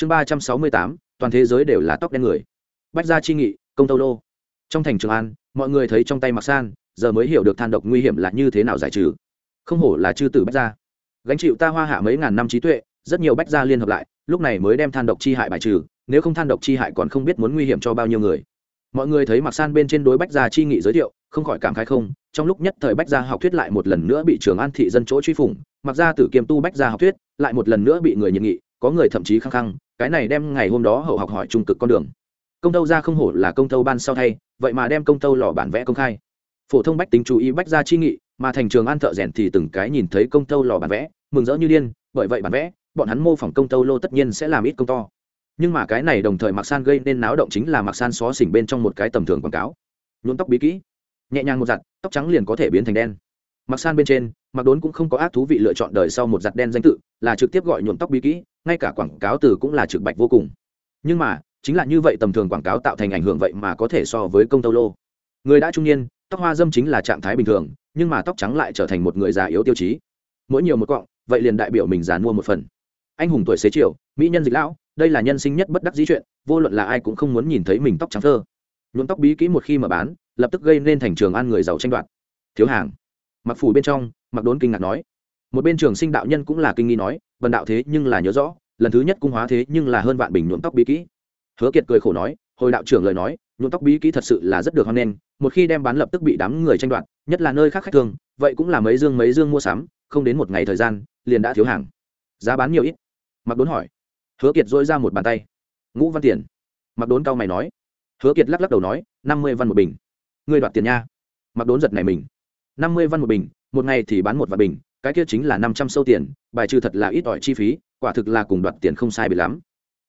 chương ba trăm sáu mươi tám, toàn thế giới đều là tóc đen người. Bách gia chi nghị, công tâu lô. Trong thành trường an, mọi người thấy trong tay mặc san, giờ mới hiểu được than độc nguy hiểm là như thế nào giải trừ. Không hổ là chư tử bách gia. Gánh chịu ta hoa hạ mấy ngàn năm trí tuệ, rất nhiều bách gia liên hợp lại, lúc này mới đem than độc chi hại bài trừ, nếu không than độc chi hại còn không biết muốn nguy hiểm cho bao nhiêu người. Mọi người thấy mặc san bên trên đối bách gia chi nghị giới thiệu, không khỏi cảm khái không, trong lúc nhất thời bách gia học thuyết lại một lần nữa bị trường an thị dân chỗ truy phủng, mặc gia tử kiêm tu bách gia học thuyết, lại một lần nữa bị người nhiệt nghị, có người thậm chí khăng khăng cái này đem ngày hôm đó hậu học hỏi trung cực con đường. Công tâu ra không hổ là công tâu ban sau thay, vậy mà đem công tâu lò bản vẽ công khai. Phổ thông bách tính chú ý bách gia chi nghị, mà thành trường an thợ rèn thì từng cái nhìn thấy công tâu lò bản vẽ, mừng rỡ như điên, bởi vậy bản vẽ, bọn hắn mô phỏng công tâu lô tất nhiên sẽ làm ít công to. Nhưng mà cái này đồng thời mặc san gây nên náo động chính là mặc san xó xỉnh bên trong một cái tầm thường quảng cáo. Nhuộm tóc bí kỹ, nhẹ nhàng một giặt, tóc trắng liền có thể biến thành đen. Mặc san bên trên mặc đốn cũng không có ác thú vị lựa chọn đời sau một giặt đen danh tự, là trực tiếp gọi nhuộm tóc bí kỹ, ngay cả quảng cáo từ cũng là trực bạch vô cùng. Nhưng mà, chính là như vậy tầm thường quảng cáo tạo thành ảnh hưởng vậy mà có thể so với công tâu lô. Người đã trung niên, tóc hoa dâm chính là trạng thái bình thường, nhưng mà tóc trắng lại trở thành một người già yếu tiêu chí. Mỗi nhiều một cọng vậy liền đại biểu mình già mua một phần. Anh hùng tuổi xế chiều, mỹ nhân dịch lão, đây là nhân sinh nhất bất đắc dĩ chuyện, vô luận là ai cũng không muốn nhìn thấy mình tóc trắng thơ. Nhuộm tóc bí kỹ một khi mở bán, lập tức gây nên thành trường ăn người giàu tranh đoạt. Thiếu hàng. Mặc phủ bên trong mặc đốn kinh ngạc nói, một bên trường sinh đạo nhân cũng là kinh nghi nói vần đạo thế nhưng là nhớ rõ, lần thứ nhất cung hóa thế nhưng là hơn vạn bình nhuộm tóc bí kỹ. Hứa kiệt cười khổ nói, hồi đạo trưởng lời nói, nhuộm tóc bí kỹ thật sự là rất được hoan nghênh, một khi đem bán lập tức bị đám người tranh đoạt, nhất là nơi khác khách thường, vậy cũng là mấy dương mấy dương mua sắm, không đến một ngày thời gian, liền đã thiếu hàng. Giá bán nhiều ít? Mặc đốn hỏi. Hứa kiệt dỗi ra một bàn tay. Ngũ văn tiền. Mặc đốn cao mày nói. Hứa kiệt lắc lắc đầu nói, năm mươi văn một bình. Ngươi đoạt tiền nha. Mặc đốn giật này mình. Năm mươi văn một bình một ngày thì bán một vạn bình, cái kia chính là năm trăm sâu tiền, bài trừ thật là ít ỏi chi phí, quả thực là cùng đoạt tiền không sai bị lắm.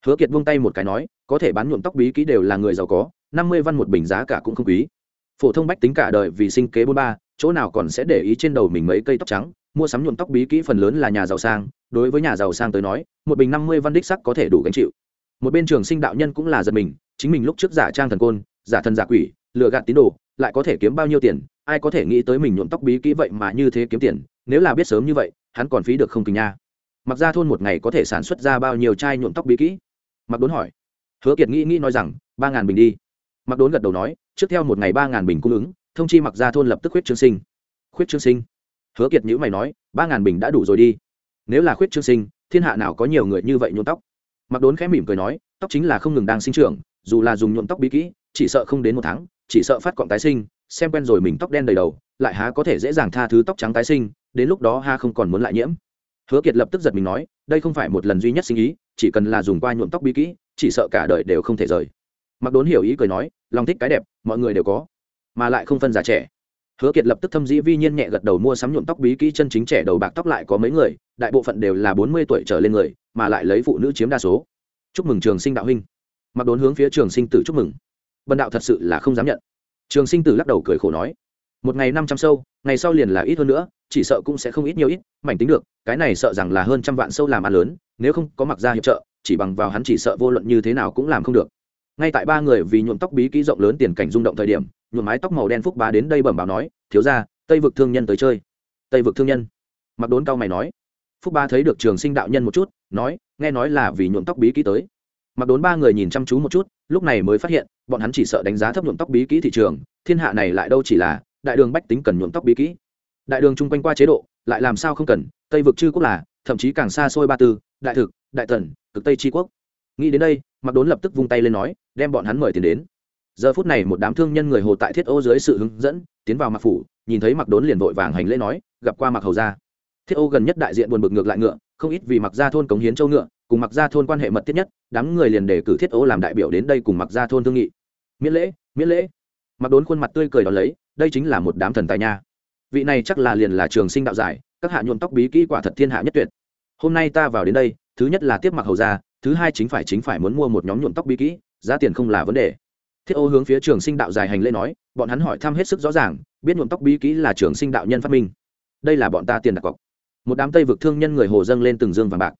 Hứa kiệt vung tay một cái nói, có thể bán nhuộm tóc bí ký đều là người giàu có, năm mươi văn một bình giá cả cũng không quý. Phổ thông bách tính cả đời vì sinh kế bốn ba, chỗ nào còn sẽ để ý trên đầu mình mấy cây tóc trắng, mua sắm nhuộm tóc bí kỹ phần lớn là nhà giàu sang, đối với nhà giàu sang tới nói, một bình năm mươi văn đích sắc có thể đủ gánh chịu. Một bên trường sinh đạo nhân cũng là giật mình, chính mình lúc trước giả trang thần côn, giả thần giả quỷ, lừa gạt tín đồ, lại có thể kiếm bao nhiêu tiền ai có thể nghĩ tới mình nhuộm tóc bí kỹ vậy mà như thế kiếm tiền, nếu là biết sớm như vậy, hắn còn phí được không kinh nha. Mặc ra thôn một ngày có thể sản xuất ra bao nhiêu chai nhuộm tóc bí kỹ? Mặc đốn hỏi. Hứa kiệt nghĩ nghĩ nói rằng, ba ngàn bình đi. Mặc đốn gật đầu nói, trước theo một ngày ba ngàn bình cung ứng, thông chi mặc ra thôn lập tức khuyết trương sinh. Khuyết trương sinh? Hứa kiệt nhữ mày nói, ba ngàn bình đã đủ rồi đi. Nếu là khuyết trương sinh, thiên hạ nào có nhiều người như vậy nhuộm tóc? Mặc đốn khẽ mỉm cười nói, tóc chính là không ngừng đang sinh trưởng, dù là dùng nhuộm tóc bí kỹ, chỉ sợ không đến một tháng, chỉ sợ phát cọng tái sinh xem quen rồi mình tóc đen đầy đầu, lại há có thể dễ dàng tha thứ tóc trắng tái sinh, đến lúc đó ha không còn muốn lại nhiễm. Hứa kiệt lập tức giật mình nói, đây không phải một lần duy nhất sinh ý, chỉ cần là dùng qua nhuộm tóc bí kỹ, chỉ sợ cả đời đều không thể rời. Mặc đốn hiểu ý cười nói, lòng thích cái đẹp, mọi người đều có, mà lại không phân già trẻ. Hứa kiệt lập tức thâm dĩ vi nhiên nhẹ gật đầu mua sắm nhuộm tóc bí kỹ chân chính trẻ đầu bạc tóc lại có mấy người, đại bộ phận đều là bốn mươi tuổi trở lên người, mà lại lấy phụ nữ chiếm đa số. Chúc mừng trường sinh đạo huynh. Mặc đốn hướng phía trường sinh tử chúc mừng. Bần đạo thật sự là không dám nhận trường sinh tử lắc đầu cười khổ nói, một ngày năm trăm sâu, ngày sau liền là ít hơn nữa, chỉ sợ cũng sẽ không ít nhiều ít, mảnh tính được, cái này sợ rằng là hơn trăm vạn sâu làm ăn lớn, nếu không có mặc ra hiệp trợ, chỉ bằng vào hắn chỉ sợ vô luận như thế nào cũng làm không được. Ngay tại ba người vì nhuộm tóc bí kỹ rộng lớn tiền cảnh rung động thời điểm, nhuộm mái tóc màu đen phúc bá đến đây bẩm báo nói, thiếu ra tây vực thương nhân tới chơi. Tây vực thương nhân? Mặc đốn cao mày nói. Phúc ba thấy được trường sinh đạo nhân một chút, nói, nghe nói là vì nhuộm tóc bí kỹ tới mặc đốn ba người nhìn chăm chú một chút, lúc này mới phát hiện, bọn hắn chỉ sợ đánh giá thấp nhuộm tóc bí kỹ thị trường, thiên hạ này lại đâu chỉ là đại đường bách tính cần nhuộm tóc bí kỹ. Đại đường chung quanh qua chế độ, lại làm sao không cần, tây vực chư quốc là, thậm chí càng xa xôi ba tư, đại thực, đại tần, cực tây tri quốc. Nghĩ đến đây, mặc đốn lập tức vung tay lên nói, đem bọn hắn mời tiền đến. Giờ phút này một đám thương nhân người hồ tại thiết ô dưới sự hướng dẫn, tiến vào mặc phủ, nhìn thấy mặc đốn liền vội vàng hành lễ nói, gặp qua mặc hầu gia. Thiết ô gần nhất đại diện buồn bực ngược lại ngựa, không ít vì mặc gia thôn cống hiến châu ngựa cùng mặc gia thôn quan hệ mật thiết nhất, đám người liền đề cử thiết ô làm đại biểu đến đây cùng mặc gia thôn thương nghị. Miễn lễ miễn lễ. Mặc đốn khuôn mặt tươi cười đón lấy, đây chính là một đám thần tài nha. Vị này chắc là liền là trường sinh đạo giải, các hạ nhuộm tóc bí kỹ quả thật thiên hạ nhất tuyệt. Hôm nay ta vào đến đây, thứ nhất là tiếp mặc hầu gia, thứ hai chính phải chính phải muốn mua một nhóm nhuộm tóc bí kỹ, giá tiền không là vấn đề. Thiết ô hướng phía trường sinh đạo dài hành lễ nói, bọn hắn hỏi thăm hết sức rõ ràng, biết nhuộm tóc bí kỹ là trường sinh đạo nhân phát minh. Đây là bọn ta tiền đặt cọc. Một đám tây vực thương nhân người hồ dâng lên từng dương vàng bạc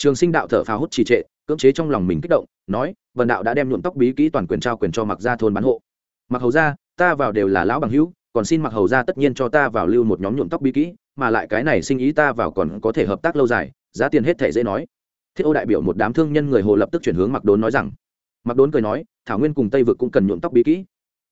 trường sinh đạo thở phào hút trì trệ, cưỡng chế trong lòng mình kích động, nói vần đạo đã đem nhuộm tóc bí kỹ toàn quyền trao quyền cho mặc gia thôn bán hộ. Mặc hầu ra ta vào đều là lão bằng hữu, còn xin mặc hầu ra tất nhiên cho ta vào lưu một nhóm nhuộm tóc bí kỹ, mà lại cái này sinh ý ta vào còn có thể hợp tác lâu dài, giá tiền hết thể dễ nói. Thiết ô đại biểu một đám thương nhân người hồ lập tức chuyển hướng mặc đốn nói rằng mặc đốn cười nói, thảo nguyên cùng tây vực cũng cần nhuộm tóc bí kỹ.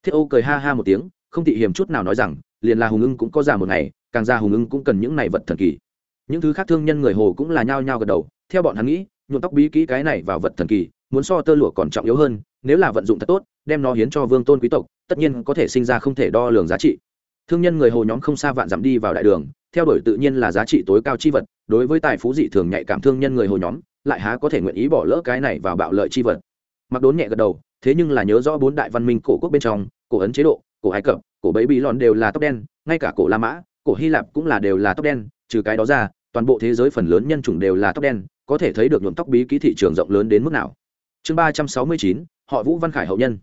Thiết ô cười ha ha một tiếng, không thị hiềm chút nào nói rằng, liền là hùng ưng cũng có già một ngày, càng già hùng ưng cũng cần những này vật thần kỳ. Những thứ khác thương nhân người hồ cũng là nhao nhao gật đầu theo bọn hắn nghĩ, nhuộm tóc bí kỹ cái này vào vật thần kỳ, muốn so tơ lụa còn trọng yếu hơn, nếu là vận dụng thật tốt, đem nó hiến cho vương tôn quý tộc, tất nhiên có thể sinh ra không thể đo lường giá trị. Thương nhân người hồ nhóm không xa vạn dặm đi vào đại đường, theo đuổi tự nhiên là giá trị tối cao chi vật, đối với tài phú dị thường nhạy cảm thương nhân người hồ nhóm, lại há có thể nguyện ý bỏ lỡ cái này vào bạo lợi chi vật. Mặc đốn nhẹ gật đầu, thế nhưng là nhớ rõ bốn đại văn minh cổ quốc bên trong, cổ ấn chế độ, cổ ai cập, cổ bấy bí lòn đều là tóc đen, ngay cả cổ la mã, cổ hy lạp cũng là đều là tóc đen, trừ cái đó ra, toàn bộ thế giới phần lớn nhân chủng đều là tóc đen có thể thấy được nhuộm tóc bí ký thị trường rộng lớn đến mức nào. Chương ba trăm sáu mươi chín, họ vũ văn khải hậu nhân.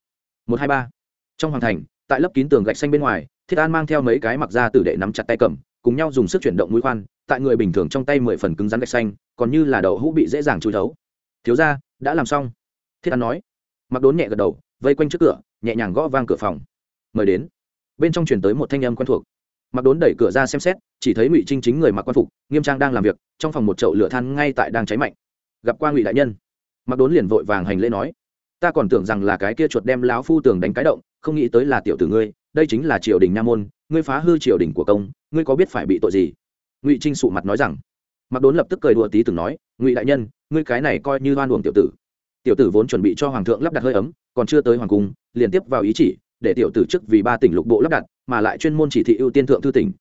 Một hai ba. Trong hoàng thành, tại lớp kín tường gạch xanh bên ngoài, thiết an mang theo mấy cái mặc ra tử đệ nắm chặt tay cầm, cùng nhau dùng sức chuyển động mũi khoan, tại người bình thường trong tay mười phần cứng rắn gạch xanh, còn như là đậu hũ bị dễ dàng chui thấu. Thiếu ra đã làm xong. Thiết an nói. Mặc đốn nhẹ gật đầu, vây quanh trước cửa, nhẹ nhàng gõ vang cửa phòng. Mời đến. Bên trong chuyển tới một thanh âm quen thuộc mặc đốn đẩy cửa ra xem xét, chỉ thấy ngụy trinh chính người mặc quan phục, nghiêm trang đang làm việc, trong phòng một chậu lửa than ngay tại đang cháy mạnh. Gặp qua ngụy đại nhân. Mặc đốn liền vội vàng hành lễ nói, ta còn tưởng rằng là cái kia chuột đem lão phu tường đánh cái động, không nghĩ tới là tiểu tử ngươi, đây chính là triều đình nha môn, ngươi phá hư triều đình của công, ngươi có biết phải bị tội gì? Ngụy trinh sụ mặt nói rằng, mặc đốn lập tức cười đùa tí từng nói, ngụy đại nhân, ngươi cái này coi như hoan uổng tiểu tử. Tiểu tử vốn chuẩn bị cho hoàng thượng lắp đặt hơi ấm, còn chưa tới hoàng cung, liền tiếp vào ý chỉ để tiểu tử chức vì ba tỉnh lục bộ lắp đặt, mà lại chuyên môn chỉ thị ưu tiên thượng thư tỉnh.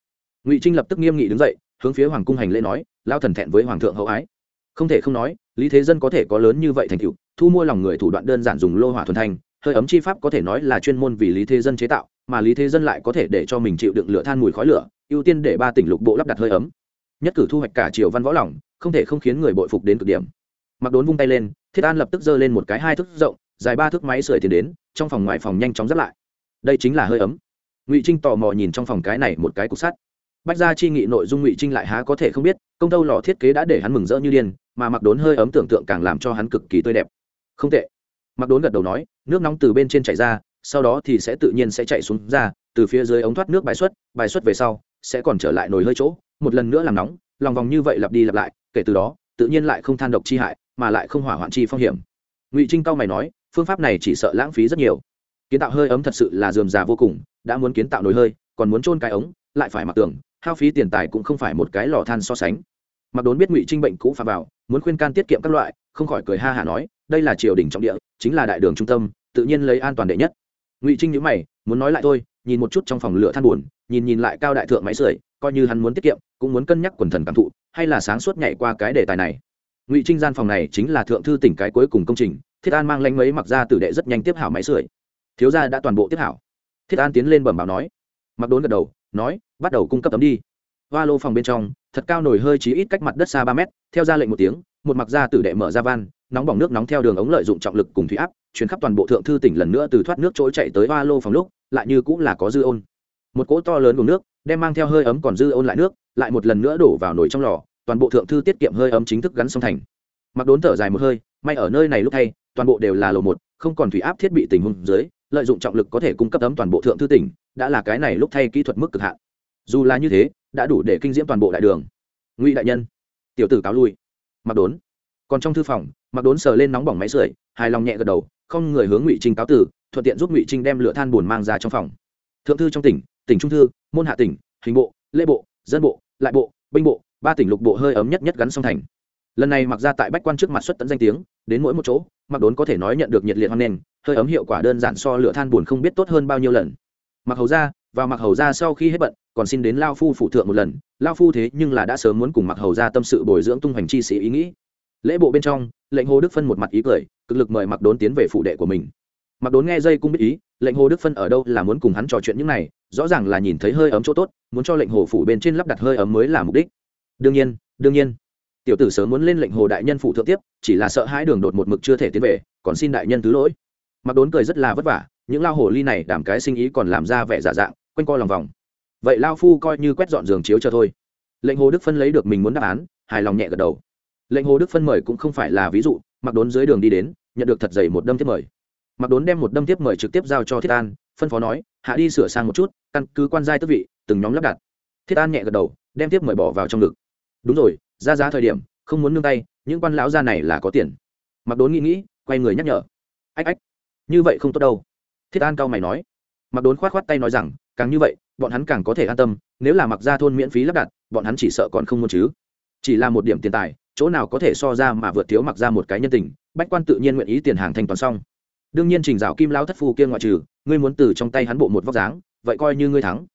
Ngụy trinh lập tức nghiêm nghị đứng dậy, hướng phía hoàng cung hành lễ nói lao thần thẹn với hoàng thượng hậu ái. Không thể không nói, lý thế dân có thể có lớn như vậy thành tựu, thu mua lòng người thủ đoạn đơn giản dùng lô hỏa thuần thành hơi ấm chi pháp có thể nói là chuyên môn vì lý thế dân chế tạo, mà lý thế dân lại có thể để cho mình chịu đựng lửa than mùi khói lửa, ưu tiên để ba tỉnh lục bộ lắp đặt hơi ấm. Nhất cử thu hoạch cả triều văn võ lòng, không thể không khiến người bội phục đến cực điểm. Mặc đốn vung tay lên, thiết an lập tức giơ lên một cái hai thước rộng, dài ba thước máy sưởi tiền đến, trong phòng ngoài phòng nhanh chóng dắt lại đây chính là hơi ấm. Ngụy trinh tò mò nhìn trong phòng cái này một cái cục sắt. Bách gia chi nghị nội dung ngụy trinh lại há có thể không biết, công tâu lò thiết kế đã để hắn mừng rỡ như điên, mà mặc đốn hơi ấm tưởng tượng càng làm cho hắn cực kỳ tươi đẹp. Không tệ. Mặc đốn gật đầu nói, nước nóng từ bên trên chảy ra, sau đó thì sẽ tự nhiên sẽ chạy xuống ra, từ phía dưới ống thoát nước bài xuất bài xuất về sau, sẽ còn trở lại nồi hơi chỗ, một lần nữa làm nóng, lòng vòng như vậy lặp đi lặp lại, kể từ đó, tự nhiên lại không than độc chi hại, mà lại không hỏa hoạn chi phong hiểm. Ngụy trinh cao mày nói, phương pháp này chỉ sợ lãng phí rất nhiều kiến tạo hơi ấm thật sự là dườm già vô cùng đã muốn kiến tạo nồi hơi còn muốn trôn cái ống lại phải mặc tường, hao phí tiền tài cũng không phải một cái lò than so sánh. Mặc đốn biết ngụy trinh bệnh cũ phạm vào muốn khuyên can tiết kiệm các loại không khỏi cười ha hả nói đây là triều đình trọng địa chính là đại đường trung tâm tự nhiên lấy an toàn đệ nhất. Ngụy trinh nhữ mày muốn nói lại thôi nhìn một chút trong phòng lửa than buồn nhìn nhìn lại cao đại thượng máy sưởi coi như hắn muốn tiết kiệm cũng muốn cân nhắc quần thần cảm thụ hay là sáng suốt nhảy qua cái đề tài này. Ngụy trinh gian phòng này chính là thượng thư tỉnh cái cuối cùng công trình thiết an mang lanh mấy mặc ra tử đệ rất nhanh tiếp hảo máy sưởi thiếu gia đã toàn bộ tiếp hảo. Thiết an tiến lên bẩm báo nói. Mặc đốn gật đầu, nói, bắt đầu cung cấp tấm đi. Hoa lô phòng bên trong, thật cao nổi hơi chí ít cách mặt đất xa ba mét, theo ra lệnh một tiếng, một mặc ra tử đệ mở ra van, nóng bỏng nước nóng theo đường ống lợi dụng trọng lực cùng thủy áp, chuyển khắp toàn bộ thượng thư tỉnh lần nữa từ thoát nước trỗi chạy tới hoa lô phòng lúc, lại như cũng là có dư ôn. Một cỗ to lớn của nước, đem mang theo hơi ấm còn dư ôn lại nước, lại một lần nữa đổ vào nồi trong lò, toàn bộ thượng thư tiết kiệm hơi ấm chính thức gắn song thành. Mặc đốn thở dài một hơi, may ở nơi này lúc thay, toàn bộ đều là lầu một, không còn thủy áp thiết bị tình huống dưới lợi dụng trọng lực có thể cung cấp ấm toàn bộ thượng thư tỉnh, đã là cái này lúc thay kỹ thuật mức cực hạn. Dù là như thế, đã đủ để kinh diễm toàn bộ đại đường. Ngụy đại nhân, tiểu tử cáo lui. Mặc đốn, còn trong thư phòng mặc đốn sờ lên nóng bỏng máy sưởi, hài lòng nhẹ gật đầu, không người hướng ngụy trinh cáo tử thuận tiện giúp ngụy trinh đem lửa than buồn mang ra trong phòng. Thượng thư trong tỉnh tỉnh trung thư, môn hạ tỉnh, hình bộ, lễ bộ, dân bộ, lại bộ, binh bộ, ba tỉnh lục bộ hơi ấm nhất nhất gắn song thành. Lần này mặc ra tại bách quan trước mặt xuất tận danh tiếng, đến mỗi một chỗ mặc đốn có thể nói nhận được nhiệt liệt hoan nghênh hơi ấm hiệu quả đơn giản so lửa than buồn không biết tốt hơn bao nhiêu lần. Mặc hầu ra và mặc hầu ra sau khi hết bận, còn xin đến lao phu phụ thượng một lần. Lao phu thế nhưng là đã sớm muốn cùng mặc hầu ra tâm sự bồi dưỡng tung hoành chi sĩ ý nghĩ. Lễ bộ bên trong, lệnh hồ đức phân một mặt ý cười, cực lực mời mặc đốn tiến về phụ đệ của mình. Mặc đốn nghe dây cung biết ý, lệnh hồ đức phân ở đâu là muốn cùng hắn trò chuyện những này, rõ ràng là nhìn thấy hơi ấm chỗ tốt, muốn cho lệnh hồ phủ bên trên lắp đặt hơi ấm mới là mục đích. Đương nhiên đương nhiên. Tiểu tử sớm muốn lên lệnh hồ đại nhân phụ thượng tiếp, chỉ là sợ hãi đường đột một mực chưa thể tiến về, còn xin đại nhân thứ lỗi mặc đốn cười rất là vất vả, những lao hồ ly này đảm cái sinh ý còn làm ra vẻ giả dạng, quanh co lòng vòng. Vậy lao phu coi như quét dọn giường chiếu cho thôi. Lệnh hồ đức phân lấy được mình muốn đáp án, hài lòng nhẹ gật đầu. Lệnh hồ đức phân mời cũng không phải là ví dụ, mặc đốn dưới đường đi đến, nhận được thật dày một đâm tiếp mời. Mặc đốn đem một đâm tiếp mời trực tiếp giao cho thiết an, phân phó nói, hạ đi sửa sang một chút, căn cứ quan giai tức vị, từng nhóm lắp đặt. Thiết an nhẹ gật đầu, đem tiếp mời bỏ vào trong ngực. Đúng rồi, ra giá thời điểm, không muốn nương tay, những quan lão gia này là có tiền. Mặc đốn nghĩ nghĩ, quay người nhắc nhở. Ách ách như vậy không tốt đâu. Thiết an cao mày nói. Mặc đốn khoát khoát tay nói rằng, càng như vậy, bọn hắn càng có thể an tâm, nếu là mặc ra thôn miễn phí lắp đặt, bọn hắn chỉ sợ còn không muốn chứ. Chỉ là một điểm tiền tài, chỗ nào có thể so ra mà vượt thiếu mặc ra một cái nhân tình, bách quan tự nhiên nguyện ý tiền hàng thanh toán xong. Đương nhiên trình dạo kim lao thất phu kia ngoại trừ, ngươi muốn từ trong tay hắn bộ một vóc dáng, vậy coi như ngươi thắng.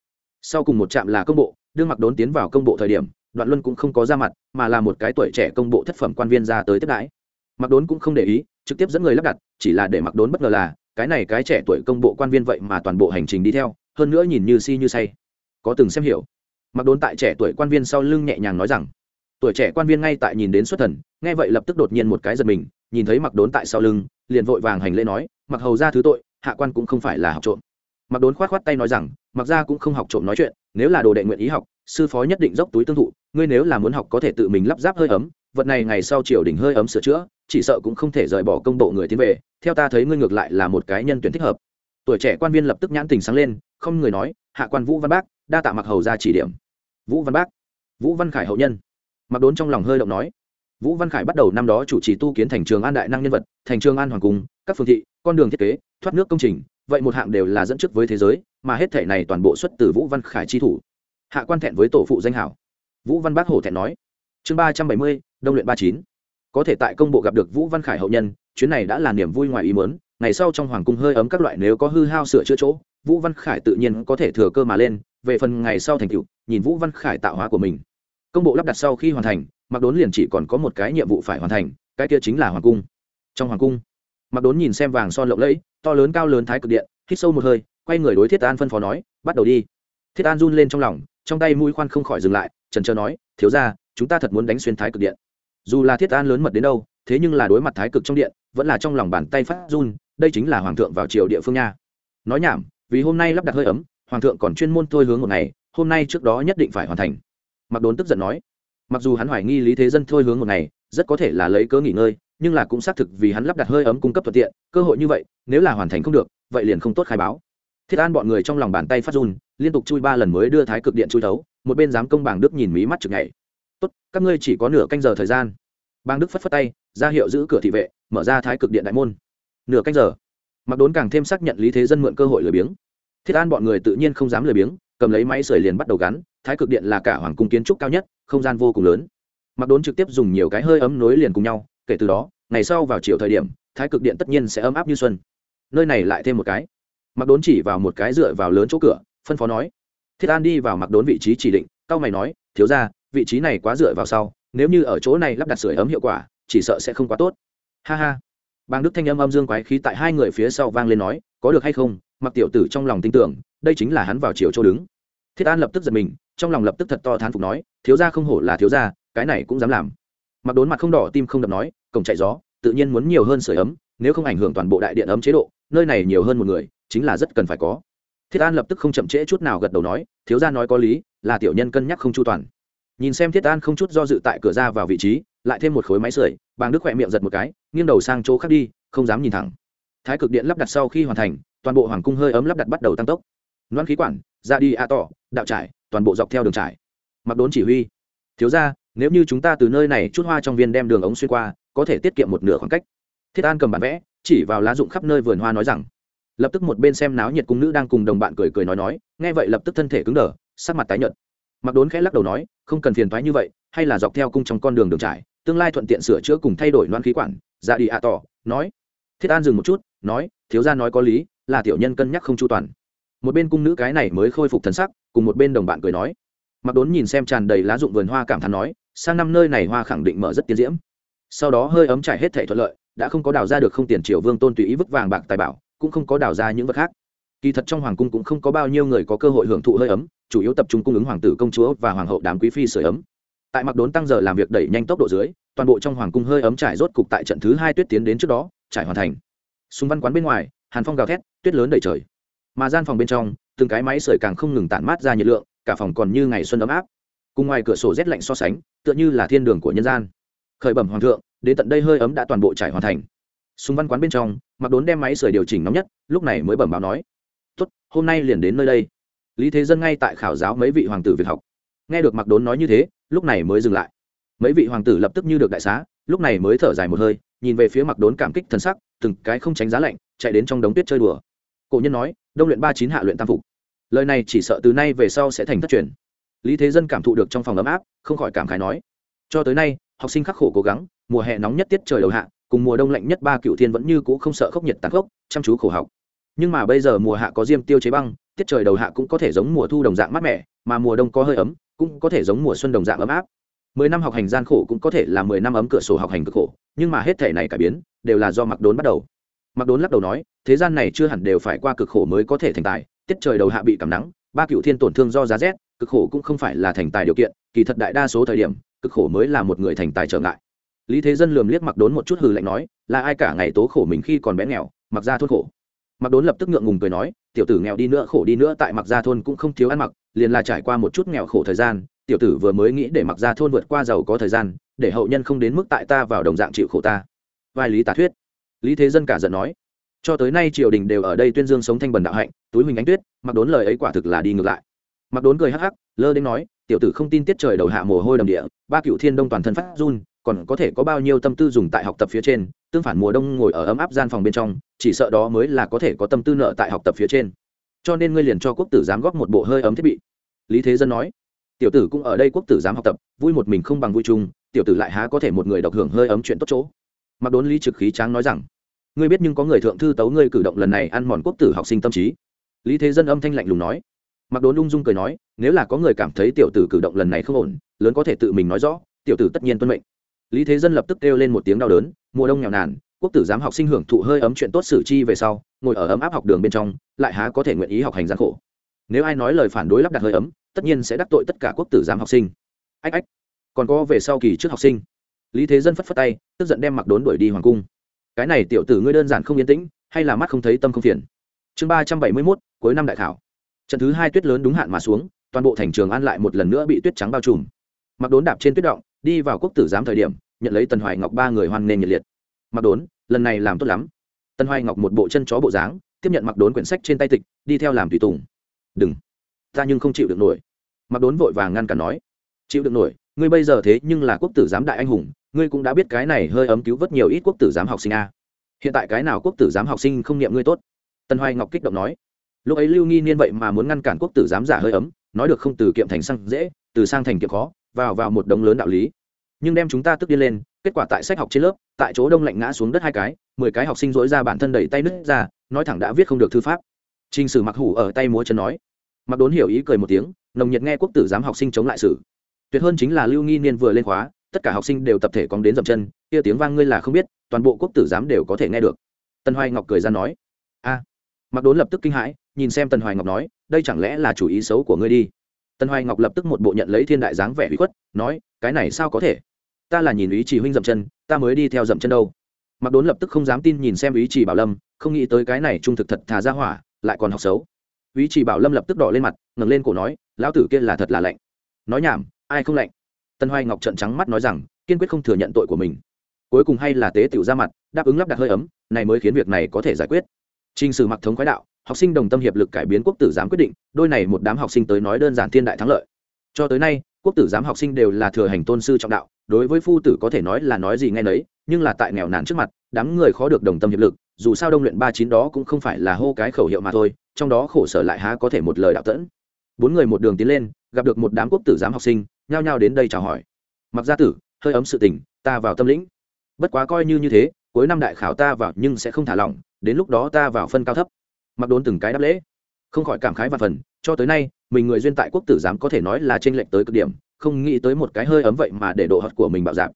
Sau cùng một trạm là công bộ, đương mặc đốn tiến vào công bộ thời điểm, đoạn luân cũng không có ra mặt, mà là một cái tuổi trẻ công bộ thất phẩm quan viên ra tới tiếp đãi. Mặc đốn cũng không để ý trực tiếp dẫn người lắp đặt, chỉ là để mặc đốn bất ngờ là, cái này cái trẻ tuổi công bộ quan viên vậy mà toàn bộ hành trình đi theo, hơn nữa nhìn như si như say. Có từng xem hiểu. Mặc đốn tại trẻ tuổi quan viên sau lưng nhẹ nhàng nói rằng, tuổi trẻ quan viên ngay tại nhìn đến xuất thần, nghe vậy lập tức đột nhiên một cái giật mình, nhìn thấy mặc đốn tại sau lưng, liền vội vàng hành lễ nói, mặc hầu ra thứ tội, hạ quan cũng không phải là học trộm. Mặc đốn khoát khoát tay nói rằng, mặc ra cũng không học trộm nói chuyện, nếu là đồ đệ nguyện ý học, sư phó nhất định dốc túi tương thụ, ngươi nếu là muốn học có thể tự mình lắp ráp hơi ấm, vật này ngày sau triều đình hơi ấm sửa chữa chỉ sợ cũng không thể rời bỏ công bộ người tiến về, theo ta thấy ngươi ngược lại là một cái nhân tuyển thích hợp. Tuổi trẻ quan viên lập tức nhãn tình sáng lên, không người nói, hạ quan vũ văn bác, đa tạ mặc hầu ra chỉ điểm. Vũ văn bác? Vũ văn khải hậu nhân. Mặc đốn trong lòng hơi động nói. Vũ văn khải bắt đầu năm đó chủ trì tu kiến thành trường an đại năng nhân vật, thành trường an hoàng cung, các phương thị, con đường thiết kế, thoát nước công trình, vậy một hạng đều là dẫn trước với thế giới, mà hết thể này toàn bộ xuất từ vũ văn khải chi thủ. Hạ quan thẹn với tổ phụ danh hảo. Vũ văn bác hổ thẹn nói. Chương ba trăm bảy mươi, đông luyện ba chín có thể tại công bộ gặp được vũ văn khải hậu nhân, chuyến này đã là niềm vui ngoài ý mớn ngày sau trong hoàng cung hơi ấm các loại nếu có hư hao sửa chữa chỗ, vũ văn khải tự nhiên có thể thừa cơ mà lên, về phần ngày sau thành tựu, nhìn vũ văn khải tạo hóa của mình. Công bộ lắp đặt sau khi hoàn thành mặc đốn liền chỉ còn có một cái nhiệm vụ phải hoàn thành, cái kia chính là hoàng cung. Trong hoàng cung mặc đốn nhìn xem vàng son lộng lẫy, to lớn cao lớn thái cực điện, hít sâu một hơi, quay người đối thiết an phân phó nói, bắt đầu đi. Thiết an run lên trong lòng, trong tay mũi khoan không khỏi dừng lại trần trơ nói, thiếu ra chúng ta thật muốn đánh xuyên thái cực điện dù là thiết an lớn mật đến đâu, thế nhưng là đối mặt thái cực trong điện, vẫn là trong lòng bàn tay phát run, đây chính là hoàng thượng vào triều địa phương nha. Nói nhảm, vì hôm nay lắp đặt hơi ấm, hoàng thượng còn chuyên môn thôi hướng một ngày, hôm nay trước đó nhất định phải hoàn thành. Mặc đốn tức giận nói. Mặc dù hắn hoài nghi lý thế dân thôi hướng một ngày, rất có thể là lấy cớ nghỉ ngơi, nhưng là cũng xác thực vì hắn lắp đặt hơi ấm cung cấp thuận tiện, cơ hội như vậy, nếu là hoàn thành không được, vậy liền không tốt khai báo. Thiết an bọn người trong lòng bàn tay phát run, liên tục chui ba lần mới đưa thái cực điện chui thấu, một bên giám công bảng đức nhìn mí mắt chực nhảy tốt, các ngươi chỉ có nửa canh giờ thời gian. Bang đức phất phất tay, ra hiệu giữ cửa thị vệ, mở ra thái cực điện đại môn. Nửa canh giờ. Mặc đốn càng thêm xác nhận lý thế dân mượn cơ hội lười biếng. Thiết an bọn người tự nhiên không dám lười biếng, cầm lấy máy sưởi liền bắt đầu gắn, thái cực điện là cả hoàng cung kiến trúc cao nhất, không gian vô cùng lớn. Mặc đốn trực tiếp dùng nhiều cái hơi ấm nối liền cùng nhau, kể từ đó, ngày sau vào chiều thời điểm, thái cực điện tất nhiên sẽ ấm áp như xuân. Nơi này lại thêm một cái. Mặc đốn chỉ vào một cái dựa vào lớn chỗ cửa, phân phó nói. Thiết an đi vào mặc đốn vị trí chỉ định, cao mày nói, thiếu ra vị trí này quá dựa vào sau, nếu như ở chỗ này lắp đặt sưởi ấm hiệu quả, chỉ sợ sẽ không quá tốt. Ha ha. Bang đức thanh âm âm dương quái khí tại hai người phía sau vang lên nói, có được hay không? Mặc tiểu tử trong lòng tin tưởng, đây chính là hắn vào chiều chỗ đứng. Thiết an lập tức giật mình, trong lòng lập tức thật to thán phục nói, thiếu gia không hổ là thiếu gia, cái này cũng dám làm. Mặc đốn mặt không đỏ, tim không đập nói, cổng chạy gió, tự nhiên muốn nhiều hơn sưởi ấm, nếu không ảnh hưởng toàn bộ đại điện ấm chế độ, nơi này nhiều hơn một người, chính là rất cần phải có. Thiết an lập tức không chậm trễ chút nào gật đầu nói, thiếu gia nói có lý, là tiểu nhân cân nhắc không chu toàn nhìn xem thiết an không chút do dự tại cửa ra vào vị trí, lại thêm một khối máy sưởi, bàng đức khỏe miệng giật một cái, nghiêng đầu sang chỗ khác đi, không dám nhìn thẳng. Thái cực điện lắp đặt sau khi hoàn thành, toàn bộ hoàng cung hơi ấm lắp đặt bắt đầu tăng tốc. Loan khí quản, ra đi a tỏ, đạo trải, toàn bộ dọc theo đường trải. Mặc đốn chỉ huy. Thiếu ra nếu như chúng ta từ nơi này chút hoa trong viên đem đường ống xuyên qua, có thể tiết kiệm một nửa khoảng cách. Thiết an cầm bản vẽ, chỉ vào lá dụng khắp nơi vườn hoa nói rằng. Lập tức một bên xem náo nhiệt cung nữ đang cùng đồng bạn cười cười nói nói, nghe vậy lập tức thân thể cứng đờ, sắc mặt tái nhợt mặc đốn khẽ lắc đầu nói, không cần phiền thoái như vậy, hay là dọc theo cung trong con đường đường trải, tương lai thuận tiện sửa chữa cùng thay đổi loan khí quản. Ra đi ạ tỏ nói, thiết an dừng một chút, nói, thiếu gia nói có lý, là tiểu nhân cân nhắc không chu toàn. Một bên cung nữ cái này mới khôi phục thần sắc, cùng một bên đồng bạn cười nói. Mặc đốn nhìn xem tràn đầy lá dụng vườn hoa cảm thán nói, sang năm nơi này hoa khẳng định mở rất tiến diễm. Sau đó hơi ấm trải hết thể thuận lợi, đã không có đào ra được không tiền triều vương tôn tùy ý vứt vàng bạc tài bảo, cũng không có đào ra những vật khác kỳ thật trong hoàng cung cũng không có bao nhiêu người có cơ hội hưởng thụ hơi ấm, chủ yếu tập trung cung ứng hoàng tử công chúa và hoàng hậu đám quý phi sửa ấm. Tại mặc đốn tăng giờ làm việc đẩy nhanh tốc độ dưới, toàn bộ trong hoàng cung hơi ấm trải rốt cục tại trận thứ hai tuyết tiến đến trước đó, trải hoàn thành. Súng văn quán bên ngoài, hàn phong gào thét, tuyết lớn đầy trời. Mà gian phòng bên trong, từng cái máy sưởi càng không ngừng tản mát ra nhiệt lượng, cả phòng còn như ngày xuân ấm áp. Cùng ngoài cửa sổ rét lạnh so sánh, tựa như là thiên đường của nhân gian. Khởi bẩm hoàng thượng, đến tận đây hơi ấm đã toàn bộ trải hoàn thành. Súng văn quán bên trong mặc đốn đem máy sưởi điều chỉnh nóng nhất, lúc này mới bẩm báo nói hôm nay liền đến nơi đây. Lý thế dân ngay tại khảo giáo mấy vị hoàng tử việc học. Nghe được mặc đốn nói như thế, lúc này mới dừng lại. Mấy vị hoàng tử lập tức như được đại xá, lúc này mới thở dài một hơi, nhìn về phía mặc đốn cảm kích thân sắc, từng cái không tránh giá lạnh, chạy đến trong đống tuyết chơi đùa. Cổ nhân nói, đông luyện ba chín hạ luyện tam phục. Lời này chỉ sợ từ nay về sau sẽ thành thất truyền. Lý thế dân cảm thụ được trong phòng ấm áp, không khỏi cảm khái nói, cho tới nay, học sinh khắc khổ cố gắng, mùa hè nóng nhất tiết trời đầu hạ, cùng mùa đông lạnh nhất ba cựu thiên vẫn như cũ không sợ khốc nhiệt tàn khốc, chăm chú khổ học nhưng mà bây giờ mùa hạ có diêm tiêu chế băng, tiết trời đầu hạ cũng có thể giống mùa thu đồng dạng mát mẻ, mà mùa đông có hơi ấm, cũng có thể giống mùa xuân đồng dạng ấm áp. Mười năm học hành gian khổ cũng có thể là mười năm ấm cửa sổ học hành cực khổ, nhưng mà hết thể này cải biến, đều là do mặc đốn bắt đầu. Mặc đốn lắc đầu nói, thế gian này chưa hẳn đều phải qua cực khổ mới có thể thành tài, tiết trời đầu hạ bị cảm nắng, ba cựu thiên tổn thương do giá rét, cực khổ cũng không phải là thành tài điều kiện, kỳ thật đại đa số thời điểm, cực khổ mới là một người thành tài trở ngại. Lý thế dân lườm liếc mặc đốn một chút hừ lạnh nói, là ai cả ngày tố khổ mình khi còn bé nghèo, mặc ra thốt khổ mặc đốn lập tức ngượng ngùng cười nói, tiểu tử nghèo đi nữa, khổ đi nữa, tại mặc gia thôn cũng không thiếu ăn mặc, liền là trải qua một chút nghèo khổ thời gian, tiểu tử vừa mới nghĩ để mặc gia thôn vượt qua giàu có thời gian, để hậu nhân không đến mức tại ta vào đồng dạng chịu khổ ta. Vai lý Tả thuyết. Lý thế dân cả giận nói, cho tới nay triều đình đều ở đây tuyên dương sống thanh bần đạo hạnh, túi huỳnh ánh tuyết, mặc đốn lời ấy quả thực là đi ngược lại. Mặc đốn cười hắc hắc, lơ đến nói, tiểu tử không tin tiết trời đầu hạ mồ hôi đầm địa, ba cựu thiên đông toàn thân phát run, còn có thể có bao nhiêu tâm tư dùng tại học tập phía trên tương phản mùa đông ngồi ở ấm áp gian phòng bên trong, chỉ sợ đó mới là có thể có tâm tư nợ tại học tập phía trên. Cho nên ngươi liền cho quốc tử giám góp một bộ hơi ấm thiết bị. Lý thế dân nói. Tiểu tử cũng ở đây quốc tử giám học tập, vui một mình không bằng vui chung, tiểu tử lại há có thể một người độc hưởng hơi ấm chuyện tốt chỗ. Mặc đốn lý trực khí tráng nói rằng, ngươi biết nhưng có người thượng thư tấu ngươi cử động lần này ăn mòn quốc tử học sinh tâm trí. Lý thế dân âm thanh lạnh lùng nói. Mặc đốn lung dung cười nói, nếu là có người cảm thấy tiểu tử cử động lần này không ổn, lớn có thể tự mình nói rõ, tiểu tử tất nhiên tuân mệnh lý thế dân lập tức kêu lên một tiếng đau đớn, mùa đông nghèo nàn, quốc tử giám học sinh hưởng thụ hơi ấm chuyện tốt xử chi về sau, ngồi ở ấm áp học đường bên trong, lại há có thể nguyện ý học hành gian khổ. Nếu ai nói lời phản đối lắp đặt hơi ấm, tất nhiên sẽ đắc tội tất cả quốc tử giám học sinh. Ách ách. Còn có về sau kỳ trước học sinh. Lý thế dân phất phất tay, tức giận đem mặc đốn đuổi đi hoàng cung. Cái này tiểu tử ngươi đơn giản không yên tĩnh, hay là mắt không thấy tâm không phiền. Chương ba trăm bảy mươi mốt, cuối năm đại thảo trận thứ hai tuyết lớn đúng hạn mà xuống, toàn bộ thành trường an lại một lần nữa bị tuyết trắng bao trùm. Mặc đốn đạp trên tuyết động đi vào quốc tử giám thời điểm, nhận lấy tần hoài ngọc ba người hoan nghênh nhiệt liệt. Mặc đốn, lần này làm tốt lắm. Tần hoài ngọc một bộ chân chó bộ dáng, tiếp nhận mặc đốn quyển sách trên tay tịch, đi theo làm tùy tùng. Đừng, ta nhưng không chịu được nổi. Mặc đốn vội vàng ngăn cản nói. Chịu được nổi, ngươi bây giờ thế nhưng là quốc tử giám đại anh hùng, ngươi cũng đã biết cái này hơi ấm cứu vớt nhiều ít quốc tử giám học sinh a. Hiện tại cái nào quốc tử giám học sinh không niệm ngươi tốt? Tần hoài ngọc kích động nói. Lúc ấy lưu nghi niên vậy mà muốn ngăn cản quốc tử giám giả hơi ấm, nói được không từ kiệm thành sang dễ, từ sang thành kiệm khó vào vào một đống lớn đạo lý. Nhưng đem chúng ta tức đi lên, kết quả tại sách học trên lớp, tại chỗ đông lạnh ngã xuống đất hai cái, mười cái học sinh dối ra bản thân đẩy tay nứt ra, nói thẳng đã viết không được thư pháp. T r ì n h sử mặc hủ ở tay múa chân nói. Mặc đốn hiểu ý cười một tiếng, nồng nhiệt nghe quốc tử giám học sinh chống lại sử. Tuyệt hơn chính là lưu nghi niên vừa lên khóa, tất cả học sinh đều tập thể cóng đến dậm chân, kia tiếng vang ngươi là không biết, toàn bộ quốc tử giám đều có thể nghe được. Tân hoài ngọc cười ra nói. A. Mặc đốn lập tức kinh hãi, nhìn xem tần hoài ngọc nói, đây chẳng lẽ là chủ ý xấu của ngươi đi? Tân hoài ngọc lập tức một bộ nhận lấy thiên đại dáng vẻ hủy khuất, nói, cái này sao có thể? Ta là nhìn ý chỉ huynh dậm chân, ta mới đi theo dậm chân đâu. Mặc đốn lập tức không dám tin nhìn xem ý chỉ bảo lâm, không nghĩ tới cái này trung thực thật thà ra hỏa, lại còn học xấu. Ý chỉ bảo lâm lập tức đỏ lên mặt, ngẩng lên cổ nói, lão tử kia là thật là lạnh. Nói nhảm, ai không lạnh? Tân hoài ngọc trợn trắng mắt nói rằng, kiên quyết không thừa nhận tội của mình. Cuối cùng hay là tế tiểu ra mặt, đáp ứng lắp đặt hơi ấm, này mới khiến việc này có thể giải quyết. Trình sử mặc thống khoái đạo, học sinh đồng tâm hiệp lực cải biến quốc tử giám quyết định, đôi này một đám học sinh tới nói đơn giản thiên đại thắng lợi. Cho tới nay, quốc tử giám học sinh đều là thừa hành tôn sư trọng đạo, đối với phu tử có thể nói là nói gì nghe nấy, nhưng là tại nghèo nàn trước mặt, đám người khó được đồng tâm hiệp lực, dù sao đông luyện ba chín đó cũng không phải là hô cái khẩu hiệu mà thôi, trong đó khổ sở lại há có thể một lời đạo tẫn. Bốn người một đường tiến lên, gặp được một đám quốc tử giám học sinh, nhao nhao đến đây chào hỏi. Mặc gia tử, hơi ấm sự tình, ta vào tâm lĩnh. Bất quá coi như như thế, cuối năm đại khảo ta vào nhưng sẽ không thả lỏng, đến lúc đó ta vào phân cao thấp. Mặc đốn từng cái đáp lễ. Không khỏi cảm khái và phần cho tới nay mình người duyên tại quốc tử giám có thể nói là trên lệch tới cực điểm không nghĩ tới một cái hơi ấm vậy mà để độ hận của mình bạo dạp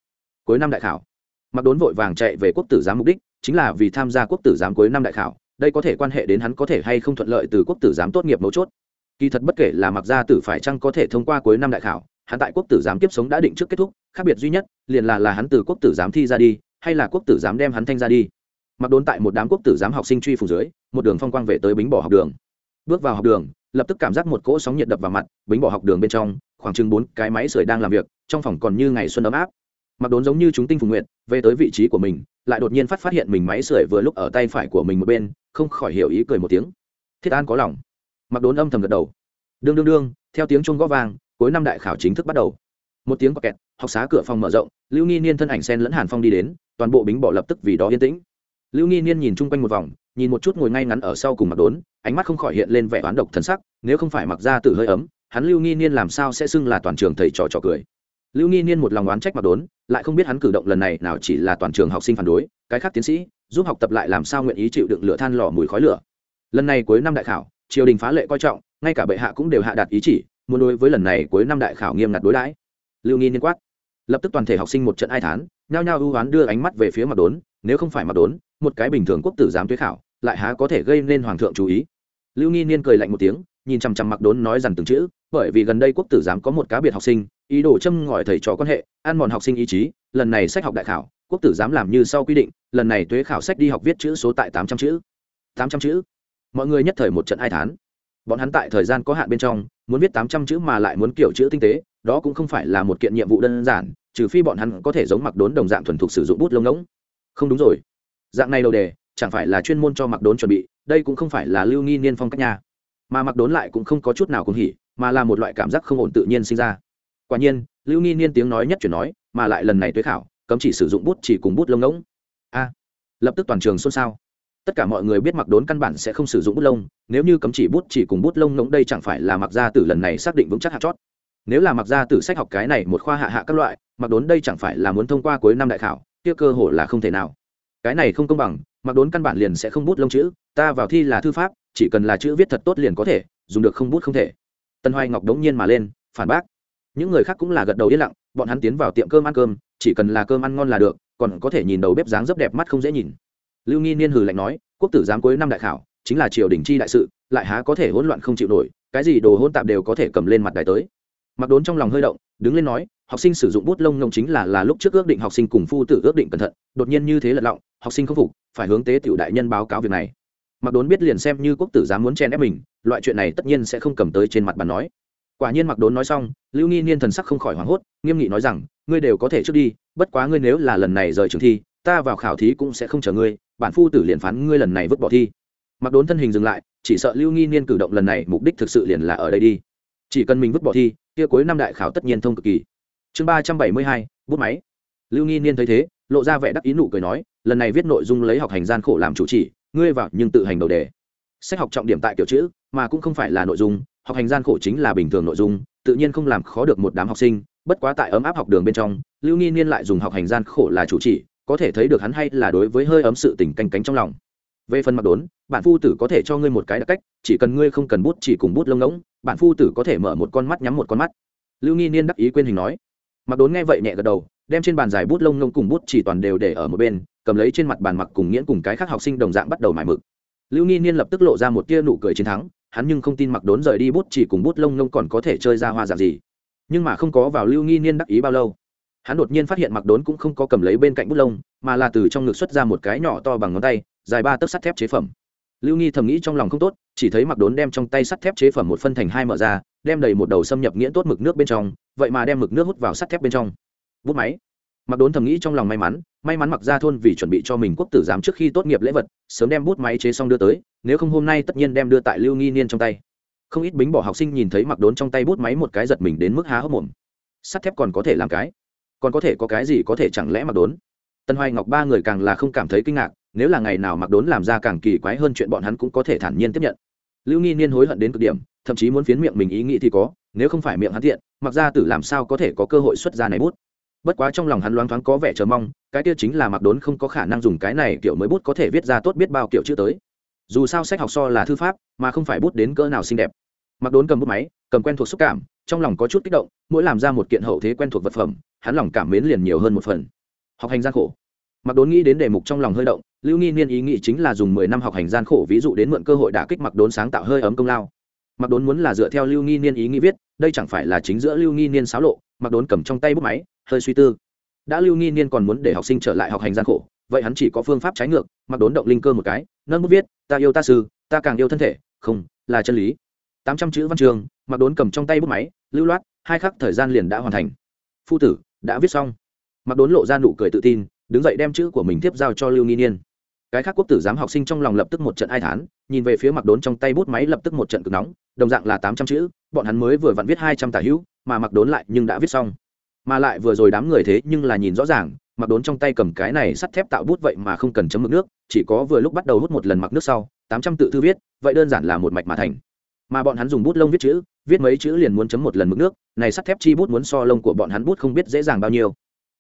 cuối năm đại khảo. Mặc đốn vội vàng chạy về quốc tử giám mục đích chính là vì tham gia quốc tử giám cuối năm đại khảo đây có thể quan hệ đến hắn có thể hay không thuận lợi từ quốc tử giám tốt nghiệp mấu chốt. Kỳ thật bất kể là mặc gia tử phải chăng có thể thông qua cuối năm đại khảo hắn tại quốc tử giám kiếp sống đã định trước kết thúc khác biệt duy nhất liền là là hắn từ quốc tử giám thi ra đi hay là quốc tử giám đem hắn thanh ra đi? Mặc đốn tại một đám quốc tử giám học sinh truy phủ dưới, một đường phong quang về tới bính bỏ học đường. Bước vào học đường, lập tức cảm giác một cỗ sóng nhiệt đập vào mặt, bính bỏ học đường bên trong, khoảng chừng bốn cái máy sưởi đang làm việc, trong phòng còn như ngày xuân ấm áp. Mặc đốn giống như chúng tinh phùng nguyện về tới vị trí của mình, lại đột nhiên phát phát hiện mình máy sưởi vừa lúc ở tay phải của mình một bên, không khỏi hiểu ý cười một tiếng. Thiết an có lòng. Mặc đốn âm thầm gật đầu. Đương đương đương, theo tiếng chuông gõ vang, cuối năm đại khảo chính thức bắt đầu. Một tiếng quạt kẹt, học xá cửa phòng mở rộng, lưu nghi niên thân ảnh sen lẫn hàn phong đi đến toàn bộ bính bỏ lập tức vì đó yên tĩnh. Lưu nghi niên nhìn chung quanh một vòng, nhìn một chút ngồi ngay ngắn ở sau cùng mặc đốn, ánh mắt không khỏi hiện lên vẻ oán độc thân sắc, nếu không phải mặc ra từ hơi ấm, hắn lưu nghi niên làm sao sẽ xưng là toàn trường thầy trò trò cười. Lưu nghi niên một lòng oán trách mặc đốn, lại không biết hắn cử động lần này nào chỉ là toàn trường học sinh phản đối, cái khác tiến sĩ, giúp học tập lại làm sao nguyện ý chịu đựng lửa than lò mùi khói lửa. Lần này cuối năm đại khảo, triều đình phá lệ coi trọng, ngay cả bệ hạ cũng đều hạ đạt ý chỉ, muốn đối với lần này cuối năm đại khảo nghiêm ngặt đối đãi. Lưu nghi niên quát lập tức toàn thể học sinh một trận ai thán, nhao nhao ưu oán đưa ánh mắt về phía mặt đốn, nếu không phải mặt đốn, một cái bình thường quốc tử giám tuyết khảo, lại há có thể gây nên hoàng thượng chú ý. Lưu nghi niên cười lạnh một tiếng, nhìn chằm chằm mặc đốn nói rằng từng chữ, bởi vì gần đây quốc tử giám có một cá biệt học sinh, ý đồ châm ngòi thầy trò quan hệ, ăn mòn học sinh ý chí, lần này sách học đại khảo, quốc tử giám làm như sau quy định, lần này tuế khảo sách đi học viết chữ số tại tám trăm chữ. Tám trăm chữ. Mọi người nhất thời một trận ai thán. Bọn hắn tại thời gian có hạn bên trong, muốn viết tám trăm chữ mà lại muốn kiểu chữ tinh tế đó cũng không phải là một kiện nhiệm vụ đơn giản, trừ phi bọn hắn có thể giống mặc đốn đồng dạng thuần thục sử dụng bút lông ngỗng. Không đúng rồi. Dạng này đầu đề, chẳng phải là chuyên môn cho mặc đốn chuẩn bị, đây cũng không phải là lưu nghi niên phong cách nhà mà mặc đốn lại cũng không có chút nào cũng hỉ, mà là một loại cảm giác không ổn tự nhiên sinh ra. Quả nhiên, lưu nghi niên tiếng nói nhất chuyển nói, mà lại lần này tuế khảo, cấm chỉ sử dụng bút chỉ cùng bút lông ngỗng. A, lập tức toàn trường xôn xao. Tất cả mọi người biết mặc đốn căn bản sẽ không sử dụng bút lông, nếu như cấm chỉ bút chỉ cùng bút lông ngỗng đây chẳng phải là mặc ra từ lần này xác định vững chắc hạt chót nếu là mặc ra từ sách học cái này một khoa hạ hạ các loại, mặc đốn đây chẳng phải là muốn thông qua cuối năm đại khảo, kia cơ hội là không thể nào. Cái này không công bằng, mặc đốn căn bản liền sẽ không bút lông chữ, ta vào thi là thư pháp, chỉ cần là chữ viết thật tốt liền có thể, dùng được không bút không thể. Tân hoài ngọc đống nhiên mà lên, phản bác. Những người khác cũng là gật đầu yên lặng, bọn hắn tiến vào tiệm cơm ăn cơm, chỉ cần là cơm ăn ngon là được, còn có thể nhìn đầu bếp dáng rất đẹp mắt không dễ nhìn. Lưu nghi niên hừ lạnh nói, quốc tử giám cuối năm đại khảo, chính là triều đình chi đại sự, lại há có thể hỗn loạn không chịu nổi, cái gì đồ hỗn tạp đều có thể cầm lên mặt đài tới mặc đốn trong lòng hơi động, đứng lên nói, học sinh sử dụng bút lông ngông chính là là lúc trước ước định học sinh cùng phu tử ước định cẩn thận, đột nhiên như thế lật lọng, học sinh không phục, phải hướng tế tiểu đại nhân báo cáo việc này. Mặc đốn biết liền xem như quốc tử dám muốn chen ép mình, loại chuyện này tất nhiên sẽ không cầm tới trên mặt bàn nói. Quả nhiên mặc đốn nói xong, lưu nghi niên thần sắc không khỏi hoảng hốt, nghiêm nghị nói rằng, ngươi đều có thể trước đi, bất quá ngươi nếu là lần này rời trường thi, ta vào khảo thí cũng sẽ không chờ ngươi, bản phu tử liền phán ngươi lần này vứt bỏ thi. Mặc đốn thân hình dừng lại, chỉ sợ lưu nghi niên cử động lần này mục đích thực sự liền là ở đây đi. Chỉ cần mình vứt bỏ thi kia cuối năm đại khảo tất nhiên thông cực kỳ. Chương ba trăm bảy mươi hai, bút máy. Lưu nghi niên thấy thế, lộ ra vẻ đắc ý nụ cười nói, lần này viết nội dung lấy học hành gian khổ làm chủ chỉ ngươi vào nhưng tự hành đầu đề. Sách học trọng điểm tại kiểu chữ, mà cũng không phải là nội dung, học hành gian khổ chính là bình thường nội dung, tự nhiên không làm khó được một đám học sinh, bất quá tại ấm áp học đường bên trong, lưu nghi niên lại dùng học hành gian khổ là chủ chỉ có thể thấy được hắn hay là đối với hơi ấm sự tình canh cánh trong lòng về phần mặc đốn bản phu tử có thể cho ngươi một cái đặc cách, chỉ cần ngươi không cần bút chỉ cùng bút lông ngỗng bản phu tử có thể mở một con mắt nhắm một con mắt. Lưu nghi niên đắc ý quên hình nói. Mặc đốn nghe vậy nhẹ gật đầu, đem trên bàn dài bút lông ngông cùng bút chỉ toàn đều để ở một bên, cầm lấy trên mặt bàn mặc cùng nghiễn cùng cái khác học sinh đồng dạng bắt đầu mải mực. Lưu nghi niên lập tức lộ ra một tia nụ cười chiến thắng, hắn nhưng không tin mặc đốn rời đi bút chỉ cùng bút lông ngông còn có thể chơi ra hoa dạng gì. Nhưng mà không có vào lưu nghi niên đắc ý bao lâu, hắn đột nhiên phát hiện mặc đốn cũng không có cầm lấy bên cạnh bút lông, mà là từ trong ngực xuất ra một cái nhỏ to bằng ngón tay dài ba tấc sắt thép chế phẩm. Lưu nghi thầm nghĩ trong lòng không tốt, chỉ thấy mặc đốn đem trong tay sắt thép chế phẩm một phân thành hai mở ra, đem đầy một đầu xâm nhập nghĩa tốt mực nước bên trong, vậy mà đem mực nước hút vào sắt thép bên trong. Bút máy. Mặc đốn thầm nghĩ trong lòng may mắn may mắn mặc ra thôn vì chuẩn bị cho mình quốc tử giám trước khi tốt nghiệp lễ vật, sớm đem bút máy chế xong đưa tới, nếu không hôm nay tất nhiên đem đưa tại lưu nghi niên trong tay. Không ít bính bỏ học sinh nhìn thấy mặc đốn trong tay bút máy một cái giật mình đến mức há hốc mồm. Sắt thép còn có thể làm cái? Còn có thể có cái gì có thể chẳng lẽ mặc đốn? Tân hoài ngọc ba người càng là không cảm thấy kinh ngạc nếu là ngày nào mặc đốn làm ra càng kỳ quái hơn chuyện bọn hắn cũng có thể thản nhiên tiếp nhận. Lưu nghi niên hối hận đến cực điểm, thậm chí muốn phiến miệng mình ý nghĩ thì có, nếu không phải miệng hắn tiện, mặc ra tử làm sao có thể có cơ hội xuất ra này bút. Bất quá trong lòng hắn loáng thoáng có vẻ chờ mong, cái kia chính là mặc đốn không có khả năng dùng cái này kiểu mới bút có thể viết ra tốt biết bao kiểu chữ tới. Dù sao sách học so là thư pháp, mà không phải bút đến cỡ nào xinh đẹp. Mặc đốn cầm bút máy, cầm quen thuộc xúc cảm, trong lòng có chút kích động, mỗi làm ra một kiện hậu thế quen thuộc vật phẩm, hắn lòng cảm mến liền nhiều hơn một phần. Học hành gian khổ. Mặc đốn nghĩ đến đề mục trong lòng hơi động lưu nghi niên ý nghĩ chính là dùng mười năm học hành gian khổ ví dụ đến mượn cơ hội đả kích mặc đốn sáng tạo hơi ấm công lao. Mặc đốn muốn là dựa theo lưu nghi niên ý nghĩ viết, đây chẳng phải là chính giữa lưu nghi niên xáo lộ mặc đốn cầm trong tay bút máy, hơi suy tư. Đã lưu nghi niên còn muốn để học sinh trở lại học hành gian khổ, vậy hắn chỉ có phương pháp trái ngược mặc đốn động linh cơ một cái, nâng bút viết, ta yêu ta sư, ta càng yêu thân thể, không, là chân lý. Tám trăm chữ văn trường mặc đốn cầm trong tay bút máy, lưu loát, hai khắc thời gian liền đã hoàn thành. Phu tử, đã viết xong. Mặc đốn lộ ra nụ cười tự tin, đứng dậy đem chữ của mình tiếp giao cho lưu nghi niên cái khác quốc tử giám học sinh trong lòng lập tức một trận ai thán, nhìn về phía mặc đốn trong tay bút máy lập tức một trận cực nóng, đồng dạng là tám trăm chữ, bọn hắn mới vừa vặn viết hai trăm tả hữu, mà mặc đốn lại nhưng đã viết xong. Mà lại vừa rồi đám người thế nhưng là nhìn rõ ràng, mặc đốn trong tay cầm cái này sắt thép tạo bút vậy mà không cần chấm mực nước, chỉ có vừa lúc bắt đầu hút một lần mặc nước sau, tám trăm tự thư viết, vậy đơn giản là một mạch mà thành. Mà bọn hắn dùng bút lông viết chữ, viết mấy chữ liền muốn chấm một lần mực nước, này sắt thép chi bút muốn so lông của bọn hắn bút không biết dễ dàng bao nhiêu.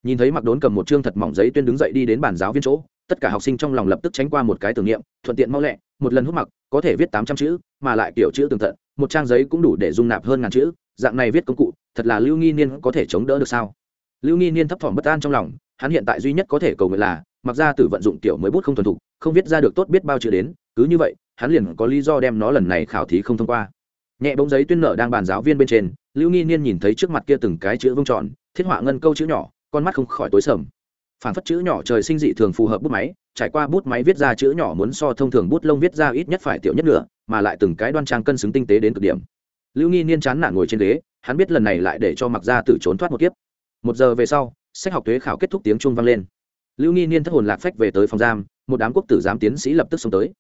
Nhìn thấy mặc đốn cầm một chương thật mỏng giấy tuyên đứng dậy đi đến bàn giáo viên chỗ tất cả học sinh trong lòng lập tức tránh qua một cái tưởng niệm, thuận tiện mau lẹ, một lần hút mặc, có thể viết tám trăm chữ, mà lại kiểu chữ tường tận, một trang giấy cũng đủ để dung nạp hơn ngàn chữ, dạng này viết công cụ, thật là lưu nghi niên có thể chống đỡ được sao? Lưu nghi niên thấp thỏm bất an trong lòng, hắn hiện tại duy nhất có thể cầu nguyện là, mặc ra từ vận dụng kiểu mới bút không thuần thục, không viết ra được tốt biết bao chữ đến, cứ như vậy, hắn liền có lý do đem nó lần này khảo thí không thông qua. Nhẹ bóng giấy tuyên nợ đang bàn giáo viên bên trên, lưu nghi niên nhìn thấy trước mặt kia từng cái chữ vương tròn, thiết họa ngân câu chữ nhỏ, con mắt không khỏi tối sầm phản phất chữ nhỏ trời sinh dị thường phù hợp bút máy, trải qua bút máy viết ra chữ nhỏ muốn so thông thường bút lông viết ra ít nhất phải tiểu nhất nửa, mà lại từng cái đoan trang cân xứng tinh tế đến cực điểm. Lưu nghi niên chán nản ngồi trên ghế, hắn biết lần này lại để cho mặc ra tử trốn thoát một kiếp. Một giờ về sau, sách học thuế khảo kết thúc tiếng trung vang lên. Lưu nghi niên thất hồn lạc phách về tới phòng giam, một đám quốc tử giám tiến sĩ lập tức xông tới.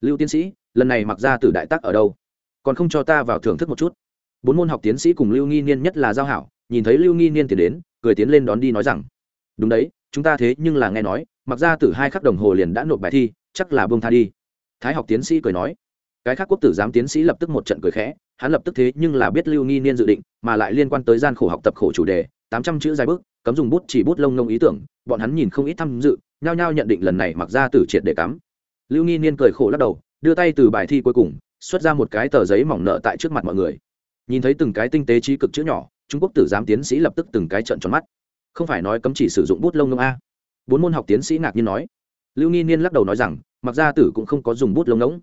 Lưu tiến sĩ, lần này mặc ra tử đại tác ở đâu? Còn không cho ta vào thưởng thức một chút. Bốn môn học tiến sĩ cùng lưu nghi niên nhất là giao hảo, nhìn thấy lưu nghi niên thì đến, cười tiến lên đón đi nói rằng, đúng đấy chúng ta thế nhưng là nghe nói, mặc ra từ hai khắc đồng hồ liền đã nộp bài thi, chắc là bông tha đi. Thái học tiến sĩ cười nói. Cái khác quốc tử giám tiến sĩ lập tức một trận cười khẽ, hắn lập tức thế nhưng là biết lưu nghi niên dự định, mà lại liên quan tới gian khổ học tập khổ chủ đề, tám trăm chữ dài bước cấm dùng bút chỉ bút lông nông ý tưởng, bọn hắn nhìn không ít tham dự, nhao nhao nhận định lần này mặc ra từ triệt để cắm. Lưu nghi niên cười khổ lắc đầu, đưa tay từ bài thi cuối cùng, xuất ra một cái tờ giấy mỏng nợ tại trước mặt mọi người. Nhìn thấy từng cái tinh tế trí cực chữ nhỏ, trung quốc tử giám tiến sĩ lập tức từng cái trận tròn mắt không phải nói cấm chỉ sử dụng bút lông ngông a. Bốn môn học tiến sĩ ngạc nhiên nói. Lưu nghi niên lắc đầu nói rằng, mặc gia tử cũng không có dùng bút lông ngỗng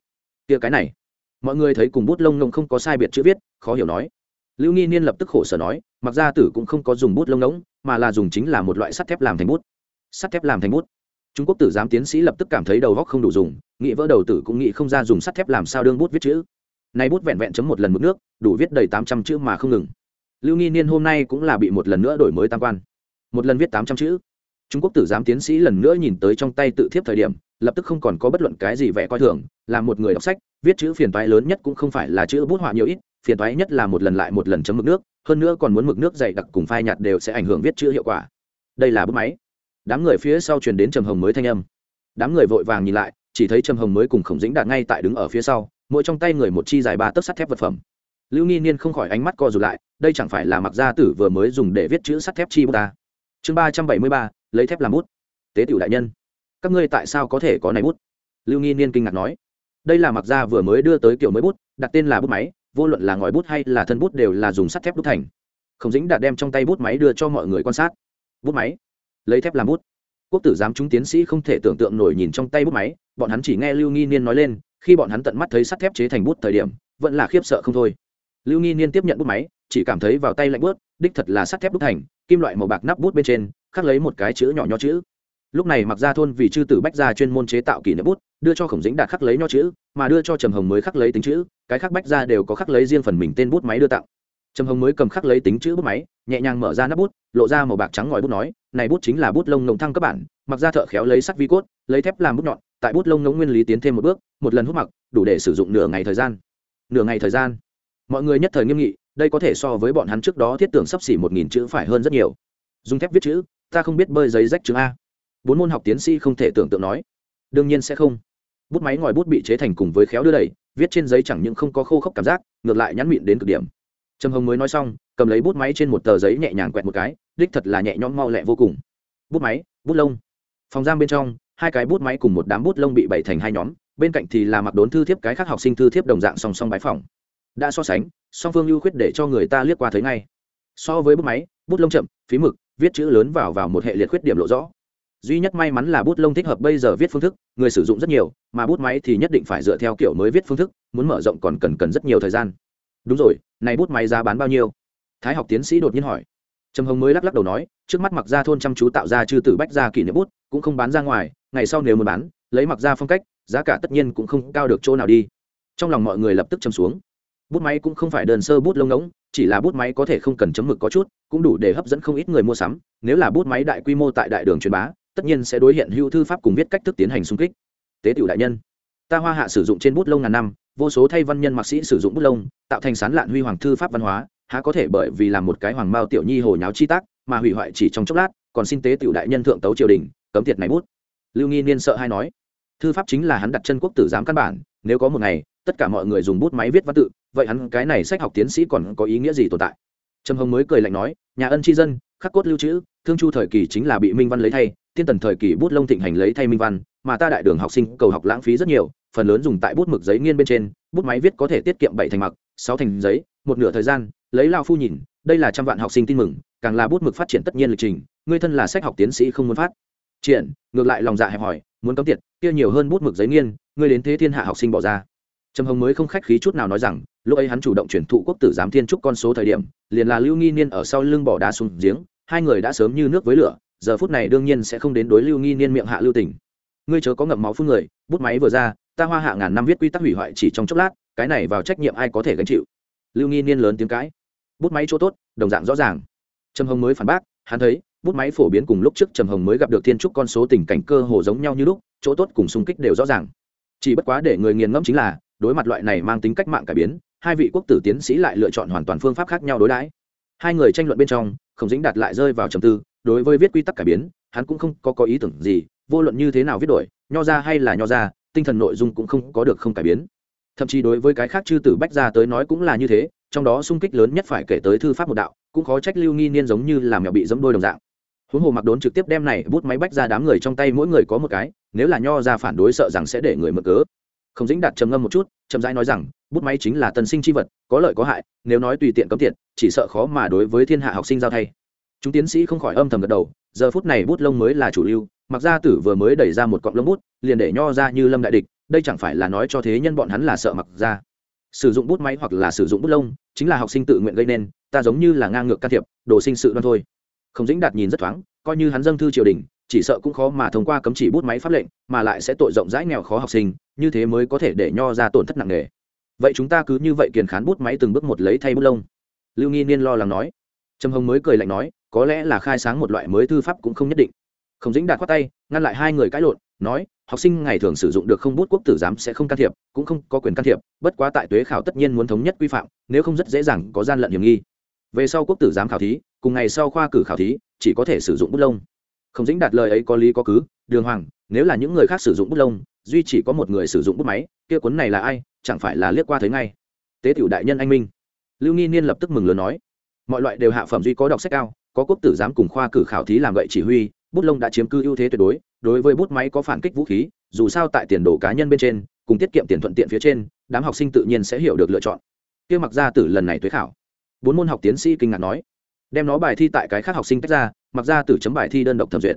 kia cái này, mọi người thấy cùng bút lông ngông không có sai biệt chữ viết, khó hiểu nói. Lưu nghi niên lập tức khổ sở nói, mặc gia tử cũng không có dùng bút lông ngỗng mà là dùng chính là một loại sắt thép làm thành bút. Sắt thép làm thành bút. Trung quốc tử giám tiến sĩ lập tức cảm thấy đầu góc không đủ dùng, nghĩ vỡ đầu tử cũng nghĩ không ra dùng sắt thép làm sao đương bút viết chữ. Nay bút vẹn vẹn chấm một lần mực nước, đủ viết đầy tám trăm chữ mà không ngừng. Lưu nghi niên hôm nay cũng là bị một lần nữa đổi mới tam quan một lần viết tám trăm chữ. Trung quốc tử giám tiến sĩ lần nữa nhìn tới trong tay tự thiếp thời điểm, lập tức không còn có bất luận cái gì vẻ coi thường, là một người đọc sách, viết chữ phiền toái lớn nhất cũng không phải là chữ bút họa nhiều ít, phiền toái nhất là một lần lại một lần chấm mực nước, hơn nữa còn muốn mực nước dày đặc cùng phai nhạt đều sẽ ảnh hưởng viết chữ hiệu quả. Đây là bút máy. Đám người phía sau truyền đến trầm hồng mới thanh âm. Đám người vội vàng nhìn lại, chỉ thấy trầm hồng mới cùng khổng dĩnh đạt ngay tại đứng ở phía sau, mỗi trong tay người một chi dài ba tấc sắt thép vật phẩm. Lưu nghi niên không khỏi ánh mắt co rụt lại, đây chẳng phải là mặc gia tử vừa mới dùng để viết chữ sắt thép chi bút ta chương ba trăm bảy mươi ba, lấy thép làm bút. Tế tiểu đại nhân, các ngươi tại sao có thể có này bút? Lưu nghi niên kinh ngạc nói. Đây là mặc gia vừa mới đưa tới kiểu mới bút, đặt tên là bút máy, vô luận là ngòi bút hay là thân bút đều là dùng sắt thép đúc thành. Khổng dĩnh đạt đem trong tay bút máy đưa cho mọi người quan sát. Bút máy, lấy thép làm bút. Quốc tử giám chúng tiến sĩ không thể tưởng tượng nổi nhìn trong tay bút máy, bọn hắn chỉ nghe lưu nghi niên nói lên, khi bọn hắn tận mắt thấy sắt thép chế thành bút thời điểm, vẫn là khiếp sợ không thôi. Lưu nghi niên tiếp nhận bút máy, chỉ cảm thấy vào tay lạnh bớt đích thật là sắt thép đúc thành kim loại màu bạc nắp bút bên trên, khắc lấy một cái chữ nhỏ nho chữ. Lúc này mặc ra thôn vì chư tử bách gia chuyên môn chế tạo kỷ niệm bút, đưa cho khổng dĩnh đạt khắc lấy nho chữ, mà đưa cho trầm hồng mới khắc lấy tính chữ, cái khắc bách gia đều có khắc lấy riêng phần mình tên bút máy đưa tặng. Trầm hồng mới cầm khắc lấy tính chữ bút máy, nhẹ nhàng mở ra nắp bút, lộ ra màu bạc trắng ngòi bút nói, này bút chính là bút lông nồng thăng cấp bản. Mặc ra thợ khéo lấy sắt vi cốt, lấy thép làm bút nhọn, tại bút lông nồng nguyên lý tiến thêm một bước, một lần hút mặc, đủ để sử dụng nửa ngày thời gian. Nửa ngày thời gian. Mọi người nhất thời nghiêm nghị đây có thể so với bọn hắn trước đó thiết tưởng sắp xỉ một nghìn chữ phải hơn rất nhiều. Dùng thép viết chữ, ta không biết bơi giấy rách chữ a. Bốn môn học tiến sĩ không thể tưởng tượng nói. Đương nhiên sẽ không. Bút máy ngòi bút bị chế thành cùng với khéo đưa đẩy, viết trên giấy chẳng những không có khô khốc cảm giác, ngược lại nhắn mịn đến cực điểm. Trầm hồng mới nói xong, cầm lấy bút máy trên một tờ giấy nhẹ nhàng quẹt một cái, đích thật là nhẹ nhõm mau lẹ vô cùng. Bút máy, bút lông. Phòng giam bên trong, hai cái bút máy cùng một đám bút lông bị bày thành hai nhóm, bên cạnh thì là mặc đốn thư thiếp cái khác học sinh thư thiếp đồng dạng song song bái phòng đã so sánh, song phương ưu khuyết để cho người ta liếc qua thấy ngay. So với bút máy, bút lông chậm, phí mực, viết chữ lớn vào vào một hệ liệt khuyết điểm lộ rõ. Duy nhất may mắn là bút lông thích hợp bây giờ viết phương thức, người sử dụng rất nhiều, mà bút máy thì nhất định phải dựa theo kiểu mới viết phương thức, muốn mở rộng còn cần cần rất nhiều thời gian. Đúng rồi, này bút máy giá bán bao nhiêu? Thái học tiến sĩ đột nhiên hỏi. Trầm hồng mới lắc lắc đầu nói, trước mắt mặc ra thôn chăm chú tạo ra chư tử bách ra kỷ niệm bút, cũng không bán ra ngoài, ngày sau nếu muốn bán, lấy mặc ra phong cách, giá cả tất nhiên cũng không cao được chỗ nào đi. Trong lòng mọi người lập tức châm xuống bút máy cũng không phải đơn sơ bút lông ngỗng, chỉ là bút máy có thể không cần chấm mực có chút, cũng đủ để hấp dẫn không ít người mua sắm. Nếu là bút máy đại quy mô tại đại đường truyền bá, tất nhiên sẽ đối hiện hữu thư pháp cùng viết cách thức tiến hành xung kích. Tế tiểu đại nhân, ta hoa hạ sử dụng trên bút lông ngàn năm, vô số thay văn nhân mạc sĩ sử dụng bút lông, tạo thành sán lạn huy hoàng thư pháp văn hóa, há có thể bởi vì làm một cái hoàng mao tiểu nhi hồ nháo chi tác, mà hủy hoại chỉ trong chốc lát, còn xin tế tiểu đại nhân thượng tấu triều đình, cấm tiệt này bút. Lưu nghi niên sợ hay nói, thư pháp chính là hắn đặt chân quốc tử giám căn bản, nếu có một ngày tất cả mọi người dùng bút máy viết văn tự, vậy hắn cái này sách học tiến sĩ còn có ý nghĩa gì tồn tại? Trầm hồng mới cười lạnh nói, nhà ân tri dân, khắc cốt lưu trữ, thương chu thời kỳ chính là bị minh văn lấy thay thiên tần thời kỳ bút lông thịnh hành lấy thay minh văn, mà ta đại đường học sinh cầu học lãng phí rất nhiều, phần lớn dùng tại bút mực giấy nghiên bên trên, bút máy viết có thể tiết kiệm bảy thành mặc, sáu thành giấy, một nửa thời gian, lấy lao phu nhìn, đây là trăm vạn học sinh tin mừng, càng là bút mực phát triển tất nhiên lịch trình, ngươi thân là sách học tiến sĩ không muốn phát. Triển, ngược lại lòng dạ hẹp hỏi muốn cấm tiệt, kia nhiều hơn bút mực giấy nghiên, ngươi đến thế thiên hạ học sinh bỏ ra trầm hồng mới không khách khí chút nào nói rằng, lúc ấy hắn chủ động chuyển thụ quốc tử giám thiên trúc con số thời điểm, liền là lưu nghi niên ở sau lưng bỏ đá xuống giếng, hai người đã sớm như nước với lửa, giờ phút này đương nhiên sẽ không đến đối lưu nghi niên miệng hạ lưu tình. Ngươi chớ có ngậm máu phun người, bút máy vừa ra, ta hoa hạ ngàn năm viết quy tắc hủy hoại chỉ trong chốc lát, cái này vào trách nhiệm ai có thể gánh chịu? Lưu nghi niên lớn tiếng cãi. Bút máy chỗ tốt, đồng dạng rõ ràng. Trầm hồng mới phản bác, hắn thấy, bút máy phổ biến cùng lúc trước trầm hồng mới gặp được thiên trúc con số tình cảnh cơ hồ giống nhau như lúc, chỗ tốt cùng xung kích đều rõ ràng. Chỉ bất quá để người nghiền ngẫm chính là đối mặt loại này mang tính cách mạng cải biến, hai vị quốc tử tiến sĩ lại lựa chọn hoàn toàn phương pháp khác nhau đối đãi. Hai người tranh luận bên trong không dính đạt lại rơi vào trầm tư, đối với viết quy tắc cải biến, hắn cũng không có có ý tưởng gì, vô luận như thế nào viết đổi, nho ra hay là nho ra, tinh thần nội dung cũng không có được không cải biến. Thậm chí đối với cái khác chư tử bách ra tới nói cũng là như thế, trong đó sung kích lớn nhất phải kể tới thư pháp một đạo, cũng khó trách lưu nghi niên giống như làm mèo bị dẫm đôi đồng dạng. Huống hồ mặc đốn trực tiếp đem này bút máy bách ra đám người trong tay mỗi người có một cái, nếu là nho ra phản đối sợ rằng sẽ để người mở cớ không dĩnh đạt trầm ngâm một chút, chậm rãi nói rằng, bút máy chính là tân sinh chi vật, có lợi có hại, nếu nói tùy tiện cấm tiện chỉ sợ khó mà đối với thiên hạ học sinh giao thay. Chúng tiến sĩ không khỏi âm thầm gật đầu, giờ phút này bút lông mới là chủ lưu, mặc gia tử vừa mới đẩy ra một cọng lông bút, liền để nho ra như lâm đại địch, đây chẳng phải là nói cho thế nhân bọn hắn là sợ mặc ra. Sử dụng bút máy hoặc là sử dụng bút lông, chính là học sinh tự nguyện gây nên, ta giống như là ngang ngược can thiệp, đồ sinh sự đoan thôi. Không dĩnh đạt nhìn rất thoáng, coi như hắn dâng thư triều đình chỉ sợ cũng khó mà thông qua cấm chỉ bút máy pháp lệnh, mà lại sẽ tội rộng rãi nghèo khó học sinh, như thế mới có thể để nho ra tổn thất nặng nề. Vậy chúng ta cứ như vậy kiền khán bút máy từng bước một lấy thay bút lông. Lưu nghi niên lo lắng nói. Trầm hồng mới cười lạnh nói, có lẽ là khai sáng một loại mới thư pháp cũng không nhất định. Không dĩnh đạt khoát tay, ngăn lại hai người cãi lộn, nói, học sinh ngày thường sử dụng được không bút quốc tử giám sẽ không can thiệp, cũng không có quyền can thiệp, bất quá tại tuế khảo tất nhiên muốn thống nhất quy phạm, nếu không rất dễ dàng có gian lận hiểm nghi. Về sau quốc tử giám khảo thí, cùng ngày sau khoa cử khảo thí, chỉ có thể sử dụng bút lông không dính đạt lời ấy có lý có cứ, đường hoàng, nếu là những người khác sử dụng bút lông, duy chỉ có một người sử dụng bút máy, kia cuốn này là ai, chẳng phải là liếc qua thấy ngay. Tế tiểu đại nhân anh minh. Lưu nghi niên lập tức mừng lớn nói, mọi loại đều hạ phẩm duy có đọc sách cao, có quốc tử giám cùng khoa cử khảo thí làm gậy chỉ huy, bút lông đã chiếm cư ưu thế tuyệt đối đối với bút máy có phản kích vũ khí, dù sao tại tiền đồ cá nhân bên trên, cùng tiết kiệm tiền thuận tiện phía trên, đám học sinh tự nhiên sẽ hiểu được lựa chọn. Kia mặc ra từ lần này tuế khảo. Bốn môn học tiến sĩ kinh ngạc nói đem nó bài thi tại cái khác học sinh tách ra, mặc ra tử chấm bài thi đơn độc thẩm duyệt.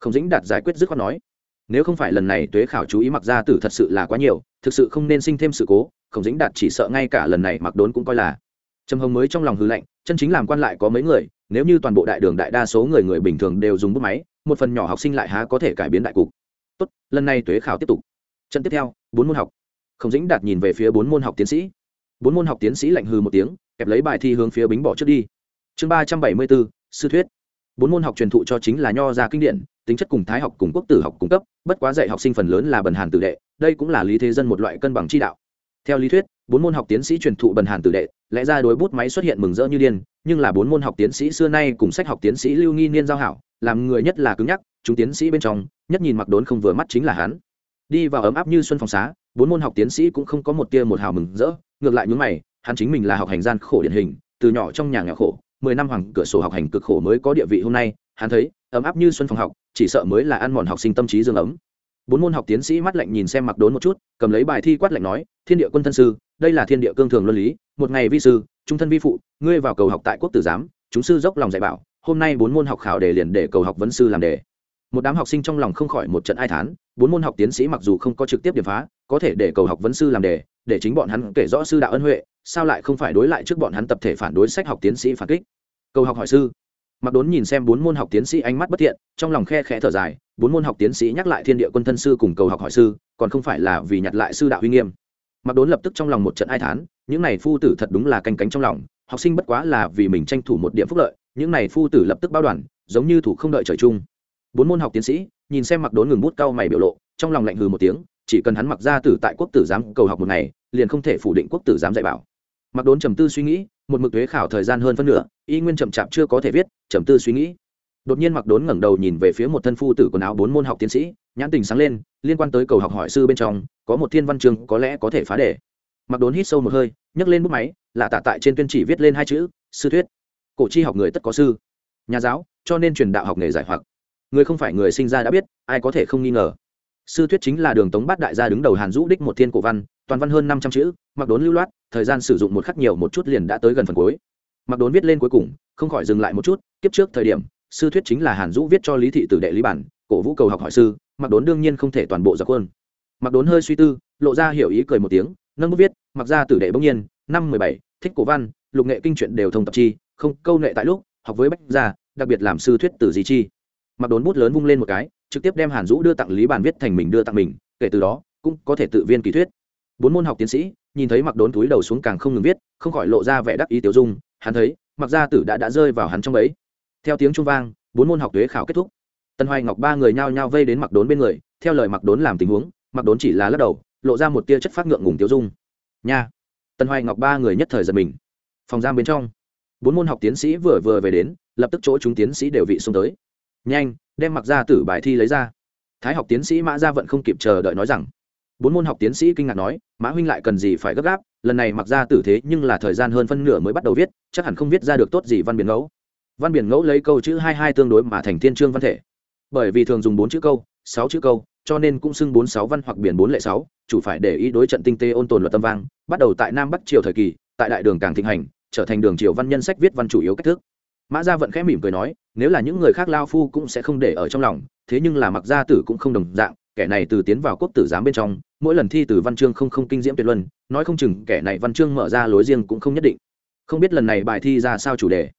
Không dính đạt giải quyết dứt khoát nói, nếu không phải lần này tuế khảo chú ý mặc ra tử thật sự là quá nhiều, thực sự không nên sinh thêm sự cố không dính đạt chỉ sợ ngay cả lần này mặc đốn cũng coi là. Trầm hồng mới trong lòng hư lệnh chân chính làm quan lại có mấy người, nếu như toàn bộ đại đường đại đa số người người bình thường đều dùng bút máy, một phần nhỏ học sinh lại há có thể cải biến đại cục. Tốt, lần này tuế khảo tiếp tục. Trận tiếp theo, bốn môn học. Không dính đạt nhìn về phía bốn môn học tiến sĩ. Bốn môn học tiến sĩ lạnh hư một tiếng, kẹp lấy bài thi hướng phía bính bỏ trước đi chương ba trăm bảy mươi bốn, sư thuyết. Bốn môn học truyền thụ cho chính là nho gia kinh điển, tính chất cùng thái học cùng quốc tử học cung cấp, bất quá dạy học sinh phần lớn là bần hàn tử đệ, đây cũng là lý thế dân một loại cân bằng chi đạo. Theo lý thuyết, bốn môn học tiến sĩ truyền thụ bần hàn tử đệ, lẽ ra đối bút máy xuất hiện mừng rỡ như điên, nhưng là bốn môn học tiến sĩ xưa nay cùng sách học tiến sĩ lưu nghi niên giao hảo, làm người nhất là cứng nhắc, chúng tiến sĩ bên trong, nhất nhìn mặc đốn không vừa mắt chính là hắn. Đi vào ấm áp như xuân phòng xá, bốn môn học tiến sĩ cũng không có một tia một hào mừng rỡ, ngược lại nhún mày, hắn chính mình là học hành gian khổ điển hình, từ nhỏ trong nhà nghèo khổ mười năm hoàng cửa sổ học hành cực khổ mới có địa vị hôm nay, hắn thấy, ấm áp như xuân phòng học, chỉ sợ mới là ăn mòn học sinh tâm trí dương ấm. Bốn môn học tiến sĩ mắt lạnh nhìn xem mặc đốn một chút, cầm lấy bài thi quát lạnh nói, thiên địa quân thân sư, đây là thiên địa cương thường luân lý, một ngày vi sư, trung thân vi phụ, ngươi vào cầu học tại quốc tử giám, chúng sư dốc lòng dạy bảo, hôm nay bốn môn học khảo đề liền để cầu học vấn sư làm đề. Một đám học sinh trong lòng không khỏi một trận ai thán, bốn môn học tiến sĩ mặc dù không có trực tiếp điểm phá, có thể để cầu học vấn sư làm đề, để chính bọn hắn kể rõ sư đạo ân huệ, sao lại không phải đối lại trước bọn hắn tập thể phản đối sách học tiến sĩ phản kích? Cầu học hỏi sư. Mặc đốn nhìn xem bốn môn học tiến sĩ ánh mắt bất thiện, trong lòng khe khẽ thở dài, bốn môn học tiến sĩ nhắc lại thiên địa quân thân sư cùng cầu học hỏi sư, còn không phải là vì nhặt lại sư đạo huy nghiêm. Mặc đốn lập tức trong lòng một trận ai thán, những này phu tử thật đúng là canh cánh trong lòng, học sinh bất quá là vì mình tranh thủ một điểm phúc lợi, những này phu tử lập tức bao đoàn, giống như thủ không đợi trời chung. Bốn môn học tiến sĩ nhìn xem mặc đốn ngừng bút cau mày biểu lộ, trong lòng lạnh hừ một tiếng, chỉ cần hắn mặc ra tử tại quốc tử giám cầu học một ngày, liền không thể phủ định quốc tử giám dạy bảo. Mặc đốn trầm tư suy nghĩ một mực thuế khảo thời gian hơn phân nửa, y nguyên chậm chạp chưa có thể viết, chậm tư suy nghĩ. Đột nhiên mặc đốn ngẩng đầu nhìn về phía một thân phu tử quần áo bốn môn học tiến sĩ, nhãn tình sáng lên, liên quan tới cầu học hỏi sư bên trong, có một thiên văn trường có lẽ có thể phá đề. Mặc đốn hít sâu một hơi, nhấc lên bút máy là tạ tại trên tuyên chỉ viết lên hai chữ, sư thuyết. Cổ chi học người tất có sư. Nhà giáo, cho nên truyền đạo học nghề giải hoặc. Người không phải người sinh ra đã biết, ai có thể không nghi ngờ. Sư thuyết chính là đường tống bát đại gia đứng đầu hàn dũ đích một thiên cổ văn, toàn văn hơn năm trăm chữ mặc đốn lưu loát thời gian sử dụng một khắc nhiều một chút liền đã tới gần phần cuối. Mặc đốn viết lên cuối cùng, không khỏi dừng lại một chút, kiếp trước thời điểm, sư thuyết chính là hàn dũ viết cho lý thị tử đệ lý bản, cổ vũ cầu học hỏi sư, mặc đốn đương nhiên không thể toàn bộ dọc quân mặc đốn hơi suy tư, lộ ra hiểu ý cười một tiếng, nâng bút viết, mặc ra tử đệ bỗng nhiên, năm mười bảy, thích cổ văn, lục nghệ kinh truyện đều thông tập chi, không, câu nghệ tại lúc, học với bách gia, đặc biệt làm sư thuyết tử di chi. Mặc đốn bút lớn vung lên một cái, trực tiếp đem hàn dũ đưa tặng lý bản viết thành mình đưa tặng mình, kể từ đó, cũng có thể tự viên kỳ thuyết. Bốn môn học tiến sĩ nhìn thấy mặc đốn túi đầu xuống càng không ngừng viết, không khỏi lộ ra vẻ đắc ý tiểu dung, hắn thấy, mặc gia tử đã đã rơi vào hắn trong ấy theo tiếng trung vang, bốn môn học tuế khảo kết thúc. Tân hoài ngọc ba người nhao nhao vây đến mặc đốn bên người, theo lời mặc đốn làm tình huống, mặc đốn chỉ là lắc đầu, lộ ra một tia chất phát ngượng ngùng tiêu dung. Nha! Tân hoài ngọc ba người nhất thời giật mình. Phòng giam bên trong, bốn môn học tiến sĩ vừa vừa về đến, lập tức chỗ chúng tiến sĩ đều vị xuống tới. Nhanh, đem mặc gia tử bài thi lấy ra. Thái học tiến sĩ mã gia vận không kịp chờ đợi nói rằng bốn môn học tiến sĩ kinh ngạc nói, mã huynh lại cần gì phải gấp gáp? Lần này mặc ra tử thế nhưng là thời gian hơn phân nửa mới bắt đầu viết, chắc hẳn không viết ra được tốt gì văn biển ngẫu. Văn biển ngẫu lấy câu chữ hai hai tương đối mà thành thiên trương văn thể. Bởi vì thường dùng bốn chữ câu, sáu chữ câu, cho nên cũng xưng bốn sáu văn hoặc biển bốn lệ sáu, chủ phải để ý đối trận tinh tế ôn tồn luật tâm vang, bắt đầu tại nam bắc triều thời kỳ, tại đại đường càng thịnh hành, trở thành đường triều văn nhân sách viết văn chủ yếu cách thức. Mã gia vận khẽ mỉm cười nói, nếu là những người khác lao phu cũng sẽ không để ở trong lòng, thế nhưng là mặc gia tử cũng không đồng dạng, kẻ này từ tiến vào quốc tử giám bên trong mỗi lần thi từ văn chương không không kinh diễm tuyệt luân, nói không chừng kẻ này văn chương mở ra lối riêng cũng không nhất định. Không biết lần này bài thi ra sao chủ đề.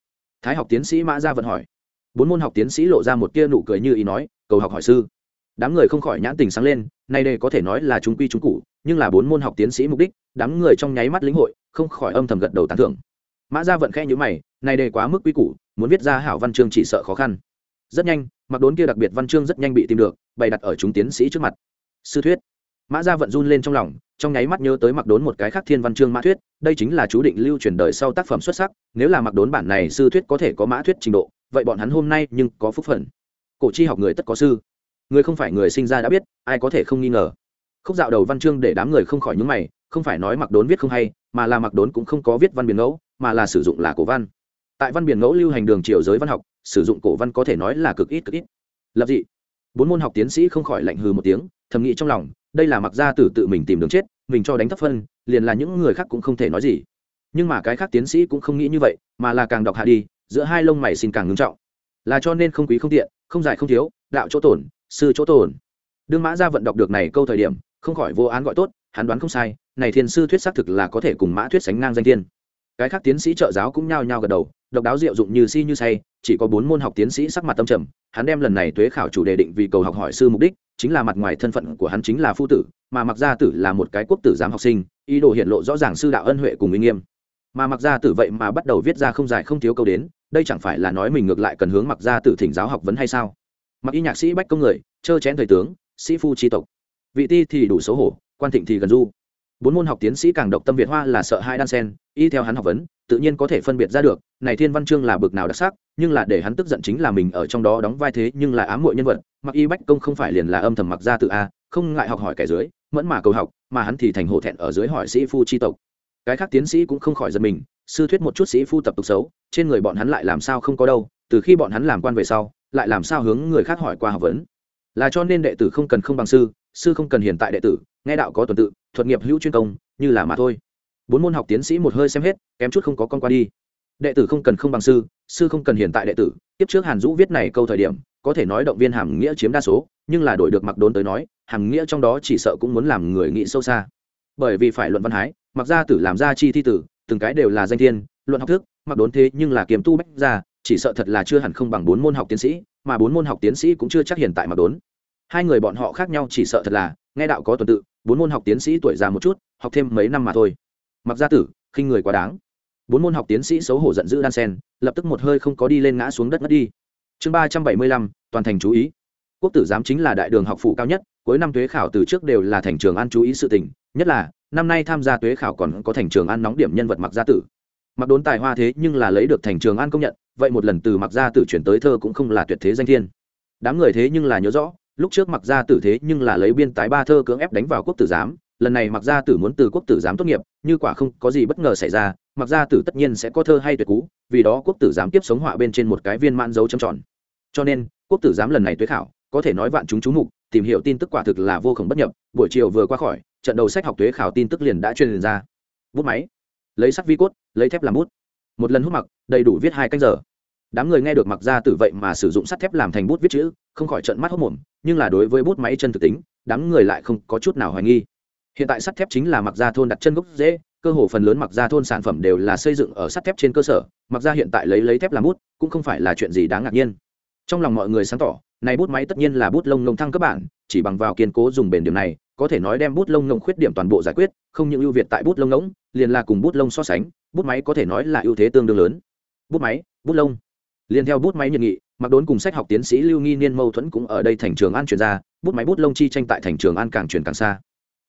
Thái học tiến sĩ mã gia vận hỏi. Bốn môn học tiến sĩ lộ ra một tia nụ cười như ý nói, cầu học hỏi sư. Đám người không khỏi nhãn tình sáng lên, nay đây có thể nói là chúng quy chúng cụ nhưng là bốn môn học tiến sĩ mục đích, đám người trong nháy mắt lĩnh hội, không khỏi âm thầm gật đầu tán thưởng. Mã gia vận khe nhữ mày, nay đề quá mức quy củ, muốn viết ra hảo văn chương chỉ sợ khó khăn. Rất nhanh, mặc đốn kia đặc biệt văn chương rất nhanh bị tìm được, bày đặt ở chúng tiến sĩ trước mặt. Sư thuyết mã gia vận run lên trong lòng, trong nháy mắt nhớ tới mặc đốn một cái khác thiên văn chương mã thuyết, đây chính là chú định lưu truyền đời sau tác phẩm xuất sắc, nếu là mặc đốn bản này sư thuyết có thể có mã thuyết trình độ, vậy bọn hắn hôm nay nhưng có phúc phận. Cổ chi học người tất có sư. Người không phải người sinh ra đã biết, ai có thể không nghi ngờ. Khúc dạo đầu văn chương để đám người không khỏi nhúng mày, không phải nói mặc đốn viết không hay, mà là mặc đốn cũng không có viết văn biển ngẫu, mà là sử dụng là cổ văn. Tại văn biển ngẫu lưu hành đường triều giới văn học, sử dụng cổ văn có thể nói là cực ít cực ít. Lập dị. Bốn môn học tiến sĩ không khỏi lạnh hừ một tiếng, thầm nghĩ trong lòng đây là mặc gia tử tự mình tìm đường chết, mình cho đánh thấp phân, liền là những người khác cũng không thể nói gì. Nhưng mà cái khác tiến sĩ cũng không nghĩ như vậy, mà là càng đọc hạ đi, giữa hai lông mày xin càng ngưng trọng. Là cho nên không quý không tiện, không dài không thiếu, đạo chỗ tổn, sư chỗ tổn. Đương mã gia vận đọc được này câu thời điểm, không khỏi vô án gọi tốt, hắn đoán không sai, này thiên sư thuyết xác thực là có thể cùng mã thuyết sánh ngang danh thiên. Cái khác tiến sĩ trợ giáo cũng nhao nhao gật đầu, độc đáo diệu dụng như si như say, chỉ có bốn môn học tiến sĩ sắc mặt tâm trầm, hắn đem lần này tuế khảo chủ đề định vì cầu học hỏi sư mục đích chính là mặt ngoài thân phận của hắn chính là phu tử, mà mặc gia tử là một cái quốc tử giám học sinh, ý đồ hiện lộ rõ ràng sư đạo ân huệ cùng uy nghiêm. Mà mặc gia tử vậy mà bắt đầu viết ra không dài không thiếu câu đến, đây chẳng phải là nói mình ngược lại cần hướng mặc gia tử thỉnh giáo học vấn hay sao? Mặc y nhạc sĩ bách công người, chơ chén thời tướng, sĩ phu tri tộc. Vị ti thì đủ xấu hổ, quan thịnh thì gần du. Bốn môn học tiến sĩ càng độc tâm việt hoa là sợ hai đan sen y theo hắn học vấn, tự nhiên có thể phân biệt ra được, này thiên văn chương là bực nào đặc sắc, nhưng là để hắn tức giận chính là mình ở trong đó đóng vai thế nhưng là ám muội nhân vật mặc y bách công không phải liền là âm thầm mặc ra tự a, không ngại học hỏi kẻ dưới, mẫn mà cầu học, mà hắn thì thành hổ thẹn ở dưới hỏi sĩ phu tri tộc. Cái khác tiến sĩ cũng không khỏi giật mình, sư thuyết một chút sĩ phu tập tục xấu, trên người bọn hắn lại làm sao không có đâu, từ khi bọn hắn làm quan về sau, lại làm sao hướng người khác hỏi qua học vấn. Là cho nên đệ tử không cần không bằng sư sư không cần hiện tại đệ tử, nghe đạo có tuần tự, thuật nghiệp hữu chuyên công, như là mà thôi. Bốn môn học tiến sĩ một hơi xem hết, kém chút không có con qua đi. Đệ tử không cần không bằng sư sư không cần hiện tại đệ tử tiếp trước hàn dũ viết này câu thời điểm có thể nói động viên hàm nghĩa chiếm đa số, nhưng là đổi được mặc đốn tới nói, hàm nghĩa trong đó chỉ sợ cũng muốn làm người nghĩ sâu xa. Bởi vì phải luận văn hái, mặc gia tử làm ra chi thi tử, từng cái đều là danh thiên, luận học thức, mặc đốn thế nhưng là kiềm tu bách ra chỉ sợ thật là chưa hẳn không bằng bốn môn học tiến sĩ, mà bốn môn học tiến sĩ cũng chưa chắc hiện tại mặc đốn. Hai người bọn họ khác nhau chỉ sợ thật là, nghe đạo có tuần tự, bốn môn học tiến sĩ tuổi già một chút, học thêm mấy năm mà thôi. Mặc gia tử, khinh người quá đáng. Bốn môn học tiến sĩ xấu hổ giận dữ đan sen, lập tức một hơi không có đi lên ngã xuống đất ngất đi chương ba trăm bảy mươi lăm, toàn thành chú ý. Quốc tử giám chính là đại đường học phụ cao nhất, cuối năm thuế khảo từ trước đều là thành trường an chú ý sự tình, nhất là, năm nay tham gia thuế khảo còn có thành trường an nóng điểm nhân vật mặc gia tử. Mặc đốn tài hoa thế nhưng là lấy được thành trường an công nhận, vậy một lần từ mặc gia tử chuyển tới thơ cũng không là tuyệt thế danh thiên. Đám người thế nhưng là nhớ rõ, lúc trước mặc gia tử thế nhưng là lấy biên tái ba thơ cưỡng ép đánh vào quốc tử giám, lần này mặc gia tử muốn từ quốc tử giám tốt nghiệp, như quả không có gì bất ngờ xảy ra mặc gia tử tất nhiên sẽ có thơ hay tuyệt cú vì đó quốc tử giám tiếp sống họa bên trên một cái viên mãn dấu trầm tròn cho nên, quốc tử giám lần này tuyết khảo, có thể nói vạn chúng chú mục, tìm hiểu tin tức quả thực là vô khổng bất nhập. Buổi chiều vừa qua khỏi, trận đầu sách học tuế khảo tin tức liền đã truyền ra. Bút máy. Lấy sắt vi cốt, lấy thép làm bút. Một lần hút mặc, đầy đủ viết hai canh giờ. Đám người nghe được mặc ra từ vậy mà sử dụng sắt thép làm thành bút viết chữ, không khỏi trận mắt hốc mồm, nhưng là đối với bút máy chân thực tính, đám người lại không có chút nào hoài nghi. Hiện tại sắt thép chính là mặc ra thôn đặt chân gốc dễ, cơ hồ phần lớn mặc ra thôn sản phẩm đều là xây dựng ở sắt thép trên cơ sở, mặc ra hiện tại lấy lấy thép làm bút, cũng không phải là chuyện gì đáng ngạc nhiên trong lòng mọi người sáng tỏ, này bút máy tất nhiên là bút lông ngông thăng cấp bản, chỉ bằng vào kiên cố dùng bền điểm này, có thể nói đem bút lông ngông khuyết điểm toàn bộ giải quyết, không những ưu việt tại bút lông ngỗng, liền là cùng bút lông so sánh, bút máy có thể nói là ưu thế tương đương lớn. Bút máy, bút lông. Liền theo bút máy nhiệt nghị mặc đốn cùng sách học tiến sĩ lưu nghi niên mâu thuẫn cũng ở đây thành trường an truyền ra, bút máy bút lông chi tranh tại thành trường an càng truyền càng xa.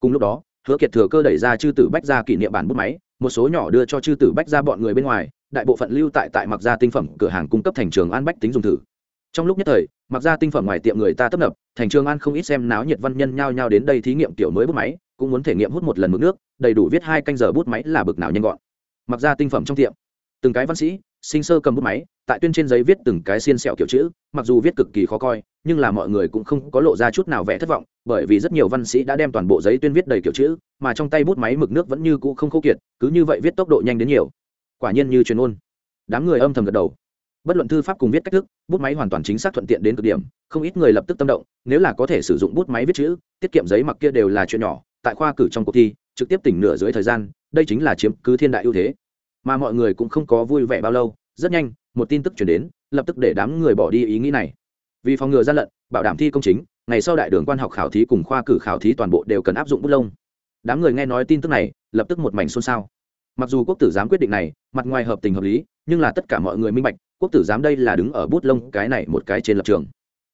Cùng lúc đó, hứa kiệt thừa cơ đẩy ra chư tử bách ra kỷ niệm bản bút máy, một số nhỏ đưa cho chư tử bách ra bọn người bên ngoài, đại bộ phận lưu tại tại mặc gia tinh phẩm cửa hàng cung cấp thành trường an bách tính dùng thử trong lúc nhất thời, mặc ra tinh phẩm ngoài tiệm người ta tấp nập, thành trường an không ít xem náo nhiệt văn nhân nhao nhao đến đây thí nghiệm kiểu mới bút máy, cũng muốn thể nghiệm hút một lần mực nước, đầy đủ viết hai canh giờ bút máy là bực nào nhanh gọn. Mặc ra tinh phẩm trong tiệm, từng cái văn sĩ, sinh sơ cầm bút máy, tại tuyên trên giấy viết từng cái xiên sẹo kiểu chữ, mặc dù viết cực kỳ khó coi, nhưng là mọi người cũng không có lộ ra chút nào vẻ thất vọng, bởi vì rất nhiều văn sĩ đã đem toàn bộ giấy tuyên viết đầy kiểu chữ, mà trong tay bút máy mực nước vẫn như cũ không khô kiệt, cứ như vậy viết tốc độ nhanh đến nhiều. Quả nhiên như truyền ôn đám người âm thầm gật đầu bất luận thư pháp cùng viết cách thức, bút máy hoàn toàn chính xác thuận tiện đến cực điểm, không ít người lập tức tâm động, nếu là có thể sử dụng bút máy viết chữ, tiết kiệm giấy mặc kia đều là chuyện nhỏ, tại khoa cử trong cuộc thi, trực tiếp tỉnh nửa dưới thời gian, đây chính là chiếm cứ thiên đại ưu thế. Mà mọi người cũng không có vui vẻ bao lâu, rất nhanh, một tin tức chuyển đến, lập tức để đám người bỏ đi ý nghĩ này. Vì phòng ngừa gian lận, bảo đảm thi công chính, ngày sau đại đường quan học khảo thí cùng khoa cử khảo thí toàn bộ đều cần áp dụng bút lông. Đám người nghe nói tin tức này, lập tức một mảnh xôn xao. Mặc dù quốc tử giám quyết định này, mặt ngoài hợp tình hợp lý, nhưng là tất cả mọi người minh bạch quốc tử giám đây là đứng ở bút lông cái này một cái trên lập trường.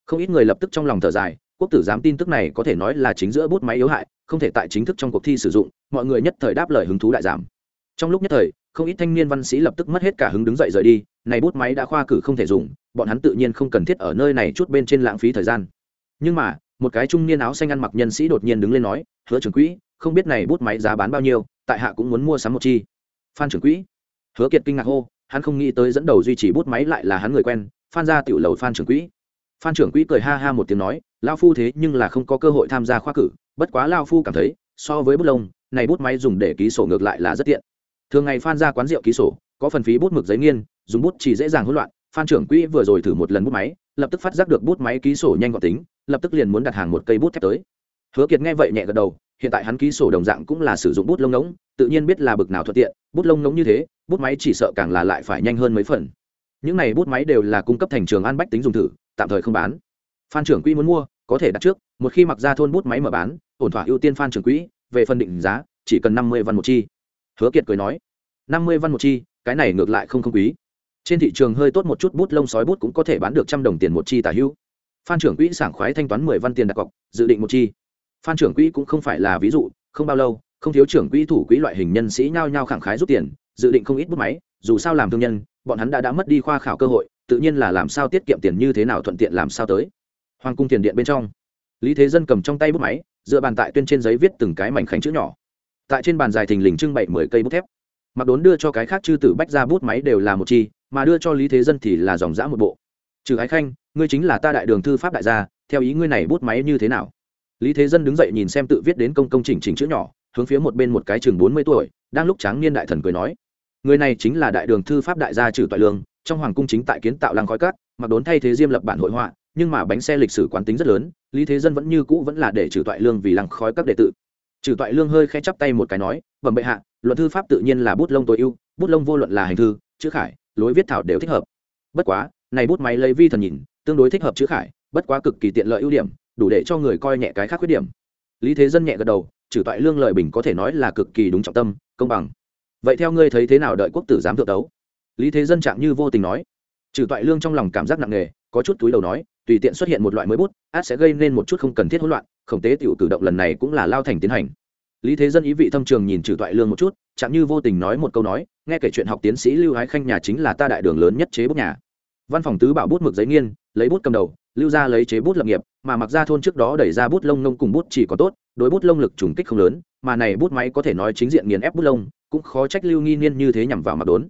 Không ít người lập tức trong lòng thở dài, quốc tử giám tin tức này có thể nói là chính giữa bút máy yếu hại, không thể tại chính thức trong cuộc thi sử dụng, mọi người nhất thời đáp lời hứng thú đại giảm. Trong lúc nhất thời, không ít thanh niên văn sĩ lập tức mất hết cả hứng đứng dậy rời đi, này bút máy đã khoa cử không thể dùng, bọn hắn tự nhiên không cần thiết ở nơi này chút bên trên lãng phí thời gian. Nhưng mà, một cái trung niên áo xanh ăn mặc nhân sĩ đột nhiên đứng lên nói, hứa trưởng quỹ, không biết này bút máy giá bán bao nhiêu, tại hạ cũng muốn mua sắm một chi. Phan trưởng quỹ, hứa kiệt kinh ngạc hô hắn không nghĩ tới dẫn đầu duy trì bút máy lại là hắn người quen, phan ra tiểu lầu phan trưởng quỹ. Phan trưởng quỹ cười ha ha một tiếng nói lao phu thế nhưng là không có cơ hội tham gia khoa cử, bất quá lao phu cảm thấy, so với bút lông, này bút máy dùng để ký sổ ngược lại là rất tiện. Thường ngày phan ra quán rượu ký sổ, có phần phí bút mực giấy nghiên, dùng bút chỉ dễ dàng hỗn loạn, phan trưởng quỹ vừa rồi thử một lần bút máy, lập tức phát giác được bút máy ký sổ nhanh gọn tính, lập tức liền muốn đặt hàng một cây bút thép tới hứa kiệt nghe vậy nhẹ gật đầu, hiện tại hắn ký sổ đồng dạng cũng là sử dụng bút lông ngỗng, tự nhiên biết là bực nào thuận tiện, bút lông ngỗng như thế, bút máy chỉ sợ càng là lại phải nhanh hơn mấy phần. Những này bút máy đều là cung cấp thành trường an bách tính dùng thử, tạm thời không bán. Phan trưởng quỹ muốn mua, có thể đặt trước, một khi mặc ra thôn bút máy mở bán, ổn thỏa ưu tiên phan trưởng quỹ, về phần định giá, chỉ cần năm mươi văn một chi. Hứa kiệt cười nói, năm mươi văn một chi, cái này ngược lại không không quý. Trên thị trường hơi tốt một chút bút lông sói bút cũng có thể bán được trăm đồng tiền một chi tả hữu. Phan trưởng quỹ sảng khoái thanh toán mười văn tiền đặt cọc, dự định một chi phan trưởng quỹ cũng không phải là ví dụ, không bao lâu, không thiếu trưởng quỹ thủ quỹ loại hình nhân sĩ nhao nhao khẳng khái rút tiền, dự định không ít bút máy, dù sao làm thương nhân, bọn hắn đã đã mất đi khoa khảo cơ hội, tự nhiên là làm sao tiết kiệm tiền như thế nào thuận tiện làm sao tới. Hoàng cung tiền điện bên trong, lý thế dân cầm trong tay bút máy, dựa bàn tại tuyên trên giấy viết từng cái mảnh khảnh chữ nhỏ. Tại trên bàn dài thình lình trưng bày mười cây bút thép. Mặc đốn đưa cho cái khác chư tử bách ra bút máy đều là một chi, mà đưa cho lý thế dân thì là dòng dã một bộ. Trừ ái khanh, ngươi chính là ta đại đường thư pháp đại gia, theo ý ngươi này bút máy như thế nào? Lý thế dân đứng dậy nhìn xem tự viết đến công công chỉnh chỉnh chữ nhỏ, hướng phía một bên một cái chừng bốn mươi tuổi, đang lúc tráng niên đại thần cười nói. Người này chính là đại đường thư pháp đại gia trừ toại lương, trong hoàng cung chính tại kiến tạo lăng khói cát, mặc đốn thay thế diêm lập bản hội họa, nhưng mà bánh xe lịch sử quán tính rất lớn, lý thế dân vẫn như cũ vẫn là để trừ toại lương vì lăng khói các đệ tự trừ toại lương hơi khe chắp tay một cái nói, bẩm bệ hạ, luận thư pháp tự nhiên là bút lông tối ưu, bút lông vô luận là hành thư, chữ khải, lối viết thảo đều thích hợp. Bất quá, này bút máy lấy vi thần nhìn, tương đối thích hợp chữ khải, bất quá cực kỳ tiện lợi ưu điểm đủ để cho người coi nhẹ cái khác khuyết điểm. Lý thế dân nhẹ gật đầu, trừ toại lương lợi bình có thể nói là cực kỳ đúng trọng tâm, công bằng. Vậy theo ngươi thấy thế nào đợi quốc tử giám thượng đấu lý thế dân trạng như vô tình nói. Trừ toại lương trong lòng cảm giác nặng nề, có chút túi đầu nói, tùy tiện xuất hiện một loại mới bút, át sẽ gây nên một chút không cần thiết hỗn loạn, khổng tế tiểu cử động lần này cũng là lao thành tiến hành. Lý thế dân ý vị thâm trường nhìn trừ toại lương một chút, chạm như vô tình nói một câu nói, nghe kể chuyện học tiến sĩ lưu ái khanh nhà chính là ta đại đường lớn nhất chế bút nhà. Văn phòng tứ bảo bút mực giấy nghiên, lấy bút cầm đầu lưu ra lấy chế bút lập nghiệp, mà mặc ra thôn trước đó đẩy ra bút lông nông cùng bút chỉ có tốt, đối bút lông lực trùng kích không lớn, mà này bút máy có thể nói chính diện nghiền ép bút lông, cũng khó trách lưu nghi niên như thế nhằm vào mặt đốn.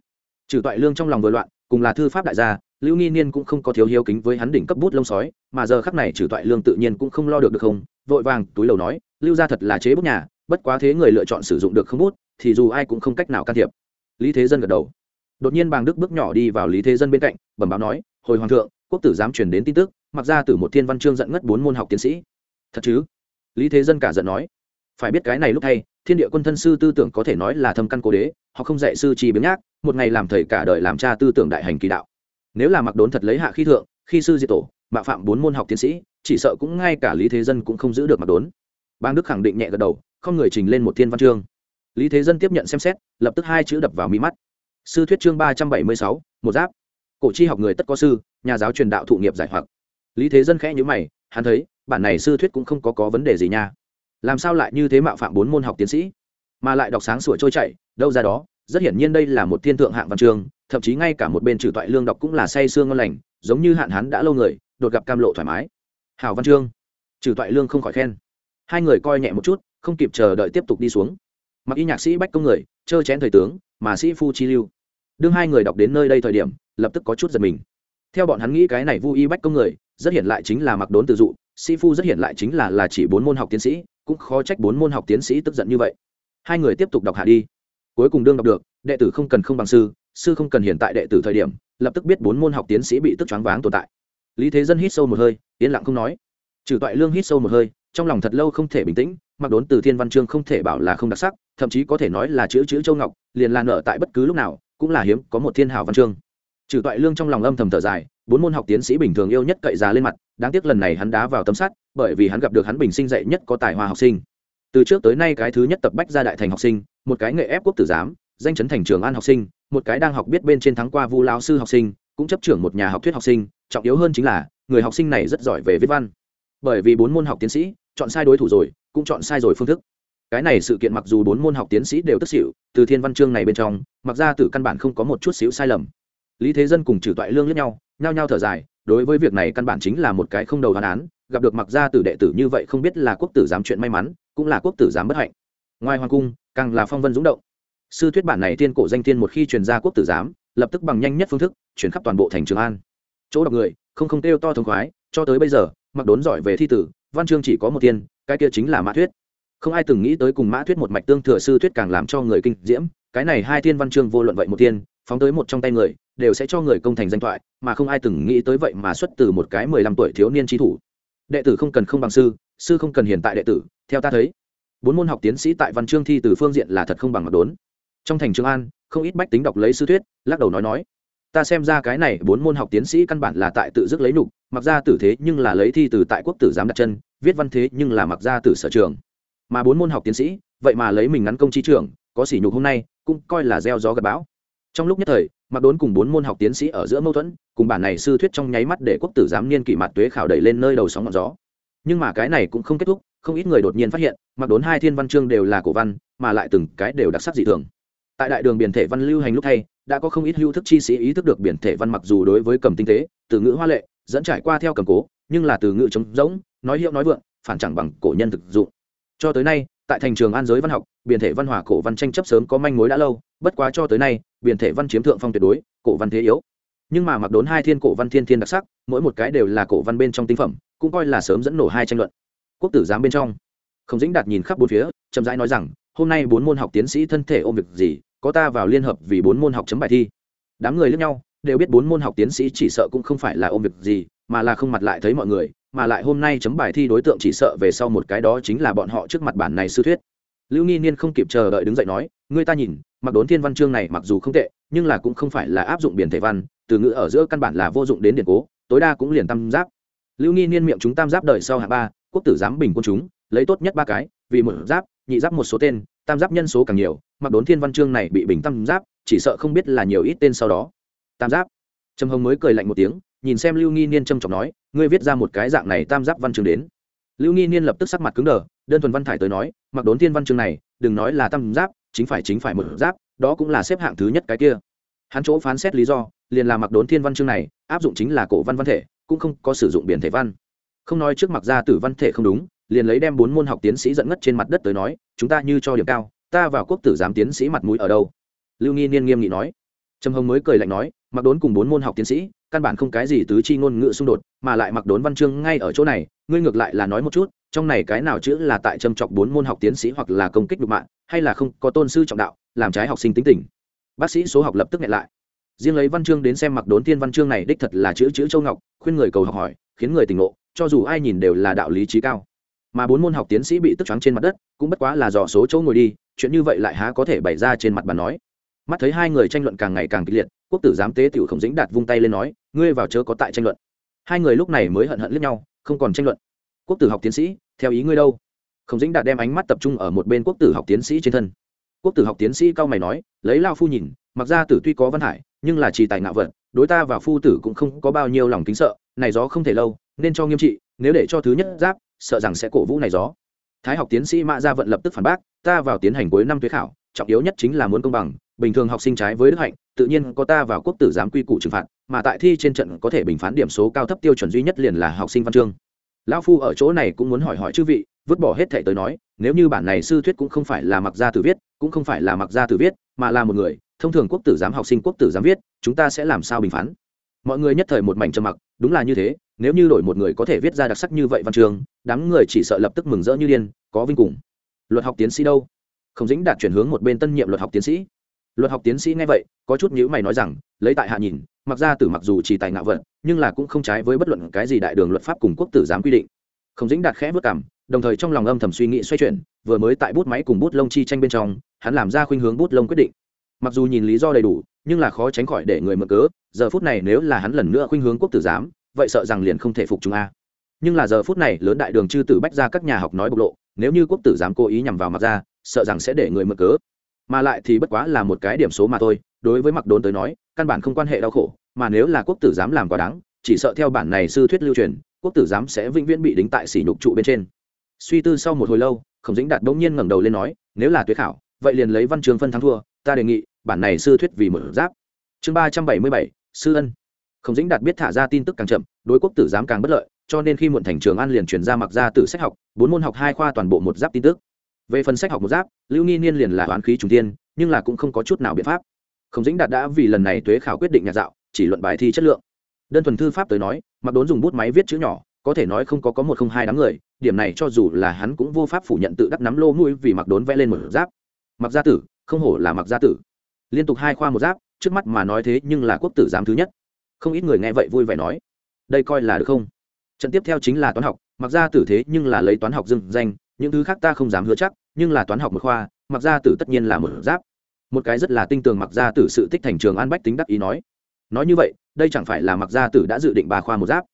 Trừ toại lương trong lòng vừa loạn, cùng là thư pháp đại gia, lưu nghi niên cũng không có thiếu hiếu kính với hắn đỉnh cấp bút lông sói, mà giờ khắc này trừ toại lương tự nhiên cũng không lo được được không, vội vàng túi lầu nói, lưu ra thật là chế bút nhà, bất quá thế người lựa chọn sử dụng được không bút, thì dù ai cũng không cách nào can thiệp. Lý thế dân gật đầu. Đột nhiên bàng đức bước nhỏ đi vào lý thế dân bên cạnh, bẩm báo nói, hồi hoàng thượng, quốc tử giám truyền đến tin tức mặc ra từ một thiên văn chương dẫn ngất bốn môn học tiến sĩ. Thật chứ? Lý thế dân cả giận nói. Phải biết cái này lúc thay thiên địa quân thân sư tư tưởng có thể nói là thâm căn cố đế, họ không dạy sư trì biếng nhác, một ngày làm thầy cả đời làm cha tư tưởng đại hành kỳ đạo. Nếu là mặc đốn thật lấy hạ khi thượng, khi sư diệt tổ, mạo phạm bốn môn học tiến sĩ, chỉ sợ cũng ngay cả lý thế dân cũng không giữ được mặc đốn. Bang đức khẳng định nhẹ gật đầu, không người trình lên một thiên văn chương. Lý thế dân tiếp nhận xem xét, lập tức hai chữ đập vào mí mắt. Sư thuyết chương ba trăm bảy mươi sáu, một giáp. Cổ chi học người tất có sư, nhà giáo truyền đạo thụ nghiệp giải hoặc lý thế dân khẽ nhữ mày, hắn thấy, bản này sư thuyết cũng không có có vấn đề gì nha. Làm sao lại như thế mạo phạm bốn môn học tiến sĩ? Mà lại đọc sáng sủa trôi chảy, đâu ra đó, rất hiển nhiên đây là một thiên thượng hạng văn chương thậm chí ngay cả một bên trừ toại lương đọc cũng là say sương ngon lành, giống như hạn hắn đã lâu người, đột gặp cam lộ thoải mái. Hảo văn chương trừ toại lương không khỏi khen. Hai người coi nhẹ một chút, không kịp chờ đợi tiếp tục đi xuống. Mặc y nhạc sĩ bách công người, chơ chén thời tướng, mà sĩ phu chi lưu. Đương hai người đọc đến nơi đây thời điểm, lập tức có chút giật mình. Theo bọn hắn nghĩ cái này vu y bách công người rất hiện lại chính là mặc đốn tự dụ, sĩ phu rất hiện lại chính là là chỉ bốn môn học tiến sĩ, cũng khó trách bốn môn học tiến sĩ tức giận như vậy. Hai người tiếp tục đọc hạ đi. Cuối cùng đương đọc được, đệ tử không cần không bằng sư sư không cần hiện tại đệ tử thời điểm, lập tức biết bốn môn học tiến sĩ bị tức choáng váng tồn tại. Lý thế dân hít sâu một hơi, yên lặng không nói. Trừ toại lương hít sâu một hơi, trong lòng thật lâu không thể bình tĩnh, mặc đốn từ thiên văn chương không thể bảo là không đặc sắc, thậm chí có thể nói là chữ chữ châu ngọc, liền là nở tại bất cứ lúc nào, cũng là hiếm có một thiên hào văn chương trừ toại lương trong lòng âm thầm thở dài, bốn môn học tiến sĩ bình thường yêu nhất cậy già lên mặt, đáng tiếc lần này hắn đá vào tấm sắt bởi vì hắn gặp được hắn bình sinh dạy nhất có tài hoa học sinh. Từ trước tới nay cái thứ nhất tập bách ra đại thành học sinh, một cái nghệ ép quốc tử giám, danh chấn thành trường an học sinh, một cái đang học biết bên trên thắng qua vu lao sư học sinh, cũng chấp trưởng một nhà học thuyết học sinh, trọng yếu hơn chính là, người học sinh này rất giỏi về viết văn. Bởi vì bốn môn học tiến sĩ, chọn sai đối thủ rồi, cũng chọn sai rồi phương thức. Cái này sự kiện mặc dù bốn môn học tiến sĩ đều tức xỉu, từ thiên văn chương này bên trong, mặc ra từ căn bản không có một chút xíu sai lầm lý thế dân cùng trừ toại lương lẫn nhau, nhao nhao thở dài, đối với việc này căn bản chính là một cái không đầu đoán án, gặp được mặc gia tử đệ tử như vậy không biết là quốc tử giám chuyện may mắn, cũng là quốc tử giám bất hạnh. Ngoài hoàng cung, càng là phong vân dũng động. Sư thuyết bản này tiên cổ danh tiên một khi truyền ra quốc tử giám, lập tức bằng nhanh nhất phương thức, chuyển khắp toàn bộ thành trường an. Chỗ đọc người, không không kêu to thống khoái, cho tới bây giờ, mặc đốn giỏi về thi tử, văn chương chỉ có một tiên, cái kia chính là mã thuyết. Không ai từng nghĩ tới cùng mã thuyết một mạch tương thừa sư thuyết càng làm cho người kinh diễm, cái này hai tiên văn chương vô luận vậy một tiên phóng tới một trong tay người, đều sẽ cho người công thành danh thoại, mà không ai từng nghĩ tới vậy mà xuất từ một cái mười lăm tuổi thiếu niên trí thủ. Đệ tử không cần không bằng sư sư không cần hiện tại đệ tử, theo ta thấy. Bốn môn học tiến sĩ tại văn chương thi từ phương diện là thật không bằng mặc đốn. Trong thành trường an, không ít bách tính đọc lấy sư thuyết, lắc đầu nói nói, ta xem ra cái này bốn môn học tiến sĩ căn bản là tại tự dứt lấy nục mặc ra tử thế nhưng là lấy thi từ tại quốc tử giám đặt chân, viết văn thế nhưng là mặc ra tử sở trường. Mà bốn môn học tiến sĩ, vậy mà lấy mình ngắn công trí trường có sỉ nhục hôm nay, cũng coi là gieo gió gặp bão trong lúc nhất thời mặc đốn cùng bốn môn học tiến sĩ ở giữa mâu thuẫn, cùng bản này sư thuyết trong nháy mắt để quốc tử giám niên kỷ mặt tuế khảo đẩy lên nơi đầu sóng ngọn gió. Nhưng mà cái này cũng không kết thúc, không ít người đột nhiên phát hiện mặc đốn hai thiên văn chương đều là cổ văn, mà lại từng cái đều đặc sắc dị thường. Tại đại đường biển thể văn lưu hành lúc thay, đã có không ít hữu thức chi sĩ ý thức được biển thể văn mặc dù đối với cầm tinh tế, từ ngữ hoa lệ, dẫn trải qua theo cầm cố, nhưng là từ ngữ trống rỗng, nói hiệu nói vượng, phản chẳng bằng cổ nhân thực dụng. Cho tới nay, tại thành trường an giới văn học, biển thể văn hòa cổ văn tranh chấp sớm có manh mối đã lâu, bất quá cho tới nay biển thể văn chiếm thượng phong tuyệt đối, cổ văn thế yếu. Nhưng mà mặc đốn hai thiên cổ văn thiên thiên đặc sắc, mỗi một cái đều là cổ văn bên trong tinh phẩm, cũng coi là sớm dẫn nổ hai tranh luận. Quốc tử giám bên trong không dĩnh đạt nhìn khắp bốn phía, chậm rãi nói rằng, hôm nay bốn môn học tiến sĩ thân thể ôm việc gì, có ta vào liên hợp vì bốn môn học chấm bài thi. Đám người lẫn nhau, đều biết bốn môn học tiến sĩ chỉ sợ cũng không phải là ôm việc gì, mà là không mặt lại thấy mọi người, mà lại hôm nay chấm bài thi đối tượng chỉ sợ về sau một cái đó chính là bọn họ trước mặt bản này sư thuyết. Lưu nghi niên không kịp chờ đợi đứng dậy nói người ta nhìn mặc đốn thiên văn chương này mặc dù không tệ, nhưng là cũng không phải là áp dụng biển thể văn, từ ngữ ở giữa căn bản là vô dụng đến điện cố, tối đa cũng liền tam giáp. Lưu nghi niên miệng chúng tam giáp đợi sau hạ ba, quốc tử giám bình quân chúng, lấy tốt nhất ba cái, vì một giáp, nhị giáp một số tên, tam giáp nhân số càng nhiều, mặc đốn thiên văn chương này bị bình tam giáp, chỉ sợ không biết là nhiều ít tên sau đó. Tam giáp. Trầm hồng mới cười lạnh một tiếng, nhìn xem lưu nghi niên trầm trọng nói, ngươi viết ra một cái dạng này tam giáp văn chương đến. Lưu nghi niên lập tức sắc mặt cứng đờ, đơn thuần văn thải tới nói, mặc đốn thiên văn chương này, đừng nói là tam giáp chính phải chính phải một giáp, đó cũng là xếp hạng thứ nhất cái kia. Hắn chỗ phán xét lý do, liền là mặc đốn thiên văn chương này, áp dụng chính là cổ văn văn thể, cũng không có sử dụng biển thể văn. Không nói trước mặc ra tử văn thể không đúng, liền lấy đem bốn môn học tiến sĩ dẫn ngất trên mặt đất tới nói, chúng ta như cho điểm cao, ta vào quốc tử giám tiến sĩ mặt mũi ở đâu? Lưu nghi niên nghiêm nghị nói. Trầm hồng mới cười lạnh nói, mặc đốn cùng bốn môn học tiến sĩ, căn bản không cái gì tứ chi ngôn ngữ xung đột, mà lại mặc đốn văn chương ngay ở chỗ này, ngươi ngược lại là nói một chút trong này cái nào chữ là tại châm chọc bốn môn học tiến sĩ hoặc là công kích đục mạng, hay là không, có tôn sư trọng đạo, làm trái học sinh tính tình. Bác sĩ số học lập tức nghẹn lại. Riêng lấy văn chương đến xem mặc đốn tiên văn chương này đích thật là chữ chữ châu ngọc, khuyên người cầu học hỏi, khiến người tỉnh ngộ, cho dù ai nhìn đều là đạo lý trí cao. Mà bốn môn học tiến sĩ bị tức choáng trên mặt đất, cũng bất quá là dò số chỗ ngồi đi, chuyện như vậy lại há có thể bày ra trên mặt bàn nói. Mắt thấy hai người tranh luận càng ngày càng kịch liệt, quốc tử giám tế tiểu khổng dĩnh đạt vung tay lên nói, ngươi vào chớ có tại tranh luận. Hai người lúc này mới hận hận lẫn nhau, không còn tranh luận quốc tử học tiến sĩ, theo ý ngươi đâu? Khổng dĩnh đạt đem ánh mắt tập trung ở một bên quốc tử học tiến sĩ trên thân. Quốc tử học tiến sĩ cao mày nói, lấy lao phu nhìn, mặc ra tử tuy có văn hải, nhưng là chỉ tài ngạo vật, đối ta và phu tử cũng không có bao nhiêu lòng kính sợ, này gió không thể lâu, nên cho nghiêm trị, nếu để cho thứ nhất giáp, sợ rằng sẽ cổ vũ này gió. Thái học tiến sĩ mã gia vận lập tức phản bác, ta vào tiến hành cuối năm tuế khảo, trọng yếu nhất chính là muốn công bằng, bình thường học sinh trái với đức hạnh, tự nhiên có ta vào quốc tử giám quy củ trừng phạt, mà tại thi trên trận có thể bình phán điểm số cao thấp tiêu chuẩn duy nhất liền là học sinh văn chương lão phu ở chỗ này cũng muốn hỏi hỏi chư vị, vứt bỏ hết thể tới nói, nếu như bản này sư thuyết cũng không phải là mặc gia tử viết, cũng không phải là mặc gia tử viết, mà là một người, thông thường quốc tử giám, học sinh quốc tử giám viết, chúng ta sẽ làm sao bình phán? Mọi người nhất thời một mảnh trầm mặc, đúng là như thế, nếu như đổi một người có thể viết ra đặc sắc như vậy văn trường, đám người chỉ sợ lập tức mừng rỡ như điên, có vinh cùng. Luật học tiến sĩ đâu? Không dính đạt chuyển hướng một bên tân nhiệm luật học tiến sĩ. Luật học tiến sĩ nghe vậy, có chút nhữ mày nói rằng, lấy tại hạ nhìn mặc ra tử mặc dù chỉ tài ngạo vận nhưng là cũng không trái với bất luận cái gì đại đường luật pháp cùng quốc tử giám quy định. Không dính đạt khẽ vất cảm đồng thời trong lòng âm thầm suy nghĩ xoay chuyển, vừa mới tại bút máy cùng bút lông chi tranh bên trong, hắn làm ra khuynh hướng bút lông quyết định. Mặc dù nhìn lý do đầy đủ, nhưng là khó tránh khỏi để người mở cớ, giờ phút này nếu là hắn lần nữa khuynh hướng quốc tử giám, vậy sợ rằng liền không thể phục chúng a. Nhưng là giờ phút này, lớn đại đường chư tử bách ra các nhà học nói bộc lộ, nếu như quốc tử giám cố ý nhằm vào mặc ra sợ rằng sẽ để người mở cớ. Mà lại thì bất quá là một cái điểm số mà thôi, đối với mặc đốn tới nói, căn bản không quan hệ đau khổ mà nếu là quốc tử giám làm quá đáng, chỉ sợ theo bản này sư thuyết lưu truyền, quốc tử giám sẽ vĩnh viễn bị đính tại sỉ nhục trụ bên trên. Suy tư sau một hồi lâu, khổng dĩnh đạt bỗng nhiên ngẩng đầu lên nói, nếu là tuyệt khảo, vậy liền lấy văn trường phân thắng thua, ta đề nghị, bản này sư thuyết vì một giáp. Chương ba trăm bảy mươi bảy, sư ân. Khổng dĩnh đạt biết thả ra tin tức càng chậm, đối quốc tử giám càng bất lợi, cho nên khi muộn thành trường an liền chuyển ra mặc ra từ sách học, bốn môn học hai khoa toàn bộ một giáp tin tức. Về phần sách học một giáp, lưu nghi niên liền là toán khí trung tiên, nhưng là cũng không có chút nào biện pháp. Khổng dĩnh đạt đã vì lần này tuế khảo quyết định nhạc dạo chỉ luận bài thi chất lượng. Đơn thuần thư pháp tới nói, mặc đốn dùng bút máy viết chữ nhỏ, có thể nói không có có một không hai đám người, điểm này cho dù là hắn cũng vô pháp phủ nhận tự đắc nắm lô mũi vì mặc đốn vẽ lên một giáp. Mặc gia tử, không hổ là mặc gia tử. Liên tục hai khoa một giáp, trước mắt mà nói thế nhưng là quốc tử giám thứ nhất. Không ít người nghe vậy vui vẻ nói, đây coi là được không? Trận tiếp theo chính là toán học, mặc gia tử thế nhưng là lấy toán học dưng danh, những thứ khác ta không dám hứa chắc, nhưng là toán học một khoa, mặc gia tử tất nhiên là một giáp. Một cái rất là tinh tường mặc gia tử sự tích thành trường an bách tính đắc ý nói nói như vậy, đây chẳng phải là mặc Gia tử đã dự định ba khoa một giáp?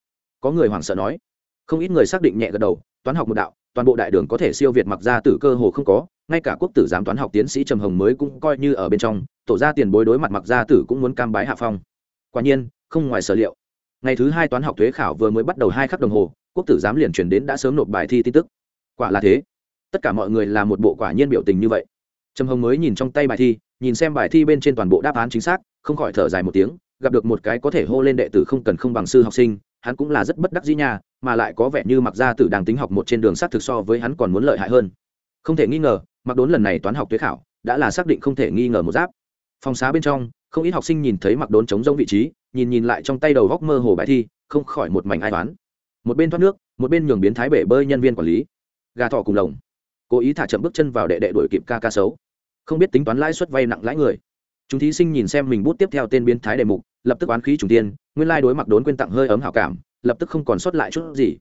Có người hoảng sợ nói. Không ít người xác định nhẹ gật đầu, toán học một đạo, toàn bộ đại đường có thể siêu việt mặc Gia tử cơ hồ không có, ngay cả quốc tử giám toán học tiến sĩ trầm hồng mới cũng coi như ở bên trong, tổ ra tiền bối đối mặt mặc gia tử cũng muốn cam bái hạ phong. Quả nhiên, không ngoài sở liệu. Ngày thứ hai toán học thuế khảo vừa mới bắt đầu hai khắc đồng hồ, quốc tử giám liền chuyển đến đã sớm nộp bài thi tin tức. Quả là thế. Tất cả mọi người là một bộ quả nhiên biểu tình như vậy. Trầm hồng mới nhìn trong tay bài thi, nhìn xem bài thi bên trên toàn bộ đáp án chính xác, không khỏi thở dài một tiếng gặp được một cái có thể hô lên đệ tử không cần không bằng sư học sinh, hắn cũng là rất bất đắc dĩ nha, mà lại có vẻ như mặc gia tử đang tính học một trên đường sát thực so với hắn còn muốn lợi hại hơn. Không thể nghi ngờ, mặc đốn lần này toán học tuyết khảo, đã là xác định không thể nghi ngờ một giáp. Phòng xá bên trong, không ít học sinh nhìn thấy mặc đốn chống rông vị trí, nhìn nhìn lại trong tay đầu góc mơ hồ bài thi, không khỏi một mảnh ai toán một bên thoát nước, một bên nhường biến thái bể bơi nhân viên quản lý. Gà thọ cùng lồng. Cố ý thả chậm bước chân vào đệ đệ đuổi kịp ca ca xấu. Không biết tính toán lãi suất vay nặng lãi người chúng thí sinh nhìn xem mình bút tiếp theo tên biến thái đề mục, lập tức oán khí trùng tiên nguyên lai đối mặc đốn quên tặng hơi ấm hảo cảm, lập tức không còn sót lại chút gì.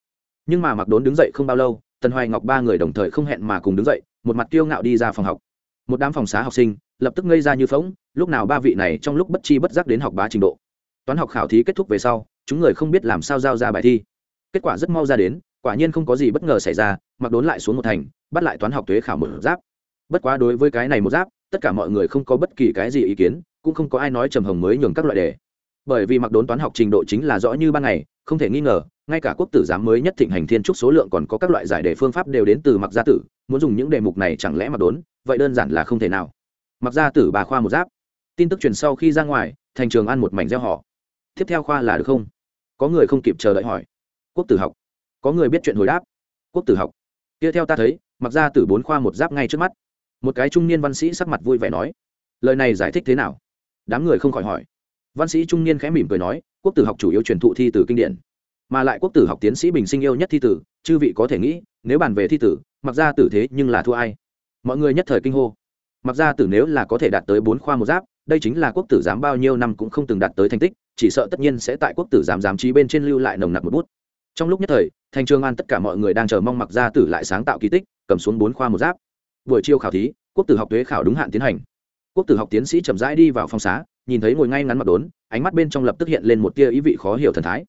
Nhưng mà mặc đốn đứng dậy không bao lâu, tần hoài ngọc ba người đồng thời không hẹn mà cùng đứng dậy, một mặt kiêu ngạo đi ra phòng học. Một đám phòng xá học sinh, lập tức ngây ra như phóng lúc nào ba vị này trong lúc bất chi bất giác đến học bá trình độ. Toán học khảo thí kết thúc về sau, chúng người không biết làm sao giao ra bài thi. Kết quả rất mau ra đến, quả nhiên không có gì bất ngờ xảy ra, mặc đốn lại xuống một thành, bắt lại toán học thuế khảo một giáp. Bất quá đối với cái này một giáp tất cả mọi người không có bất kỳ cái gì ý kiến, cũng không có ai nói trầm hồng mới nhường các loại đề. Bởi vì mặc đốn toán học trình độ chính là rõ như ban ngày, không thể nghi ngờ, ngay cả quốc tử giám mới nhất thịnh hành thiên trúc số lượng còn có các loại giải đề phương pháp đều đến từ mặc gia tử, muốn dùng những đề mục này chẳng lẽ mặc đốn, vậy đơn giản là không thể nào. Mặc gia tử bà khoa một giáp. Tin tức truyền sau khi ra ngoài, thành trường ăn một mảnh gieo họ. Tiếp theo khoa là được không? Có người không kịp chờ đợi hỏi. Quốc tử học. Có người biết chuyện hồi đáp. Quốc tử học. Kia theo ta thấy mặc ra từ bốn khoa một giáp ngay trước mắt một cái trung niên văn sĩ sắc mặt vui vẻ nói, lời này giải thích thế nào? Đám người không khỏi hỏi. Văn sĩ trung niên khẽ mỉm cười nói, quốc tử học chủ yếu truyền thụ thi từ kinh điển, mà lại quốc tử học tiến sĩ bình sinh yêu nhất thi tử chư vị có thể nghĩ, nếu bàn về thi tử mặc ra tử thế nhưng là thua ai? Mọi người nhất thời kinh hô. Mặc ra tử nếu là có thể đạt tới bốn khoa một giáp, đây chính là quốc tử giám bao nhiêu năm cũng không từng đạt tới thành tích, chỉ sợ tất nhiên sẽ tại quốc tử giám giám trí bên trên lưu lại nồng nặc một bút. Trong lúc nhất thời, thành trường an tất cả mọi người đang chờ mong mặc gia tử lại sáng tạo kỳ tích, cầm xuống bốn khoa một giáp buổi chiều khảo thí, quốc tử học thuế khảo đúng hạn tiến hành. Quốc tử học tiến sĩ chậm rãi đi vào phòng xá, nhìn thấy ngồi ngay ngắn mặt đốn, ánh mắt bên trong lập tức hiện lên một tia ý vị khó hiểu thần thái.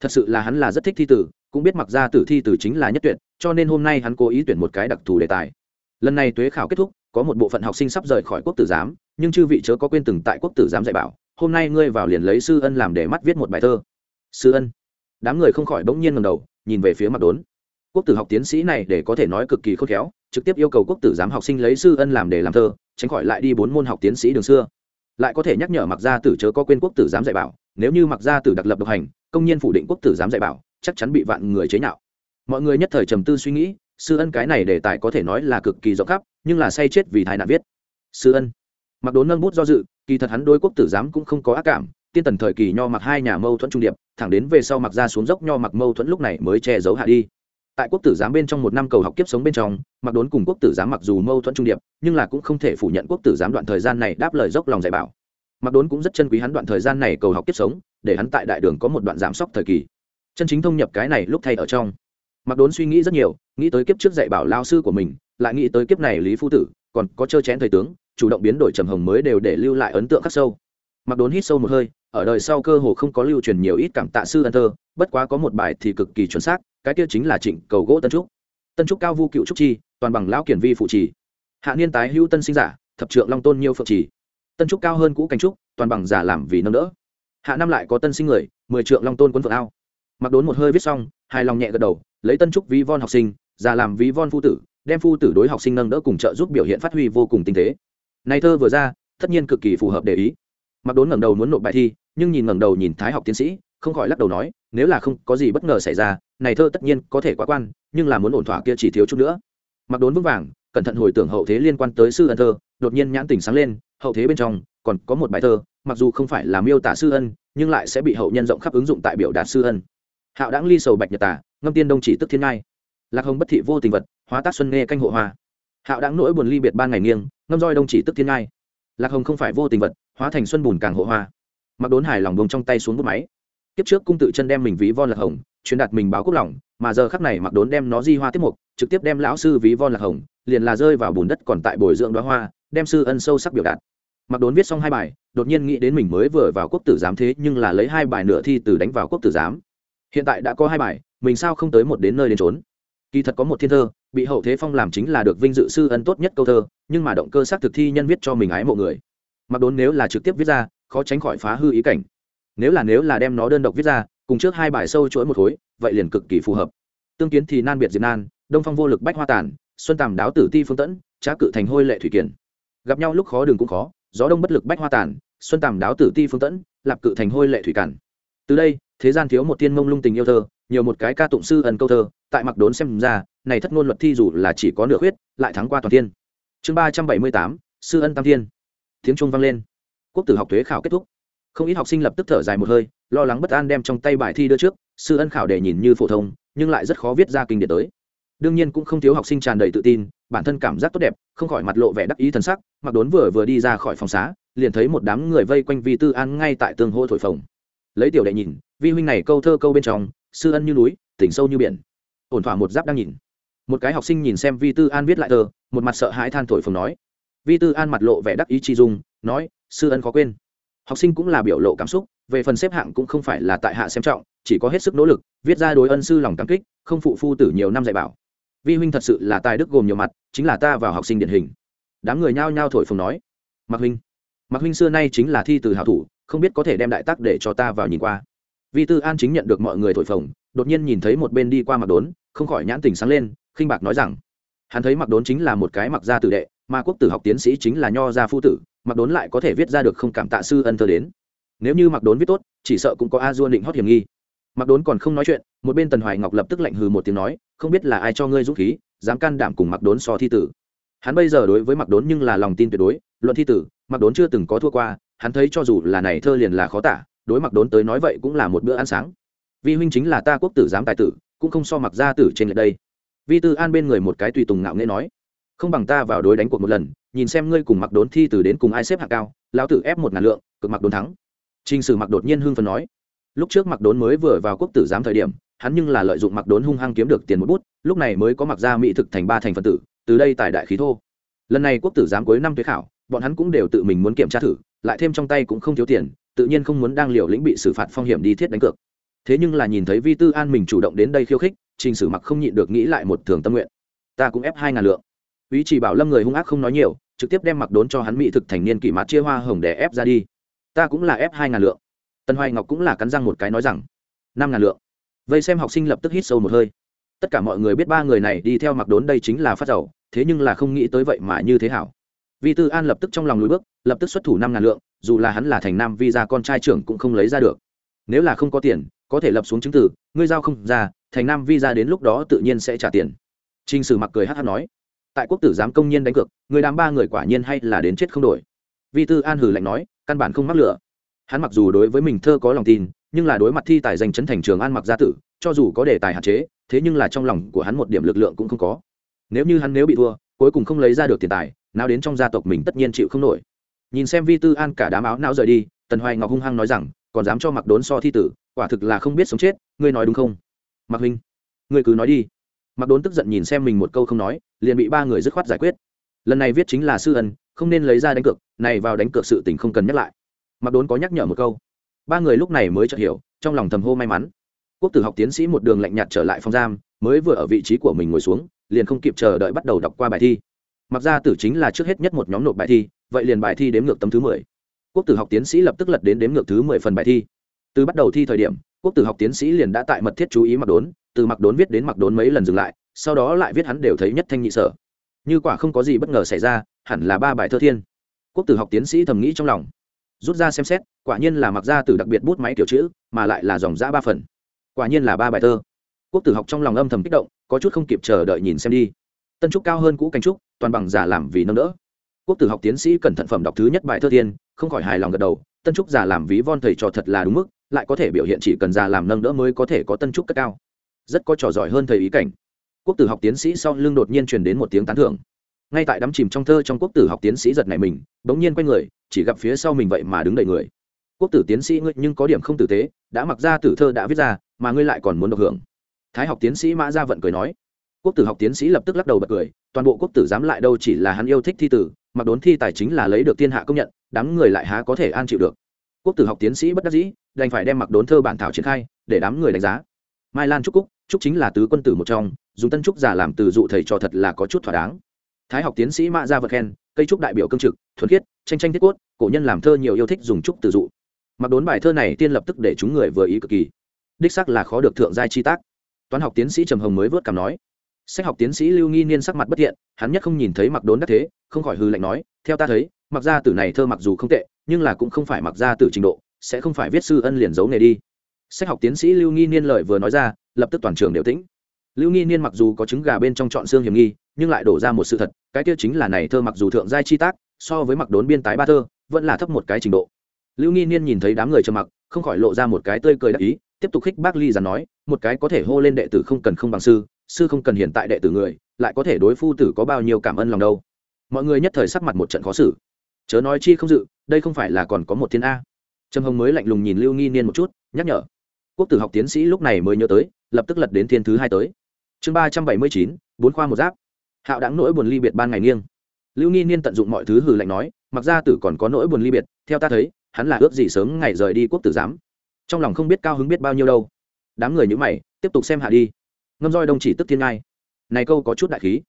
Thật sự là hắn là rất thích thi tử, cũng biết mặc ra tử thi tử chính là nhất tuyệt, cho nên hôm nay hắn cố ý tuyển một cái đặc thù đề tài. Lần này tuế khảo kết thúc, có một bộ phận học sinh sắp rời khỏi quốc tử giám, nhưng chư vị chớ có quên từng tại quốc tử giám dạy bảo, hôm nay ngươi vào liền lấy sư ân làm để mắt viết một bài thơ. Sư ân. Đám người không khỏi bỗng nhiên ngầm đầu, nhìn về phía mặt đốn. Quốc tử học tiến sĩ này để có thể nói cực kỳ khôn khéo trực tiếp yêu cầu quốc tử giám học sinh lấy sư ân làm để làm thơ, tránh khỏi lại đi bốn môn học tiến sĩ đường xưa. Lại có thể nhắc nhở mặc gia tử chớ có quên quốc tử giám dạy bảo, nếu như mặc gia tử đặc lập độc hành, công nhân phủ định quốc tử giám dạy bảo, chắc chắn bị vạn người chế nhạo. Mọi người nhất thời trầm tư suy nghĩ, sư ân cái này đề tài có thể nói là cực kỳ rộng khắp, nhưng là say chết vì thái nạn viết. Sư ân, mặc đốn nâng bút do dự, kỳ thật hắn đôi quốc tử giám cũng không có ác cảm, tiên tần thời kỳ nho mặc hai nhà mâu thuẫn trung điệp, thẳng đến về sau mặc ra xuống dốc nho mặc mâu thuẫn lúc này mới che giấu hạ đi tại quốc tử giám bên trong một năm cầu học kiếp sống bên trong, mặc đốn cùng quốc tử giám mặc dù mâu thuẫn trung điệp, nhưng là cũng không thể phủ nhận quốc tử giám đoạn thời gian này đáp lời dốc lòng dạy bảo. Mặc đốn cũng rất chân quý hắn đoạn thời gian này cầu học kiếp sống, để hắn tại đại đường có một đoạn giảm sốc thời kỳ. Chân chính thông nhập cái này lúc thay ở trong. Mặc đốn suy nghĩ rất nhiều, nghĩ tới kiếp trước dạy bảo lao sư của mình, lại nghĩ tới kiếp này lý phu tử, còn có chơ chén thời tướng, chủ động biến đổi trầm hồng mới đều để lưu lại ấn tượng khắc sâu. Mặc đốn hít sâu một hơi, ở đời sau cơ hồ không có lưu truyền nhiều ít cảm tạ sư ân thơ, bất quá có một bài thì cực kỳ chuẩn xác cái kia chính là trịnh cầu gỗ tân trúc. Tân trúc cao vu cựu trúc chi, toàn bằng lão kiển vi phụ trì. Hạ niên tái hữu tân sinh giả, thập trượng long tôn nhiêu phượng trì. Tân trúc cao hơn cũ cánh trúc, toàn bằng giả làm vì nâng đỡ. Hạ năm lại có tân sinh người, mười trượng long tôn quân phượng ao. Mặc đốn một hơi viết xong, hài lòng nhẹ gật đầu, lấy tân trúc ví von học sinh, giả làm ví von phu tử, đem phu tử đối học sinh nâng đỡ cùng trợ giúp biểu hiện phát huy vô cùng tinh tế. Này thơ vừa ra, tất nhiên cực kỳ phù hợp để ý. Mặc đốn ngẩng đầu muốn nộp bài thi, nhưng nhìn ngẩng đầu nhìn thái học tiến sĩ, không khỏi lắc đầu nói, nếu là không có gì bất ngờ xảy ra này thơ tất nhiên có thể quá quan, nhưng là muốn ổn thỏa kia chỉ thiếu chút nữa. Mặc đốn vững vàng, cẩn thận hồi tưởng hậu thế liên quan tới sư ân thơ, đột nhiên nhãn tình sáng lên, hậu thế bên trong, còn có một bài thơ, mặc dù không phải là miêu tả sư ân, nhưng lại sẽ bị hậu nhân rộng khắp ứng dụng tại biểu đạt sư ân. Hạo đáng ly sầu bạch nhật tả, ngâm tiên đông chỉ tức thiên ngai. Lạc hồng bất thị vô tình vật, hóa tác xuân nghe canh hộ hoa. Hạo đáng nỗi buồn ly biệt ban ngày nghiêng, ngâm roi đông chỉ tức thiên ngai. Lạc hồng không phải vô tình vật, hóa thành xuân bùn càng hộ hoa. Mặc đốn hài lòng bông trong tay xuống bút máy. Kiếp trước cung tự chân đem mình ví von lạc hồng truyền đạt mình báo quốc lòng, mà giờ khắc này mặc đốn đem nó di hoa tiết mục, trực tiếp đem lão sư ví von lạc hồng, liền là rơi vào bùn đất còn tại bồi dưỡng đoá hoa, đem sư ân sâu sắc biểu đạt. Mặc đốn viết xong hai bài, đột nhiên nghĩ đến mình mới vừa vào quốc tử giám thế nhưng là lấy hai bài nửa thi từ đánh vào quốc tử giám. Hiện tại đã có hai bài, mình sao không tới một đến nơi đến trốn kỳ thật có một thiên thơ, bị hậu thế phong làm chính là được vinh dự sư ân tốt nhất câu thơ, nhưng mà động cơ xác thực thi nhân viết cho mình ái mộ người. Mặc đốn nếu là trực tiếp viết ra, khó tránh khỏi phá hư ý cảnh. Nếu là nếu là đem nó đơn độc viết ra cùng trước hai bài sâu chuỗi một khối, vậy liền cực kỳ phù hợp. Tương kiến thì nan biệt diệt nan, đông phong vô lực bách hoa tàn, xuân tàm đáo tử ti phương tẫn, trá cự thành hôi lệ thủy kiển. Gặp nhau lúc khó đường cũng khó, gió đông bất lực bách hoa tàn, xuân tàm đáo tử ti phương tẫn, lạp cự thành hôi lệ thủy cản. Từ đây, thế gian thiếu một tiên mông lung tình yêu thơ, nhiều một cái ca tụng sư ẩn câu thơ, tại mặc đốn xem ra, này thất ngôn luật thi dù là chỉ có nửa khuyết, lại thắng qua toàn thiên. Chương ba trăm bảy mươi tám, sư ân tam thiên. Tiếng trung vang lên. Quốc tử học thuế khảo kết thúc không ít học sinh lập tức thở dài một hơi, lo lắng bất an đem trong tay bài thi đưa trước, sư ân khảo để nhìn như phổ thông, nhưng lại rất khó viết ra kinh điển tới. Đương nhiên cũng không thiếu học sinh tràn đầy tự tin, bản thân cảm giác tốt đẹp, không khỏi mặt lộ vẻ đắc ý thần sắc, mặc đốn vừa vừa đi ra khỏi phòng xá, liền thấy một đám người vây quanh vi tư an ngay tại tương hô thổi phồng. Lấy tiểu đệ nhìn, vi huynh này câu thơ câu bên trong, sư ân như núi, tỉnh sâu như biển. Ổn thỏa một giáp đang nhìn. Một cái học sinh nhìn xem vi tư an viết lại thơ một mặt sợ hãi than thổi phồng nói. Vi tư an mặt lộ vẻ đắc ý chi dung, nói, sư ân khó quên học sinh cũng là biểu lộ cảm xúc, về phần xếp hạng cũng không phải là tại hạ xem trọng, chỉ có hết sức nỗ lực, viết ra đối ân sư lòng cảm kích, không phụ phu tử nhiều năm dạy bảo. Vi huynh thật sự là tài đức gồm nhiều mặt, chính là ta vào học sinh điển hình. Đám người nhao nhao thổi phồng nói. Mạc huynh mạc huynh xưa nay chính là thi từ hảo thủ, không biết có thể đem đại tác để cho ta vào nhìn qua. Vi tư an chính nhận được mọi người thổi phồng, đột nhiên nhìn thấy một bên đi qua mặc đốn, không khỏi nhãn tình sáng lên, khinh bạc nói rằng, hắn thấy mặc đốn chính là một cái mặc gia tử đệ mà quốc tử học tiến sĩ chính là nho gia phu tử, mặc đốn lại có thể viết ra được không cảm tạ sư ân thơ đến. Nếu như mặc đốn viết tốt, chỉ sợ cũng có a dua định hót hiểm nghi. Mặc đốn còn không nói chuyện, một bên tần hoài ngọc lập tức lạnh hừ một tiếng nói, không biết là ai cho ngươi dũng khí, dám can đảm cùng mặc đốn so thi tử. Hắn bây giờ đối với mặc đốn nhưng là lòng tin tuyệt đối, luận thi tử, mặc đốn chưa từng có thua qua, hắn thấy cho dù là này thơ liền là khó tả, đối mặc đốn tới nói vậy cũng là một bữa ăn sáng. Vi huynh chính là ta quốc tử giám tài tử, cũng không so mặc gia tử trên lệch đây. Vi tư an bên người một cái tùy tùng ngạo nghễ nói không bằng ta vào đối đánh cuộc một lần nhìn xem ngươi cùng mặc đốn thi từ đến cùng ai xếp hạng cao lão tử ép một ngàn lượng cực mặc đốn thắng Trình Sử Mặc đột nhiên hưng phấn nói, lúc trước Mặc Đốn mới vừa vào quốc tử giám thời điểm, hắn nhưng là lợi dụng Mặc Đốn hung hăng kiếm được tiền một bút, lúc này mới có Mặc gia mỹ thực thành ba thành phần tử, từ đây tài đại khí thô. Lần này quốc tử giám cuối năm tuyết khảo, bọn hắn cũng đều tự mình muốn kiểm tra thử, lại thêm trong tay cũng không thiếu tiền, tự nhiên không muốn đang liều lĩnh bị xử phạt phong hiểm đi thiết đánh cược. Thế nhưng là nhìn thấy Vi Tư An mình chủ động đến đây khiêu khích, Trình Sử Mặc không nhịn được nghĩ lại một thường tâm nguyện. Ta cũng ép hai ngàn lượng. Úy Chỉ Bảo Lâm người hung ác không nói nhiều, trực tiếp đem Mặc Đốn cho hắn mỹ thực thành niên kỷ mặt chia hoa hồng để ép ra đi. Ta cũng là ép hai ngàn lượng. Tân hoài ngọc cũng là cắn răng một cái nói rằng năm ngàn lượng. Vây xem học sinh lập tức hít sâu một hơi. Tất cả mọi người biết ba người này đi theo mặc đốn đây chính là phát giàu thế nhưng là không nghĩ tới vậy mà như thế hảo. Vi tư an lập tức trong lòng lùi bước lập tức xuất thủ năm ngàn lượng dù là hắn là thành nam vi ra con trai trưởng cũng không lấy ra được. Nếu là không có tiền có thể lập xuống chứng tử ngươi giao không ra thành nam vi ra đến lúc đó tự nhiên sẽ trả tiền. T r n h sử mặc cười hát hát nói tại quốc tử giám công nhiên đánh cược, người đám ba người quả nhiên hay là đến chết không đổi. Vi tư an hử lạnh nói, căn bản không mắc lửa. Hắn mặc dù đối với mình thơ có lòng tin, nhưng là đối mặt thi tài danh chấn thành trường an mặc gia tử, cho dù có đề tài hạn chế, thế nhưng là trong lòng của hắn một điểm lực lượng cũng không có. Nếu như hắn nếu bị thua, cuối cùng không lấy ra được tiền tài, nào đến trong gia tộc mình tất nhiên chịu không nổi. Nhìn xem vi tư an cả đám áo não rời đi, tần hoài ngọc hung hăng nói rằng, còn dám cho mặc đốn so thi tử, quả thực là không biết sống chết, ngươi nói đúng không? Mặc huynh, ngươi cứ nói đi mặc đốn tức giận nhìn xem mình một câu không nói, liền bị ba người dứt khoát giải quyết. Lần này viết chính là sư ân, không nên lấy ra đánh cược, này vào đánh cược sự tình không cần nhắc lại. Mặc đốn có nhắc nhở một câu. Ba người lúc này mới chợt hiểu, trong lòng thầm hô may mắn. Quốc tử học tiến sĩ một đường lạnh nhạt trở lại phòng giam, mới vừa ở vị trí của mình ngồi xuống, liền không kịp chờ đợi bắt đầu đọc qua bài thi. Mặc ra tử chính là trước hết nhất một nhóm nộp bài thi, vậy liền bài thi đếm ngược tấm thứ mười. Quốc tử học tiến sĩ lập tức lật đến đếm ngược thứ mười phần bài thi. Từ bắt đầu thi thời điểm quốc tử học tiến sĩ liền đã tại mật thiết chú ý mặc đốn từ mặc đốn viết đến mặc đốn mấy lần dừng lại sau đó lại viết hắn đều thấy nhất thanh nhị sở. Như quả không có gì bất ngờ xảy ra hẳn là ba bài thơ thiên. Quốc tử học tiến sĩ thầm nghĩ trong lòng. Rút ra xem xét quả nhiên là mặc ra từ đặc biệt bút máy kiểu chữ mà lại là dòng giã ba phần. Quả nhiên là ba bài thơ. Quốc tử học trong lòng âm thầm kích động có chút không kịp chờ đợi nhìn xem đi. Tân trúc cao hơn cũ canh trúc toàn bằng giả làm vì nâng đỡ. Quốc tử học tiến sĩ cẩn thận phẩm đọc thứ nhất bài thơ thiên, không khỏi hài lòng gật đầu tân trúc giả làm ví von thầy trò thật là đúng mức lại có thể biểu hiện chỉ cần già làm nâng đỡ mới có thể có tân trúc cất cao. Rất có trò giỏi hơn thầy ý cảnh. Quốc tử học tiến sĩ sau lưng đột nhiên truyền đến một tiếng tán thưởng. Ngay tại đắm chìm trong thơ trong quốc tử học tiến sĩ giật này mình, bỗng nhiên quay người, chỉ gặp phía sau mình vậy mà đứng đầy người. Quốc tử tiến sĩ ngươi nhưng có điểm không tử tế, đã mặc ra tử thơ đã viết ra, mà ngươi lại còn muốn được hưởng. Thái học tiến sĩ mã gia vận cười nói. Quốc tử học tiến sĩ lập tức lắc đầu bật cười, toàn bộ quốc tử dám lại đâu chỉ là hắn yêu thích thi tử, mặc đốn thi tài chính là lấy được thiên hạ công nhận, đám người lại há có thể an chịu được quốc tử học tiến sĩ bất đắc dĩ, đành phải đem mặc đốn thơ bản thảo triển khai, để đám người đánh giá. Mai lan trúc cúc, trúc chính là tứ quân tử một trong, dùng tân trúc giả làm từ dụ thầy cho thật là có chút thỏa đáng. Thái học tiến sĩ mã gia vật khen, cây trúc đại biểu cương trực, thuần khiết, tranh tranh thiết cốt, cổ nhân làm thơ nhiều yêu thích dùng trúc từ dụ. Mặc đốn bài thơ này tiên lập tức để chúng người vừa ý cực kỳ. Đích sắc là khó được thượng giai chi tác. Toán học tiến sĩ trầm hồng mới vớt cảm nói sách học tiến sĩ lưu nghi niên sắc mặt bất thiện, hắn nhất không nhìn thấy mặc đốn đắc thế, không khỏi hư lạnh nói, theo ta thấy mặc gia tử này thơ mặc dù không tệ, nhưng là cũng không phải mặc gia tử trình độ, sẽ không phải viết sư ân liền giấu nghề đi. Sách học tiến sĩ lưu nghi niên lời vừa nói ra, lập tức toàn trường đều tĩnh. Lưu nghi niên mặc dù có trứng gà bên trong chọn xương hiểm nghi, nhưng lại đổ ra một sự thật, cái kia chính là này thơ mặc dù thượng giai chi tác, so với mặc đốn biên tái ba thơ, vẫn là thấp một cái trình độ. Lưu nghi niên nhìn thấy đám người trầm mặc, không khỏi lộ ra một cái tươi cười đắc ý, tiếp tục khích bác ly dàn nói, một cái có thể hô lên đệ tử không cần không bằng sư sư không cần hiện tại đệ tử người, lại có thể đối phu tử có bao nhiêu cảm ơn lòng đâu. Mọi người nhất thời sắc mặt một trận khó xử. Chớ nói chi không dự, đây không phải là còn có một thiên a. Trầm hồng mới lạnh lùng nhìn lưu nghi niên một chút, nhắc nhở. Quốc tử học tiến sĩ lúc này mới nhớ tới, lập tức lật đến thiên thứ hai tới. Chương ba trăm bảy mươi chín, bốn khoa một giáp. Hạo đáng nỗi buồn ly biệt ban ngày nghiêng. Lưu nghi niên tận dụng mọi thứ hừ lạnh nói, mặc ra tử còn có nỗi buồn ly biệt, theo ta thấy, hắn là ước gì sớm ngày rời đi quốc tử giám. Trong lòng không biết cao hứng biết bao nhiêu đâu. Đám người như mày, tiếp tục xem hạ đi ngâm roi đông chỉ tức thiên ngai. Này câu có chút đại khí.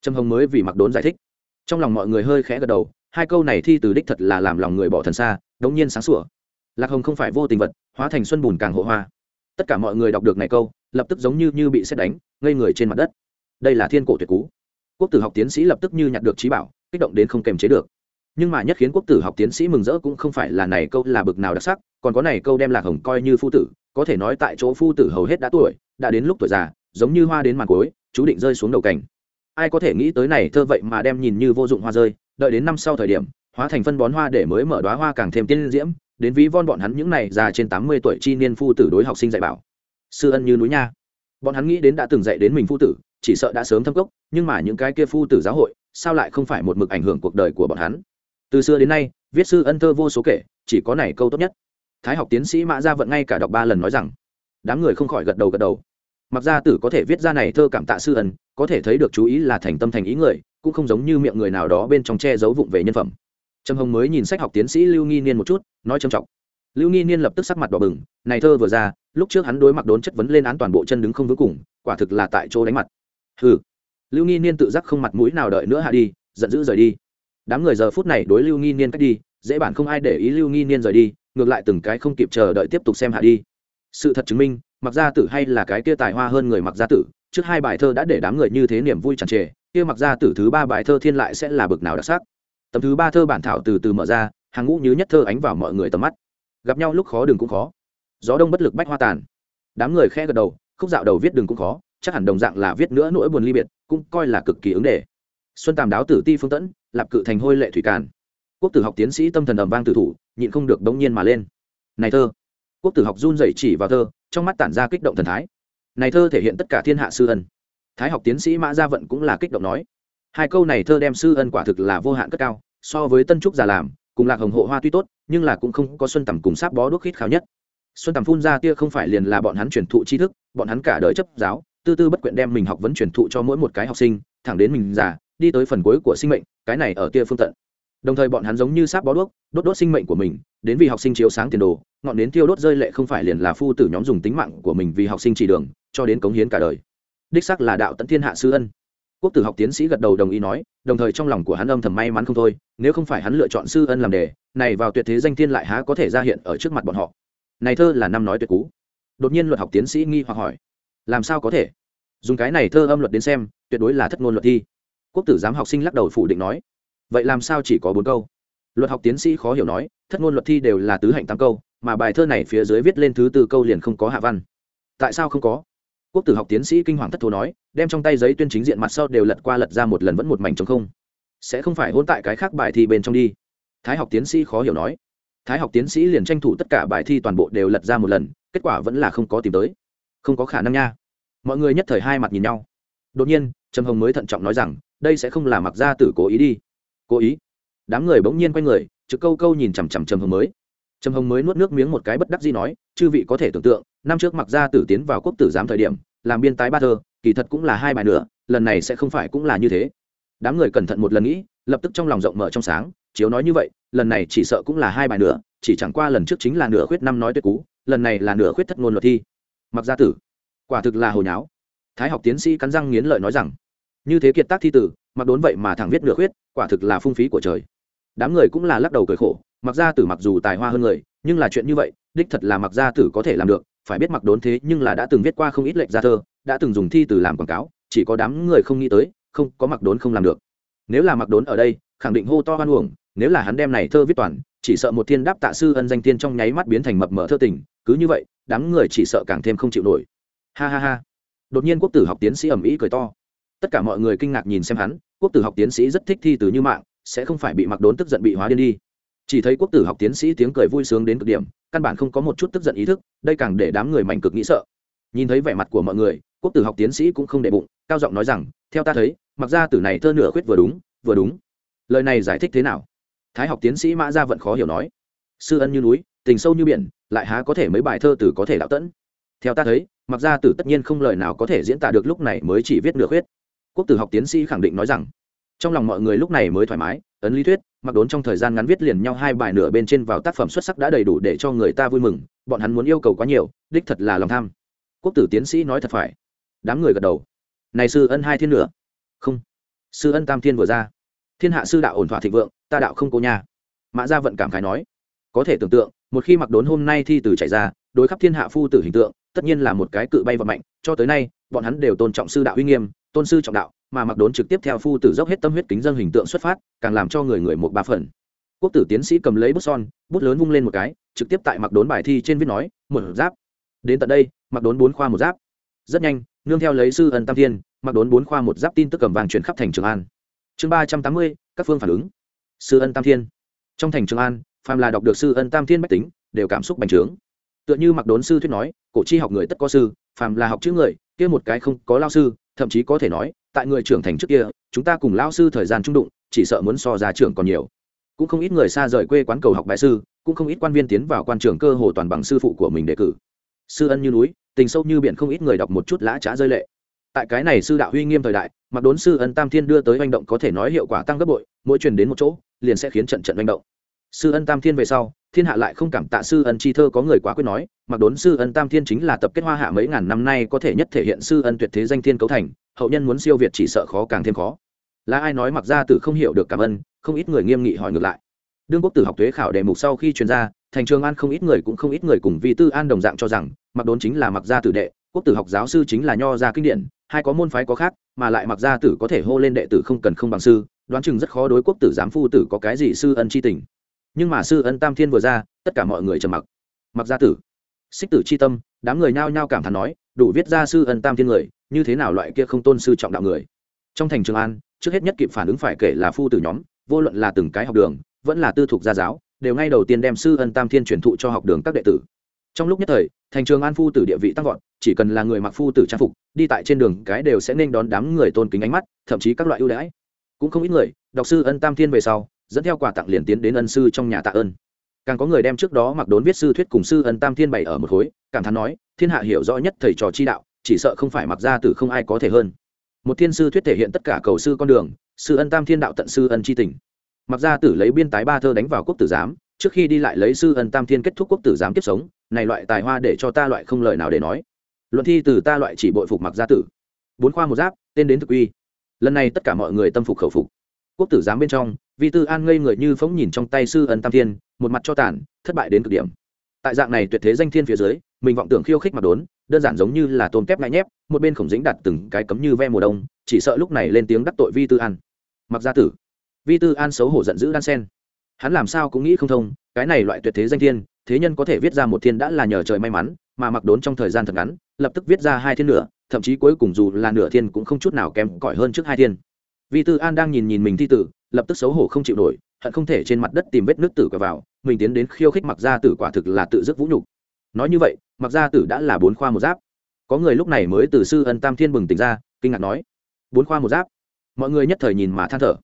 Trâm hồng mới vì mặc đốn giải thích. Trong lòng mọi người hơi khẽ gật đầu, hai câu này thi từ đích thật là làm lòng người bỏ thần xa, đống nhiên sáng sủa. Lạc hồng không phải vô tình vật, hóa thành xuân bùn càng hộ hoa. Tất cả mọi người đọc được này câu, lập tức giống như như bị xét đánh, ngây người trên mặt đất. Đây là thiên cổ tuyệt cú. Quốc tử học tiến sĩ lập tức như nhặt được trí bảo, kích động đến không kềm chế được. Nhưng mà nhất khiến quốc tử học tiến sĩ mừng rỡ cũng không phải là này câu là bực nào đặc sắc, còn có này câu đem lạc hồng coi như phu tử, có thể nói tại chỗ phu tử hầu hết đã tuổi, đã đến lúc tuổi già giống như hoa đến màn cối chú định rơi xuống đầu cảnh. Ai có thể nghĩ tới này thơ vậy mà đem nhìn như vô dụng hoa rơi, đợi đến năm sau thời điểm, hóa thành phân bón hoa để mới mở đoá hoa càng thêm tiên diễm, đến ví von bọn hắn những này già trên tám mươi tuổi chi niên phu tử đối học sinh dạy bảo. Sư ân như núi nha. Bọn hắn nghĩ đến đã từng dạy đến mình phu tử, chỉ sợ đã sớm thâm cốc, nhưng mà những cái kia phu tử giáo hội, sao lại không phải một mực ảnh hưởng cuộc đời của bọn hắn? Từ xưa đến nay, viết sư ân thơ vô số kể, chỉ có này câu tốt nhất. Thái học tiến sĩ mã gia vận ngay cả đọc ba lần nói rằng, đám người không khỏi gật đầu gật đầu mặc gia tử có thể viết ra này thơ cảm tạ sư ẩn có thể thấy được chú ý là thành tâm thành ý người, cũng không giống như miệng người nào đó bên trong che giấu vụng về nhân phẩm. Trầm hồng mới nhìn sách học tiến sĩ lưu nghi niên một chút, nói trầm trọng. Lưu nghi niên lập tức sắc mặt đỏ bừng, này thơ vừa ra, lúc trước hắn đối mặt đốn chất vấn lên án toàn bộ chân đứng không vững cùng, quả thực là tại chỗ đánh mặt. Hừ. Lưu nghi niên tự giác không mặt mũi nào đợi nữa hạ đi, giận dữ rời đi. Đám người giờ phút này đối lưu nghi niên cách đi, dễ bản không ai để ý lưu nghi niên rời đi, ngược lại từng cái không kịp chờ đợi tiếp tục xem hạ đi. Sự thật chứng minh mặc gia tử hay là cái kia tài hoa hơn người mặc gia tử, trước hai bài thơ đã để đám người như thế niềm vui tràn trề, kia mặc gia tử thứ ba bài thơ thiên lại sẽ là bực nào đặc sắc. Tấm thứ ba thơ bản thảo từ từ mở ra, hàng ngũ như nhất thơ ánh vào mọi người tầm mắt. Gặp nhau lúc khó đừng cũng khó. Gió đông bất lực bách hoa tàn. Đám người khe gật đầu, khúc dạo đầu viết đừng cũng khó, chắc hẳn đồng dạng là viết nữa nỗi buồn ly biệt, cũng coi là cực kỳ ứng đề. Xuân tàm đáo tử ti phương tẫn, lạp cự thành hôi lệ thủy càn. Quốc tử học tiến sĩ tâm thần ầm vang tử thủ, nhịn không được đống nhiên mà lên. Này thơ. Quốc tử học run dậy chỉ vào thơ trong mắt tản ra kích động thần thái. Này thơ thể hiện tất cả thiên hạ sư ân. Thái học tiến sĩ mã gia vận cũng là kích động nói, hai câu này thơ đem sư ân quả thực là vô hạn cất cao, so với tân trúc già làm, cùng lạc hồng hộ hoa tuy tốt, nhưng là cũng không có xuân tầm cùng sáp bó đuốc khít khao nhất. Xuân tầm phun ra tia không phải liền là bọn hắn truyền thụ tri thức, bọn hắn cả đời chấp giáo, tư tư bất quyện đem mình học vấn truyền thụ cho mỗi một cái học sinh, thẳng đến mình già, đi tới phần cuối của sinh mệnh, cái này ở tia phương tận đồng thời bọn hắn giống như sáp bó đuốc, đốt đốt sinh mệnh của mình, đến vì học sinh chiếu sáng tiền đồ, ngọn nến thiêu đốt rơi lệ không phải liền là phu tử nhóm dùng tính mạng của mình vì học sinh chỉ đường, cho đến cống hiến cả đời. Đích sắc là đạo tận thiên hạ sư ân. Quốc tử học tiến sĩ gật đầu đồng ý nói, đồng thời trong lòng của hắn âm thầm may mắn không thôi, nếu không phải hắn lựa chọn sư ân làm đề, này vào tuyệt thế danh thiên lại há có thể ra hiện ở trước mặt bọn họ. Này thơ là năm nói tuyệt cú. Đột nhiên luật học tiến sĩ nghi hoặc hỏi, làm sao có thể? Dùng cái này thơ âm luật đến xem, tuyệt đối là thất ngôn luật thi. Quốc tử giám học sinh lắc đầu phủ định nói vậy làm sao chỉ có bốn câu? Luật học tiến sĩ khó hiểu nói, thất ngôn luật thi đều là tứ hạnh tám câu, mà bài thơ này phía dưới viết lên thứ tư câu liền không có hạ văn. Tại sao không có? Quốc tử học tiến sĩ kinh hoàng thất thố nói, đem trong tay giấy tuyên chính diện mặt sau đều lật qua lật ra một lần vẫn một mảnh trống không. Sẽ không phải hôn tại cái khác bài thi bên trong đi. Thái học tiến sĩ khó hiểu nói. Thái học tiến sĩ liền tranh thủ tất cả bài thi toàn bộ đều lật ra một lần, kết quả vẫn là không có tìm tới. Không có khả năng nha. Mọi người nhất thời hai mặt nhìn nhau. Đột nhiên, trầm hồng mới thận trọng nói rằng, đây sẽ không là mặc gia tử cố ý đi cố ý. Đám người bỗng nhiên quay người, trực câu câu nhìn chằm chằm trầm hồng mới. Trầm hồng mới nuốt nước miếng một cái bất đắc gì nói, chư vị có thể tưởng tượng, năm trước mặc gia tử tiến vào quốc tử giám thời điểm, làm biên tái ba thơ, kỳ thật cũng là hai bài nữa lần này sẽ không phải cũng là như thế. Đám người cẩn thận một lần nghĩ, lập tức trong lòng rộng mở trong sáng, chiếu nói như vậy, lần này chỉ sợ cũng là hai bài nữa chỉ chẳng qua lần trước chính là nửa khuyết năm nói tuyệt cú, lần này là nửa khuyết thất ngôn luật thi. Mặc gia tử, quả thực là hồi nháo. Thái học tiến sĩ cắn răng nghiến lợi nói rằng, như thế kiệt tác thi tử, mặc đốn vậy mà thẳng viết nửa khuyết quả thực là phung phí của trời. Đám người cũng là lắc đầu cười khổ, mặc gia tử mặc dù tài hoa hơn người, nhưng là chuyện như vậy, đích thật là mặc gia tử có thể làm được, phải biết mặc đốn thế nhưng là đã từng viết qua không ít lệnh gia thơ, đã từng dùng thi từ làm quảng cáo, chỉ có đám người không nghĩ tới, không, có mặc đốn không làm được. Nếu là mặc đốn ở đây, khẳng định hô to hoan uổng, nếu là hắn đem này thơ viết toàn, chỉ sợ một thiên đáp tạ sư ân danh tiên trong nháy mắt biến thành mập mờ thơ tình, cứ như vậy, đám người chỉ sợ càng thêm không chịu nổi. Ha ha ha. Đột nhiên quốc tử học tiến sĩ ẩm ý cười to. Tất cả mọi người kinh ngạc nhìn xem hắn quốc tử học tiến sĩ rất thích thi từ như mạng, sẽ không phải bị mặc đốn tức giận bị hóa điên đi. Chỉ thấy quốc tử học tiến sĩ tiếng cười vui sướng đến cực điểm, căn bản không có một chút tức giận ý thức, đây càng để đám người mảnh cực nghĩ sợ. Nhìn thấy vẻ mặt của mọi người, quốc tử học tiến sĩ cũng không để bụng, cao giọng nói rằng, theo ta thấy, mặc ra tử này thơ nửa khuyết vừa đúng vừa đúng. Lời này giải thích thế nào? Thái học tiến sĩ mã gia vận khó hiểu nói. Sư ân như núi, tình sâu như biển, lại há có thể mấy bài thơ từ có thể đạo tẫn? Theo ta thấy, mặc ra tử tất nhiên không lời nào có thể diễn tả được lúc này mới chỉ viết nửa khuyết quốc tử học tiến sĩ khẳng định nói rằng, trong lòng mọi người lúc này mới thoải mái, ấn lý thuyết, mặc đốn trong thời gian ngắn viết liền nhau hai bài nửa bên trên vào tác phẩm xuất sắc đã đầy đủ để cho người ta vui mừng, bọn hắn muốn yêu cầu quá nhiều, đích thật là lòng tham. Quốc tử tiến sĩ nói thật phải. Đám người gật đầu. Này sư ân hai thiên nữa. Không. Sư ân tam thiên vừa ra. Thiên hạ sư đạo ổn thỏa thịnh vượng, ta đạo không cô nhà. mã gia vận cảm khái nói. Có thể tưởng tượng, một khi mặc đốn hôm nay thi từ chạy ra, đối khắp thiên hạ phu tử hình tượng, tất nhiên là một cái cự bay và mạnh cho tới nay, bọn hắn đều tôn trọng sư đạo uy nghiêm tôn sư trọng đạo, mà mặc đốn trực tiếp theo phu tử dốc hết tâm huyết kính dân hình tượng xuất phát, càng làm cho người người một ba phần. Quốc tử tiến sĩ cầm lấy bút son, bút lớn vung lên một cái, trực tiếp tại mặc đốn bài thi trên viết nói, một giáp. Đến tận đây, mặc đốn bốn khoa một giáp. Rất nhanh, nương theo lấy sư ân tam thiên, mặc đốn bốn khoa một giáp tin tức cầm vàng chuyển khắp thành trường an. Chương ba trăm tám mươi, các phương phản ứng. Sư ân tam thiên. Trong thành trường an, phàm là đọc được sư ân tam thiên bách tính, đều cảm xúc bành trướng. Tựa như mặc đốn sư thuyết nói, cổ chi học người tất có sư, phàm là học chữ người, kia một cái không có lao sư thậm chí có thể nói, tại người trưởng thành trước kia, chúng ta cùng lao sư thời gian trung đụng, chỉ sợ muốn so ra trường còn nhiều. Cũng không ít người xa rời quê quán cầu học bại sư, cũng không ít quan viên tiến vào quan trường cơ hồ toàn bằng sư phụ của mình đề cử. Sư ân như núi, tình sâu như biển không ít người đọc một chút lã trá rơi lệ. Tại cái này sư đạo huy nghiêm thời đại, mặc đốn sư ân tam thiên đưa tới manh động có thể nói hiệu quả tăng gấp bội, mỗi truyền đến một chỗ, liền sẽ khiến trận trận manh động sư ân tam thiên về sau, thiên hạ lại không cảm tạ sư ân chi thơ có người quá quyết nói, mặc đốn sư ân tam thiên chính là tập kết hoa hạ mấy ngàn năm nay có thể nhất thể hiện sư ân tuyệt thế danh thiên cấu thành, hậu nhân muốn siêu việt chỉ sợ khó càng thêm khó. Là ai nói mặc gia tử không hiểu được cảm ơn, không ít người nghiêm nghị hỏi ngược lại. Đương quốc tử học thuế khảo đề mục sau khi truyền ra, thành trường an không ít người cũng không ít người cùng vi tư an đồng dạng cho rằng, mặc đốn chính là mặc gia tử đệ, quốc tử học giáo sư chính là nho gia kinh điển, hai có môn phái có khác, mà lại mặc gia tử có thể hô lên đệ tử không cần không bằng sư, đoán chừng rất khó đối quốc tử giám phu tử có cái gì sư ân chi tình nhưng mà sư ân tam thiên vừa ra, tất cả mọi người trầm mặc. Mặc gia tử, xích tử chi tâm, đám người nhao nhao cảm thán nói, đủ viết ra sư ân tam thiên người, như thế nào loại kia không tôn sư trọng đạo người. Trong thành trường an, trước hết nhất kịp phản ứng phải kể là phu tử nhóm, vô luận là từng cái học đường, vẫn là tư thục gia giáo, đều ngay đầu tiên đem sư ân tam thiên truyền thụ cho học đường các đệ tử. Trong lúc nhất thời, thành trường an phu tử địa vị tăng vọt, chỉ cần là người mặc phu tử trang phục, đi tại trên đường cái đều sẽ nên đón đám người tôn kính ánh mắt, thậm chí các loại ưu đãi. Cũng không ít người, đọc sư ân tam thiên về sau dẫn theo quà tặng liền tiến đến ân sư trong nhà tạ ơn. Càng có người đem trước đó mặc đốn viết sư thuyết cùng sư ân tam thiên bày ở một khối, cảm thán nói, thiên hạ hiểu rõ nhất thầy trò chi đạo, chỉ sợ không phải mặc ra từ không ai có thể hơn. Một thiên sư thuyết thể hiện tất cả cầu sư con đường, sư ân tam thiên đạo tận sư ân c h i tình. Mặc ra tử lấy biên tái ba thơ đánh vào quốc tử giám, trước khi đi lại lấy sư ân tam thiên kết thúc quốc tử giám tiếp sống, này loại tài hoa để cho ta loại không lời nào để nói. Luận thi từ ta loại chỉ bội phục mặc gia tử. Bốn khoa một giáp, tên đến thực uy. Lần này tất cả mọi người tâm phục khẩu phục quốc tử giám bên trong, vi tư an ngây người như phóng nhìn trong tay sư ân tam thiên, một mặt cho tàn, thất bại đến cực điểm. Tại dạng này tuyệt thế danh thiên phía dưới, mình vọng tưởng khiêu khích mặc đốn, đơn giản giống như là tôm kép ngại nhép, một bên khổng dính đặt từng cái cấm như ve mùa đông, chỉ sợ lúc này lên tiếng đắc tội vi tư an. Mặc gia tử, vi tư an xấu hổ giận dữ đan sen. Hắn làm sao cũng nghĩ không thông, cái này loại tuyệt thế danh thiên, thế nhân có thể viết ra một thiên đã là nhờ trời may mắn, mà mặc đốn trong thời gian thật ngắn, lập tức viết ra hai thiên nữa, thậm chí cuối cùng dù là nửa thiên cũng không chút nào kém cỏi hơn trước hai thiên vi tư an đang nhìn nhìn mình thi tử, lập tức xấu hổ không chịu nổi, hận không thể trên mặt đất tìm vết nước tử quả vào, mình tiến đến khiêu khích mặc gia tử quả thực là tự dứt vũ nhục. Nói như vậy, mặc gia tử đã là bốn khoa một giáp. Có người lúc này mới từ sư ân tam thiên bừng tỉnh ra, kinh ngạc nói, bốn khoa một giáp? Mọi người nhất thời nhìn mà than thở.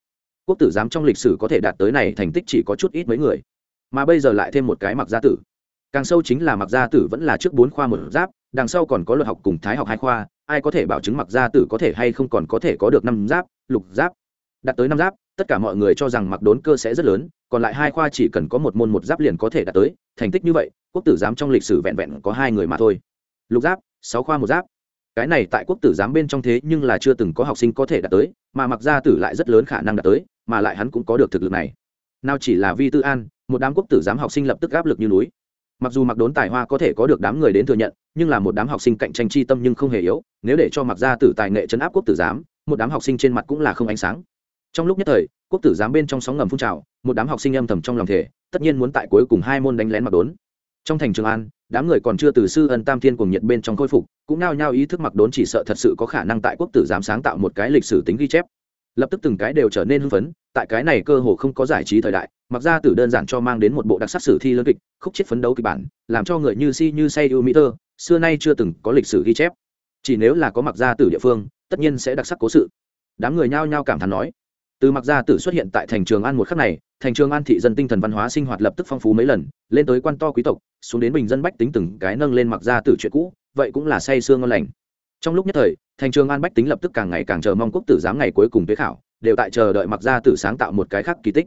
Quốc tử giám trong lịch sử có thể đạt tới này thành tích chỉ có chút ít mấy người. Mà bây giờ lại thêm một cái mặc gia tử. Càng sâu chính là mặc gia tử vẫn là trước bốn khoa một giáp đằng sau còn có luật học cùng thái học hai khoa, ai có thể bảo chứng mặc gia tử có thể hay không còn có thể có được năm giáp, lục giáp. Đạt tới năm giáp, tất cả mọi người cho rằng mặc đốn cơ sẽ rất lớn, còn lại hai khoa chỉ cần có một môn một giáp liền có thể đạt tới, thành tích như vậy, quốc tử giám trong lịch sử vẹn vẹn có hai người mà thôi. Lục giáp, sáu khoa một giáp. Cái này tại quốc tử giám bên trong thế nhưng là chưa từng có học sinh có thể đạt tới, mà mặc gia tử lại rất lớn khả năng đạt tới, mà lại hắn cũng có được thực lực này. Nào chỉ là vi tư an, một đám quốc tử giám học sinh lập tức áp lực như núi mặc dù mặc đốn tài hoa có thể có được đám người đến thừa nhận, nhưng là một đám học sinh cạnh tranh chi tâm nhưng không hề yếu, nếu để cho mặc gia tử tài nghệ chấn áp quốc tử giám, một đám học sinh trên mặt cũng là không ánh sáng. Trong lúc nhất thời, quốc tử giám bên trong sóng ngầm phun trào, một đám học sinh âm thầm trong lòng thể tất nhiên muốn tại cuối cùng hai môn đánh lén mặc đốn. Trong thành trường an, đám người còn chưa từ sư ân tam thiên cùng nhiệt bên trong khôi phục, cũng nao nhao ý thức mặc đốn chỉ sợ thật sự có khả năng tại quốc tử giám sáng tạo một cái lịch sử tính ghi chép. Lập tức từng cái đều trở nên hưng phấn, tại cái này cơ hồ không có giải trí thời đại mặc ra tử đơn giản cho mang đến một bộ đặc sắc sử thi lớn kịch, khúc chết phấn đấu kịch bản, làm cho người như si như say yêu mỹ thơ xưa nay chưa từng có lịch sử ghi chép. Chỉ nếu là có mặc ra tử địa phương, tất nhiên sẽ đặc sắc cố sự. Đám người nhao nhao cảm thán nói. Từ mặc gia tử xuất hiện tại thành trường an một khắc này, thành trường an thị dân tinh thần văn hóa sinh hoạt lập tức phong phú mấy lần, lên tới quan to quý tộc, xuống đến bình dân bách tính từng cái nâng lên mặc gia tử chuyện cũ, vậy cũng là say sương ngon lành. Trong lúc nhất thời, thành trường an bách tính lập tức càng ngày càng chờ mong quốc tử giám ngày cuối cùng tế khảo, đều tại chờ đợi mặc gia tử sáng tạo một cái khác kỳ tích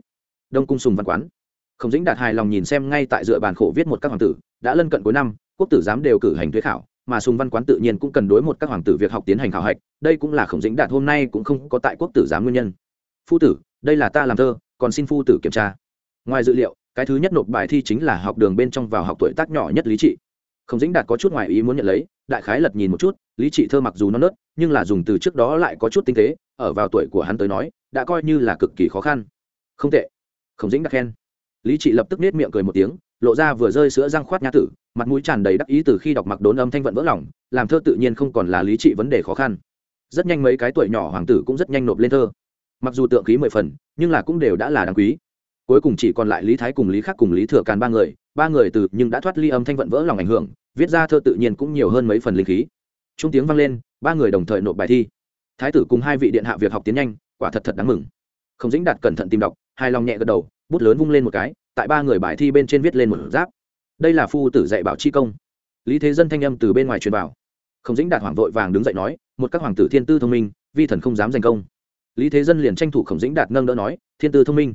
đông cung sùng văn quán. Khổng dĩnh đạt hài lòng nhìn xem ngay tại dựa bàn khổ viết một các hoàng tử, đã lân cận cuối năm, quốc tử giám đều cử hành thuế khảo, mà sùng văn quán tự nhiên cũng cần đối một các hoàng tử việc học tiến hành khảo hạch, đây cũng là khổng dĩnh đạt hôm nay cũng không có tại quốc tử giám nguyên nhân. Phu tử, đây là ta làm thơ, còn xin phu tử kiểm tra. Ngoài dự liệu, cái thứ nhất nộp bài thi chính là học đường bên trong vào học tuổi tác nhỏ nhất lý trị. Khổng dĩnh đạt có chút ngoài ý muốn nhận lấy, đại khái lật nhìn một chút, lý trị thơ mặc dù non nớt, nhưng là dùng từ trước đó lại có chút tinh tế, ở vào tuổi của hắn tới nói, đã coi như là cực kỳ khó khăn. Không tệ khổng dĩnh đặc khen. Lý trị lập tức nết miệng cười một tiếng, lộ ra vừa rơi sữa răng khoát nhã tử, mặt mũi tràn đầy đắc ý từ khi đọc mặc đốn âm thanh vận vỡ lòng, làm thơ tự nhiên không còn là lý trị vấn đề khó khăn. Rất nhanh mấy cái tuổi nhỏ hoàng tử cũng rất nhanh nộp lên thơ. Mặc dù tượng khí mười phần, nhưng là cũng đều đã là đáng quý. Cuối cùng chỉ còn lại lý thái cùng lý khắc cùng lý thừa càn ba người ba người từ nhưng đã thoát ly âm thanh vận vỡ lòng ảnh hưởng, viết ra thơ tự nhiên cũng nhiều hơn mấy phần linh khí. Trung tiếng vang lên, ba người đồng thời nộp bài thi. Thái tử cùng hai vị điện hạ việc học tiến nhanh, quả thật thật đáng mừng. Không dĩnh đạt cẩn thận tìm đọc hai lòng nhẹ gật đầu, bút lớn vung lên một cái, tại ba người bài thi bên trên viết lên một giáp. Đây là phu tử dạy bảo chi công. Lý thế dân thanh âm từ bên ngoài truyền vào. Khổng dĩnh đạt hoàng vội vàng đứng dậy nói, một các hoàng tử thiên tư thông minh, vi thần không dám giành công. Lý thế dân liền tranh thủ khổng dĩnh đạt nâng đỡ nói, thiên tư thông minh.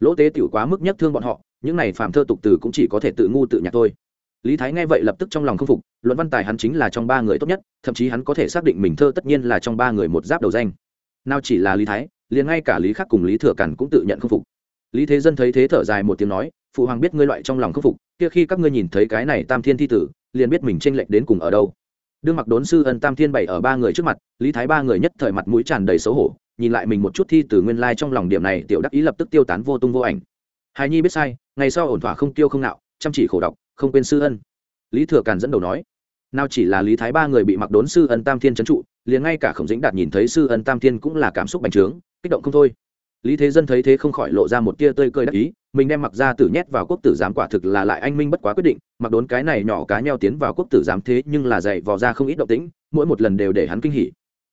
Lỗ tế tiểu quá mức nhất thương bọn họ, những này phàm thơ tục từ cũng chỉ có thể tự ngu tự nhạc thôi. Lý thái nghe vậy lập tức trong lòng không phục, luận văn tài hắn chính là trong ba người tốt nhất, thậm chí hắn có thể xác định mình thơ tất nhiên là trong ba người một giáp đầu danh nào chỉ là lý thái, liền ngay cả lý khắc cùng lý thừa cản cũng tự nhận không phục. Lý thế dân thấy thế thở dài một tiếng nói, phụ hoàng biết ngươi loại trong lòng không phục, kia khi các ngươi nhìn thấy cái này tam thiên thi tử, liền biết mình tranh lệch đến cùng ở đâu. Đương mặc đốn sư ân tam thiên bảy ở ba người trước mặt, lý thái ba người nhất thời mặt mũi tràn đầy xấu hổ, nhìn lại mình một chút thi từ nguyên lai trong lòng điểm này, tiểu đắc ý lập tức tiêu tán vô tung vô ảnh. Hài nhi biết sai, ngày sau ổn thỏa không tiêu không nạo, chăm chỉ khổ đọc không quên sư ân. Lý thừa càn dẫn đầu nói, nào chỉ là lý thái ba người bị mặc đốn sư ân tam thiên trấn trụ liền ngay cả khổng dĩnh đạt nhìn thấy sư ân tam thiên cũng là cảm xúc bành trướng, kích động không thôi. Lý thế dân thấy thế không khỏi lộ ra một tia tơi cơi đắc ý, mình đem mặc ra tử nhét vào quốc tử giám quả thực là lại anh minh bất quá quyết định, mặc đốn cái này nhỏ cá nheo tiến vào quốc tử giám thế nhưng là dạy vò ra không ít động tĩnh, mỗi một lần đều để hắn kinh hỉ.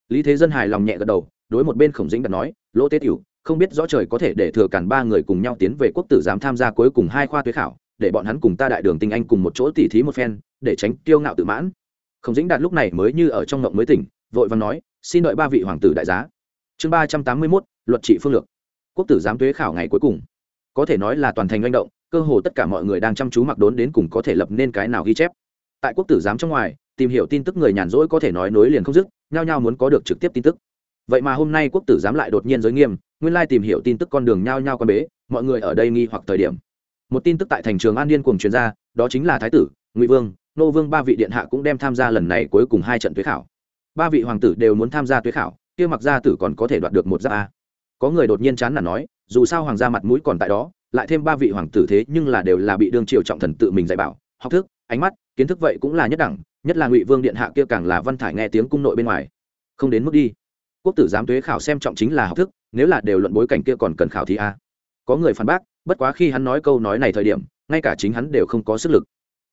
Lý thế dân hài lòng nhẹ gật đầu, đối một bên khổng dĩnh đặt nói, lỗ tế tiểu, không biết rõ trời có thể để thừa cản ba người cùng nhau tiến về quốc tử giám tham gia cuối cùng hai khoa tuế khảo, để bọn hắn cùng ta đại đường tinh anh cùng một chỗ tỉ thí một phen, để tránh tiêu ngạo tự mãn. Khổng dĩnh đạt lúc này mới như ở trong ngộng mới tỉnh vội vàng nói, xin đợi ba vị hoàng tử đại giá. Chương ba trăm tám mươi mốt, luật trị phương lược. Quốc tử giám tuế khảo ngày cuối cùng. Có thể nói là toàn thành manh động, cơ hồ tất cả mọi người đang chăm chú mặc đốn đến cùng có thể lập nên cái nào ghi chép. Tại quốc tử giám trong ngoài, tìm hiểu tin tức người nhàn rỗi có thể nói nối liền không dứt, nhao nhao muốn có được trực tiếp tin tức. Vậy mà hôm nay quốc tử giám lại đột nhiên giới nghiêm, nguyên lai tìm hiểu tin tức con đường nhao nhao con bế, mọi người ở đây nghi hoặc thời điểm. Một tin tức tại thành trường an điên cùng chuyên gia đó chính là thái tử, ngụy vương, nô vương ba vị điện hạ cũng đem tham gia lần này cuối cùng hai trận tuế khảo ba vị hoàng tử đều muốn tham gia tuyết khảo, kia mặc gia tử còn có thể đoạt được một giáp a. Có người đột nhiên chán nản nói, dù sao hoàng gia mặt mũi còn tại đó, lại thêm ba vị hoàng tử thế nhưng là đều là bị đương triều trọng thần tự mình dạy bảo, học thức, ánh mắt, kiến thức vậy cũng là nhất đẳng, nhất là ngụy vương điện hạ kia càng là văn thải nghe tiếng cung nội bên ngoài. Không đến mức đi. Quốc tử giám tuế khảo xem trọng chính là học thức, nếu là đều luận bối cảnh kia còn cần khảo thì a. Có người phản bác, bất quá khi hắn nói câu nói này thời điểm, ngay cả chính hắn đều không có sức lực.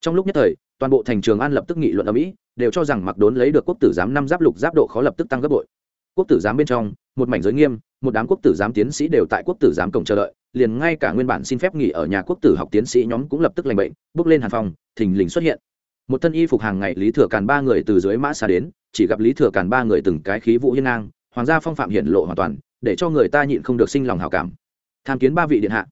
Trong lúc nhất thời toàn bộ thành trường an lập tức nghị luận ở mỹ, đều cho rằng mặc đốn lấy được quốc tử giám năm giáp lục giáp độ khó lập tức tăng gấp bội. Quốc tử giám bên trong, một mảnh giới nghiêm, một đám quốc tử giám tiến sĩ đều tại quốc tử giám cổng chờ đợi, liền ngay cả nguyên bản xin phép nghỉ ở nhà quốc tử học tiến sĩ nhóm cũng lập tức lành bệnh, bước lên hàn phòng thình lình xuất hiện. Một thân y phục hàng ngày lý thừa càn ba người từ dưới mã xa đến, chỉ gặp lý thừa càn ba người từng cái khí vũ hiên ngang, hoàng gia phong phạm hiện lộ hoàn toàn, để cho người ta nhịn không được sinh lòng hào cảm. Tham kiến ba vị điện hạ.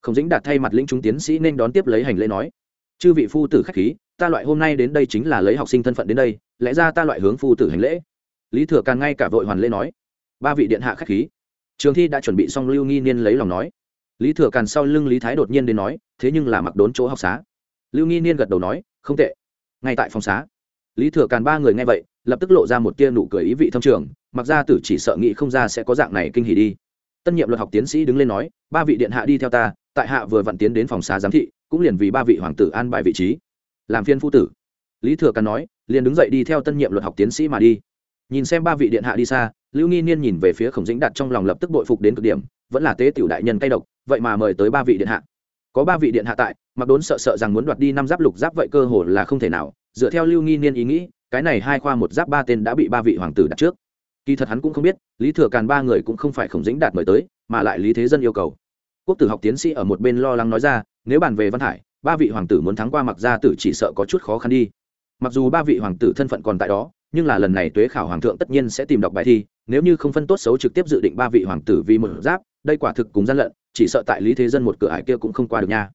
Không dính đạt thay mặt lĩnh chúng tiến sĩ nên đón tiếp lấy hành lễ nói. Chư vị phu tử khách khí ta loại hôm nay đến đây chính là lấy học sinh thân phận đến đây, lẽ ra ta loại hướng phu tử hành lễ. Lý thừa càn ngay cả vội hoàn lễ nói, ba vị điện hạ khách khí. Trường thi đã chuẩn bị xong lưu nghi niên lấy lòng nói. Lý thừa càn sau lưng lý thái đột nhiên đến nói, thế nhưng là mặc đốn chỗ học xá. Lưu nghi niên gật đầu nói, không tệ. Ngay tại phòng xá. Lý thừa càn ba người nghe vậy, lập tức lộ ra một tia nụ cười ý vị thâm trường, mặc ra tử chỉ sợ nghĩ không ra sẽ có dạng này kinh hỉ đi. Tân nhiệm luật học tiến sĩ đứng lên nói, ba vị điện hạ đi theo ta, tại hạ vừa vặn tiến đến phòng xá giám thị, cũng liền vì ba vị hoàng tử an bài vị trí làm phiên phu tử. Lý thừa càn nói, liền đứng dậy đi theo tân nhiệm luật học tiến sĩ mà đi. Nhìn xem ba vị điện hạ đi xa, lưu nghi niên nhìn về phía khổng dĩnh đạt trong lòng lập tức bội phục đến cực điểm, vẫn là tế tiểu đại nhân tay độc, vậy mà mời tới ba vị điện hạ. Có ba vị điện hạ tại, mặc đốn sợ sợ rằng muốn đoạt đi năm giáp lục giáp vậy cơ hồ là không thể nào, dựa theo lưu nghi niên ý nghĩ, cái này hai khoa một giáp ba tên đã bị ba vị hoàng tử đặt trước. Kỳ thật hắn cũng không biết, lý thừa càn ba người cũng không phải khổng dĩnh đạt mời tới, mà lại lý thế dân yêu cầu. Quốc tử học tiến sĩ ở một bên lo lắng nói ra, nếu bàn về văn hải ba vị hoàng tử muốn thắng qua mặc gia tử chỉ sợ có chút khó khăn đi. Mặc dù ba vị hoàng tử thân phận còn tại đó, nhưng là lần này tuế khảo hoàng thượng tất nhiên sẽ tìm đọc bài thi, nếu như không phân tốt xấu trực tiếp dự định ba vị hoàng tử vì một giáp, đây quả thực cùng gian lận, chỉ sợ tại lý thế dân một cửa ải kia cũng không qua được nha.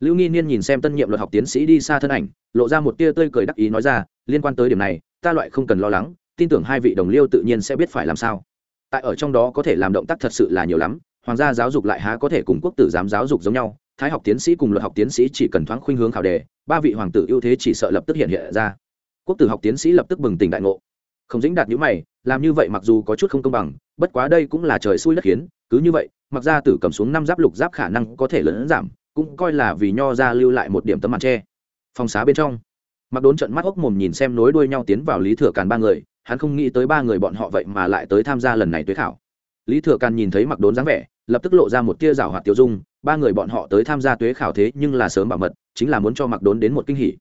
Lưu nghi niên nhìn xem tân nhiệm luật học tiến sĩ đi xa thân ảnh, lộ ra một tia tươi cười đắc ý nói ra, liên quan tới điểm này, ta loại không cần lo lắng, tin tưởng hai vị đồng liêu tự nhiên sẽ biết phải làm sao. Tại ở trong đó có thể làm động tác thật sự là nhiều lắm, hoàng gia giáo dục lại há có thể cùng quốc tử giám giáo dục giống nhau thái học tiến sĩ cùng luật học tiến sĩ chỉ cần thoáng khuynh hướng khảo đề, ba vị hoàng tử ưu thế chỉ sợ lập tức hiện hiện ra. Quốc tử học tiến sĩ lập tức bừng tỉnh đại ngộ. Không dính đạt nhữ mày, làm như vậy mặc dù có chút không công bằng, bất quá đây cũng là trời xui đất khiến, cứ như vậy, mặc ra tử cầm xuống năm giáp lục giáp khả năng có thể lớn giảm, cũng coi là vì nho ra lưu lại một điểm tấm màn tre phòng xá bên trong mặc đốn trận mắt ốc mồm nhìn xem nối đuôi nhau tiến vào lý thừa càn ba người, hắn không nghĩ tới ba người bọn họ vậy mà lại tới tham gia lần này tuế khảo. Lý thừa càn nhìn thấy mặc đốn dáng vẻ, lập tức lộ ra một tia rào hoạt tiêu dung ba người bọn họ tới tham gia tuế khảo thế nhưng là sớm bảo mật, chính là muốn cho mặc đốn đến một kinh hỉ.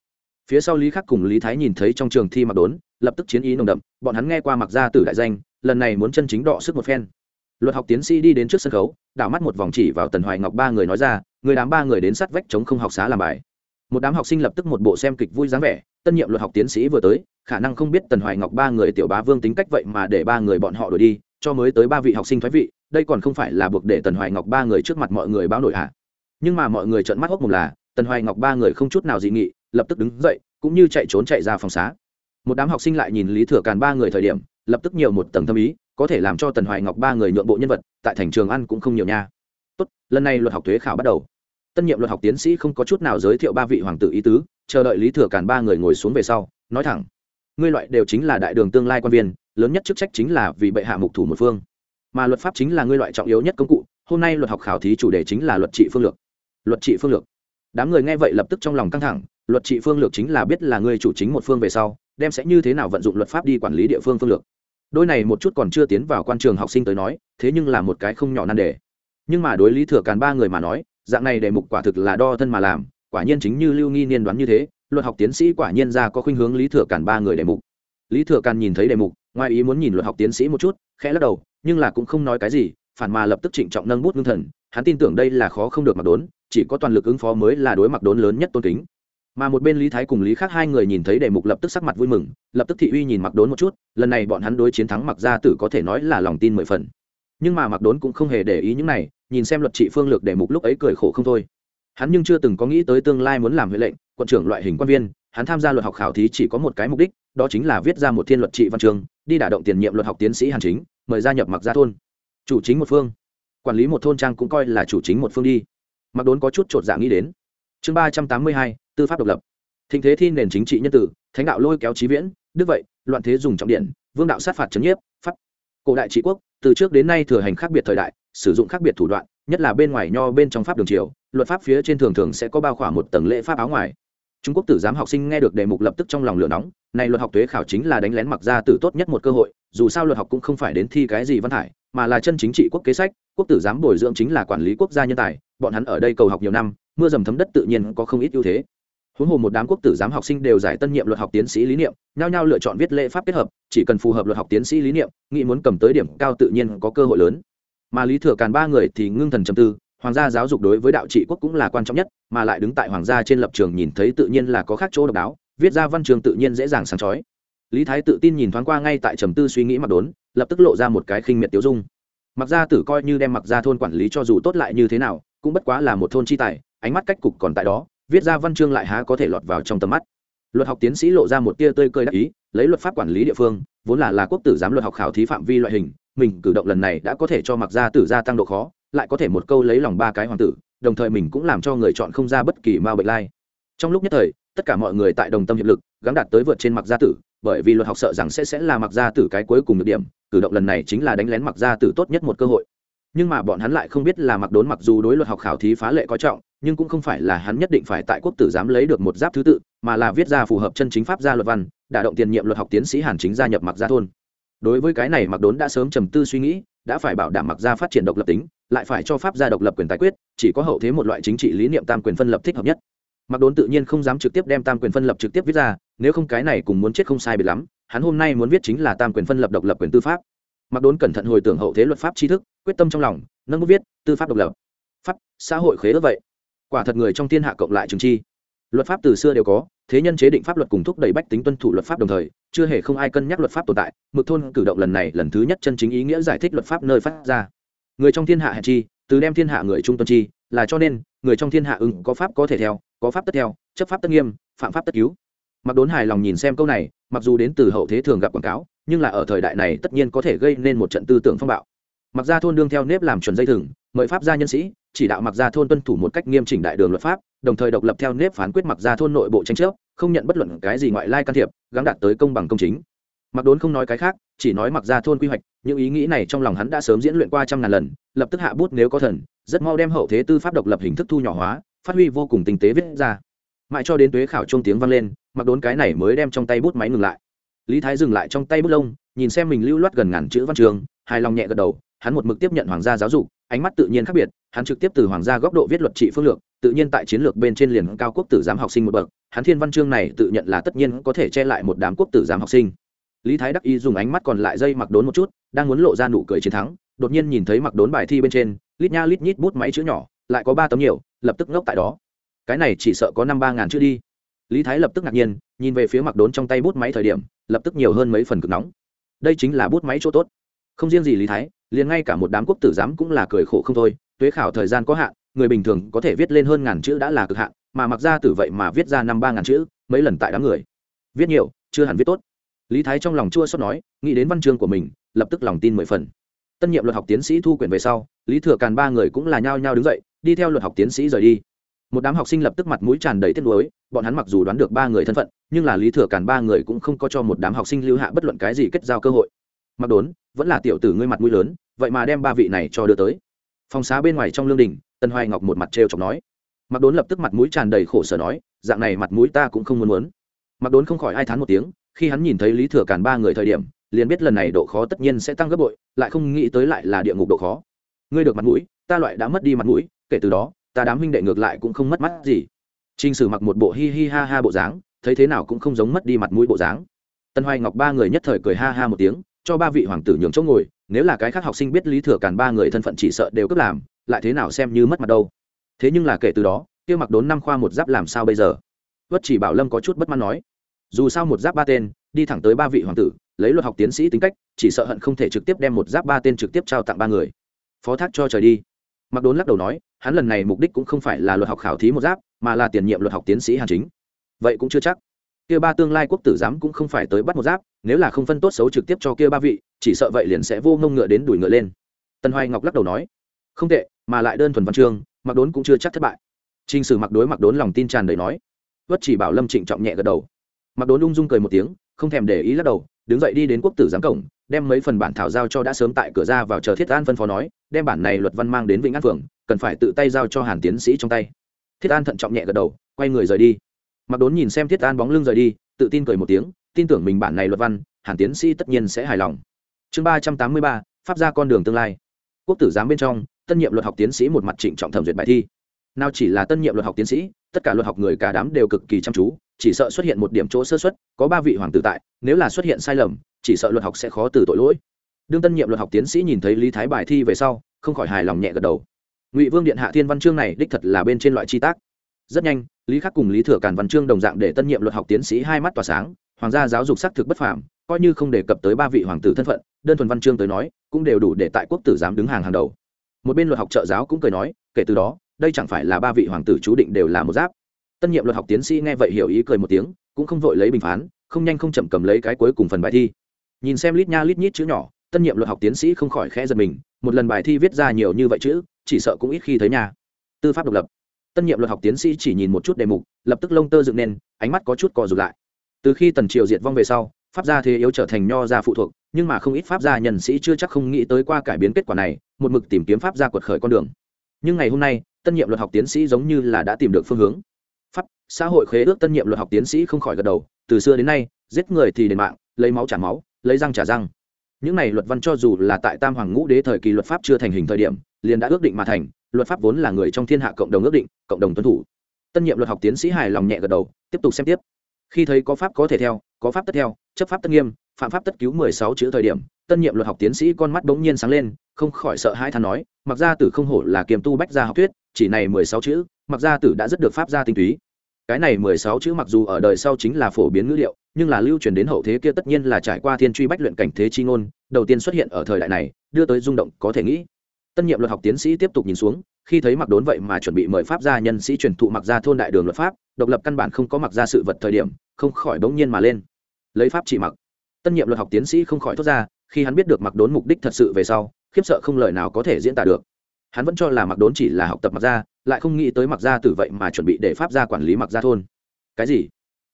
Phía sau lý khắc cùng lý thái nhìn thấy trong trường thi mặc đốn, lập tức chiến ý nồng đậm, bọn hắn nghe qua mặc gia tử đại danh, lần này muốn chân chính đọ sức một phen. Luật học tiến sĩ đi đến trước sân khấu, đảo mắt một vòng chỉ vào tần hoài ngọc ba người nói ra, người đám ba người đến sát vách chống không học xá làm bài. Một đám học sinh lập tức một bộ xem kịch vui dáng vẻ, tân nhiệm luật học tiến sĩ vừa tới, khả năng không biết tần hoài ngọc ba người tiểu bá vương tính cách vậy mà để ba người bọn họ đổi đi cho mới tới ba vị học sinh thoái vị, đây còn không phải là buộc để tần hoài ngọc ba người trước mặt mọi người báo nổi hạ nhưng mà mọi người trợn mắt hốc một là, tần hoài ngọc ba người không chút nào dị nghị, lập tức đứng dậy, cũng như chạy trốn chạy ra phòng xá. Một đám học sinh lại nhìn lý thừa càn ba người thời điểm, lập tức nhiều một tầng thâm ý, có thể làm cho tần hoài ngọc ba người nhượng bộ nhân vật, tại thành trường ăn cũng không nhiều nha. Tốt, lần này luật học thuế khảo bắt đầu. Tân nhiệm luật học tiến sĩ không có chút nào giới thiệu ba vị hoàng tử ý tứ, chờ đợi lý thừa càn ba người ngồi xuống về sau, nói thẳng ngươi loại đều chính là đại đường tương lai quan viên, lớn nhất chức trách chính là vì bệ hạ mục thủ một phương. Mà luật pháp chính là ngươi loại trọng yếu nhất công cụ, hôm nay luật học khảo thí chủ đề chính là luật trị phương lược. Luật trị phương lược. Đám người nghe vậy lập tức trong lòng căng thẳng, luật trị phương lược chính là biết là ngươi chủ chính một phương về sau, đem sẽ như thế nào vận dụng luật pháp đi quản lý địa phương phương lược. Đôi này một chút còn chưa tiến vào quan trường học sinh tới nói, thế nhưng là một cái không nhỏ nan đề. Nhưng mà đối lý thừa càn ba người mà nói, dạng này đề mục quả thực là đo thân mà làm, quả nhiên chính như lưu nghi niên đoán như thế luật học tiến sĩ quả nhiên ra có khuynh hướng lý thừa càn ba người đề mục. Lý thừa càn nhìn thấy đề mục, ngoài ý muốn nhìn luật học tiến sĩ một chút, khẽ lắc đầu, nhưng là cũng không nói cái gì, phản mà lập tức trịnh trọng nâng bút ngưng thần, hắn tin tưởng đây là khó không được mặc đốn, chỉ có toàn lực ứng phó mới là đối mặc đốn lớn nhất tôn kính. Mà một bên lý thái cùng lý khác hai người nhìn thấy đề mục lập tức sắc mặt vui mừng, lập tức thị uy nhìn mặc đốn một chút, lần này bọn hắn đối chiến thắng mặc gia tử có thể nói là lòng tin mười phần. Nhưng mà mặc đốn cũng không hề để ý những này, nhìn xem luật trị phương lược đề mục lúc ấy cười khổ không thôi hắn nhưng chưa từng có nghĩ tới tương lai muốn làm huệ lệnh, quận trưởng loại hình quan viên, hắn tham gia luật học khảo thí chỉ có một cái mục đích, đó chính là viết ra một thiên luật trị văn trường đi đả động tiền nhiệm luật học tiến sĩ hàn chính, mời gia nhập mặc gia thôn. Chủ chính một phương. Quản lý một thôn trang cũng coi là chủ chính một phương đi. Mặc đốn có chút chột dạng dạ nghĩ đến. Chương ba trăm tám mươi hai, tư pháp độc lập. Thịnh thế thi nền chính trị nhân tử, thánh đạo lôi kéo trí viễn, đức vậy, loạn thế dùng trọng điện, vương đạo sát phạt trấn nhiếp, pháp. Cổ đại trị quốc, từ trước đến nay thừa hành khác biệt thời đại, sử dụng khác biệt thủ đoạn nhất là bên ngoài nho bên trong pháp đường triều, luật pháp phía trên thường thường sẽ có bao khỏa một tầng lễ pháp áo ngoài. Trung quốc tử giám học sinh nghe được đề mục lập tức trong lòng lửa nóng, này luật học thuế khảo chính là đánh lén mặc ra tử tốt nhất một cơ hội, dù sao luật học cũng không phải đến thi cái gì văn hải mà là chân chính trị quốc kế sách, quốc tử giám bồi dưỡng chính là quản lý quốc gia nhân tài, bọn hắn ở đây cầu học nhiều năm, mưa dầm thấm đất tự nhiên có không ít ưu thế. Huống hồ một đám quốc tử giám học sinh đều giải tân nhiệm luật học tiến sĩ lý niệm, nhao nhao lựa chọn viết lễ pháp kết hợp, chỉ cần phù hợp luật học tiến sĩ lý niệm nghĩ muốn cầm tới điểm cao tự nhiên có cơ hội lớn mà lý thừa càn ba người thì ngưng thần trầm tư, hoàng gia giáo dục đối với đạo trị quốc cũng là quan trọng nhất, mà lại đứng tại hoàng gia trên lập trường nhìn thấy tự nhiên là có khác chỗ độc đáo, viết ra văn trường tự nhiên dễ dàng sáng chói. Lý thái tự tin nhìn thoáng qua ngay tại trầm tư suy nghĩ mặc đốn, lập tức lộ ra một cái khinh miệt tiêu dung. Mặc gia tử coi như đem mặc gia thôn quản lý cho dù tốt lại như thế nào, cũng bất quá là một thôn chi tài, ánh mắt cách cục còn tại đó, viết ra văn chương lại há có thể lọt vào trong tầm mắt. Luật học tiến sĩ lộ ra một tia tươi cười đắc ý, lấy luật pháp quản lý địa phương, vốn là là quốc tử giám luật học khảo thí phạm vi loại hình mình cử động lần này đã có thể cho mặc gia tử gia tăng độ khó, lại có thể một câu lấy lòng ba cái hoàng tử, đồng thời mình cũng làm cho người chọn không ra bất kỳ mao bệnh lai. Trong lúc nhất thời, tất cả mọi người tại đồng tâm hiệp lực gắn đạt tới vượt trên mặc gia tử, bởi vì luật học sợ rằng sẽ sẽ là mặc gia tử cái cuối cùng được điểm, cử động lần này chính là đánh lén mặc gia tử tốt nhất một cơ hội. Nhưng mà bọn hắn lại không biết là mặc đốn mặc dù đối luật học khảo thí phá lệ coi trọng, nhưng cũng không phải là hắn nhất định phải tại quốc tử dám lấy được một giáp thứ tự, mà là viết ra phù hợp chân chính pháp gia luật văn, đả động tiền nhiệm luật học tiến sĩ hàn chính gia nhập mặc gia thôn đối với cái này mặc đốn đã sớm trầm tư suy nghĩ, đã phải bảo đảm mặc gia phát triển độc lập tính, lại phải cho pháp gia độc lập quyền tài quyết, chỉ có hậu thế một loại chính trị lý niệm tam quyền phân lập thích hợp nhất. Mặc đốn tự nhiên không dám trực tiếp đem tam quyền phân lập trực tiếp viết ra, nếu không cái này cùng muốn chết không sai biệt lắm, hắn hôm nay muốn viết chính là tam quyền phân lập độc lập quyền tư pháp. Mặc đốn cẩn thận hồi tưởng hậu thế luật pháp tri thức, quyết tâm trong lòng, nâng bút viết, tư pháp độc lập. Pháp, xã hội khế ước vậy. Quả thật người trong thiên hạ cộng lại trường chi. Luật pháp từ xưa đều có thế nhân chế định pháp luật cùng thúc đẩy bách tính tuân thủ luật pháp đồng thời, chưa hề không ai cân nhắc luật pháp tồn tại, mực thôn cử động lần này lần thứ nhất chân chính ý nghĩa giải thích luật pháp nơi phát ra. Người trong thiên hạ hẹn chi, từ đem thiên hạ người trung tuân chi, là cho nên, người trong thiên hạ ứng có pháp có thể theo, có pháp tất theo, chấp pháp tất nghiêm, phạm pháp tất cứu. Mặc đốn hài lòng nhìn xem câu này, mặc dù đến từ hậu thế thường gặp quảng cáo, nhưng là ở thời đại này tất nhiên có thể gây nên một trận tư tưởng phong bạo. Mặc gia thôn đương theo nếp làm chuẩn dây thừng, mời pháp gia nhân sĩ, chỉ đạo mặc gia thôn tuân thủ một cách nghiêm chỉnh đại đường luật pháp, đồng thời độc lập theo nếp phán quyết mặc gia thôn nội bộ tranh chấp không nhận bất luận cái gì ngoại lai can thiệp gắn đạt tới công bằng công chính. Mặc đốn không nói cái khác, chỉ nói mặc ra thôn quy hoạch, những ý nghĩ này trong lòng hắn đã sớm diễn luyện qua trăm ngàn lần, lập tức hạ bút nếu có thần, rất mau đem hậu thế tư pháp độc lập hình thức thu nhỏ hóa, phát huy vô cùng tinh tế viết ra. Mãi cho đến tuế khảo trung tiếng vang lên, mặc đốn cái này mới đem trong tay bút máy ngừng lại. Lý thái dừng lại trong tay bút lông, nhìn xem mình lưu loát gần ngàn chữ văn trường, hài lòng nhẹ gật đầu, hắn một mực tiếp nhận hoàng gia giáo dục, ánh mắt tự nhiên khác biệt, hắn trực tiếp từ hoàng gia góc độ viết luật trị phương lược tự nhiên tại chiến lược bên trên liền cao quốc tử giám học sinh một bậc, hắn thiên văn chương này tự nhận là tất nhiên có thể che lại một đám quốc tử giám học sinh. Lý thái đắc y dùng ánh mắt còn lại dây mặc đốn một chút, đang muốn lộ ra nụ cười chiến thắng, đột nhiên nhìn thấy mặc đốn bài thi bên trên, lít nha lít nhít bút máy chữ nhỏ, lại có ba tấm nhiều, lập tức ngốc tại đó. Cái này chỉ sợ có năm ba ngàn chữ đi. Lý thái lập tức ngạc nhiên, nhìn về phía mặc đốn trong tay bút máy thời điểm, lập tức nhiều hơn mấy phần cực nóng. Đây chính là bút máy chỗ tốt. Không riêng gì lý thái, liền ngay cả một đám quốc tử giám cũng là cười khổ không thôi, tuế khảo thời gian có hạn người bình thường có thể viết lên hơn ngàn chữ đã là cực hạn, mà mặc ra từ vậy mà viết ra năm ba ngàn chữ, mấy lần tại đám người. Viết nhiều, chưa hẳn viết tốt. Lý thái trong lòng chua xót nói, nghĩ đến văn chương của mình, lập tức lòng tin mười phần. Tân nhiệm luật học tiến sĩ thu quyển về sau, lý thừa càn ba người cũng là nhao nhao đứng dậy, đi theo luật học tiến sĩ rời đi. Một đám học sinh lập tức mặt mũi tràn đầy tiếc nuối, bọn hắn mặc dù đoán được ba người thân phận, nhưng là lý thừa càn ba người cũng không có cho một đám học sinh lưu hạ bất luận cái gì kết giao cơ hội. Mặc đốn, vẫn là tiểu tử ngươi mặt mũi lớn, vậy mà đem ba vị này cho đưa tới. Phòng xá bên ngoài trong lương đình tân hoài ngọc một mặt trêu chọc nói. Mặc đốn lập tức mặt mũi tràn đầy khổ sở nói, dạng này mặt mũi ta cũng không muốn muốn. Mặc đốn không khỏi ai thán một tiếng, khi hắn nhìn thấy lý thừa càn ba người thời điểm, liền biết lần này độ khó tất nhiên sẽ tăng gấp bội, lại không nghĩ tới lại là địa ngục độ khó. Ngươi được mặt mũi, ta loại đã mất đi mặt mũi, kể từ đó, ta đám huynh đệ ngược lại cũng không mất mắt gì. T r n h sử mặc một bộ hi hi ha ha bộ dáng, thấy thế nào cũng không giống mất đi mặt mũi bộ dáng. Tân hoài ngọc ba người nhất thời cười ha ha một tiếng, cho ba vị hoàng tử nhường chỗ ngồi, nếu là cái khác học sinh biết lý thừa càn ba người thân phận chỉ sợ đều cướp làm lại thế nào xem như mất mặt đâu. Thế nhưng là kể từ đó, kia mặc đốn năm khoa một giáp làm sao bây giờ? Vất chỉ bảo lâm có chút bất mãn nói, dù sao một giáp ba tên, đi thẳng tới ba vị hoàng tử, lấy luật học tiến sĩ tính cách, chỉ sợ hận không thể trực tiếp đem một giáp ba tên trực tiếp trao tặng ba người. Phó thác cho trời đi. Mặc đốn lắc đầu nói, hắn lần này mục đích cũng không phải là luật học khảo thí một giáp, mà là tiền nhiệm luật học tiến sĩ hàn chính. Vậy cũng chưa chắc. Kia ba tương lai quốc tử giám cũng không phải tới bắt một giáp, nếu là không phân tốt xấu trực tiếp cho kia ba vị, chỉ sợ vậy liền sẽ vô ngông ngựa đến đuổi ngựa lên. Tân hoài ngọc lắc đầu nói không tệ, mà lại đơn thuần văn chương mặc đốn cũng chưa chắc thất bại. T r ì n h sử mặc đối mặc đốn lòng tin tràn đầy nói. Vất chỉ bảo lâm trịnh trọng nhẹ gật đầu. Mặc đốn ung dung cười một tiếng, không thèm để ý lắc đầu, đứng dậy đi đến quốc tử giám cổng, đem mấy phần bản thảo giao cho đã sớm tại cửa ra vào chờ thiết an phân phó nói, đem bản này luật văn mang đến vĩnh an phường, cần phải tự tay giao cho hàn tiến sĩ trong tay. Thiết an thận trọng nhẹ gật đầu, quay người rời đi. Mặc đốn nhìn xem thiết an bóng lưng rời đi, tự tin cười một tiếng, tin tưởng mình bản này luật văn, hàn tiến sĩ tất nhiên sẽ hài lòng. Chương ba trăm tám mươi ba, pháp ra con đường tương lai. Quốc tử giám bên trong tân nhiệm luật học tiến sĩ một mặt trịnh trọng thẩm duyệt bài thi. Nào chỉ là tân nhiệm luật học tiến sĩ, tất cả luật học người cả đám đều cực kỳ chăm chú, chỉ sợ xuất hiện một điểm chỗ sơ xuất có ba vị hoàng tử tại, nếu là xuất hiện sai lầm, chỉ sợ luật học sẽ khó từ tội lỗi. Đương tân nhiệm luật học tiến sĩ nhìn thấy lý thái bài thi về sau, không khỏi hài lòng nhẹ gật đầu. Ngụy vương điện hạ thiên văn chương này đích thật là bên trên loại chi tác. Rất nhanh, lý khắc cùng lý thừa càn văn chương đồng dạng để tân nhiệm luật học tiến sĩ hai mắt tỏa sáng, hoàng gia giáo dục xác thực bất phàm, coi như không đề cập tới ba vị hoàng tử thân phận, đơn thuần văn chương tới nói, cũng đều đủ để tại quốc tử giám đứng hàng hàng đầu một bên luật học trợ giáo cũng cười nói, kể từ đó, đây chẳng phải là ba vị hoàng tử chú định đều là một giáp. Tân nhiệm luật học tiến sĩ nghe vậy hiểu ý cười một tiếng, cũng không vội lấy bình phán, không nhanh không chậm cầm lấy cái cuối cùng phần bài thi. Nhìn xem lít nha lít nhít chữ nhỏ tân nhiệm luật học tiến sĩ không khỏi khẽ giật mình, một lần bài thi viết ra nhiều như vậy chữ, chỉ sợ cũng ít khi thấy nhà tư pháp độc lập. Tân nhiệm luật học tiến sĩ chỉ nhìn một chút đề mục, lập tức lông tơ dựng nên ánh mắt có chút cò rụt lại. Từ khi tần triều diệt vong về sau pháp gia thế yếu trở thành nho gia phụ thuộc, nhưng mà không ít pháp gia nhân sĩ chưa chắc không nghĩ tới qua cải biến kết quả này, một mực tìm kiếm pháp gia quật khởi con đường. Nhưng ngày hôm nay, tân nhiệm luật học tiến sĩ giống như là đã tìm được phương hướng. Pháp, xã hội khế ước tân nhiệm luật học tiến sĩ không khỏi gật đầu, từ xưa đến nay, giết người thì đền mạng, lấy máu trả máu, lấy răng trả răng. Những này luật văn cho dù là tại tam hoàng ngũ đế thời kỳ luật pháp chưa thành hình thời điểm, liền đã ước định mà thành, luật pháp vốn là người trong thiên hạ cộng đồng ước định, cộng đồng tuân thủ. Tân nhiệm luật học tiến sĩ hài lòng nhẹ gật đầu, tiếp tục xem tiếp khi thấy có pháp có thể theo, có pháp tất theo, chấp pháp tất nghiêm, phạm pháp tất cứu mười sáu chữ thời điểm, tân nhiệm luật học tiến sĩ con mắt bỗng nhiên sáng lên, không khỏi sợ hãi than nói, mặc gia tử không hổ là kiềm tu bách gia học thuyết, chỉ này mười sáu chữ, mặc gia tử đã rất được pháp gia tinh túy. Cái này mười sáu chữ mặc dù ở đời sau chính là phổ biến ngữ liệu nhưng là lưu truyền đến hậu thế kia tất nhiên là trải qua thiên truy bách luyện cảnh thế chi ngôn, đầu tiên xuất hiện ở thời đại này, đưa tới rung động có thể nghĩ tân nhiệm luật học tiến sĩ tiếp tục nhìn xuống, khi thấy mặc đốn vậy mà chuẩn bị mời pháp gia nhân sĩ truyền thụ mặc ra thôn đại đường luật pháp, độc lập căn bản không có mặc ra sự vật thời điểm, không khỏi bỗng nhiên mà lên. Lấy pháp chỉ mặc tân nhiệm luật học tiến sĩ không khỏi thốt ra, khi hắn biết được mặc đốn mục đích thật sự về sau, khiếp sợ không lời nào có thể diễn tả được. Hắn vẫn cho là mặc đốn chỉ là học tập mặc ra lại không nghĩ tới mặc ra từ vậy mà chuẩn bị để pháp gia quản lý mặc ra thôn. Cái gì?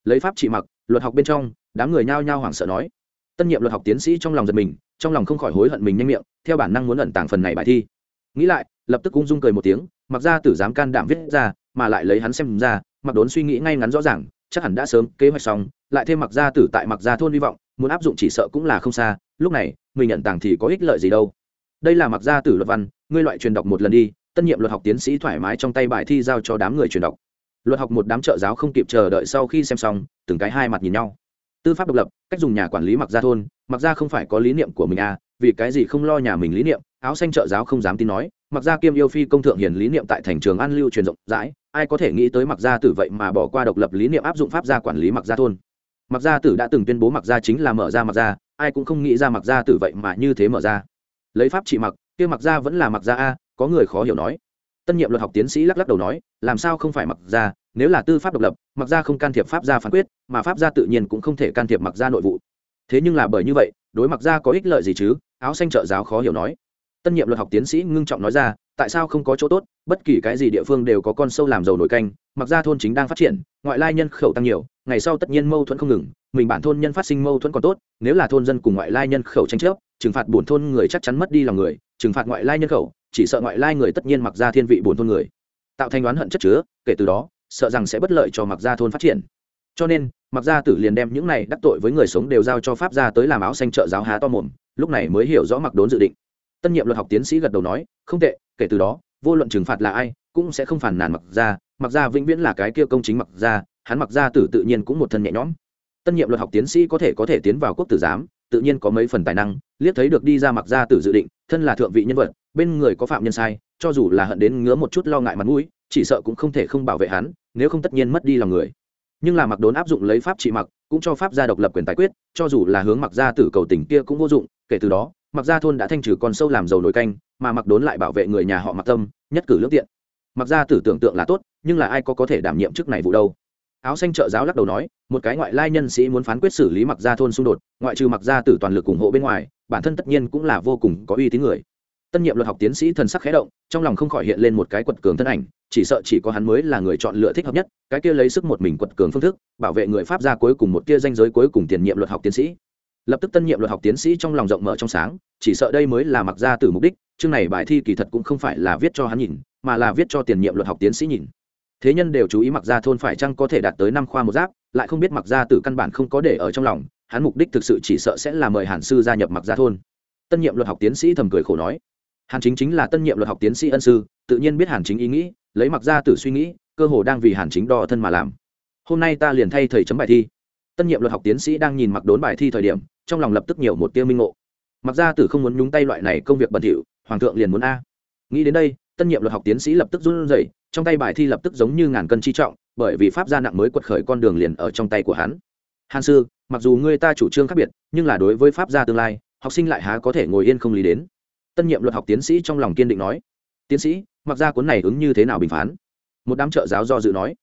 Lấy pháp chỉ mặc luật học bên trong, đám người nhao nhao hoảng sợ nói. Tân nhiệm luật học tiến sĩ trong lòng giật mình trong lòng không khỏi hối hận mình nhanh miệng, theo bản năng muốn ẩn tàng phần này bài thi. Nghĩ lại, lập tức ung dung cười một tiếng, mặc ra tử dám can đảm viết ra, mà lại lấy hắn xem ra, mặc đốn suy nghĩ ngay ngắn rõ ràng, chắc hẳn đã sớm kế hoạch xong, lại thêm mặc gia tử tại mặc gia thôn hy vọng, muốn áp dụng chỉ sợ cũng là không xa, lúc này, mình nhận tàng thì có ích lợi gì đâu. Đây là mặc gia tử luật văn, ngươi loại truyền đọc một lần đi, tân nhiệm luật học tiến sĩ thoải mái trong tay bài thi giao cho đám người truyền đọc. Luật học một đám trợ giáo không kịp chờ đợi sau khi xem xong, từng cái hai mặt nhìn nhau tư pháp độc lập, cách dùng nhà quản lý mặc gia thôn, mặc gia không phải có lý niệm của mình à vì cái gì không lo nhà mình lý niệm, áo xanh trợ giáo không dám tin nói, mặc gia kiêm yêu phi công thượng hiền lý niệm tại thành trường an lưu truyền rộng rãi, ai có thể nghĩ tới mặc gia tử vậy mà bỏ qua độc lập lý niệm áp dụng pháp gia quản lý mặc gia thôn. Mặc gia tử đã từng tuyên bố mặc gia chính là mở ra mặc gia, ai cũng không nghĩ ra mặc gia tử vậy mà như thế mở ra. Lấy pháp trị mặc, kia mặc gia vẫn là mặc gia a, có người khó hiểu nói tân nhiệm luật học tiến sĩ lắc lắc đầu nói, làm sao không phải mặc gia, nếu là tư pháp độc lập, mặc gia không can thiệp pháp gia phán quyết, mà pháp gia tự nhiên cũng không thể can thiệp mặc gia nội vụ. Thế nhưng là bởi như vậy, đối mặc gia có ích lợi gì chứ? Áo xanh trợ giáo khó hiểu nói. Tân nhiệm luật học tiến sĩ ngưng trọng nói ra, tại sao không có chỗ tốt, bất kỳ cái gì địa phương đều có con sâu làm giàu nổi canh, mặc ra thôn chính đang phát triển, ngoại lai nhân khẩu tăng nhiều, ngày sau tất nhiên mâu thuẫn không ngừng, mình bản thôn nhân phát sinh mâu thuẫn còn tốt, nếu là thôn dân cùng ngoại lai nhân khẩu tranh chấp, trừng phạt bổn thôn người chắc chắn mất đi lòng người, trừng phạt ngoại lai nhân khẩu chỉ sợ ngoại lai người tất nhiên mặc ra thiên vị bổn thôn người. Tạo thành đoán hận chất chứa, kể từ đó, sợ rằng sẽ bất lợi cho mặc gia thôn phát triển. Cho nên, mặc gia tử liền đem những này đắc tội với người sống đều giao cho pháp gia tới làm áo xanh trợ giáo há to mồm, lúc này mới hiểu rõ mặc đốn dự định. Tân nhiệm luật học tiến sĩ gật đầu nói, không tệ, kể từ đó, vô luận trừng phạt là ai, cũng sẽ không phản nàn mặc gia mặc gia vĩnh viễn là cái kia công chính mặc gia hắn mặc gia tử tự nhiên cũng một thân nhẹ nhõm. Tân nhiệm luật học tiến sĩ có thể có thể tiến vào quốc tử giám, tự nhiên có mấy phần tài năng, liếc thấy được đi ra mặc gia tử dự định, thân là thượng vị nhân vật bên người có phạm nhân sai, cho dù là hận đến ngứa một chút lo ngại mặt mũi, chỉ sợ cũng không thể không bảo vệ hắn, nếu không tất nhiên mất đi lòng người. Nhưng là mặc đốn áp dụng lấy pháp trị mặc cũng cho pháp gia độc lập quyền tài quyết, cho dù là hướng mặc gia tử cầu tình kia cũng vô dụng, kể từ đó mặc gia thôn đã thanh trừ con sâu làm dầu nổi canh, mà mặc đốn lại bảo vệ người nhà họ mặc tâm, nhất cử lương tiện. Mặc gia tử tưởng tượng là tốt, nhưng là ai có có thể đảm nhiệm chức này vụ đâu. Áo xanh trợ giáo lắc đầu nói, một cái ngoại lai nhân sĩ muốn phán quyết xử lý mặc gia thôn xung đột, ngoại trừ mặc gia tử toàn lực ủng hộ bên ngoài, bản thân tất nhiên cũng là vô cùng có uy tín người tân nhiệm luật học tiến sĩ thần sắc khẽ động, trong lòng không khỏi hiện lên một cái quật cường thân ảnh, chỉ sợ chỉ có hắn mới là người chọn lựa thích hợp nhất, cái kia lấy sức một mình quật cường phương thức, bảo vệ người pháp gia cuối cùng một kia danh giới cuối cùng tiền nhiệm luật học tiến sĩ. Lập tức tân nhiệm luật học tiến sĩ trong lòng rộng mở trong sáng, chỉ sợ đây mới là mặc ra từ mục đích, chương này bài thi kỳ thật cũng không phải là viết cho hắn nhìn, mà là viết cho tiền nhiệm luật học tiến sĩ nhìn. Thế nhân đều chú ý mặc ra thôn phải chăng có thể đạt tới năm khoa một giáp, lại không biết mặc ra từ căn bản không có để ở trong lòng, hắn mục đích thực sự chỉ sợ sẽ là mời hàn sư gia nhập mặc ra thôn. Tân nhiệm luật học tiến sĩ thầm cười khổ nói hàn chính chính là tân nhiệm luật học tiến sĩ ân sư, tự nhiên biết hàn chính ý nghĩ, lấy mặc ra từ suy nghĩ, cơ hồ đang vì hàn chính đo thân mà làm. Hôm nay ta liền thay thầy chấm bài thi. Tân nhiệm luật học tiến sĩ đang nhìn mặc đốn bài thi thời điểm, trong lòng lập tức nhiều một tiêu minh ngộ. Mặc ra tử không muốn nhúng tay loại này công việc bẩn thỉu, hoàng thượng liền muốn a. Nghĩ đến đây, tân nhiệm luật học tiến sĩ lập tức run rẩy, trong tay bài thi lập tức giống như ngàn cân chi trọng, bởi vì pháp gia nặng mới quật khởi con đường liền ở trong tay của hắn. Hàn sư, mặc dù người ta chủ trương khác biệt, nhưng là đối với pháp gia tương lai, học sinh lại há có thể ngồi yên không lý đến tân nhiệm luật học tiến sĩ trong lòng kiên định nói, tiến sĩ, mặc ra cuốn này ứng như thế nào bình phán? Một đám trợ giáo do dự nói,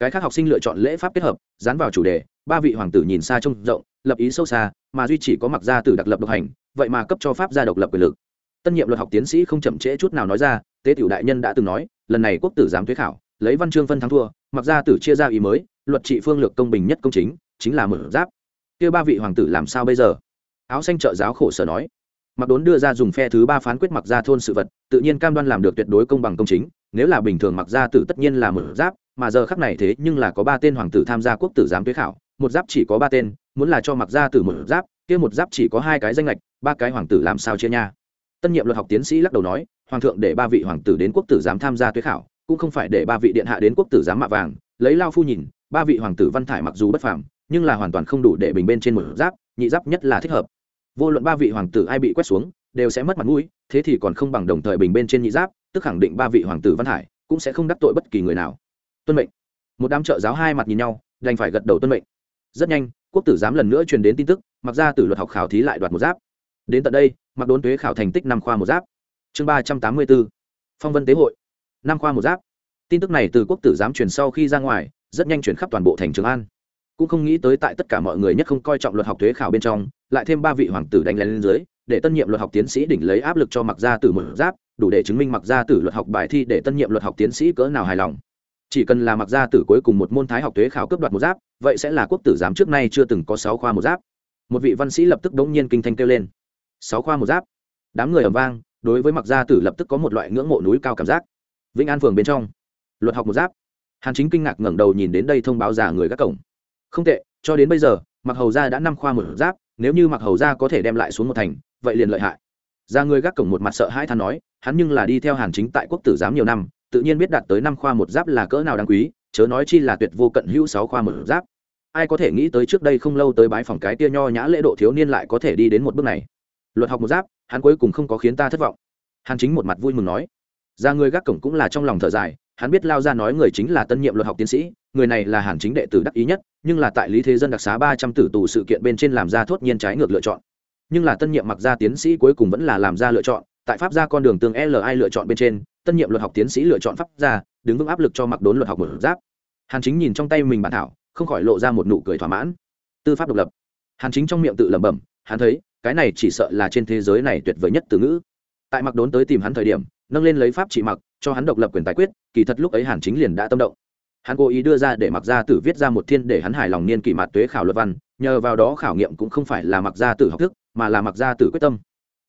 cái khác học sinh lựa chọn lễ pháp kết hợp, dán vào chủ đề, ba vị hoàng tử nhìn xa trông rộng, lập ý sâu xa, mà duy chỉ có mặc gia tử đặc lập độc hành, vậy mà cấp cho pháp gia độc lập quyền lực. Tân nhiệm luật học tiến sĩ không chậm trễ chút nào nói ra, tế tiểu đại nhân đã từng nói, lần này quốc tử giám thuế khảo, lấy văn chương phân thắng thua, mặc gia tử chia ra ý mới, luật trị phương lược công bình nhất công chính chính là mở giáp. Kia ba vị hoàng tử làm sao bây giờ? Áo xanh trợ giáo khổ sở nói mặc đốn đưa ra dùng phe thứ ba phán quyết mặc gia thôn sự vật, tự nhiên cam đoan làm được tuyệt đối công bằng công chính, nếu là bình thường mặc gia tử tất nhiên là mở giáp, mà giờ khắc này thế nhưng là có ba tên hoàng tử tham gia quốc tử giám tuyết khảo, một giáp chỉ có ba tên, muốn là cho mặc gia tử một giáp, kia một giáp chỉ có hai cái danh lệch ba cái hoàng tử làm sao chia nha? Tân nhiệm luật học tiến sĩ lắc đầu nói, hoàng thượng để ba vị hoàng tử đến quốc tử giám tham gia tuyết khảo, cũng không phải để ba vị điện hạ đến quốc tử giám mạ vàng. Lấy lao phu nhìn, ba vị hoàng tử văn thải mặc dù bất phàm, nhưng là hoàn toàn không đủ để bình bên trên một giáp, nhị giáp nhất là thích hợp vô luận ba vị hoàng tử ai bị quét xuống, đều sẽ mất mặt mũi, thế thì còn không bằng đồng thời bình bên trên nhị giáp, tức khẳng định ba vị hoàng tử văn hải cũng sẽ không đắc tội bất kỳ người nào. Tuân mệnh. Một đám trợ giáo hai mặt nhìn nhau, đành phải gật đầu tuân mệnh. Rất nhanh, quốc tử giám lần nữa truyền đến tin tức, mặc ra từ luật học khảo thí lại đoạt một giáp. Đến tận đây, mặc đốn tuế khảo thành tích năm khoa một giáp. Chương ba trăm tám mươi bốn, phong vân tế hội. Năm khoa một giáp. Tin tức này từ quốc tử giám truyền sau khi ra ngoài, rất nhanh chuyển khắp toàn bộ thành trường an cũng không nghĩ tới tại tất cả mọi người nhất không coi trọng luật học thuế khảo bên trong, lại thêm ba vị hoàng tử đánh lên dưới, để tân nhiệm luật học tiến sĩ đỉnh lấy áp lực cho mặc gia tử một giáp, đủ để chứng minh mặc gia tử luật học bài thi để tân nhiệm luật học tiến sĩ cỡ nào hài lòng. Chỉ cần là mặc gia tử cuối cùng một môn thái học thuế khảo cấp đoạt một giáp, vậy sẽ là quốc tử giám trước nay chưa từng có sáu khoa một giáp. Một vị văn sĩ lập tức đống nhiên kinh thanh kêu lên. Sáu khoa một giáp? Đám người ầm vang, đối với mặc gia tử lập tức có một loại ngưỡng mộ núi cao cảm giác. Vĩnh an phường bên trong, luật học một giáp. Hàn chính kinh ngạc ngẩng đầu nhìn đến đây thông báo giả người các cổng không tệ, cho đến bây giờ mặc hầu gia đã năm khoa một giáp, nếu như mặc hầu gia có thể đem lại xuống một thành, vậy liền lợi hại. Ra người gác cổng một mặt sợ hai than nói, hắn nhưng là đi theo hàn chính tại quốc tử giám nhiều năm, tự nhiên biết đạt tới năm khoa một giáp là cỡ nào đáng quý, chớ nói chi là tuyệt vô cận hữu sáu khoa một giáp. Ai có thể nghĩ tới trước đây không lâu tới bái phòng cái tia nho nhã lễ độ thiếu niên lại có thể đi đến một bước này. Luật học một giáp, hắn cuối cùng không có khiến ta thất vọng. Hàn chính một mặt vui mừng nói. Ra người gác cổng cũng là trong lòng thở dài hắn biết lao ra nói người chính là tân nhiệm luật học tiến sĩ, người này là hàn chính đệ tử đắc ý nhất, nhưng là tại lý thế dân đặc xá ba trăm tử tù sự kiện bên trên làm ra thốt nhiên trái ngược lựa chọn. Nhưng là tân nhiệm mặc ra tiến sĩ cuối cùng vẫn là làm ra lựa chọn, tại pháp ra con đường tương li lựa chọn bên trên, tân nhiệm luật học tiến sĩ lựa chọn pháp ra đứng vững áp lực cho mặc đốn luật học một giáp. Hàn chính nhìn trong tay mình bản thảo, không khỏi lộ ra một nụ cười thỏa mãn. Tư pháp độc lập. Hàn chính trong miệng tự lẩm bẩm, hắn thấy, cái này chỉ sợ là trên thế giới này tuyệt vời nhất từ ngữ. Tại mặc đốn tới tìm hắn thời điểm nâng lên lấy pháp trị mặc, cho hắn độc lập quyền tài quyết, kỳ thật lúc ấy hàn chính liền đã tâm động. Hắn cố ý đưa ra để mặc gia tử viết ra một thiên để hắn hài lòng niên kỷ mặt tuế khảo luật văn, nhờ vào đó khảo nghiệm cũng không phải là mặc gia tử học thức, mà là mặc gia tử quyết tâm.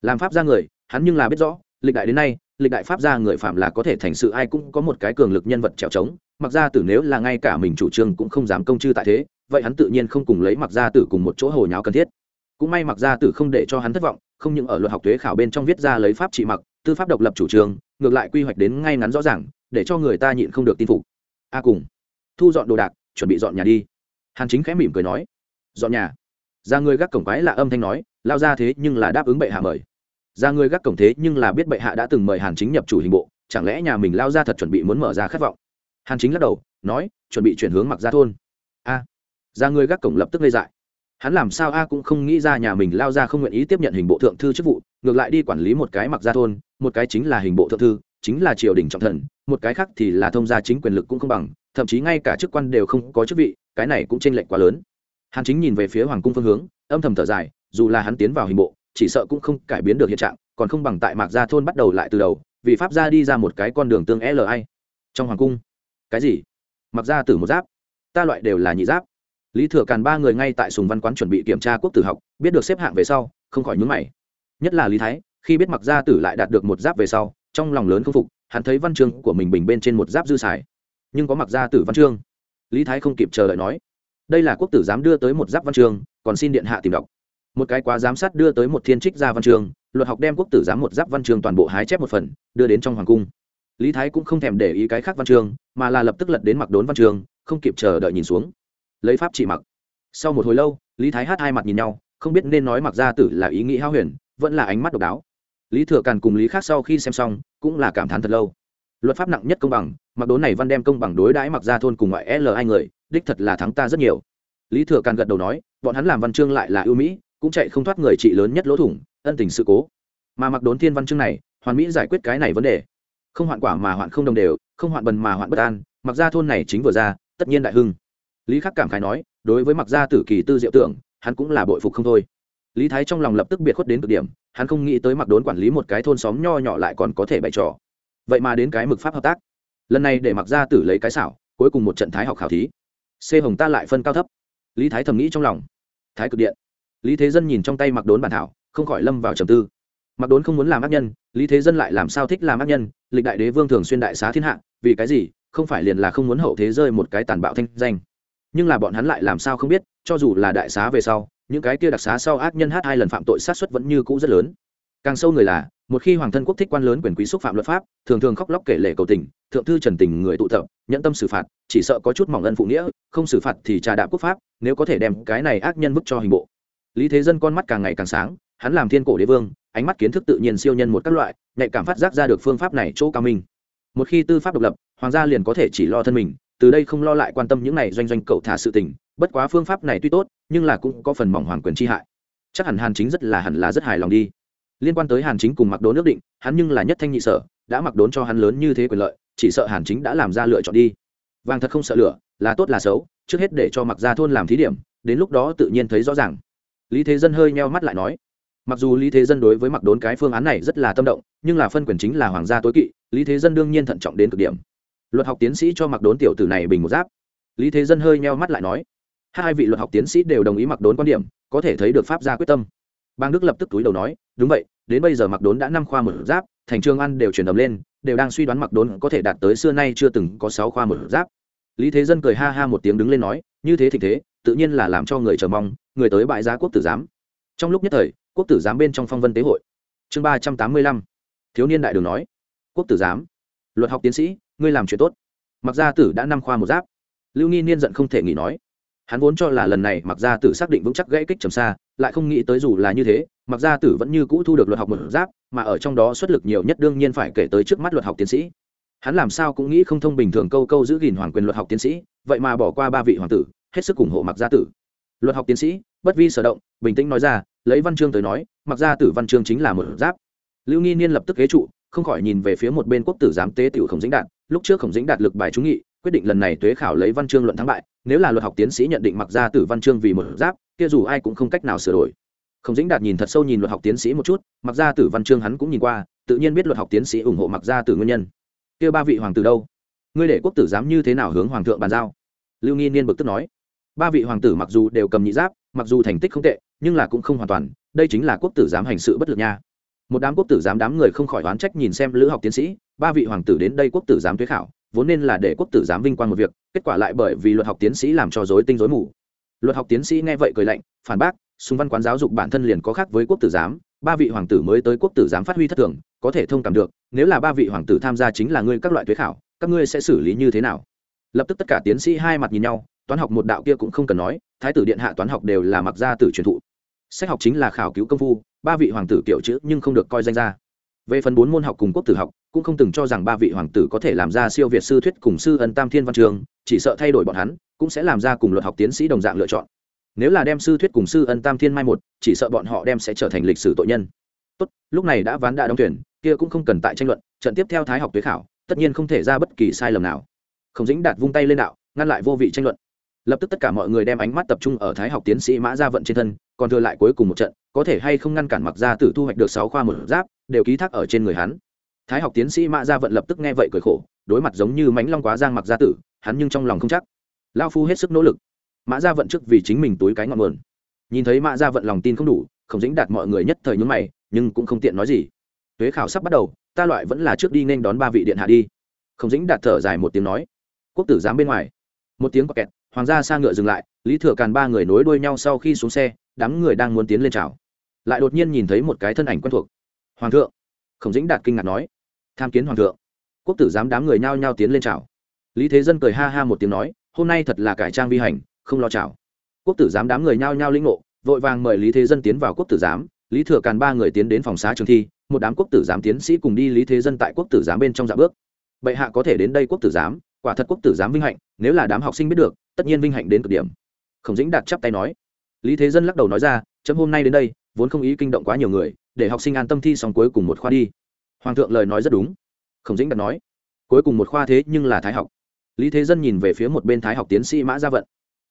Làm pháp gia người, hắn nhưng là biết rõ, lịch đại đến nay, lịch đại pháp gia người phạm là có thể thành sự ai cũng có một cái cường lực nhân vật trèo trống mặc gia tử nếu là ngay cả mình chủ trương cũng không dám công chư tại thế, vậy hắn tự nhiên không cùng lấy mặc gia tử cùng một chỗ hồ nháo cần thiết. Cũng may mặc gia tử không để cho hắn thất vọng, không những ở luật học thuế khảo bên trong viết ra lấy pháp trị mặc tư pháp độc lập chủ trương, ngược lại quy hoạch đến ngay ngắn rõ ràng, để cho người ta nhịn không được tin phục. A cùng, thu dọn đồ đạc, chuẩn bị dọn nhà đi. Hàn chính khẽ mỉm cười nói, dọn nhà? Ra người gác cổng quái là âm thanh nói, lao ra thế nhưng là đáp ứng bệ hạ mời. Ra người gác cổng thế nhưng là biết bệ hạ đã từng mời hàn chính nhập chủ hình bộ, chẳng lẽ nhà mình lao ra thật chuẩn bị muốn mở ra khát vọng? Hàn chính lắc đầu, nói, chuẩn bị chuyển hướng mặc ra thôn. A ra người gác cổng lập tức gây dại. Hắn làm sao a cũng không nghĩ ra nhà mình lao ra không nguyện ý tiếp nhận hình bộ thượng thư chức vụ, ngược lại đi quản lý một cái mặc ra thôn một cái chính là hình bộ thượng thư, chính là triều đình trọng thần, một cái khác thì là thông gia chính quyền lực cũng không bằng, thậm chí ngay cả chức quan đều không có chức vị, cái này cũng tranh lệch quá lớn. Hàn chính nhìn về phía hoàng cung phương hướng, âm thầm thở dài, dù là hắn tiến vào hình bộ, chỉ sợ cũng không cải biến được hiện trạng, còn không bằng tại mạc gia thôn bắt đầu lại từ đầu, vì pháp gia đi ra một cái con đường tương li trong hoàng cung, cái gì? Mặc ra từ một giáp. Ta loại đều là nhị giáp. Lý thừa càn ba người ngay tại sùng văn quán chuẩn bị kiểm tra quốc tử học, biết được xếp hạng về sau, không khỏi nhúng mày. Nhất là lý thái khi biết mặc gia tử lại đạt được một giáp về sau, trong lòng lớn không phục, hắn thấy văn chương của mình bình bên trên một giáp dư xài. Nhưng có mặc gia tử văn chương? Lý thái không kịp chờ đợi nói. Đây là quốc tử dám đưa tới một giáp văn chương, còn xin điện hạ tìm đọc. Một cái quá giám sát đưa tới một thiên trích gia văn chương, luật học đem quốc tử giám một giáp văn chương toàn bộ hái chép một phần, đưa đến trong hoàng cung. Lý thái cũng không thèm để ý cái khác văn chương, mà là lập tức lật đến mặc đốn văn chương, không kịp chờ đợi nhìn xuống. Lấy pháp chỉ mặc. Sau một hồi lâu, lý thái hát hai mặt nhìn nhau, không biết nên nói mặc gia tử là ý nghĩ hao huyền, vẫn là ánh mắt độc đáo lý thừa càn cùng lý khác sau khi xem xong, cũng là cảm thán thật lâu. Luật pháp nặng nhất công bằng, mặc đốn này văn đem công bằng đối đãi mặc ra thôn cùng ngoại l hai người, đích thật là thắng ta rất nhiều. Lý thừa càn gật đầu nói, bọn hắn làm văn chương lại là ưu mỹ, cũng chạy không thoát người chị lớn nhất lỗ thủng, ân tình sự cố. Mà mặc đốn thiên văn chương này, hoàn mỹ giải quyết cái này vấn đề. Không hoạn quả mà hoạn không đồng đều, không hoạn bần mà hoạn bất an, mặc ra thôn này chính vừa ra, tất nhiên đại hưng. Lý khắc cảm khái nói, đối với mặc gia tử kỳ tư diệu tưởng, hắn cũng là bội phục không thôi lý thái trong lòng lập tức biệt khuất đến cực điểm, hắn không nghĩ tới mặc đốn quản lý một cái thôn xóm nho nhỏ lại còn có thể bày trò. Vậy mà đến cái mực pháp hợp tác. Lần này để mặc gia tử lấy cái xảo, cuối cùng một trận thái học khảo thí. C hồng ta lại phân cao thấp. Lý thái thầm nghĩ trong lòng. Thái cực điện. Lý thế dân nhìn trong tay mặc đốn bản thảo, không khỏi lâm vào trầm tư. Mặc đốn không muốn làm ác nhân, lý thế dân lại làm sao thích làm ác nhân? Lịch đại đế vương thường xuyên đại xá thiên hạ, vì cái gì? Không phải liền là không muốn hậu thế rơi một cái tàn bạo thanh danh. Nhưng là bọn hắn lại làm sao không biết, cho dù là đại xá về sau những cái kia đặc xá sau ác nhân hát hai lần phạm tội sát xuất vẫn như cũ rất lớn. Càng sâu người là, một khi hoàng thân quốc thích quan lớn quyền quý xúc phạm luật pháp, thường thường khóc lóc kể lể cầu tình, thượng thư trần tình người tụ tập, nhẫn tâm xử phạt, chỉ sợ có chút mỏng ân phụ nghĩa, không xử phạt thì trà đạp quốc pháp, nếu có thể đem cái này ác nhân bức cho hình bộ. Lý thế dân con mắt càng ngày càng sáng, hắn làm thiên cổ đế vương, ánh mắt kiến thức tự nhiên siêu nhân một các loại, nhạy cảm phát giác ra được phương pháp này chỗ cao minh. Một khi tư pháp độc lập, hoàng gia liền có thể chỉ lo thân mình, từ đây không lo lại quan tâm những này doanh doanh cậu thả sự tình bất quá phương pháp này tuy tốt, nhưng là cũng có phần mỏng hoàng quyền chi hại. Chắc hẳn hàn chính rất là hẳn là rất hài lòng đi. Liên quan tới hàn chính cùng mặc đốn nước định, hắn nhưng là nhất thanh nhị sở, đã mặc đốn cho hắn lớn như thế quyền lợi, chỉ sợ hàn chính đã làm ra lựa chọn đi. Vàng thật không sợ lửa, là tốt là xấu, trước hết để cho mặc ra thôn làm thí điểm, đến lúc đó tự nhiên thấy rõ ràng. Lý thế dân hơi nheo mắt lại nói, mặc dù lý thế dân đối với mặc đốn cái phương án này rất là tâm động, nhưng là phân quyền chính là hoàng gia tối kỵ, lý thế dân đương nhiên thận trọng đến cực điểm. Luật học tiến sĩ cho mặc đốn tiểu tử này bình một giáp. Lý thế dân hơi nheo mắt lại nói hai vị luật học tiến sĩ đều đồng ý mặc đốn quan điểm, có thể thấy được pháp gia quyết tâm. Bang đức lập tức túi đầu nói, đúng vậy, đến bây giờ mặc đốn đã năm khoa một giáp, thành trường ăn đều chuyển đầm lên, đều đang suy đoán mặc đốn có thể đạt tới xưa nay chưa từng có sáu khoa một giáp. Lý thế dân cười ha ha một tiếng đứng lên nói, như thế thì thế, tự nhiên là làm cho người chờ mong, người tới bãi giá quốc tử giám. Trong lúc nhất thời, quốc tử giám bên trong phong vân tế hội. Chương ba trăm tám mươi lăm, thiếu niên đại đường nói, quốc tử giám, luật học tiến sĩ, ngươi làm chuyện tốt. Mặc gia tử đã năm khoa một giáp. Lưu nghi niên giận không thể nghỉ nói hắn vốn cho là lần này mặc gia tử xác định vững chắc gãy kích trầm xa, lại không nghĩ tới dù là như thế mặc gia tử vẫn như cũ thu được luật học một giáp, mà ở trong đó xuất lực nhiều nhất đương nhiên phải kể tới trước mắt luật học tiến sĩ. Hắn làm sao cũng nghĩ không thông bình thường câu câu giữ gìn hoàng quyền luật học tiến sĩ, vậy mà bỏ qua ba vị hoàng tử, hết sức ủng hộ mặc gia tử. Luật học tiến sĩ, bất vi sở động, bình tĩnh nói ra, lấy văn chương tới nói mặc gia tử văn chương chính là một giáp. Lưu nghi niên lập tức ghế trụ, không khỏi nhìn về phía một bên quốc tử giám tế tiểu khổng dĩnh đạt, lúc trước khổng dĩnh đạt lực bài trúng nghị quyết định lần này tuế khảo lấy văn chương luận thắng bại, nếu là luật học tiến sĩ nhận định mặc gia tử văn chương vì một giáp, kia dù ai cũng không cách nào sửa đổi. Khổng dĩnh đạt nhìn thật sâu nhìn luật học tiến sĩ một chút, mặc gia tử văn chương hắn cũng nhìn qua, tự nhiên biết luật học tiến sĩ ủng hộ mặc gia tử nguyên nhân. Kia ba vị hoàng tử đâu? Ngươi để quốc tử giám như thế nào hướng hoàng thượng bàn giao? Lưu nghi niên bực tức nói. Ba vị hoàng tử mặc dù đều cầm nhị giáp, mặc dù thành tích không tệ, nhưng là cũng không hoàn toàn, đây chính là quốc tử giám hành sự bất lực nha. Một đám quốc tử giám đám người không khỏi oán trách nhìn xem lữ học tiến sĩ, ba vị hoàng tử đến đây quốc tử giám thuế khảo vốn nên là để quốc tử giám vinh quang một việc, kết quả lại bởi vì luật học tiến sĩ làm cho dối tinh dối mù. Luật học tiến sĩ nghe vậy cười lạnh, phản bác xung văn quán giáo dục bản thân liền có khác với quốc tử giám, ba vị hoàng tử mới tới quốc tử giám phát huy thất thường, có thể thông cảm được, nếu là ba vị hoàng tử tham gia chính là ngươi các loại tuyết khảo, các ngươi sẽ xử lý như thế nào? Lập tức tất cả tiến sĩ hai mặt nhìn nhau, toán học một đạo kia cũng không cần nói, thái tử điện hạ toán học đều là mặc gia tử truyền thụ. Sách học chính là khảo cứu công phu, ba vị hoàng tử kiểu chữ nhưng không được coi danh ra về phần bốn môn học cùng quốc tử học cũng không từng cho rằng ba vị hoàng tử có thể làm ra siêu việt sư thuyết cùng sư ân tam thiên văn trường, chỉ sợ thay đổi bọn hắn, cũng sẽ làm ra cùng luật học tiến sĩ đồng dạng lựa chọn. Nếu là đem sư thuyết cùng sư ân tam thiên mai một, chỉ sợ bọn họ đem sẽ trở thành lịch sử tội nhân. Tốt, lúc này đã ván đã đóng tuyển kia cũng không cần tại tranh luận, trận tiếp theo thái học tuế khảo, tất nhiên không thể ra bất kỳ sai lầm nào. Không dĩnh đạt vung tay lên đạo, ngăn lại vô vị tranh luận. Lập tức tất cả mọi người đem ánh mắt tập trung ở thái học tiến sĩ mã gia vận trên thân, còn thừa lại cuối cùng một trận, có thể hay không ngăn cản mặc gia tử thu hoạch được sáu khoa một giáp, đều ký thác ở trên người hắn thái học tiến sĩ mã gia vận lập tức nghe vậy cười khổ, đối mặt giống như mánh long quá giang mặc gia tử, hắn nhưng trong lòng không chắc. Lao phu hết sức nỗ lực. Mã gia vận trước vì chính mình túi cái ngọn nguồn. Nhìn thấy mã gia vận lòng tin không đủ, không dính đạt mọi người nhất thời nhúng mày, nhưng cũng không tiện nói gì. Tuế khảo sắp bắt đầu, ta loại vẫn là trước đi nên đón ba vị điện hạ đi. Không dính đạt thở dài một tiếng nói. Quốc tử giám bên ngoài. Một tiếng quạt kẹt, hoàng gia xa ngựa dừng lại, lý thừa càn ba người nối đuôi nhau sau khi xuống xe, đám người đang muốn tiến lên chào. Lại đột nhiên nhìn thấy một cái thân ảnh quen thuộc. Hoàng thượng. Khổng dĩnh đạt kinh ngạc nói tham kiến hoàng thượng. Quốc tử giám đám người nhao nhao tiến lên chào. Lý thế dân cười ha ha một tiếng nói, hôm nay thật là cải trang vi hành, không lo chào. Quốc tử giám đám người nhao nhao linh ngộ, vội vàng mời lý thế dân tiến vào quốc tử giám. Lý thừa càn ba người tiến đến phòng xá trường thi, một đám quốc tử giám tiến sĩ cùng đi lý thế dân tại quốc tử giám bên trong dạ bước. Bệ hạ có thể đến đây quốc tử giám, quả thật quốc tử giám vinh hạnh, nếu là đám học sinh biết được, tất nhiên vinh hạnh đến cực điểm. Khổng dĩnh đạt chắp tay nói. Lý thế dân lắc đầu nói ra, chấm hôm nay đến đây, vốn không ý kinh động quá nhiều người, để học sinh an tâm thi xong cuối cùng một khoa đi hoàng thượng lời nói rất đúng. Khổng dĩnh đặt nói, cuối cùng một khoa thế nhưng là thái học. Lý thế dân nhìn về phía một bên thái học tiến sĩ mã gia vận.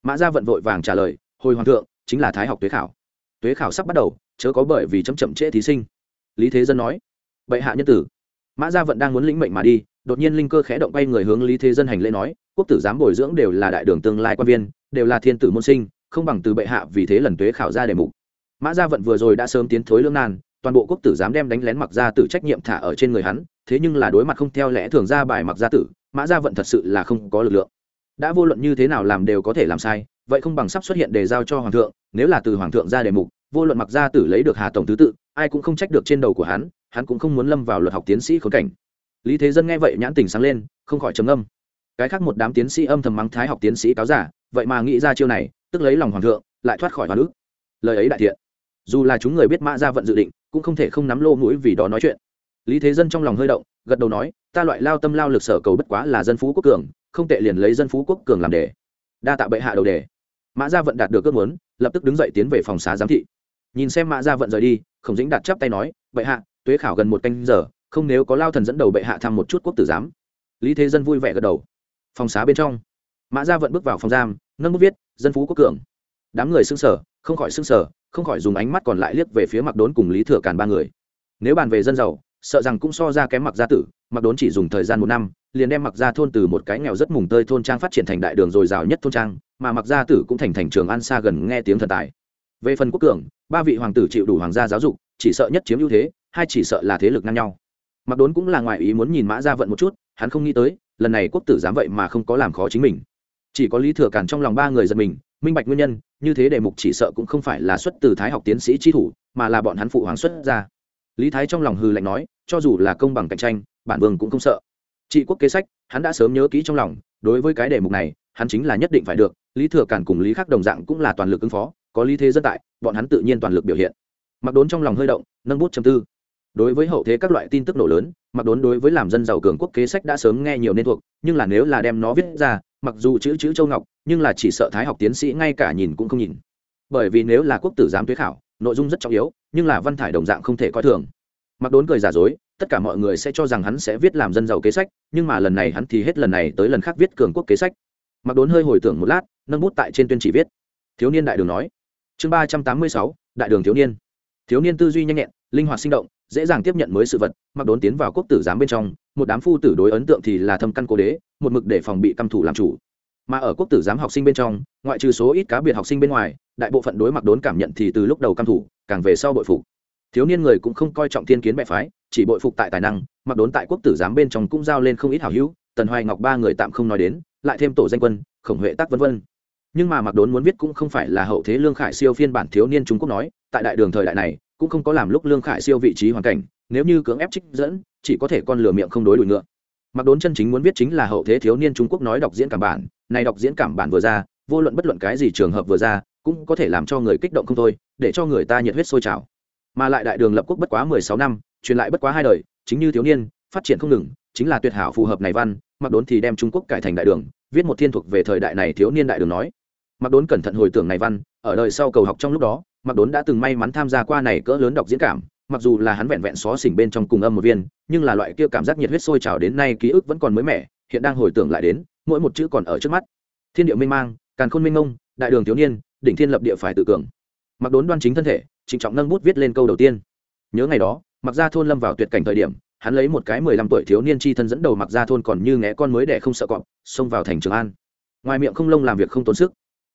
Mã gia vận vội vàng trả lời, hồi hoàng thượng, chính là thái học tuế khảo. Tuế khảo sắp bắt đầu, chớ có bởi vì chấm chậm trễ thí sinh. Lý thế dân nói, bệ hạ nhân tử. Mã gia vận đang muốn lĩnh mệnh mà đi, đột nhiên linh cơ khẽ động bay người hướng lý thế dân hành lễ nói, quốc tử giám bồi dưỡng đều là đại đường tương lai quan viên, đều là thiên tử môn sinh, không bằng từ bệ hạ vì thế lần tuế khảo ra đề mục. Mã gia vận vừa rồi đã sớm tiến thối lương nan toàn bộ quốc tử dám đem đánh lén mặc gia tử trách nhiệm thả ở trên người hắn, thế nhưng là đối mặt không theo lẽ thường ra bài mặc gia tử, mã gia vận thật sự là không có lực lượng. Đã vô luận như thế nào làm đều có thể làm sai, vậy không bằng sắp xuất hiện đề giao cho hoàng thượng, nếu là từ hoàng thượng ra đề mục, vô luận mặc gia tử lấy được hà tổng thứ tự, ai cũng không trách được trên đầu của hắn hắn cũng không muốn lâm vào luật học tiến sĩ khốn cảnh. Lý thế dân nghe vậy nhãn tình sáng lên, không khỏi trầm âm cái khác một đám tiến sĩ âm thầm mắng thái học tiến sĩ cáo giả, vậy mà nghĩ ra chiêu này, tức lấy lòng hoàng thượng, lại thoát khỏi hoàng nước lời ấy đại thiện. Dù là chúng người biết mã gia vận dự định cũng không thể không nắm lô mũi vì đó nói chuyện. Lý thế dân trong lòng hơi động, gật đầu nói, ta loại lao tâm lao lực sở cầu bất quá là dân phú quốc cường, không tệ liền lấy dân phú quốc cường làm đề. Đa tạ bệ hạ đầu đề. Mã gia vận đạt được ước muốn, lập tức đứng dậy tiến về phòng xá giám thị. Nhìn xem mã gia vận rời đi, khổng dĩnh đạt chắp tay nói, bệ hạ, tuế khảo gần một canh giờ, không nếu có lao thần dẫn đầu bệ hạ thăm một chút quốc tử giám. Lý thế dân vui vẻ gật đầu. Phòng xá bên trong, mã gia vận bước vào phòng giam, nâng bút viết, dân phú quốc cường. Đám người xưng sở không khỏi xưng sở không khỏi dùng ánh mắt còn lại liếc về phía mặc đốn cùng lý thừa càn ba người. Nếu bàn về dân giàu, sợ rằng cũng so ra kém mặc gia tử mặc đốn chỉ dùng thời gian một năm, liền đem mặc Gia thôn từ một cái nghèo rất mùng tơi thôn trang phát triển thành đại đường dồi dào nhất thôn trang, mà mặc gia tử cũng thành thành trường an xa gần nghe tiếng thần tài. Về phần quốc cường, ba vị hoàng tử chịu đủ hoàng gia giáo dục, chỉ sợ nhất chiếm ưu thế, hai chỉ sợ là thế lực ngang nhau. Mặc đốn cũng là ngoại ý muốn nhìn mã ra vận một chút, hắn không nghĩ tới, lần này quốc tử dám vậy mà không có làm khó chính mình. Chỉ có lý thừa cản trong lòng ba người giật mình minh bạch nguyên nhân, như thế đề mục chỉ sợ cũng không phải là xuất từ thái học tiến sĩ tri thủ, mà là bọn hắn phụ hoàng xuất ra. Lý thái trong lòng hư lạnh nói, cho dù là công bằng cạnh tranh, bản vương cũng không sợ. Trị quốc kế sách, hắn đã sớm nhớ kỹ trong lòng, đối với cái đề mục này, hắn chính là nhất định phải được, lý thừa cản cùng lý khắc đồng dạng cũng là toàn lực ứng phó, có lý thế dân tại, bọn hắn tự nhiên toàn lực biểu hiện. Mặc đốn trong lòng hơi động, nâng bút châm tư. Đối với hậu thế các loại tin tức nổ lớn mặc đốn đối với làm dân giàu cường quốc kế sách đã sớm nghe nhiều nên thuộc, nhưng là nếu là đem nó viết ra mặc dù chữ chữ châu ngọc, nhưng là chỉ sợ thái học tiến sĩ ngay cả nhìn cũng không nhìn. Bởi vì nếu là quốc tử giám tuyết khảo, nội dung rất trọng yếu, nhưng là văn thải đồng dạng không thể coi thường. Mặc đốn cười giả dối, tất cả mọi người sẽ cho rằng hắn sẽ viết làm dân giàu kế sách, nhưng mà lần này hắn thì hết lần này tới lần khác viết cường quốc kế sách. Mặc đốn hơi hồi tưởng một lát, nâng bút tại trên tuyên chỉ viết. Thiếu niên đại đường nói. Chương ba trăm tám mươi sáu, đại đường thiếu niên. Thiếu niên tư duy nhanh nhẹn, linh hoạt sinh động dễ dàng tiếp nhận mới sự vật, mặc đốn tiến vào quốc tử giám bên trong, một đám phu tử đối ấn tượng thì là thâm căn cố đế, một mực để phòng bị căm thủ làm chủ. Mà ở quốc tử giám học sinh bên trong, ngoại trừ số ít cá biệt học sinh bên ngoài, đại bộ phận đối mặc đốn cảm nhận thì từ lúc đầu căm thủ, càng về sau bội phục. Thiếu niên người cũng không coi trọng thiên kiến bệ phái, chỉ bội phục tại tài năng, mặc đốn tại quốc tử giám bên trong cũng giao lên không ít hảo hữu, tần hoài ngọc ba người tạm không nói đến, lại thêm tổ danh quân, khổng huệ tác vân vân. Nhưng mà mặc đốn muốn viết cũng không phải là hậu thế lương khải siêu phiên bản thiếu niên trung quốc nói, tại đại đường thời đại này cũng không có làm lúc lương khải siêu vị trí hoàn cảnh nếu như cưỡng ép trích dẫn chỉ có thể con lửa miệng không đối đuổi ngựa mặc đốn chân chính muốn viết chính là hậu thế thiếu niên trung quốc nói đọc diễn cảm bản này đọc diễn cảm bản vừa ra vô luận bất luận cái gì trường hợp vừa ra cũng có thể làm cho người kích động không thôi để cho người ta nhiệt huyết sôi trào mà lại đại đường lập quốc bất quá mười sáu năm truyền lại bất quá hai đời chính như thiếu niên phát triển không ngừng chính là tuyệt hảo phù hợp này văn mặc đốn thì đem trung quốc cải thành đại đường viết một thiên thuộc về thời đại này thiếu niên đại đường nói mặc đốn cẩn thận hồi tưởng này văn ở đời sau cầu học trong lúc đó mặc đốn đã từng may mắn tham gia qua này cỡ lớn đọc diễn cảm, mặc dù là hắn vẹn vẹn xó xỉnh bên trong cùng âm một viên, nhưng là loại kia cảm giác nhiệt huyết sôi trào đến nay ký ức vẫn còn mới mẻ, hiện đang hồi tưởng lại đến, mỗi một chữ còn ở trước mắt. Thiên địa minh mang, càn khôn minh ngông đại đường thiếu niên, đỉnh thiên lập địa phải tự cường. Mặc đốn đoan chính thân thể, trịnh trọng nâng bút viết lên câu đầu tiên. Nhớ ngày đó mặc ra thôn lâm vào tuyệt cảnh thời điểm, hắn lấy một cái mười lăm tuổi thiếu niên chi thân dẫn đầu mặc ra thôn còn như ngẽ con mới đẻ không sợ cọp, xông vào thành trường an. Ngoài miệng không lông làm việc không tốn sức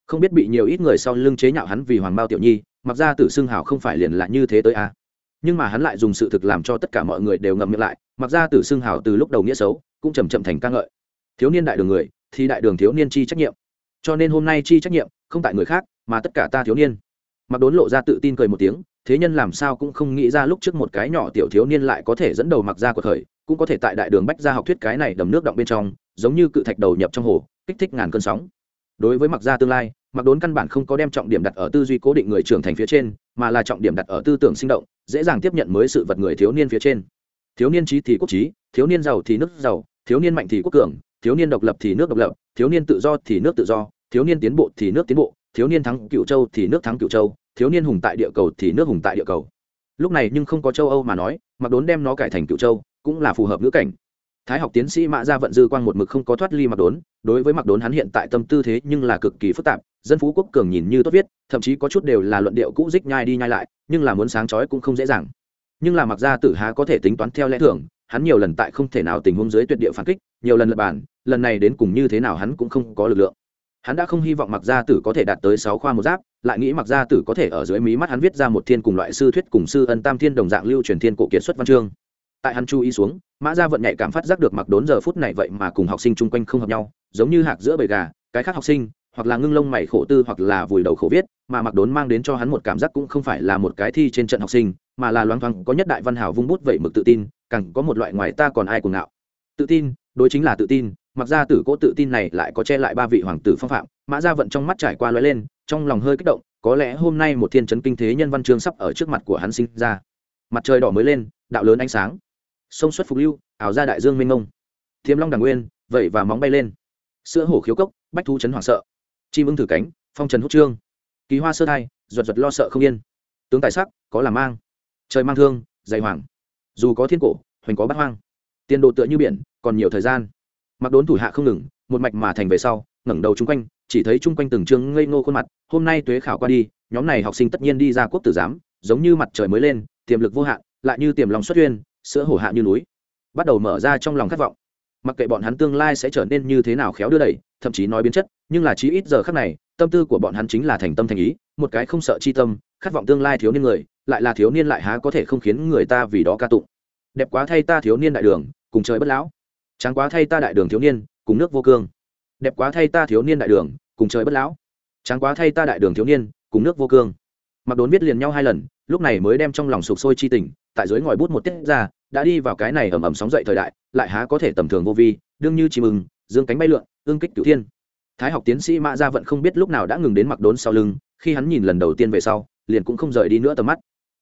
không biết bị nhiều ít người sau lưng chế nhạo hắn vì hoàng bao tiểu nhi, mặc ra tử xưng hào không phải liền là như thế tới a à. nhưng mà hắn lại dùng sự thực làm cho tất cả mọi người đều ngậm miệng lại, mặc ra tử xưng hào từ lúc đầu nghĩa xấu, cũng chầm chậm thành ca ngợi. Thiếu niên đại đường người, thì đại đường thiếu niên chi trách nhiệm. Cho nên hôm nay chi trách nhiệm, không tại người khác, mà tất cả ta thiếu niên. Mặc đốn lộ ra tự tin cười một tiếng, thế nhân làm sao cũng không nghĩ ra lúc trước một cái nhỏ tiểu thiếu niên lại có thể dẫn đầu mặc ra của thời cũng có thể tại đại đường bách ra học thuyết cái này đầm nước động bên trong, giống như cự thạch đầu nhập trong hồ, kích thích ngàn cơn sóng. Đối với mặc gia tương lai mặc đốn căn bản không có đem trọng điểm đặt ở tư duy cố định người trưởng thành phía trên, mà là trọng điểm đặt ở tư tưởng sinh động, dễ dàng tiếp nhận mới sự vật người thiếu niên phía trên. Thiếu niên trí thì quốc trí, thiếu niên giàu thì nước giàu, thiếu niên mạnh thì quốc cường, thiếu niên độc lập thì nước độc lập, thiếu niên tự do thì nước tự do, thiếu niên tiến bộ thì nước tiến bộ, thiếu niên thắng cựu châu thì nước thắng cựu châu, thiếu niên hùng tại địa cầu thì nước hùng tại địa cầu. Lúc này nhưng không có châu âu mà nói, mặc đốn đem nó cải thành cựu châu, cũng là phù hợp ngữ cảnh. Thái học tiến sĩ Mạ gia vận dư quang một mực không có thoát ly mặc đốn, đối với mặc đốn hắn hiện tại tâm tư thế nhưng là cực kỳ phức tạp dân phú quốc cường nhìn như tốt viết, thậm chí có chút đều là luận điệu cũ dích nhai đi nhai lại, nhưng là muốn sáng trói cũng không dễ dàng. Nhưng là mặc gia tử há có thể tính toán theo lẽ thường, hắn nhiều lần tại không thể nào tình huống dưới tuyệt địa phản kích, nhiều lần lập bản lần này đến cùng như thế nào hắn cũng không có lực lượng. Hắn đã không hy vọng mặc gia tử có thể đạt tới sáu khoa một giáp, lại nghĩ mặc gia tử có thể ở dưới mí mắt hắn viết ra một thiên cùng loại sư thuyết cùng sư ân tam thiên đồng dạng lưu truyền thiên cổ kiệt xuất văn chương. Tại hắn chú ý xuống, mã gia vận nhạy cảm phát giác được mặc đốn giờ phút này vậy mà cùng học sinh chung quanh không hợp nhau, giống như hạc giữa bầy gà, cái khác học sinh hoặc là ngưng lông mày khổ tư hoặc là vùi đầu khổ viết, mà mặc đốn mang đến cho hắn một cảm giác cũng không phải là một cái thi trên trận học sinh, mà là loáng thoáng, có nhất đại văn hào vung bút vậy mực tự tin, càng có một loại ngoài ta còn ai cùng ngạo. Tự tin, đối chính là tự tin, mặc ra tử cố tự tin này lại có che lại ba vị hoàng tử phong phạm, mã gia vận trong mắt trải qua lóe lên, trong lòng hơi kích động, có lẽ hôm nay một thiên chấn kinh thế nhân văn chương sắp ở trước mặt của hắn sinh ra. Mặt trời đỏ mới lên, đạo lớn ánh sáng. Sông xuất phục lưu, ảo ra đại dương mênh mông. Thiêm long đằng nguyên vậy và móng bay lên. Sữa hổ khiếu cốc, bách thu chấn hoảng sợ chim ưng thử cánh phong trần hút trương. Kỳ hoa sơ thai ruột ruột lo sợ không yên. Tướng tài sắc có làm mang. Trời mang thương dày hoàng dù có thiên cổ hoành có bát hoang. Tiền độ tựa như biển còn nhiều thời gian. Mặc đốn thủ hạ không ngừng một mạch mà thành về sau ngẩng đầu chung quanh chỉ thấy chung quanh từng chương ngây ngô khuôn mặt hôm nay tuế khảo qua đi nhóm này học sinh tất nhiên đi ra quốc tử giám giống như mặt trời mới lên tiềm lực vô hạn lại như tiềm lòng xuất duyên, sữa hổ hạ như núi. Bắt đầu mở ra trong lòng khát vọng. Mặc kệ bọn hắn tương lai sẽ trở nên như thế nào khéo đưa đẩy thậm chí nói biến chất nhưng là chí ít giờ khắc này tâm tư của bọn hắn chính là thành tâm thành ý một cái không sợ chi tâm khát vọng tương lai thiếu niên người lại là thiếu niên lại há có thể không khiến người ta vì đó ca tụng. Đẹp quá thay ta thiếu niên đại đường cùng trời bất lão. Tráng quá thay ta đại đường thiếu niên cùng nước vô cương. Đẹp quá thay ta thiếu niên đại đường cùng trời bất lão. Tráng quá thay ta đại đường thiếu niên cùng nước vô cương. Mặc đốn viết liền nhau hai lần lúc này mới đem trong lòng sụp sôi chi tình tại dưới ngòi bút một tiết ra đã đi vào cái này ầm ầm sóng dậy thời đại lại há có thể tầm thường vô vi đương như chim mừng, dương cánh bay lượn ương kích cửu thiên thái học tiến sĩ mã gia vận không biết lúc nào đã ngừng đến mặc đốn sau lưng, khi hắn nhìn lần đầu tiên về sau, liền cũng không rời đi nữa tầm mắt.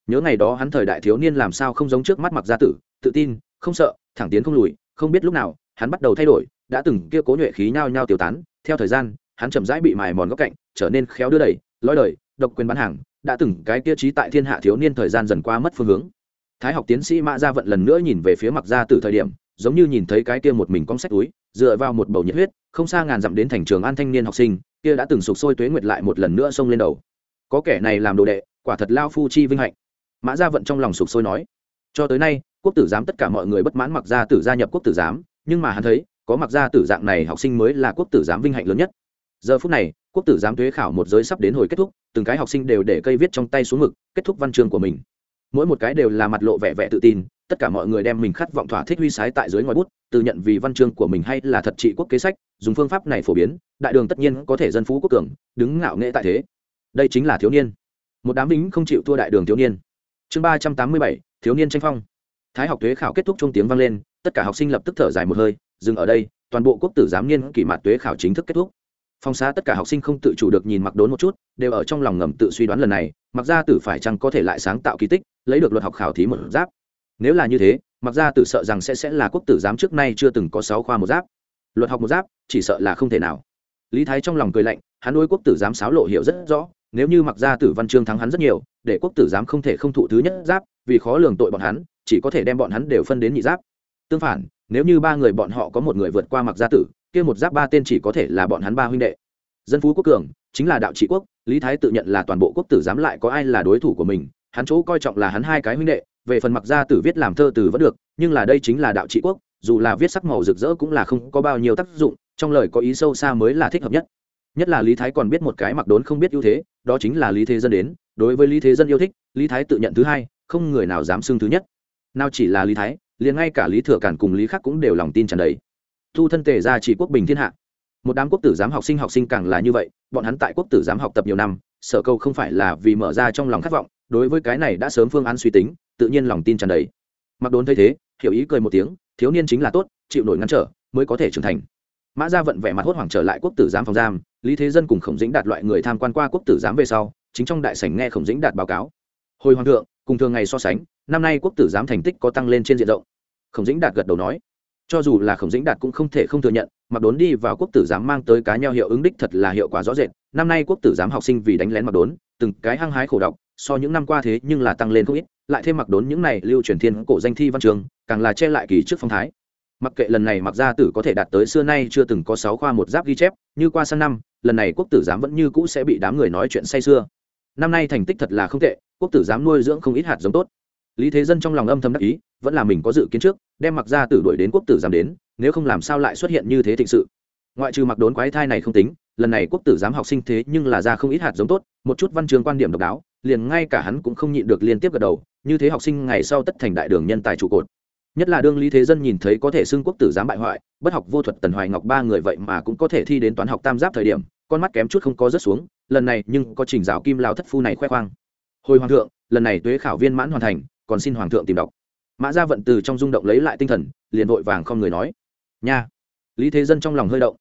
Nhớ ngày đó hắn thời đại thiếu niên làm sao không giống trước mắt mặc gia tử, tự tin, không sợ, thẳng tiến không lùi, không biết lúc nào, hắn bắt đầu thay đổi, đã từng kia cố nhuệ khí nhao nhao tiêu tán, theo thời gian, hắn chậm rãi bị mài mòn góc cạnh, trở nên khéo đưa đẩy lõi đời, độc quyền bán hàng, đã từng cái kia trí tại thiên hạ thiếu niên thời gian dần qua mất phương hướng. Thái học tiến sĩ mã gia vận lần nữa nhìn về phía mặc gia Tử thời điểm, giống như nhìn thấy cái kia một mình cong sách túi, dựa vào một bầu nhiệt huyết không xa ngàn dặm đến thành trường an thanh niên học sinh, kia đã từng sụp sôi tuế nguyệt lại một lần nữa xông lên đầu. Có kẻ này làm đồ đệ, quả thật lao phu chi vinh hạnh. Mã gia vận trong lòng sụp sôi nói, cho tới nay, quốc tử giám tất cả mọi người bất mãn mặc gia tử gia nhập quốc tử giám, nhưng mà hắn thấy, có mặc gia tử dạng này học sinh mới là quốc tử giám vinh hạnh lớn nhất. Giờ phút này, quốc tử giám thuế khảo một giới sắp đến hồi kết thúc, từng cái học sinh đều để cây viết trong tay xuống mực, kết thúc văn chương của mình. Mỗi một cái đều là mặt lộ vẻ vẻ tự tin tất cả mọi người đem mình khát vọng thỏa thích huy sái tại dưới ngòi bút tự nhận vì văn chương của mình hay là thật trị quốc kế sách, dùng phương pháp này phổ biến, đại đường tất nhiên có thể dân phú quốc cường, đứng ngạo nghệ tại thế. Đây chính là thiếu niên. Một đám lính không chịu thua đại đường thiếu niên. Chương ba trăm tám mươi bảy, thiếu niên tranh phong. Thái học tuế khảo kết thúc trong tiếng vang lên, tất cả học sinh lập tức thở dài một hơi, dừng ở đây, toàn bộ quốc tử giám niên kỷ mạt tuế khảo chính thức kết thúc. Phong xá tất cả học sinh không tự chủ được nhìn mặc đốn một chút, đều ở trong lòng ngầm tự suy đoán lần này, mặc ra tử phải chăng có thể lại sáng tạo kỳ tích, lấy được luật học khảo thí một giáp nếu là như thế, mặc ra tử sợ rằng sẽ sẽ là quốc tử giám trước nay chưa từng có sáu khoa một giáp. Luật học một giáp, chỉ sợ là không thể nào. Lý thái trong lòng cười lạnh, hắn nuôi quốc tử giám sáo lộ hiểu rất rõ, nếu như mặc ra tử văn chương thắng hắn rất nhiều, để quốc tử giám không thể không thụ thứ nhất giáp, vì khó lường tội bọn hắn, chỉ có thể đem bọn hắn đều phân đến nhị giáp. Tương phản, nếu như ba người bọn họ có một người vượt qua mặc gia tử, kia một giáp ba tên chỉ có thể là bọn hắn ba huynh đệ. Dân phú quốc cường, chính là đạo trị quốc, lý thái tự nhận là toàn bộ quốc tử giám lại có ai là đối thủ của mình, hắn chỗ coi trọng là hắn hai cái huynh đệ về phần mặc gia tử viết làm thơ từ vẫn được, nhưng là đây chính là đạo trị quốc, dù là viết sắc màu rực rỡ cũng là không có bao nhiêu tác dụng, trong lời có ý sâu xa mới là thích hợp nhất. Nhất là lý thái còn biết một cái mặc đốn không biết ưu thế, đó chính là lý thế dân đến, đối với lý thế dân yêu thích, lý thái tự nhận thứ hai, không người nào dám xưng thứ nhất. Nào chỉ là lý thái, liền ngay cả lý thừa cản cùng lý khắc cũng đều lòng tin tràn đầy. Thu thân tề ra chỉ quốc bình thiên hạ. Một đám quốc tử giám học sinh học sinh càng là như vậy, bọn hắn tại quốc tử giám học tập nhiều năm, sở câu không phải là vì mở ra trong lòng khát vọng đối với cái này đã sớm phương án suy tính, tự nhiên lòng tin tràn đầy. Mặc đốn thấy thế, hiểu ý cười một tiếng, thiếu niên chính là tốt, chịu nổi ngăn trở, mới có thể trưởng thành. Mã gia vận vẻ mặt hốt hoảng trở lại quốc tử giám phòng giam, lý thế dân cùng khổng dĩnh đạt loại người tham quan qua quốc tử giám về sau, chính trong đại sảnh nghe khổng dĩnh đạt báo cáo. Hồi hoàng thượng, cùng thường ngày so sánh, năm nay quốc tử giám thành tích có tăng lên trên diện rộng. Khổng dĩnh đạt gật đầu nói, cho dù là khổng dĩnh đạt cũng không thể không thừa nhận, mặc đốn đi vào quốc tử giám mang tới cá nhau hiệu ứng đích thật là hiệu quả rõ rệt. Năm nay quốc tử giám học sinh vì đánh lén mặc đốn, từng cái hăng hái khổ đọc so những năm qua thế nhưng là tăng lên không ít, lại thêm mặc đốn những này lưu truyền thiên cổ danh thi văn trường, càng là che lại kỳ trước phong thái. Mặc kệ lần này mặc gia tử có thể đạt tới xưa nay chưa từng có sáu khoa một giáp ghi chép, như qua sang năm, lần này quốc tử giám vẫn như cũ sẽ bị đám người nói chuyện say xưa năm nay thành tích thật là không tệ, quốc tử giám nuôi dưỡng không ít hạt giống tốt. Lý thế dân trong lòng âm thầm đắc ý, vẫn là mình có dự kiến trước, đem mặc gia tử đuổi đến quốc tử giám đến, nếu không làm sao lại xuất hiện như thế thịnh sự. Ngoại trừ mặc đốn quái thai này không tính, lần này quốc tử giám học sinh thế nhưng là ra không ít hạt giống tốt, một chút văn trường quan điểm độc đáo liền ngay cả hắn cũng không nhịn được liên tiếp gật đầu, như thế học sinh ngày sau tất thành đại đường nhân tài trụ cột. Nhất là đương lý thế dân nhìn thấy có thể xưng quốc tử giám bại hoại, bất học vô thuật tần hoài ngọc ba người vậy mà cũng có thể thi đến toán học tam giáp thời điểm, con mắt kém chút không có rớt xuống, lần này nhưng có trình rào kim lao thất phu này khoe khoang. Hồi hoàng thượng, lần này tuế khảo viên mãn hoàn thành, còn xin hoàng thượng tìm đọc. Mã gia vận từ trong rung động lấy lại tinh thần, liền vội vàng không người nói. Nha! Lý thế dân trong lòng hơi động.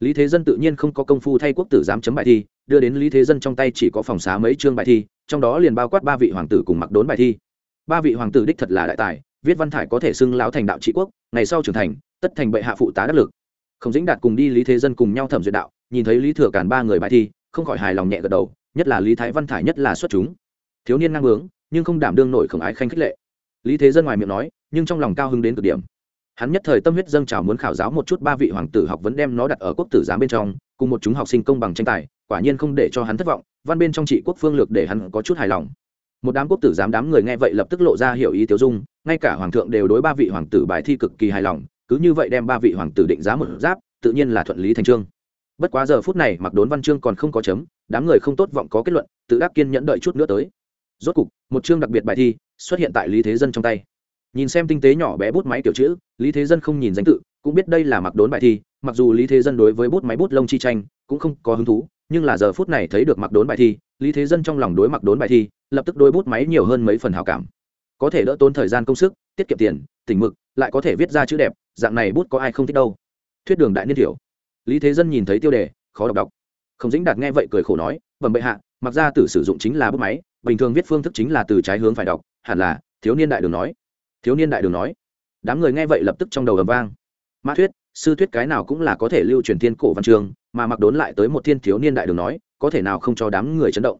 Lý thế dân tự nhiên không có công phu thay quốc tử giám chấm bài thi đưa đến lý thế dân trong tay chỉ có phòng xá mấy chương bài thi, trong đó liền bao quát ba vị hoàng tử cùng mặc đốn bài thi. Ba vị hoàng tử đích thật là đại tài, viết văn thải có thể xưng lão thành đạo trị quốc, ngày sau trưởng thành, tất thành bệ hạ phụ tá đắc lực. Không dĩnh đạt cùng đi lý thế dân cùng nhau thẩm duyệt đạo, nhìn thấy lý thừa cản ba người bài thi, không khỏi hài lòng nhẹ gật đầu, nhất là lý thái văn thải nhất là xuất chúng. Thiếu niên năng bướng nhưng không đảm đương nổi khổng ái khanh khích lệ. Lý thế dân ngoài miệng nói, nhưng trong lòng cao hứng đến cực điểm. Hắn nhất thời tâm huyết dâng trào muốn khảo giáo một chút ba vị hoàng tử học vấn đem nó đặt ở quốc tử giám bên trong cùng một chúng học sinh công bằng tranh tài, quả nhiên không để cho hắn thất vọng, văn bên trong trị quốc phương lược để hắn có chút hài lòng. Một đám quốc tử giám đám người nghe vậy lập tức lộ ra hiểu ý tiêu dung, ngay cả hoàng thượng đều đối ba vị hoàng tử bài thi cực kỳ hài lòng, cứ như vậy đem ba vị hoàng tử định giá một giáp, tự nhiên là thuận lý thành trương. Bất quá giờ phút này, mặc đốn văn chương còn không có chấm, đám người không tốt vọng có kết luận, tự đắc kiên nhẫn đợi chút nữa tới. Rốt cục, một chương đặc biệt bài thi xuất hiện tại lý thế dân trong tay. Nhìn xem tinh tế nhỏ bé bút máy kiểu chữ, lý thế dân không nhìn danh tự, cũng biết đây là mặc đốn bài thi mặc dù lý thế dân đối với bút máy bút lông chi tranh cũng không có hứng thú, nhưng là giờ phút này thấy được mặc đốn bài thi, lý thế dân trong lòng đối mặc đốn bài thi, lập tức đôi bút máy nhiều hơn mấy phần hào cảm. Có thể đỡ tốn thời gian công sức, tiết kiệm tiền, tỉnh mực, lại có thể viết ra chữ đẹp, dạng này bút có ai không thích đâu. Thuyết đường đại niên thiểu lý thế dân nhìn thấy tiêu đề, khó đọc đọc. Không dĩnh đạt nghe vậy cười khổ nói bẩm bệ hạ, mặc ra tử sử dụng chính là bút máy, bình thường viết phương thức chính là từ trái hướng phải đọc, hẳn là thiếu niên đại đường nói. Thiếu niên đại đường nói. Đám người nghe vậy lập tức trong đầu ầm vang. Mã thuyết sư thuyết cái nào cũng là có thể lưu truyền thiên cổ văn trường mà mặc đốn lại tới một thiên thiếu niên đại đường nói, có thể nào không cho đám người chấn động.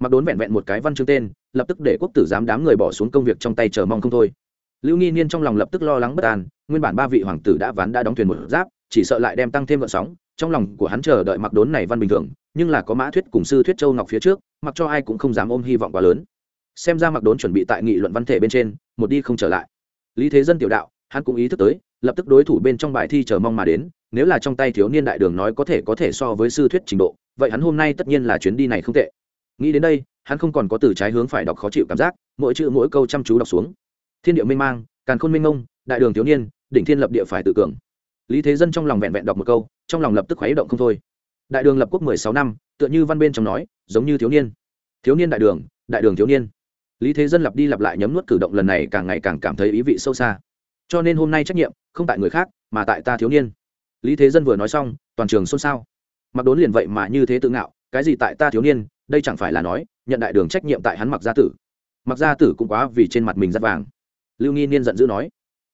Mặc đốn vẹn vẹn một cái văn chương tên, lập tức để quốc tử giám đám người bỏ xuống công việc trong tay chờ mong không thôi. Lưu nghi niên trong lòng lập tức lo lắng bất an, nguyên bản ba vị hoàng tử đã ván đã đóng thuyền một giáp, chỉ sợ lại đem tăng thêm vận sóng, trong lòng của hắn chờ đợi mặc đốn này văn bình thường, nhưng là có mã thuyết cùng sư thuyết châu ngọc phía trước, mặc cho ai cũng không dám ôm hy vọng quá lớn. Xem ra mặc đốn chuẩn bị tại nghị luận văn thể bên trên, một đi không trở lại. Lý thế dân tiểu đạo, hắn cũng ý thức tới lập tức đối thủ bên trong bài thi chờ mong mà đến, nếu là trong tay thiếu niên đại đường nói có thể có thể so với sư thuyết trình độ, vậy hắn hôm nay tất nhiên là chuyến đi này không tệ. Nghĩ đến đây, hắn không còn có từ trái hướng phải đọc khó chịu cảm giác, mỗi chữ mỗi câu chăm chú đọc xuống. Thiên địa mênh mang, càn khôn minh ngông đại đường thiếu niên, đỉnh thiên lập địa phải tự cường. Lý thế dân trong lòng vẹn vẹn đọc một câu, trong lòng lập tức khuấy động không thôi. Đại đường lập quốc mười sáu năm, tựa như văn bên trong nói, giống như thiếu niên. Thiếu niên đại đường đại đường thiếu niên. Lý thế dân lặp đi lặp lại nhấm nuốt cử động lần này càng ngày càng cảm thấy ý vị sâu xa cho nên hôm nay trách nhiệm không tại người khác, mà tại ta thiếu niên. Lý thế dân vừa nói xong, toàn trường xôn xao. Mặc đốn liền vậy mà như thế tự ngạo, cái gì tại ta thiếu niên, đây chẳng phải là nói, nhận đại đường trách nhiệm tại hắn mặc gia tử. Mặc gia tử cũng quá vì trên mặt mình rất vàng. Lưu nghi niên giận dữ nói,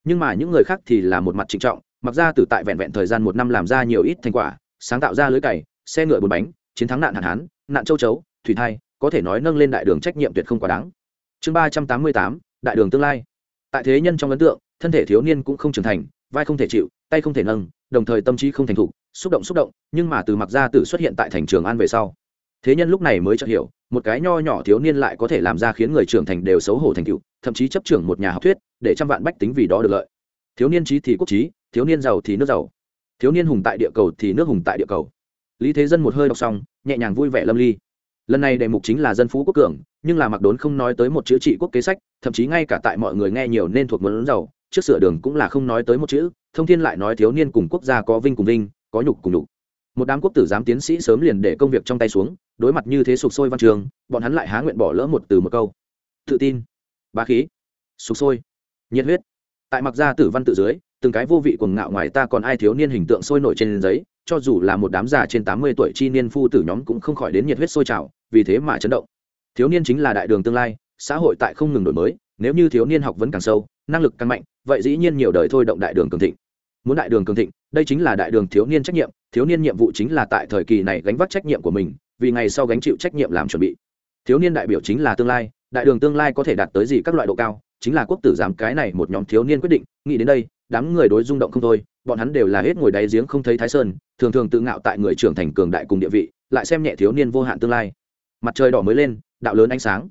nhưng mà những người khác thì là một mặt trịnh trọng, mặc gia tử tại vẹn vẹn thời gian một năm làm ra nhiều ít thành quả, sáng tạo ra lưới cày, xe ngựa bốn bánh, chiến thắng nạn hạn hán, nạn châu chấu, thủy thai, có thể nói nâng lên đại đường trách nhiệm tuyệt không quá đáng. Chương ba trăm tám mươi tám, đại đường tương lai. Tại thế nhân trong ấn tượng thân thể thiếu niên cũng không trưởng thành, vai không thể chịu, tay không thể nâng, đồng thời tâm trí không thành thục, xúc động xúc động, nhưng mà từ mặc gia tử xuất hiện tại thành trường an về sau. Thế nhân lúc này mới chợt hiểu, một cái nho nhỏ thiếu niên lại có thể làm ra khiến người trưởng thành đều xấu hổ thành tựu, thậm chí chấp trưởng một nhà học thuyết, để trăm vạn bách tính vì đó được lợi. Thiếu niên trí thì quốc trí, thiếu niên giàu thì nước giàu. Thiếu niên hùng tại địa cầu thì nước hùng tại địa cầu. Lý thế dân một hơi đọc xong, nhẹ nhàng vui vẻ lâm ly. Lần này đề mục chính là dân phú quốc cường, nhưng là mặc đốn không nói tới một chữ trị quốc kế sách, thậm chí ngay cả tại mọi người nghe nhiều nên thuộc muốn giàu trước sửa đường cũng là không nói tới một chữ, thông thiên lại nói thiếu niên cùng quốc gia có vinh cùng vinh, có nhục cùng nhục. Một đám quốc tử giám tiến sĩ sớm liền để công việc trong tay xuống, đối mặt như thế sụp sôi văn trường, bọn hắn lại há nguyện bỏ lỡ một từ một câu. Tự tin, bá khí sụp sôi, nhiệt huyết. Tại mặc gia tử văn tự dưới, từng cái vô vị cuồng ngạo ngoài ta còn ai thiếu niên hình tượng sôi nổi trên giấy, cho dù là một đám già trên tám mươi tuổi chi niên phu tử nhóm cũng không khỏi đến nhiệt huyết sôi trào, vì thế mà chấn động. Thiếu niên chính là đại đường tương lai, xã hội tại không ngừng đổi mới, nếu như thiếu niên học vấn càng sâu năng lực càng mạnh, vậy dĩ nhiên nhiều đời thôi động đại đường cường thịnh. Muốn đại đường cường thịnh, đây chính là đại đường thiếu niên trách nhiệm, thiếu niên nhiệm vụ chính là tại thời kỳ này gánh vác trách nhiệm của mình, vì ngày sau gánh chịu trách nhiệm làm chuẩn bị. Thiếu niên đại biểu chính là tương lai, đại đường tương lai có thể đạt tới gì các loại độ cao, chính là quốc tử giám cái này một nhóm thiếu niên quyết định, nghĩ đến đây, đám người đối rung động không thôi, bọn hắn đều là hết ngồi đáy giếng không thấy thái sơn, thường thường tự ngạo tại người trưởng thành cường đại cùng địa vị, lại xem nhẹ thiếu niên vô hạn tương lai. Mặt trời đỏ mới lên, đạo lớn ánh sáng.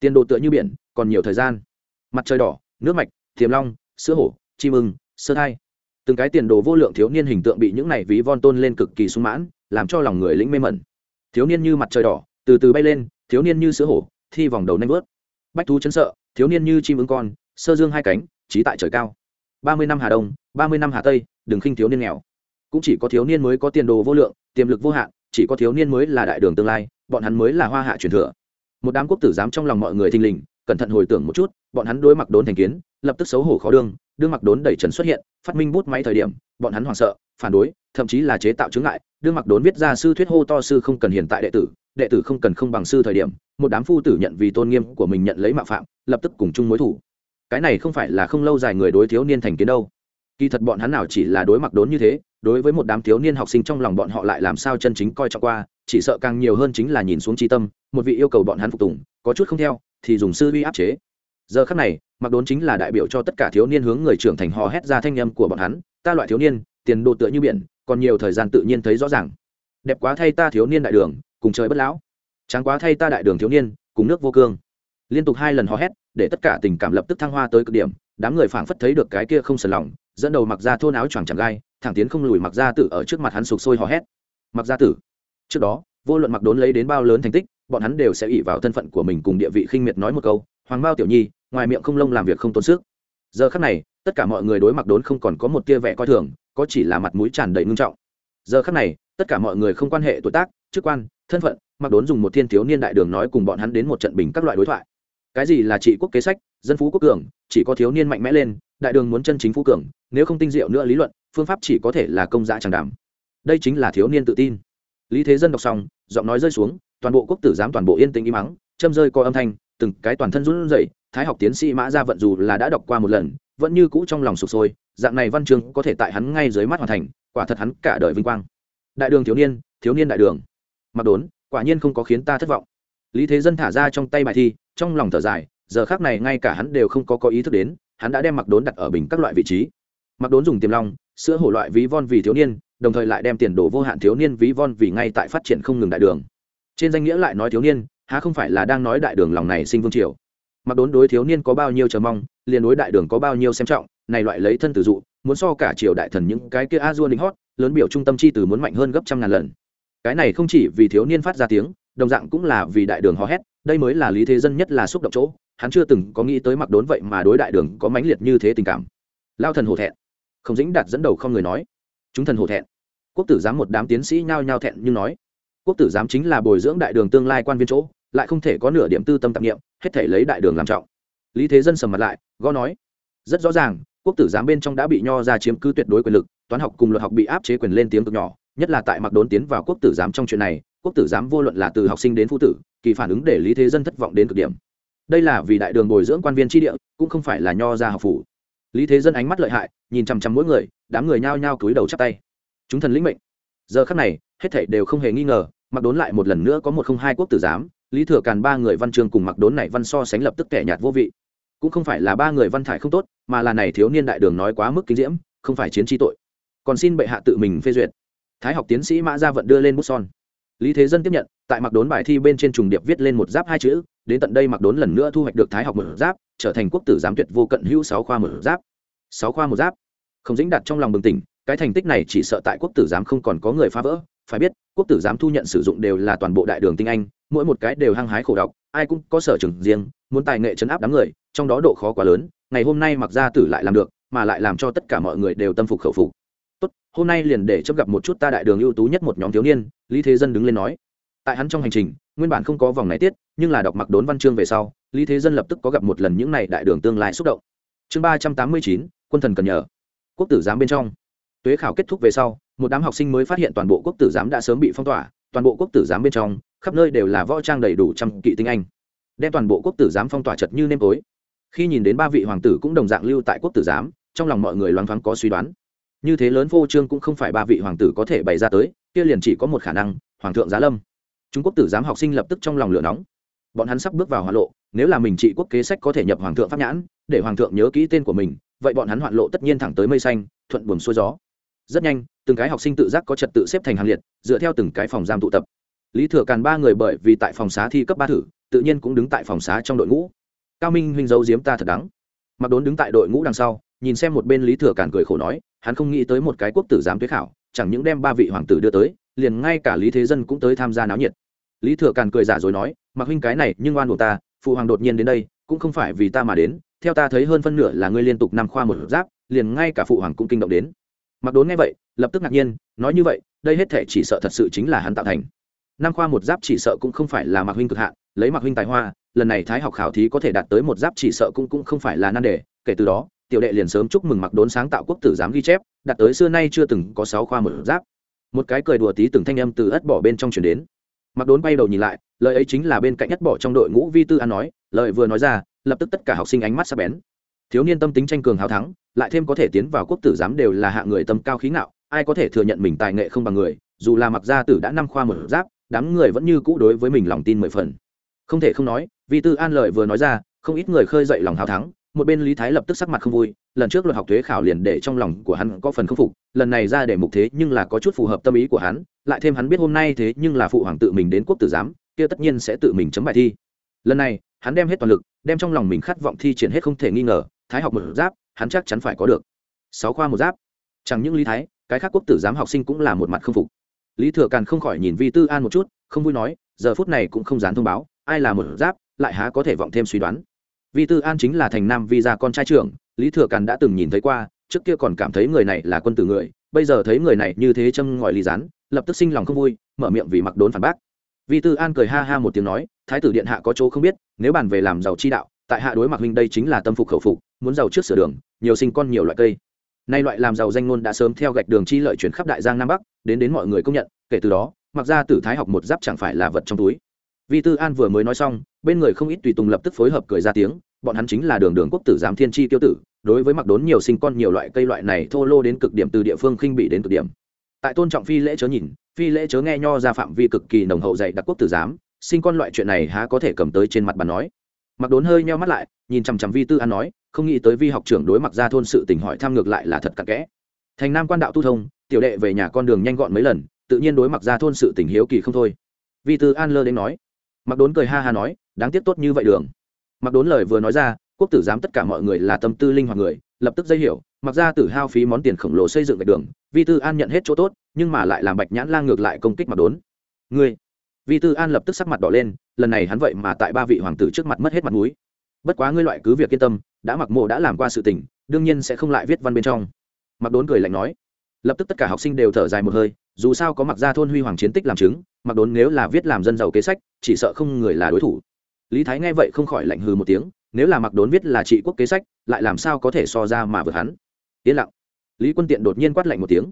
Tiền đồ tựa như biển, còn nhiều thời gian. Mặt trời đỏ, nước mạch tiềm long, sữa hổ, chim ưng sơ thai từng cái tiền đồ vô lượng thiếu niên hình tượng bị những này ví von tôn lên cực kỳ sung mãn, làm cho lòng người lĩnh mê mẩn. Thiếu niên như mặt trời đỏ, từ từ bay lên, thiếu niên như sữa hổ, thi vòng đầu nanh vớt. Bách thú chấn sợ, thiếu niên như chim ưng con, sơ dương hai cánh, trí tại trời cao. Ba mươi năm hà đông, ba mươi năm hà tây, đừng khinh thiếu niên nghèo. Cũng chỉ có thiếu niên mới có tiền đồ vô lượng, tiềm lực vô hạn, chỉ có thiếu niên mới là đại đường tương lai, bọn hắn mới là hoa hạ truyền thừa. Một đám quốc tử giám trong lòng mọi người thình lình cẩn thận hồi tưởng một chút, bọn hắn đối mặt đốn thành kiến, lập tức xấu hổ khó đương đương mặc đốn đẩy trần xuất hiện, phát minh bút máy thời điểm, bọn hắn hoảng sợ, phản đối, thậm chí là chế tạo chứng ngại, đương mặc đốn viết ra sư thuyết hô to sư không cần hiện tại đệ tử đệ tử không cần không bằng sư thời điểm, một đám phu tử nhận vì tôn nghiêm của mình nhận lấy mạo phạm, lập tức cùng chung mối thủ. Cái này không phải là không lâu dài người đối thiếu niên thành kiến đâu. Kỳ thật bọn hắn nào chỉ là đối mặc đốn như thế, đối với một đám thiếu niên học sinh trong lòng bọn họ lại làm sao chân chính coi trọng qua, chỉ sợ càng nhiều hơn chính là nhìn xuống tri tâm, một vị yêu cầu bọn hắn phục tùng, có chút không theo thì dùng sư uy áp chế. Giờ khắc này, mặc đốn chính là đại biểu cho tất cả thiếu niên hướng người trưởng thành hò hét ra thanh â m của bọn hắn, ta loại thiếu niên, tiền đồ tựa như biển, còn nhiều thời gian tự nhiên thấy rõ ràng. Đẹp quá thay ta thiếu niên đại đường, cùng trời bất lão. Tráng quá thay ta đại đường thiếu niên, cùng nước vô cương. Liên tục hai lần hò hét, để tất cả tình cảm lập tức thăng hoa tới cực điểm, đám người phảng phất thấy được cái kia không sờn lòng, dẫn đầu mặc ra thôn áo choàng chẳng gai, thẳng tiến không lùi mặc ra tử ở trước mặt hắn sụp sôi hò hét. Mặc ra tử. Trước đó, vô luận mặc đốn lấy đến bao lớn thành tích bọn hắn đều sẽ ỉ vào thân phận của mình cùng địa vị khinh miệt nói một câu, hoàng bao tiểu nhi, ngoài miệng không lông làm việc không tốn sức. Giờ khắc này, tất cả mọi người đối mặt đốn không còn có một tia vẻ coi thường, có chỉ là mặt mũi tràn đầy ngưng trọng. Giờ khắc này, tất cả mọi người không quan hệ tuổi tác, chức quan, thân phận, mặc đốn dùng một thiên thiếu niên đại đường nói cùng bọn hắn đến một trận bình các loại đối thoại. Cái gì là trị quốc kế sách, dân phú quốc cường, chỉ có thiếu niên mạnh mẽ lên, đại đường muốn chân chính phú cường, nếu không tinh diệu nữa lý luận, phương pháp chỉ có thể là công giá chẳng đảm. Đây chính là thiếu niên tự tin. Lý thế dân đọc xong, giọng nói rơi xuống toàn bộ quốc tử giám toàn bộ yên tĩnh im mắng châm rơi coi âm thanh, từng cái toàn thân run rẩy, thái học tiến sĩ mã gia vận dù là đã đọc qua một lần, vẫn như cũ trong lòng sụp sôi, dạng này văn chương có thể tại hắn ngay dưới mắt hoàn thành, quả thật hắn cả đời vinh quang. Đại đường thiếu niên thiếu niên đại đường. Mặc đốn, quả nhiên không có khiến ta thất vọng. Lý thế dân thả ra trong tay bài thi, trong lòng thở dài, giờ khác này ngay cả hắn đều không có có ý thức đến, hắn đã đem mặc đốn đặt ở bình các loại vị trí. Mặc đốn dùng tiềm long, sữa hổ loại ví von vì thiếu niên, đồng thời lại đem tiền đồ vô hạn thiếu niên ví von vì ngay tại phát triển không ngừng đại đường trên danh nghĩa lại nói thiếu niên, há không phải là đang nói đại đường lòng này sinh vương triều? Mặc đốn đối thiếu niên có bao nhiêu chờ mong, liền đối đại đường có bao nhiêu xem trọng, này loại lấy thân tử dụ, muốn so cả triều đại thần những cái kia a dua lính hót, lớn biểu trung tâm chi từ muốn mạnh hơn gấp trăm ngàn lần. Cái này không chỉ vì thiếu niên phát ra tiếng, đồng dạng cũng là vì đại đường hò hét, đây mới là lý thế dân nhất là xúc động chỗ, hắn chưa từng có nghĩ tới mặc đốn vậy mà đối đại đường có mãnh liệt như thế tình cảm. Lao thần hổ thẹn. Không dĩnh đạt dẫn đầu không người nói. Chúng thần hổ thẹn. Quốc tử giám một đám tiến sĩ nhao nhao thẹn nhưng nói quốc tử giám chính là bồi dưỡng đại đường tương lai quan viên chỗ, lại không thể có nửa điểm tư tâm tạp nghiệm hết thể lấy đại đường làm trọng. Lý thế dân sầm mặt lại, gõ nói, rất rõ ràng, quốc tử giám bên trong đã bị nho ra chiếm cứ tuyệt đối quyền lực, toán học cùng luật học bị áp chế quyền lên tiếng cực nhỏ, nhất là tại mặc đốn tiến vào quốc tử giám trong chuyện này, quốc tử giám vô luận là từ học sinh đến phụ tử, kỳ phản ứng để lý thế dân thất vọng đến cực điểm. Đây là vì đại đường bồi dưỡng quan viên tri địa, cũng không phải là nho ra học phủ. Lý thế dân ánh mắt lợi hại, nhìn chằm chằm mỗi người, đám người nhao nhao cúi đầu chắp tay. Chúng thần lĩnh mệnh. Giờ khắc này hết thảy đều không hề nghi ngờ mặc đốn lại một lần nữa có một không hai quốc tử giám, lý thừa càn ba người văn chương cùng mặc đốn này văn so sánh lập tức kẻ nhạt vô vị. Cũng không phải là ba người văn thải không tốt, mà là này thiếu niên đại đường nói quá mức kinh diễm, không phải chiến tri tội. Còn xin bệ hạ tự mình phê duyệt. Thái học tiến sĩ mã gia vận đưa lên bút son. Lý thế dân tiếp nhận, tại mặc đốn bài thi bên trên trùng điệp viết lên một giáp hai chữ, đến tận đây mặc đốn lần nữa thu hoạch được thái học một giáp, trở thành quốc tử giám tuyệt vô cận hữu sáu khoa một giáp. Sáu khoa một giáp. Không dính đặt trong lòng bừng tỉnh, cái thành tích này chỉ sợ tại quốc tử giám không còn có người phá vỡ phải biết, quốc tử giám thu nhận sử dụng đều là toàn bộ đại đường tinh anh, mỗi một cái đều hăng hái khổ đọc ai cũng có sở trường riêng, muốn tài nghệ chấn áp đám người, trong đó độ khó quá lớn, ngày hôm nay mặc gia tử lại làm được, mà lại làm cho tất cả mọi người đều tâm phục khẩu phục. Tốt, hôm nay liền để chấp gặp một chút ta đại đường ưu tú nhất một nhóm thiếu niên, lý thế dân đứng lên nói. Tại hắn trong hành trình, nguyên bản không có vòng này tiết, nhưng là đọc mặc đốn văn chương về sau, lý thế dân lập tức có gặp một lần những này đại đường tương lai xúc động. Chương ba trăm tám mươi chín, quân thần cần nhờ. Quốc tử giám bên trong. Tuế khảo kết thúc về sau một đám học sinh mới phát hiện toàn bộ quốc tử giám đã sớm bị phong tỏa, toàn bộ quốc tử giám bên trong, khắp nơi đều là võ trang đầy đủ trăm kỵ tinh anh. Đem toàn bộ quốc tử giám phong tỏa chật như nêm tối. Khi nhìn đến ba vị hoàng tử cũng đồng dạng lưu tại quốc tử giám, trong lòng mọi người loáng thoáng có suy đoán. Như thế lớn vô trương cũng không phải ba vị hoàng tử có thể bày ra tới, kia liền chỉ có một khả năng, hoàng thượng giá lâm. Trung quốc tử giám học sinh lập tức trong lòng lửa nóng. Bọn hắn sắp bước vào hoạn lộ, nếu là mình trị quốc kế sách có thể nhập hoàng thượng pháp nhãn, để hoàng thượng nhớ kỹ tên của mình, vậy bọn hắn hoạn lộ tất nhiên thẳng tới mây xanh, thuận buồm xuôi gió. Rất nhanh từng cái học sinh tự giác có trật tự xếp thành hàng liệt, dựa theo từng cái phòng giam tụ tập. Lý thừa càn ba người bởi vì tại phòng xá thi cấp ba thử, tự nhiên cũng đứng tại phòng xá trong đội ngũ. Cao minh huynh giấu giếm ta thật đắng. Mặc đốn đứng tại đội ngũ đằng sau, nhìn xem một bên lý thừa càn cười khổ nói, hắn không nghĩ tới một cái quốc tử giám tuyết khảo, chẳng những đem ba vị hoàng tử đưa tới, liền ngay cả lý thế dân cũng tới tham gia náo nhiệt. Lý thừa càn cười giả rồi nói, mặc huynh cái này, nhưng oan buộc ta, phụ hoàng đột nhiên đến đây, cũng không phải vì ta mà đến, theo ta thấy hơn phân nửa là ngươi liên tục năm khoa một giáp, liền ngay cả phụ hoàng cũng kinh động đến mặc đốn nghe vậy, lập tức ngạc nhiên, nói như vậy, đây hết thể chỉ sợ thật sự chính là hắn tạo thành. Năm khoa một giáp chỉ sợ cũng không phải là mặc huynh cực hạn, lấy mặc huynh tài hoa, lần này thái học khảo thí có thể đạt tới một giáp chỉ sợ cũng cũng không phải là nan đề, kể từ đó, tiểu đệ liền sớm chúc mừng mặc đốn sáng tạo quốc tử giám ghi chép, đạt tới xưa nay chưa từng có sáu khoa một giáp. Một cái cười đùa tí từng thanh âm từ ất bỏ bên trong chuyển đến. Mặc đốn bay đầu nhìn lại, lời ấy chính là bên cạnh ất bỏ trong đội ngũ vi tư an nói, lời vừa nói ra, lập tức tất cả học sinh ánh mắt sắp bén thiếu niên tâm tính tranh cường hào thắng, lại thêm có thể tiến vào quốc tử giám đều là hạ người tâm cao khí ngạo, ai có thể thừa nhận mình tài nghệ không bằng người, dù là mặc gia tử đã năm khoa một giáp, đám người vẫn như cũ đối với mình lòng tin mười phần. Không thể không nói vì tư an lợi vừa nói ra, không ít người khơi dậy lòng hào thắng, một bên lý thái lập tức sắc mặt không vui, lần trước luật học thuế khảo liền để trong lòng của hắn có phần không phục, lần này ra để mục thế nhưng là có chút phù hợp tâm ý của hắn, lại thêm hắn biết hôm nay thế nhưng là phụ hoàng tự mình đến quốc tử giám, kia tất nhiên sẽ tự mình chấm bài thi. Lần này, hắn đem hết toàn lực, đem trong lòng mình khát vọng thi triển hết không thể nghi ngờ thái học một giáp, hắn chắc chắn phải có được. Sáu khoa một giáp. Chẳng những lý thái, cái khác quốc tử giám học sinh cũng là một mặt không phục. Lý thừa càn không khỏi nhìn vi tư an một chút, không vui nói, giờ phút này cũng không dám thông báo, ai là một giáp, lại há có thể vọng thêm suy đoán. Vi tư an chính là thành nam vi gia con trai trưởng, lý thừa càn đã từng nhìn thấy qua, trước kia còn cảm thấy người này là quân tử người, bây giờ thấy người này như thế châm ngòi lý rán lập tức sinh lòng không vui, mở miệng vì mặc đốn phản bác. Vi tư an cười ha ha một tiếng nói, thái tử điện hạ có chỗ không biết, nếu bàn về làm giàu chi đạo, tại hạ đối mặt huynh đây chính là tâm phục khẩu phục muốn giàu trước sửa đường, nhiều sinh con nhiều loại cây. Nay loại làm giàu danh ngôn đã sớm theo gạch đường chi lợi chuyển khắp đại giang nam bắc, đến đến mọi người công nhận, kể từ đó, mặc ra tử thái học một giáp chẳng phải là vật trong túi. Vi tư an vừa mới nói xong, bên người không ít tùy tùng lập tức phối hợp cười ra tiếng, bọn hắn chính là đường đường quốc tử giám thiên chi tiêu tử, đối với mặc đốn nhiều sinh con nhiều loại cây loại này thô lô đến cực điểm từ địa phương khinh bị đến cực điểm. Tại tôn trọng phi lễ chớ nhìn, phi lễ chớ nghe nho ra phạm vi cực kỳ nồng hậu dạy đặc quốc tử giám, sinh con loại chuyện này há có thể cầm tới trên mặt bàn nói. Mặc đốn hơi nheo mắt lại, nhìn chằm chằm vi tư an nói không nghĩ tới vi học trưởng đối mặt ra thôn sự tình hỏi thăm ngược lại là thật cặn kẽ. Thành nam quan đạo tu thông, tiểu đệ về nhà con đường nhanh gọn mấy lần, tự nhiên đối mặt ra thôn sự tình hiếu kỳ không thôi. Vi tư an lơ đến nói. Mặc đốn cười ha ha nói, đáng tiếc tốt như vậy đường. Mặc đốn lời vừa nói ra, quốc tử giám tất cả mọi người là tâm tư linh hoạt người, lập tức dây hiểu, mặc ra tử hao phí món tiền khổng lồ xây dựng gạch đường, vi tư an nhận hết chỗ tốt, nhưng mà lại làm bạch nhãn lang ngược lại công kích mặc đốn. Ngươi. Vi tư an lập tức sắc mặt đỏ lên, lần này hắn vậy mà tại ba vị hoàng tử trước mặt mất hết mặt mũi. Bất quá ngươi loại cứ việc yên tâm đã mặc mộ đã làm qua sự tình, đương nhiên sẽ không lại viết văn bên trong. Mặc đốn cười lạnh nói. Lập tức tất cả học sinh đều thở dài một hơi, dù sao có mặc gia thôn huy hoàng chiến tích làm chứng, mặc đốn nếu là viết làm dân giàu kế sách, chỉ sợ không người là đối thủ. Lý thái nghe vậy không khỏi lạnh hừ một tiếng, nếu là mặc đốn viết là trị quốc kế sách, lại làm sao có thể so ra mà vượt hắn? Yên lặng. Lý quân tiện đột nhiên quát lạnh một tiếng.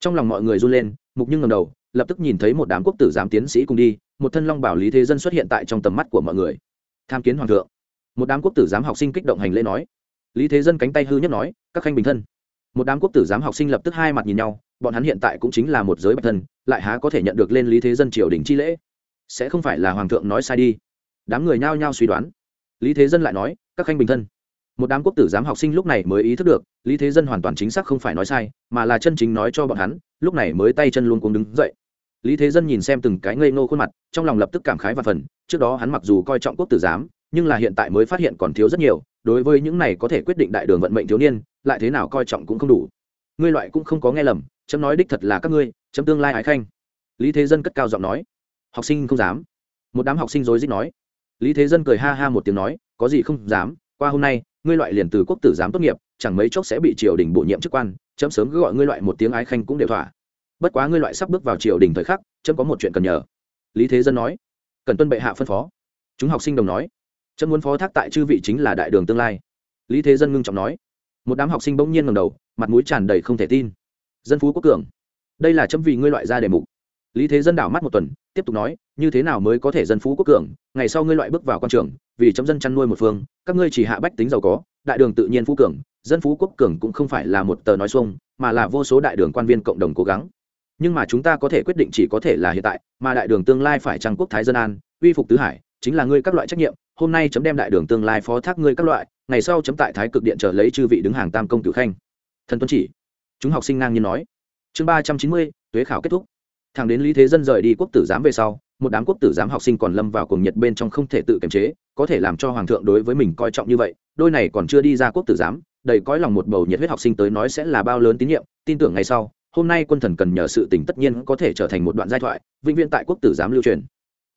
Trong lòng mọi người run lên, mục nhưng ngầm đầu, lập tức nhìn thấy một đám quốc tử giám tiến sĩ cùng đi, một thân long bảo lý thế dân xuất hiện tại trong tầm mắt của mọi người. Tham kiến hoàng thượng một đám quốc tử giám học sinh kích động hành lễ nói. Lý thế dân cánh tay hư nhất nói, các khanh bình thân. Một đám quốc tử giám học sinh lập tức hai mặt nhìn nhau, bọn hắn hiện tại cũng chính là một giới bạch thân, lại há có thể nhận được lên lý thế dân triều đình chi lễ? Sẽ không phải là hoàng thượng nói sai đi. Đám người nhao nhao suy đoán. Lý thế dân lại nói, các khanh bình thân. Một đám quốc tử giám học sinh lúc này mới ý thức được, lý thế dân hoàn toàn chính xác không phải nói sai, mà là chân chính nói cho bọn hắn, lúc này mới tay chân luôn cuống đứng dậy. Lý thế dân nhìn xem từng cái ngây ngô khuôn mặt, trong lòng lập tức cảm khái và phần, trước đó hắn mặc dù coi trọng quốc tử giám nhưng là hiện tại mới phát hiện còn thiếu rất nhiều, đối với những này có thể quyết định đại đường vận mệnh thiếu niên, lại thế nào coi trọng cũng không đủ. Ngươi loại cũng không có nghe lầm, chấm nói đích thật là các ngươi, chấm tương lai ái khanh. Lý thế dân cất cao giọng nói. Học sinh không dám. Một đám học sinh rối rít nói. Lý thế dân cười ha ha một tiếng nói, có gì không dám, qua hôm nay, ngươi loại liền từ quốc tử giám tốt nghiệp, chẳng mấy chốc sẽ bị triều đình bổ nhiệm chức quan, chấm sớm cứ gọi ngươi loại một tiếng ái khanh cũng đều thỏa. Bất quá ngươi loại sắp bước vào triều đình thời khắc, chấm có một chuyện cần nhờ. Lý thế dân nói. Cần tuân bệ hạ phân phó. Chúng học sinh đồng nói chấm muốn phó thác tại chư vị chính là đại đường tương lai. Lý thế dân ngưng trọng nói. Một đám học sinh bỗng nhiên ngầm đầu, mặt mũi tràn đầy không thể tin. Dân phú quốc cường, đây là chấm vì ngươi loại ra đề mục. Lý thế dân đảo mắt một tuần, tiếp tục nói, như thế nào mới có thể dân phú quốc cường? Ngày sau ngươi loại bước vào quan trường, vì chấm dân chăn nuôi một phương, các ngươi chỉ hạ bách tính giàu có, đại đường tự nhiên phú cường, dân phú quốc cường cũng không phải là một tờ nói xuông, mà là vô số đại đường quan viên cộng đồng cố gắng. Nhưng mà chúng ta có thể quyết định chỉ có thể là hiện tại, mà đại đường tương lai phải trăng quốc thái dân an, uy phục tứ hải chính là ngươi các loại trách nhiệm, hôm nay chấm đem đại đường tương lai phó thác ngươi các loại, ngày sau chấm tại thái cực điện trở lấy chư vị đứng hàng tam công cửu khanh. Thần tuân chỉ. Chúng học sinh ngang nhiên nói. Chương ba trăm chín mươi, tuế khảo kết thúc. Thằng đến lý thế dân rời đi quốc tử giám về sau, một đám quốc tử giám học sinh còn lâm vào cùng nhiệt bên trong không thể tự kiềm chế, có thể làm cho hoàng thượng đối với mình coi trọng như vậy, đôi này còn chưa đi ra quốc tử giám, đầy cõi lòng một bầu nhiệt huyết học sinh tới nói sẽ là bao lớn tín nhiệm, tin tưởng ngày sau, hôm nay quân thần cần nhờ sự tỉnh tất nhiên có thể trở thành một đoạn giai thoại, vĩnh viễn tại quốc tử giám lưu truyền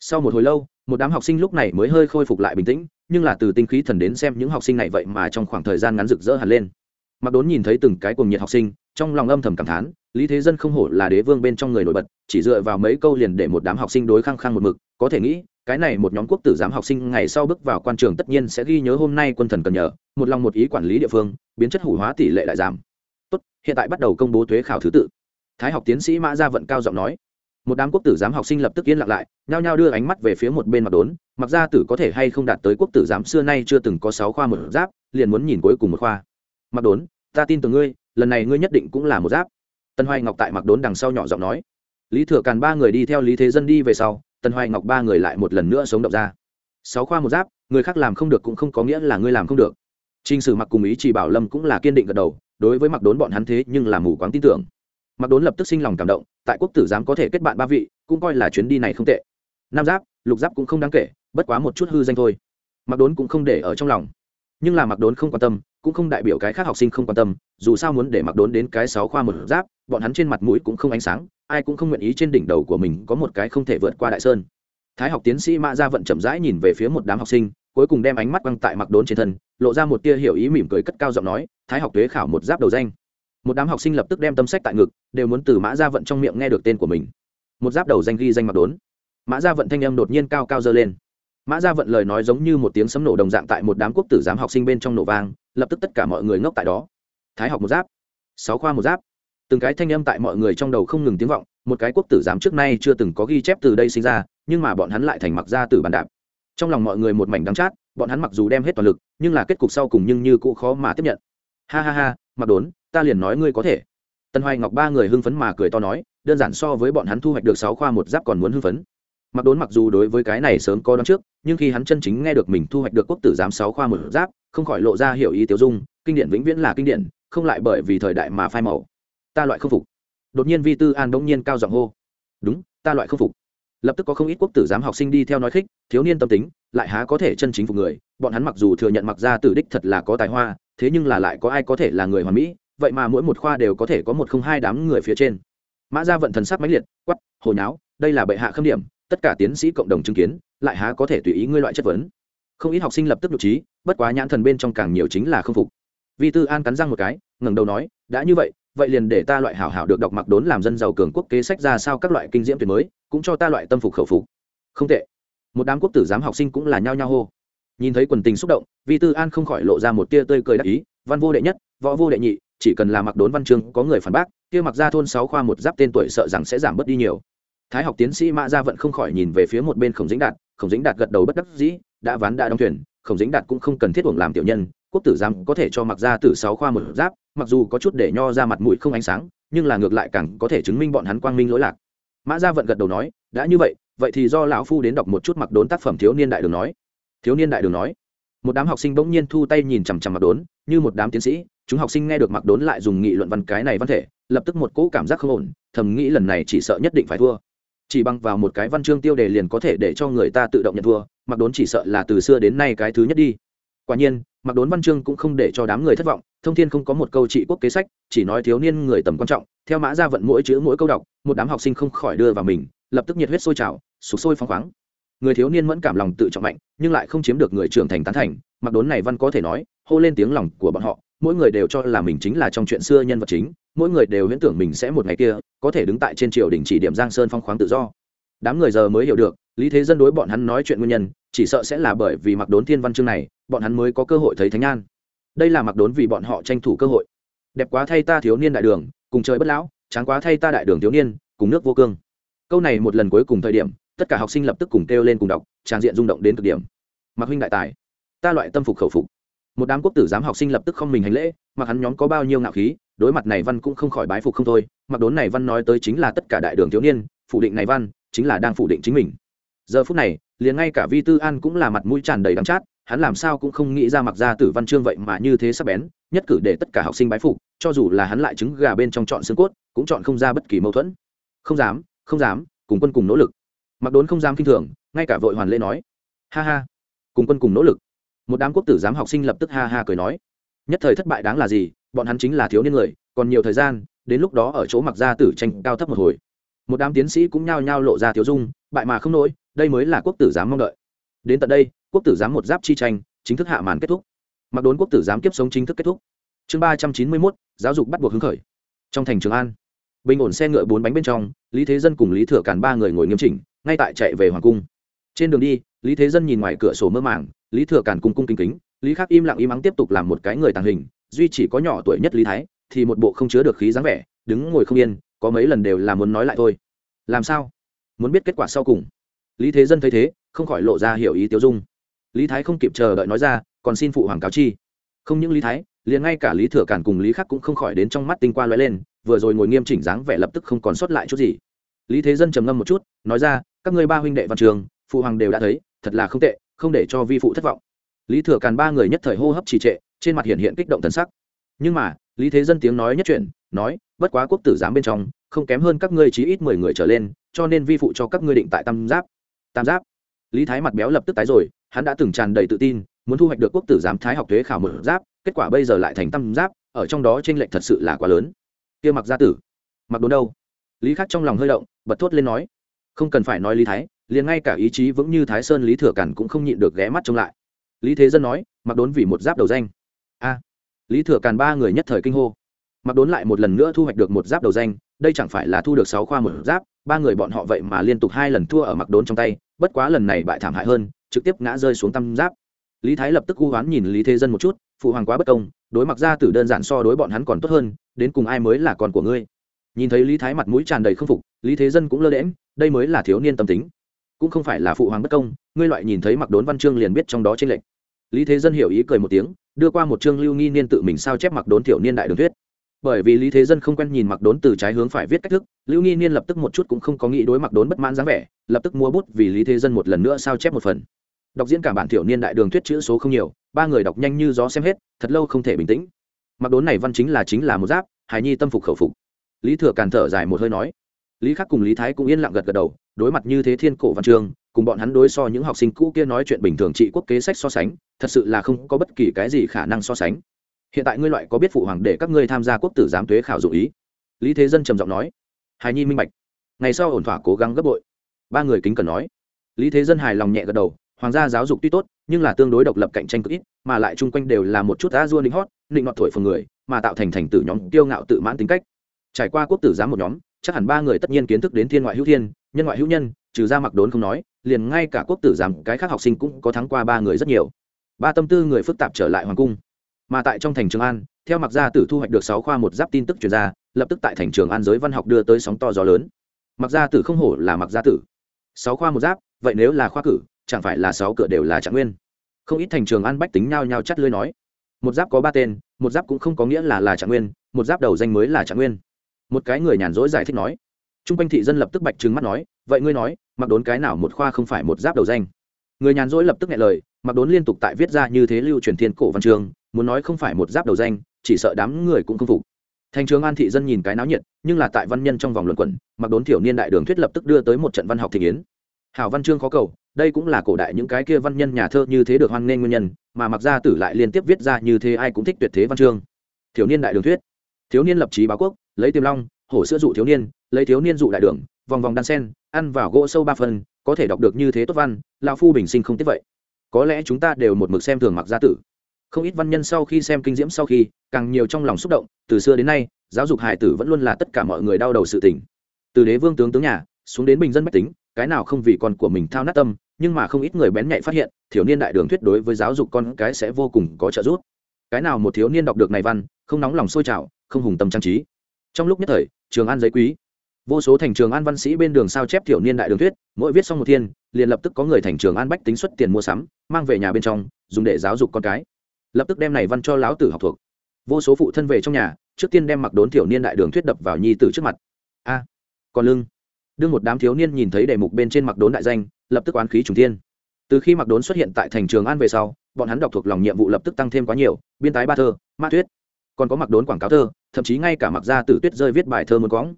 sau một hồi lâu, một đám học sinh lúc này mới hơi khôi phục lại bình tĩnh, nhưng là từ tinh khí thần đến xem những học sinh này vậy mà trong khoảng thời gian ngắn rực rỡ hẳn lên. Mặc đốn nhìn thấy từng cái cuồng nhiệt học sinh, trong lòng âm thầm cảm thán, lý thế dân không hổ là đế vương bên trong người nổi bật, chỉ dựa vào mấy câu liền để một đám học sinh đối khăng khăng một mực, có thể nghĩ, cái này một nhóm quốc tử giám học sinh ngày sau bước vào quan trường tất nhiên sẽ ghi nhớ hôm nay quân thần cần nhờ, một lòng một ý quản lý địa phương, biến chất hủ hóa tỷ lệ đại giảm. Tốt, hiện tại bắt đầu công bố thuế khảo thứ tự. Thái học tiến sĩ mã gia vận cao giọng nói một đám quốc tử giám học sinh lập tức yên lặng lại, nhao nhao đưa ánh mắt về phía một bên mặt đốn, mặc ra tử có thể hay không đạt tới quốc tử giám xưa nay chưa từng có sáu khoa một giáp, liền muốn nhìn cuối cùng một khoa. Mặc đốn, ta tin tưởng ngươi, lần này ngươi nhất định cũng là một giáp. Tân hoài ngọc tại mặc đốn đằng sau nhỏ giọng nói. Lý thừa càn ba người đi theo lý thế dân đi về sau tân hoài ngọc ba người lại một lần nữa sống động ra. Sáu khoa một giáp, người khác làm không được cũng không có nghĩa là ngươi làm không được. T r i n h sử mặc cùng ý chỉ bảo lâm cũng là kiên định gật đầu, đối với mặc đốn bọn hắn thế nhưng là mù quáng tin tưởng mặc đốn lập tức sinh lòng cảm động, tại quốc tử giám có thể kết bạn ba vị, cũng coi là chuyến đi này không tệ. Nam giáp, lục giáp cũng không đáng kể, bất quá một chút hư danh thôi. Mặc đốn cũng không để ở trong lòng. Nhưng là mặc đốn không quan tâm, cũng không đại biểu cái khác học sinh không quan tâm, dù sao muốn để mặc đốn đến cái sáu khoa một giáp, bọn hắn trên mặt mũi cũng không ánh sáng, ai cũng không nguyện ý trên đỉnh đầu của mình có một cái không thể vượt qua đại sơn. Thái học tiến sĩ mã gia vận chậm rãi nhìn về phía một đám học sinh, cuối cùng đem ánh mắt băng tại mặc đốn trên thân, lộ ra một tia hiểu ý mỉm cười cất cao giọng nói, thái học tuế khảo một giáp đầu danh một đám học sinh lập tức đem tâm sách tại ngực, đều muốn từ mã gia vận trong miệng nghe được tên của mình. Một giáp đầu danh ghi danh mặc đốn. Mã gia vận thanh âm đột nhiên cao cao dơ lên. Mã gia vận lời nói giống như một tiếng sấm nổ đồng dạng tại một đám quốc tử giám học sinh bên trong nổ vang, lập tức tất cả mọi người ngốc tại đó. Thái học một giáp, sáu khoa một giáp. Từng cái thanh âm tại mọi người trong đầu không ngừng tiếng vọng, một cái quốc tử giám trước nay chưa từng có ghi chép từ đây sinh ra, nhưng mà bọn hắn lại thành mặc gia tử bàn đạp. Trong lòng mọi người một mảnh đắng chát, bọn hắn mặc dù đem hết toàn lực, nhưng là kết cục sau cùng nhưng như cũ khó mà tiếp nhận. Ha ha ha mặc đốn, ta liền nói ngươi có thể. Tân hoài ngọc ba người hưng phấn mà cười to nói, đơn giản so với bọn hắn thu hoạch được sáu khoa một giáp còn muốn hưng phấn. Mặc đốn mặc dù đối với cái này sớm có đón trước, nhưng khi hắn chân chính nghe được mình thu hoạch được quốc tử giám sáu khoa một giáp, không khỏi lộ ra hiểu ý tiêu dung, kinh điển vĩnh viễn là kinh điển, không lại bởi vì thời đại mà phai màu. Ta loại không phục. Đột nhiên vi tư an bỗng nhiên cao giọng hô, đúng, ta loại không phục. Lập tức có không ít quốc tử giám học sinh đi theo nói khích, thiếu niên tâm tính, lại há có thể chân chính phục người, bọn hắn mặc dù thừa nhận mặc ra tử đích thật là có tài hoa thế nhưng là lại có ai có thể là người hoàn mỹ, vậy mà mỗi một khoa đều có thể có một không hai đám người phía trên. Mã ra vận thần sắc mãnh liệt quắp hồi nháo, đây là bệ hạ khâm điểm, tất cả tiến sĩ cộng đồng chứng kiến, lại há có thể tùy ý ngươi loại chất vấn? Không ít học sinh lập tức nhục trí, bất quá nhãn thần bên trong càng nhiều chính là không phục. Vi tư an cắn răng một cái, ngẩng đầu nói, đã như vậy vậy liền để ta loại hảo hảo được đọc mặc đốn làm dân giàu cường quốc kế sách ra sao các loại kinh diễm tuyệt mới, cũng cho ta loại tâm phục khẩu phục. Không tệ. Một đám quốc tử giám học sinh cũng là nhao nhao hô nhìn thấy quần tình xúc động, vi tư an không khỏi lộ ra một tia tươi cười đắc ý, văn vô đệ nhất, võ vô đệ nhị, chỉ cần là mặc đốn văn chương, có người phản bác, kia mặc ra thôn sáu khoa một giáp tên tuổi sợ rằng sẽ giảm bớt đi nhiều. Thái học tiến sĩ mã gia vận không khỏi nhìn về phía một bên khổng dĩnh đạt, khổng dĩnh đạt gật đầu bất đắc dĩ, đã ván đã đóng thuyền, khổng dĩnh đạt cũng không cần thiết uổng làm tiểu nhân, quốc tử giám có thể cho mặc ra từ sáu khoa một giáp, mặc dù có chút để nho ra mặt mũi không ánh sáng, nhưng là ngược lại càng có thể chứng minh bọn hắn quang minh lỗi lạc. Mã gia vận gật đầu nói, đã như vậy vậy thì do lão phu đến đọc một chút mặc đốn tác phẩm thiếu niên đại đường nói thiếu niên đại đường nói. Một đám học sinh bỗng nhiên thu tay nhìn chằm chằm mặc đốn, như một đám tiến sĩ, chúng học sinh nghe được mặc đốn lại dùng nghị luận văn cái này văn thể, lập tức một cỗ cảm giác không ổn, thầm nghĩ lần này chỉ sợ nhất định phải thua. Chỉ bằng vào một cái văn chương tiêu đề liền có thể để cho người ta tự động nhận thua mặc đốn chỉ sợ là từ xưa đến nay cái thứ nhất đi. Quả nhiên mặc đốn văn chương cũng không để cho đám người thất vọng, thông thiên không có một câu trị quốc kế sách, chỉ nói thiếu niên người tầm quan trọng, theo mã ra vận mỗi chữ mỗi câu đọc, một đám học sinh không khỏi đưa vào mình, lập tức nhiệt huyết sôi trào, sụp sôi phóng khoáng người thiếu niên mẫn cảm lòng tự trọng mạnh, nhưng lại không chiếm được người trưởng thành tán thành. Mặc đốn này văn có thể nói, hô lên tiếng lòng của bọn họ, mỗi người đều cho là mình chính là trong chuyện xưa nhân vật chính, mỗi người đều huyễn tưởng mình sẽ một ngày kia, có thể đứng tại trên triều đình chỉ điểm giang sơn phong khoáng tự do. Đám người giờ mới hiểu được, lý thế dân đối bọn hắn nói chuyện nguyên nhân, chỉ sợ sẽ là bởi vì mặc đốn thiên văn chương này, bọn hắn mới có cơ hội thấy thánh an. Đây là mặc đốn vì bọn họ tranh thủ cơ hội. Đẹp quá thay ta thiếu niên đại đường, cùng trời bất lão, tráng quá thay ta đại đường thiếu niên, cùng nước vô cương. Câu này một lần cuối cùng thời điểm tất cả học sinh lập tức cùng kêu lên cùng đọc trang diện rung động đến cực điểm. Mặc huynh đại tài, ta loại tâm phục khẩu phục. Một đám quốc tử giám học sinh lập tức không mình hành lễ, mặc hắn nhóm có bao nhiêu ngạo khí, đối mặt này văn cũng không khỏi bái phục không thôi, mặc đốn này văn nói tới chính là tất cả đại đường thiếu niên, phủ định này văn chính là đang phủ định chính mình. Giờ phút này, liền ngay cả vi tư an cũng là mặt mũi tràn đầy đắng chát, hắn làm sao cũng không nghĩ ra mặc ra tử văn chương vậy mà như thế sắp bén, nhất cử để tất cả học sinh bái phục, cho dù là hắn lại trứng gà bên trong chọn xương cốt, cũng chọn không ra bất kỳ mâu thuẫn. Không dám không dám, cùng quân cùng nỗ lực mặc đốn không dám kinh thường, ngay cả vội hoàn lễ nói, ha ha, cùng quân cùng nỗ lực. Một đám quốc tử giám học sinh lập tức ha ha cười nói, nhất thời thất bại đáng là gì, bọn hắn chính là thiếu niên người, còn nhiều thời gian, đến lúc đó ở chỗ mặc ra tử tranh cao thấp một hồi. Một đám tiến sĩ cũng nhao nhao lộ ra thiếu dung, bại mà không nổi, đây mới là quốc tử giám mong đợi. Đến tận đây, quốc tử giám một giáp chi tranh, chính thức hạ màn kết thúc. Mặc đốn quốc tử giám kiếp sống chính thức kết thúc. Chương ba trăm chín mươi mốt, giáo dục bắt buộc hứng khởi. Trong thành trường an, bình ổn xe ngựa bốn bánh bên trong, lý thế dân cùng lý thừa càn ba người ngồi nghiêm chỉnh ngay tại chạy về hoàng cung. Trên đường đi, lý thế dân nhìn ngoài cửa sổ mơ màng, lý thừa càn cung cung kính kính, lý khắc im lặng im ắng tiếp tục làm một cái người tàng hình, duy chỉ có nhỏ tuổi nhất lý thái, thì một bộ không chứa được khí dáng vẻ, đứng ngồi không yên, có mấy lần đều là muốn nói lại thôi. Làm sao? Muốn biết kết quả sau cùng. Lý thế dân thấy thế, không khỏi lộ ra hiểu ý tiêu dung. Lý thái không kịp chờ đợi nói ra, còn xin phụ hoàng cáo chi. Không những lý thái, liền ngay cả lý thừa cản cùng lý khắc cũng không khỏi đến trong mắt tinh qua l lên, vừa rồi ngồi nghiêm chỉnh dáng vẻ lập tức không còn sót lại chút gì. Lý thế dân trầm ngâm một chút, nói ra các ngươi ba huynh đệ văn trường, phụ hoàng đều đã thấy, thật là không tệ, không để cho vi phụ thất vọng. Lý thừa càn ba người nhất thời hô hấp trì trệ, trên mặt hiện hiện kích động thần sắc. Nhưng mà, lý thế dân tiếng nói nhất chuyện nói, bất quá quốc tử giám bên trong, không kém hơn các ngươi chí ít mười người trở lên, cho nên vi phụ cho các ngươi định tại tam giáp. Tam giáp? Lý thái mặt béo lập tức tái rồi, hắn đã từng tràn đầy tự tin, muốn thu hoạch được quốc tử giám thái học thuế khảo một giáp, kết quả bây giờ lại thành tam giáp, ở trong đó t r ê n lệch thật sự là quá lớn. Kia mặc gia tử mặc đốn đâu? Lý khắc trong lòng hơi động, bật thốt lên nói không cần phải nói lý thái, liền ngay cả ý chí vững như thái sơn lý thừa cản cũng không nhịn được ghé mắt trông lại. Lý thế dân nói, mặc đốn vì một giáp đầu danh. A. Lý thừa càn ba người nhất thời kinh hô. Mặc đốn lại một lần nữa thu hoạch được một giáp đầu danh, đây chẳng phải là thu được sáu khoa một giáp, ba người bọn họ vậy mà liên tục hai lần thua ở mặc đốn trong tay, bất quá lần này bại thảm hại hơn, trực tiếp ngã rơi xuống tam giáp. Lý thái lập tức u hoán nhìn lý thế dân một chút, phụ hoàng quá bất công, đối mặc ra tử đơn giản so đối bọn hắn còn tốt hơn, đến cùng ai mới là con của ngươi? Nhìn thấy lý thái mặt mũi tràn đầy k phục, lý thế dân cũng lơ đễm đây mới là thiếu niên tâm tính. Cũng không phải là phụ hoàng bất công, ngươi loại nhìn thấy mặc đốn văn chương liền biết trong đó trên lệnh lý thế dân hiểu ý cười một tiếng, đưa qua một chương lưu nghi niên tự mình sao chép mặc đốn thiểu niên đại đường thuyết. Bởi vì lý thế dân không quen nhìn mặc đốn từ trái hướng phải viết cách thức, lưu nghi niên lập tức một chút cũng không có nghĩ đối mặc đốn bất mãn dáng vẻ, lập tức mua bút vì lý thế dân một lần nữa sao chép một phần. Đọc diễn cả bản thiểu niên đại đường thuyết chữ số không nhiều, ba người đọc nhanh như gió xem hết, thật lâu không thể bình tĩnh. Mặc đốn này văn chính là chính là một giáp, hài nhi tâm phục khẩu phục lý thừa càn thở dài một hơi nói. Lý khắc cùng lý thái cũng yên lặng gật gật đầu đối mặt như thế thiên cổ văn trường, cùng bọn hắn đối so những học sinh cũ kia nói chuyện bình thường trị quốc kế sách so sánh thật sự là không có bất kỳ cái gì khả năng so sánh. Hiện tại ngươi loại có biết phụ hoàng để các ngươi tham gia quốc tử giám tuế khảo dụ ý. Lý thế dân trầm giọng nói. Hài nhi minh bạch. Ngày sau ổn thỏa cố gắng gấp bội. Ba người kính cần nói. Lý thế dân hài lòng nhẹ gật đầu hoàng gia giáo dục tuy tốt nhưng là tương đối độc lập cạnh tranh cực ít mà lại chung quanh đều là một chút a dua lính hót định nọt thổi phường người mà tạo thành thành tử nhóm kiêu ngạo tự mãn tính cách trải qua quốc tử giám một nhóm, chắc hẳn ba người tất nhiên kiến thức đến thiên ngoại hữu thiên, nhân ngoại hữu nhân, trừ ra mặc đốn không nói, liền ngay cả quốc tử giám, cái khác học sinh cũng có thắng qua ba người rất nhiều. Ba tâm tư người phức tạp trở lại hoàng cung. Mà tại trong thành trường an, theo mặc gia tử thu hoạch được sáu khoa một giáp tin tức truyền ra, lập tức tại thành trường an giới văn học đưa tới sóng to gió lớn. Mặc gia tử không hổ là mặc gia tử. Sáu khoa một giáp, vậy nếu là khoa cử, chẳng phải là sáu cửa đều là trạng nguyên? Không ít thành trường an bách tính nhao nhao chắt lưới nói. Một giáp có ba tên, một giáp cũng không có nghĩa là là trạng nguyên, một giáp đầu danh mới là trạng nguyên một cái người nhàn rỗi giải thích nói. T r u n g quanh thị dân lập tức bạch trừng mắt nói, vậy ngươi nói, mặc đốn cái nào một khoa không phải một giáp đầu danh? Người nhàn rỗi lập tức nghe lời, mặc đốn liên tục tại viết ra như thế lưu truyền thiên cổ văn trường muốn nói không phải một giáp đầu danh, chỉ sợ đám người cũng không phục. Thành trường an thị dân nhìn cái náo nhiệt, nhưng là tại văn nhân trong vòng luận quẩn, mặc đốn thiểu niên đại đường thuyết lập tức đưa tới một trận văn học thị yến. Hảo văn chương khó cầu, đây cũng là cổ đại những cái kia văn nhân nhà thơ như thế được hoan nghênh nguyên nhân, mà mặc gia tử lại liên tiếp viết ra như thế ai cũng thích tuyệt thế văn chương. Thiếu niên đại đường thuyết. Thiếu niên lập trí báo quốc lấy tiềm long, hổ sữa dụ thiếu niên, lấy thiếu niên dụ đại đường, vòng vòng đan sen, ăn vào gỗ sâu ba phần, có thể đọc được như thế tốt văn, lão phu bình sinh không tiếp vậy. Có lẽ chúng ta đều một mực xem thường mặc gia tử. Không ít văn nhân sau khi xem kinh diễm sau khi, càng nhiều trong lòng xúc động, từ xưa đến nay, giáo dục hải tử vẫn luôn là tất cả mọi người đau đầu sự tình. Từ đế vương tướng tướng nhà, xuống đến bình dân bách tính, cái nào không vì con của mình thao nát tâm, nhưng mà không ít người bén nhạy phát hiện, thiếu niên đại đường thuyết đối với giáo dục con cái sẽ vô cùng có trợ giúp. Cái nào một thiếu niên đọc được này văn, không nóng lòng sôi trào, không hùng tâm trang trí trong lúc nhất thời, trường an giấy quý. Vô số thành trường an văn sĩ bên đường sao chép thiểu niên đại đường thuyết, mỗi viết xong một thiên, liền lập tức có người thành trường an bách tính xuất tiền mua sắm, mang về nhà bên trong, dùng để giáo dục con cái. Lập tức đem này văn cho lão tử học thuộc. Vô số phụ thân về trong nhà, trước tiên đem mặc đốn thiểu niên đại đường thuyết đập vào nhi tử trước mặt. A, còn lưng. Đương một đám thiếu niên nhìn thấy đề mục bên trên mặc đốn đại danh, lập tức oán khí trùng thiên. Từ khi mặc đốn xuất hiện tại thành trường an về sau, bọn hắn đọc thuộc lòng nhiệm vụ lập tức tăng thêm quá nhiều biên tái ba thơ, ma thuyết còn có mặc đốn quảng cáo thơ, thậm chí ngay cả mặc ra tử tuyết rơi viết bài thơ muốn cóng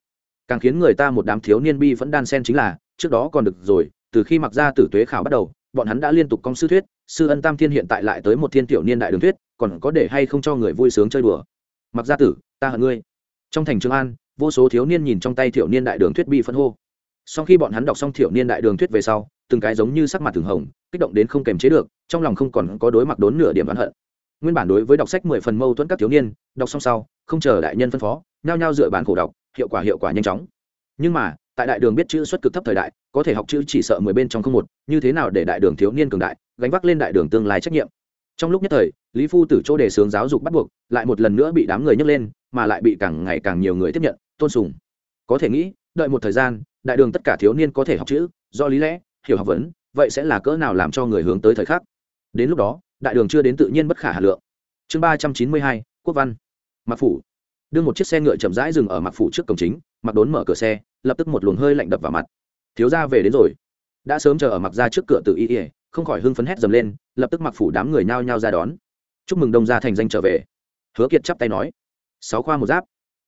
càng khiến người ta một đám thiếu niên bi vẫn đan sen chính là, trước đó còn được rồi, từ khi mặc ra tử tuế khảo bắt đầu, bọn hắn đã liên tục công sư thuyết, sư ân tam thiên hiện tại lại tới một thiên tiểu niên đại đường thuyết, còn có để hay không cho người vui sướng chơi đùa. Mặc gia tử, ta hận ngươi. Trong thành trường an, vô số thiếu niên nhìn trong tay tiểu niên đại đường thuyết bi phân hô. Sau khi bọn hắn đọc xong tiểu niên đại đường thuyết về sau, từng cái giống như sắc mặt thường hồng, kích động đến không kềm chế được, trong lòng không còn có đối mặt đốn nửa điểm oán hận nguyên bản đối với đọc sách mười phần mâu thuẫn các thiếu niên, đọc xong sau, không chờ đại nhân phân phó, nhao nhao dựa bản khổ đọc, hiệu quả hiệu quả nhanh chóng. Nhưng mà, tại đại đường biết chữ xuất cực thấp thời đại, có thể học chữ chỉ sợ mười bên trong không một, như thế nào để đại đường thiếu niên cường đại, gánh vác lên đại đường tương lai trách nhiệm? Trong lúc nhất thời, lý phu từ chỗ đề xướng giáo dục bắt buộc, lại một lần nữa bị đám người nhấc lên, mà lại bị càng ngày càng nhiều người tiếp nhận, tôn sùng. Có thể nghĩ, đợi một thời gian, đại đường tất cả thiếu niên có thể học chữ, do lý lẽ, hiểu học vấn, vậy sẽ là cỡ nào làm cho người hướng tới thời khắc? Đến lúc đó đại đường chưa đến tự nhiên bất khả hà lượng. Chương ba trăm chín mươi hai, quốc văn. Mặc phủ. Đưa một chiếc xe ngựa chậm rãi dừng ở mặc phủ trước cổng chính mặc đốn mở cửa xe, lập tức một luồng hơi lạnh đập vào mặt. Thiếu gia về đến rồi. Đã sớm chờ ở mặc ra trước cửa tự y ỉa không khỏi hưng phấn hét dầm lên, lập tức mặc phủ đám người nhao nhao ra đón. Chúc mừng đông gia thành danh trở về. Hứa kiệt chắp tay nói. Sáu khoa một giáp.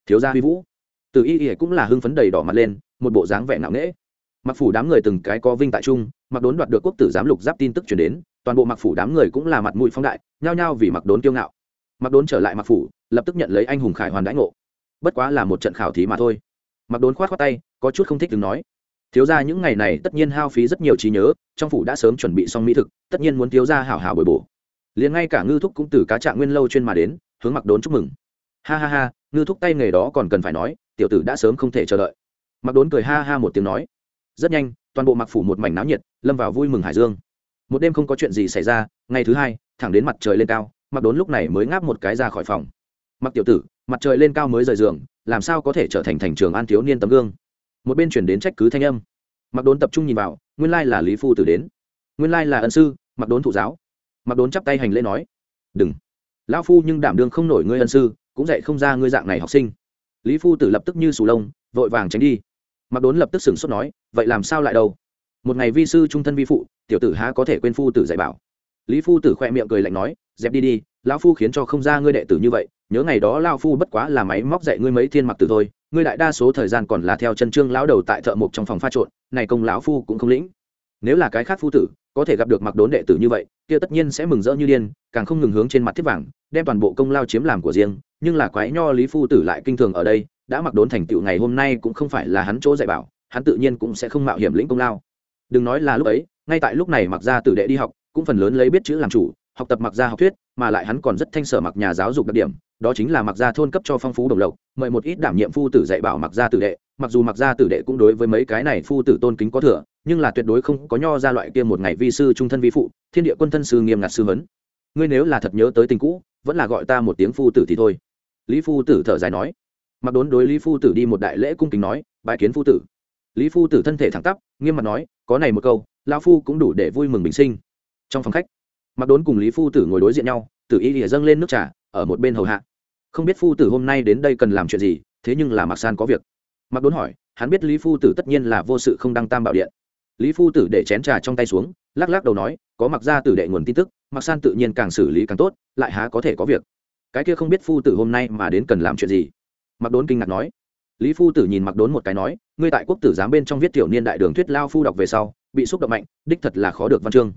Thiếu gia huy vũ. Tự y ỉa cũng là hưng phấn đầy đỏ mặt lên, một bộ dáng vẻ nặng nễ mặc phủ đám người từng cái có vinh tại trung mặc đốn đoạt được quốc tử giám lục giáp tin tức chuyển đến, toàn bộ mặc phủ đám người cũng là mặt mũi phóng đại, nhao nhao vì mặc đốn kiêu ngạo. Mặc đốn trở lại mặc phủ, lập tức nhận lấy anh hùng khải hoàn đãi ngộ. Bất quá là một trận khảo thí mà thôi. Mặc đốn khoát khoát tay, có chút không thích đứng nói. Thiếu ra những ngày này tất nhiên hao phí rất nhiều trí nhớ, trong phủ đã sớm chuẩn bị xong mỹ thực, tất nhiên muốn thiếu ra hảo hảo bồi bổ. Liền ngay cả ngư thúc cũng từ cá trạng nguyên lâu chuyên mà đến, hướng mặc đốn chúc mừng. Ha ha ha, ngư thúc tay nghề đó còn cần phải nói, tiểu tử đã sớm không thể chờ đợi. Mặc đốn cười ha ha một tiếng nói rất nhanh, toàn bộ mặc phủ một mảnh náo nhiệt, lâm vào vui mừng hải dương. Một đêm không có chuyện gì xảy ra, ngày thứ hai, thẳng đến mặt trời lên cao mặc đốn lúc này mới ngáp một cái ra khỏi phòng. Mặc tiểu tử, mặt trời lên cao mới rời giường, làm sao có thể trở thành thành trường an thiếu niên tấm gương? Một bên chuyển đến trách cứ thanh âm. Mặc đốn tập trung nhìn vào, nguyên lai là lý phu tử đến. Nguyên lai là ân sư mặc đốn thụ giáo. Mặc đốn chắp tay hành lễ nói, đừng. Lão phu nhưng đảm đương không nổi ngươi ân sư, cũng dạy không ra ngươi dạng này học sinh. Lý phu tử lập tức như sù lông, vội vàng tránh đi mặc đốn lập tức sửng sốt nói, vậy làm sao lại đâu? Một ngày vi sư trung thân vi phụ, tiểu tử há có thể quên phu tử dạy bảo? Lý phu tử khoe miệng cười lạnh nói, dẹp đi đi, lão phu khiến cho không ra ngươi đệ tử như vậy, nhớ ngày đó lao phu bất quá là máy móc dạy ngươi mấy thiên mặc tử thôi, ngươi đại đa số thời gian còn là theo chân trương lão đầu tại thợ mộc trong phòng pha trộn, này công lão phu cũng không lĩnh. Nếu là cái khác phu tử, có thể gặp được mặc đốn đệ tử như vậy, kia tất nhiên sẽ mừng rỡ như điên, càng không ngừng hướng trên mặt thiết vàng, đem toàn bộ công lao chiếm làm của riêng, nhưng là quái nho lý phu tử lại kinh thường ở đây đã mặc đốn thành tựu ngày hôm nay cũng không phải là hắn chỗ dạy bảo, hắn tự nhiên cũng sẽ không mạo hiểm lĩnh công lao. Đừng nói là lúc ấy, ngay tại lúc này mặc ra tử đệ đi học, cũng phần lớn lấy biết chữ làm chủ, học tập mặc ra học thuyết, mà lại hắn còn rất thanh sở mặc nhà giáo dục đặc điểm, đó chính là mặc gia thôn cấp cho phong phú đồng lộc, mời một ít đảm nhiệm phu tử dạy bảo mặc gia tử đệ, mặc dù mặc gia tử đệ cũng đối với mấy cái này phu tử tôn kính có thừa, nhưng là tuyệt đối không có nho ra loại kia một ngày vi sư trung thân vi phụ, thiên địa quân thân sư nghiêm ngặt sư vấn ngươi nếu là thật nhớ tới tình cũ, vẫn là gọi ta một tiếng phu tử thì thôi. Lý phu tử thở dài nói mặc đốn đối lý phu tử đi một đại lễ cung kính nói bài kiến phu tử. Lý phu tử thân thể thẳng tắp, nghiêm mặt nói, có này một câu lao phu cũng đủ để vui mừng bình sinh. Trong phòng khách, mặc đốn cùng lý phu tử ngồi đối diện nhau, tử y lìa dâng lên nước trà, ở một bên hầu hạ. Không biết phu tử hôm nay đến đây cần làm chuyện gì, thế nhưng là mạc san có việc. Mặc đốn hỏi, hắn biết lý phu tử tất nhiên là vô sự không đăng tam bảo điện. Lý phu tử để chén trà trong tay xuống, lắc lắc đầu nói, có mặc ra tử đệ nguồn tin tức mặc san tự nhiên càng xử lý càng tốt, lại há có thể có việc. Cái kia không biết phu tử hôm nay mà đến cần làm chuyện gì mặc đốn kinh ngạc nói. Lý phu tử nhìn mặc đốn một cái nói, ngươi tại quốc tử giám bên trong viết tiểu niên đại đường thuyết lao phu đọc về sau, bị xúc động mạnh, đích thật là khó được văn chương.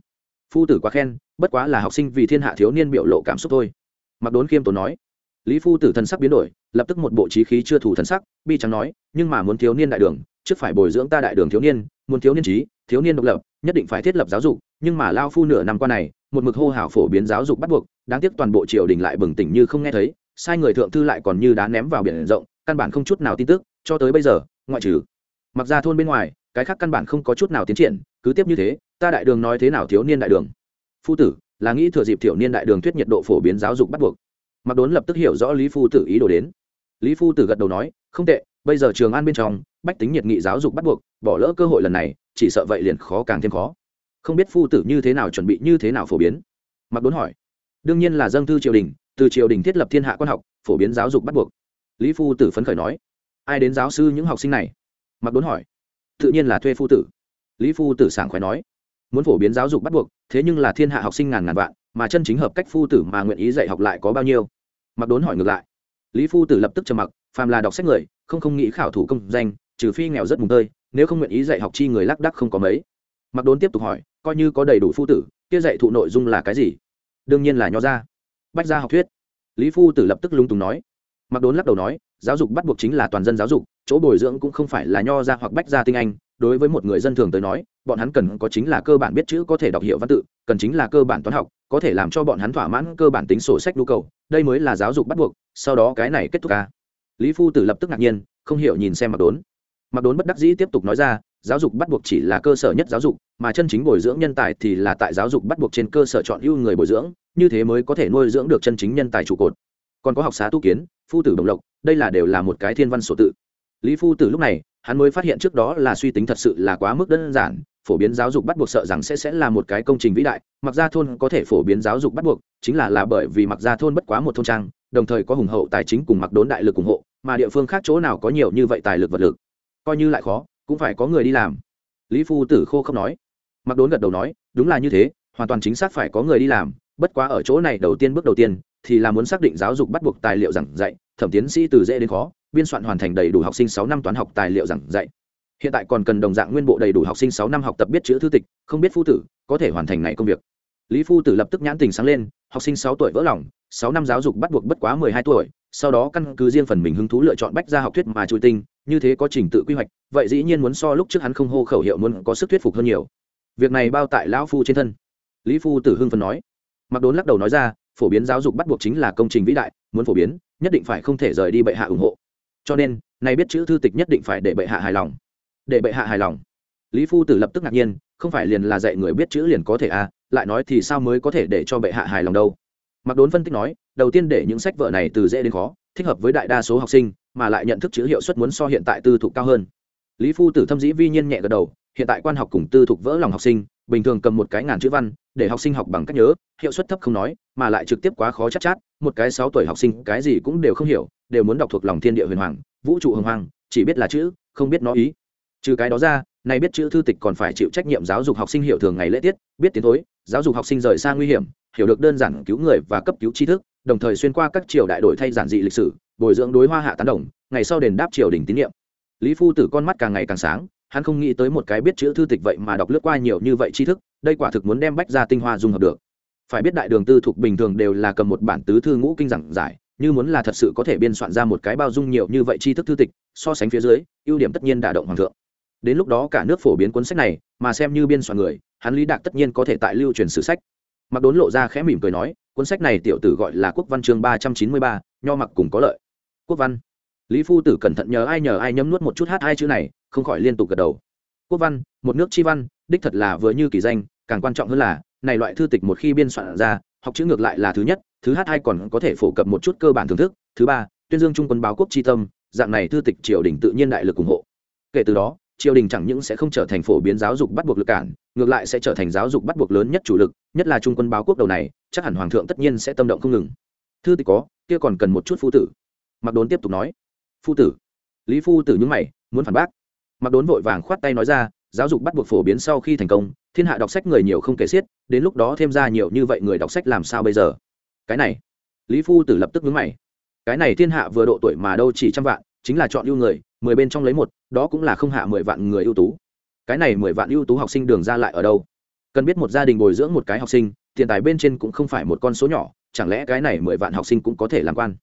Phu tử quá khen, bất quá là học sinh vì thiên hạ thiếu niên biểu lộ cảm xúc thôi. Mặc đốn khiêm tốn nói. Lý phu tử thần sắc biến đổi, lập tức một bộ trí khí chưa thủ thần sắc, bi trắng nói, nhưng mà muốn thiếu niên đại đường, trước phải bồi dưỡng ta đại đường thiếu niên, muốn thiếu niên trí, thiếu niên độc lập, nhất định phải thiết lập giáo dục, nhưng mà lao phu nửa năm qua này, một mực hô hào phổ biến giáo dục bắt buộc, đáng tiếc toàn bộ triều đình lại bừng tỉnh như không nghe thấy sai người thượng thư lại còn như đá ném vào biển rộng, căn bản không chút nào tin tức, cho tới bây giờ, ngoại trừ mặc ra thôn bên ngoài, cái khác căn bản không có chút nào tiến triển, cứ tiếp như thế, ta đại đường nói thế nào thiếu niên đại đường? Phu tử, là nghĩ thừa dịp thiểu niên đại đường thuyết nhiệt độ phổ biến giáo dục bắt buộc. Mặc đốn lập tức hiểu rõ lý phu tử ý đồ đến. Lý phu tử gật đầu nói, không tệ, bây giờ trường an bên trong, bách tính nhiệt nghị giáo dục bắt buộc, bỏ lỡ cơ hội lần này, chỉ sợ vậy liền khó càng thêm khó. Không biết phu tử như thế nào chuẩn bị, như thế nào phổ biến? Mặc đốn hỏi. Đương nhiên là dâng thư triều đình từ triều đình thiết lập thiên hạ quan học, phổ biến giáo dục bắt buộc. Lý phu tử phấn khởi nói, ai đến giáo sư những học sinh này? Mặc đốn hỏi, tự nhiên là thuê phu tử. Lý phu tử sảng khoái nói, muốn phổ biến giáo dục bắt buộc, thế nhưng là thiên hạ học sinh ngàn ngàn vạn, mà chân chính hợp cách phu tử mà nguyện ý dạy học lại có bao nhiêu? Mặc đốn hỏi ngược lại, lý phu tử lập tức trầm mặc, phàm là đọc sách người, không không nghĩ khảo thủ công danh, trừ phi nghèo rất mùng tơi, nếu không nguyện ý dạy học chi người lác đắc không có mấy. Mặc đốn tiếp tục hỏi, coi như có đầy đủ phu tử, kia dạy thụ nội dung là cái gì? Đương nhiên là nho gia bách gia học thuyết. Lý phu tử lập tức lung tùng nói. Mặc đốn lắc đầu nói, giáo dục bắt buộc chính là toàn dân giáo dục, chỗ bồi dưỡng cũng không phải là nho gia hoặc bách gia tinh anh. Đối với một người dân thường tới nói, bọn hắn cần có chính là cơ bản biết chữ có thể đọc hiệu văn tự, cần chính là cơ bản toán học, có thể làm cho bọn hắn thỏa mãn cơ bản tính sổ sách nhu cầu. Đây mới là giáo dục bắt buộc, sau đó cái này kết thúc ca lý phu tử lập tức ngạc nhiên, không hiểu nhìn xem mặc đốn. Mặc đốn bất đắc dĩ tiếp tục nói ra, giáo dục bắt buộc chỉ là cơ sở nhất giáo dục, mà chân chính bồi dưỡng nhân tài thì là tại giáo dục bắt buộc trên cơ sở chọn ưu người bồi dưỡng như thế mới có thể nuôi dưỡng được chân chính nhân tài trụ cột. Còn có học xá tu kiến, phu tử đồng lộc, đây là đều là một cái thiên văn sổ tự. Lý phu tử lúc này, hắn mới phát hiện trước đó là suy tính thật sự là quá mức đơn giản, phổ biến giáo dục bắt buộc sợ rằng sẽ sẽ là một cái công trình vĩ đại, mặc ra thôn có thể phổ biến giáo dục bắt buộc, chính là là bởi vì mặc ra thôn bất quá một thôn trang, đồng thời có hùng hậu tài chính cùng mặc đốn đại lực ủng hộ, mà địa phương khác chỗ nào có nhiều như vậy tài lực vật lực. Coi như lại khó, cũng phải có người đi làm. Lý phu tử khô không nói. Mặc đốn gật đầu nói, đúng là như thế, hoàn toàn chính xác phải có người đi làm bất quá ở chỗ này đầu tiên bước đầu tiên, thì là muốn xác định giáo dục bắt buộc tài liệu giảng dạy, thẩm tiến sĩ từ dễ đến khó, biên soạn hoàn thành đầy đủ học sinh sáu năm toán học tài liệu giảng dạy. Hiện tại còn cần đồng dạng nguyên bộ đầy đủ học sinh sáu năm học tập biết chữ thư tịch, không biết phu tử, có thể hoàn thành này công việc. Lý phu tử lập tức nhãn tình sáng lên, học sinh sáu tuổi vỡ lòng, sáu năm giáo dục bắt buộc bất quá mười hai tuổi, sau đó căn cứ riêng phần mình hứng thú lựa chọn bách gia học thuyết mà chui tinh, như thế có trình tự quy hoạch, vậy dĩ nhiên muốn so lúc trước hắn không hô khẩu hiệu muốn có sức thuyết phục hơn nhiều. Việc này bao tại lão phu trên thân. Lý phu tử hưng phần nói mặc đốn lắc đầu nói ra, phổ biến giáo dục bắt buộc chính là công trình vĩ đại, muốn phổ biến, nhất định phải không thể rời đi bệ hạ ủng hộ. Cho nên, nay biết chữ thư tịch nhất định phải để bệ hạ hài lòng. Để bệ hạ hài lòng. Lý phu tử lập tức ngạc nhiên, không phải liền là dạy người biết chữ liền có thể à lại nói thì sao mới có thể để cho bệ hạ hài lòng đâu? Mặc đốn phân tích nói, đầu tiên để những sách vở này từ dễ đến khó, thích hợp với đại đa số học sinh, mà lại nhận thức chữ hiệu suất muốn so hiện tại tư thục cao hơn. Lý phu tử thâm dĩ vi nhiên nhẹ gật đầu, hiện tại quan học cùng tư thục vỡ lòng học sinh bình thường cầm một cái ngàn chữ văn để học sinh học bằng cách nhớ hiệu suất thấp không nói mà lại trực tiếp quá khó chắc chát, chát một cái sáu tuổi học sinh cái gì cũng đều không hiểu đều muốn đọc thuộc lòng thiên địa huyền hoàng vũ trụ hồng hoàng chỉ biết là chữ không biết nó ý. Trừ cái đó ra nay biết chữ thư tịch còn phải chịu trách nhiệm giáo dục học sinh hiểu thường ngày lễ tiết biết tiến thối giáo dục học sinh rời xa nguy hiểm hiểu được đơn giản cứu người và cấp cứu tri thức đồng thời xuyên qua các triều đại đổi thay giản dị lịch sử bồi dưỡng đối hoa hạ tán đồng ngày sau đền đáp triều đình tín nhiệm. Lý phu tử con mắt càng ngày càng sáng hắn không nghĩ tới một cái biết chữ thư tịch vậy mà đọc lướt qua nhiều như vậy tri thức, đây quả thực muốn đem bách ra tinh hoa dung hợp được. Phải biết đại đường tư thuộc bình thường đều là cầm một bản tứ thư ngũ kinh giảng giải, như muốn là thật sự có thể biên soạn ra một cái bao dung nhiều như vậy tri thức thư tịch, so sánh phía dưới, ưu điểm tất nhiên đả động hoàng thượng. Đến lúc đó cả nước phổ biến cuốn sách này, mà xem như biên soạn người, hắn lý đạc tất nhiên có thể tại lưu truyền sử sách. Mặc đốn lộ ra khẽ mỉm cười nói, cuốn sách này tiểu tử gọi là quốc văn chương ba trăm chín mươi ba, nho mặc cùng có lợi. Quốc văn. Lý phu tử cẩn thận nhờ ai nhờ ai nhấm nuốt một chút hát hai chữ này không khỏi liên tục gật đầu. Quốc văn, một nước chi văn, đích thật là vừa như kỳ danh, càng quan trọng hơn là, này loại thư tịch một khi biên soạn ra, học chữ ngược lại là thứ nhất, thứ hát hai còn có thể phổ cập một chút cơ bản thưởng thức, thứ ba, tuyên dương trung quân báo quốc tri tâm, dạng này thư tịch triều đình tự nhiên đại lực ủng hộ. Kể từ đó, triều đình chẳng những sẽ không trở thành phổ biến giáo dục bắt buộc lực cản, ngược lại sẽ trở thành giáo dục bắt buộc lớn nhất chủ lực, nhất là trung quân báo quốc đầu này, chắc hẳn hoàng thượng tất nhiên sẽ tâm động không ngừng. Thư tịch có, kia còn cần một chút phu tử. Mặc đốn tiếp tục nói. Phu tử. Lý phu tử nhúng mày, muốn phản bác mặc đốn vội vàng khoát tay nói ra, giáo dục bắt buộc phổ biến sau khi thành công, thiên hạ đọc sách người nhiều không kể xiết, đến lúc đó thêm ra nhiều như vậy người đọc sách làm sao bây giờ? Cái này, lý phu tử lập tức nhúng mày. Cái này thiên hạ vừa độ tuổi mà đâu chỉ trăm vạn, chính là chọn ưu người, mười bên trong lấy một, đó cũng là không hạ mười vạn người ưu tú. Cái này mười vạn ưu tú học sinh đường ra lại ở đâu? Cần biết một gia đình bồi dưỡng một cái học sinh, tiền tài bên trên cũng không phải một con số nhỏ, chẳng lẽ cái này mười vạn học sinh cũng có thể làm quan?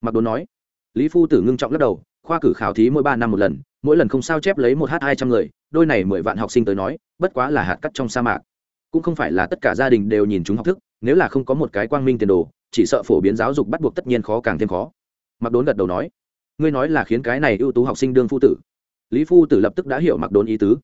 Mặc đốn nói. Lý phu tử ngưng trọng lắc đầu, khoa cử khảo thí mỗi ba năm một lần mỗi lần không sao chép lấy một h hai trăm người, đôi này mười vạn học sinh tới nói, bất quá là hạt cắt trong sa mạc. Cũng không phải là tất cả gia đình đều nhìn chúng học thức, nếu là không có một cái quang minh tiền đồ, chỉ sợ phổ biến giáo dục bắt buộc tất nhiên khó càng thêm khó. Mặc đốn gật đầu nói, ngươi nói là khiến cái này ưu tú học sinh đương phu tử. Lý phu tử lập tức đã hiểu mặc đốn ý tứ.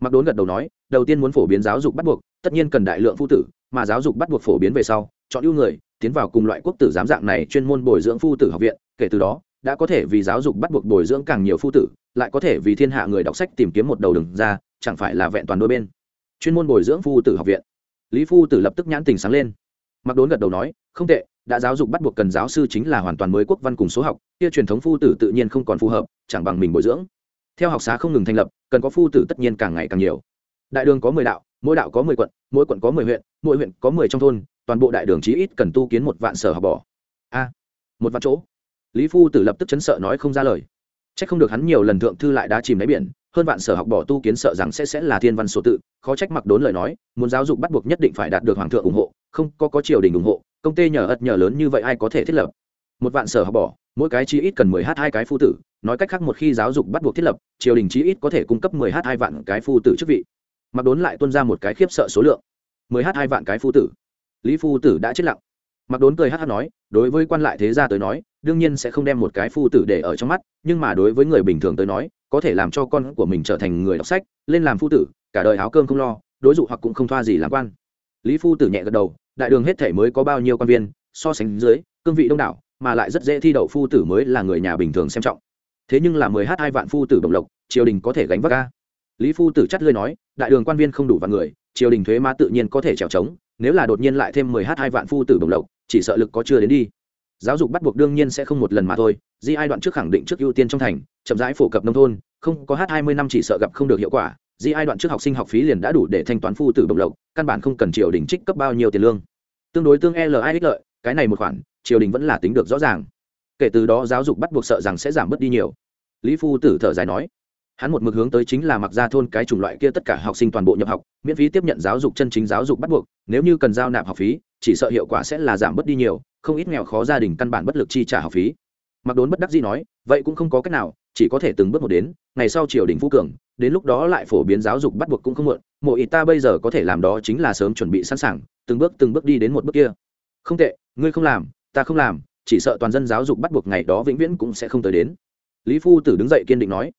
Mặc đốn gật đầu nói, đầu tiên muốn phổ biến giáo dục bắt buộc, tất nhiên cần đại lượng phu tử, mà giáo dục bắt buộc phổ biến về sau, chọn ưu người, tiến vào cùng loại quốc tử giám dạng này chuyên môn bồi dưỡng phu tử học viện, kể từ đó đã có thể vì giáo dục bắt buộc bồi dưỡng càng nhiều phu tử, lại có thể vì thiên hạ người đọc sách tìm kiếm một đầu đừng ra, chẳng phải là vẹn toàn đôi bên. Chuyên môn bồi dưỡng phu tử học viện. Lý phu tử lập tức nhãn tình sáng lên. Mặc đốn gật đầu nói, không tệ, đã giáo dục bắt buộc cần giáo sư chính là hoàn toàn mới quốc văn cùng số học, kia truyền thống phu tử tự nhiên không còn phù hợp, chẳng bằng mình bồi dưỡng. Theo học xá không ngừng thành lập, cần có phu tử tất nhiên càng ngày càng nhiều. Đại đường có mười đạo, mỗi đạo có mười quận, mỗi quận có mười huyện, mỗi huyện có mười trong thôn, toàn bộ đại đường chí ít cần tu kiến một vạn sở học bỏ a, một vạn chỗ lý phu tử lập tức chấn sợ nói không ra lời. C h ắ c không được hắn nhiều lần thượng thư lại đá chìm đáy biển, hơn vạn sở học bỏ tu kiến sợ rằng sẽ sẽ là thiên văn số tự, khó trách mặc đốn lời nói, muốn giáo dục bắt buộc nhất định phải đạt được hoàng thượng ủng hộ, không có có triều đình ủng hộ, công tê nhờ ật nhờ lớn như vậy ai có thể thiết lập? Một vạn sở học bỏ, mỗi cái chi ít cần mười h hai cái phu tử, nói cách khác một khi giáo dục bắt buộc thiết lập, triều đình chi ít có thể cung cấp mười h hai vạn cái phu tử chức vị. Mặc đốn lại tuân ra một cái khiếp sợ số lượng. Mười h hai vạn cái phu tử. Lý phu tử đã chết lặng mặc đốn cười hát hát nói, đối với quan lại thế gia tới nói, đương nhiên sẽ không đem một cái phu tử để ở trong mắt, nhưng mà đối với người bình thường tới nói, có thể làm cho con của mình trở thành người đọc sách, lên làm phu tử, cả đời áo cơm không lo, đối dụ hoặc cũng không thoa gì làm quan. Lý phu tử nhẹ gật đầu, đại đường hết thể mới có bao nhiêu quan viên, so sánh dưới, cương vị đông đảo, mà lại rất dễ thi đậu phu tử mới là người nhà bình thường xem trọng. Thế nhưng là mười h hai vạn phu tử đồng lộc, triều đình có thể gánh vác ca lý phu tử chắt lơi nói, đại đường quan viên không đủ vạn người, triều đình thuế má tự nhiên có thể trèo trống nếu là đột nhiên lại thêm mười h hai vạn phu tử đồng lộc, chỉ sợ lực có chưa đến đi. Giáo dục bắt buộc đương nhiên sẽ không một lần mà thôi di ai đoạn trước khẳng định trước ưu tiên trong thành, chậm rãi phổ cập nông thôn, không có h hai mươi năm chỉ sợ gặp không được hiệu quả di ai đoạn trước học sinh học phí liền đã đủ để thanh toán phu tử đồng lộc, căn bản không cần triều đình trích cấp bao nhiêu tiền lương. Tương đối tương li ích lợi, cái này một khoản, triều đình vẫn là tính được rõ ràng. Kể từ đó giáo dục bắt buộc sợ rằng sẽ giảm bớt đi nhiều. Lý phu tử thở dài nói hắn một mực hướng tới chính là mặc ra thôn cái chủng loại kia tất cả học sinh toàn bộ nhập học, miễn phí tiếp nhận giáo dục chân chính giáo dục bắt buộc, nếu như cần giao nạp học phí, chỉ sợ hiệu quả sẽ là giảm bớt đi nhiều, không ít nghèo khó gia đình căn bản bất lực chi trả học phí. Mặc đốn bất đắc dĩ nói, vậy cũng không có cách nào, chỉ có thể từng bước một đến, ngày sau triều đình phú cường, đến lúc đó lại phổ biến giáo dục bắt buộc cũng không muộn, mộ ý ta bây giờ có thể làm đó chính là sớm chuẩn bị sẵn sàng, từng bước từng bước đi đến một bước kia. Không tệ, ngươi không làm, ta không làm, chỉ sợ toàn dân giáo dục bắt buộc ngày đó vĩnh viễn cũng sẽ không tới đến. Lý phu tử đứng dậy kiên định nói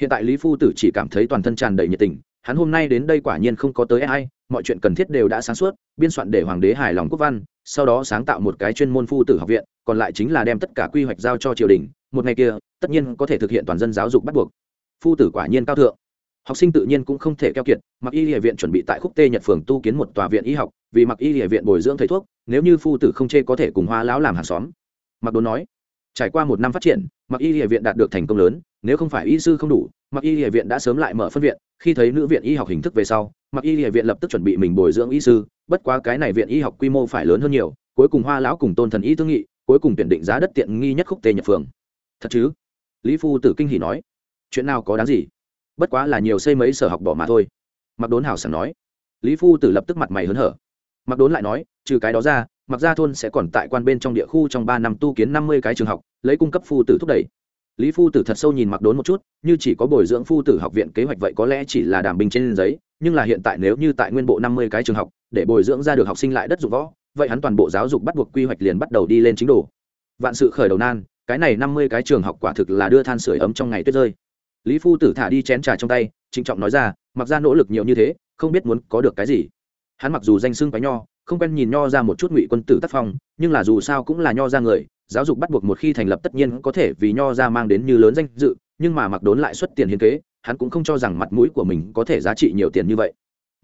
hiện tại lý phu tử chỉ cảm thấy toàn thân tràn đầy nhiệt tình, hắn hôm nay đến đây quả nhiên không có tới ai, mọi chuyện cần thiết đều đã sáng suốt, biên soạn để hoàng đế hài lòng quốc văn, sau đó sáng tạo một cái chuyên môn phu tử học viện, còn lại chính là đem tất cả quy hoạch giao cho triều đình, một ngày kia, tất nhiên có thể thực hiện toàn dân giáo dục bắt buộc. Phu tử quả nhiên cao thượng. Học sinh tự nhiên cũng không thể keo kiệt, mặc y địa viện chuẩn bị tại khúc tê nhật phường tu kiến một tòa viện y học, vì mặc y địa viện bồi dưỡng thầy thuốc, nếu như phu tử không chê có thể cùng hoa lão làm hàng xóm. Mặc đốn nói, trải qua một năm phát triển, mặc y địa viện đạt được thành công lớn nếu không phải y sư không đủ, mặc y địa viện đã sớm lại mở phân viện, khi thấy nữ viện y học hình thức về sau, mặc y địa viện lập tức chuẩn bị mình bồi dưỡng y sư, bất quá cái này viện y học quy mô phải lớn hơn nhiều, cuối cùng hoa lão cùng tôn thần y thương nghị, cuối cùng tuyển định giá đất tiện nghi nhất khúc tê nhật phường. Thật chứ? Lý phu tử kinh hỉ nói. Chuyện nào có đáng gì? Bất quá là nhiều xây mấy sở học bỏ mà thôi. Mặc đốn hảo sảng nói. Lý phu tử lập tức mặt mày hớn hở. Mặc đốn lại nói, trừ cái đó ra, mặc gia thôn sẽ còn tại quan bên trong địa khu trong ba năm tu kiến năm mươi cái trường học, lấy cung cấp phu tử thúc đẩy lý phu tử thật sâu nhìn mặc đốn một chút, như chỉ có bồi dưỡng phu tử học viện kế hoạch vậy có lẽ chỉ là đàm bình trên giấy, nhưng là hiện tại nếu như tại nguyên bộ năm mươi cái trường học, để bồi dưỡng ra được học sinh lại đất dụng võ, vậy hắn toàn bộ giáo dục bắt buộc quy hoạch liền bắt đầu đi lên chính đồ. Vạn sự khởi đầu nan, cái này năm mươi cái trường học quả thực là đưa than sửa ấm trong ngày tuyết rơi. Lý phu tử thả đi chén trà trong tay, trịnh trọng nói ra, mặc ra nỗ lực nhiều như thế, không biết muốn có được cái gì. Hắn mặc dù danh xưng cái nho, không quen nhìn nho ra một chút ngụy quân tử tác phong, nhưng là dù sao cũng là nho ra người giáo dục bắt buộc một khi thành lập tất nhiên có thể vì nho ra mang đến như lớn danh dự, nhưng mà mặc đốn lại xuất tiền hiến kế, hắn cũng không cho rằng mặt mũi của mình có thể giá trị nhiều tiền như vậy.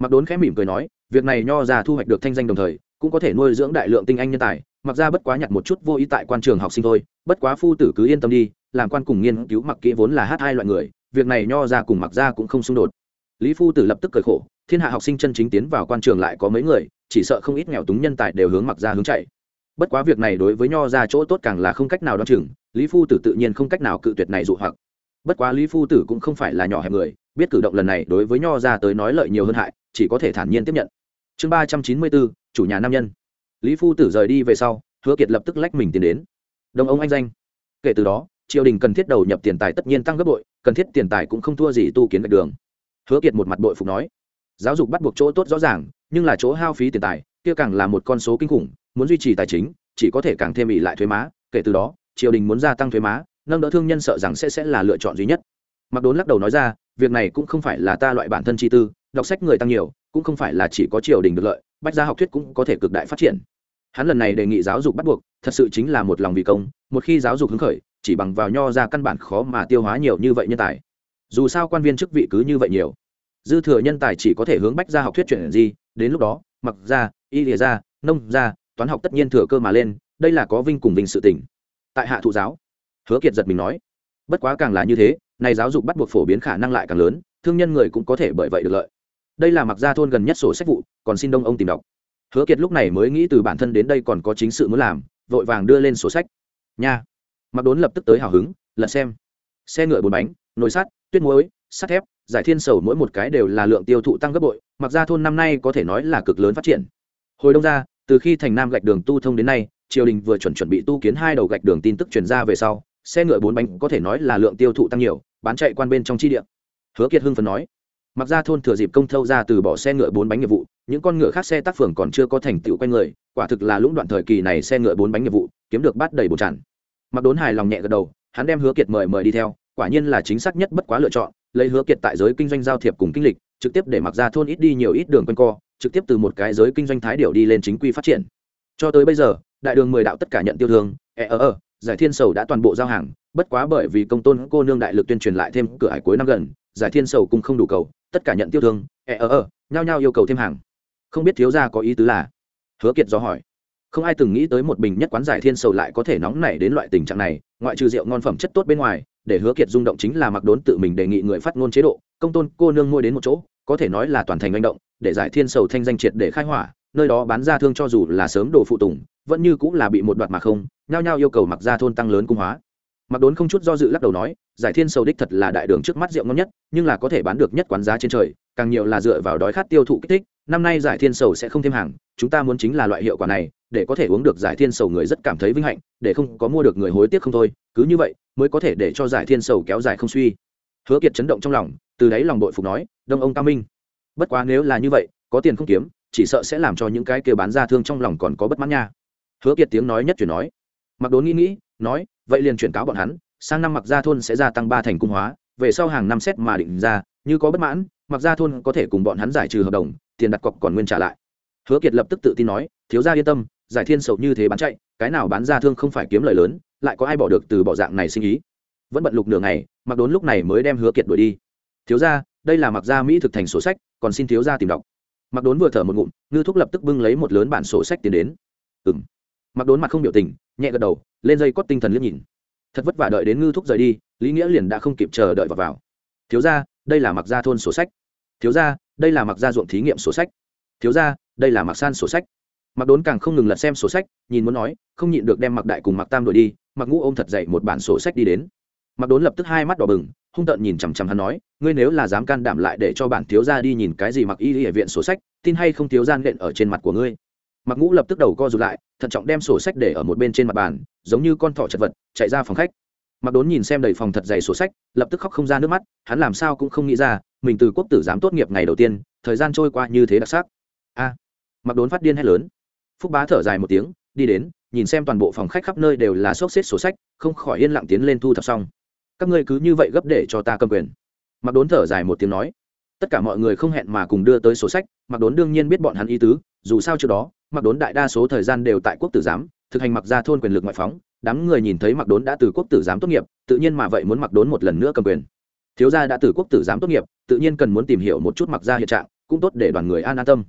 Mặc đốn khẽ mỉm cười nói, việc này nho ra thu hoạch được thanh danh đồng thời, cũng có thể nuôi dưỡng đại lượng tinh anh nhân tài, mặc ra bất quá nhặt một chút vô ý tại quan trường học sinh thôi, bất quá phu tử cứ yên tâm đi, làm quan cùng nghiên cứu mặc kỹ vốn là hát hai loại người, việc này nho ra cùng mặc ra cũng không xung đột. Lý phu tử lập tức cười khổ, thiên hạ học sinh chân chính tiến vào quan trường lại có mấy người, chỉ sợ không ít nghèo túng nhân tài đều hướng mặc ra hướng chạy bất quá việc này đối với nho ra chỗ tốt càng là không cách nào đo chừng, lý phu tử tự nhiên không cách nào cự tuyệt này dụ hoặc. Bất quá lý phu tử cũng không phải là nhỏ hẹp người, biết cử động lần này đối với nho ra tới nói lợi nhiều hơn hại, chỉ có thể thản nhiên tiếp nhận. Chương ba trăm chín mươi bốn, chủ nhà nam nhân. Lý phu tử rời đi về sau, hứa kiệt lập tức lách mình tiến đến. Đồng ông anh danh. Kể từ đó, triều đình cần thiết đầu nhập tiền tài tất nhiên tăng gấp bội, cần thiết tiền tài cũng không thua gì tu kiến gạch đường. Hứa kiệt một mặt bội phục nói, giáo dục bắt buộc chỗ tốt rõ ràng, nhưng là chỗ hao phí tiền tài, kia càng là một con số kinh khủng muốn duy trì tài chính, chỉ có thể càng thêm ỉ lại thuế má, kể từ đó, triều đình muốn gia tăng thuế má, nâng đỡ thương nhân sợ rằng sẽ sẽ là lựa chọn duy nhất. Mặc đốn lắc đầu nói ra, việc này cũng không phải là ta loại bản thân chi tư, đọc sách người tăng nhiều, cũng không phải là chỉ có triều đình được lợi, bách gia học thuyết cũng có thể cực đại phát triển. Hắn lần này đề nghị giáo dục bắt buộc, thật sự chính là một lòng vì công, một khi giáo dục hứng khởi, chỉ bằng vào nho ra căn bản khó mà tiêu hóa nhiều như vậy nhân tài. Dù sao quan viên chức vị cứ như vậy nhiều. Dư thừa nhân tài chỉ có thể hướng bách gia học thuyết chuyển gì đến lúc đó, mặc ra y lìa ra nông ra toán học tất nhiên thừa cơ mà lên, đây là có vinh cùng vinh sự tỉnh tại hạ thụ giáo, hứa kiệt giật mình nói, bất quá càng là như thế, này giáo dục bắt buộc phổ biến khả năng lại càng lớn, thương nhân người cũng có thể bởi vậy được lợi. Đây là mặc gia thôn gần nhất sổ sách vụ, còn xin đông ông tìm đọc. Hứa kiệt lúc này mới nghĩ từ bản thân đến đây còn có chính sự muốn làm, vội vàng đưa lên sổ sách. Nha. Mặc đốn lập tức tới hào hứng, lật xem. Xe ngựa bốn bánh, nồi sắt, tuyết muối, sắt thép, giải thiên sầu mỗi một cái đều là lượng tiêu thụ tăng gấp bội, mặc ra thôn năm nay có thể nói là cực lớn phát triển. Hồi đông ra từ khi thành nam gạch đường tu thông đến nay, triều đình vừa chuẩn chuẩn bị tu kiến hai đầu gạch đường tin tức truyền ra về sau, xe ngựa bốn bánh có thể nói là lượng tiêu thụ tăng nhiều, bán chạy quan bên trong chi địa. Hứa kiệt hưng phần nói, mặc ra thôn thừa dịp công thâu ra từ bỏ xe ngựa bốn bánh nghiệp vụ, những con ngựa khác xe tác phường còn chưa có thành tựu quanh người, quả thực là lũng đoạn thời kỳ này xe ngựa bốn bánh nghiệp vụ, kiếm được bắt đầy bột tràn. Mặc đốn hài lòng nhẹ gật đầu, hắn đem hứa kiệt mời mời đi theo, quả nhiên là chính xác nhất bất quá lựa chọn, lấy hứa kiệt tại giới kinh doanh giao thiệp cùng kinh lịch, trực tiếp để mặc ra thôn ít đi nhiều ít đường quanh co trực tiếp từ một cái giới kinh doanh thái điệu đi lên chính quy phát triển. Cho tới bây giờ, đại đường mười đạo tất cả nhận tiêu thương e ờ ờ giải thiên sầu đã toàn bộ giao hàng, bất quá bởi vì công tôn cô nương đại lực tuyên truyền lại thêm cửa hải cuối năm gần, giải thiên sầu cũng không đủ cầu, tất cả nhận tiêu thương e ờ ờ nhao nhao yêu cầu thêm hàng. Không biết thiếu gia có ý tứ là? Hứa kiệt do hỏi. Không ai từng nghĩ tới một bình nhất quán giải thiên sầu lại có thể nóng nảy đến loại tình trạng này, ngoại trừ rượu ngon phẩm chất tốt bên ngoài, để hứa kiệt rung động chính là mặc đốn tự mình đề nghị người phát ngôn chế độ, công tôn cô nương mua đến một chỗ, có thể nói là toàn thành manh động để giải thiên sầu thanh danh triệt để khai hỏa, nơi đó bán ra thương cho dù là sớm đồ phụ tùng, vẫn như cũng là bị một đoạt mà không, nhao nhao yêu cầu mặc ra thôn tăng lớn cung hóa. Mặc đốn không chút do dự lắc đầu nói, giải thiên sầu đích thật là đại đường trước mắt rượu ngon nhất, nhưng là có thể bán được nhất quán giá trên trời, càng nhiều là dựa vào đói khát tiêu thụ kích thích, năm nay giải thiên sầu sẽ không thêm hàng, chúng ta muốn chính là loại hiệu quả này, để có thể uống được giải thiên sầu người rất cảm thấy vinh hạnh, để không có mua được người hối tiếc không thôi, cứ như vậy, mới có thể để cho giải thiên sầu kéo dài không suy. Hứa kiệt chấn động trong lòng, từ đấy lòng đội phục nói, đông ông cao minh bất quá nếu là như vậy, có tiền không kiếm, chỉ sợ sẽ làm cho những cái kia bán ra thương trong lòng còn có bất mãn nha. Hứa kiệt tiếng nói nhất chuyển nói. Mặc đốn nghĩ nghĩ, nói, vậy liền chuyển cáo bọn hắn, sang năm mặc gia thôn sẽ gia tăng ba thành cung hóa, về sau hàng năm xét mà định ra, như có bất mãn, mặc gia thôn có thể cùng bọn hắn giải trừ hợp đồng, tiền đặt cọc còn nguyên trả lại. Hứa kiệt lập tức tự tin nói, thiếu gia yên tâm, giải thiên sầu như thế bán chạy, cái nào bán ra thương không phải kiếm lời lớn, lại có ai bỏ được từ bỏ dạng này sinh ý. Vẫn bận lục nửa ngày, mặc đốn lúc này mới đem hứa kiệt đuổi đi. Thiếu gia, đây là mặc gia mỹ thực thành sổ sách còn xin thiếu gia tìm đọc. Mặc đốn vừa thở một ngụm ngư thúc lập tức bưng lấy một lớn bản sổ sách tiến đến. Ừm. mặc đốn mặt không biểu tình nhẹ gật đầu lên dây cót tinh thần liếc nhìn. Thật vất vả đợi đến ngư thúc rời đi lý nghĩa liền đã không kịp chờ đợi vào, vào. thiếu ra đây là mặc gia thôn sổ sách. Thiếu ra đây là mặc gia ruộng thí nghiệm sổ sách. Thiếu ra đây là mặc san sổ sách. Mặc đốn càng không ngừng lật xem sổ sách nhìn muốn nói không nhịn được đem mặc đại cùng mặc tam đổi đi mặc ngũ ôm thật dậy một bản sổ sách đi đến mặc đốn lập tức hai mắt đỏ bừng, hung tợn nhìn chằm chằm hắn nói, ngươi nếu là dám can đảm lại để cho bản thiếu gia đi nhìn cái gì mặc y ở viện sổ sách, tin hay không thiếu gian nện ở trên mặt của ngươi? Mặc ngũ lập tức đầu co rụt lại, thận trọng đem sổ sách để ở một bên trên mặt bàn, giống như con thỏ chật vật, chạy ra phòng khách. Mặc đốn nhìn xem đầy phòng thật dày sổ sách, lập tức khóc không ra nước mắt, hắn làm sao cũng không nghĩ ra, mình từ quốc tử giám tốt nghiệp ngày đầu tiên, thời gian trôi qua như thế đặc sắc. A! Mặc đốn phát điên hét lớn. Phúc bá thở dài một tiếng, đi đến, nhìn xem toàn bộ phòng khách khắp nơi đều là xốc xếp sổ sách, không khỏi yên lặng tiến lên thu thập xong các ngươi cứ như vậy gấp để cho ta cầm quyền. Mặc đốn thở dài một tiếng nói. Tất cả mọi người không hẹn mà cùng đưa tới sổ sách mặc đốn đương nhiên biết bọn hắn ý tứ, dù sao trước đó mặc đốn đại đa số thời gian đều tại quốc tử giám, thực hành mặc ra thôn quyền lực ngoại phóng, đám người nhìn thấy mặc đốn đã từ quốc tử giám tốt nghiệp, tự nhiên mà vậy muốn mặc đốn một lần nữa cầm quyền. Thiếu gia đã từ quốc tử giám tốt nghiệp, tự nhiên cần muốn tìm hiểu một chút mặc ra hiện trạng, cũng tốt để đoàn người an an tâm.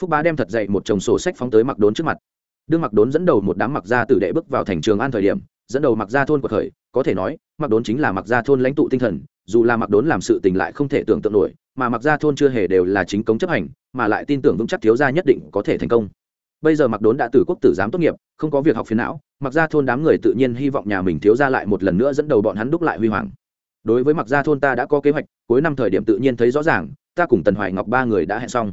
Phúc bá đem thật dậy một chồng sổ sách phóng tới mặc đốn trước mặt. Đương mặc đốn dẫn đầu một đám mặc gia tử đệ bước vào thành trường an thời điểm dẫn đầu mặc gia thôn của khởi, có thể nói mặc đốn chính là mặc gia thôn lãnh tụ tinh thần, dù là mặc đốn làm sự tình lại không thể tưởng tượng nổi, mà mặc gia thôn chưa hề đều là chính cống chấp hành, mà lại tin tưởng vững chắc thiếu gia nhất định có thể thành công. Bây giờ mặc đốn đã từ quốc tử giám tốt nghiệp, không có việc học phiền não mặc gia thôn đám người tự nhiên hy vọng nhà mình thiếu gia lại một lần nữa dẫn đầu bọn hắn đúc lại huy hoàng. Đối với mặc gia thôn ta đã có kế hoạch, cuối năm thời điểm tự nhiên thấy rõ ràng, ta cùng tần hoài ngọc ba người đã hẹn xong.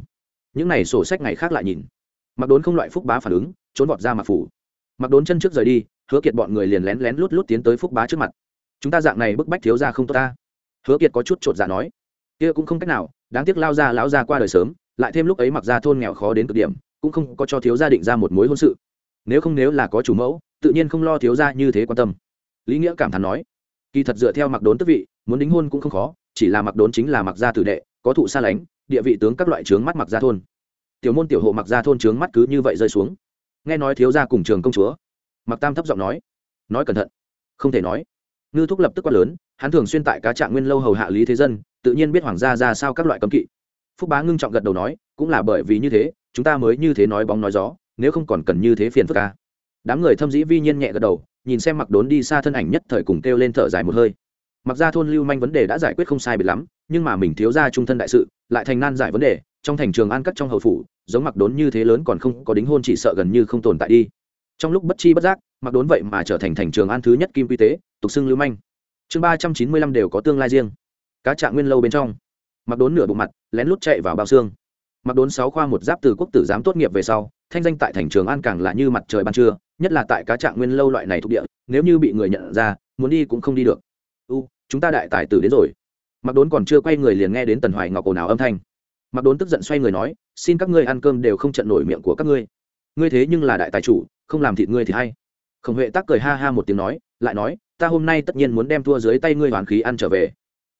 Những n à y sổ sách ngày khác lại nhìn. Mặc đốn không loại phúc bá phản ứng, trốn vọt ra mặc phủ. Mặc đốn chân trước rời đi hứa kiệt bọn người liền lén lén lút lút tiến tới phúc bá trước mặt. Chúng ta dạng này bức bách thiếu ra không tốt ta. Hứa kiệt có chút chột dạ nói. Kia cũng không cách nào, đáng tiếc lao ra lão ra qua đời sớm, lại thêm lúc ấy mặc ra thôn nghèo khó đến cực điểm, cũng không có cho thiếu gia định ra một mối hôn sự. Nếu không nếu là có chủ mẫu, tự nhiên không lo thiếu gia như thế quan tâm. Lý nghĩa cảm thán nói. Kỳ thật dựa theo mặc đốn tức vị, muốn đính hôn cũng không khó, chỉ là mặc đốn chính là mặc gia tử đệ, có thụ xa lánh, địa vị tướng các loại trướng mắt mặc gia thôn. Tiểu môn tiểu hộ mặc gia thôn trướng mắt cứ như vậy rơi xuống. Nghe nói thiếu gia cùng trường công chúa mặc tam thấp giọng nói nói cẩn thận, không thể nói. Ngư thúc lập tức quát lớn, hắn thường xuyên tại cá trạng nguyên lâu hầu hạ lý thế dân, tự nhiên biết hoàng gia ra sao các loại cấm kỵ. Phúc bá ngưng trọng gật đầu nói, cũng là bởi vì như thế, chúng ta mới như thế nói bóng nói gió, nếu không còn cần như thế phiền phức ca đám người thâm dĩ vi nhiên nhẹ gật đầu, nhìn xem mặc đốn đi xa thân ảnh nhất thời cùng kêu lên thở dài một hơi. Mặc ra thôn lưu manh vấn đề đã giải quyết không sai biệt lắm, nhưng mà mình thiếu ra trung thân đại sự, lại thành nan giải vấn đề, trong thành trường an cắt trong hậu phủ, giống mặc đốn như thế lớn còn không có đính hôn chỉ sợ gần như không tồn tại đi trong lúc bất chi bất giác mặc đốn vậy mà trở thành thành trường an thứ nhất kim quy tế, tục xưng lưu manh. Chương ba trăm chín mươi lăm đều có tương lai riêng. Cá trạng nguyên lâu bên trong mặc đốn nửa bộ mặt, lén lút chạy vào bao xương. Mặc đốn sáu khoa một giáp từ quốc tử giám tốt nghiệp về sau, thanh danh tại thành trường an càng là như mặt trời ban trưa, nhất là tại cá trạng nguyên lâu loại này thuộc địa, nếu như bị người nhận ra, muốn đi cũng không đi được. U, chúng ta đại tài tử đến rồi. Mặc đốn còn chưa quay người liền nghe đến tần hoài ngọc ồn ào âm thanh. Mặc đốn tức giận xoay người nói, xin các ngươi ăn cơm đều không trận nổi miệng của các ngươi ngươi thế nhưng là đại tài chủ, không làm thịt ngươi thì hay. Khổng huệ tác cười ha ha một tiếng nói, lại nói, ta hôm nay tất nhiên muốn đem thua dưới tay ngươi hoàn khí ăn trở về.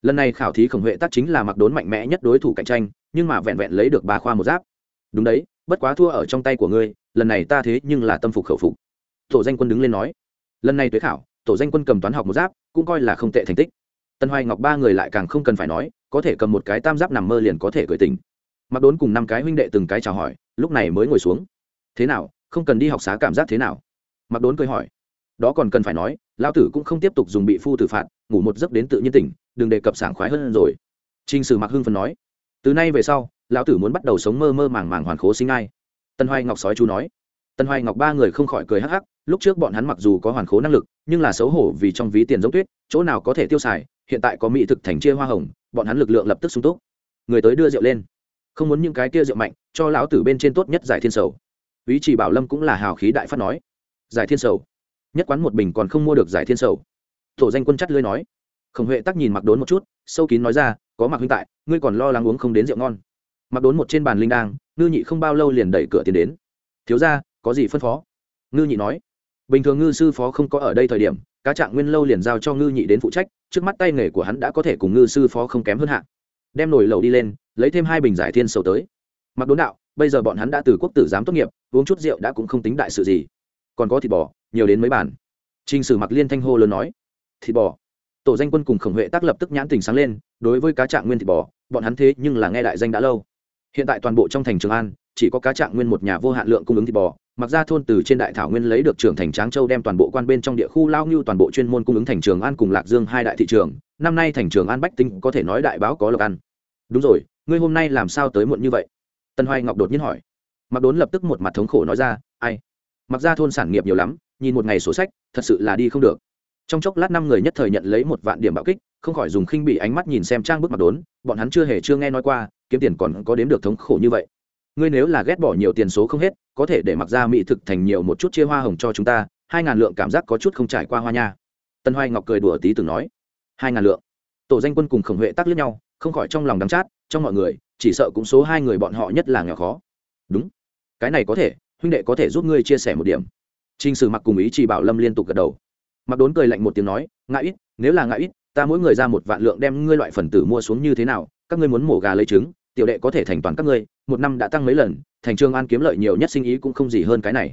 Lần này khảo thí khổng huệ tác chính là mặc đốn mạnh mẽ nhất đối thủ cạnh tranh, nhưng mà vẹn vẹn lấy được ba khoa một giáp. Đúng đấy, bất quá thua ở trong tay của ngươi, lần này ta thế nhưng là tâm phục khẩu phục. Tổ danh quân đứng lên nói, lần này tuế khảo, tổ danh quân cầm toán học một giáp, cũng coi là không tệ thành tích. Tân hoài ngọc ba người lại càng không cần phải nói, có thể cầm một cái tam giáp nằm mơ liền có thể cởi tình mặc đốn cùng năm cái huynh đệ từng cái chào hỏi, lúc này mới ngồi xuống thế nào, không cần đi học xá cảm giác thế nào? Mặc đốn cười hỏi. Đó còn cần phải nói lao tử cũng không tiếp tục dùng bị phu tử phạt, ngủ một giấc đến tự nhiên tỉnh, đừng đề cập sảng khoái hơn rồi. T r ì n h sử mặc hưng phần nói. Từ nay về sau, lão tử muốn bắt đầu sống mơ mơ màng màng hoàn khố sinh ai? Tân hoài ngọc sói chú nói. Tân hoài ngọc ba người không khỏi cười hắc hắc, lúc trước bọn hắn mặc dù có hoàn khố năng lực, nhưng là xấu hổ vì trong ví tiền giống tuyết, chỗ nào có thể tiêu xài, hiện tại có mỹ thực thành chia hoa hồng, bọn hắn lực lượng lập tức sung túc. Người tới đưa rượu lên. Không muốn những cái kia rượu mạnh, cho lão tử bên trên tốt nhất giải thiên sầu ý chỉ bảo lâm cũng là hào khí đại phát nói, giải thiên sầu. Nhất quán một bình còn không mua được giải thiên sầu. Tổ danh quân chắt lưới nói, khổng huệ tắc nhìn mặc đốn một chút, sâu kín nói ra, có mặc huynh tại, ngươi còn lo lắng uống không đến rượu ngon. Mặc đốn một trên bàn linh đang ngư nhị không bao lâu liền đẩy cửa tiến đến. Thiếu ra có gì phân phó? Ngư nhị nói, bình thường ngư sư phó không có ở đây thời điểm, cá trạng nguyên lâu liền giao cho ngư nhị đến phụ trách, trước mắt tay nghề của hắn đã có thể cùng ngư sư phó không kém hơn hạ. Đem nồi lẩu đi lên, lấy thêm hai bình giải thiên sầu tới. Mặc đốn đạo bây giờ bọn hắn đã từ quốc tử giám tốt nghiệp, uống chút rượu đã cũng không tính đại sự gì. Còn có thịt bò, nhiều đến mấy bản Trình sử mặc liên thanh hô lớn nói, thịt bò. Tổ danh quân cùng khổng huệ tác lập tức nhãn tình sáng lên, đối với cá trạng nguyên thịt bò, bọn hắn thế nhưng là nghe đại danh đã lâu. Hiện tại toàn bộ trong thành trường an, chỉ có cá trạng nguyên một nhà vô hạn lượng cung ứng thịt bò, mặc ra thôn từ trên đại thảo nguyên lấy được trưởng thành tráng châu đem toàn bộ quan bên trong địa khu lao ngưu toàn bộ chuyên môn cung ứng thành trường an cùng lạc dương hai đại thị trường, năm nay thành trường an bách tinh có thể nói đại báo có lộc ăn. Đúng rồi, ngươi hôm nay làm sao tới muộn như vậy? Tân hoài ngọc đột nhiên hỏi. Mặc đốn lập tức một mặt thống khổ nói ra, ai? Mặc ra thôn sản nghiệp nhiều lắm, nhìn một ngày sổ sách, thật sự là đi không được. Trong chốc lát năm người nhất thời nhận lấy một vạn điểm bạo kích, không khỏi dùng khinh bị ánh mắt nhìn xem trang bức mặc đốn, bọn hắn chưa hề chưa nghe nói qua, kiếm tiền còn có đếm được thống khổ như vậy. Ngươi nếu là ghét bỏ nhiều tiền số không hết, có thể để mặc ra mỹ thực thành nhiều một chút chia hoa hồng cho chúng ta, hai ngàn lượng cảm giác có chút không trải qua hoa nha. Tân hoài ngọc cười đùa tí từng nói. Hai ngàn lượng. Tổ danh quân cùng khổng huệ tác lướt nhau, không khỏi trong lòng đắng chát, trong mọi người chỉ sợ cũng số hai người bọn họ nhất là nghèo khó. Đúng. Cái này có thể, huynh đệ có thể giúp ngươi chia sẻ một điểm. T r ì n h sử mặc cùng ý chỉ bảo lâm liên tục gật đầu. Mặc đốn cười lạnh một tiếng nói ngại ít, nếu là ngại ít, ta mỗi người ra một vạn lượng đem ngươi loại phần tử mua xuống như thế nào, các ngươi muốn mổ gà lấy trứng, tiểu đệ có thể thành toàn các ngươi, một năm đã tăng mấy lần, thành trương an kiếm lợi nhiều nhất sinh ý cũng không gì hơn cái này.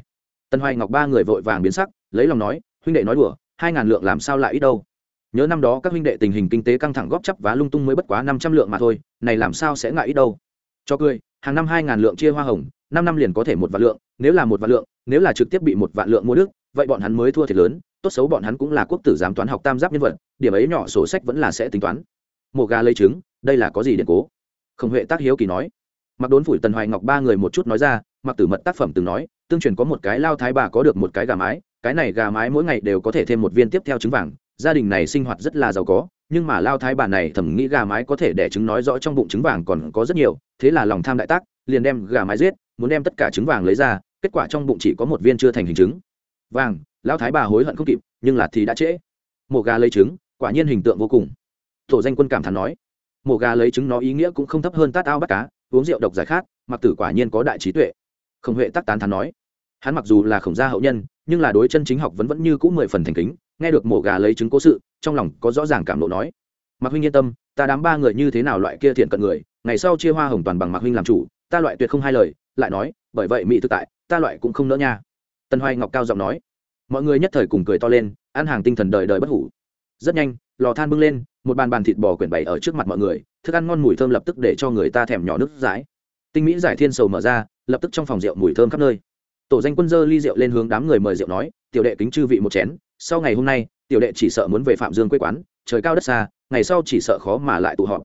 Tân hoài ngọc ba người vội vàng biến sắc, lấy lòng nói, huynh đệ nói đùa, hai ngàn lượng làm sao lại ít đâu? Nhớ năm đó các huynh đệ tình hình kinh tế căng thẳng góp chấp và lung tung mới bất quá năm trăm lượng mà thôi, này làm sao sẽ ngại ít đâu. Cho cười, hàng năm hai ngàn lượng chia hoa hồng, năm năm liền có thể một vạn lượng, nếu là một vạn lượng, nếu là trực tiếp bị một vạn lượng mua đức vậy bọn hắn mới thua thiệt lớn, tốt xấu bọn hắn cũng là quốc tử giám toán học tam giáp nhân vật, điểm ấy nhỏ sổ sách vẫn là sẽ tính toán. Mổ gà lấy trứng, đây là có gì để cố? Không huệ tác hiếu kỳ nói. Mặc đốn phủi tần hoài ngọc ba người một chút nói ra, mặc tử mật tác phẩm từng nói, tương truyền có một cái lao thái bà có được một cái gà mái, cái này gà mái mỗi ngày đều có thể thêm một viên tiếp theo trứng vàng gia đình này sinh hoạt rất là giàu có, nhưng mà lao thái bà này thầm nghĩ gà mái có thể đẻ trứng nói rõ trong bụng trứng vàng còn có rất nhiều, thế là lòng tham đại tác, liền đem gà mái giết, muốn đem tất cả trứng vàng lấy ra, kết quả trong bụng chỉ có một viên chưa thành hình trứng. Vàng, lao thái bà hối hận không kịp, nhưng là thì đã trễ. Mổ gà lấy trứng, quả nhiên hình tượng vô cùng. Tổ danh quân cảm thán nói, mổ gà lấy trứng nó ý nghĩa cũng không thấp hơn tát ao bắt cá, uống rượu độc giải khát, mặc tử quả nhiên có đại trí tuệ. Khổng huệ tắc tán thán nói. Hắn mặc dù là khổng gia hậu nhân, nhưng là đối chân chính học vẫn vẫn như cũng mười phần thành kính nghe được mổ gà lấy trứng cố sự, trong lòng có rõ ràng cảm lộ nói, mạc huynh yên tâm, ta đám ba người như thế nào loại kia thiện cận người, ngày sau chia hoa hồng toàn bằng mạc huynh làm chủ, ta loại tuyệt không hai lời, lại nói, bởi vậy mỹ thực tại, ta loại cũng không nỡ nha. Tân hoài ngọc cao giọng nói. Mọi người nhất thời cùng cười to lên, ăn hàng tinh thần đời đời bất hủ. Rất nhanh, lò than bưng lên, một bàn bàn thịt bò quyển bày ở trước mặt mọi người, thức ăn ngon mùi thơm lập tức để cho người ta thèm nhỏ nước dãi. Tinh mỹ giải thiên sầu mở ra, lập tức trong phòng rượu mùi thơm khắp nơi. Tổ danh quân dơ ly rượu lên hướng đám người mời rượu nói, tiểu đệ kính chư vị một chén sau ngày hôm nay, tiểu đệ chỉ sợ muốn về phạm dương quê quán, trời cao đất xa, ngày sau chỉ sợ khó mà lại tụ họp.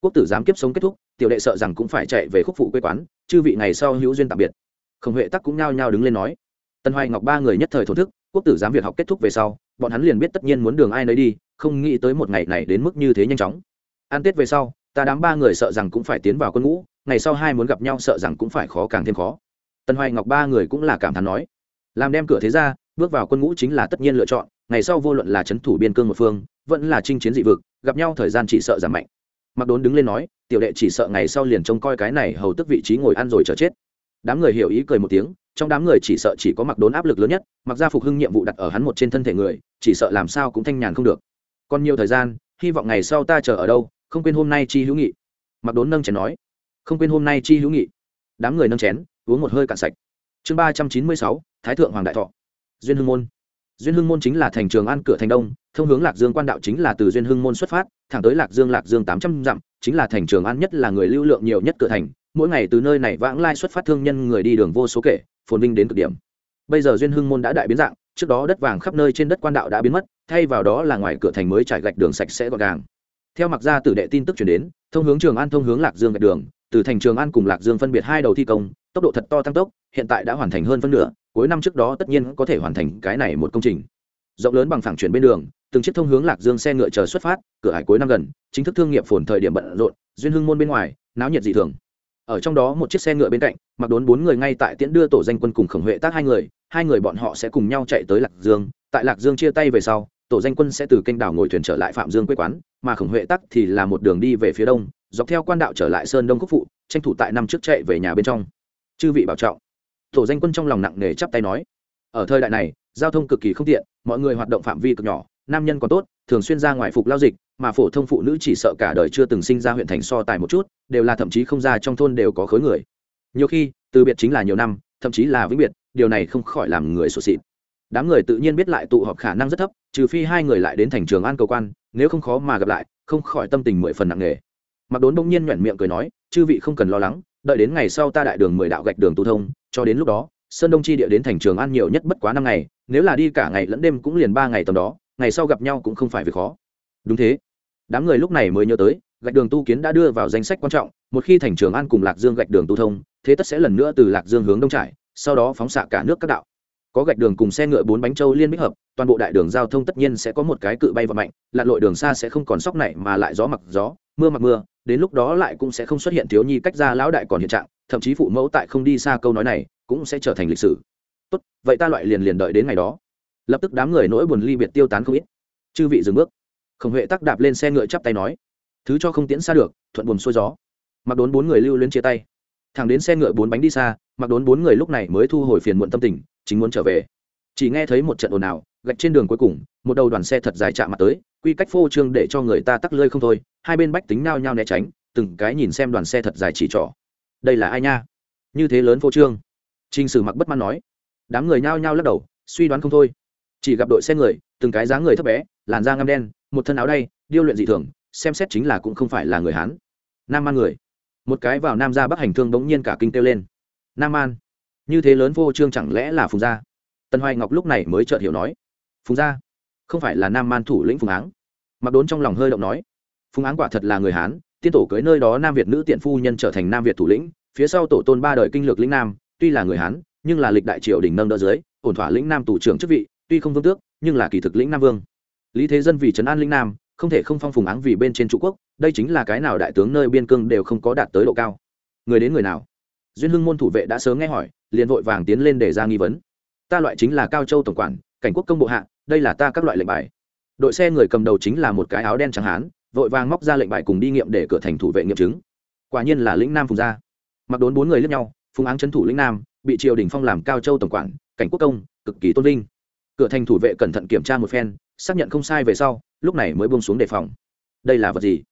Quốc tử giám kiếp sống kết thúc, tiểu đệ sợ rằng cũng phải chạy về khúc phụ quê quán, chư vị ngày sau hữu duyên tạm biệt. Khổng huệ tắc cũng nhao nhao đứng lên nói. Tân hoài ngọc ba người nhất thời thổ thức, quốc tử giám việc học kết thúc về sau, bọn hắn liền biết tất nhiên muốn đường ai nấy đi, không nghĩ tới một ngày này đến mức như thế nhanh chóng. An tết về sau, ta đám ba người sợ rằng cũng phải tiến vào quân ngũ, ngày sau hai muốn gặp nhau sợ rằng cũng phải khó càng thêm khó. Tân hoài ngọc ba người cũng là cảm thán nói. Làm đem cửa thế ra bước vào quân ngũ chính là tất nhiên lựa chọn, ngày sau vô luận là c h ấ n thủ biên cương một phương, vẫn là chinh chiến dị vực, gặp nhau thời gian chỉ sợ giảm mạnh. Mặc đốn đứng lên nói, tiểu đệ chỉ sợ ngày sau liền trông coi cái này hầu tức vị trí ngồi ăn rồi chờ chết. Đám người hiểu ý cười một tiếng, trong đám người chỉ sợ chỉ có mặc đốn áp lực lớn nhất mặc ra phục hưng nhiệm vụ đặt ở hắn một trên thân thể người, chỉ sợ làm sao cũng thanh nhàn không được. Còn nhiều thời gian, hy vọng ngày sau ta chờ ở đâu, không quên hôm nay chi hữu nghị. Mặc đốn nâng chén nói, không quên hôm nay chi hữu nghị. Đám người nâng chén, uống một hơi cạn sạch. Chương ba trăm chín mươi sáu, thái thượng hoàng đại thọ duyên hưng môn. Duyên hưng môn chính là thành trường an cửa thành đông, thông hướng lạc dương quan đạo chính là từ duyên hưng môn xuất phát, thẳng tới lạc dương lạc dương tám trăm dặm, chính là thành trường an nhất là người lưu lượng nhiều nhất cửa thành. Mỗi ngày từ nơi này vãng lai xuất phát thương nhân người đi đường vô số kể, phồn vinh đến cực điểm. Bây giờ duyên hưng môn đã đại biến dạng, trước đó đất vàng khắp nơi trên đất quan đạo đã biến mất, thay vào đó là ngoài cửa thành mới trải gạch đường sạch sẽ gọn gàng. Theo mặc ra tử đệ tin tức chuyển đến, thông hướng trường an thông hướng lạc dương gạch đường từ thành trường an cùng lạc dương phân biệt hai đầu thi công, tốc độ thật to tăng tốc, hiện tại đã hoàn thành hơn phân nửa, cuối năm trước đó tất nhiên có thể hoàn thành cái này một công trình. Rộng lớn bằng phẳng chuyển bên đường, từng chiếc thông hướng lạc dương xe ngựa chờ xuất phát, cửa hải cuối năm gần, chính thức thương nghiệp phồn thời điểm bận rộn, duyên hưng môn bên ngoài, náo nhiệt dị thường. Ở trong đó một chiếc xe ngựa bên cạnh, mặc đốn bốn người ngay tại tiễn đưa tổ danh quân cùng khổng huệ tác hai người hai người bọn họ sẽ cùng nhau chạy tới lạc dương, tại lạc dương chia tay về sau, tổ danh quân sẽ từ kênh đảo ngồi thuyền trở lại phạm dương quê quán, mà khổng huệ tắc thì là một đường đi về phía đông dọc theo quan đạo trở lại sơn đông quốc phụ, tranh thủ tại năm trước chạy về nhà bên trong. Chư vị bảo trọng. Tổ danh quân trong lòng nặng nề chắp tay nói. Ở thời đại này, giao thông cực kỳ không tiện, mọi người hoạt động phạm vi cực nhỏ, nam nhân còn tốt, thường xuyên ra ngoài phục lao dịch, mà phổ thông phụ nữ chỉ sợ cả đời chưa từng sinh ra huyện thành so tài một chút, đều là thậm chí không ra trong thôn đều có khối người. Nhiều khi, từ biệt chính là nhiều năm, thậm chí là vĩnh biệt, điều này không khỏi làm người sụt xịt. Đám người tự nhiên biết lại tụ họp khả năng rất thấp, trừ phi hai người lại đến thành trường an cầu quan, nếu không khó mà gặp lại, không khỏi tâm tình mười phần nặng nề mặc đốn bỗng nhiên nhoẻn miệng cười nói, chư vị không cần lo lắng, đợi đến ngày sau ta đại đường mười đạo gạch đường tu thông, cho đến lúc đó, sơn đông chi địa đến thành trường an nhiều nhất bất quá năm ngày, nếu là đi cả ngày lẫn đêm cũng liền ba ngày tầm đó, ngày sau gặp nhau cũng không phải việc khó. Đúng thế. Đám người lúc này mới nhớ tới, gạch đường tu kiến đã đưa vào danh sách quan trọng, một khi thành trường an cùng lạc dương gạch đường tu thông, thế tất sẽ lần nữa từ lạc dương hướng đông trải, sau đó phóng xạ cả nước các đạo. Có gạch đường cùng xe ngựa bốn bánh châu liên bích hợp, toàn bộ đại đường giao thông tất nhiên sẽ có một cái cự bay và mạnh, lặn lội đường xa sẽ không còn sóc này mà lại gió mặc gió, mưa mặc mưa đến lúc đó lại cũng sẽ không xuất hiện thiếu nhi cách ra lão đại còn hiện trạng, thậm chí phụ mẫu tại không đi xa câu nói này cũng sẽ trở thành lịch sử. Tốt, vậy ta loại liền liền đợi đến ngày đó. Lập tức đám người nỗi buồn ly biệt tiêu tán không ít. Chư vị dừng bước. Khổng huệ tắc đạp lên xe ngựa chắp tay nói, thứ cho không tiễn xa được, thuận buồn xuôi gió. Mặc đốn bốn người lưu lên chia tay. Thẳng đến xe ngựa bốn bánh đi xa, mặc đốn bốn người lúc này mới thu hồi phiền muộn tâm tình, chính muốn trở về. Chỉ nghe thấy một trận ồn ào, gạch trên đường cuối cùng, một đầu đoàn xe thật dài chạm mặt tới, quy cách phô trương để cho người ta tắc lơi không thôi hai bên bách tính nao nhao né tránh từng cái nhìn xem đoàn xe thật dài chỉ trỏ đây là ai nha như thế lớn phô trương Trình Sử mặc bất mãn nói. Đám người nhao nhao lắc đầu, suy đoán không thôi. Chỉ gặp đội xe người, từng cái dáng người thấp bé, làn da ngăm đen, một thân áo đay, điêu luyện dị thường, xem xét chính là cũng không phải là người Hán. Nam Man người. Một cái vào nam gia bắc hành thương bỗng nhiên cả kinh kêu lên. Nam Man. Như thế lớn vô trương chẳng lẽ là Phùng gia? Tân Hoài Ngọc lúc này mới chợt hiểu nói. Phùng gia? Không phải là Nam Man thủ lĩnh Phùng Áng. Mặc Đốn trong lòng hơi động nói. Phùng Áng quả thật là người Hán, tiên tổ cưới nơi đó Nam Việt nữ tiện phu nhân trở thành Nam Việt thủ lĩnh, phía sau tổ tôn ba đời kinh lược lĩnh Nam, tuy là người hán nhưng là lịch đại triều đình nâng đỡ dưới ổn thỏa lĩnh nam tù trưởng chức vị tuy không vương tước nhưng là kỳ thực lĩnh nam vương. Lý thế dân vì trấn an lĩnh nam không thể không phong phùng áng vì bên trên trụ quốc đây chính là cái nào đại tướng nơi biên cương đều không có đạt tới độ cao. Người đến người nào? Duyên hưng môn thủ vệ đã sớm nghe hỏi liền vội vàng tiến lên để ra nghi vấn. Ta loại chính là cao châu tổng quản cảnh quốc công bộ hạ đây là ta các loại lệnh bài. Đội xe người cầm đầu chính là một cái áo đen trắng hán vội vàng móc ra lệnh bài cùng đi nghiệm để cửa thành thủ vệ nghiệm chứng. Quả nhiên là lĩnh nam phùng gia. Mặc đốn bốn người lẫn nhau, phùng áng trấn thủ lĩnh nam, bị triều đình phong làm cao châu tổng quản, cảnh quốc công, cực kỳ tôn vinh. Cửa thành thủ vệ cẩn thận kiểm tra một phen, xác nhận không sai về sau, lúc này mới buông xuống đề phòng. Đây là vật gì?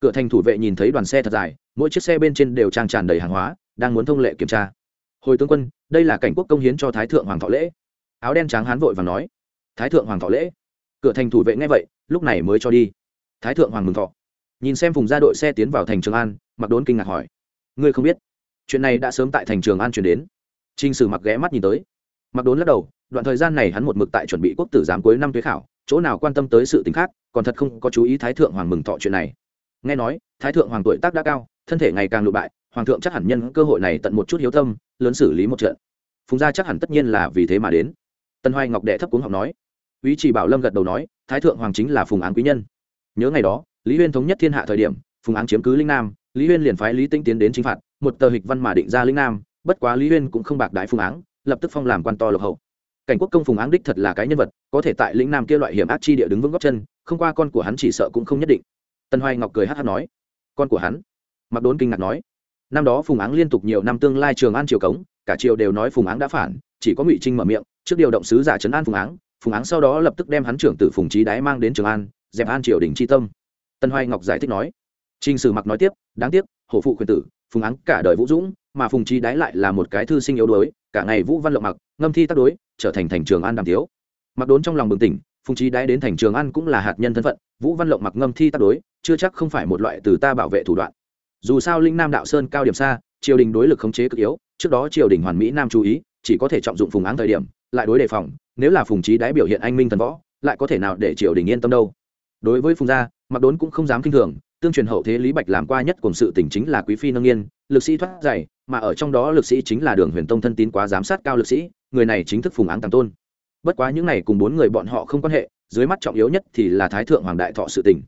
Cửa thành thủ vệ nhìn thấy đoàn xe thật dài, mỗi chiếc xe bên trên đều trang tràn đầy hàng hóa, đang muốn thông lệ kiểm tra. Hồi tướng quân, đây là cảnh quốc công hiến cho thái thượng hoàng thọ lễ. Áo đen tráng hán vội và nói. Thái thượng hoàng thọ lễ. Cửa thành thủ vệ nghe vậy, lúc này mới cho đi thái thượng hoàng mừng thọ. Nhìn xem vùng gia đội xe tiến vào thành trường an mặc đốn kinh ngạc hỏi. Ngươi không biết? Chuyện này đã sớm tại thành trường an chuyển đến. T r i n h sử mặc ghé mắt nhìn tới. Mặc đốn lắc đầu, đoạn thời gian này hắn một mực tại chuẩn bị quốc tử giám cuối năm tuế khảo, chỗ nào quan tâm tới sự t ì n h khác, còn thật không có chú ý thái thượng hoàng mừng thọ chuyện này. Nghe nói, thái thượng hoàng tuổi tác đã cao, thân thể ngày càng lụ bại, hoàng thượng chắc hẳn nhân cơ hội này tận một chút hiếu tâm, lớn xử lý một trận. Phùng gia chắc hẳn tất nhiên là vì thế mà đến. Tân hoài ngọc đệ thấp cuống học nói. Ý chỉ bảo lâm gật đầu nói, thái thượng hoàng chính là phùng áng quý nhân nhớ ngày đó, lý huyên thống nhất thiên hạ thời điểm, phùng áng chiếm cứ linh nam, lý huyên liền phái lý tinh tiến đến chính phạt, một tờ hịch văn mà định ra Linh nam, bất quá lý huyên cũng không bạc đại phùng áng, lập tức phong làm quan to lộc hậu. Cảnh quốc công phùng áng đích thật là cái nhân vật, có thể tại lĩnh nam kia loại hiểm ác chi địa đứng vững góc chân, không qua con của hắn chỉ sợ cũng không nhất định. Tân hoài ngọc cười hát hát nói, con của hắn? Mặc đốn kinh ngạc nói, năm đó phùng áng liên tục nhiều năm tương lai trường an triều cống, cả triều đều nói phùng áng đã phản, chỉ có ngụy trinh mở miệng, trước điều động sứ giả trấn an phùng áng phùng áng sau đó lập tức đem hắn trưởng tử phùng trí đái mang đến trường an dẹp an triều đình tri tâm. Tân hoài ngọc giải thích nói Trình Sử Mặc nói tiếp, đáng tiếc, hổ phụ khuyên tử, phùng áng cả đời vũ dũng mà phùng trí đái lại là một cái thư sinh yếu đuối cả ngày vũ văn lộng mặc ngâm thi tác đối trở thành thành trường an đàm thiếu mặc đốn trong lòng bừng tỉnh phùng trí đái đến thành trường an cũng là hạt nhân thân phận vũ văn lộng mặc ngâm thi tác đối chưa chắc không phải một loại từ ta bảo vệ thủ đoạn. Dù sao linh nam đạo sơn cao điểm xa triều đình đối lực khống chế cực yếu trước đó triều đình hoàn mỹ nam chú ý chỉ có thể trọng dụng phùng áng thời điểm lại đối đề phòng nếu là phùng trí đái biểu hiện anh minh thần võ lại có thể nào để triều đình yên tâm đâu? Đối với phùng gia mặc đốn cũng không dám kinh thường, tương truyền hậu thế lý bạch làm qua nhất cùng sự tỉnh chính là quý phi nâng nghiên lực sĩ thoát dày mà ở trong đó lực sĩ chính là đường huyền tông thân tín quá giám sát cao lực sĩ, người này chính thức phùng áng tàng tôn. Bất quá những này cùng bốn người bọn họ không quan hệ, dưới mắt trọng yếu nhất thì là thái thượng hoàng đại thọ sự tỉnh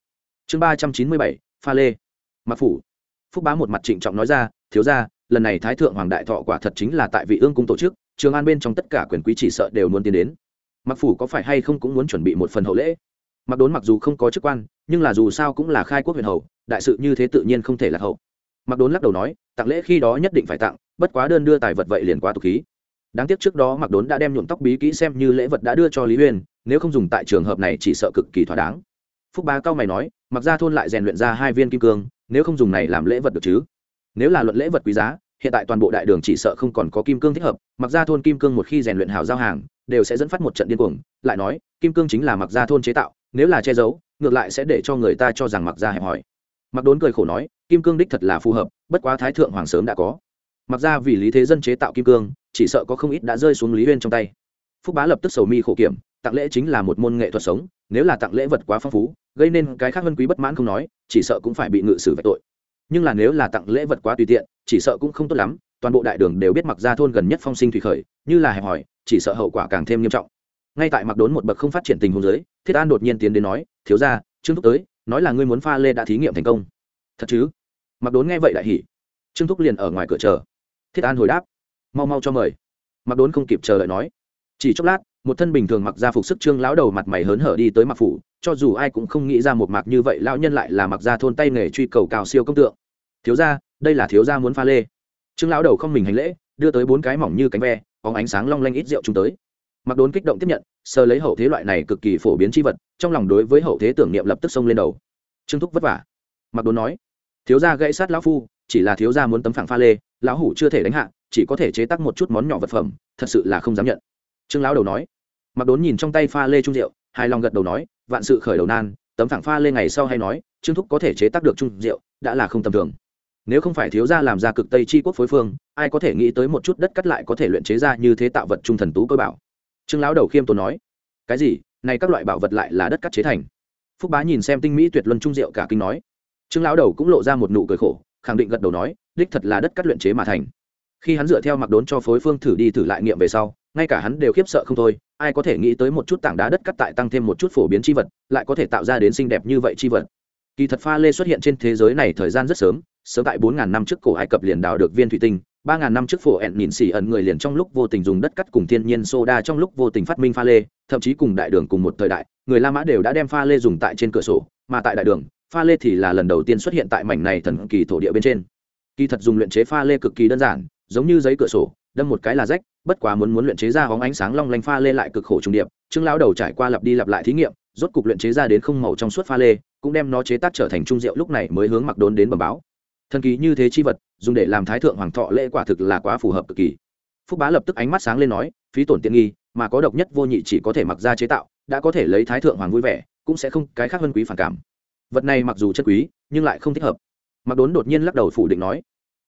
chương ba trăm chín mươi bảy, pha lê. Mặc phủ. Phúc bá một mặt trịnh trọng nói ra, thiếu ra lần này thái thượng hoàng đại thọ quả thật chính là tại vị ương cung tổ chức, trường an bên trong tất cả quyền quý chỉ sợ đều muốn tiến đến. Mặc phủ có phải hay không cũng muốn chuẩn bị một phần hậu lễ? Mặc đốn mặc dù không có chức quan, nhưng là dù sao cũng là khai quốc huyền hậu đại sự như thế tự nhiên không thể là hậu. Mặc đốn lắc đầu nói, tặng lễ khi đó nhất định phải tặng, bất quá đơn đưa tài vật vậy liền quá tục khí. Đáng tiếc trước đó mặc đốn đã đem nhuộm tóc bí kỹ xem như lễ vật đã đưa cho lý huyền nếu không dùng tại trường hợp này chỉ sợ cực kỳ thỏa đáng. Phúc bá cao mày nói, mặc ra thôn lại rèn luyện ra hai viên kim cương, nếu không dùng này làm lễ vật được chứ? Nếu là luận lễ vật quý giá, hiện tại toàn bộ đại đường chỉ sợ không còn có kim cương thích hợp, mặc ra thôn kim cương một khi rèn luyện hào giao hàng, đều sẽ dẫn phát một trận điên cuồng. Lại nói, kim cương chính là mặc ra thôn chế tạo nếu là che giấu, ngược lại sẽ để cho người ta cho rằng mặc ra hẹp hòi. Mặc đốn cười khổ nói, kim cương đích thật là phù hợp, bất quá thái thượng hoàng sớm đã có. Mặc ra vì lý thế dân chế tạo kim cương, chỉ sợ có không ít đã rơi xuống lý huyên trong tay. Phúc bá lập tức sầu mi khổ kiểm, tặng lễ chính là một môn nghệ thuật sống, nếu là tặng lễ vật quá phong phú, gây nên cái khác vân quý bất mãn không nói, chỉ sợ cũng phải bị ngự xử về tội. Nhưng là nếu là tặng lễ vật quá tùy tiện, chỉ sợ cũng không tốt lắm, toàn bộ đại đường đều biết mặc ra thôn gần nhất phong sinh thủy khởi, như là hẹp hòi, chỉ sợ hậu quả càng thêm nghiêm trọng ngay tại mặc đốn một bậc không phát triển tình huống giới thiết an đột nhiên tiến đến nói, thiếu ra trương thúc tới, nói là ngươi muốn pha lê đã thí nghiệm thành công. Thật chứ? Mặc đốn nghe vậy đại hỉ. Trương thúc liền ở ngoài cửa chờ. Thiết an hồi đáp, mau mau cho mời. Mặc đốn không kịp chờ đợi nói. Chỉ chốc lát, một thân bình thường mặc ra phục sức trương lão đầu mặt mày hớn hở đi tới mặc phủ, cho dù ai cũng không nghĩ ra một mặc như vậy lão nhân lại là mặc ra thôn tay nghề truy cầu cao siêu công tượng. Thiếu ra đây là thiếu ra muốn pha lê. Trương lão đầu không mình hành lễ, đưa tới bốn cái mỏng như cánh ve có ánh sáng long lanh ít rượu chúng tới mặc đốn kích động tiếp nhận sơ lấy hậu thế loại này cực kỳ phổ biến c h i vật, trong lòng đối với hậu thế tưởng niệm lập tức xông lên đầu. Trương thúc vất vả. Mặc đốn nói, thiếu gia gãy sát lão phu, chỉ là thiếu gia muốn tấm phẳng pha lê, lão hủ chưa thể đánh hạ, chỉ có thể chế tắc một chút món nhỏ vật phẩm, thật sự là không dám nhận. Trương lão đầu nói. Mặc đốn nhìn trong tay pha lê trung rượu hai lòng gật đầu nói, vạn sự khởi đầu nan, tấm phẳng pha lê ngày sau hay nói, trương thúc có thể chế tác được trung rượu, đã là không tầm thường. Nếu không phải thiếu gia làm ra cực tây chi quốc phối phương, ai có thể nghĩ tới một chút đất cắt lại có thể luyện chế ra như thế tạo vật trung thần tú cơ bảo? Trương lão đầu khiêm tốn nói, cái gì? Này các loại bảo vật lại là đất cắt chế thành. Phúc bá nhìn xem tinh mỹ tuyệt luân trung diệu cả kinh nói. Trương lão đầu cũng lộ ra một nụ cười khổ, khẳng định gật đầu nói, đích thật là đất cắt luyện chế mà thành. Khi hắn dựa theo mặc đốn cho phối phương thử đi thử lại nghiệm về sau, ngay cả hắn đều khiếp sợ không thôi, ai có thể nghĩ tới một chút tảng đá đất cắt tại tăng thêm một chút phổ biến c h i vật, lại có thể tạo ra đến xinh đẹp như vậy c h i vật. Kỳ thật pha lê xuất hiện trên thế giới này thời gian rất sớm sớm tại bốn ngàn năm trước cổ ai cập liền đào được viên thủy tinh ba ngàn năm trước phổ ẹn nhìn xỉ ẩn người liền trong lúc vô tình dùng đất cắt cùng thiên nhiên soda trong lúc vô tình phát minh pha lê, thậm chí cùng đại đường cùng một thời đại, người la mã đều đã đem pha lê dùng tại trên cửa sổ, mà tại đại đường, pha lê thì là lần đầu tiên xuất hiện tại mảnh này thần kỳ thổ địa bên trên. Kỳ thật dùng luyện chế pha lê cực kỳ đơn giản, giống như giấy cửa sổ, đâm một cái là rách, bất quá muốn muốn luyện chế ra hóng ánh sáng long lanh pha lê lại cực khổ trùng điệp, trương lão đầu trải qua lặp đi lặp lại thí nghiệm, rốt cục luyện chế ra đến không màu trong suốt pha lê, cũng đem nó chế tác trở thành trung rượu lúc này mới hướng mặc đốn đến bầm báo thần kỳ như thế chi vật, dùng để làm thái thượng hoàng thọ lễ quả thực là quá phù hợp cực kỳ. Phúc bá lập tức ánh mắt sáng lên nói, phí tổn tiện nghi, mà có độc nhất vô nhị chỉ có thể mặc ra chế tạo, đã có thể lấy thái thượng hoàng vui vẻ, cũng sẽ không cái khác hơn quý phản cảm. Vật này mặc dù chất quý, nhưng lại không thích hợp. Mặc đốn đột nhiên lắc đầu phủ định nói.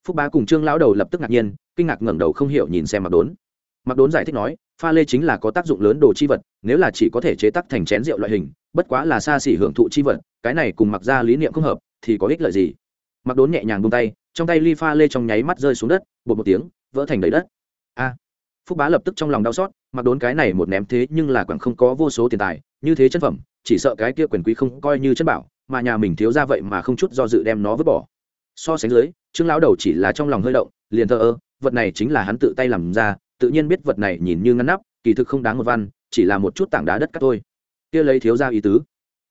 Phúc bá cùng trương lão đầu lập tức ngạc nhiên, kinh ngạc ngẩng đầu không hiểu nhìn xem mặc đốn. Mặc đốn giải thích nói, pha lê chính là có tác dụng lớn đồ chi vật, nếu là chỉ có thể chế tác thành chén rượu loại hình, bất quá là xa xỉ hưởng thụ chi vật, cái này cùng mặc ra lý niệm không hợp, thì có ích lợi gì? Mặc đốn nhẹ nhàng buông tay, trong tay ly pha lê trong nháy mắt rơi xuống đất bột một tiếng, vỡ thành đầy đất. A! Phúc bá lập tức trong lòng đau xót, mặc đốn cái này một ném thế nhưng là quảng không có vô số tiền tài, như thế chân phẩm, chỉ sợ cái kia quyền quý không coi như chân bảo, mà nhà mình thiếu ra vậy mà không chút do dự đem nó vứt bỏ. So sánh dưới, trương lão đầu chỉ là trong lòng hơi động, liền thờ ơ, vật này chính là hắn tự tay làm ra, tự nhiên biết vật này nhìn như ngăn nắp, kỳ thực không đáng một văn, chỉ là một chút tảng đá đất cắt thôi. Kia lấy thiếu ra ý tứ.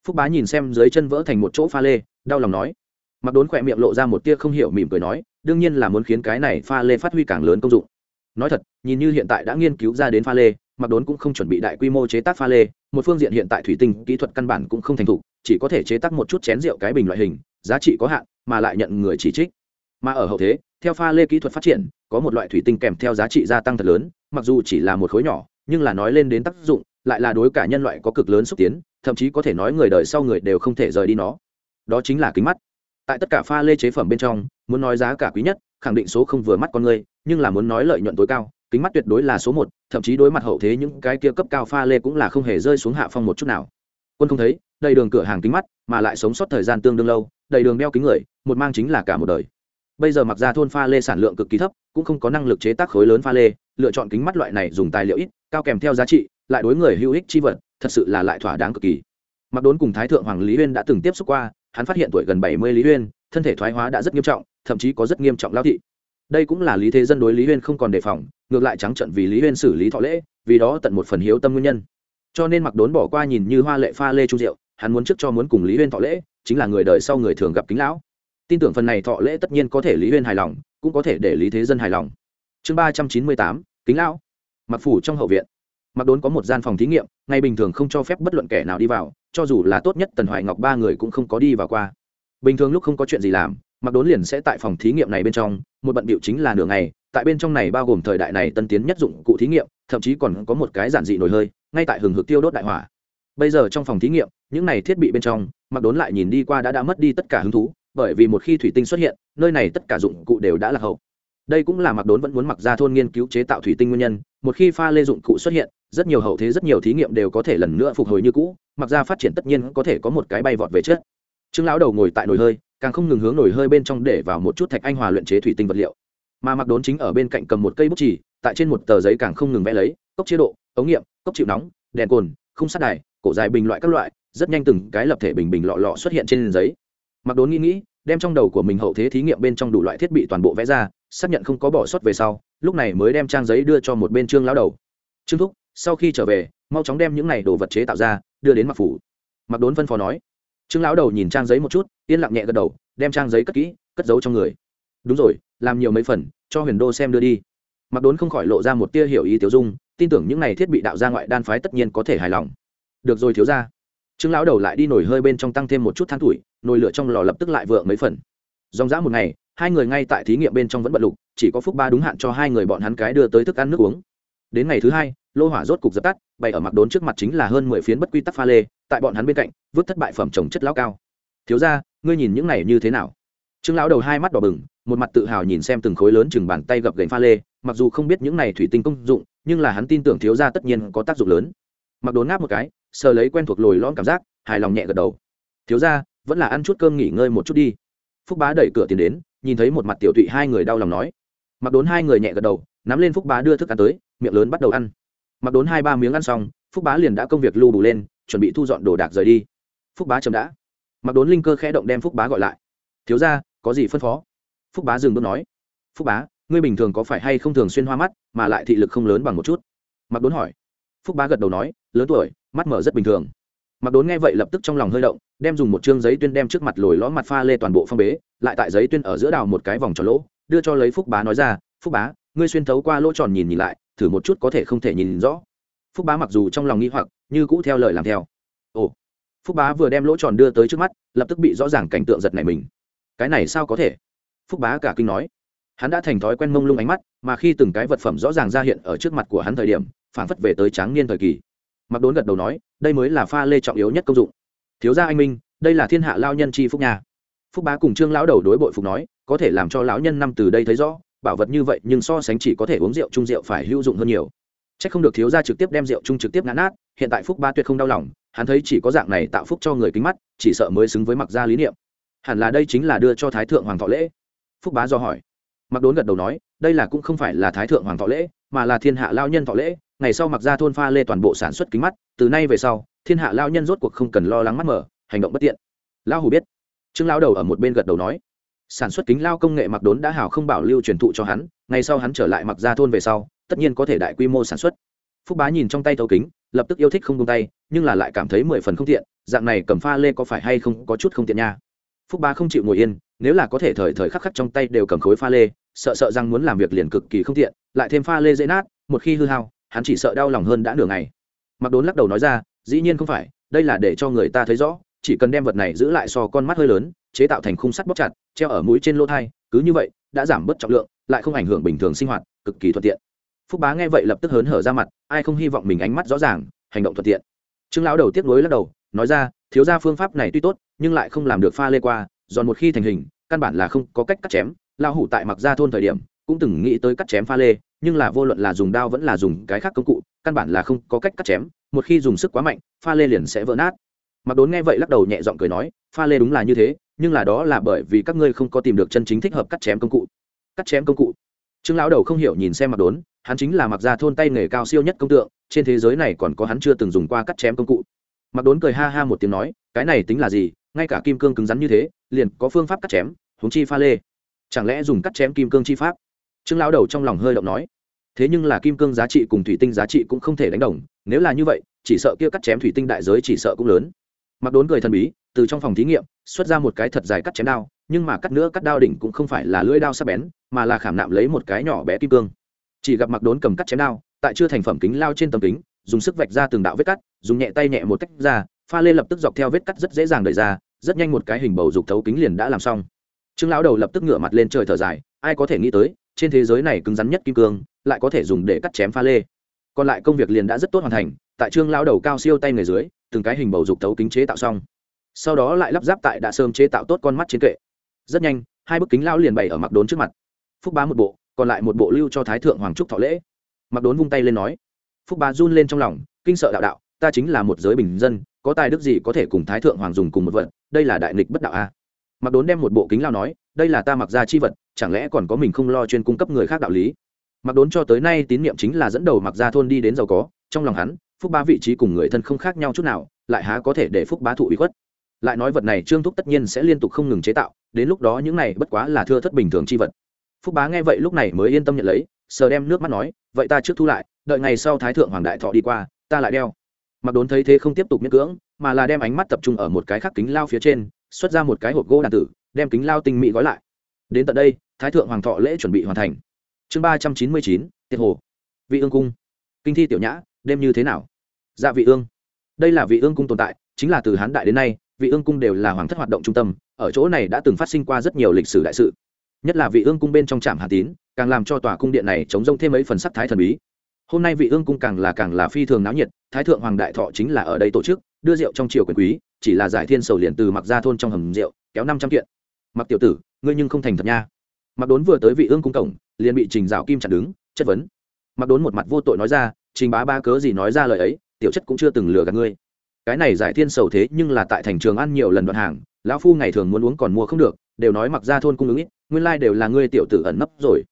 Phúc bá nhìn xem dưới chân vỡ thành một chỗ pha lê, đau lòng nói mặc đốn khỏe miệng lộ ra một tia không hiểu mỉm cười nói, đương nhiên là muốn khiến cái này pha lê phát huy càng lớn công dụng. Nói thật, nhìn như hiện tại đã nghiên cứu ra đến pha lê, mặc đốn cũng không chuẩn bị đại quy mô chế tác pha lê, một phương diện hiện tại thủy tinh kỹ thuật căn bản cũng không thành thục, chỉ có thể chế tác một chút chén rượu cái bình loại hình, giá trị có hạn, mà lại nhận người chỉ trích. Mà ở hậu thế, theo pha lê kỹ thuật phát triển, có một loại thủy tinh kèm theo giá trị gia tăng thật lớn, mặc dù chỉ là một khối nhỏ, nhưng là nói lên đến tác dụng, lại là đối cả nhân loại có cực lớn xúc tiến, thậm chí có thể nói người đời sau người đều không thể rời đi nó. Đó chính là kính mắt tại tất cả pha lê chế phẩm bên trong, muốn nói giá cả quý nhất, khẳng định số không vừa mắt con người, nhưng là muốn nói lợi nhuận tối cao, kính mắt tuyệt đối là số một, thậm chí đối mặt hậu thế những cái kia cấp cao pha lê cũng là không hề rơi xuống hạ phong một chút nào. Quân không thấy, đầy đường cửa hàng kính mắt, mà lại sống sót thời gian tương đương lâu, đầy đường đeo kính người, một mang chính là cả một đời. Bây giờ mặc ra thôn pha lê sản lượng cực kỳ thấp, cũng không có năng lực chế tác khối lớn pha lê, lựa chọn kính mắt loại này dùng tài liệu ít, cao kèm theo giá trị, lại đối người hữu ích chi vật, thật sự là lại thỏa đáng cực kỳ. Mặc đốn cùng thái thượng hoàng lý huyên đã từng tiếp xúc qua hắn phát hiện tuổi gần bảy mươi lý huyên, thân thể thoái hóa đã rất nghiêm trọng, thậm chí có rất nghiêm trọng lao thị. Đây cũng là lý thế dân đối lý huyên không còn đề phòng, ngược lại trắng trận vì lý huyên xử lý thọ lễ, vì đó tận một phần hiếu tâm nguyên nhân. Cho nên mặc đốn bỏ qua nhìn như hoa lệ pha lê trung diệu, hắn muốn trước cho muốn cùng lý huyên thọ lễ, chính là người đời sau người thường gặp kính lão. Tin tưởng phần này thọ lễ tất nhiên có thể lý huyên hài lòng, cũng có thể để lý thế dân hài lòng. Chương ba trăm chín mươi tám, kính lão. Mặc phủ trong hậu viện. Mặc đốn có một gian phòng thí nghiệm ngày bình thường không cho phép bất luận kẻ nào đi vào cho dù là tốt nhất tần hoài ngọc ba người cũng không có đi vào qua. Bình thường lúc không có chuyện gì làm mặc đốn liền sẽ tại phòng thí nghiệm này bên trong, một bận bịu chính là nửa ngày, tại bên trong này bao gồm thời đại này tân tiến nhất dụng cụ thí nghiệm, thậm chí còn có một cái giản dị nổi hơi, ngay tại hừng hực tiêu đốt đại hỏa. Bây giờ trong phòng thí nghiệm, những này thiết bị bên trong mặc đốn lại nhìn đi qua đã đã mất đi tất cả hứng thú, bởi vì một khi thủy tinh xuất hiện, nơi này tất cả dụng cụ đều đã là hậu. Đây cũng là mặc đốn vẫn muốn mặc ra thôn nghiên cứu chế tạo thủy tinh nguyên nhân một khi pha lê dụng cụ xuất hiện, rất nhiều hậu thế rất nhiều thí nghiệm đều có thể lần nữa phục hồi như cũ, mặc ra phát triển tất nhiên có thể có một cái bay vọt về chết trương lão đầu ngồi tại nồi hơi, càng không ngừng hướng nồi hơi bên trong để vào một chút thạch anh hòa luyện chế thủy tinh vật liệu. Mà mặc đốn chính ở bên cạnh cầm một cây bút chỉ tại trên một tờ giấy càng không ngừng vẽ lấy, cốc chế độ, ống nghiệm, cốc chịu nóng, đèn cồn không sát đài, cổ dài bình loại các loại, rất nhanh từng cái lập thể bình bình lọ lọ xuất hiện trên giấy. Mặc đốn nghĩ nghĩ, đem trong đầu của mình hậu thế thí nghiệm bên trong đủ loại thiết bị toàn bộ vẽ ra xác nhận không có bỏ sót về sau, lúc này mới đem trang giấy đưa cho một bên trương lão đầu. Trương thúc, sau khi trở về, mau chóng đem những này đồ vật chế tạo ra, đưa đến mặc phủ. Mặc đốn phân phó nói. Trương lão đầu nhìn trang giấy một chút, yên lặng nhẹ gật đầu, đem trang giấy cất kỹ, cất giấu trong người. Đúng rồi, làm nhiều mấy phần, cho huyền đô xem đưa đi. Mặc đốn không khỏi lộ ra một tia hiểu ý tiểu dung, tin tưởng những này thiết bị đạo ra ngoại đan phái tất nhiên có thể hài lòng. Được rồi thiếu ra trương lão đầu lại đi nổi hơi bên trong tăng thêm một chút than tuổi, nồi lửa trong lò lập tức lại vượng mấy phần. Dòng dã một ngày hai người ngay tại thí nghiệm bên trong vẫn bận lục, chỉ có phúc ba đúng hạn cho hai người bọn hắn cái đưa tới thức ăn nước uống. Đến ngày thứ hai, lô hỏa rốt cục dập tắt, bày ở mặc đốn trước mặt chính là hơn mười phiến bất quy tắc pha lê, tại bọn hắn bên cạnh, vứt thất bại phẩm trồng chất lão cao. Thiếu ra ngươi nhìn những này như thế nào? Trương lão đầu hai mắt đỏ bừng, một mặt tự hào nhìn xem từng khối lớn chừng bàn tay gập gành pha lê, mặc dù không biết những này thủy tinh công dụng, nhưng là hắn tin tưởng thiếu ra tất nhiên có tác dụng lớn. Mặc đốn ngáp một cái, sờ lấy quen thuộc lồi lõm cảm giác, hài lòng nhẹ gật đầu. Thiếu ra vẫn là ăn chút cơm nghỉ ngơi một chút đi. Phúc bá đẩy cửa tiến đến nhìn thấy một mặt tiểu tụy hai người đau lòng nói. Mặc đốn hai người nhẹ gật đầu, nắm lên phúc bá đưa thức ăn tới, miệng lớn bắt đầu ăn. Mặc đốn hai ba miếng ăn xong, phúc bá liền đã công việc lưu bù lên, chuẩn bị thu dọn đồ đạc rời đi. Phúc bá chấm đã. Mặc đốn linh cơ khẽ động đem phúc bá gọi lại. Thiếu ra có gì phân phó? Phúc bá dừng bước nói. Phúc bá, ngươi bình thường có phải hay không thường xuyên hoa mắt, mà lại thị lực không lớn bằng một chút? Mặc đốn hỏi. Phúc bá gật đầu nói, lớn tuổi, mắt mở rất bình thường. Mặc đốn nghe vậy lập tức trong lòng hơi động đem dùng một chương giấy tuyên đem trước mặt lồi lõm mặt pha lê toàn bộ phong bế, lại tại giấy tuyên ở giữa đào một cái vòng tròn lỗ, đưa cho lấy phúc bá nói ra, phúc bá, ngươi xuyên thấu qua lỗ tròn nhìn nhìn lại, thử một chút có thể không thể nhìn rõ. Phúc bá mặc dù trong lòng nghi hoặc, như cũ theo lời làm theo. Ồ. Phúc bá vừa đem lỗ tròn đưa tới trước mắt, lập tức bị rõ ràng cảnh tượng giật này mình. Cái này sao có thể? Phúc bá cả kinh nói. Hắn đã thành thói quen mông lung ánh mắt, mà khi từng cái vật phẩm rõ ràng ra hiện ở trước mặt của hắn thời điểm phản phất về tới tráng niên thời kỳ. Mặc đốn gật đầu nói, đây mới là pha lê trọng yếu nhất công dụng thiếu gia anh minh đây là thiên hạ lao nhân chi phúc nhà phúc bá cùng trương lão đầu đối bội phục nói có thể làm cho lão nhân năm từ đây thấy rõ bảo vật như vậy nhưng so sánh chỉ có thể uống rượu chung rượu phải hữu dụng hơn nhiều c h ắ c không được thiếu gia trực tiếp đem rượu chung trực tiếp ngã nát hiện tại phúc ba tuyệt không đau lòng hắn thấy chỉ có dạng này tạo phúc cho người kính mắt chỉ sợ mới xứng với mặc gia lý niệm hẳn là đây chính là đưa cho thái thượng hoàng thọ lễ phúc bá do hỏi mặc đốn gật đầu nói đây là cũng không phải là thái thượng hoàng thọ lễ mà là thiên hạ lao nhân thọ lễ ngày sau mặc ra thôn pha lê toàn bộ sản xuất kính mắt, từ nay về sau, thiên hạ lao nhân rốt cuộc không cần lo lắng mắt mở, hành động bất tiện. Lao hủ biết. Trương lao đầu ở một bên gật đầu nói. Sản xuất kính lao công nghệ mặc đốn đã hào không bảo lưu truyền thụ cho hắn, ngày sau hắn trở lại mặc ra thôn về sau, tất nhiên có thể đại quy mô sản xuất. Phúc bá nhìn trong tay thấu kính, lập tức yêu thích không tung tay, nhưng là lại cảm thấy mười phần không tiện, dạng này cầm pha lê có phải hay không có chút không tiện nha. Phúc bá không chịu ngồi yên, nếu là có thể thời thời khắc khắc trong tay đều cầm khối pha lê, sợ sợ rằng muốn làm việc liền cực kỳ không tiện, lại thêm pha lê dễ nát, một khi hư hao hắn chỉ sợ đau lòng hơn đã nửa ngày. Mặc đốn lắc đầu nói ra, dĩ nhiên không phải, đây là để cho người ta thấy rõ, chỉ cần đem vật này giữ lại so con mắt hơi lớn, chế tạo thành khung sắt bóc chặt, treo ở mũi trên lỗ thai, cứ như vậy, đã giảm bớt trọng lượng, lại không ảnh hưởng bình thường sinh hoạt, cực kỳ thuận tiện. Phúc bá nghe vậy lập tức hớn hở ra mặt, ai không hy vọng mình ánh mắt rõ ràng, hành động thuận tiện. Trương lão đầu tiếp nối lắc đầu, nói ra, thiếu ra phương pháp này tuy tốt, nhưng lại không làm được pha lê qua, giòn một khi thành hình, căn bản là không có cách cắt chém lao hủ tại mặc ra thôn thời điểm cũng từng nghĩ tới cắt chém pha lê, nhưng là vô luận là dùng đao vẫn là dùng cái khác công cụ, căn bản là không có cách cắt chém, một khi dùng sức quá mạnh, pha lê liền sẽ vỡ nát. Mặc đốn nghe vậy lắc đầu nhẹ giọng cười nói, pha lê đúng là như thế, nhưng là đó là bởi vì các ngươi không có tìm được chân chính thích hợp cắt chém công cụ. Cắt chém công cụ. Trương lão đầu không hiểu nhìn xem mặc đốn, hắn chính là mặc ra thôn tay nghề cao siêu nhất công tượng, trên thế giới này còn có hắn chưa từng dùng qua cắt chém công cụ. Mặc đốn cười ha ha một tiếng nói, cái này tính là gì, ngay cả kim cương cứng rắn như thế, liền có phương pháp cắt chém, huống chi pha lê. Chẳng lẽ dùng cắt chém kim cương chi pháp? Trương lão đầu trong lòng hơi động nói, thế nhưng là kim cương giá trị cùng thủy tinh giá trị cũng không thể đánh đồng, nếu là như vậy, chỉ sợ kia cắt chém thủy tinh đại giới chỉ sợ cũng lớn. Mặc đốn cười thần bí, từ trong phòng thí nghiệm, xuất ra một cái thật dài cắt chém đao, nhưng mà cắt nữa cắt đao đỉnh cũng không phải là lưỡi đao sắc bén, mà là khảm nạm lấy một cái nhỏ bé kim cương. Chỉ gặp mặc đốn cầm cắt chém đao, tại chưa thành phẩm kính lao trên tấm kính, dùng sức vạch ra từng đạo vết cắt, dùng nhẹ tay nhẹ một cách ra, pha lê lập tức dọc theo vết cắt rất dễ dàng đẩy ra, rất nhanh một cái hình bầu dục thấu kính liền đã làm xong. Trương lão đầu lập tức ngửa mặt lên trời thở dài, ai có thể nghĩ tới trên thế giới này cứng rắn nhất kim cương, lại có thể dùng để cắt chém pha lê. Còn lại công việc liền đã rất tốt hoàn thành, tại trương lão đầu cao siêu tay người dưới, từng cái hình bầu dục thấu kính chế tạo xong. Sau đó lại lắp ráp tại đã sơm chế tạo tốt con mắt trên kệ. Rất nhanh, hai bức kính lao liền bày ở mặc đốn trước mặt. Phúc bá một bộ, còn lại một bộ lưu cho thái thượng hoàng trúc thọ lễ. Mặc đốn vung tay lên nói, phúc bá run lên trong lòng, kinh sợ đạo đạo, ta chính là một giới bình dân, có tài đức gì có thể cùng thái thượng hoàng dùng cùng một vật, đây là đại nghịch bất đạo a. Mặc đốn đem một bộ kính lao nói, đây là ta mặc ra chi vật chẳng lẽ còn có mình không lo chuyên cung cấp người khác đạo lý? Mặc đốn cho tới nay tín nhiệm chính là dẫn đầu mặc ra thôn đi đến giàu có, trong lòng hắn, phúc bá vị trí cùng người thân không khác nhau chút nào, lại há có thể để phúc bá thụ ủy khuất. Lại nói vật này trương thúc tất nhiên sẽ liên tục không ngừng chế tạo, đến lúc đó những này bất quá là thưa thất bình thường chi vật. Phúc bá nghe vậy lúc này mới yên tâm nhận lấy, sờ đem nước mắt nói, vậy ta trước thu lại, đợi ngày sau thái thượng hoàng đại thọ đi qua, ta lại đeo. Mặc đốn thấy thế không tiếp tục miễn cưỡng, mà là đem ánh mắt tập trung ở một cái khắc kính lao phía trên, xuất ra một cái hộp gỗ đàn tử, đem kính lao tinh mỹ gói lại đến tận đây, thái thượng hoàng thọ lễ chuẩn bị hoàn thành. Chương ba trăm chín mươi chín, tiết hồ. Vị ương cung. Kinh thi tiểu nhã, đêm như thế nào? Dạ vị ương. Đây là vị ương cung tồn tại, chính là từ hán đại đến nay, vị ương cung đều là hoàng thất hoạt động trung tâm, ở chỗ này đã từng phát sinh qua rất nhiều lịch sử đại sự. Nhất là vị ương cung bên trong trạm hà tín, càng làm cho tòa cung điện này chống rông thêm mấy phần sắc thái thần bí. Hôm nay vị ương cung càng là càng là phi thường náo nhiệt, thái thượng hoàng đại thọ chính là ở đây tổ chức, đưa rượu trong triều quyền quý, chỉ là giải thiên sầu liền từ mặc ra thôn trong hầm rượu, kéo năm trăm kiện. Mặc tiểu tử ngươi nhưng không thành thật nha. Mặc đốn vừa tới vị ương cung cổng, liền bị trình dạo kim chặn đứng, chất vấn. Mặc đốn một mặt vô tội nói ra, trình bá ba cớ gì nói ra lời ấy, tiểu chất cũng chưa từng lừa gạt ngươi. Cái này giải thiên sầu thế nhưng là tại thành trường ăn nhiều lần đoạn hàng, lão phu ngày thường muốn uống còn mua không được, đều nói mặc ra thôn cung ứng ít, nguyên lai、like、đều là ngươi tiểu tử ẩn nấp rồi.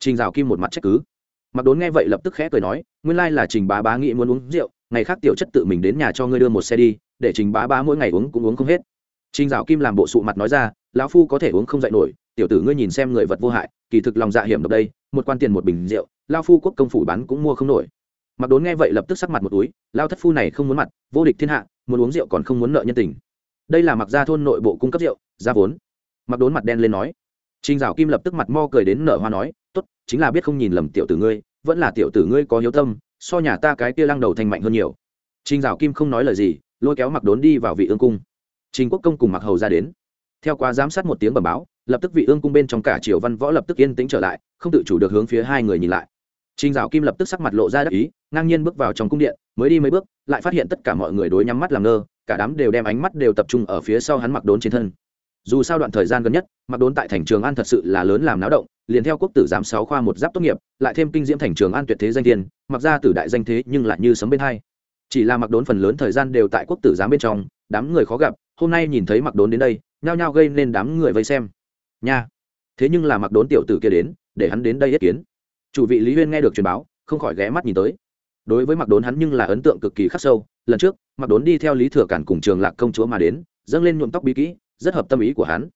Trình rào kim một mặt trách cứ. Mặc đốn nghe vậy lập tức khẽ cười nói, nguyên lai、like、là trình bá bá nghĩ muốn uống rượu, ngày khác tiểu chất tự mình đến nhà cho ngươi đưa một xe đi, để trình bá bá mỗi ngày uống cũng uống không hết. Trình rào kim làm bộ sụ mặt nói ra lão phu có thể uống không dậy nổi tiểu tử ngươi nhìn xem người vật vô hại kỳ thực lòng dạ hiểm độc đây một quan tiền một bình rượu lao phu quốc công phủ bán cũng mua không nổi mặc đốn nghe vậy lập tức sắc mặt một túi lao thất phu này không muốn mặt vô địch thiên hạ muốn uống rượu còn không muốn nợ nhân tình đây là mặc gia thôn nội bộ cung cấp rượu ra vốn mặc đốn mặt đen lên nói Trình Dạo Kim lập tức mặt mo cười đến nở hoa nói, "Tốt, chính là biết không nhìn lầm tiểu tử ngươi, vẫn là tiểu tử ngươi có hiếu tâm, so nhà ta cái kia lăng đầu thành mạnh hơn nhiều." Trình Dạo Kim không nói lời gì, lôi kéo Mặc Đốn đi vào vị ương cung. Trình Quốc công cùng Mặc Hầu ra đến. Theo qua giám sát một tiếng bẩm báo, lập tức vị ương cung bên trong cả triều văn võ lập tức yên tĩnh trở lại, không tự chủ được hướng phía hai người nhìn lại. Trình Dạo Kim lập tức sắc mặt lộ ra đắc ý, ngang nhiên bước vào trong cung điện, mới đi mấy bước, lại phát hiện tất cả mọi người đối nhắm mắt làm ngơ, cả đám đều đem ánh mắt đều tập trung ở phía sau hắn mặc đốn trên thân dù sao đoạn thời gian gần nhất mặc đốn tại thành trường an thật sự là lớn làm náo động liền theo quốc tử giám sáu khoa một giáp tốt nghiệp lại thêm kinh diễm thành trường an tuyệt thế danh tiền, mặc ra tử đại danh thế nhưng lại như sấm bên hai chỉ là mặc đốn phần lớn thời gian đều tại quốc tử giám bên trong đám người khó gặp hôm nay nhìn thấy mặc đốn đến đây nhao nhao gây nên đám người vây xem. Nha. Thế nhưng là mặc đốn tiểu tử kia đến, để hắn đến đây yết kiến. Chủ vị lý huyên nghe được truyền báo, không khỏi ghé mắt nhìn tới. Đối với mặc đốn hắn nhưng là ấn tượng cực kỳ khắc sâu, lần trước, mặc đốn đi theo lý thừa cản cùng trường lạc công chúa mà đến, dâng lên nhuộm tóc bí kỹ, rất hợp tâm ý của hắn.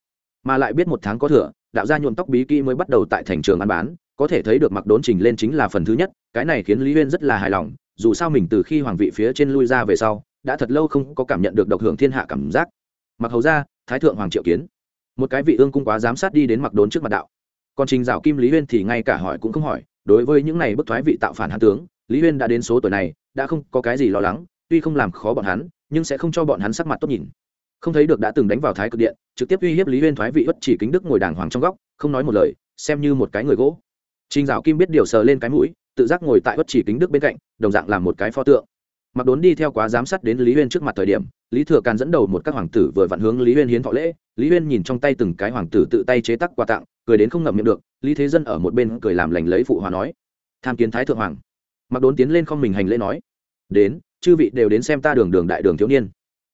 Mà lại biết một tháng có thừa, đạo gia nhuộm tóc bí kỹ mới bắt đầu tại thành trường ăn bán, có thể thấy được mặc đốn trình lên chính là phần thứ nhất, cái này khiến lý huyên rất là hài lòng, dù sao mình từ khi hoàng vị phía trên lui ra về sau, đã thật lâu không có cảm nhận được độc hưởng thiên hạ cảm giác. Mặc hầu ra thái thượng hoàng triệu kiến. Một cái vị ương cung quá giám sát đi đến mặc đốn trước mặt đạo. Còn trình dạo kim lý huyên thì ngay cả hỏi cũng không hỏi đối với những này bức thoái vị tạo phản hán tướng lý huyên đã đến số tuổi này đã không có cái gì lo lắng tuy không làm khó bọn hắn nhưng sẽ không cho bọn hắn sắc mặt tốt nhìn. Không thấy được đã từng đánh vào thái cực điện trực tiếp uy hiếp lý huyên thoái vị bất chỉ kính đức ngồi đàng hoàng trong góc không nói một lời xem như một cái người gỗ. Trình Dạo Kim biết điều sờ lên cái mũi, tự giác ngồi tại bất chỉ kính đức bên cạnh, đồng dạng làm một cái pho tượng. Mặc Đốn đi theo quá giám sát đến Lý Huyên trước mặt thời điểm, Lý Thừa Càn dẫn đầu một các hoàng tử vừa vặn hướng Lý Huyên hiến thọ lễ, Lý Huyên nhìn trong tay từng cái hoàng tử tự tay chế tác quà tặng, cười đến không ngậm miệng được, Lý Thế Dân ở một bên cười làm lành lấy phụ hòa nói: "Tham kiến thái thượng hoàng." Mặc Đốn tiến lên không mình hành lễ nói: "Đến, chư vị đều đến xem ta đường đường đại đường thiếu niên."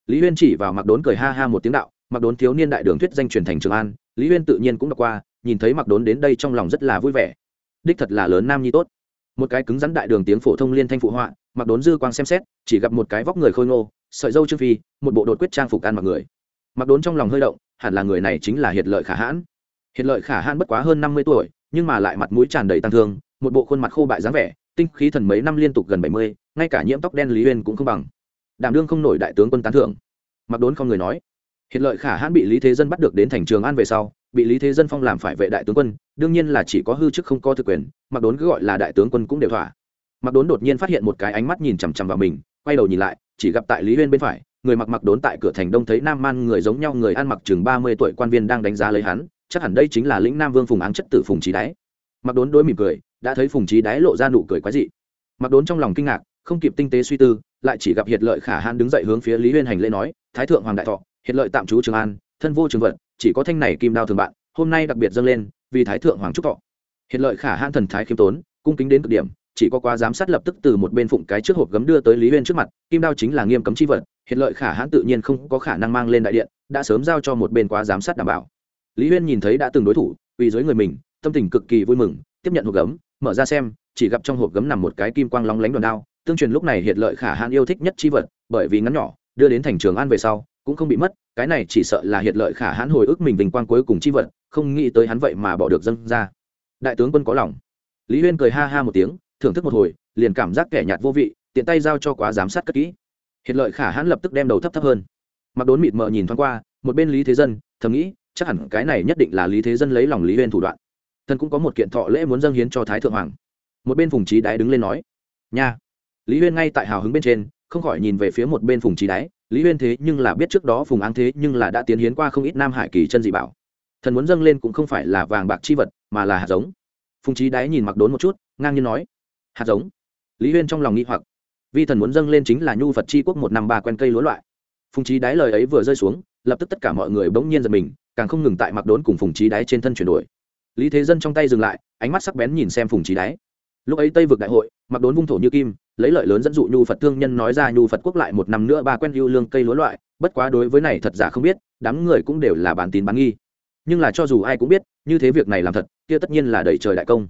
lý huyên chỉ vào mặc đốn cười ha ha một tiếng đạo mặc đốn thiếu niên đại đường thuyết danh truyền thành trường an lý huyên tự nhiên cũng đọc qua nhìn thấy mặc đốn đến đây trong lòng rất là vui vẻ đích thật là lớn nam nhi tốt một cái cứng rắn đại đường tiếng phổ thông liên thanh phụ họa mặc đốn dư quang xem xét, chỉ gặp một cái vóc người khôi ngô, sợi dâu trương phi, một bộ đột quyết trang phục ăn mặc người. Mặc đốn trong lòng hơi động, hẳn là người này chính là hiệt lợi khả hãn. Hiệt lợi khả hãn bất quá hơn năm mươi tuổi, nhưng mà lại mặt mũi tràn đầy tăng thương, một bộ khuôn mặt khô bại dáng vẻ, tinh khí thần mấy năm liên tục gần bảy mươi, ngay cả nhiễm tóc đen lý uyên cũng không bằng. Đảm đương không nổi đại tướng quân tán thưởng. Mặc đốn không người nói. Hiện lợi khả hãn bị lý thế dân bắt được đến thành trường an về sau, bị lý thế dân phong làm phải vệ đại tướng quân, đương nhiên là chỉ có hư chức không có thực quyền, mặc đốn cứ gọi là đại tướng quân cũng đều thỏa mặc đốn đột nhiên phát hiện một cái ánh mắt nhìn chằm chằm vào mình, quay đầu nhìn lại, chỉ gặp tại lý huyên bên phải, người mặc mặc đốn tại cửa thành đông thấy nam man người giống nhau người ăn mặc chừng ba mươi tuổi quan viên đang đánh giá lấy hắn, chắc hẳn đây chính là lĩnh nam vương phùng áng chất tử phùng trí đáy mặc đốn đôi mỉm cười, đã thấy phùng trí đáy lộ ra nụ cười quái dị. Mặc đốn trong lòng kinh ngạc, không kịp tinh tế suy tư, lại chỉ gặp hiệt lợi khả hãn đứng dậy hướng phía lý huyên hành lễ nói, thái thượng hoàng đại thọ, hiệt lợi tạm trú trường an, thân vô trường vật chỉ có thanh này kim đao thường bạn, hôm nay đặc biệt dâng lên, vì thái thượng hoàng trúc thọ. Hiệt lợi khả hãn thần thái khiêm tốn, cung kính đến cực điểm chỉ có qua giám sát lập tức từ một bên phụng cái trước hộp gấm đưa tới lý huyên trước mặt, kim đao chính là nghiêm cấm chi vật, hiện lợi khả hãn tự nhiên không có khả năng mang lên đại điện, đã sớm giao cho một bên quá giám sát đảm bảo. Lý huyên nhìn thấy đã từng đối thủ, vì dưới người mình, tâm tình cực kỳ vui mừng, tiếp nhận hộp gấm, mở ra xem, chỉ gặp trong hộp gấm nằm một cái kim quang lóng lánh đòn đao, tương truyền lúc này hiện lợi khả hãn yêu thích nhất chi vật, bởi vì ngắn nhỏ, đưa đến thành trường an về sau, cũng không bị mất, cái này chỉ sợ là hiện lợi khả hãn hồi ức mình vinh quang cuối cùng chi vật, không nghĩ tới hắn vậy mà bỏ được dâng ra. Đại tướng quân có lòng. Lý huyên cười ha ha một tiếng thưởng thức một hồi, liền cảm giác kẻ nhạt vô vị, tiện tay giao cho quá giám sát cất kỹ. Hiện lợi khả hãn lập tức đem đầu thấp thấp hơn. Mặc đốn mịt mờ nhìn thoáng qua, một bên lý thế dân, thầm nghĩ, chắc hẳn cái này nhất định là lý thế dân lấy lòng lý huyên thủ đoạn. Thần cũng có một kiện thọ lễ muốn dâng hiến cho thái thượng hoàng. Một bên phùng trí đái đứng lên nói, nha. Lý huyên ngay tại hào hứng bên trên, không khỏi nhìn về phía một bên phùng trí đái, lý huyên thế nhưng là biết trước đó phùng áng thế nhưng là đã tiến hiến qua không ít nam hải kỳ chân dị bảo. Thần muốn dâng lên cũng không phải là vàng bạc chi vật, mà là hạt giống. Phùng trí đái nhìn mặc đốn một chút, ngang nhiên nói hạt giống. Lý huyên trong lòng nghĩ hoặc. Vi thần muốn dâng lên chính là nhu phật c quốc một năm ba quen cây lúa loại. Phùng trí đái lời ấy vừa rơi xuống, lập tức tất cả mọi người bỗng nhiên giật mình, càng không ngừng tại mặc đốn cùng phùng trí đái trên thân chuyển đổi. Lý thế dân trong tay dừng lại, ánh mắt sắc bén nhìn xem phùng trí đái. Lúc ấy tây vực đại hội, mặc đốn vung thổ như kim, lấy lợi lớn dẫn dụ nhu phật thương nhân nói ra nhu phật quốc lại một năm nữa ba quen yêu lương cây lúa loại, bất quá đối với này thật giả không biết, đám người cũng đều là bản tín bán nghi. Nhưng là cho dù ai cũng biết, như thế việc này làm thật, kia tất nhiên là đẩy trời đại công.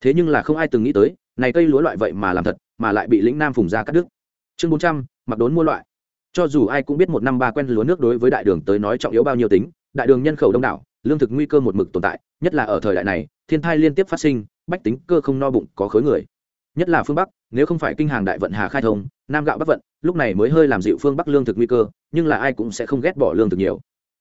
Thế nhưng là không ai từng nghĩ tới này cây lúa loại vậy mà làm thật, mà lại bị lĩnh nam phùng ra cắt đứt. Chương bốn trăm, mặc đốn mua loại. Cho dù ai cũng biết một năm ba quen lúa nước đối với đại đường tới nói trọng yếu bao nhiêu tính, đại đường nhân khẩu đông đảo, lương thực nguy cơ một mực tồn tại, nhất là ở thời đại này, thiên thai liên tiếp phát sinh, bách tính cơ không no bụng có khối người. Nhất là phương bắc, nếu không phải kinh hàng đại vận hà khai thông, nam gạo bắc vận, lúc này mới hơi làm dịu phương bắc lương thực nguy cơ, nhưng là ai cũng sẽ không ghét bỏ lương thực nhiều.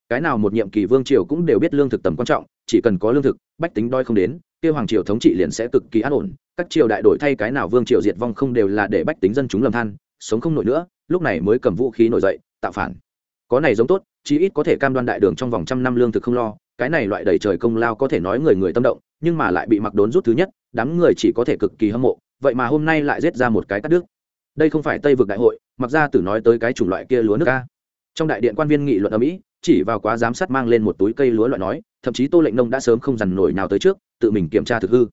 Cái nào một nhiệm kỳ vương triều cũng đều biết lương thực tầm quan trọng, chỉ cần có lương thực, bách tính đói không đến kêu hoàng triều thống trị liền sẽ cực kỳ an ổn các triều đại đổi thay cái nào vương triều diệt vong không đều là để bách tính dân chúng lầm than, sống không nổi nữa, lúc này mới cầm vũ khí nổi dậy, tạo phản. Có này giống tốt, chí ít có thể cam đoan đại đường trong vòng trăm năm lương thực không lo, cái này loại đầy trời công lao có thể nói người người tâm động, nhưng mà lại bị mặc đốn rút thứ nhất, đám người chỉ có thể cực kỳ hâm mộ, vậy mà hôm nay lại giết ra một cái cắt đứt. Đây không phải tây vực đại hội, mặc ra tử nói tới cái chủng loại kia lúa nước ca trong đại điện quan viên nghị luận ở mỹ, chỉ vào quá giám sát mang lên một túi cây lúa loại nói, thậm chí tô lệnh nông đã sớm không dằn nổi nào tới trước, tự mình kiểm tra thực hư.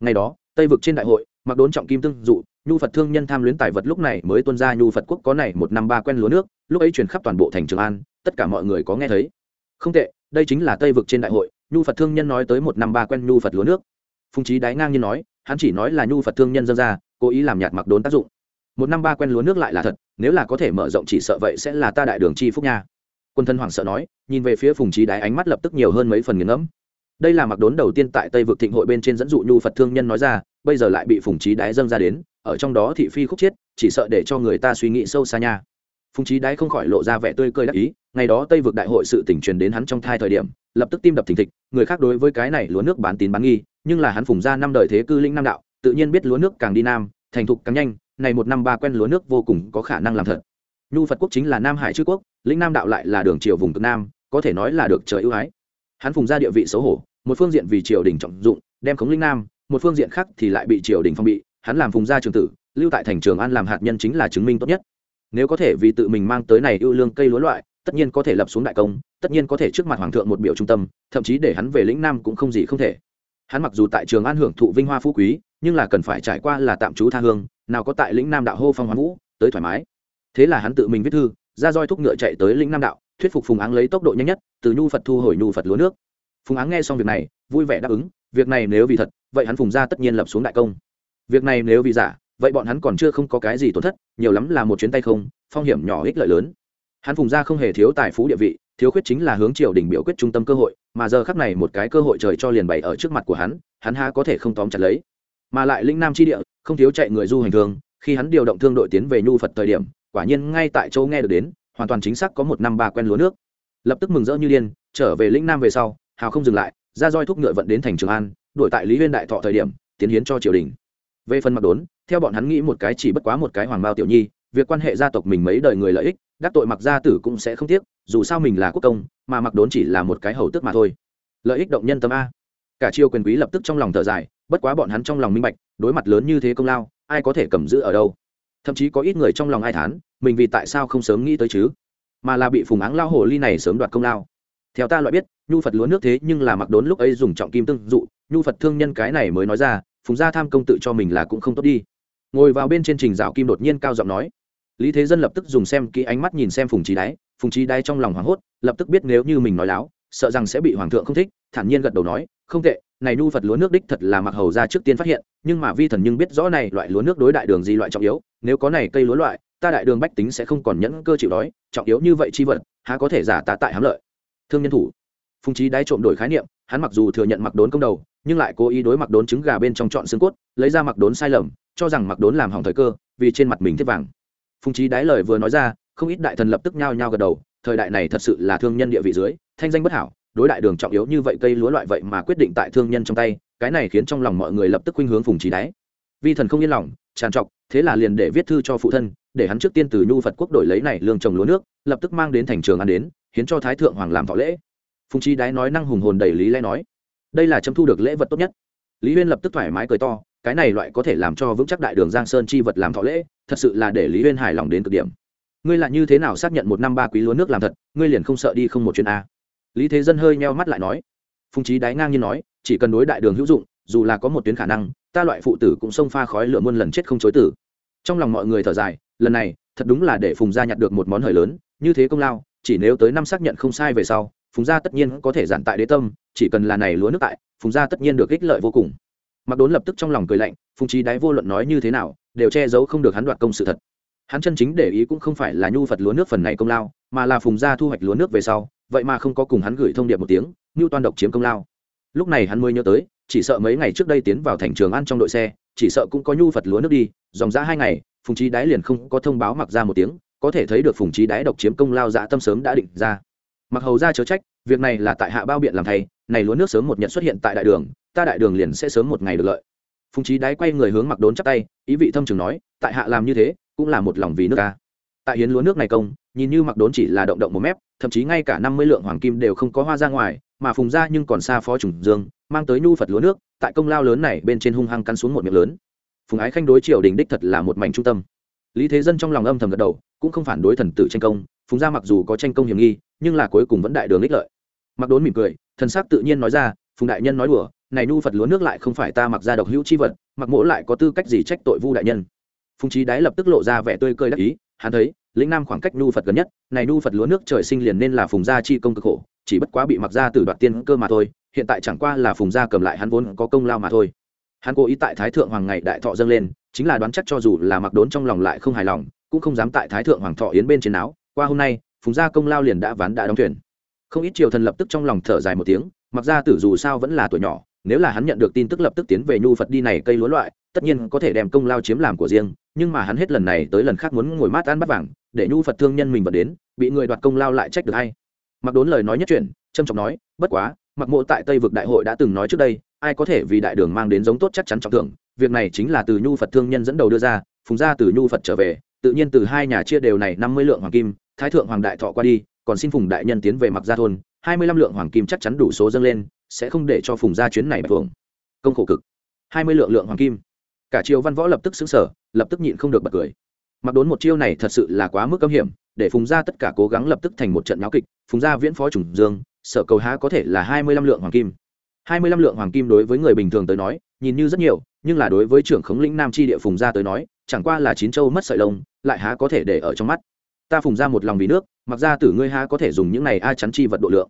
Ngày đó tây vực trên đại hội, mặc đốn trọng kim tương dụ, nhu phật thương nhân tham luyến tài vật lúc này mới tuân ra nhu phật quốc có này một năm ba quen lúa nước, lúc ấy truyền khắp toàn bộ thành trường an, tất cả mọi người có nghe thấy. Không tệ, đây chính là tây vực trên đại hội, nhu phật thương nhân nói tới một năm ba quen nhu phật lúa nước. Phùng trí đái ngang như nói, hắn chỉ nói là nhu phật thương nhân dân ra, cố ý làm nhạt mặc đốn tác dụng. Một năm ba quen lúa nước lại là thật, nếu là có thể mở rộng chỉ sợ vậy sẽ là ta đại đường chi phúc nha. Quân thân hoảng sợ nói, nhìn về phía phùng trí đái ánh mắt lập tức nhiều hơn mấy phần nghiền ngẫm đây là mặc đốn đầu tiên tại tây vực thịnh hội bên trên dẫn dụ nhu phật thương nhân nói ra, bây giờ lại bị phùng trí đái dâng ra đến, ở trong đó thị phi khúc chiết, chỉ sợ để cho người ta suy nghĩ sâu xa nha. Phùng trí đái không khỏi lộ ra vẻ tươi cười đắc ý, ngày đó tây vực đại hội sự tỉnh truyền đến hắn trong thai thời điểm, lập tức tim đập thình thịch, người khác đối với cái này lúa nước bán tín bán nghi, nhưng là hắn phùng ra năm đời thế cư linh nam đạo, tự nhiên biết lúa nước càng đi nam, thành thục càng nhanh, này một năm ba quen lúa nước vô cùng có khả năng làm thật. Nhu phật quốc chính là nam hải chư quốc, lĩnh nam đạo lại là đường triều vùng cực nam, có thể nói là được trời ưu ái hắn phùng ra địa vị xấu hổ, một phương diện vì triều đình trọng dụng, đem khống linh nam, một phương diện khác thì lại bị triều đình phong bị, hắn làm phùng gia trường tử, lưu tại thành trường an làm hạt nhân chính là chứng minh tốt nhất. Nếu có thể vì tự mình mang tới này ưu lương cây lúa loại, tất nhiên có thể lập xuống đại công, tất nhiên có thể trước mặt hoàng thượng một biểu trung tâm, thậm chí để hắn về lĩnh nam cũng không gì không thể. Hắn mặc dù tại trường an hưởng thụ vinh hoa phú quý, nhưng là cần phải trải qua là tạm trú tha hương, nào có tại lĩnh nam đạo hô phong hoán vũ, tới thoải mái. Thế là hắn tự mình viết thư, ra roi thúc ngựa chạy tới lĩnh nam đạo thuyết phục phùng áng lấy tốc độ nhanh nhất, từ nhu phật thu hồi nhu phật lúa nước. Phùng áng nghe xong việc này, vui vẻ đáp ứng, việc này nếu vì thật, vậy hắn phùng ra tất nhiên lập xuống đại công. Việc này nếu vì giả, vậy bọn hắn còn chưa không có cái gì tổn thất, nhiều lắm là một chuyến tay không, phong hiểm nhỏ ích lợi lớn. Hắn phùng ra không hề thiếu tài phú địa vị, thiếu khuyết chính là hướng triều đình biểu quyết trung tâm cơ hội, mà giờ khắc này một cái cơ hội trời cho liền bày ở trước mặt của hắn hắn ha có thể không tóm chặt lấy. Mà lại linh nam tri địa, không thiếu chạy người du hành thương khi hắn điều động thương đội tiến về nhu phật thời điểm, quả nhiên ngay tại châu nghe được đến hoàn toàn chính xác có một năm ba quen lúa nước. Lập tức mừng rỡ như điên, trở về lĩnh nam về sau, hào không dừng lại, ra roi thúc ngựa vận đến thành trường an, đuổi tại lý huyên đại thọ thời điểm, tiến hiến cho triều đình. Về phần mặc đốn, theo bọn hắn nghĩ một cái chỉ bất quá một cái hoàng bao tiểu nhi, việc quan hệ gia tộc mình mấy đời người lợi ích, đắc tội mặc gia tử cũng sẽ không tiếc, dù sao mình là quốc công, mà mặc đốn chỉ là một cái hầu tức mà thôi. Lợi ích động nhân tâm a. Cả triều quyền quý lập tức trong lòng thở dài, bất quá bọn hắn trong lòng minh bạch, đối mặt lớn như thế công lao, ai có thể cầm giữ ở đâu? Thậm chí có ít người trong lòng ai thán mình vì tại sao không sớm nghĩ tới chứ? Mà là bị phùng áng lao hồ ly này sớm đoạt công lao. Theo ta loại biết, nhu phật lúa nước thế nhưng là mặc đốn lúc ấy dùng trọng kim tương dụ, nhu phật thương nhân cái này mới nói ra, phùng gia tham công tự cho mình là cũng không tốt đi. Ngồi vào bên trên trình dạo kim đột nhiên cao giọng nói. Lý thế dân lập tức dùng xem kỹ ánh mắt nhìn xem phùng trí đáy phùng trí đáy trong lòng hoảng hốt, lập tức biết nếu như mình nói láo, sợ rằng sẽ bị hoàng thượng không thích, thản nhiên gật đầu nói, không tệ, này nhu phật lúa nước đích thật là mặc hầu ra trước tiên phát hiện, nhưng mà vi thần nhưng biết rõ này loại lúa nước đối đại đường gì loại trọng yếu, nếu có này cây lúa loại ta đại đường bách tính sẽ không còn nhẫn cơ chịu đói, trọng yếu như vậy chi vật, há có thể giả tá tại hám lợi. Thương nhân thủ. Phùng trí đáy trộm đổi khái niệm, hắn mặc dù thừa nhận mặc đốn công đầu, nhưng lại cố ý đối mặc đốn trứng gà bên trong chọn xương cốt, lấy ra mặc đốn sai lầm, cho rằng mặc đốn làm hỏng thời cơ, vì trên mặt mình thiết vàng. Phùng trí đáy lời vừa nói ra, không ít đại thần lập tức nhao nhao gật đầu, thời đại này thật sự là thương nhân địa vị dưới, thanh danh bất hảo, đối đại đường trọng yếu như vậy cây lúa loại vậy mà quyết định tại thương nhân trong tay, cái này khiến trong lòng mọi người lập tức khuynh hướng phùng trí đáy vi thần không yên lòng, tràn trọc, thế là liền để viết thư cho phụ thân để hắn trước tiên từ nhu phật quốc đổi lấy này lương trồng lúa nước, lập tức mang đến thành trường ăn đến, hiến cho thái thượng hoàng làm võ lễ. Phùng Chi đái nói năng hùng hồn đầy lý lẽ nói, đây là chấm thu được lễ vật tốt nhất. Lý huyên lập tức thoải mái cười to, cái này loại có thể làm cho vững chắc đại đường giang sơn chi vật làm thọ lễ, thật sự là để lý huyên hài lòng đến cực điểm. Ngươi là như thế nào xác nhận một năm ba quý lúa nước làm thật, ngươi liền không sợ đi không một chuyến a à? lý thế dân hơi meo mắt lại nói. Phùng trí đái ngang như nói, chỉ cần đối đại đường hữu dụng, dù là có một tuyến khả năng, ta loại phụ tử cũng xông pha khói lửa muôn lần chết không chối tử. Trong lòng mọi người thở dài lần này, thật đúng là để phùng gia nhặt được một món hời lớn, như thế công lao, chỉ nếu tới năm xác nhận không sai về sau, phùng gia tất nhiên có thể giản tại đế tâm, chỉ cần là này lúa nước tại, phùng gia tất nhiên được ích lợi vô cùng. Mặc đốn lập tức trong lòng cười lạnh, phùng trí đáy vô luận nói như thế nào, đều che giấu không được hắn đoạt công sự thật. Hắn chân chính để ý cũng không phải là nhu phật lúa nước phần này công lao, mà là phùng gia thu hoạch lúa nước về sau, vậy mà không có cùng hắn gửi thông điệp một tiếng như Toàn độc chiếm công lao. Lúc này hắn mới nhớ tới chỉ sợ mấy ngày trước đây tiến vào thành trường ăn trong đội xe, chỉ sợ cũng có nhu phật lúa nước đi, dòng ra hai ngày, phùng trí Đái liền không có thông báo mặc ra một tiếng, có thể thấy được phùng trí Đái độc chiếm công lao dạ tâm sớm đã định ra. Mặc hầu ra chớ trách, việc này là tại hạ bao biện làm thầy này lúa nước sớm một nhận xuất hiện tại đại đường, ta đại đường liền sẽ sớm một ngày được lợi. Phùng trí Đái quay người hướng mặc đốn chắc tay, ý vị thâm trường nói, tại hạ làm như thế, cũng là một lòng vì nước ta. Tại hiến lúa nước này công, nhìn như mặc đốn chỉ là động động một mép, thậm chí ngay cả năm mươi lượng hoàng kim đều không có hoa ra ngoài mà phùng Gia nhưng còn xa phó trùng dương, mang tới nhu phật lúa nước, tại công lao lớn này bên trên hung hăng cắn xuống một miệng lớn. Phùng ái khanh đối triều đình đích thật là một mảnh trung tâm. Lý thế dân trong lòng âm thầm gật đầu, cũng không phản đối thần tử tranh công, phùng gia mặc dù có tranh công hiểm nghi, nhưng là cuối cùng vẫn đại đường ích lợi. Mặc đốn mỉm cười, thần sắc tự nhiên nói ra, phùng đại nhân nói đùa, này nhu phật lúa nước lại không phải ta mặc ra độc hữu chi vật, mặc mỗ lại có tư cách gì trách tội vu đại nhân? Phùng trí đái lập tức lộ ra vẻ tươi cười đắc ý, hắn thấy, lĩnh nam khoảng cách nhu phật gần nhất, này nhu phật lúa nước trời sinh liền nên là phùng gia chi công cực khổ chỉ bất quá bị mặc ra từ đoạt tiên cơ mà thôi, hiện tại chẳng qua là phùng gia cầm lại hắn vốn có công lao mà thôi. Hắn cố ý tại thái thượng hoàng ngày đại thọ dâng lên, chính là đoán chắc cho dù là mặc đốn trong lòng lại không hài lòng, cũng không dám tại thái thượng hoàng thọ yến bên trên áo qua hôm nay, phùng gia công lao liền đã ván đã đóng thuyền. Không ít triều thần lập tức trong lòng thở dài một tiếng, mặc ra tử dù sao vẫn là tuổi nhỏ, nếu là hắn nhận được tin tức lập tức tiến về nhu phật đi này cây lúa loại, tất nhiên có thể đem công lao chiếm làm của riêng, nhưng mà hắn hết lần này tới lần khác muốn ngồi mát ăn bắt vàng, để nhu phật thương nhân mình vật đến, bị người đoạt công lao lại trách được hay mặc đốn lời nói nhất chuyển trâm trọng nói, bất quá, mặc mộ tại tây vực đại hội đã từng nói trước đây, ai có thể vì đại đường mang đến giống tốt chắc chắn trọng thưởng, việc này chính là từ nhu phật thương nhân dẫn đầu đưa ra, phùng ra từ nhu phật trở về, tự nhiên từ hai nhà chia đều này năm mươi lượng hoàng kim, thái thượng hoàng đại thọ qua đi, còn xin phùng đại nhân tiến về mặc gia thôn, hai mươi lăm lượng hoàng kim chắc chắn đủ số dâng lên, sẽ không để cho phùng gia chuyến này bạch tuồng. Công khổ cực. hai mươi lượng lượng hoàng kim. Cả triều văn võ lập tức xứng sở lập tức nhịn không được bật cười mặc đốn một chiêu này thật sự là quá mức âm hiểm, để phùng gia tất cả cố gắng lập tức thành một trận nháo kịch. Phùng gia viễn phó trùng dương, sở cầu há có thể là hai mươi lăm lượng hoàng kim. hai mươi lăm lượng hoàng kim đối với người bình thường tới nói, nhìn như rất nhiều, nhưng là đối với trưởng khống lĩnh nam Tri địa phùng gia tới nói, chẳng qua là chín châu mất sợi lông, lại há có thể để ở trong mắt. Ta phùng ra một lòng vì nước, mặc ra tử ngươi há có thể dùng những này a chắn chi vật độ lượng.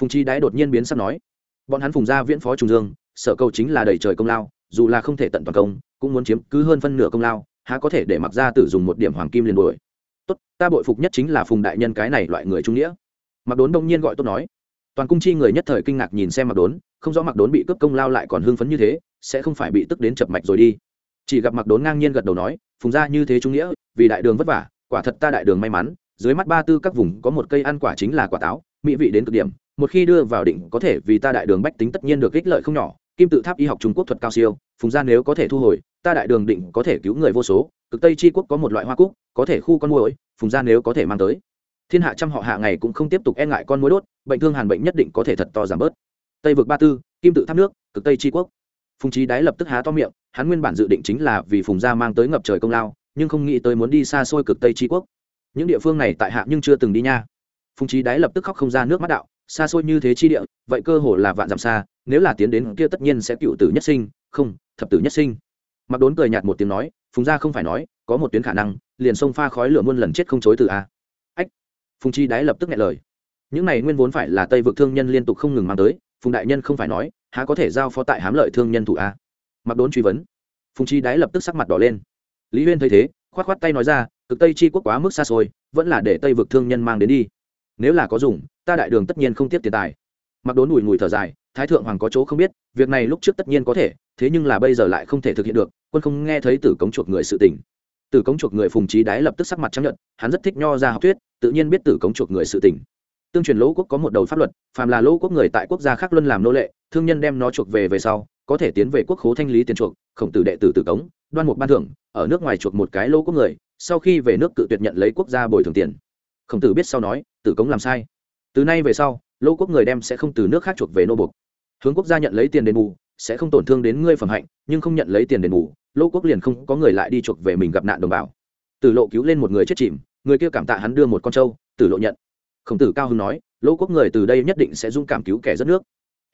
Phùng chi đái đột nhiên biến sắc nói, bọn hắn phùng ra viễn phó trung dương, sở cầu chính là đầy trời công lao, dù là không thể tận toàn công, cũng muốn chiếm cứ hơn phân nửa công lao há có thể để mặc Gia tử dùng một điểm hoàng kim liền đuổi. Tốt, ta bội phục nhất chính là phùng đại nhân cái này loại người trung nghĩa. Mặc đốn đông nhiên gọi tốt nói. Toàn cung chi người nhất thời kinh ngạc nhìn xem mặc đốn, không rõ mặc đốn bị cướp công lao lại còn hưng phấn như thế, sẽ không phải bị tức đến chập mạch rồi đi. Chỉ gặp mặc đốn ngang nhiên gật đầu nói, phùng ra như thế trung nghĩa, vì đại đường vất vả, quả thật ta đại đường may mắn, dưới mắt ba tư các vùng có một cây ăn quả chính là quả táo, mỹ vị đến cực điểm, một khi đưa vào định có thể vì ta đại đường bách tính tất nhiên được ích lợi không nhỏ, kim tự tháp y học trung quốc thuật cao siêu, phùng gia nếu có thể thu hồi ta đại đường định có thể cứu người vô số, cực tây tri quốc có một loại hoa cúc, có thể khu con môi phùng gia nếu có thể mang tới. Thiên hạ trăm họ hạ ngày cũng không tiếp tục e ngại con mối đốt, bệnh thương hàn bệnh nhất định có thể thật to giảm bớt. Tây vực ba tư, kim tự tháp nước, cực tây tri quốc. Phùng trí đái lập tức há to miệng, hắn nguyên bản dự định chính là vì phùng gia mang tới ngập trời công lao, nhưng không nghĩ tới muốn đi xa xôi cực tây tri quốc. Những địa phương này tại hạ nhưng chưa từng đi nha. Phùng trí đái lập tức khóc không ra nước mắt đạo, xa xôi như thế chi địa, vậy cơ hồ là vạn dặm xa, nếu là tiến đến kia tất nhiên sẽ cựu tử nhất sinh, không, thập tử nhất sinh mặc đốn cười nhạt một tiếng nói, phùng gia không phải nói, có một tuyến khả năng, liền xông pha khói lửa muôn lần chết không chối từ a ách, phùng chi đái lập tức nghe lời. Những này nguyên vốn phải là tây vực thương nhân liên tục không ngừng mang tới, phùng đại nhân không phải nói, há có thể giao phó tại hám lợi thương nhân thủ a mặc đốn truy vấn. Phùng chi đái lập tức sắc mặt đỏ lên. Lý huyên thấy thế, khoát khoát tay nói ra, cực tây chi quốc quá mức xa xôi, vẫn là để tây vực thương nhân mang đến đi. Nếu là có dùng, ta đại đường tất nhiên không tiếp tiền tài mặc đốn ủi ngùi thở dài, thái thượng hoàng có chỗ không biết, việc này lúc trước tất nhiên có thể, thế nhưng là bây giờ lại không thể thực hiện được, quân không nghe thấy tử cống chuộc người sự tình. Tử cống chuộc người phùng trí đái lập tức sắc mặt chấp nhận hắn rất thích nho ra học thuyết, tự nhiên biết tử cống chuộc người sự tình. Tương truyền lỗ quốc có một đầu pháp luật, phàm là lỗ quốc người tại quốc gia khác luân làm nô lệ, thương nhân đem nó chuộc về về sau, có thể tiến về quốc khố thanh lý tiền chuộc, khổng tử đệ tử tử cống, đoan mục ban thưởng, ở nước ngoài chuộc một cái lỗ quốc người, sau khi về nước cự tuyệt nhận lấy quốc gia bồi thường tiền. Khổng tử biết sau nói, tử cống làm sai. Từ nay về sau lỗ quốc người đem sẽ không từ nước khác chuộc về nô buộc hướng quốc gia nhận lấy tiền đền bù, sẽ không tổn thương đến ngươi phẩm hạnh, nhưng không nhận lấy tiền đền bù lỗ quốc liền không có người lại đi chuộc về mình gặp nạn đồng bào. Tử lộ cứu lên một người chết chìm, người kia cảm tạ hắn đưa một con trâu, tử lộ nhận. Khổng tử cao hưng nói lỗ quốc người từ đây nhất định sẽ dung cảm cứu kẻ rất nước.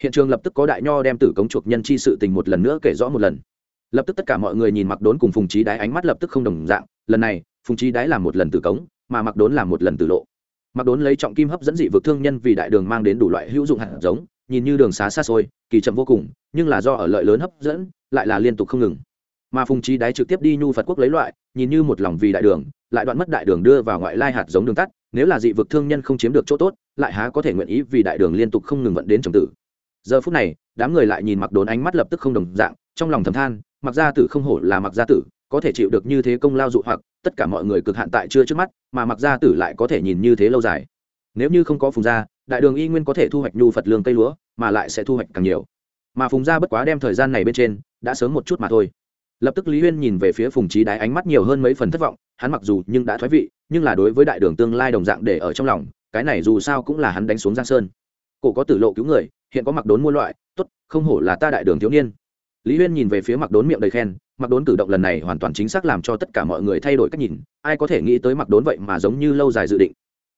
Hiện trường lập tức có đại nho đem tử cống chuộc nhân chi sự tình một lần nữa kể rõ một lần. Lập tức tất cả mọi người nhìn mặc đốn cùng phùng trí đái ánh mắt lập tức không đồng dạng, lần này, phùng trí đái làm một lần tử cống, mà mặc đốn làm một lần tử lộ mặc đốn lấy trọng kim hấp dẫn dị vực thương nhân vì đại đường mang đến đủ loại hữu dụng hạt giống, nhìn như đường xá xa xôi, kỳ chậm vô cùng, nhưng là do ở lợi lớn hấp dẫn, lại là liên tục không ngừng. Mà phùng trí đái trực tiếp đi nhu phật quốc lấy loại, nhìn như một lòng vì đại đường, lại đoạn mất đại đường đưa vào ngoại lai hạt giống đường tắt, nếu là dị vực thương nhân không chiếm được chỗ tốt, lại há có thể nguyện ý vì đại đường liên tục không ngừng vận đến trồng tử. Giờ phút này, đám người lại nhìn mặc đốn ánh mắt lập tức không đồng dạng, trong lòng thầm than, mặc gia tử không hổ là mặc gia tử có thể chịu được như thế công lao dụ hoặc, tất cả mọi người cực hạn tại chưa trước mắt, mà mặc gia tử lại có thể nhìn như thế lâu dài. Nếu như không có phùng gia, đại đường y nguyên có thể thu hoạch nhu phật lương cây lúa, mà lại sẽ thu hoạch càng nhiều. Mà phùng gia bất quá đem thời gian này bên trên, đã sớm một chút mà thôi. Lập tức lý huyên nhìn về phía phùng trí đái ánh mắt nhiều hơn mấy phần thất vọng, hắn mặc dù nhưng đã thoái vị, nhưng là đối với đại đường tương lai đồng dạng để ở trong lòng, cái này dù sao cũng là hắn đánh xuống giang sơn. Cổ có tử lộ cứu người, hiện có mặc đốn mua loại, tốt, không hổ là ta đại đường thiếu niên lý huyên nhìn về phía mặc đốn miệng đầy khen mặc đốn cử động lần này hoàn toàn chính xác làm cho tất cả mọi người thay đổi cách nhìn, ai có thể nghĩ tới mặc đốn vậy mà giống như lâu dài dự định.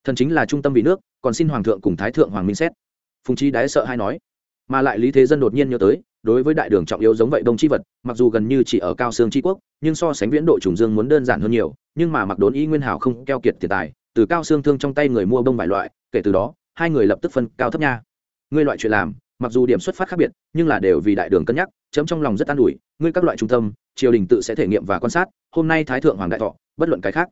Thần chính là trung tâm vì nước, còn xin hoàng thượng cùng thái thượng hoàng minh xét. Phùng trí đái sợ hay nói. Mà lại lý thế dân đột nhiên nhớ tới, đối với đại đường trọng yếu giống vậy đông Tri vật, mặc dù gần như chỉ ở cao xương tri quốc, nhưng so sánh viễn độ trùng dương muốn đơn giản hơn nhiều, nhưng mà mặc đốn y nguyên hảo không keo kiệt tiền tài, từ cao xương thương trong tay người mua bông vải loại, kể từ đó, hai người lập tức phân cao thấp nha. Ngươi loại chuyện làm mặc dù điểm xuất phát khác biệt, nhưng là đều vì đại đường cân nhắc, chấm trong lòng rất an ủi, ngươi các loại trung tâm, triều đình tự sẽ thể nghiệm và quan sát, hôm nay thái thượng hoàng đại thọ, bất luận cái khác.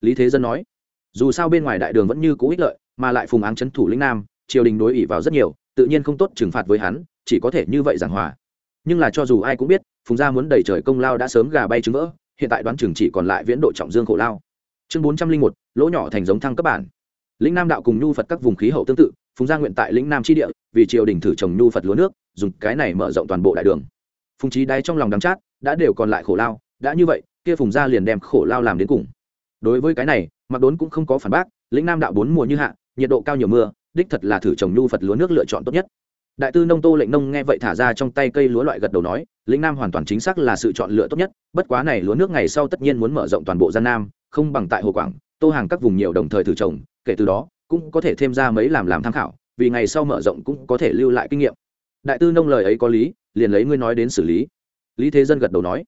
Lý thế dân nói, dù sao bên ngoài đại đường vẫn như cũ ích lợi, mà lại phùng áng c thủ lĩnh nam, triều đình đối ỉ vào rất nhiều, tự nhiên không tốt trừng phạt với hắn, chỉ có thể như vậy giảng hòa. Nhưng là cho dù ai cũng biết, phùng gia muốn đầy trời công lao đã sớm gà bay trứng vỡ, hiện tại đoán chừng chỉ còn lại viễn độ trọng dương khổ lao. Chương bốn trăm linh một, lỗ nhỏ thành giống thăng cấp bản. Lĩnh nam đạo cùng nhu phật các vùng khí hậu tương tự phùng gia nguyện tại lĩnh nam tri địa, vì triều đình thử trồng nhu phật lúa nước, dùng cái này mở rộng toàn bộ đại đường. Phùng trí đáy trong lòng đắm chát, đã đều còn lại khổ lao, đã như vậy, kia phùng gia liền đem khổ lao làm đến cùng. Đối với cái này mặc đốn cũng không có phản bác, lĩnh nam đạo bốn mùa như hạ, nhiệt độ cao nhiều mưa, đích thật là thử trồng nhu phật lúa nước lựa chọn tốt nhất. Đại tư nông tô lệnh nông nghe vậy thả ra trong tay cây lúa loại gật đầu nói, lĩnh nam hoàn toàn chính xác là sự chọn lựa tốt nhất, bất quá này lúa nước ngày sau tất nhiên muốn mở rộng toàn bộ gian nam, không bằng tại hồ quảng, tô hàng các vùng nhiều đồng thời thử trồng, kể từ đó cũng có thể thêm ra mấy làm làm tham khảo, vì ngày sau mở rộng cũng có thể lưu lại kinh nghiệm. Đại tư nông lời ấy có lý, liền lấy ngươi nói đến xử lý. Lý thế dân gật đầu nói.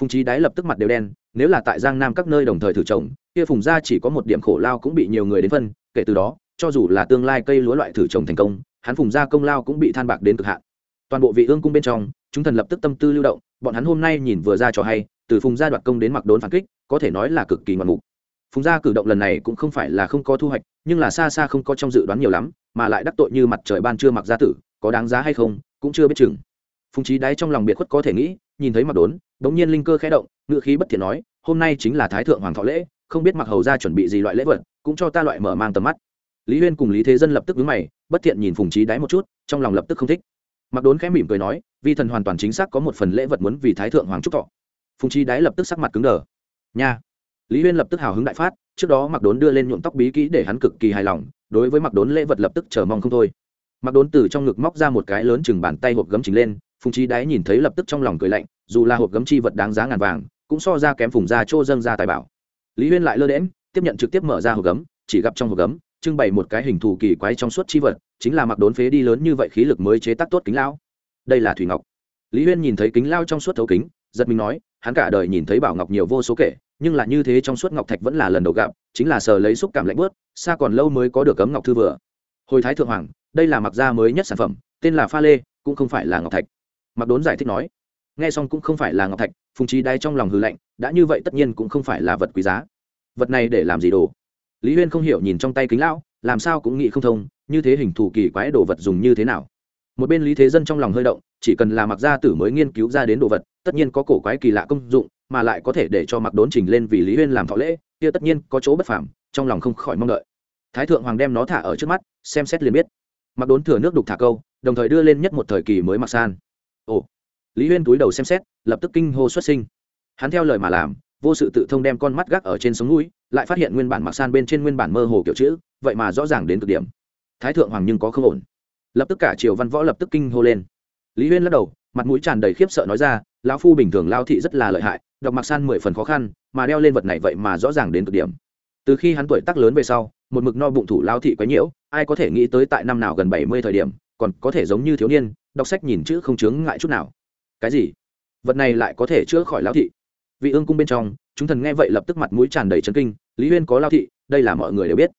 Phùng trí đái lập tức mặt đều đen, nếu là tại giang nam các nơi đồng thời thử trồng, kia phùng gia chỉ có một điểm khổ lao cũng bị nhiều người đến phân, kể từ đó, cho dù là tương lai cây lúa loại thử trồng thành công, hắn phùng gia công lao cũng bị than bạc đến cực hạn. Toàn bộ vị ương cung bên trong, chúng thần lập tức tâm tư lưu động, bọn hắn hôm nay nhìn vừa ra cho hay, từ phùng gia đoạt công đến mặc đốn phản kích, có thể nói là cực kỳ ngoạn mục phùng gia cử động lần này cũng không phải là không có thu hoạch, nhưng là xa xa không có trong dự đoán nhiều lắm, mà lại đắc tội như mặt trời ban chưa mặc gia tử, có đáng giá hay không, cũng chưa biết chừng. Phùng trí đáy trong lòng biệt khuất có thể nghĩ, nhìn thấy mặc đốn, đống nhiên linh cơ khẽ động, ngựa khí bất thiện nói, hôm nay chính là thái thượng hoàng thọ lễ, không biết mặc hầu ra chuẩn bị gì loại lễ vật, cũng cho ta loại mở mang tầm mắt. Lý huyên cùng lý thế dân lập tức vướng mày, bất thiện nhìn phùng trí đáy một chút, trong lòng lập tức không thích. Mặc đốn khẽ mỉm cười nói, vi thần hoàn toàn chính xác có một phần lễ vật muốn vì thái thượng hoàng trúc thọ. Phùng trí đáy lập tức sắc mặt cứng đờ. Nha lý huyên lập tức hào hứng đại phát, trước đó mặc đốn đưa lên nhuộm tóc bí kỹ để hắn cực kỳ hài lòng, đối với mặc đốn lễ vật lập tức chờ mong không thôi. Mặc đốn từ trong ngực móc ra một cái lớn chừng bàn tay hộp gấm chính lên, phùng trí đáy nhìn thấy lập tức trong lòng cười lạnh, dù là hộp gấm chi vật đáng giá ngàn vàng, cũng so ra kém phùng ra chỗ dâng ra tài bảo. Lý huyên lại lơ đễm tiếp nhận trực tiếp mở ra hộp gấm, chỉ gặp trong hộp gấm, trưng bày một cái hình thù kỳ quái trong suốt chi vật, chính là mặc đốn phế đi lớn như vậy khí lực mới chế tác tốt kính lao đây là thủy ngọc. Lý huyên nhìn thấy kính lao trong suốt thấu kính, giật mình nói, hắn cả đời nhìn thấy bảo ngọc nhiều vô số kể nhưng là như thế trong suốt ngọc thạch vẫn là lần đầu gặp, chính là sờ lấy xúc cảm lạnh bớt xa còn lâu mới có được cấm ngọc thư vừa. Hồi thái thượng hoàng, đây là mặc gia mới nhất sản phẩm, tên là pha lê, cũng không phải là ngọc thạch. Mặc đốn giải thích nói, nghe xong cũng không phải là ngọc thạch, phùng trí đai trong lòng hư lạnh, đã như vậy tất nhiên cũng không phải là vật quý giá. Vật này để làm gì đồ? Lý huyên không hiểu nhìn trong tay kính lão, làm sao cũng nghĩ không thông, như thế hình thù kỳ quái đồ vật dùng như thế nào. Một bên lý thế dân trong lòng hơi động chỉ cần là mặc gia tử mới nghiên cứu ra đến đồ vật, tất nhiên có cổ quái kỳ lạ công dụng, mà lại có thể để cho mặc đốn trình lên vì lý huyên làm thọ lễ, kia tất nhiên có chỗ bất phàm, trong lòng không khỏi mong đợi. Thái thượng hoàng đem nó thả ở trước mắt, xem xét liền biết. Mặc đốn thừa nước đục thả câu, đồng thời đưa lên nhất một thời kỳ mới mặc san. Ồ. Lý huyên túi đầu xem xét, lập tức kinh hô xuất sinh. Hắn theo lời mà làm, vô sự tự thông đem con mắt gác ở trên sống núi, lại phát hiện nguyên bản mặc san bên trên nguyên bản mơ hồ kiểu chữ, vậy mà rõ ràng đến cực điểm. Thái thượng hoàng nhưng có không ổn. Lập tức cả triều văn võ lập tức kinh hô lên lý huyên lắc đầu, mặt mũi tràn đầy khiếp sợ nói ra, lão phu bình thường lao thị rất là lợi hại, đọc mặc san mười phần khó khăn, mà đeo lên vật này vậy mà rõ ràng đến cực điểm. Từ khi hắn tuổi tác lớn về sau, một mực no bụng thủ lao thị quấy nhiễu, ai có thể nghĩ tới tại năm nào gần bảy mươi thời điểm, còn có thể giống như thiếu niên, đọc sách nhìn chữ không chướng ngại chút nào. Cái gì? Vật này lại có thể chữa khỏi lao thị? Vị ương cung bên trong, chúng thần nghe vậy lập tức mặt mũi tràn đầy chấn kinh, lý huyên có lao thị, đây là mọi người đều biết.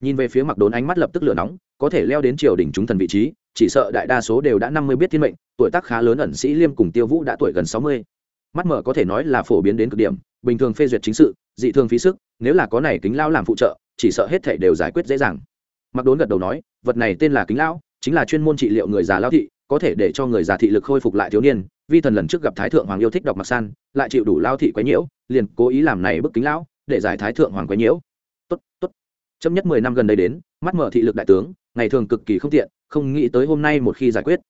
Nhìn về phía mặc đốn ánh mắt lập tức lửa nóng, có thể leo đến triều đình chúng thần vị trí chỉ sợ đại đa số đều đã năm mươi biết thiên mệnh, tuổi tác khá lớn ẩn sĩ liêm cùng tiêu vũ đã tuổi gần sáu mươi. Mắt mở có thể nói là phổ biến đến cực điểm, bình thường phê duyệt chính sự, dị thường phí sức, nếu là có này kính lao làm phụ trợ, chỉ sợ hết thể đều giải quyết dễ dàng. Mặc đốn gật đầu nói, vật này tên là kính lão, chính là chuyên môn trị liệu người già lao thị, có thể để cho người già thị lực khôi phục lại thiếu niên, vi thần lần trước gặp thái thượng hoàng yêu thích đọc mặc san, lại chịu đủ lao thị quấy nhiễu, liền cố ý làm này bức kính lão, để giải thái thượng hoàng quấy nhiễu. Tốt tốt. Chấm nhất mười năm gần đây đến mắt mở thị lực đại tướng, ngày thường cực kỳ không tiện, không nghĩ tới hôm nay một khi giải quyết.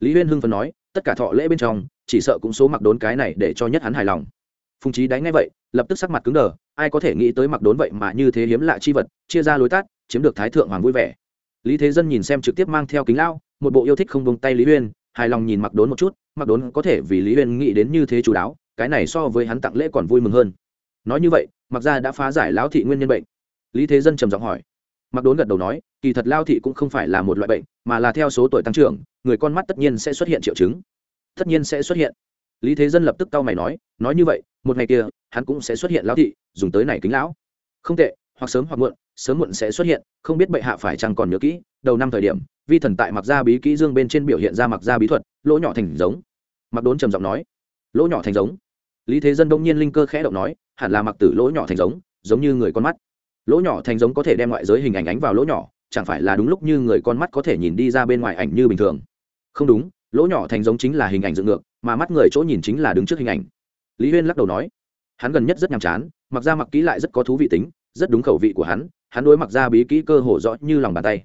Lý huyên hưng phấn nói, tất cả thọ lễ bên trong, chỉ sợ cũng số mặc đốn cái này để cho nhất hắn hài lòng. Phùng trí đánh ngay vậy, lập tức sắc mặt cứng đờ, ai có thể nghĩ tới mặc đốn vậy mà như thế hiếm lạ chi vật, chia ra lối tát chiếm được thái thượng hoàng vui vẻ. Lý thế dân nhìn xem trực tiếp mang theo kính lao một bộ yêu thích không bông tay lý huyên, hài lòng nhìn mặc đốn một chút, mặc đốn có thể vì lý huyên nghĩ đến như thế chú đáo, cái này so với hắn tặng lễ còn vui mừng hơn. Nói như vậy, mặc ra đã phá giải lão thị nguyên nhân bệnh. Lý thế dân trầm giọng hỏi mặc đốn gật đầu nói, kỳ thật lao thị cũng không phải là một loại bệnh, mà là theo số tuổi tăng trưởng, người con mắt tất nhiên sẽ xuất hiện triệu chứng. Tất nhiên sẽ xuất hiện. Lý thế dân lập tức cau mày nói nói như vậy, một ngày kia, hắn cũng sẽ xuất hiện lão thị, dùng tới này kính lão. Không tệ, hoặc sớm hoặc muộn, sớm muộn sẽ xuất hiện, không biết bệ hạ phải chăng còn nhớ kỹ, đầu năm thời điểm, vi thần tại mặc gia bí kỹ dương bên trên biểu hiện ra mặc gia bí thuật, lỗ nhỏ thành giống. Mặc đốn trầm giọng nói, lỗ nhỏ thành giống. Lý thế dân đông nhiên linh cơ khẽ động nói, hẳn là mặc tử lỗ nhỏ thành giống giống như người con mắt lỗ nhỏ thành giống có thể đem ngoại giới hình ảnh ánh vào lỗ nhỏ, chẳng phải là đúng lúc như người con mắt có thể nhìn đi ra bên ngoài ảnh như bình thường. Không đúng, lỗ nhỏ thành giống chính là hình ảnh dựng ngược, mà mắt người chỗ nhìn chính là đứng trước hình ảnh. Lý huyên lắc đầu nói, hắn gần nhất rất nhàm chán, mặc ra mặc kỹ lại rất có thú vị tính, rất đúng khẩu vị của hắn hắn đối mặc ra bí kỹ cơ hồ rõ như lòng bàn tay.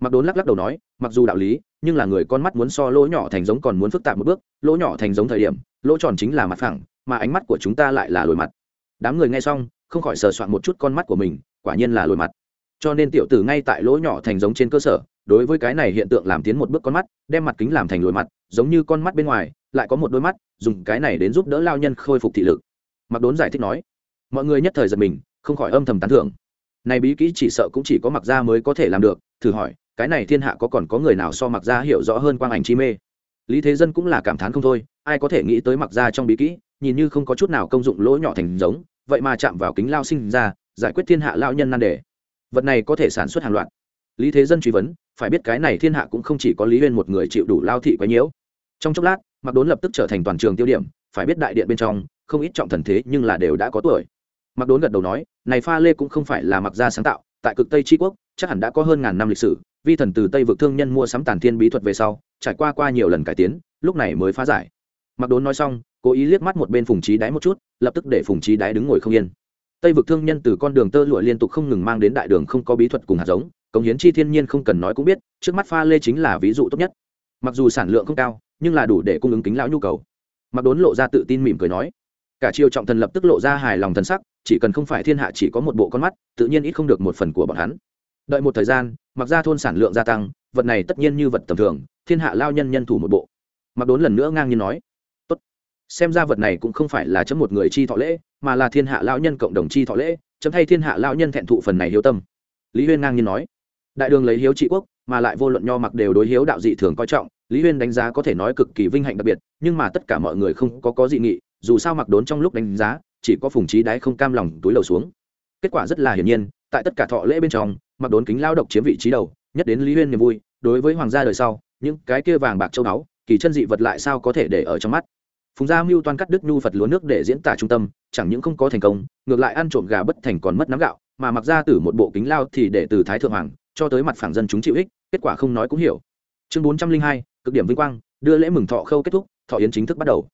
Mặc đốn lắc lắc đầu nói, mặc dù đạo lý, nhưng là người con mắt muốn so lỗ nhỏ thành giống còn muốn phức tạp một bước, lỗ nhỏ thành giống thời điểm, lỗ tròn chính là mặt phẳng, mà ánh mắt của chúng ta lại là lồi mặt. Đám người nghe xong không khỏi sờ soạn một chút con mắt của mình, quả nhiên là lồi mặt. Cho nên tiểu tử ngay tại lỗ nhỏ thành giống trên cơ sở, đối với cái này hiện tượng làm tiến một bước con mắt, đem mặt kính làm thành lồi mặt, giống như con mắt bên ngoài, lại có một đôi mắt, dùng cái này đến giúp đỡ lao nhân khôi phục thị lực. Mặc đốn giải thích nói, mọi người nhất thời giật mình, không khỏi âm thầm tán thưởng. Này bí kỹ chỉ sợ cũng chỉ có mặc gia mới có thể làm được, thử hỏi, cái này thiên hạ có còn có người nào so mặc gia hiểu rõ hơn quang ảnh chi mê? Lý thế dân cũng là cảm thán không thôi, ai có thể nghĩ tới mặc gia trong bí kỹ, nhìn như không có chút nào công dụng lỗ nhỏ thành giống vậy mà chạm vào kính lao sinh ra, giải quyết thiên hạ lao nhân nan đề. Vật này có thể sản xuất hàng loạt. Lý thế dân truy vấn, phải biết cái này thiên hạ cũng không chỉ có lý huyên một người chịu đủ lao thị quấy nhiễu. Trong chốc lát mặc đốn lập tức trở thành toàn trường tiêu điểm, phải biết đại điện bên trong, không ít trọng thần thế nhưng là đều đã có tuổi. Mặc đốn gật đầu nói, này pha lê cũng không phải là mặc gia sáng tạo, tại cực tây tri quốc, chắc hẳn đã có hơn ngàn năm lịch sử, vi thần từ tây vực thương nhân mua sắm tàn thiên bí thuật về sau, trải qua qua nhiều lần cải tiến, lúc này mới phá giải. Mặc đốn nói xong cố ý liếc mắt một bên phùng trí đáy một chút, lập tức để phùng trí đáy đứng ngồi không yên. Tây vực thương nhân từ con đường tơ lụa liên tục không ngừng mang đến đại đường không có bí thuật cùng hạt giống, cống hiến chi thiên nhiên không cần nói cũng biết, trước mắt pha lê chính là ví dụ tốt nhất. Mặc dù sản lượng không cao, nhưng là đủ để cung ứng kính lão nhu cầu. Mặc đốn lộ ra tự tin mỉm cười nói. Cả triều trọng thần lập tức lộ ra hài lòng thần sắc, chỉ cần không phải thiên hạ chỉ có một bộ con mắt, tự nhiên ít không được một phần của bọn hắn. Đợi một thời gian, mặc ra thôn sản lượng gia tăng, vật này tất nhiên như vật tầm thường, thiên hạ lao nhân nhân thủ một bộ. Mặc đốn lần nữa ngang nhiên nói xem ra vật này cũng không phải là chấm một người chi thọ lễ, mà là thiên hạ lão nhân cộng đồng chi thọ lễ, chấm thay thiên hạ lão nhân thẹn thụ phần này hiếu tâm. Lý huyên ngang nhiên nói. Đại đường lấy hiếu trị quốc, mà lại vô luận nho mặc đều đối hiếu đạo dị thường coi trọng, lý huyên đánh giá có thể nói cực kỳ vinh hạnh đặc biệt, nhưng mà tất cả mọi người không có có dị nghị, dù sao mặc đốn trong lúc đánh giá, chỉ có phùng trí đái không cam lòng túi lầu xuống. Kết quả rất là hiển nhiên, tại tất cả thọ lễ bên trong, mặc đốn kính lao độc chiếm vị trí đầu, nhất đến lý huyên niềm vui, đối với hoàng gia đời sau, những cái kia vàng bạc châu báu, kỳ chân dị vật lại sao có thể để ở trong mắt? Phùng gia mưu toan cắt đứt nhu phật lúa nước để diễn tả trung tâm, chẳng những không có thành công, ngược lại ăn trộm gà bất thành còn mất nắm gạo, mà mặc ra từ một bộ kính lao thì để từ thái thượng hoàng, cho tới mặt phẳng dân chúng chịu ích, kết quả không nói cũng hiểu. Chương bốn trăm linh hai, cực điểm vinh quang, đưa lễ mừng thọ khâu kết thúc, thọ yến chính thức bắt đầu.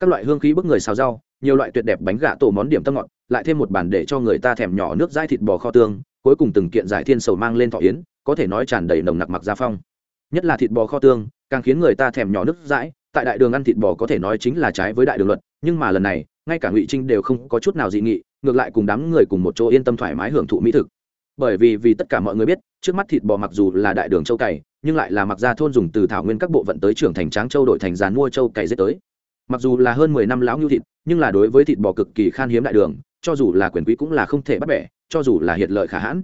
Các loại hương khí bức người xào rau, nhiều loại tuyệt đẹp bánh gà tổ món điểm tâm ngọt, lại thêm một bàn để cho người ta thèm nhỏ nước dai thịt bò kho tương, cuối cùng từng kiện giải thiên sầu mang lên thọ yến, có thể nói tràn đầy nồng nặc mặc gia phong. Nhất là thịt bò kho tương, càng khiến người ta thèm nhỏ nước dãi tại đại đường ăn thịt bò có thể nói chính là trái với đại đường luật, nhưng mà lần này, ngay cả ngụy trinh đều không có chút nào dị nghị, ngược lại cùng đám người cùng một chỗ yên tâm thoải mái hưởng thụ mỹ thực. Bởi vì vì tất cả mọi người biết, trước mắt thịt bò mặc dù là đại đường châu cày, nhưng lại là mặc ra thôn dùng từ thảo nguyên các bộ vận tới trưởng thành tráng châu đổi thành dàn mua châu cày dết tới. Mặc dù là hơn mười năm lão ngưu thịt, nhưng là đối với thịt bò cực kỳ khan hiếm đại đường, cho dù là quyền quý cũng là không thể bắt bẻ, cho dù là hiện lợi khả hãn.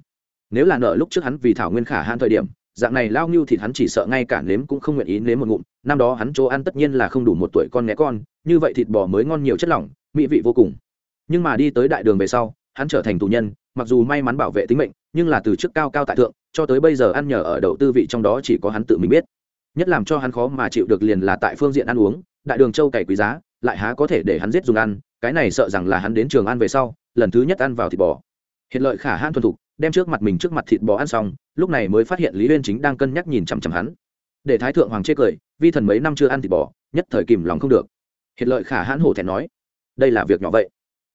Nếu là nợ lúc trước hắn vì thảo nguyên khả hãn thời điểm dạng này lao ngưu thịt hắn chỉ sợ ngay cả nếm cũng không nguyện ý nếm một ngụm. Năm đó hắn chỗ ăn tất nhiên là không đủ một tuổi con né con, như vậy thịt bò mới ngon nhiều chất lỏng, mỹ vị vô cùng. Nhưng mà đi tới đại đường về sau, hắn trở thành tù nhân, mặc dù may mắn bảo vệ tính mệnh, nhưng là từ trước cao cao tại thượng, cho tới bây giờ ăn nhờ ở đậu tư vị trong đó chỉ có hắn tự mình biết. Nhất làm cho hắn khó mà chịu được liền là tại phương diện ăn uống, đại đường châu cày quý giá, lại há có thể để hắn giết dùng ăn, cái này sợ rằng là hắn đến trường ăn về sau, lần thứ nhất ăn vào thịt bò. Hiện lợi khả hãn thuần thục đem trước mặt mình trước mặt thịt bò ăn xong, lúc này mới phát hiện lý uyên chính đang cân nhắc nhìn chằm chằm hắn. Để thái thượng hoàng chê cười, vi thần mấy năm chưa ăn thịt bò, nhất thời kìm lòng không được. Hiệt lợi khả hãn hổ thẹn nói, đây là việc nhỏ vậy,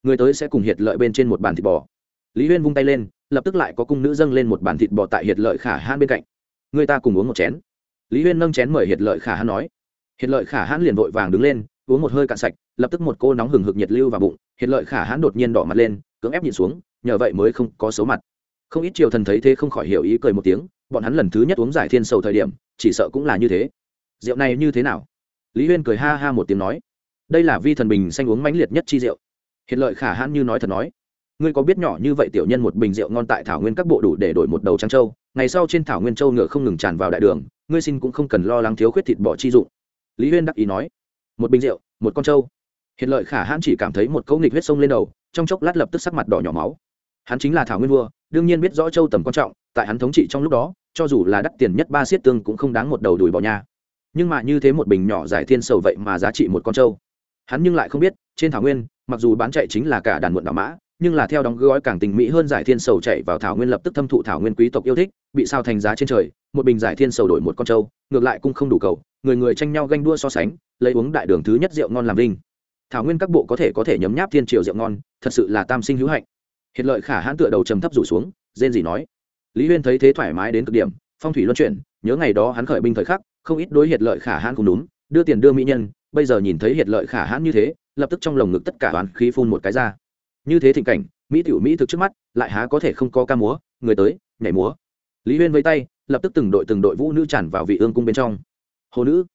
người tới sẽ cùng hiệt lợi bên trên một bàn thịt bò. Lý Uyên vung tay lên, lập tức lại có cung nữ dâng lên một bàn thịt bò tại hiệt lợi khả hãn bên cạnh. Người ta cùng uống một chén. Lý Uyên nâng chén mời hiệt lợi khả hãn nói. Hiệt lợi khả hãn liền vội vàng đứng lên, uống một hơi cạn sạch, lập tức một cô nóng hừng hực nhiệt lưu vào bụng. Hiệt lợi khả hãn đột nhiên đỏ mặt lên, cưỡng ép nhìn xuống, nhờ vậy mới không có xấu mặt không ít triều thần thấy thế không khỏi hiểu ý cười một tiếng, bọn hắn lần thứ nhất uống giải thiên sầu thời điểm, chỉ sợ cũng là như thế. Rượu này như thế nào? Lý huyên cười ha ha một tiếng nói. Đây là vi thần bình xanh uống mãnh liệt nhất chi rượu. Hiện lợi khả hãn như nói thật nói. Ngươi có biết nhỏ như vậy tiểu nhân một bình rượu ngon tại thảo nguyên các bộ đủ để đổi một đầu trắng trâu. ngày sau trên thảo nguyên châu ngựa không ngừng tràn vào đại đường, ngươi xin cũng không cần lo lắng thiếu khuyết thịt bò chi dụng. Lý huyên đắc ý nói. Một bình rượu, một con trâu. Hiện lợi khả hãn chỉ cảm thấy một câu nghịch huyết sông lên đầu, trong chốc lát lập tức sắc mặt đỏ nhỏ máu. Hắn chính là thảo nguyên vua đương nhiên biết rõ châu tầm quan trọng, tại hắn thống trị trong lúc đó, cho dù là đắt tiền nhất ba xiết tương cũng không đáng một đầu đùi bỏ nha nhưng mà như thế một bình nhỏ giải thiên sầu vậy mà giá trị một con trâu. Hắn nhưng lại không biết, trên thảo nguyên, mặc dù bán chạy chính là cả đàn muộn đỏ mã, nhưng là theo đóng gói càng tình mỹ hơn giải thiên sầu chạy vào thảo nguyên lập tức thâm thụ thảo nguyên quý tộc yêu thích, bị sao thành giá trên trời, một bình giải thiên sầu đổi một con trâu, ngược lại cũng không đủ cầu, người người tranh nhau ganh đua so sánh, lấy uống đại đường thứ nhất rượu ngon làm linh thảo nguyên các bộ có thể có thể nhấm nháp thiên triều rượu ngon, thật sự là tam sinh hữu hạnh hiện lợi khả hãn tựa đầu trầm thấp rủ xuống, rên gì nói. Lý huyên thấy thế thoải mái đến cực điểm, phong thủy luân chuyển, nhớ ngày đó hắn khởi binh thời khắc, không ít đối hiệt lợi khả hãn cũng đúng, đưa tiền đưa mỹ nhân, bây giờ nhìn thấy hiệt lợi khả hãn như thế, lập tức trong lồng ngực tất cả đoàn khí phun một cái ra. Như thế thịnh cảnh, mỹ tiểu mỹ thực trước mắt, lại há có thể không có ca múa, người tới, nhảy múa. Lý huyên với tay, lập tức từng đội từng đội vũ nữ tràn vào vị ương cung bên trong. Hồ nữ.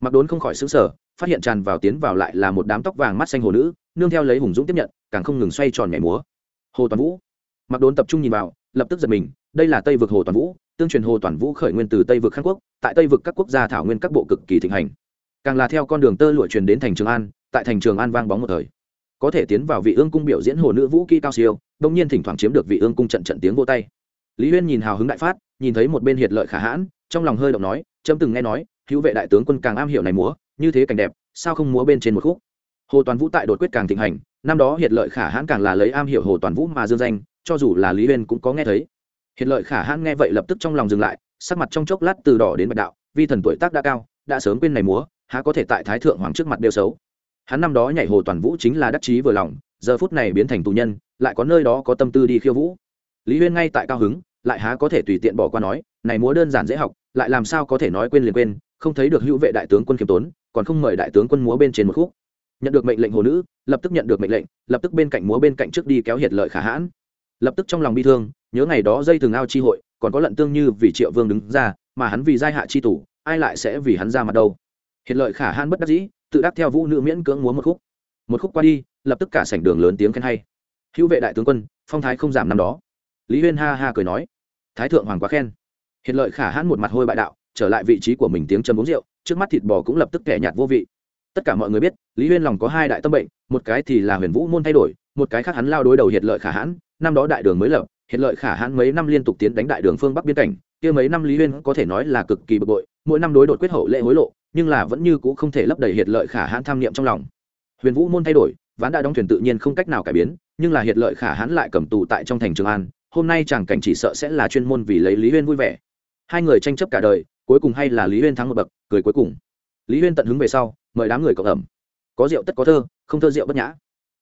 Mặc đốn không khỏi xứng sở phát hiện tràn vào tiến vào lại là một đám tóc vàng mắt xanh hồ nữ, nương theo lấy hùng dũng tiếp nhận, càng không ngừng xoay tròn nhảy múa hồ toàn vũ. Mặc đốn tập trung nhìn vào, lập tức giật mình, đây là tây vực hồ toàn vũ, tương truyền hồ toàn vũ khởi nguyên từ tây vực khang quốc, tại tây vực các quốc gia thảo nguyên các bộ cực kỳ thịnh hành. Càng là theo con đường tơ lụa truyền đến thành trường an, tại thành trường an vang bóng một thời. Có thể tiến vào vị ương cung biểu diễn hồ nữ vũ kỹ cao siêu, đông nhiên thỉnh thoảng chiếm được vị ương cung trận trận tiếng vô tay. Lý huyên nhìn hào hứng đại phát, nhìn thấy một bên hiệt lợi khả hãn, trong lòng hơi động nói trâm từng nghe nói, hữu vệ đại tướng quân càng am hiểu này múa, như thế cảnh đẹp, sao không múa bên trên một khúc? Hồ toàn vũ tại đột quyết càng thịnh hành năm đó hiệt lợi khả hãn càng là lấy am hiểu hồ toàn vũ mà dương danh, cho dù là lý huyên cũng có nghe thấy. Hiệt lợi khả hãn nghe vậy lập tức trong lòng dừng lại, sắc mặt trong chốc lát từ đỏ đến bạch đạo, vi thần tuổi tác đã cao, đã sớm quên này múa, há có thể tại thái thượng hoàng trước mặt đều xấu. Hắn năm đó nhảy hồ toàn vũ chính là đắc chí vừa lòng, giờ phút này biến thành tù nhân, lại có nơi đó có tâm tư đi khiêu vũ. Lý huyên ngay tại cao hứng, lại há có thể tùy tiện bỏ qua nói, này múa đơn giản dễ học, lại làm sao có thể nói quên liền quên, không thấy được hữu vệ đại tướng quân khiêm tốn, còn không mời đại tướng quân múa bên trên một khúc nhận được mệnh lệnh hồ nữ, lập tức nhận được mệnh lệnh, lập tức bên cạnh múa bên cạnh trước đi kéo hiệt lợi khả hãn. Lập tức trong lòng bi thương, nhớ ngày đó dây thường ao chi hội, còn có lận tương như vì triệu vương đứng ra, mà hắn vì giai hạ chi tủ ai lại sẽ vì hắn ra mặt đâu? Hiệt lợi khả hãn bất đắc dĩ, tự đắc theo vũ nữ miễn cưỡng múa một khúc. Một khúc qua đi, lập tức cả sảnh đường lớn tiếng khen hay. Hữu vệ đại tướng quân, phong thái không giảm năm đó. Lý huyên ha ha cười nói. Thái thượng hoàng quá khen. Hiện lợi khả hãn một mặt hôi bại đạo, trở lại vị trí của mình tiếng châm uống rượu, trước mắt thịt bò cũng lập tức kẻ nhạt vô vị tất cả mọi người biết, lý huyên lòng có hai đại tâm bệnh, một cái thì là huyền vũ môn thay đổi, một cái khác hắn lao đối đầu hiện lợi khả hãn, năm đó đại đường mới lập hiện lợi khả hãn mấy năm liên tục tiến đánh đại đường phương bắc biên cảnh, kia mấy năm lý huyên có thể nói là cực kỳ bực bội, mỗi năm đối đột quyết hậu lệ hối lộ, nhưng là vẫn như c ũ không thể lấp đầy hiện lợi khả hãn tham niệm trong lòng. Huyền vũ môn thay đổi, ván đã đóng thuyền tự nhiên không cách nào cải biến, nhưng là hiện lợi khả hãn lại cầm tù tại trong thành trường an, hôm nay chàng cảnh chỉ sợ sẽ là chuyên môn vì lấy lý huyên vui vẻ. Hai người tranh chấp cả đời, cuối cùng hay là lý huyên thắng một bậc, cười cuối cùng lý huyên tận hứng về sau, mời đám người cộng ẩm. Có rượu tất có thơ, không thơ rượu bất nhã.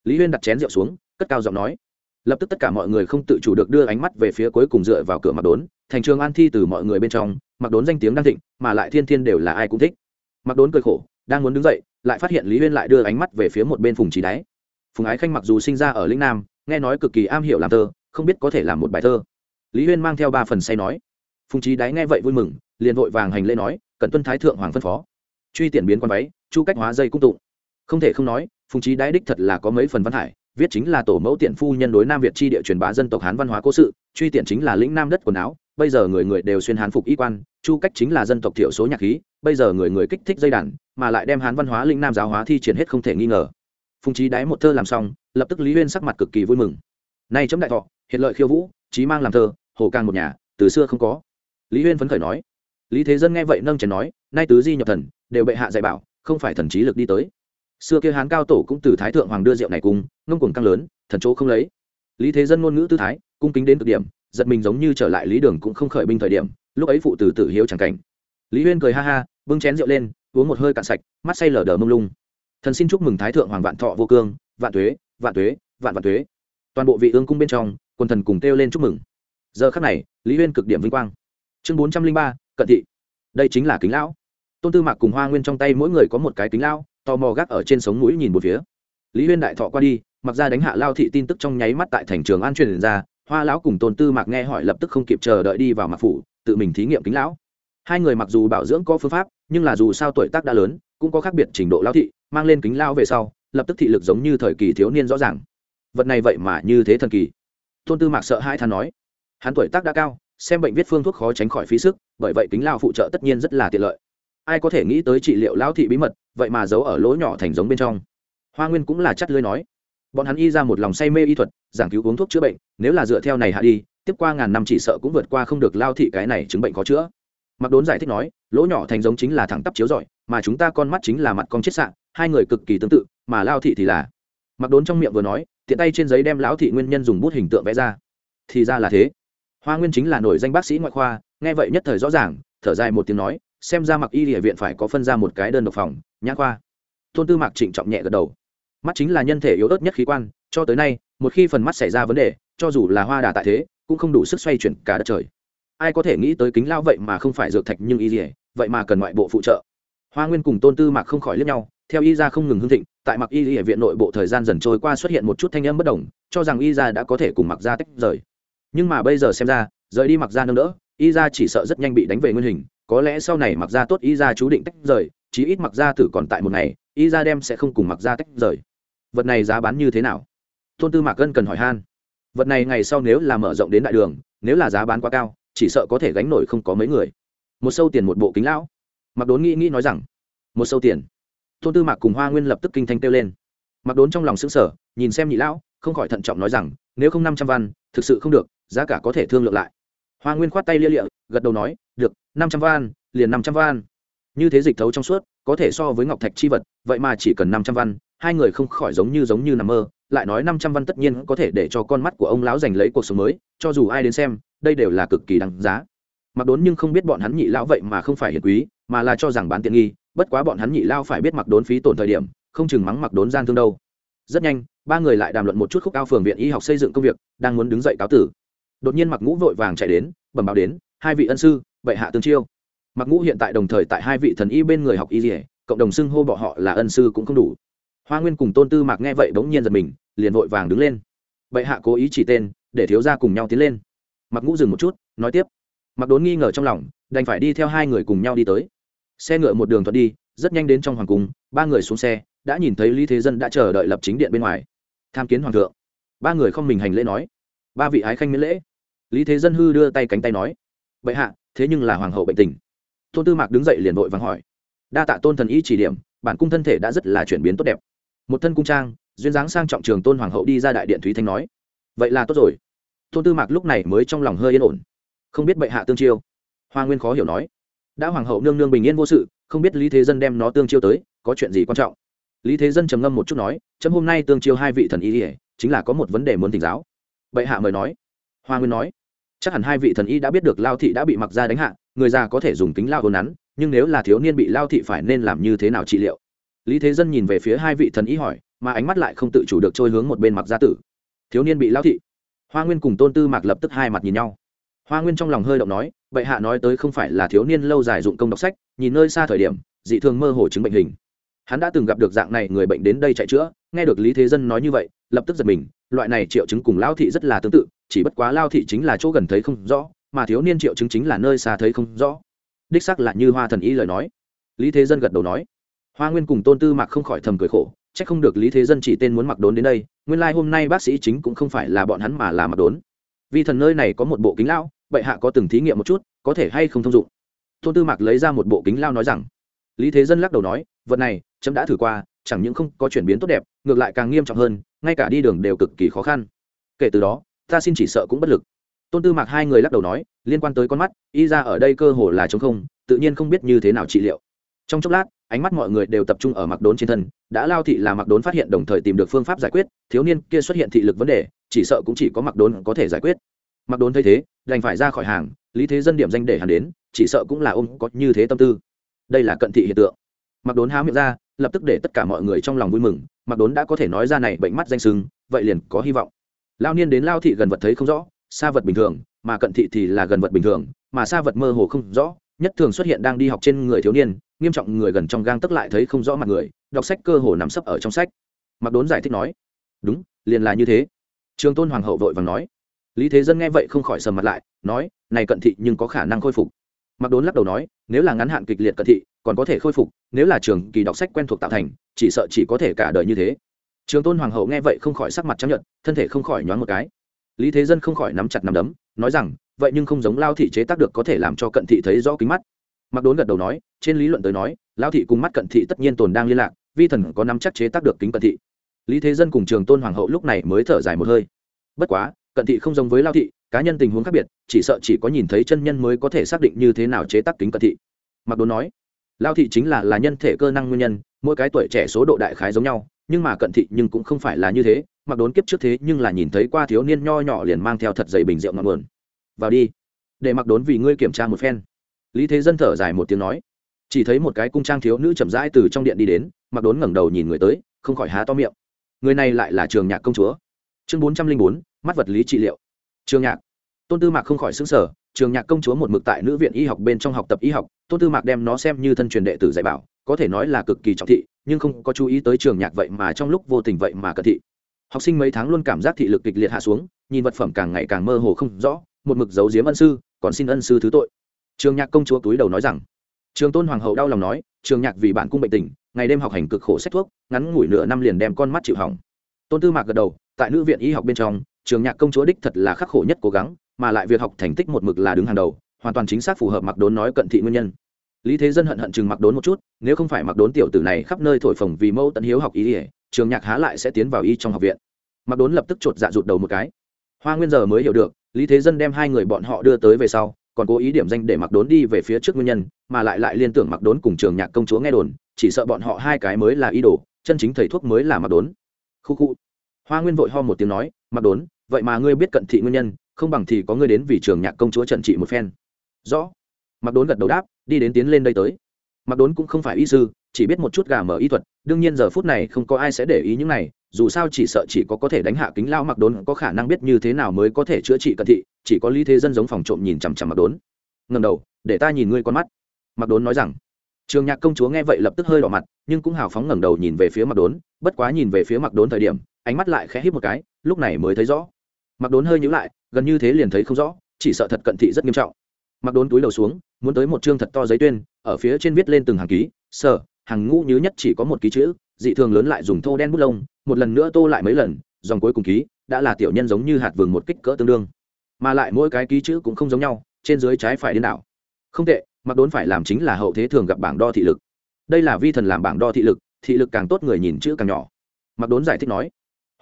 Lý huyên đặt chén rượu xuống, cất cao giọng nói. Lập tức tất cả mọi người không tự chủ được đưa ánh mắt về phía cuối cùng dựa vào cửa mặc đốn, thành trường an thi từ mọi người bên trong mặc đốn danh tiếng đang thịnh, mà lại thiên thiên đều là ai cũng thích. Mặc đốn cười khổ, đang muốn đứng dậy, lại phát hiện lý huyên lại đưa ánh mắt về phía một bên phùng trí đáy phùng ái khanh mặc dù sinh ra ở lĩnh nam, nghe nói cực kỳ am hiểu làm thơ, không biết có thể làm một bài thơ. Lý huyên mang theo ba phần say nói. Phùng trí đáy nghe vậy vui mừng, liền vội vàng hành lễ nói cần tuân thái thượng hoàng phân phó truy tiện biến quan váy, chu cách hóa dây cung tụng. Không thể không nói, phùng trí đái đích thật là có mấy phần văn hải, viết chính là tổ mẫu tiện phu nhân đối nam việt chi địa truyền bá dân tộc hán văn hóa cố sự, truy tiện chính là lĩnh nam đất quần áo, bây giờ người người đều xuyên hán phục y quan, chu cách chính là dân tộc thiểu số nhạc khí, bây giờ người người kích thích dây đàn, mà lại đem hán văn hóa lĩnh nam giáo hóa thi triển hết không thể nghi ngờ. Phùng trí đái một thơ làm xong, lập tức lý huyên sắc mặt cực kỳ vui mừng. Nay chấm đại thọ, hiện lợi khiêu vũ trí mang làm thơ, hồ càng một nhà, từ xưa không có. Lý huyên phấn khởi nói. Lý thế dân nghe vậy nâng chén nói, nay tứ di nhập thần đều bệ hạ dạy bảo, không phải thần trí lực đi tới. Xưa kia hán cao tổ cũng từ thái thượng hoàng đưa rượu này cùng, ngông cuồng căng lớn, thần chỗ không lấy. Lý thế dân ngôn ngữ tư thái, cung kính đến cực điểm, giật mình giống như trở lại lý đường cũng không khởi binh thời điểm, lúc ấy phụ tử tử hiếu chẳng cảnh. Lý huyên cười ha ha, bưng chén rượu lên, uống một hơi cạn sạch, mắt say lờ đờ mông lung. Thần xin chúc mừng thái thượng hoàng vạn thọ vô cương, vạn tuế vạn tuế, vạn vạn tuế. Toàn bộ vị ương cung bên trong quần thần cùng kêu lên chúc mừng. Giờ khắc này, lý huyên cực điểm vinh quang. Chương bốn trăm linh ba, cận thị. Đây chính là kính lão tôn tư mạc cùng hoa nguyên trong tay mỗi người có một cái kính lao, tò mò gác ở trên sống mũi nhìn một phía. Lý huyên đại thọ qua đi mặc ra đánh hạ lao thị tin tức trong nháy mắt tại thành trường an truyền ra hoa lão cùng tôn tư mạc nghe hỏi lập tức không kịp chờ đợi đi vào mặc phủ tự mình thí nghiệm kính lão. Hai người mặc dù bảo dưỡng có phương pháp nhưng là dù sao tuổi tác đã lớn cũng có khác biệt trình độ lao thị mang lên kính lao về sau lập tức thị lực giống như thời kỳ thiếu niên rõ ràng. Vật này vậy mà như thế thần kỳ. Tôn tư mạc sợ hai than nói hắn tuổi tác đã cao xem bệnh viết phương thuốc khó tránh khỏi phí sức bởi vậy kính lao phụ trợ tất nhiên rất là tiện lợi ai có thể nghĩ tới trị liệu lão thị bí mật vậy mà giấu ở lỗ nhỏ thành giống bên trong. Hoa nguyên cũng là chắt lưới nói. Bọn hắn y ra một lòng say mê y thuật giảng cứu uống thuốc chữa bệnh nếu là dựa theo này hạ đi tiếp qua ngàn năm chỉ sợ cũng vượt qua không được lao thị cái này chứng bệnh có chữa. Mặc đốn giải thích nói lỗ nhỏ thành giống chính là thẳng tắp chiếu giỏi, mà chúng ta con mắt chính là mặt con chết sạn hai người cực kỳ tương tự mà lao thị thì là. Mặc đốn trong miệng vừa nói tiện tay trên giấy đem lão thị nguyên nhân dùng bút hình tượng vẽ ra. Thì ra là thế. Hoa nguyên chính là nổi danh bác sĩ ngoại khoa nghe vậy nhất thời rõ ràng thở dài một tiếng nói xem ra mặc y địa viện phải có phân ra một cái đơn độc phòng, nhã khoa. Tôn tư mạc trịnh trọng nhẹ gật đầu. Mắt chính là nhân thể yếu ớt nhất khí quan, cho tới nay, một khi phần mắt xảy ra vấn đề, cho dù là hoa đà tại thế, cũng không đủ sức xoay chuyển cả đất trời. Ai có thể nghĩ tới kính lao vậy mà không phải dược thạch nhưng y dỉa vậy mà cần ngoại bộ phụ trợ. Hoa nguyên cùng tôn tư mạc không khỏi liếc nhau, theo y ra không ngừng hưng thịnh, tại mặc y dỉa viện nội bộ thời gian dần trôi qua xuất hiện một chút thanh âm bất đồng, cho rằng y ra đã có thể cùng mặc ra tách rời. Nhưng mà bây giờ xem ra, rời đi mặc ra nâng đỡ, y ra chỉ sợ rất nhanh bị đánh về nguyên hình có lẽ sau này mặc ra tốt y ra chú định tách rời, chí ít mặc ra tử còn tại một ngày, y ra đem sẽ không cùng mặc ra tách rời. Vật này giá bán như thế nào? Tôn tư mạc gân cần hỏi han. Vật này ngày sau nếu là mở rộng đến đại đường, nếu là giá bán quá cao, chỉ sợ có thể gánh nổi không có mấy người. Một sâu tiền một bộ kính lão. Mặc đốn nghĩ nghĩ nói rằng, một sâu tiền. Tôn tư mạc cùng hoa nguyên lập tức kinh thanh kêu lên. Mặc đốn trong lòng xứng sở nhìn xem nhị lão, không khỏi thận trọng nói rằng, nếu không năm trăm văn, thực sự không được, giá cả có thể thương lượng lại hoa nguyên khoát tay lia lịa, gật đầu nói, được, năm trăm van, liền năm trăm van. Như thế dịch thấu trong suốt, có thể so với ngọc thạch chi vật, vậy mà chỉ cần năm trăm văn hai người không khỏi giống như giống như nằm mơ, lại nói năm trăm văn tất nhiên có thể để cho con mắt của ông lão giành lấy cuộc sống mới, cho dù ai đến xem, đây đều là cực kỳ đáng giá. Mặc đốn nhưng không biết bọn hắn nhị lão vậy mà không phải hiền quý, mà là cho rằng bán tiện nghi, bất quá bọn hắn nhị lao phải biết mặc đốn phí tổn thời điểm, không chừng mắng mặc đốn gian thương đâu. Rất nhanh, ba người lại đàm luận một chút khúc cao phường viện y học xây dựng công việc, đang muốn đứng dậy cáo tử đột nhiên mặc ngũ vội vàng chạy đến, bẩm báo đến, hai vị ân sư, bệ hạ tương chiêu. Mặc ngũ hiện tại đồng thời tại hai vị thần y bên người học y dỉa cộng đồng xưng hô bọ họ là ân sư cũng không đủ. Hoa nguyên cùng tôn tư mạc nghe vậy bỗng nhiên giật mình, liền vội vàng đứng lên. Bệ hạ cố ý chỉ tên, để thiếu ra cùng nhau tiến lên. Mặc ngũ dừng một chút, nói tiếp. Mặc đốn nghi ngờ trong lòng, đành phải đi theo hai người cùng nhau đi tới. Xe ngựa một đường thuận đi, rất nhanh đến trong hoàng cung, ba người xuống xe, đã nhìn thấy lý thế dân đã chờ đợi lập chính điện bên ngoài. Tham kiến hoàng thượng. Ba người không mình hành lễ nói ba vị ái khanh miễn lễ. Lý thế dân hư đưa tay cánh tay nói, bệ hạ, thế nhưng là hoàng hậu bệnh tình. Tôn tư mạc đứng dậy liền vội vàng hỏi, đa tạ tôn thần ý chỉ điểm, bản cung thân thể đã rất là chuyển biến tốt đẹp. Một thân cung trang, duyên dáng sang trọng trường tôn hoàng hậu đi ra đại điện thúy thanh nói, vậy là tốt rồi. Tôn tư mạc lúc này mới trong lòng hơi yên ổn. Không biết bệ hạ tương chiêu. Hoa nguyên khó hiểu nói, đã hoàng hậu nương nương bình yên vô sự, không biết lý thế dân đem nó tương chiêu tới, có chuyện gì quan trọng? Lý thế dân trầm ngâm một chút nói, chấm hôm nay tương chiêu hai vị thần y ỉa chính là có một vấn đề muốn thỉnh giáo bệ hạ mời nói. Hoa nguyên nói, chắc hẳn hai vị thần y đã biết được lao thị đã bị mặc ra đánh hạ, người già có thể dùng kính lao hồn nắn, nhưng nếu là thiếu niên bị lao thị phải nên làm như thế nào trị liệu? Lý thế dân nhìn về phía hai vị thần y hỏi, mà ánh mắt lại không tự chủ được trôi hướng một bên mặc gia tử. Thiếu niên bị lao thị. Hoa nguyên cùng tôn tư mạc lập tức hai mặt nhìn nhau. Hoa nguyên trong lòng hơi động nói, bệ hạ nói tới không phải là thiếu niên lâu dài dụng công đọc sách, nhìn nơi xa thời điểm, dị thường mơ hồ chứng bệnh hình hắn đã từng gặp được dạng này người bệnh đến đây chạy chữa, nghe được lý thế dân nói như vậy, lập tức giật mình, loại này triệu chứng cùng lao thị rất là tương tự, chỉ bất quá lao thị chính là chỗ gần thấy không rõ, mà thiếu niên triệu chứng chính là nơi xa thấy không rõ. Đích sắc là như hoa thần y lời nói. Lý thế dân gật đầu nói. Hoa nguyên cùng tôn tư mạc không khỏi thầm cười khổ c h ắ c không được lý thế dân chỉ tên muốn mặc đốn đến đây, nguyên lai、like、hôm nay bác sĩ chính cũng không phải là bọn hắn mà là mặc đốn. Vì thần nơi này có một bộ kính lao bệ hạ có từng thí nghiệm một chút, có thể hay không thông dụng. Tôn tư mạc lấy ra một bộ kính lao nói rằng. Lý thế dân lắc đầu nói, vật này chấm đã thử qua, chẳng những không có chuyển biến tốt đẹp, ngược lại càng nghiêm trọng hơn, ngay cả đi đường đều cực kỳ khó khăn. Kể từ đó, ta xin chỉ sợ cũng bất lực. Tôn tư mạc hai người lắc đầu nói, liên quan tới con mắt, y ra ở đây cơ hồ là chống không, tự nhiên không biết như thế nào trị liệu. Trong chốc lát, ánh mắt mọi người đều tập trung ở mặc đốn trên thân, đã lao thị là mặc đốn phát hiện đồng thời tìm được phương pháp giải quyết, thiếu niên kia xuất hiện thị lực vấn đề, chỉ sợ cũng chỉ có mặc đốn có thể giải quyết. Mặc đốn thấy thế, đành phải ra khỏi hàng, lý thế dân điểm danh để hắn đến, chỉ sợ cũng là ôm có như thế tâm tư. Đây là cận thị hiện tượng. Mặc đốn há miệng ra lập tức để tất cả mọi người trong lòng vui mừng, mặc đốn đã có thể nói ra này bệnh mắt danh sưng, vậy liền có hy vọng. Lao niên đến lao thị gần vật thấy không rõ xa vật bình thường, mà cận thị thì là gần vật bình thường, mà xa vật mơ hồ không rõ, nhất thường xuất hiện đang đi học trên người thiếu niên, nghiêm trọng người gần trong gang tức lại thấy không rõ mặt người, đọc sách cơ hồ nằm sấp ở trong sách. Mặc đốn giải thích nói, đúng, liền là như thế. Trường tôn hoàng hậu vội vàng nói. Lý thế dân nghe vậy không khỏi sầm mặt lại, nói, này cận thị nhưng có khả năng khôi phục. Mặc đốn lắc đầu nói, nếu là ngắn hạn kịch liệt cận thị còn có thể khôi phục, nếu là trường kỳ đọc sách quen thuộc tạo thành, chỉ sợ chỉ có thể cả đời như thế. Trường tôn hoàng hậu nghe vậy không khỏi sắc mặt chấp nhận thân thể không khỏi nhoáng một cái. Lý thế dân không khỏi nắm chặt nắm đấm, nói rằng, vậy nhưng không giống lao thị chế tác được có thể làm cho cận thị thấy rõ kính mắt. Mặc đốn gật đầu nói, trên lý luận tới nói, lao thị cùng mắt cận thị tất nhiên tồn đang liên lạc, vi thần có nắm chắc chế tác được kính cận thị. Lý thế dân cùng trường tôn hoàng hậu lúc này mới thở dài một hơi. Bất quá, cận thị không giống với lao thị, cá nhân tình huống khác biệt, chỉ sợ chỉ có nhìn thấy chân nhân mới có thể xác định như thế nào chế tác kính cận thị. Mặc đốn nói lao thị chính là là nhân thể cơ năng nguyên nhân, mỗi cái tuổi trẻ số độ đại khái giống nhau, nhưng mà cận thị nhưng cũng không phải là như thế, mặc đốn kiếp trước thế nhưng là nhìn thấy qua thiếu niên nho nhỏ liền mang theo thật dày bình rượu ngọn nguồn. Vào đi, để mặc đốn vì ngươi kiểm tra một phen. Lý thế dân thở dài một tiếng nói. Chỉ thấy một cái cung trang thiếu nữ chậm rãi từ trong điện đi đến, mặc đốn ngẩng đầu nhìn người tới, không khỏi há to miệng. Người này lại là trường nhạc công chúa. Chương bốn trăm linh bốn, mắt vật lý trị liệu. Trường nhạc. Tôn tư mạc không khỏi xứng sở trường nhạc công chúa một mực tại nữ viện y học bên trong học tập y học tôn tư mạc đem nó xem như thân truyền đệ tử dạy bảo, có thể nói là cực kỳ trọng thị, nhưng không có chú ý tới trường nhạc vậy mà trong lúc vô tình vậy mà cận thị. Học sinh mấy tháng luôn cảm giác thị lực kịch liệt hạ xuống, nhìn vật phẩm càng ngày càng mơ hồ không rõ, một mực giấu giếm ân sư, còn xin ân sư thứ tội. Trường nhạc công chúa túi đầu nói rằng, trường tôn hoàng hậu đau lòng nói, trường nhạc vì bản cung bệnh tình, ngày đêm học hành cực khổ sách thuốc, ngắn ngủi nửa năm liền đem con mắt chịu hỏng. Tôn tư mạc gật đầu, tại nữ viện y học bên trong, trường nhạc công chúa đích thật là khắc khổ nhất cố gắng mà lại việc học thành tích một mực là đứng hàng đầu, hoàn toàn chính xác phù hợp mặc đốn nói cận thị nguyên nhân. Lý thế dân hận hận chừng mặc đốn một chút, nếu không phải mặc đốn tiểu tử này khắp nơi thổi phồng vì mẫu tận hiếu học ý ỉa, trường nhạc há lại sẽ tiến vào y trong học viện. Mặc đốn lập tức chột dạ rụt đầu một cái. Hoa nguyên giờ mới hiểu được, lý thế dân đem hai người bọn họ đưa tới về sau, còn cố ý điểm danh để mặc đốn đi về phía trước nguyên nhân, mà lại lại liên tưởng mặc đốn cùng trường nhạc công chúa nghe đồn, chỉ sợ bọn họ hai cái mới là ý đồ chân chính thầy thuốc mới là mặc đốn. Khu khu. Hoa nguyên vội ho một tiếng nói mặc đốn, vậy mà ngươi biết cận thị nguyên nhân không bằng thì có ngươi đến vì trường nhạc công chúa trận trị một phen. Rõ. Mặc đốn gật đầu đáp, đi đến tiến lên đây tới. Mặc đốn cũng không phải y sư, chỉ biết một chút gà mở y thuật, đương nhiên giờ phút này không có ai sẽ để ý những này, dù sao chỉ sợ chỉ có có thể đánh hạ kính lao mặc đốn, có khả năng biết như thế nào mới có thể chữa trị cận thị, chỉ có lý thế dân giống phòng trộm nhìn chằm chằm mặc đốn. Ngầm đầu, để ta nhìn ngươi con mắt. Mặc đốn nói rằng, trường nhạc công chúa nghe vậy lập tức hơi đỏ mặt, nhưng cũng hào phóng ngẩng đầu nhìn về phía mặc đốn, bất quá nhìn về phía mặc đốn thời điểm, ánh mắt lại khẽ hít một cái, lúc này mới thấy rõ. Mặc đốn hơi nhữ lại gần như thế liền thấy không rõ, chỉ sợ thật cận thị rất nghiêm trọng. Mặc đốn túi đầu xuống, muốn tới một chương thật to giấy tuyên, ở phía trên viết lên từng hàng ký sở hàng ngũ nhứ nhất chỉ có một ký chữ, dị thường lớn lại dùng thô đen bút lông, một lần nữa tô lại mấy lần, dòng cuối cùng ký, đã là tiểu nhân giống như hạt vườn một kích cỡ tương đương. Mà lại mỗi cái ký chữ cũng không giống nhau, trên dưới trái phải điên đảo. Không tệ, mặc đốn phải làm chính là hậu thế thường gặp bảng đo thị lực. Đây là vi thần làm bảng đo thị lực thị lực càng tốt người nhìn chữ càng nhỏ. Mặc đốn giải thích nói.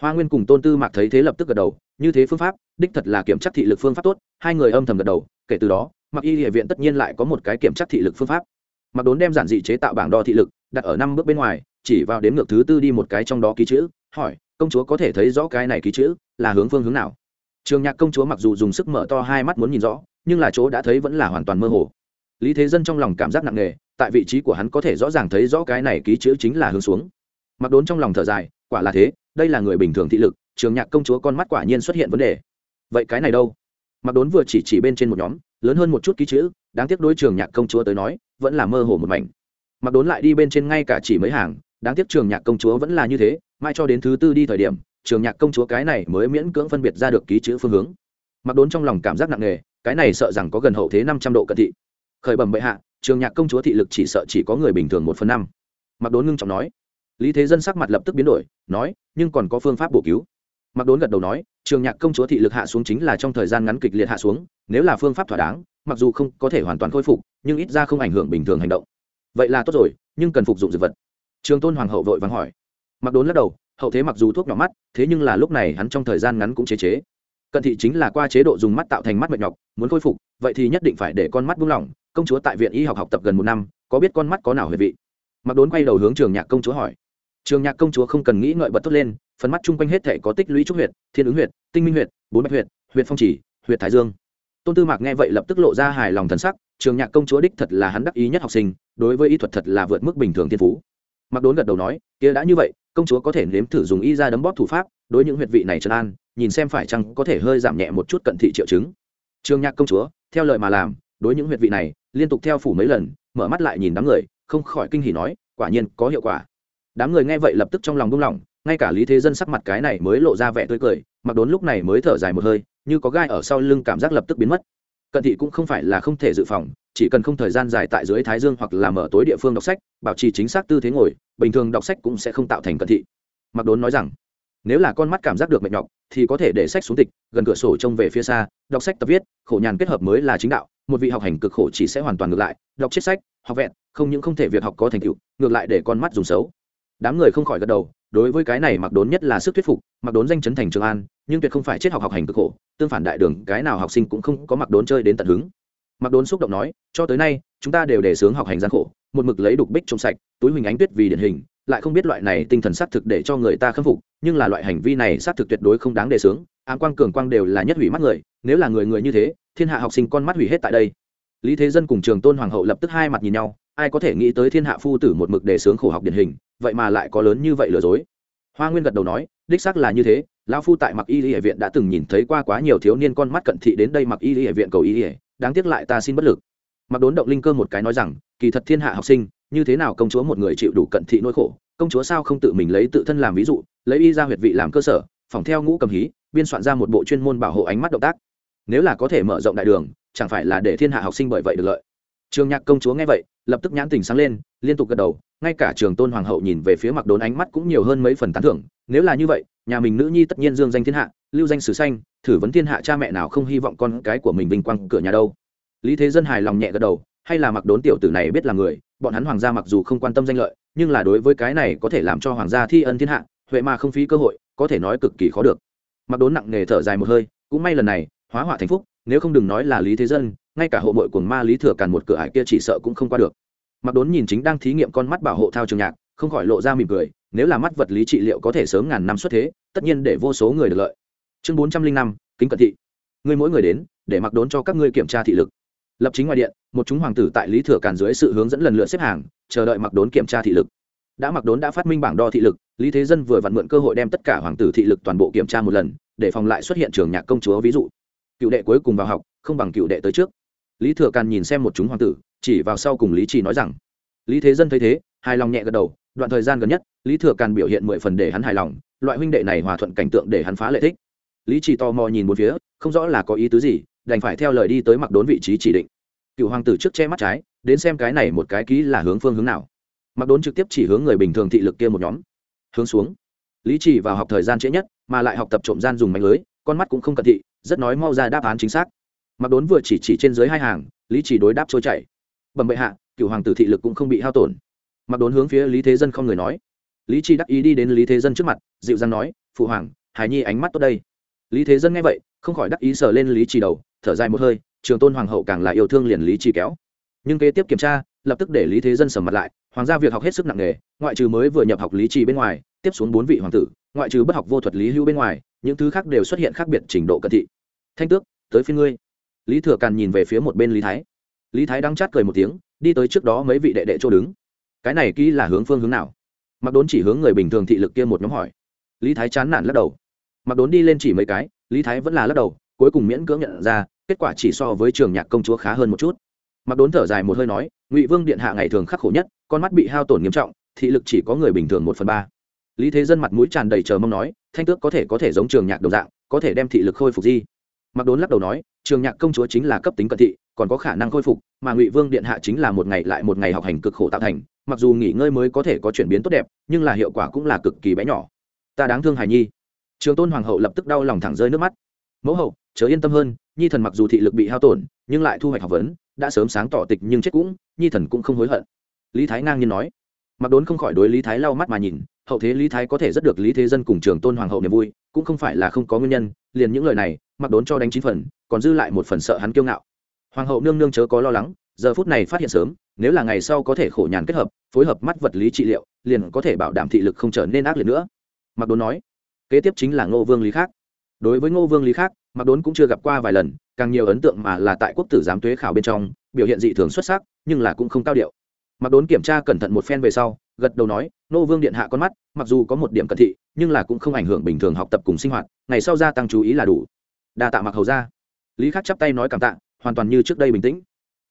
Hoa nguyên cùng tôn tư mạc thấy thế lập tức gật đầu, như thế phương pháp đích thật là kiểm tra thị lực phương pháp tốt, hai người âm thầm gật đầu, kể từ đó, mặc y địa viện tất nhiên lại có một cái kiểm tra thị lực phương pháp. Mặc đốn đem giản dị chế tạo bảng đo thị lực, đặt ở năm bước bên ngoài, chỉ vào đến ngược thứ tư đi một cái trong đó ký chữ, hỏi, công chúa có thể thấy rõ cái này ký chữ, là hướng phương hướng nào? Trường nhạc công chúa mặc dù dùng sức mở to hai mắt muốn nhìn rõ, nhưng là chỗ đã thấy vẫn là hoàn toàn mơ hồ. Lý thế dân trong lòng cảm giác nặng nề, tại vị trí của hắn có thể rõ ràng thấy rõ cái này ký chữ chính là hướng xuống. Mặc đốn trong lòng thở dài, quả là thế, đây là người bình thường thị lực. Trường nhạc công chúa con mắt quả nhiên xuất hiện vấn đề vậy cái này đâu? Mặc đốn vừa chỉ chỉ bên trên một nhóm, lớn hơn một chút ký chữ, đáng tiếc đối trường nhạc công chúa tới nói, vẫn là mơ hồ một mảnh. Mặc đốn lại đi bên trên ngay cả chỉ mấy hàng, đáng tiếc trường nhạc công chúa vẫn là như thế, mai cho đến thứ tư đi thời điểm, trường nhạc công chúa cái này mới miễn cưỡng phân biệt ra được ký chữ phương hướng. Mặc đốn trong lòng cảm giác nặng nề, cái này sợ rằng có gần hậu thế năm trăm độ cận thị. Khởi bẩm bệ hạ, trường nhạc công chúa thị lực chỉ sợ chỉ có người bình thường một phần năm. Mặc đốn ngưng trọng nói. Lý thế dân sắc mặt lập tức biến đổi, nói, nhưng còn có phương pháp bổ cứu. Mặc đốn gật đầu nói trường nhạc công chúa thị lực hạ xuống chính là trong thời gian ngắn kịch liệt hạ xuống, nếu là phương pháp thỏa đáng, mặc dù không có thể hoàn toàn khôi phục, nhưng ít ra không ảnh hưởng bình thường hành động. Vậy là tốt rồi, nhưng cần phục dụng dược vật. Trường tôn hoàng hậu vội vàng hỏi. Mặc đốn lắc đầu, hậu thế mặc dù thuốc nhỏ mắt, thế nhưng là lúc này hắn trong thời gian ngắn cũng chế chế. Cận thị chính là qua chế độ dùng mắt tạo thành mắt mệt nhọc, muốn khôi phục, vậy thì nhất định phải để con mắt buông lỏng. Công chúa tại viện y học học tập gần một năm, có biết con mắt có nào huệ vị? Mặc đốn quay đầu hướng trường nhạc công chúa hỏi trường nhạc công chúa không cần nghĩ ngợi bật tốt lên, phần mắt chung quanh hết thể có tích lũy trúc huyệt, thiên ứng huyệt, tinh minh huyệt, bốn bạch huyệt huyệt phong chỉ, huyệt thái dương. Tôn tư mạc nghe vậy lập tức lộ ra hài lòng thần sắc, trường nhạc công chúa đích thật là hắn đắc ý nhất học sinh, đối với y thuật thật là vượt mức bình thường thiên phú. Mặc đốn gật đầu nói, kia đã như vậy, công chúa có thể nếm thử dùng y ra đấm bóp thủ pháp, đối những huyệt vị này trấn an, nhìn xem phải chăng có thể hơi giảm nhẹ một chút cận thị triệu chứng. Trường nhạc công chúa, theo lời mà làm, đối những huyệt vị này, liên tục theo phủ mấy lần, mở mắt lại nhìn đám người, không khỏi kinh hỉ nói, quả nhiên có hiệu quả đám người nghe vậy lập tức trong lòng buông lỏng, ngay cả lý thế dân sắc mặt cái này mới lộ ra vẻ tươi cười, mặc đốn lúc này mới thở dài một hơi, như có gai ở sau lưng cảm giác lập tức biến mất. Cận thị cũng không phải là không thể dự phòng, chỉ cần không thời gian dài tại dưới thái dương hoặc là mở tối địa phương đọc sách, bảo trì chính xác tư thế ngồi, bình thường đọc sách cũng sẽ không tạo thành cận thị. Mặc đốn nói rằng, nếu là con mắt cảm giác được mệt nhọc, thì có thể để sách xuống tịch, gần cửa sổ trông về phía xa, đọc sách tập viết, khổ nhàn kết hợp mới là chính đạo, một vị học hành cực khổ chỉ sẽ hoàn toàn ngược lại, đọc chết sách, học vẹn, không những không thể việc học có thành tựu, ngược lại để con mắt dùng xấu đám người không khỏi gật đầu, đối với cái này mặc đốn nhất là sức thuyết phục, mặc đốn danh chấn thành trường an, nhưng tuyệt không phải chết học học hành cực khổ, tương phản đại đường, cái nào học sinh cũng không có mặc đốn chơi đến tận hứng. Mặc đốn xúc động nói, cho tới nay, chúng ta đều đề xướng học hành gian khổ, một mực lấy đục bích trông sạch, túi huỳnh ánh tuyết vì điển hình, lại không biết loại này tinh thần xác thực để cho người ta khâm phục, nhưng là loại hành vi này xác thực tuyệt đối không đáng đề xướng, ám quang cường quang đều là nhất hủy mắt người, nếu là người người như thế, thiên hạ học sinh con mắt hủy hết tại đây. Lý thế dân cùng trường tôn hoàng hậu lập tức hai mặt nhìn nhau, ai có thể nghĩ tới thiên hạ phu tử một mực đề xướng khổ học điển hình vậy mà lại có lớn như vậy lừa dối. Hoa nguyên gật đầu nói, đích xác là như thế, lão phu tại mặc y y viện đã từng nhìn thấy qua quá nhiều thiếu niên con mắt cận thị đến đây mặc y y viện cầu y y đáng tiếc lại ta xin bất lực. Mặc đốn động linh cơ một cái nói rằng, kỳ thật thiên hạ học sinh, như thế nào công chúa một người chịu đủ cận thị nỗi khổ, công chúa sao không tự mình lấy tự thân làm ví dụ, lấy y ra huyệt vị làm cơ sở phòng theo ngũ cầm hí, biên soạn ra một bộ chuyên môn bảo hộ ánh mắt động tác. Nếu là có thể mở rộng đại đường, chẳng phải là để thiên hạ học sinh bởi vậy được lợi trường nhạc công chúa nghe vậy, lập tức nhãn tình sáng lên, liên tục gật đầu, ngay cả trường tôn hoàng hậu nhìn về phía mặc đốn ánh mắt cũng nhiều hơn mấy phần tán thưởng, nếu là như vậy, nhà mình nữ nhi tất nhiên dương danh thiên hạ, lưu danh sử xanh thử vấn thiên hạ cha mẹ nào không hy vọng con cái của mình vinh quang cửa nhà đâu. Lý thế dân hài lòng nhẹ gật đầu, hay là mặc đốn tiểu tử này biết là người, bọn hắn hoàng gia mặc dù không quan tâm danh lợi, nhưng là đối với cái này có thể làm cho hoàng gia thi ân thiên hạ, huệ mà không phí cơ hội, có thể nói cực kỳ khó được. Mặc đốn nặng nề thở dài một hơi, cũng may lần này, hóa họa thành phúc, nếu không đừng nói là lý thế dân ngay cả hộ mội của ma lý thừa càn một cửa ải kia chỉ sợ cũng không qua được. Mặc đốn nhìn chính đang thí nghiệm con mắt bảo hộ thao trường nhạc, không khỏi lộ ra mỉm cười, nếu là mắt vật lý trị liệu có thể sớm ngàn năm xuất thế, tất nhiên để vô số người được lợi. Chương bốn trăm linh năm, kính cận thị. Người mỗi người đến, để mặc đốn cho các ngươi kiểm tra thị lực. Lập chính ngoài điện, một chúng hoàng tử tại lý thừa càn dưới sự hướng dẫn lần lượt xếp hàng, chờ đợi mặc đốn kiểm tra thị lực. Đã mặc đốn đã phát minh bảng đo thị lực, lý thế dân vừa vặn mượn cơ hội đem tất cả hoàng tử thị lực toàn bộ kiểm tra một lần, để phòng lại xuất hiện trường nhạc công chúa ví dụ. Cựu đệ cuối cùng vào học, không bằng cựu đệ tới trước lý thừa càn nhìn xem một chúng hoàng tử, chỉ vào sau cùng lý trì nói rằng, lý thế dân thấy thế, hài lòng nhẹ gật đầu, đoạn thời gian gần nhất, lý thừa càn biểu hiện mười phần để hắn hài lòng, loại huynh đệ này hòa thuận cảnh tượng để hắn phá lệ thích. Lý trì tò mò nhìn một phía, không rõ là có ý tứ gì, đành phải theo lời đi tới mặc đốn vị trí chỉ định. Cựu hoàng tử trước che mắt trái, đến xem cái này một cái ký là hướng phương hướng nào. Mặc đốn trực tiếp chỉ hướng người bình thường thị lực kia một nhóm. Hướng xuống. Lý chỉ vào học thời gian trễ nhất, mà lại học tập trộm gian dùng mạnh lưới, con mắt cũng không cận thị, rất nói mau ra đáp án chính xác mặc đốn vừa chỉ chỉ trên dưới hai hàng, lý chỉ đối đáp trôi chảy. Bẩm bệ hạ cựu hoàng tử thị lực cũng không bị hao tổn. Mặc đốn hướng phía lý thế dân không người nói. Lý chỉ đắc ý đi đến lý thế dân trước mặt, dịu dàng nói, phụ hoàng hải nhi ánh mắt tốt đây. Lý thế dân nghe vậy, không khỏi đắc ý sờ lên lý chỉ đầu, thở dài một hơi, trường tôn hoàng hậu càng là yêu thương liền lý chỉ kéo. Nhưng kế tiếp kiểm tra, lập tức để lý thế dân sầm mặt lại, hoàng gia việc học hết sức nặng nề, ngoại trừ mới vừa nhập học lý trì bên ngoài, tiếp xuống bốn vị hoàng tử, ngoại trừ bất học vô thuật lý Hưu bên ngoài, những thứ khác đều xuất hiện khác biệt trình độ cận thị. Thanh tước, tới phiên ngươi lý thừa càn nhìn về phía một bên lý thái. Lý thái đang chát cười một tiếng, đi tới trước đó mấy vị đệ đệ chỗ đứng. Cái này kỹ là hướng phương hướng nào? Mặc đốn chỉ hướng người bình thường thị lực kia một nhóm hỏi. Lý thái chán nản lắc đầu. Mặc đốn đi lên chỉ mấy cái, lý thái vẫn là lắc đầu, cuối cùng miễn cưỡng nhận ra, kết quả chỉ so với trường nhạc công chúa khá hơn một chút. Mặc đốn thở dài một hơi nói, ngụy vương điện hạ ngày thường khắc khổ nhất, con mắt bị hao tổn nghiêm trọng, thị lực chỉ có người bình thường một phần ba. Lý thế dân mặt mũi tràn đầy chờ mong nói, thanh tước có thể có thể giống trường nhạc đồng dạng, có thể đem thị lực khôi phục gì? Mặc đốn lắc đầu nói trường nhạc công chúa chính là cấp tính cận thị, còn có khả năng khôi phục, mà ngụy vương điện hạ chính là một ngày lại một ngày học hành cực khổ tạo thành, mặc dù nghỉ ngơi mới có thể có chuyển biến tốt đẹp, nhưng là hiệu quả cũng là cực kỳ bé nhỏ. Ta đáng thương hài nhi. Trường tôn hoàng hậu lập tức đau lòng thẳng rơi nước mắt. Mẫu hậu, chớ yên tâm hơn, nhi thần mặc dù thị lực bị hao tổn, nhưng lại thu hoạch học vấn, đã sớm sáng tỏ tịch nhưng chết cũng, nhi thần cũng không hối hận. Lý thái ngang nhiên nói. Mặc đốn không khỏi đối lý thái lau mắt mà nhìn, hậu thế lý thái có thể rất được lý thế dân cùng trường tôn hoàng hậu niềm vui, cũng không phải là không có nguyên nhân, liền những lời này mặc đốn cho đánh chín phần, còn dư lại một phần sợ hắn kiêu ngạo. Hoàng hậu nương nương chớ có lo lắng, giờ phút này phát hiện sớm, nếu là ngày sau có thể khổ nhàn kết hợp, phối hợp mắt vật lý trị liệu, liền có thể bảo đảm thị lực không trở nên ác liệt nữa. Mặc đốn nói, kế tiếp chính là ngô vương lý khác. Đối với ngô vương lý khác, mặc đốn cũng chưa gặp qua vài lần, càng nhiều ấn tượng mà là tại quốc tử giám tuế khảo bên trong, biểu hiện dị thường xuất sắc, nhưng là cũng không cao điệu. Mặc đốn kiểm tra cẩn thận một phen về sau, gật đầu nói, Ngô vương điện hạ con mắt, mặc dù có một điểm cận thị, nhưng là cũng không ảnh hưởng bình thường học tập cùng sinh hoạt, ngày sau gia tăng chú ý là đủ đa tạ mặc hầu ra lý khắc chắp tay nói cảm tạ, hoàn toàn như trước đây bình tĩnh.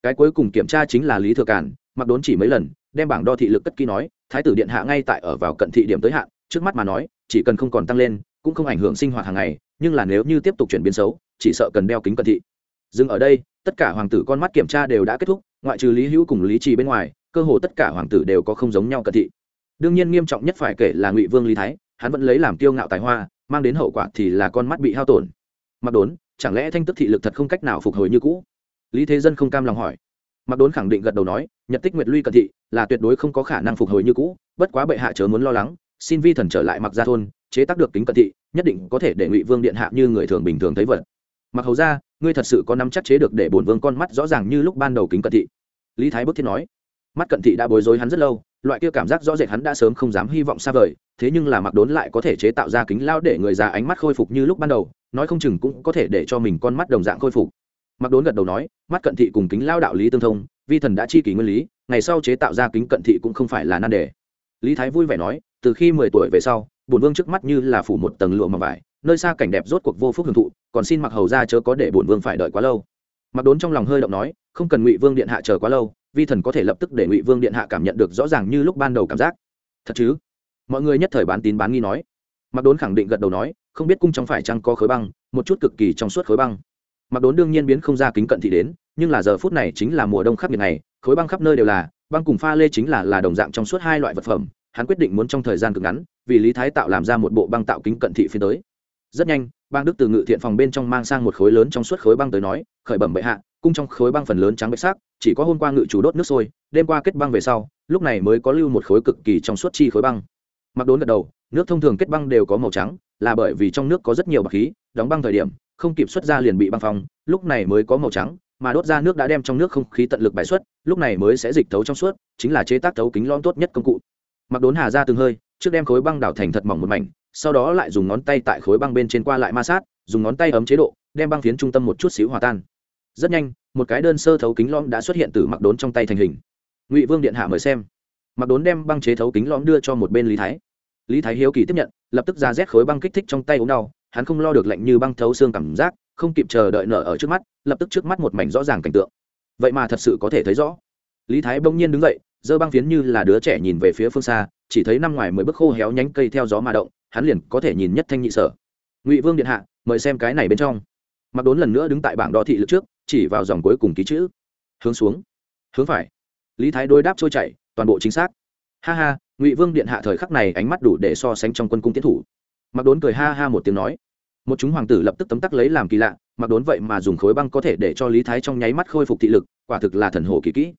Cái cuối cùng kiểm tra chính là lý thừa cản mặc đốn chỉ mấy lần, đem bảng đo thị lực cất ký nói, thái tử điện hạ ngay tại ở vào cận thị điểm tới hạn, trước mắt mà nói, chỉ cần không còn tăng lên, cũng không ảnh hưởng sinh hoạt hàng ngày, nhưng là nếu như tiếp tục chuyển biến xấu, chỉ sợ cần đeo kính cận thị. Dừng ở đây, tất cả hoàng tử con mắt kiểm tra đều đã kết thúc, ngoại trừ lý hữu cùng lý trì bên ngoài, cơ hồ tất cả hoàng tử đều có không giống nhau cận thị. Đương nhiên nghiêm trọng nhất phải kể là ngụy vương lý thái, hắn vẫn lấy làm kiêu ngạo tài hoa, mang đến hậu quả thì là con mắt bị hao tổn mặc đốn, chẳng lẽ thanh tức thị lực thật không cách nào phục hồi như cũ? Lý thế dân không cam lòng hỏi. Mặc đốn khẳng định gật đầu nói, nhật tích nguyệt luy cận thị là tuyệt đối không có khả năng phục hồi như cũ, bất quá bệ hạ chớ muốn lo lắng, xin vi thần trở lại mặc gia thôn, chế tác được kính cận thị, nhất định có thể để ngụy vương điện hạ như người thường bình thường thấy vật. Mặc hầu ra ngươi thật sự có nắm chắc chế được để bổn vương con mắt rõ ràng như lúc ban đầu kính cận thị? Lý thái bức thiết nói. Mắt cận thị đã bối rối hắn rất lâu loại kia cảm giác rõ rệt hắn đã sớm không dám hy vọng xa vời, thế nhưng là mặc đốn lại có thể chế tạo ra kính lao để người già ánh mắt khôi phục như lúc ban đầu, nói không chừng cũng có thể để cho mình con mắt đồng dạng khôi phục. Mặc đốn gật đầu nói, mắt cận thị cùng kính lao đạo lý tương thông, vi thần đã chi kỳ nguyên lý, ngày sau chế tạo ra kính cận thị cũng không phải là nan đề. Lý thái vui vẻ nói, từ khi mười tuổi về sau, bổn vương trước mắt như là phủ một tầng lụa mà vải, nơi xa cảnh đẹp rốt cuộc vô phúc hưởng thụ, còn xin mặc hầu ra chớ có để bổn vương phải đợi quá lâu. Mặc đốn trong lòng hơi động nói, không cần ngụy vương điện hạ chờ quá lâu vi thần có thể lập tức để ngụy vương điện hạ cảm nhận được rõ ràng như lúc ban đầu cảm giác. Thật chứ? Mọi người nhất thời bán tín bán nghi nói. Mặc đốn khẳng định gật đầu nói, không biết cung trong phải chăng có khối băng, một chút cực kỳ trong suốt khối băng. Mặc đốn đương nhiên biến không ra kính cận thị đến, nhưng là giờ phút này chính là mùa đông khắc nghiệt này, khối băng khắp nơi đều là, băng cùng pha lê chính là là đồng dạng trong suốt hai loại vật phẩm, hắn quyết định muốn trong thời gian cực ngắn, vì lý thái tạo làm ra một bộ băng tạo kính cận thị phiên tới. Rất nhanh bang đức từ ngự thiện phòng bên trong mang sang một khối lớn trong suốt khối băng tới nói, khởi bẩm bệ hạ cung trong khối băng phần lớn trắng bạch sắc, chỉ có hôm qua ngự chủ đốt nước sôi, đêm qua kết băng về sau, lúc này mới có lưu một khối cực kỳ trong suốt chi khối băng. Mặc đốn gật đầu, nước thông thường kết băng đều có màu trắng, là bởi vì trong nước có rất nhiều bạc khí, đóng băng thời điểm, không kịp xuất ra liền bị băng phong lúc này mới có màu trắng, mà đốt ra nước đã đem trong nước không khí tận lực bài xuất, lúc này mới sẽ dịch thấu trong suốt, chính là chế tác thấu kính lõm tốt nhất công cụ. Mặc đốn hà ra từng hơi, trước đem khối băng đảo thành thật mỏng một mảnh, sau đó lại dùng ngón tay tại khối băng bên trên qua lại ma sát, dùng ngón tay ấm chế độ, đem băng phiến trung tâm một chút xíu hòa tan rất nhanh, một cái đơn sơ thấu kính lõm đã xuất hiện từ mặc đốn trong tay thành hình. Ngụy vương điện hạ mời xem. Mặc đốn đem băng chế thấu kính lõm đưa cho một bên lý thái. Lý thái hiếu kỳ tiếp nhận, lập tức ra rét khối băng kích thích trong tay ống đau, hắn không lo được lạnh như băng thấu xương cảm giác, không kịp chờ đợi nở ở trước mắt, lập tức trước mắt một mảnh rõ ràng cảnh tượng. Vậy mà thật sự có thể thấy rõ. Lý thái bỗng nhiên đứng dậy, giơ băng phiến như là đứa trẻ nhìn về phía phương xa, chỉ thấy năm ngoài mười bức khô héo nhánh cây theo gió mà động, hắn liền có thể nhìn nhất thanh nhị sở. Ngụy vương điện hạ, mời xem cái này bên trong. Mặc đốn lần nữa đứng tại bảng đo thị lực trước chỉ vào dòng cuối cùng ký chữ. Hướng xuống. Hướng phải. Lý thái đối đáp trôi chảy, toàn bộ chính xác. Ha ha, ngụy vương điện hạ thời khắc này ánh mắt đủ để so sánh trong quân cung tiến thủ. Mặc đốn cười ha ha một tiếng nói. Một chúng hoàng tử lập tức tấm tắc lấy làm kỳ lạ mặc đốn vậy mà dùng khối băng có thể để cho lý thái trong nháy mắt khôi phục thị lực, quả thực là thần hồ kỳ kỹ.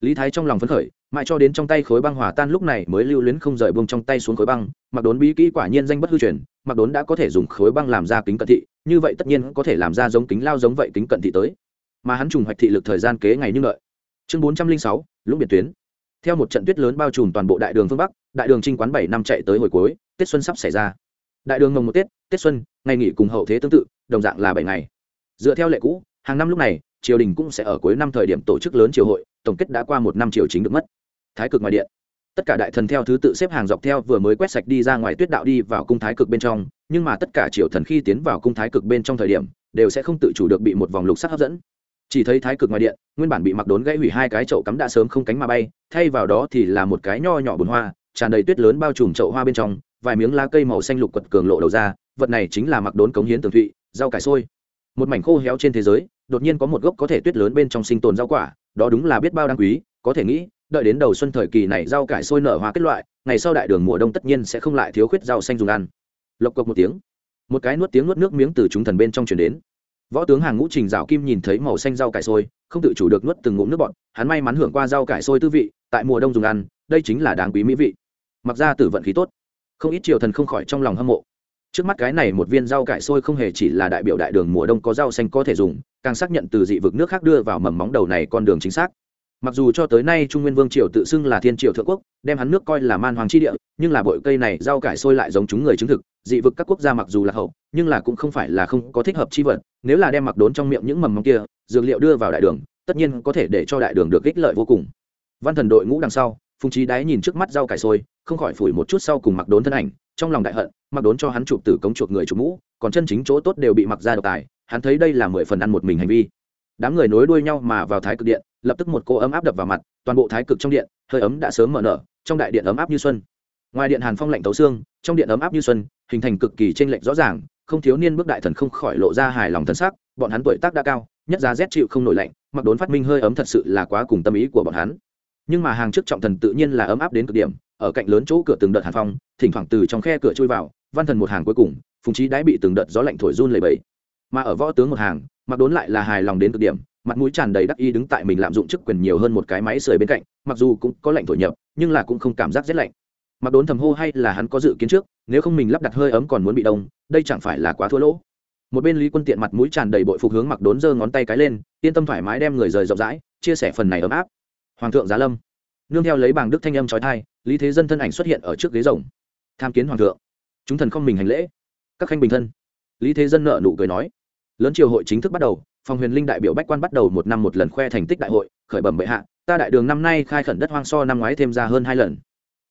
Lý thái trong lòng phấn khởi, mãi cho đến trong tay khối băng hòa tan lúc này mới lưu luyến không rời bông trong tay xuống khối băng mặc đốn bí kỹ quả nhiên danh bất hư truyền mặc đốn đã có thể dùng khối băng làm ra kính cận thị, như vậy tất nhiên có thể làm ra giống kính lao giống vậy kính cận thị tới mà hắn trùng hoạch thị lực thời gian kế ngày như lợi chương bốn trăm linh sáu, lũng biệt tuyến. Theo một trận tuyết lớn bao trùm toàn bộ đại đường phương bắc, đại đường trinh quán bảy năm chạy tới hồi cuối, tết xuân sắp xảy ra. Đại đường mồng một tết tết xuân, ngày nghỉ cùng hậu thế tương tự, đồng dạng là bảy ngày. Dựa theo lệ cũ, hàng năm lúc này, triều đình cũng sẽ ở cuối năm thời điểm tổ chức lớn triều hội, tổng kết đã qua một năm triều chính được mất. Thái cực ngoài điện. Tất cả đại thần theo thứ tự xếp hàng dọc theo vừa mới quét sạch đi ra ngoài tuyết đạo đi vào cung thái cực bên trong, nhưng mà tất cả triều thần khi tiến vào cung thái cực bên trong thời điểm, đều sẽ không tự chủ được bị một vòng lục sắc hấp dẫn chỉ thấy thái cực ngoài điện, nguyên bản bị mặc đốn gãy hủy hai cái chậu cắm đã sớm không cánh mà bay, thay vào đó thì là một cái nho nhỏ bùn hoa, tràn đầy tuyết lớn bao trùm chậu hoa bên trong, vài miếng lá cây màu xanh lục quật cường lộ đầu ra, vật này chính là mặc đốn cống hiến tường thụy, rau cải sôi một mảnh khô héo trên thế giới, đột nhiên có một gốc có thể tuyết lớn bên trong sinh tồn rau quả, đó đúng là biết bao đáng quý, có thể nghĩ, đợi đến đầu xuân thời kỳ này rau cải sôi nở hoa kết loại, ngày sau đại đường mùa đông tất nhiên sẽ không lại thiếu khuyết rau xanh dùng ăn. Lộc cộc một tiếng, một cái nuốt tiếng nuốt nước miếng từ chúng thần bên trong chuyển đến võ tướng hàng ngũ trình Rào kim nhìn thấy màu xanh rau cải sôi không tự chủ được nuốt từng ngụm nước bọt, hắn may mắn hưởng qua rau cải sôi tư vị, tại mùa đông dùng ăn, đây chính là đáng quý mỹ vị. Mặc ra tử vận khí tốt. Không ít triều thần không khỏi trong lòng hâm mộ. Trước mắt cái này một viên rau cải sôi không hề chỉ là đại biểu đại đường mùa đông có rau xanh có thể dùng, càng xác nhận từ dị vực nước khác đưa vào mầm móng đầu này con đường chính xác. Mặc dù cho tới nay trung nguyên vương triều tự xưng là thiên triều thượng quốc, đem hắn nước coi là man hoàng chi địa, nhưng là bội cây này rau cải sôi lại giống chúng người chứng thực, dị vực các quốc gia mặc dù là hậu, nhưng là cũng không phải là không có thích hợp chi vật nếu là đem mặc đốn trong miệng những mầm móng kia, dược liệu đưa vào đại đường, tất nhiên có thể để cho đại đường được ích lợi vô cùng. Văn thần đội ngũ đằng sau phùng trí đáy nhìn trước mắt rau cải sôi không khỏi phủi một chút sau cùng mặc đốn thân ảnh, trong lòng đại hận, mặc đốn cho hắn chụp tử cống chuộc người chụp mũ, còn chân chính chỗ tốt đều bị mặc ra độc tài, hắn thấy đây là mười phần ăn một mình hành vi. Đám người nối đuôi nhau mà vào thái cực điện, lập tức một cô ấm áp đập vào mặt, toàn bộ thái cực trong điện, hơi ấm đã sớm mở nở, trong đại điện ấm áp như xuân. Ngoài điện hàn phong lạnh tấu xương, trong điện ấm áp như xuân, hình thành cực kỳ tranh lệch rõ ràng không thiếu niên bước đại thần không khỏi lộ ra hài lòng thân sắc, bọn hắn tuổi tác đã cao nhất giá rét chịu không nổi lạnh mặc đốn phát minh hơi ấm thật sự là quá cùng tâm ý của bọn hắn. Nhưng mà hàng trước trọng thần tự nhiên là ấm áp đến cực điểm ở cạnh lớn chỗ cửa từng đợt hàn phong thỉnh thoảng từ trong khe cửa chui vào văn thần một hàng cuối cùng phùng trí đãi bị từng đợt gió lạnh thổi run lầy bẫy mà ở võ tướng một hàng mặc đốn lại là hài lòng đến cực điểm mặt mũi tràn đầy đắc y đứng tại mình lạm dụng chức quyền nhiều hơn một cái máy sưởi bên cạnh mặc dù cũng có lạnh thổi nhập nhưng là cũng không cảm giác rét lạnh mặc đốn thầm hô hay là hắn có dự kiến trước, nếu không mình lắp đặt hơi ấm còn muốn bị đông, đây chẳng phải là quá thua lỗ. Một bên lý quân tiện mặt mũi tràn đầy bội phục hướng mặc đốn giơ ngón tay cái lên, yên tâm thoải mái đem người rời rộng rãi, chia sẻ phần này ấm áp. Hoàng thượng giá lâm. Nương theo lấy bảng đức thanh âm trói thai lý thế dân thân ảnh xuất hiện ở trước ghế rồng. Tham kiến hoàng thượng. Chúng thần không mình hành lễ. Các khanh bình thân. Lý thế dân nợ nụ cười nói. Lớn triều hội chính thức bắt đầu phòng huyền linh đại biểu bách quan bắt đầu một năm một lần khoe thành tích đại hội, khởi bẩm bệ hạ, ta đại đường năm nay khai khẩn đất hoang so năm ngoái thêm ra hơn hai lần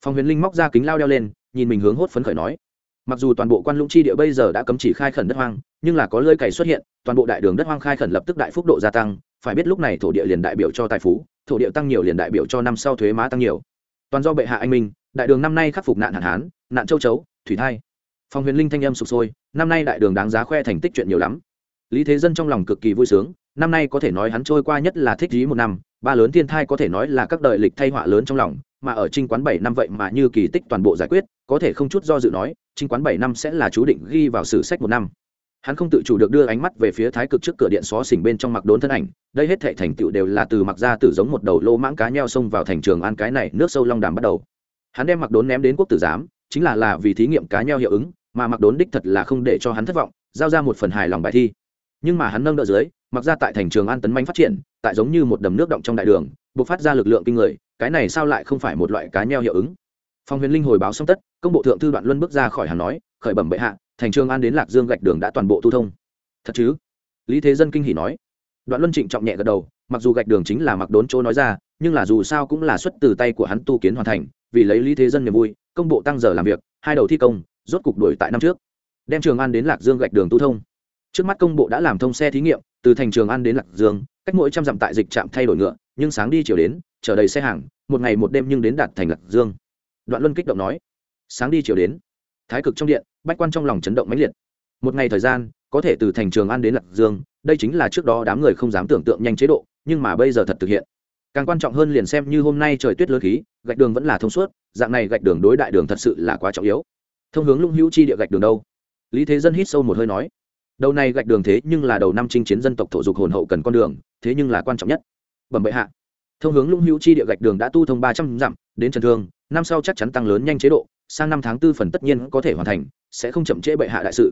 phòng huyền linh móc ra kính lao đeo lên, nhìn mình hướng hốt phấn khởi nói. Mặc dù toàn bộ quan lũng chi địa bây giờ đã cấm chỉ khai khẩn đất hoang, nhưng là có lơi cày xuất hiện, toàn bộ đại đường đất hoang khai khẩn lập tức đại phúc độ gia tăng, phải biết lúc này thổ địa liền đại biểu cho tài phú, thổ địa tăng nhiều liền đại biểu cho năm sau thuế má tăng nhiều. Toàn do bệ hạ anh minh, đại đường năm nay khắc phục nạn hạn hán, nạn châu chấu, thủy thai. Phòng huyền linh thanh âm sụp sôi, năm nay đại đường đáng giá khoe thành tích chuyện nhiều lắm. Lý thế dân trong lòng cực kỳ vui sướng, năm nay có thể nói hắn trôi qua nhất là thích dí một năm, ba lớn thiên thai có thể nói là các đời lịch thay họa lớn trong lòng mà ở trinh quán bảy năm vậy mà như kỳ tích toàn bộ giải quyết, có thể không chút do dự nói, trinh quán bảy năm sẽ là chú định ghi vào sử sách một năm. Hắn không tự chủ được đưa ánh mắt về phía thái cực trước cửa điện xó xỉnh bên trong mặc đốn thân ảnh, đây hết thảy thành tựu đều là từ mặc ra tử giống một đầu lô mãng cá nheo xông vào thành trường an cái này, nước sâu long đàm bắt đầu. Hắn đem mặc đốn ném đến quốc tử giám, chính là là vì thí nghiệm cá nheo hiệu ứng, mà mặc đốn đích thật là không để cho hắn thất vọng, giao ra một phần hài lòng bài thi. Nhưng mà hắn nâng đỡ dưới, mặc ra tại thành trường an tấn manh phát triển, tại giống như một đầm nước động trong đại đường, bộc phát ra lực lượng kinh người cái này sao lại không phải một loại cá nheo hiệu ứng? Phong huyền linh hồi báo xong tất, công bộ thượng thư đoạn luân bước ra khỏi hàng nói, khởi bẩm bệ hạ, thành trường an đến lạc dương gạch đường đã toàn bộ tu thông. Thật chứ? Lý thế dân kinh hỉ nói. Đoạn luân trịnh trọng nhẹ gật đầu, mặc dù gạch đường chính là mặc đốn chỗ nói ra, nhưng là dù sao cũng là xuất từ tay của hắn tu kiến hoàn thành, vì lấy lý thế dân niềm vui, công bộ tăng giờ làm việc, hai đầu thi công, rốt cục đuổi tại năm trước. Đem trường an đến lạc dương gạch đường tu thông. Trước mắt công bộ đã làm thông xe thí nghiệm, từ thành trường an đến lạc dương cách mỗi trăm dặm tại dịch trạm thay đổi ngựa, nhưng sáng đi chiều đến chở đầy xe hàng, một ngày một đêm nhưng đến đạt thành lạc dương. Đoạn luân kích động nói, sáng đi chiều đến, thái cực trong điện, bách quan trong lòng chấn động mãnh liệt. Một ngày thời gian, có thể từ thành trường an đến lạc dương, đây chính là trước đó đám người không dám tưởng tượng nhanh chế độ, nhưng mà bây giờ thật thực hiện. Càng quan trọng hơn liền xem như hôm nay trời tuyết lớn khí, gạch đường vẫn là thông suốt, dạng này gạch đường đối đại đường thật sự là quá trọng yếu. Thông hướng lũng hữu chi địa gạch đường đâu? Lý thế dân hít sâu một hơi nói, đầu này gạch đường thế nhưng là đầu năm chinh chiến dân tộc thổ dục hồn hậu cần con đường thế nhưng là quan trọng nhất. Bẩm bệ hạ. Thông hướng lũng hữu chi địa gạch đường đã tu thông ba trăm dặm, đến trần thương, năm sau chắc chắn tăng lớn nhanh chế độ, sang năm tháng tư phần tất nhiên có thể hoàn thành, sẽ không chậm trễ bệ hạ đại sự.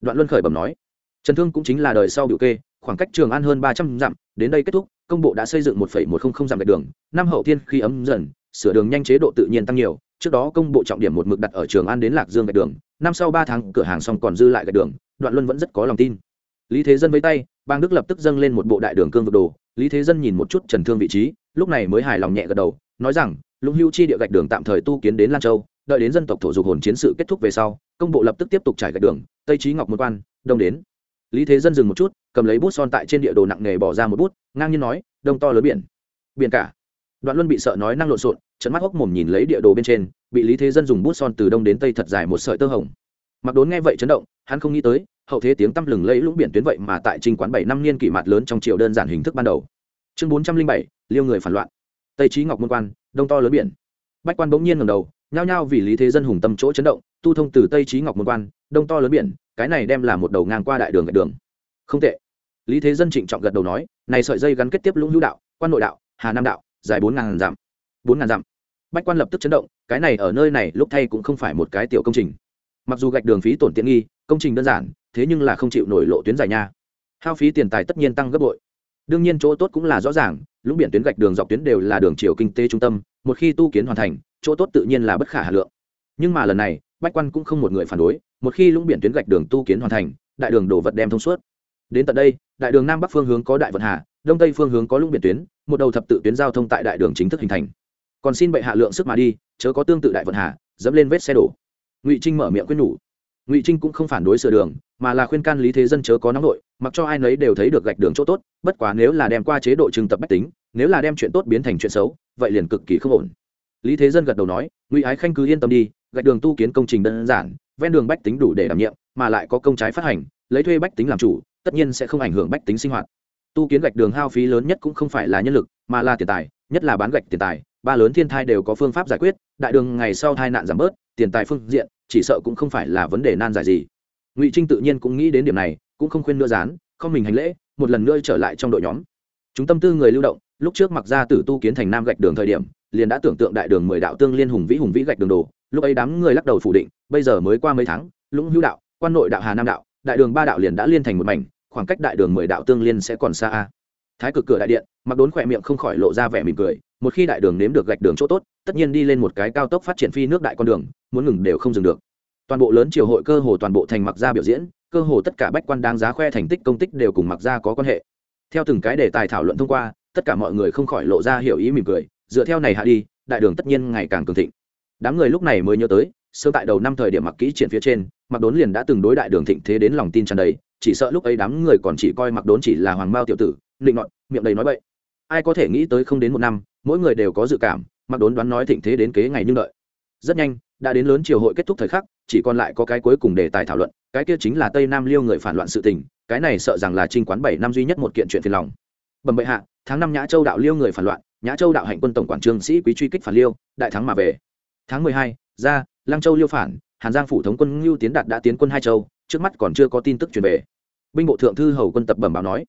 Đoạn luân khởi bẩm nói. Trần thương cũng chính là đời sau biểu kê, khoảng cách trường an hơn ba trăm dặm, đến đây kết thúc, công bộ đã xây dựng một một trăm linh dặm gạch đường, năm hậu thiên khi ấm dần, sửa đường nhanh chế độ tự nhiên tăng nhiều, trước đó công bộ trọng điểm một mực đặt ở trường an đến lạc dương gạch đường, năm sau ba tháng cửa hàng xong còn dư lại gạch đường, đoạn luân vẫn rất có lòng tin. Lý thế dân với tay bang đức lập tức dâng lên một bộ đại đường cương vực đồ, lý thế dân nhìn một chút trần thương vị trí, lúc này mới hài lòng nhẹ gật đầu, nói rằng, lũng Hưu chi địa gạch đường tạm thời tu kiến đến lan châu, đợi đến dân tộc thổ dục hồn chiến sự kết thúc về sau, công bộ lập tức tiếp tục trải gạch đường, tây trí ngọc một quan, đông đến. Lý thế dân dừng một chút, cầm lấy bút son tại trên địa đồ nặng nề bỏ ra một bút, ngang nhiên nói, đông to lớn biển. Biển cả? Đoạn luân bị sợ nói năng lộn xộn trận mắt hốc mồm nhìn lấy địa đồ bên trên, bị lý thế dân dùng bút son từ đông đến tây thật dài một sợi tơ hồng mặc đốn nghe vậy chấn động, hắn không nghĩ tới, hậu thế tiếng tăm lừng lẫy lũng biển tuyến vậy mà tại trình quán bảy năm niên kỷ mạt lớn trong triều đơn giản hình thức ban đầu. Chương bốn trăm linh bảy, liêu người phản loạn. Tây trí ngọc môn quan, đông to lớn biển. Bách quan bỗng nhiên ngầm đầu, nhao nhao vì lý thế dân hùng tâm chỗ chấn động, tu thông từ tây trí ngọc môn quan, đông to lớn biển, cái này đem là một đầu ngang qua đại đường gạch đường. Không tệ. Lý thế dân trịnh trọng gật đầu nói, này sợi dây gắn kết tiếp lũng hữu đạo, quan nội đạo, hà nam đạo, dài bốn ngàn dặm. Bốn ngàn dặm. Bách quan lập tức chấn động, cái này ở nơi này lúc thay cũng không phải một cái tiểu công trình mặc dù gạch đường phí tổn tiện nghi, công trình đơn giản, thế nhưng là không chịu nổi lộ tuyến dài nha. Hao phí tiền tài tất nhiên tăng gấp bội. Đương nhiên chỗ tốt cũng là rõ ràng, lũng biển tuyến gạch đường dọc tuyến đều là đường chiều kinh tế trung tâm, một khi tu kiến hoàn thành, chỗ tốt tự nhiên là bất khả hà lượng. Nhưng mà lần này, bách quan cũng không một người phản đối, một khi lũng biển tuyến gạch đường tu kiến hoàn thành, đại đường đổ vật đem thông suốt. Đến tận đây, đại đường nam bắc phương hướng có đại vận hà, đông tây phương hướng có lũng biển tuyến, một đầu thập tự tuyến giao thông tại đại đường chính thức hình thành. Còn xin bệ hạ lượng sức mà đi, chớ có tương tự đại vận hà, dẫm lên vết xe đổ ngụy trinh mở miệng quyết nhủ ngụy trinh cũng không phản đối sửa đường mà là khuyên can lý thế dân chớ có nóng nội mặc cho ai nấy đều thấy được gạch đường chỗ tốt bất quá nếu là đem qua chế độ trừng tập bách tính nếu là đem chuyện tốt biến thành chuyện xấu vậy liền cực kỳ không ổn lý thế dân gật đầu nói ngụy ái khanh cứ yên tâm đi gạch đường tu kiến công trình đơn giản ven đường bách tính đủ để đảm nhiệm mà lại có công trái phát hành lấy thuê bách tính làm chủ tất nhiên sẽ không ảnh hưởng bách tính sinh hoạt tu kiến gạch đường hao phí lớn nhất cũng không phải là nhân lực mà là tiền tài nhất là bán gạch tiền tài ba lớn thiên thai đều có phương pháp giải quyết, đại đường ngày sau tai nạn giảm bớt, tiền tài phương diện, chỉ sợ cũng không phải là vấn đề nan giải gì. Ngụy trinh tự nhiên cũng nghĩ đến điểm này, cũng không khuyên nữa dán, không mình hành lễ, một lần nữa trở lại trong đội nhóm. Chúng tâm tư người lưu động, lúc trước mặc ra tử tu kiến thành nam gạch đường thời điểm, liền đã tưởng tượng đại đường mười đạo tương liên hùng vĩ hùng vĩ gạch đường đồ, lúc ấy đám người lắc đầu phủ định, bây giờ mới qua mấy tháng, lũng hữu đạo, quan nội đạo hà nam đạo, đại đường ba đạo liền đã liên thành một mảnh, khoảng cách đại đường mười đạo tương liên sẽ còn xa a thái cực cửa đại điện, mặc đốn khỏe miệng không khỏi lộ ra vẻ mỉm cười, một khi đại đường nếm được gạch đường chỗ tốt, tất nhiên đi lên một cái cao tốc phát triển phi nước đại con đường, muốn ngừng đều không dừng được. Toàn bộ lớn triều hội cơ hồ toàn bộ thành mặc gia biểu diễn, cơ hồ tất cả bách quan đáng giá khoe thành tích công tích đều cùng mặc gia có quan hệ. Theo từng cái đề tài thảo luận thông qua, tất cả mọi người không khỏi lộ ra hiểu ý mỉm cười, dựa theo này hạ đi, đại đường tất nhiên ngày càng cường thịnh. Đám người lúc này mới nhớ tới, sớm tại đầu năm thời điểm mặc kỹ triển phía trên, mặc đốn liền đã từng đối đại đường thịnh thế đến lòng tin tràn đầy, chỉ sợ lúc ấy đám người còn chỉ coi mặc đốn chỉ là hoàng mao tiểu tử định nọt, miệng đầy nói vậy ai có thể nghĩ tới không đến một năm, mỗi người đều có dự cảm, mặc đốn đoán nói thịnh thế đến kế ngày nhưng đợi. Rất nhanh, đã đến lớn triều hội kết thúc thời khắc, chỉ còn lại có cái cuối cùng đề tài thảo luận, cái kia chính là tây nam liêu người phản loạn sự tình, cái này sợ rằng là trinh quán bảy năm duy nhất một kiện chuyện phiền lòng. Bẩm bệ hạ, tháng năm nhã châu đạo liêu người phản loạn, nhã châu đạo hạnh quân tổng quản trương sĩ quý truy kích phản liêu, đại thắng mà về. Tháng mười hai, ra, lăng châu liêu phản, hàn giang phủ thống quân ngưu tiến đạt đã tiến quân hai châu, trước mắt còn chưa có tin tức truyền về. Binh bộ thượng thư hầu quân tập bẩm báo nói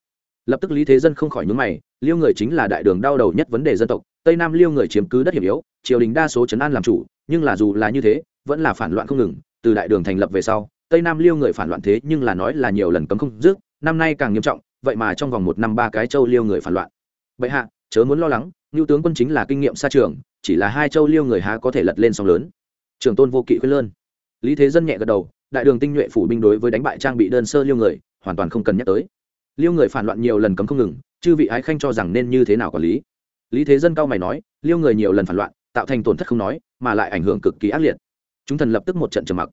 lập tức lý thế dân không khỏi nhúng mày, liêu người chính là đại đường đau đầu nhất vấn đề dân tộc, tây nam liêu người chiếm cứ đất hiểm yếu, triều đình đa số trấn an làm chủ, nhưng là dù là như thế, vẫn là phản loạn không ngừng, từ đại đường thành lập về sau, tây nam liêu người phản loạn thế nhưng là nói là nhiều lần cấm không dứt, năm nay càng nghiêm trọng, vậy mà trong vòng một năm ba cái châu liêu người phản loạn. Bệ hạ, chớ muốn lo lắng, ngưu tướng quân chính là kinh nghiệm xa trường, chỉ là hai châu liêu người há có thể lật lên sóng lớn. Trường tôn vô kỵ khuyên lơn. Lý thế dân nhẹ gật đầu, đại đường tinh nhuệ phủ binh đối với đánh bại trang bị đơn sơ liêu người, hoàn toàn không cần nhắc tới liêu người phản loạn nhiều lần cấm không ngừng, chư vị ái khanh cho rằng nên như thế nào quản lý. Lý thế dân cao mày nói, liêu người nhiều lần phản loạn, tạo thành tổn thất không nói, mà lại ảnh hưởng cực kỳ ác liệt. Chúng thần lập tức một trận trầm mặc.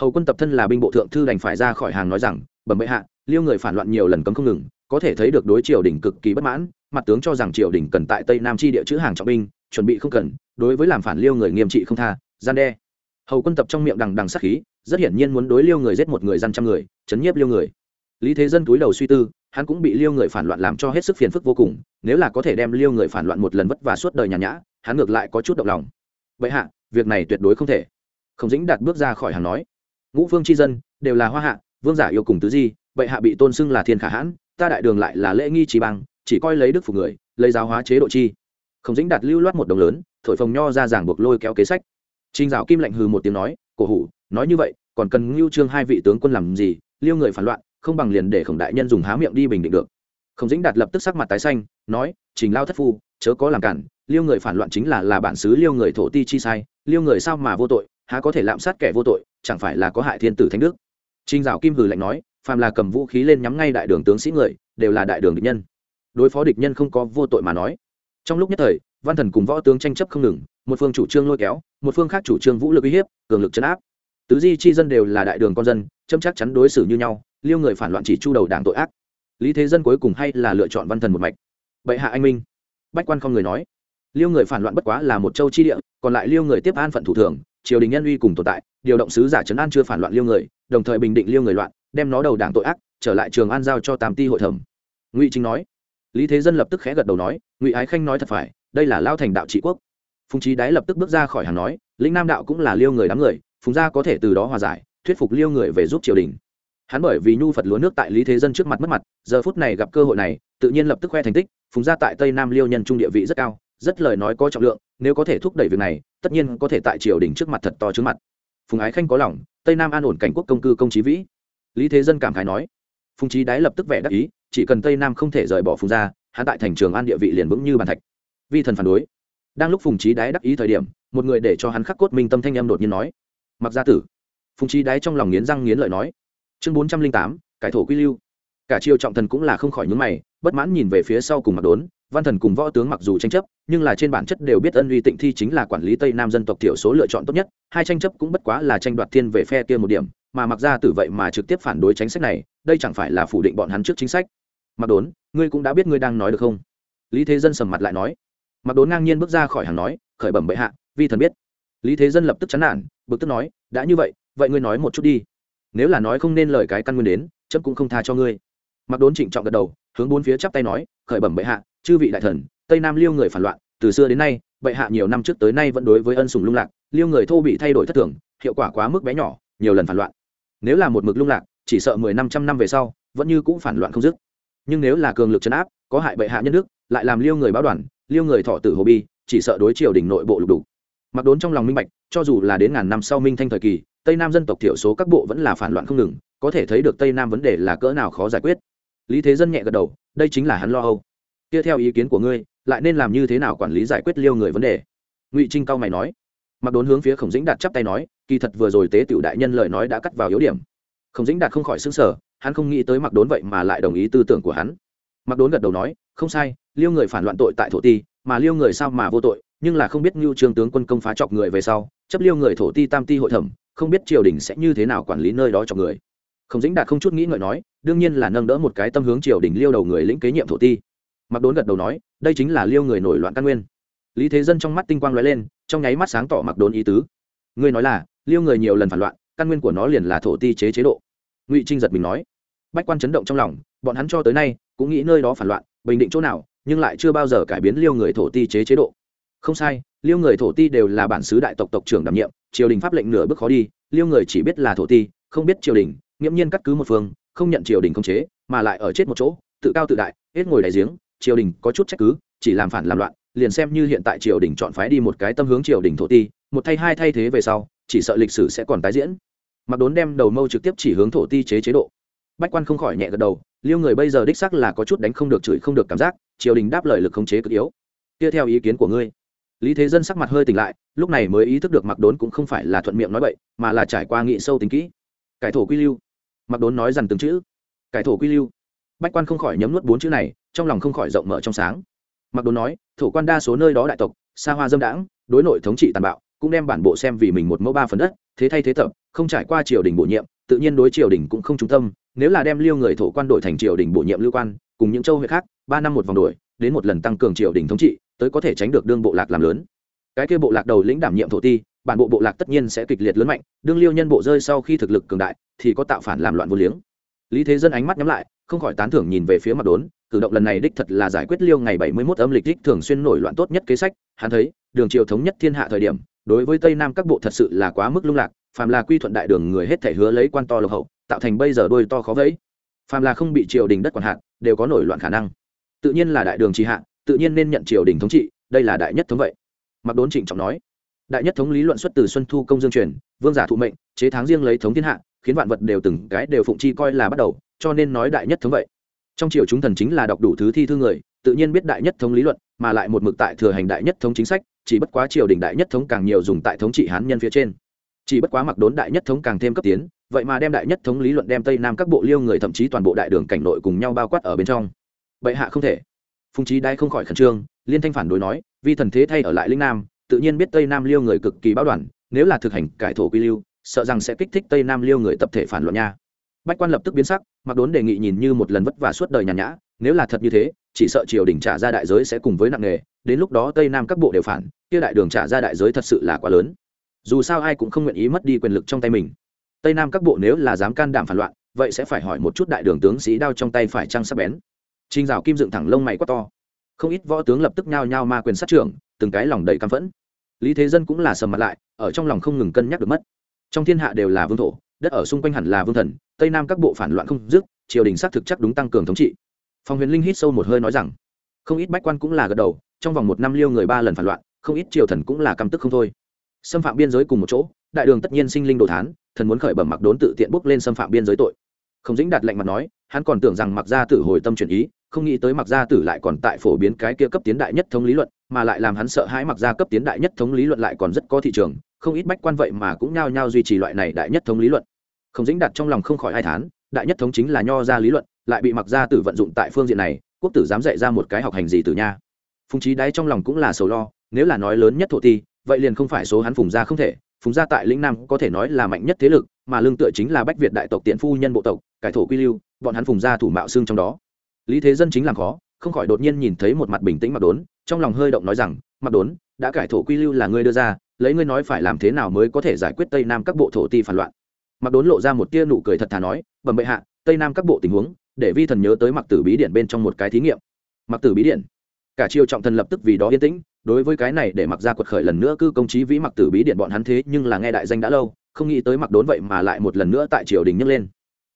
Hầu quân tập thân là binh bộ thượng thư đành phải ra khỏi hàng nói rằng, bẩm bệ hạ, liêu người phản loạn nhiều lần cấm không ngừng, có thể thấy được đối triều đình cực kỳ bất mãn, mặt tướng cho rằng triều đình cần tại tây nam chi địa chữ hàng trọng binh, chuẩn bị không cần, đối với làm phản liêu người nghiêm trị không tha, gian đe. Hầu quân tập trong miệng đằng đằng sắc khí, rất hiển nhiên muốn đối liêu người giết một người dân trăm người, chấn nhiếp liêu người lý thế dân túi đầu suy tư hắn cũng bị liêu người phản loạn làm cho hết sức phiền phức vô cùng nếu là có thể đem liêu người phản loạn một lần vất vả suốt đời nhàn nhã hắn ngược lại có chút động lòng. Vậy hạ việc này tuyệt đối không thể. Không dĩnh đạt bước ra khỏi hàng nói ngũ phương c h i dân đều là hoa hạ vương giả yêu cùng tứ di vậy hạ bị tôn xưng là thiên khả hãn ta đại đường lại là lễ nghi trí bằng chỉ coi lấy đức phục người lấy giáo hóa chế độ chi. Không dĩnh đạt lưu loát một đồng lớn thổi phồng nho ra giảng buộc lôi kéo kế sách. Trình Dạo Kim lạnh hừ một tiếng nói, "Cổ hủ, nói như vậy, còn cần Ngưu Trương hai vị tướng quân làm gì? Liêu người phản loạn, không bằng liền để Khổng đại nhân dùng há miệng đi bình định được." Khổng Dĩnh Đạt lập tức sắc mặt tái xanh, nói, "Trình lao thất phu, chớ có làm cản, Liêu người phản loạn chính là là bản xứ Liêu người thổ ti chi sai, Liêu người sao mà vô tội, há có thể lạm sát kẻ vô tội, chẳng phải là có hại thiên tử thánh đức." trinh Dạo Kim hừ lạnh nói, "Phàm là cầm vũ khí lên nhắm ngay đại đường tướng sĩ người, đều là đại đường địch nhân. Đối phó địch nhân không có vô tội mà nói." Trong lúc nhất thời, văn thần cùng võ tướng tranh chấp không ngừng một phương chủ trương lôi kéo một phương khác chủ trương vũ lực uy hiếp cường lực chấn áp tứ di chi dân đều là đại đường con dân châm chắc chắn đối xử như nhau liêu người phản loạn chỉ chu đầu đảng tội ác. Lý thế dân cuối cùng hay là lựa chọn văn thần một mạch. Bệ hạ anh minh. Bách quan không người nói. Liêu người phản loạn bất quá là một châu chi địa, còn lại liêu người tiếp an phận thủ thường, triều đình nhân uy cùng tồn tại, điều động sứ giả trấn an chưa phản loạn liêu người, đồng thời bình định liêu người loạn, đem nó đầu đảng tội ác, trở lại trường an giao cho tam ti hội thẩm. Ngụy chính nói. Lý thế dân lập tức khẽ gật đầu nói, ngụy ái khanh nói thật phải, đây là lao thành đạo trị quốc. Phùng trí đái lập tức bước ra khỏi hàng nói, lĩnh nam đạo cũng là liêu người đám người, phùng gia có thể từ đó hòa giải, thuyết phục liêu người về giúp triều đình hắn bởi vì nhu phật lúa nước tại lý thế dân trước mặt mất mặt, giờ phút này gặp cơ hội này, tự nhiên lập tức khoe thành tích, phùng gia tại tây nam liêu nhân trung địa vị rất cao, rất lời nói có trọng lượng, nếu có thể thúc đẩy việc này, tất nhiên có thể tại triều đình trước mặt thật to trước mặt. Phùng ái khanh có lòng, tây nam an ổn cảnh quốc công cư công trí vĩ. Lý thế dân cảm khái nói. Phùng trí đái lập tức vẻ đắc ý, chỉ cần tây nam không thể rời bỏ phùng gia hắn tại thành trường an địa vị liền vững như bàn thạch. Vi thần phản đối. Đang lúc phùng trí đái đắc ý thời điểm, một người để cho hắn khắc cốt minh tâm thanh em đột nhiên nói. Mặc gia tử. Phùng trí đái trong lòng nghiến răng nghiến lợi nói chương bốn trăm linh tám, cải thổ quy lưu. Cả triều trọng thần cũng là không khỏi nhướng mày, bất mãn nhìn về phía sau cùng mặc đốn, văn thần cùng võ tướng mặc dù tranh chấp, nhưng là trên bản chất đều biết ân uy tịnh thi chính là quản lý tây nam dân tộc thiểu số lựa chọn tốt nhất, hai tranh chấp cũng bất quá là tranh đoạt thiên về phe kia một điểm, mà mặc ra từ vậy mà trực tiếp phản đối chính sách này, đây chẳng phải là phủ định bọn hắn trước chính sách. Mặc đốn, ngươi cũng đã biết ngươi đang nói được không? Lý thế dân sầm mặt lại nói. Mặc đốn ngang nhiên bước ra khỏi hàng nói, khởi bẩm bệ hạ, vi thần biết. Lý thế dân lập tức chán nản, bực tức nói, đã như vậy vậy ngươi nói một chút đi nếu là nói không nên lời cái căn nguyên đến chấp cũng không tha cho ngươi. Mặc đốn trịnh trọng gật đầu, hướng bốn phía chắp tay nói, khởi bẩm bệ hạ, chư vị đại thần, tây nam liêu người phản loạn, từ xưa đến nay, bệ hạ nhiều năm trước tới nay vẫn đối với ân sùng lung lạc, liêu người thô bị thay đổi thất thường, hiệu quả quá mức bé nhỏ, nhiều lần phản loạn. Nếu là một mực lung lạc, chỉ sợ mười năm trăm năm về sau, vẫn như cũng phản loạn không dứt. Nhưng nếu là cường lực chấn áp, có hại bệ hạ nhân đức, lại làm liêu người báo đoàn, liêu người thọ tử hồ bi, chỉ sợ đối triều đình nội bộ lục đủ mặc đốn trong lòng minh bạch, cho dù là đến ngàn năm sau minh thanh thời kỳ tây nam dân tộc thiểu số các bộ vẫn là phản loạn không ngừng, có thể thấy được tây nam vấn đề là cỡ nào khó giải quyết. Lý thế dân nhẹ gật đầu, đây chính là hắn lo âu. Tiếp theo ý kiến của ngươi, lại nên làm như thế nào quản lý giải quyết liêu người vấn đề? Ngụy trinh cao mày nói. Mặc đốn hướng phía khổng dĩnh đạt chắp tay nói, kỳ thật vừa rồi tế tiểu đại nhân lời nói đã cắt vào yếu điểm. Khổng dĩnh đạt không khỏi xứng sở hắn không nghĩ tới mặc đốn vậy mà lại đồng ý tư tưởng của hắn. Mặc đốn gật đầu nói, không sai, liêu người phản loạn tội tại thổ ti, mà liêu người sao mà vô tội, nhưng là không biết ngưu trương tướng quân công phá chọc người về sau, chấp liêu người thổ ti tam ti hội thẩm không biết triều đình sẽ như thế nào quản lý nơi đó cho người. Khổng dĩnh đạt không chút nghĩ ngợi nói, đương nhiên là nâng đỡ một cái tâm hướng triều đình liêu đầu người lĩnh kế nhiệm thổ ti. Mặc đốn gật đầu nói, đây chính là liêu người nổi loạn căn nguyên. Lý thế dân trong mắt tinh quang lóe lên, trong nháy mắt sáng tỏ mặc đốn ý tứ. Ngươi nói là, liêu người nhiều lần phản loạn, căn nguyên của nó liền là thổ ti chế chế độ. Ngụy trinh giật mình nói, bách quan chấn động trong lòng, bọn hắn cho tới nay cũng nghĩ nơi đó phản loạn, bình định chỗ nào, nhưng lại chưa bao giờ cải biến liêu người thổ ti chế chế độ. Không sai, liêu người thổ ti đều là bản xứ đại tộc tộc trưởng đảm nhiệm triều đình pháp lệnh nửa bước khó đi, liêu người chỉ biết là thổ ti, không biết triều đình, nghiễm nhiên cắt cứ một phương, không nhận triều đình không chế, mà lại ở chết một chỗ, tự cao tự đại, hết ngồi đại giếng, triều đình có chút trách cứ, chỉ làm phản làm loạn, liền xem như hiện tại triều đình chọn phái đi một cái tâm hướng triều đình thổ ti, một thay hai thay thế về sau, chỉ sợ lịch sử sẽ còn tái diễn. Mặc đốn đem đầu mâu trực tiếp chỉ hướng thổ ti chế chế độ. Bách quan không khỏi nhẹ gật đầu, liêu người bây giờ đích sắc là có chút đánh không được chửi không được cảm giác, triều đình đáp lời lực khống chế cực yếu. Tiếp theo ý kiến của ngươi lý thế dân sắc mặt hơi tỉnh lại, lúc này mới ý thức được mặc đốn cũng không phải là thuận miệng nói bậy, mà là trải qua nghị sâu tính kỹ. Cải thổ quy lưu. Mặc đốn nói dằn từng chữ. Cải thổ quy lưu. Bách quan không khỏi nhấm nuốt bốn chữ này, trong lòng không khỏi rộng mở trong sáng. Mặc đốn nói, thổ quan đa số nơi đó đại tộc, xa hoa dâm đãng, đối nội thống trị tàn bạo, cũng đem bản bộ xem vì mình một mẫu ba phần đất, thế thay thế tập, không trải qua triều đình bổ nhiệm, tự nhiên đối triều đình cũng không trung tâm, nếu là đem liêu người thổ quan đổi thành triều đình bổ nhiệm lưu quan, cùng những châu huyện khác, ba năm một vòng đổi đến một lần tăng cường triều đình thống trị, tới có thể tránh được đương bộ lạc làm lớn. Cái kia bộ lạc đầu lĩnh đảm nhiệm thổ ti, bản bộ bộ lạc tất nhiên sẽ kịch liệt lớn mạnh, đương liêu nhân bộ rơi sau khi thực lực cường đại, thì có tạo phản làm loạn vô liếng. Lý thế dân ánh mắt nhắm lại, không khỏi tán thưởng nhìn về phía mặt đốn, cử động lần này đích thật là giải quyết liêu ngày bảy mươi 71 âm lịch đích thường xuyên nổi loạn tốt nhất kế sách, hắn thấy, đường triều thống nhất thiên hạ thời điểm, đối với tây nam các bộ thật sự là quá mức lung lạc, phàm là quy thuận đại đường người hết thể hứa lấy quan to lộc hậu, tạo thành bây giờ đôi to khó vẫy. Phàm là không bị triều đình đất quản hạn đều có nổi loạn khả năng tự nhiên là đại đường trì hạ, tự nhiên nên nhận triều đình thống trị, đây là đại nhất thống vậy. Mặc đốn trịnh trọng nói, đại nhất thống lý luận xuất từ xuân thu công dương truyền, vương giả thụ mệnh, chế tháng riêng lấy thống thiên hạ, khiến vạn vật đều từng cái đều phụng chi coi là bắt đầu, cho nên nói đại nhất thống vậy. Trong triều chúng thần chính là đọc đủ thứ thi thư người, tự nhiên biết đại nhất thống lý luận, mà lại một mực tại thừa hành đại nhất thống chính sách, chỉ bất quá triều đình đại nhất thống càng nhiều dùng tại thống trị hán nhân phía trên. Chỉ bất quá mặc đốn đại nhất thống càng thêm cấp tiến, vậy mà đem đại nhất thống lý luận đem tây nam các bộ liêu người thậm chí toàn bộ đại đường cảnh nội cùng nhau bao quát ở bên trong bệ hạ không thể. Phùng trí đai không khỏi khẩn trương, liên thanh phản đối nói vì thần thế thay ở lại linh nam, tự nhiên biết tây nam liêu người cực kỳ báo đoàn, nếu là thực hành cải thổ quy lưu, sợ rằng sẽ kích thích tây nam liêu người tập thể phản loạn nha. Bách quan lập tức biến sắc, mặc đốn đề nghị nhìn như một lần vất vả suốt đời nhàn nhã, nếu là thật như thế, chỉ sợ triều đình trả ra đại giới sẽ cùng với nặng nghề đến lúc đó tây nam các bộ đều phản, kia đại đường trả ra đại giới thật sự là quá lớn. Dù sao ai cũng không nguyện ý mất đi quyền lực trong tay mình. Tây nam các bộ nếu là dám can đảm phản loạn, vậy sẽ phải hỏi một chút đại đường tướng sĩ đao trong tay phải trăng sắp bén trinh rào kim dựng thẳng lông mày quá to. Không ít võ tướng lập tức nhao nhao ma quyền sát trưởng, từng cái lòng đầy căm phẫn. Lý thế dân cũng là sầm mặt lại, ở trong lòng không ngừng cân nhắc được mất. Trong thiên hạ đều là vương thổ, đất ở xung quanh hẳn là vương thần, tây nam các bộ phản loạn không dứt, triều đình xác thực chắc đúng tăng cường thống trị. Phong huyền linh hít sâu một hơi nói rằng, không ít bách quan cũng là gật đầu, trong vòng một năm liêu người ba lần phản loạn, không ít triều thần cũng là căm tức không thôi. Xâm phạm biên giới cùng một chỗ, đại đường tất nhiên sinh linh đồ thán, thần muốn khởi bẩm mặc đốn tự tiện bước lên xâm phạm biên giới tội. Không dính đặt lệnh mặt nói, hắn còn tưởng rằng mặc gia tử hồi tâm chuyển ý không nghĩ tới mặc gia tử lại còn tại phổ biến cái kia cấp tiến đại nhất thống lý luận, mà lại làm hắn sợ hãi mặc gia cấp tiến đại nhất thống lý luận lại còn rất có thị trường, không ít bách quan vậy mà cũng nhao nhao duy trì loại này đại nhất thống lý luận. Không dính đặt trong lòng không khỏi ai thán, đại nhất thống chính là nho ra lý luận, lại bị mặc gia tử vận dụng tại phương diện này, quốc tử dám dạy ra một cái học hành gì từ nha. Phùng trí đáy trong lòng cũng là sầu lo, nếu là nói lớn nhất thổ ti, vậy liền không phải số hắn phùng gia không thể, phùng gia tại lĩnh nam có thể nói là mạnh nhất thế lực, mà lương tựa chính là bách việt đại tộc tiện phu nhân bộ tộc, cải thổ quy lưu, bọn hắn phùng gia thủ mạo xương trong đó lý thế dân chính làm khó, không khỏi đột nhiên nhìn thấy một mặt bình tĩnh mặc đốn, trong lòng hơi động nói rằng mặc đốn, đã cải thổ quy lưu là ngươi đưa ra, lấy ngươi nói phải làm thế nào mới có thể giải quyết tây nam các bộ thổ ti phản loạn? Mặc đốn lộ ra một tia nụ cười thật thà nói, bẩm bệ hạ, tây nam các bộ tình huống, để vi thần nhớ tới mặc tử bí điện bên trong một cái thí nghiệm. Mặc tử bí điện. Cả triều trọng thần lập tức vì đó yên tĩnh, đối với cái này để mặc ra quật khởi lần nữa cư công chí vĩ mặc tử bí điện bọn hắn thế nhưng là nghe đại danh đã lâu, không nghĩ tới mặc đốn vậy mà lại một lần nữa tại triều đình nhấc lên.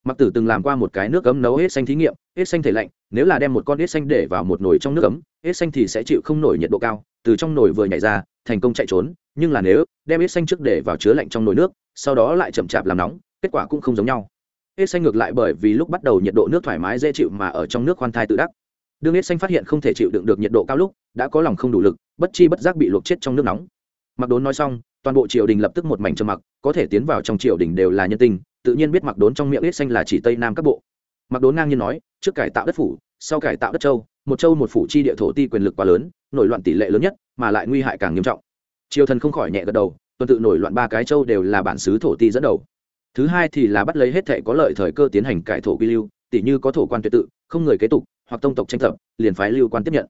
Mặc tử từng làm qua một cái nước cấm nấu hết xanh thí nghiệm hết xanh thể lạnh, nếu là đem một con hết xanh để vào một nồi trong nước ấm hết xanh thì sẽ chịu không nổi nhiệt độ cao, từ trong nồi vừa nhảy ra, thành công chạy trốn. Nhưng là nếu đem hết xanh trước để vào chứa lạnh trong nồi nước, sau đó lại chậm chạp làm nóng, kết quả cũng không giống nhau. Hết xanh ngược lại bởi vì lúc bắt đầu nhiệt độ nước thoải mái dễ chịu mà ở trong nước khoan thai tự đắc. Đương hết xanh phát hiện không thể chịu đựng được nhiệt độ cao lúc, đã có lòng không đủ lực, bất chi bất giác bị luộc chết trong nước nóng. Mặc đốn nói xong, toàn bộ triều đình lập tức một mảnh trầm mặc, có thể tiến vào trong triều đình đều là nhân tình, tự nhiên biết mặc đốn trong miệng hết xanh là chỉ tây nam các bộ mặc đốn ngang nhiên nói, trước cải tạo đất phủ, sau cải tạo đất châu, một châu một phủ chi địa thổ ti quyền lực quá lớn, nổi loạn tỷ lệ lớn nhất, mà lại nguy hại càng nghiêm trọng. Triều thần không khỏi nhẹ gật đầu, tuần tự nổi loạn ba cái châu đều là bản xứ thổ ti dẫn đầu. Thứ hai thì là bắt lấy hết thệ có lợi thời cơ tiến hành cải thổ quy lưu tỷ như có thổ quan tuyệt tự, không người kế tục, hoặc tông tộc tranh thập, liền phái lưu quan tiếp nhận.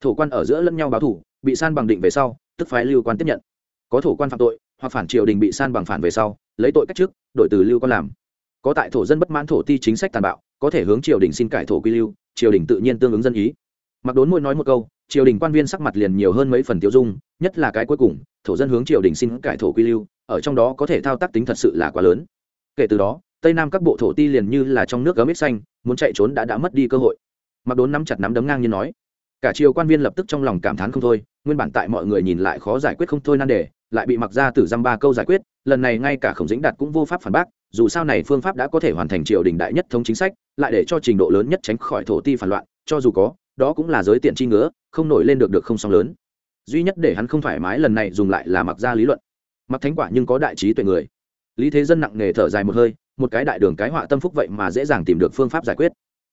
Thổ quan ở giữa lẫn nhau báo thủ, bị san bằng định về sau, tức phái lưu quan tiếp nhận. Có thổ quan phạm tội, hoặc phản triều đình bị san bằng phản về sau, lấy tội cách trước, đổi từ lưu quan làm có tại thổ dân bất mãn thổ ti chính sách tàn bạo, có thể hướng triều đình xin cải thổ quy lưu, triều đình tự nhiên tương ứng dân ý. Mặc đốn môi nói một câu, triều đình quan viên sắc mặt liền nhiều hơn mấy phần tiêu dung, nhất là cái cuối cùng, thổ dân hướng triều đình xin cải thổ quy lưu, ở trong đó có thể thao tác tính thật sự là quá lớn. Kể từ đó, tây nam các bộ thổ ti liền như là trong nước gấm ít xanh, muốn chạy trốn đã đã mất đi cơ hội. Mặc đốn nắm chặt nắm đấm ngang như nói, cả triều quan viên lập tức trong lòng cảm thán không thôi, nguyên bản tại mọi người nhìn lại khó giải quyết không thôi nan đề, lại bị mặc ra từ dăm ba câu giải quyết, lần này ngay cả khổng dĩnh đạt cũng vô pháp phản bác dù sao này phương pháp đã có thể hoàn thành triều đình đại nhất thống chính sách, lại để cho trình độ lớn nhất tránh khỏi thổ ti phản loạn, cho dù có, đó cũng là giới tiện chi ngứa, không nổi lên được được không song lớn. Duy nhất để hắn không thoải mái lần này dùng lại là mặc ra lý luận. Mặc thánh quả nhưng có đại trí tuệ người. Lý thế dân nặng nề thở dài một hơi, một cái đại đường cái họa tâm phúc vậy mà dễ dàng tìm được phương pháp giải quyết.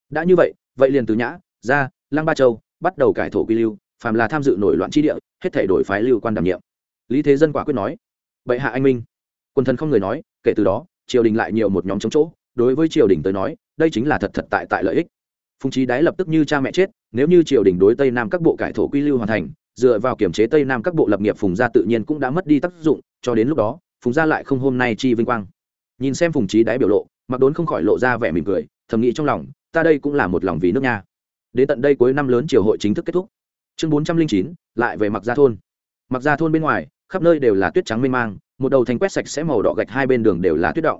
Đã như vậy vậy liền từ nhã, ra, lăng ba châu, bắt đầu cải thổ quy lưu, phàm là tham dự nổi loạn tri địa, hết thể đổi phái lưu quan đảm nhiệm. Lý thế dân quả quyết nói, bệ hạ anh minh. Quân thần không người nói, kể từ đó triều đình lại nhiều một nhóm chống chỗ, đối với triều đình tới nói, đây chính là thật thật tại tại lợi ích. Phùng trí đái lập tức như cha mẹ chết, nếu như triều đình đối tây nam các bộ cải thổ quy lưu hoàn thành, dựa vào kiểm chế tây nam các bộ lập nghiệp phùng gia tự nhiên cũng đã mất đi tác dụng, cho đến lúc đó, phùng gia lại không hôm nay chi vinh quang. Nhìn xem phùng trí đái biểu lộ mặc đốn không khỏi lộ ra vẻ mỉm cười, thầm nghĩ trong lòng, ta đây cũng là một lòng vì nước nha đến tận đây cuối năm lớn triều hội chính thức kết thúc. Chương bốn trăm linh chín, lại về mặc gia thôn. Mặc gia thôn bên ngoài, khắp nơi đều là tuyết trắng mênh mang một đầu thành quét sạch sẽ màu đỏ gạch hai bên đường đều là tuyết động.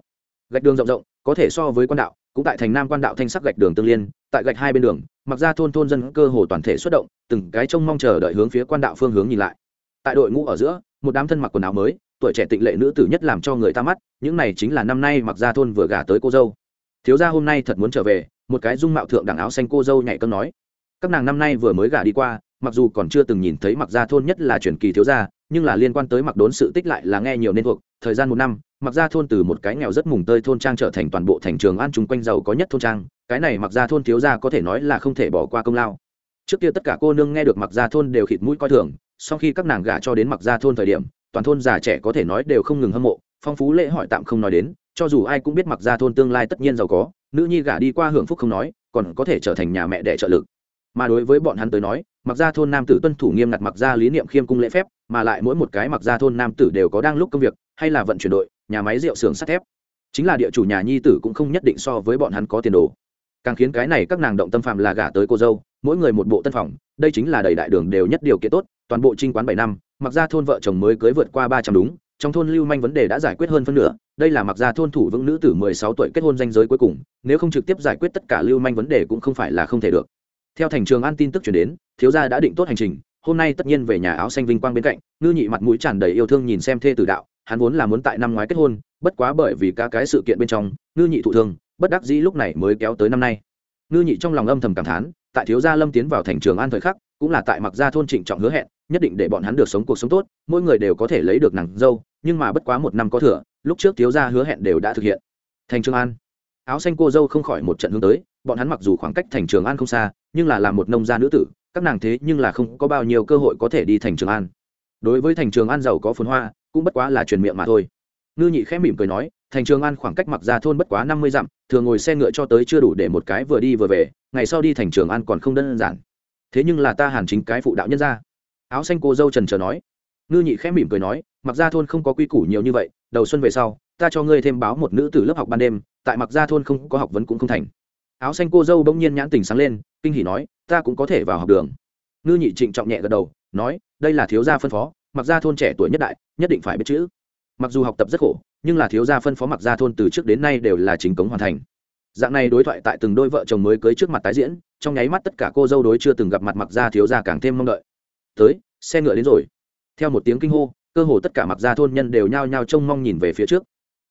Gạch đường rộng rộng, có thể so với quan đạo, cũng tại thành nam quan đạo thanh sắc gạch đường tương liên, tại gạch hai bên đường, mặc ra thôn thôn dân cơ hồ toàn thể xuất động, từng cái trông mong chờ đợi hướng phía quan đạo phương hướng nhìn lại. Tại đội ngũ ở giữa, một đám thân mặc quần áo mới, tuổi trẻ tịnh lệ nữ tử nhất làm cho người ta mắt, những này chính là năm nay mặc ra thôn vừa gả tới cô dâu. Thiếu gia hôm nay thật muốn trở về, một cái dung mạo thượng đẳng áo xanh cô dâu nhảy cân nói. Các nàng năm nay vừa mới gả đi qua mặc dù còn chưa từng nhìn thấy mặc gia thôn nhất là truyền kỳ thiếu gia, nhưng là liên quan tới mặc đốn sự tích lại là nghe nhiều nên thuộc. Thời gian một năm, mặc gia thôn từ một cái nghèo rất mùng tơi thôn trang trở thành toàn bộ thành trường an chung quanh giàu có nhất thôn trang. Cái này mặc gia thôn thiếu gia có thể nói là không thể bỏ qua công lao. Trước kia tất cả cô nương nghe được mặc gia thôn đều khịt mũi coi thường, sau khi các nàng gả cho đến mặc gia thôn thời điểm, toàn thôn già trẻ có thể nói đều không ngừng hâm mộ. Phong phú lễ hỏi tạm không nói đến, cho dù ai cũng biết mặc gia thôn tương lai tất nhiên giàu có, nữ nhi gả đi qua hưởng phúc không nói, còn có thể trở thành nhà mẹ đẻ trợ lực mà đối với bọn hắn tới nói, mặc gia thôn nam tử tuân thủ nghiêm ngặt mặc gia lý niệm khiêm cung lễ phép, mà lại mỗi một cái mặc gia thôn nam tử đều có đang lúc công việc, hay là vận chuyển đội, nhà máy rượu xưởng sắt thép. Chính là địa chủ nhà nhi tử cũng không nhất định so với bọn hắn có tiền đồ. Càng khiến cái này các nàng động tâm phạm là gả tới cô dâu, mỗi người một bộ tân phòng, đây chính là đầy đại đường đều nhất điều kiện tốt, toàn bộ trinh quán bảy năm, mặc ra thôn vợ chồng mới cưới vượt qua ba trăm đúng, trong thôn lưu manh vấn đề đã giải quyết hơn phân nửa, đây là mặc ra thôn thủ vững nữ tử mười sáu tuổi kết hôn danh giới cuối cùng, nếu không trực tiếp giải quyết tất cả lưu manh vấn đề cũng không phải là không thể được theo thành trường an tin tức chuyển đến, thiếu gia đã định tốt hành trình, hôm nay tất nhiên về nhà áo xanh vinh quang bên cạnh, ngư nhị mặt mũi tràn đầy yêu thương nhìn xem thê tử đạo, hắn vốn là muốn tại năm ngoái kết hôn, bất quá bởi vì cả cái sự kiện bên trong, ngư nhị thụ thương, bất đắc dĩ lúc này mới kéo tới năm nay. Ngư nhị trong lòng âm thầm cảm thán, tại thiếu gia lâm tiến vào thành trường an thời khắc, cũng là tại mặc gia thôn trịnh trọng hứa hẹn, nhất định để bọn hắn được sống cuộc sống tốt, mỗi người đều có thể lấy được nàng dâu, nhưng mà bất quá một năm có thừa, lúc trước thiếu gia hứa hẹn đều đã thực hiện. Thành trường an áo xanh cô dâu không khỏi một trận hướng tới, bọn hắn mặc dù khoảng cách thành trường an không xa, nhưng là làm một nông gia nữ tử, các nàng thế nhưng là không có bao nhiêu cơ hội có thể đi thành trường an. Đối với thành trường an giàu có phồn hoa, cũng bất quá là truyền miệng mà thôi. Ngư nhị khẽ mỉm cười nói, thành trường an khoảng cách mặc ra thôn bất quá năm mươi dặm, thường ngồi xe ngựa cho tới chưa đủ để một cái vừa đi vừa về, ngày sau đi thành trường an còn không đơn giản. Thế nhưng là ta hàn chính cái phụ đạo nhân ra. Áo xanh cô dâu trần trờ nói. Ngư nhị khẽ mỉm cười nói mặc Gia thôn không có quy củ nhiều như vậy, đầu xuân về sau, ta cho ngươi thêm báo một nữ từ lớp học ban đêm, tại mặc Gia thôn không có học vấn cũng không thành. Áo xanh cô dâu bỗng nhiên nhãn tình sáng lên, kinh hỉ nói, ta cũng có thể vào học đường. Ngư nhị trịnh trọng nhẹ gật đầu, nói, đây là thiếu gia phân phó, mặc Gia thôn trẻ tuổi nhất đại, nhất định phải biết chữ. Mặc dù học tập rất khổ, nhưng là thiếu gia phân phó mặc Gia thôn từ trước đến nay đều là chính cống hoàn thành. Dạng này đối thoại tại từng đôi vợ chồng mới cưới trước mặt tái diễn, trong nháy mắt tất cả cô dâu đối chưa từng gặp mặt mặc Gia thiếu gia càng thêm mong đợi. Tới, xe ngựa đến rồi. Theo một tiếng kinh hô cơ hồ tất cả mặc gia thôn nhân đều nhao nhao trông mong nhìn về phía trước.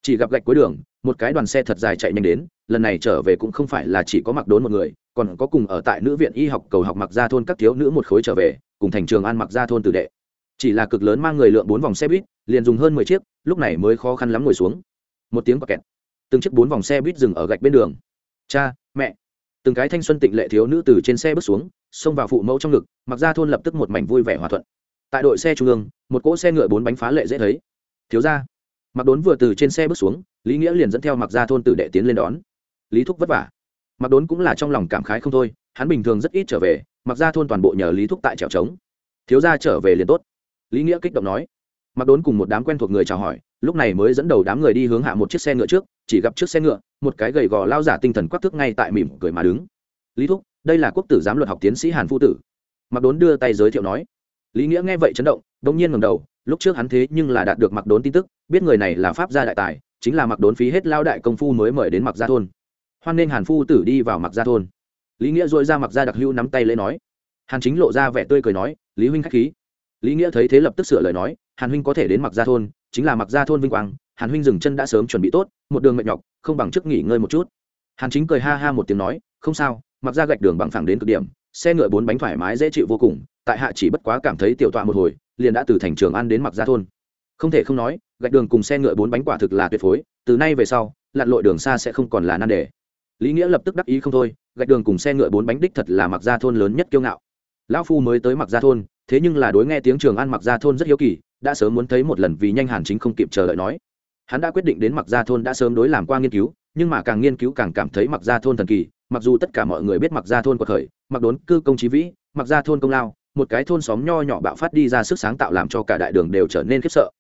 Chỉ gặp gạch cuối đường, một cái đoàn xe thật dài chạy nhanh đến, lần này trở về cũng không phải là chỉ có mặc đốn một người, còn có cùng ở tại nữ viện y học cầu học mặc gia thôn các thiếu nữ một khối trở về, cùng thành trường an mặc gia thôn tử đệ. Chỉ là cực lớn mang người lượng bốn vòng xe buýt, liền dùng hơn mười chiếc, lúc này mới khó khăn lắm ngồi xuống. Một tiếng quả kẹt. Từng chiếc bốn vòng xe buýt dừng ở gạch bên đường. Cha, mẹ. Từng cái thanh xuân tịnh lệ thiếu nữ từ trên xe bước xuống, xông vào phụ mẫu trong ngực, mặc ra thôn lập tức một mảnh vui vẻ hòa thuận tại đội xe trung ương, một cỗ xe ngựa bốn bánh phá lệ dễ thấy. Thiếu ra mặc đốn vừa từ trên xe bước xuống, lý nghĩa liền dẫn theo mặc ra thôn tử đệ tiến lên đón. Lý thúc vất vả. Mặc đốn cũng là trong lòng cảm khái không thôi, hắn bình thường rất ít trở về, mặc ra thôn toàn bộ nhờ lý thúc tại trèo trống. Thiếu ra trở về liền tốt. Lý nghĩa kích động nói. Mặc đốn cùng một đám quen thuộc người chào hỏi, lúc này mới dẫn đầu đám người đi hướng hạ một chiếc xe ngựa trước, chỉ gặp chiếc xe ngựa, một cái gầy gò lao giả tinh thần quắc thức ngay tại mỉm cười mà đứng. Lý thúc, đây là quốc tử giám luật học tiến sĩ hàn phu tử. Mặc đốn đưa tay giới thiệu nói lý nghĩa nghe vậy chấn động đông nhiên ngầm đầu, lúc trước hắn thế nhưng là đạt được mặc đốn tin tức, biết người này là pháp gia đại tài, chính là mặc đốn phí hết lao đại công phu mới mời đến mặc gia thôn. Hoan nên hàn phu tử đi vào mặc gia thôn. Lý nghĩa dội ra mặc gia đặc hữu nắm tay lễ nói. Hàn chính lộ ra vẻ tươi cười nói, lý huynh k h á c h khí. Lý nghĩa thấy thế lập tức sửa lời nói, hàn huynh có thể đến mặc gia thôn, chính là mặc gia thôn vinh quang, hàn huynh dừng chân đã sớm chuẩn bị tốt, một đường mệt nhọc, không bằng trước nghỉ ngơi một chút. Hàn chính cười ha ha một tiếng nói, không sao, mặc ra gạch đường bằng phẳng đến cực điểm, xe ngựa bốn bánh thoải mái dễ chịu vô cùng tại hạ chỉ bất quá cảm thấy tiểu tọa một hồi, liền đã từ thành trường ăn đến mặc gia thôn. Không thể không nói, gạch đường cùng xe ngựa bốn bánh quả thực là tuyệt phối, từ nay về sau, lặn lội đường xa sẽ không còn là nan đề. Lý nghĩa lập tức đắc ý không thôi, gạch đường cùng xe ngựa bốn bánh đích thật là mặc gia thôn lớn nhất kiêu ngạo. Lão phu mới tới mặc gia thôn, thế nhưng là đối nghe tiếng trường ăn mặc gia thôn rất hiếu kỳ, đã sớm muốn thấy một lần vì nhanh hàn chính không kịp chờ đợi nói. Hắn đã quyết định đến mặc gia thôn đã sớm đối làm qua nghiên cứu, nhưng mà càng nghiên cứu càng cảm thấy mặc gia thôn thần kỳ, mặc dù tất cả mọi người biết mặc gia thôn của khởi, mặc đốn cư công trí vĩ, mặc gia thôn công lao một cái thôn xóm nho nhỏ bạo phát đi ra sức sáng tạo làm cho cả đại đường đều trở nên khiếp sợ.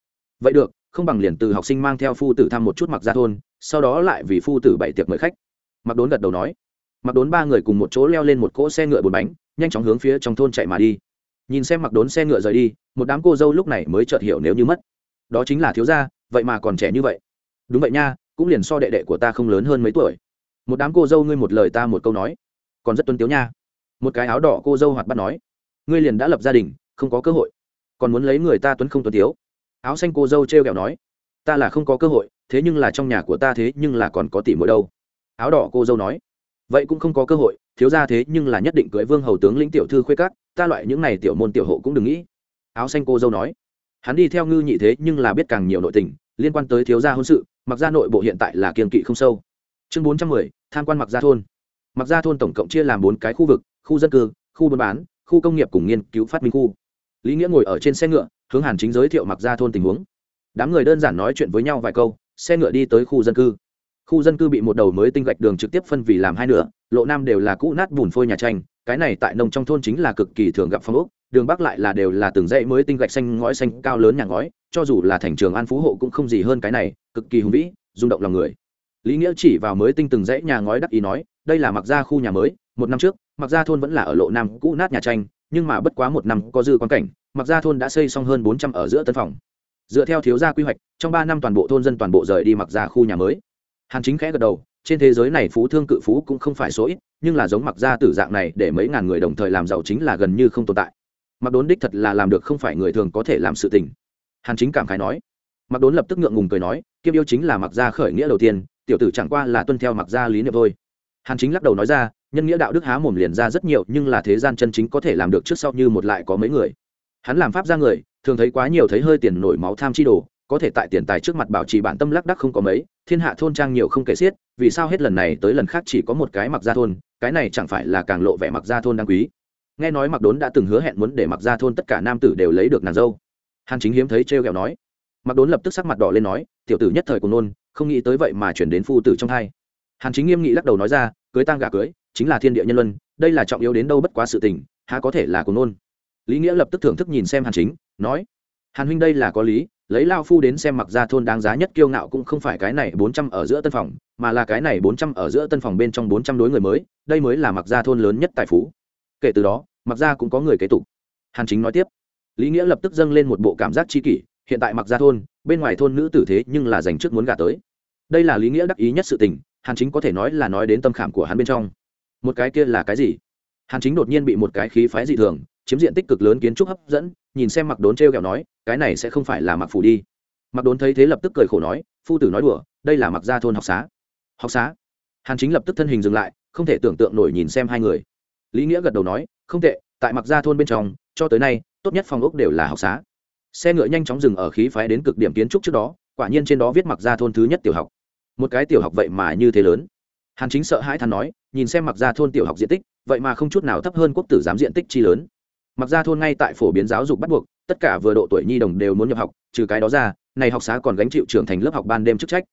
Vậy được, không bằng liền từ học sinh mang theo phu tử thăm một chút mặc gia thôn, sau đó lại vì phu tử bảy tiệc mời khách. Mặc đốn gật đầu nói. Mặc đốn ba người cùng một chỗ leo lên một cỗ xe ngựa bốn bánh, nhanh chóng hướng phía trong thôn chạy mà đi. Nhìn xem mặc đốn xe ngựa rời đi, một đám cô dâu lúc này mới chợt hiểu nếu như mất. Đó chính là thiếu gia, vậy mà còn trẻ như vậy. Đúng vậy nha, cũng liền so đệ đệ của ta không lớn hơn mấy tuổi. Một đám cô dâu ngươi một lời ta một câu nói. Còn rất tuân tiếu nha. Một cái áo đỏ cô dâu hoạt bắt nói ngươi liền đã lập gia đình, không có cơ hội. Còn muốn lấy người ta tuấn không tuấn tiếu. Áo xanh cô dâu t r e o kẹo nói, ta là không có cơ hội, thế nhưng là trong nhà của ta thế nhưng là còn có tỷ mỗi đâu. Áo đỏ cô dâu nói, vậy cũng không có cơ hội, thiếu ra thế nhưng là nhất định cưới vương hầu tướng lĩnh tiểu thư khuê cát ta loại những này tiểu môn tiểu hộ cũng đừng nghĩ. Áo xanh cô dâu nói, hắn đi theo ngư nhị thế nhưng là biết càng nhiều nội tình, liên quan tới thiếu gia hôn sự, mặc gia nội bộ hiện tại là kiên kỵ không sâu. Chương bốn trăm mười, tham quan mặc gia thôn. Mặc gia thôn tổng cộng chia làm bốn cái khu vực, khu dân cư, khu buôn bán khu công nghiệp cùng nghiên cứu phát minh khu. Lý nghĩa ngồi ở trên xe ngựa, hướng hàn chính giới thiệu mặc ra thôn tình huống. Đám người đơn giản nói chuyện với nhau vài câu, xe ngựa đi tới khu dân cư. Khu dân cư bị một đầu mới tinh gạch đường trực tiếp phân vì làm hai nửa, lộ nam đều là cũ nát bùn phôi nhà tranh, cái này tại nông trong thôn chính là cực kỳ thường gặp phong ốc, đường bắc lại là đều là từng dãy mới tinh gạch xanh ngói xanh cao lớn nhà ngói, cho dù là thành trường an phú hộ cũng không gì hơn cái này, cực kỳ hùng vĩ, rung động lòng người. Lý nghĩa chỉ vào mới tinh từng dãy nhà ngói đắc ý nói, đây là mặc ra khu nhà mới một năm trước mặc ra thôn vẫn là ở lộ nam cũ nát nhà tranh, nhưng mà bất quá một năm có dư quan cảnh mặc ra thôn đã xây xong hơn bốn trăm ở giữa tân phòng. Dựa theo thiếu gia quy hoạch, trong ba năm toàn bộ thôn dân toàn bộ rời đi mặc ra khu nhà mới. Hàn chính khẽ gật đầu, trên thế giới này phú thương cự phú cũng không phải số ít, nhưng là giống mặc ra tử dạng này, để mấy ngàn người đồng thời làm giàu chính là gần như không tồn tại. Mặc đốn đích thật là làm được không phải người thường có thể làm sự tình. Hàn chính cảm khái nói. Mặc đốn lập tức ngượng ngùng cười nói kiêm yêu chính là mặc gia khởi nghĩa đầu tiên, tiểu tử chẳng qua là tuân theo mặc gia lý niệm thôi hàn chính lắc đầu nói ra, nhân nghĩa đạo đức há mồm liền ra rất nhiều, nhưng là thế gian chân chính có thể làm được trước sau như một lại có mấy người. Hắn làm pháp ra người, thường thấy quá nhiều thấy hơi tiền nổi máu tham chi đồ, có thể tại tiền tài trước mặt bảo trì bản tâm lắc đắc không có mấy, thiên hạ thôn trang nhiều không kể xiết, vì sao hết lần này tới lần khác chỉ có một cái mặc gia thôn, cái này chẳng phải là càng lộ vẻ mặc gia thôn đáng quý. Nghe nói mặc đốn đã từng hứa hẹn muốn để mặc gia thôn tất cả nam tử đều lấy được nàng dâu. Hàn chính hiếm thấy trêu ghẹo nói. Mặc đốn lập tức sắc mặt đỏ lên nói, tiểu tử nhất thời cùng nôn, không nghĩ tới vậy mà chuyển đến phu tử trong thai hàn chính nghiêm nghị lắc đầu nói ra, cưới tang gà cưới, chính là thiên địa nhân luân, đây là trọng yếu đến đâu bất quá sự tình, há có thể là cùng nôn lý nghĩa lập tức thưởng thức nhìn xem hàn chính, nói, hàn huynh đây là có lý, lấy lao phu đến xem mặc gia thôn đáng giá nhất kiêu ngạo cũng không phải cái này bốn trăm ở giữa tân phòng, mà là cái này bốn trăm ở giữa tân phòng bên trong bốn trăm đối người mới, đây mới là mặc gia thôn lớn nhất tài phú. Kể từ đó, mặc gia cũng có người kế tục. Hàn chính nói tiếp, lý nghĩa lập tức dâng lên một bộ cảm giác chi kỷ, hiện tại mặc gia thôn, bên ngoài thôn nữ tử thế nhưng là dành trước muốn gả tới. Đây là lý nghĩa đắc ý nhất sự tình hàn chính có thể nói là nói đến tâm khảm của hắn bên trong. Một cái kia là cái gì? Hàn chính đột nhiên bị một cái khí phái dị thường, chiếm diện tích cực lớn kiến trúc hấp dẫn, nhìn xem mặc đốn t r e o kẹo nói, cái này sẽ không phải là mặc phủ đi. Mặc đốn thấy thế lập tức cười khổ nói, phu tử nói đùa, đây là mặc gia thôn học xá. Học xá? Hàn chính lập tức thân hình dừng lại, không thể tưởng tượng nổi nhìn xem hai người. Lý nghĩa gật đầu nói, không tệ, tại mặc gia thôn bên trong, cho tới nay, tốt nhất phòng ốc đều là học xá. Xe ngựa nhanh chóng dừng ở khí phái đến cực điểm kiến trúc trước đó, quả nhiên trên đó viết mặc gia thôn thứ nhất tiểu học một cái tiểu học vậy mà như thế lớn. Hàn chính sợ hãi than nói, nhìn xem mặc ra thôn tiểu học diện tích, vậy mà không chút nào thấp hơn quốc tử giám diện tích chi lớn. Mặc ra thôn ngay tại phổ biến giáo dục bắt buộc, tất cả vừa độ tuổi nhi đồng đều muốn nhập học, trừ cái đó ra, này học xá còn gánh chịu trưởng thành lớp học ban đêm chức trách.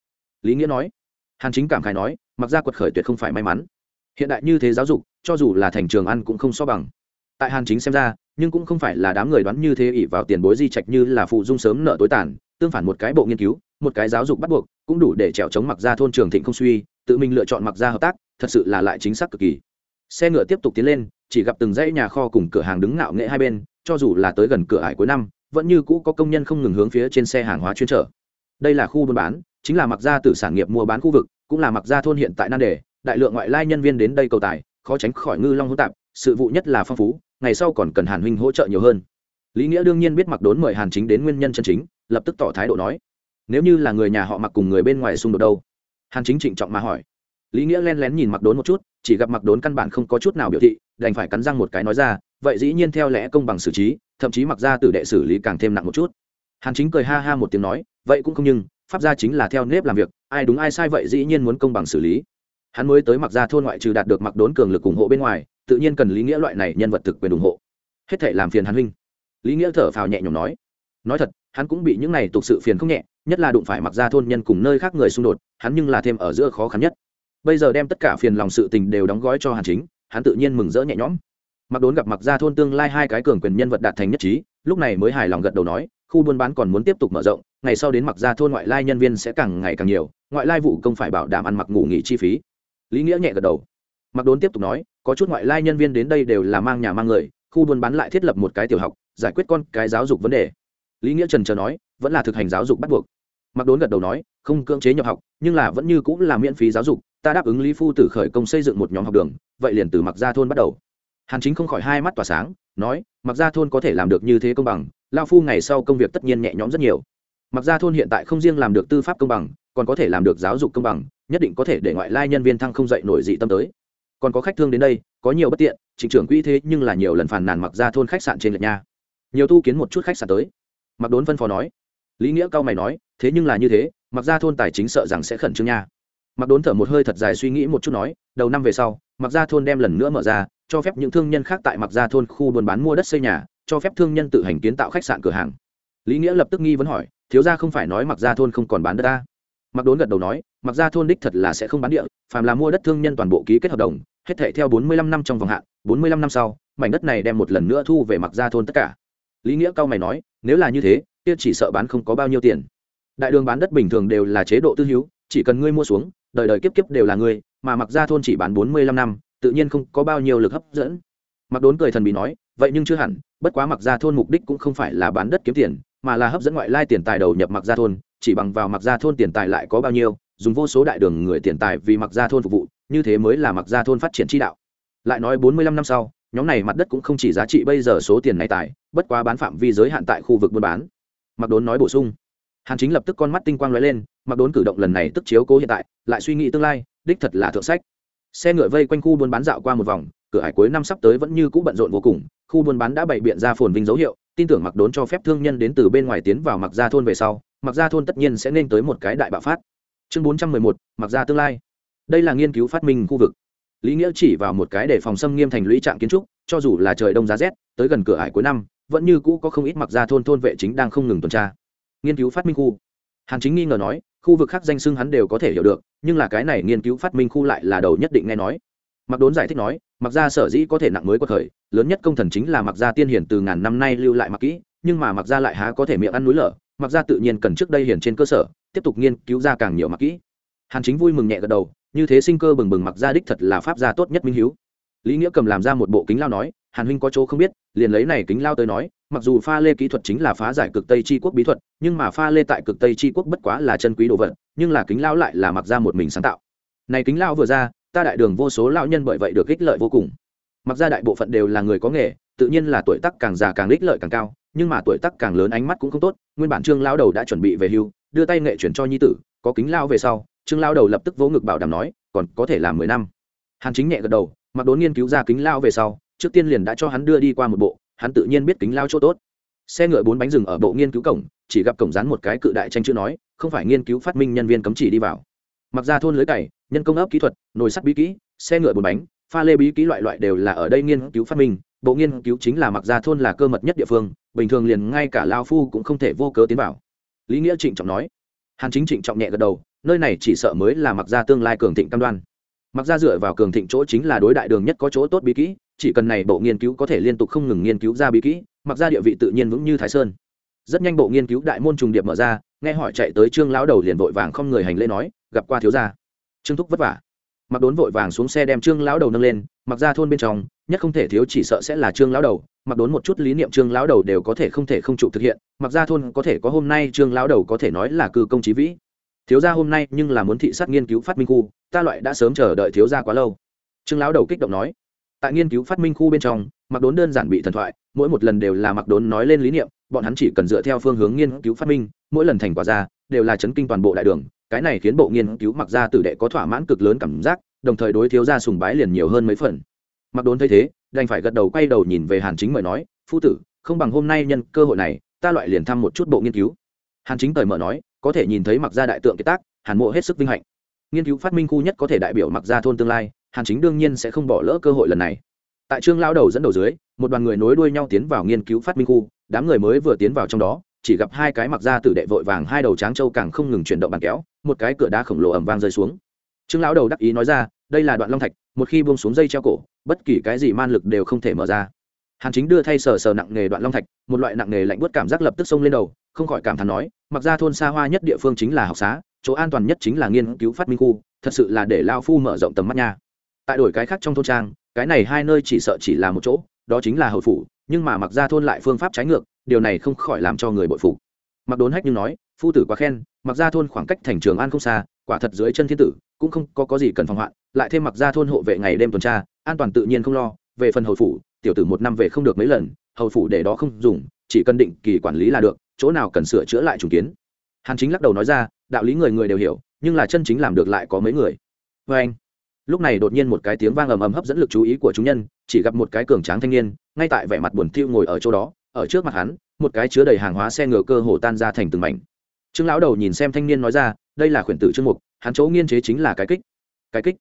Lý nghĩa nói, hàn chính cảm khái nói mặc ra quật khởi tuyệt không phải may mắn. Hiện đại như thế giáo dục, cho dù là thành trường ăn cũng không so bằng. Tại hàn chính xem ra, nhưng cũng không phải là đám người đoán như thế ỷ vào tiền bối di trạch như là phụ dung sớm nợ tối tàn, tương phản một cái bộ nghiên cứu một cái giáo dục bắt buộc, cũng đủ để trèo chống mặc ra thôn trường thịnh không suy, tự mình lựa chọn mặc ra hợp tác, thật sự là lại chính xác cực kỳ. Xe ngựa tiếp tục tiến lên, chỉ gặp từng dãy nhà kho cùng cửa hàng đứng ngạo nghệ hai bên, cho dù là tới gần cửa ải cuối năm, vẫn như cũ có công nhân không ngừng hướng phía trên xe hàng hóa chuyên trở. Đây là khu buôn bán, chính là mặc ra từ sản nghiệp mua bán khu vực, cũng là mặc ra thôn hiện tại nan đề, đại lượng ngoại lai nhân viên đến đây cầu tài, khó tránh khỏi ngư long hỗn tạp, sự vụ nhất là phong phú, ngày sau còn cần hàn huynh hỗ trợ nhiều hơn. Lý nghĩa đương nhiên biết mặc đốn mời hàn chính đến nguyên nhân chân chính, lập tức tỏ thái độ nói nếu như là người nhà họ mặc cùng người bên ngoài xung đột đâu? Hàn chính trịnh trọng mà hỏi. Lý nghĩa len lén nhìn mặc đốn một chút, chỉ gặp mặc đốn căn bản không có chút nào biểu thị, đành phải cắn răng một cái nói ra, vậy dĩ nhiên theo lẽ công bằng xử trí, thậm chí mặc ra tử đệ xử lý càng thêm nặng một chút. Hàn chính cười ha ha một tiếng nói, vậy cũng không nhưng, pháp gia chính là theo nếp làm việc, ai đúng ai sai vậy dĩ nhiên muốn công bằng xử lý. Hắn mới tới mặc ra thôn ngoại trừ đạt được mặc đốn cường lực ủng hộ bên ngoài, tự nhiên cần lý nghĩa loại này nhân vật thực quyền ủng hộ. Hết thể làm phiền hắn huynh. Lý nghĩa thở phào nhẹ nhõm nói nói thật hắn cũng bị những này tục sự phiền không nhẹ, nhất là đụng phải mặc ra thôn nhân cùng nơi khác người xung đột, hắn nhưng là thêm ở giữa khó khăn nhất. Bây giờ đem tất cả phiền lòng sự tình đều đóng gói cho hàn chính, hắn tự nhiên mừng rỡ nhẹ nhõm. Mặc đốn gặp mặc ra thôn tương lai hai cái cường quyền nhân vật đạt thành nhất trí, lúc này mới hài lòng gật đầu nói, khu buôn bán còn muốn tiếp tục mở rộng, ngày sau đến mặc ra thôn ngoại lai nhân viên sẽ càng ngày càng nhiều, ngoại lai vụ công phải bảo đảm ăn mặc ngủ nghỉ chi phí. Lý nghĩa nhẹ gật đầu. Mặc đốn tiếp tục nói, có chút ngoại lai nhân viên đến đây đều là mang nhà mang người, khu buôn bán lại thiết lập một cái tiểu học, giải quyết con cái giáo dục vấn đề lý nghĩa trần chờ nói, vẫn là thực hành giáo dục bắt buộc. Mặc đốn gật đầu nói, không cưỡng chế nhập học, nhưng là vẫn như cũng là miễn phí giáo dục, ta đáp ứng lý phu tử khởi công xây dựng một nhóm học đường, vậy liền từ mặc gia thôn bắt đầu. Hàn chính không khỏi hai mắt tỏa sáng, nói, mặc gia thôn có thể làm được như thế công bằng, lao phu ngày sau công việc tất nhiên nhẹ nhõm rất nhiều. Mặc gia thôn hiện tại không riêng làm được tư pháp công bằng, còn có thể làm được giáo dục công bằng, nhất định có thể để ngoại lai nhân viên thăng không dậy nổi dị tâm tới. Còn có khách thương đến đây, có nhiều bất tiện, trịnh trưởng quỹ thế nhưng là nhiều lần phàn nàn mặc gia thôn khách sạn trên lệch nha. Nhiều tu kiến một chút khách sạn tới mặc đốn phân phó nói. Lý nghĩa cao mày nói, thế nhưng là như thế, mặc gia thôn tài chính sợ rằng sẽ khẩn trương nha. Mặc đốn thở một hơi thật dài suy nghĩ một chút nói, đầu năm về sau, mặc gia thôn đem lần nữa mở ra, cho phép những thương nhân khác tại mặc gia thôn khu buôn bán mua đất xây nhà, cho phép thương nhân tự hành kiến tạo khách sạn cửa hàng. Lý nghĩa lập tức nghi vấn hỏi, thiếu gia không phải nói mặc gia thôn không còn bán đất ta? Mặc đốn gật đầu nói, mặc gia thôn đích thật là sẽ không bán địa, phàm là mua đất thương nhân toàn bộ ký kết hợp đồng, hết thể theo bốn mươi lăm năm trong vòng hạn, bốn mươi lăm năm sau, mảnh đất này đem một lần nữa thu về mặc gia thôn tất cả lý nghĩa cao mày nói, nếu là như thế, kia chỉ sợ bán không có bao nhiêu tiền. Đại đường bán đất bình thường đều là chế độ tư hữu, chỉ cần ngươi mua xuống, đời đời kiếp kiếp đều là ngươi, mà mặc gia thôn chỉ bán bốn mươi lăm năm, tự nhiên không có bao nhiêu lực hấp dẫn. Mặc đốn cười thần bí nói, vậy nhưng chưa hẳn, bất quá mặc gia thôn mục đích cũng không phải là bán đất kiếm tiền, mà là hấp dẫn ngoại lai tiền tài đầu nhập mặc gia thôn, chỉ bằng vào mặc gia thôn tiền tài lại có bao nhiêu, dùng vô số đại đường người tiền tài vì mặc gia thôn phục vụ, như thế mới là mặc gia thôn phát triển tri đạo. Lại nói bốn mươi lăm năm sau nhóm này mặt đất cũng không chỉ giá trị bây giờ số tiền này tài, bất quá bán phạm vi giới hạn tại khu vực buôn bán. Mặc đốn nói bổ sung. Hàn chính lập tức con mắt tinh quang lóe lên mặc đốn cử động lần này tức chiếu cố hiện tại, lại suy nghĩ tương lai, đích thật là thượng sách. Xe ngựa vây quanh khu buôn bán dạo qua một vòng, cửa hải cuối năm sắp tới vẫn như cũ bận rộn vô cùng, khu buôn bán đã bày biện ra phồn vinh dấu hiệu, tin tưởng mặc đốn cho phép thương nhân đến từ bên ngoài tiến vào mặc gia thôn về sau mặc gia thôn tất nhiên sẽ nên tới một cái đại bạo phát. Chương bốn trăm mười một mặc gia tương lai. Đây là nghiên cứu phát minh khu vực lý nghĩa chỉ vào một cái để phòng xâm nghiêm thành lũy trạng kiến trúc, cho dù là trời đông giá rét, tới gần cửa hải cuối năm, vẫn như cũ có không ít mặc gia thôn thôn vệ chính đang không ngừng tuần tra. Nghiên cứu phát minh khu. Hàn chính nghi ngờ nói, khu vực khác danh xưng hắn đều có thể hiểu được, nhưng là cái này nghiên cứu phát minh khu lại là đầu nhất định nghe nói. Mặc đốn giải thích nói, mặc ra sở dĩ có thể nặng mới có thời lớn nhất công thần chính là mặc ra tiên hiển từ ngàn năm nay lưu lại mặc kỹ, nhưng mà mặc ra lại há có thể miệng ăn núi lở, mặc ra tự nhiên cần trước đây hiển trên cơ sở, tiếp tục nghiên cứu ra càng nhiều mặc kỹ. Hàn chính vui mừng nhẹ gật đầu như thế sinh cơ bừng bừng mặc ra đích thật là pháp gia tốt nhất minh hiếu. Lý nghĩa cầm làm ra một bộ kính lao nói, hàn huynh có chỗ không biết, liền lấy này kính lao tới nói, mặc dù pha lê kỹ thuật chính là phá giải cực tây c quốc bí thuật, nhưng mà pha lê tại cực tây c quốc bất quá là chân quý đồ vật, nhưng là kính lao lại là mặc ra một mình sáng tạo. Này kính lao vừa ra, ta đại đường vô số lão nhân bởi vậy được ích lợi vô cùng. Mặc ra đại bộ phận đều là người có nghề, tự nhiên là tuổi tác càng già càng ích lợi càng cao, nhưng mà tuổi tác càng lớn ánh mắt cũng không tốt, nguyên bản trương lao đầu đã chuẩn bị về hưu, đưa tay nghệ chuyển cho nhi tử, có kính lao về sau trương lao đầu lập tức vỗ ngực bảo đảm nói, còn có thể làm mười năm. Hàn chính nhẹ gật đầu, mặc đốn nghiên cứu ra kính lao về sau, trước tiên liền đã cho hắn đưa đi qua một bộ, hắn tự nhiên biết kính lao chỗ tốt. Xe ngựa bốn bánh rừng ở bộ nghiên cứu cổng, chỉ gặp cổng dán một cái cự đại tranh chữ nói, không phải nghiên cứu phát minh nhân viên cấm chỉ đi vào. Mặc ra thôn lưới cày, nhân công ấp kỹ thuật, nồi sắt bí kỹ, xe ngựa bốn bánh, pha lê bí kỹ loại loại đều là ở đây nghiên cứu phát minh, bộ nghiên cứu chính là mặc ra thôn là cơ mật nhất địa phương, bình thường liền ngay cả lao phu cũng không thể vô cớ tiến vào. Lý nghĩa trịnh trọng nói. Hàn chính trịnh trọng nhẹ gật đầu nơi này chỉ sợ mới là mặc ra tương lai cường thịnh cam đoan. Mặc ra dựa vào cường thịnh chỗ chính là đối đại đường nhất có chỗ tốt bí kỹ, chỉ cần này bộ nghiên cứu có thể liên tục không ngừng nghiên cứu ra bí kỹ, mặc ra địa vị tự nhiên vững như thái sơn. Rất nhanh bộ nghiên cứu đại môn trùng điệp mở ra, nghe hỏi chạy tới trương lão đầu liền vội vàng không người hành lễ nói, gặp qua thiếu gia. Trương thúc vất vả. Mặc đốn vội vàng xuống xe đem trương lão đầu nâng lên, mặc ra thôn bên trong, nhất không thể thiếu chỉ sợ sẽ là trương lão đầu, mặc đốn một chút lý niệm trương lão đầu đều có thể không thể không trụ thực hiện, mặc ra thôn có thể có hôm nay trương lão đầu có thể nói là cư công trí vĩ thiếu gia hôm nay nhưng là muốn thị sát nghiên cứu phát minh khu, ta loại đã sớm chờ đợi thiếu gia quá lâu. Trương lão đầu kích động nói. Tại nghiên cứu phát minh khu bên trong, mặc đốn đơn giản bị thần thoại, mỗi một lần đều là mặc đốn nói lên lý niệm, bọn hắn chỉ cần dựa theo phương hướng nghiên cứu phát minh, mỗi lần thành quả ra, đều là chấn kinh toàn bộ đại đường. Cái này khiến bộ nghiên cứu mặc ra tử đệ có thỏa mãn cực lớn cảm giác, đồng thời đối thiếu gia sùng bái liền nhiều hơn mấy phần. Mặc đốn thấy thế, đành phải gật đầu quay đầu nhìn về hàn chính mời nói, phu tử, không bằng hôm nay nhân cơ hội này, ta loại liền thăm một chút bộ nghiên cứu hàn chính cởi mở nói, có thể nhìn thấy mặc gia đại tượng kiệt tác, hàn mộ hết sức vinh hạnh. Nghiên cứu phát minh khu nhất có thể đại biểu mặc gia thôn tương lai, hàn chính đương nhiên sẽ không bỏ lỡ cơ hội lần này. Tại trương lao đầu dẫn đầu dưới, một đoàn người nối đuôi nhau tiến vào nghiên cứu phát minh khu, đám người mới vừa tiến vào trong đó, chỉ gặp hai cái mặc ra tử đệ vội vàng, hai đầu tráng trâu càng không ngừng chuyển động bàn kéo, một cái cửa đá khổng lồ ẩm vang rơi xuống. Trương lão đầu đắc ý nói ra, đây là đoạn long thạch, một khi buông xuống dây treo cổ, bất kỳ cái gì man lực đều không thể mở ra hàn chính đưa thay sờ sờ nặng nghề đoạn long thạch một loại nặng nghề lạnh bớt cảm giác lập tức xông lên đầu không khỏi cảm thán nói mặc ra thôn xa hoa nhất địa phương chính là học xá chỗ an toàn nhất chính là nghiên cứu phát minh khu thật sự là để lao phu mở rộng tầm mắt nha. Tại đổi cái khác trong thôn trang cái này hai nơi chỉ sợ chỉ là một chỗ đó chính là hậu phủ nhưng mà mặc ra thôn lại phương pháp trái ngược điều này không khỏi làm cho người bội phục. Mặc đốn hách như nói phu tử quá khen mặc ra thôn khoảng cách thành trường an không xa quả thật dưới chân thiên tử cũng không có, có gì cần phòng hoạn lại thêm mặc ra thôn hộ vệ ngày đêm tuần tra an toàn tự nhiên không lo về phần hậu phủ tiểu tử một năm về không được mấy lần, hầu phủ để đó không dùng, chỉ cần định kỳ quản lý là được, chỗ nào cần sửa chữa lại trùng kiến. Hàn chính lắc đầu nói ra, đạo lý người người đều hiểu, nhưng là chân chính làm được lại có mấy người. Vê anh, lúc này đột nhiên một cái tiếng vang ầm ầm hấp dẫn lực chú ý của chúng nhân, chỉ gặp một cái cường tráng thanh niên, ngay tại vẻ mặt buồn thiu ngồi ở chỗ đó, ở trước mặt hắn, một cái chứa đầy hàng hóa xe ngựa cơ hồ tan ra thành từng mảnh. Trương lão đầu nhìn xem thanh niên nói ra, đây là khuyển tử trương mục, hắn chỗ nghiên chế chính là cái kích. Cái kích?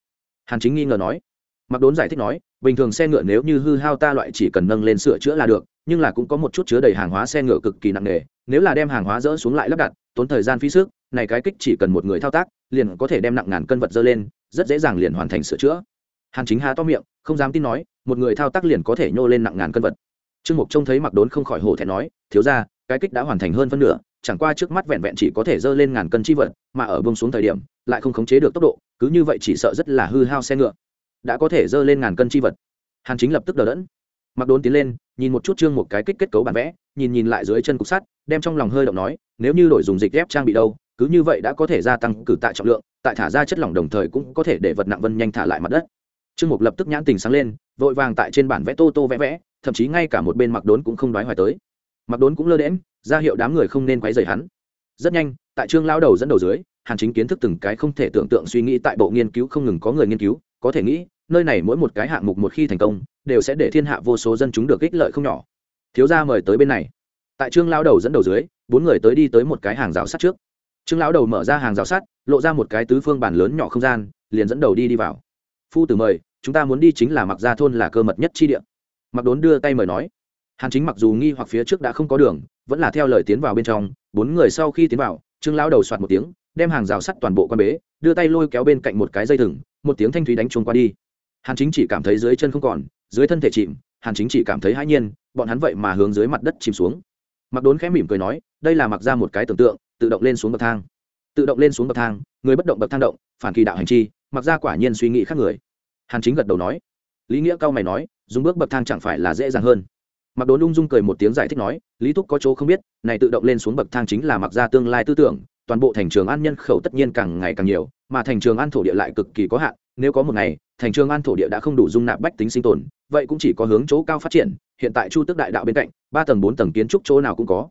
Hàn chính nghi ngờ nói. Mặc đốn giải thích nói bình thường xe ngựa nếu như hư hao ta loại chỉ cần nâng lên sửa chữa là được, nhưng là cũng có một chút chứa đầy hàng hóa xe ngựa cực kỳ nặng nề, nếu là đem hàng hóa dỡ xuống lại lắp đặt, tốn thời gian phí sức, này cái kích chỉ cần một người thao tác, liền có thể đem nặng ngàn cân vật dơ lên, rất dễ dàng liền hoàn thành sửa chữa. Hàn chính há to miệng, không dám tin nói, một người thao tác liền có thể nhô lên nặng ngàn cân vật. Trương mục trông thấy mặc đốn không khỏi hổ thẹn nói, thiếu ra cái kích đã hoàn thành hơn phân nửa, chẳng qua trước mắt vẹn vẹn chỉ có thể dơ lên ngàn cân chi vật, mà ở bông xuống thời điểm, lại không khống chế được tốc độ, cứ như vậy chỉ sợ rất là hư hao xe ngựa đã có thể dơ lên ngàn cân chi vật. Hàn chính lập tức đờ đẫn. Mặc đốn tiến lên, nhìn một chút trương một cái kích kết cấu bản vẽ, nhìn nhìn lại dưới chân cục sắt, đem trong lòng hơi động nói, nếu như đổi dùng dịch ghép trang bị đâu, cứ như vậy đã có thể gia tăng cử tại trọng lượng, tại thả ra chất lỏng đồng thời cũng có thể để vật nặng vân nhanh thả lại mặt đất. Trương mục lập tức nhãn tình sáng lên, vội vàng tại trên bản vẽ tô tô vẽ vẽ, thậm chí ngay cả một bên mặc đốn cũng không đoái hoài tới. Mặc đốn cũng lơ đễm ra hiệu đám người không nên quấy rầy hắn. Rất nhanh, tại trương lao đầu dẫn đầu dưới, hàn chính kiến thức từng cái không thể tưởng tượng suy nghĩ tại bộ nghiên cứu không ngừng có người nghiên cứu, có thể nghĩ nơi này mỗi một cái hạng mục một khi thành công, đều sẽ để thiên hạ vô số dân chúng được ích lợi không nhỏ. Thiếu gia mời tới bên này. Tại trương lao đầu dẫn đầu dưới, bốn người tới đi tới một cái hàng rào sắt trước. Trương lão đầu mở ra hàng rào sắt, lộ ra một cái tứ phương bản lớn nhỏ không gian, liền dẫn đầu đi đi vào. Phu tử mời, chúng ta muốn đi chính là mặc gia thôn là cơ mật nhất chi địa. Mặc đốn đưa tay mời nói. Hàn chính mặc dù nghi hoặc phía trước đã không có đường, vẫn là theo lời tiến vào bên trong. Bốn người sau khi tiến vào, trương lão đầu soạt một tiếng, đem hàng rào sắt toàn bộ quan bế, đưa tay lôi kéo bên cạnh một cái dây thừng, một tiếng thanh thúy đánh chuông qua đi hàn chính chỉ cảm thấy dưới chân không còn, dưới thân thể chìm, hàn chính chỉ cảm thấy hãi nhiên, bọn hắn vậy mà hướng dưới mặt đất chìm xuống. Mặc đốn khẽ mỉm cười nói, đây là mặc ra một cái tưởng tượng, tự động lên xuống bậc thang. Tự động lên xuống bậc thang, người bất động bậc thang động, phản kỳ đạo hành chi mặc ra quả nhiên suy nghĩ khác người. Hàn chính gật đầu nói. Lý nghĩa cao mày nói, dùng bước bậc thang chẳng phải là dễ dàng hơn. Mặc đốn ung dung cười một tiếng giải thích nói, lý thúc có chỗ không biết, này tự động lên xuống bậc thang chính là mặc ra tương lai tư tưởng, toàn bộ thành trường an nhân khẩu tất nhiên càng ngày càng nhiều, mà thành trường an thổ địa lại cực kỳ có hạn nếu có một ngày, thành trường an thổ địa đã không đủ dung nạp bách tính sinh tồn, vậy cũng chỉ có hướng chỗ cao phát triển, hiện tại chu tước đại đạo bên cạnh, ba tầng bốn tầng kiến trúc chỗ nào cũng có.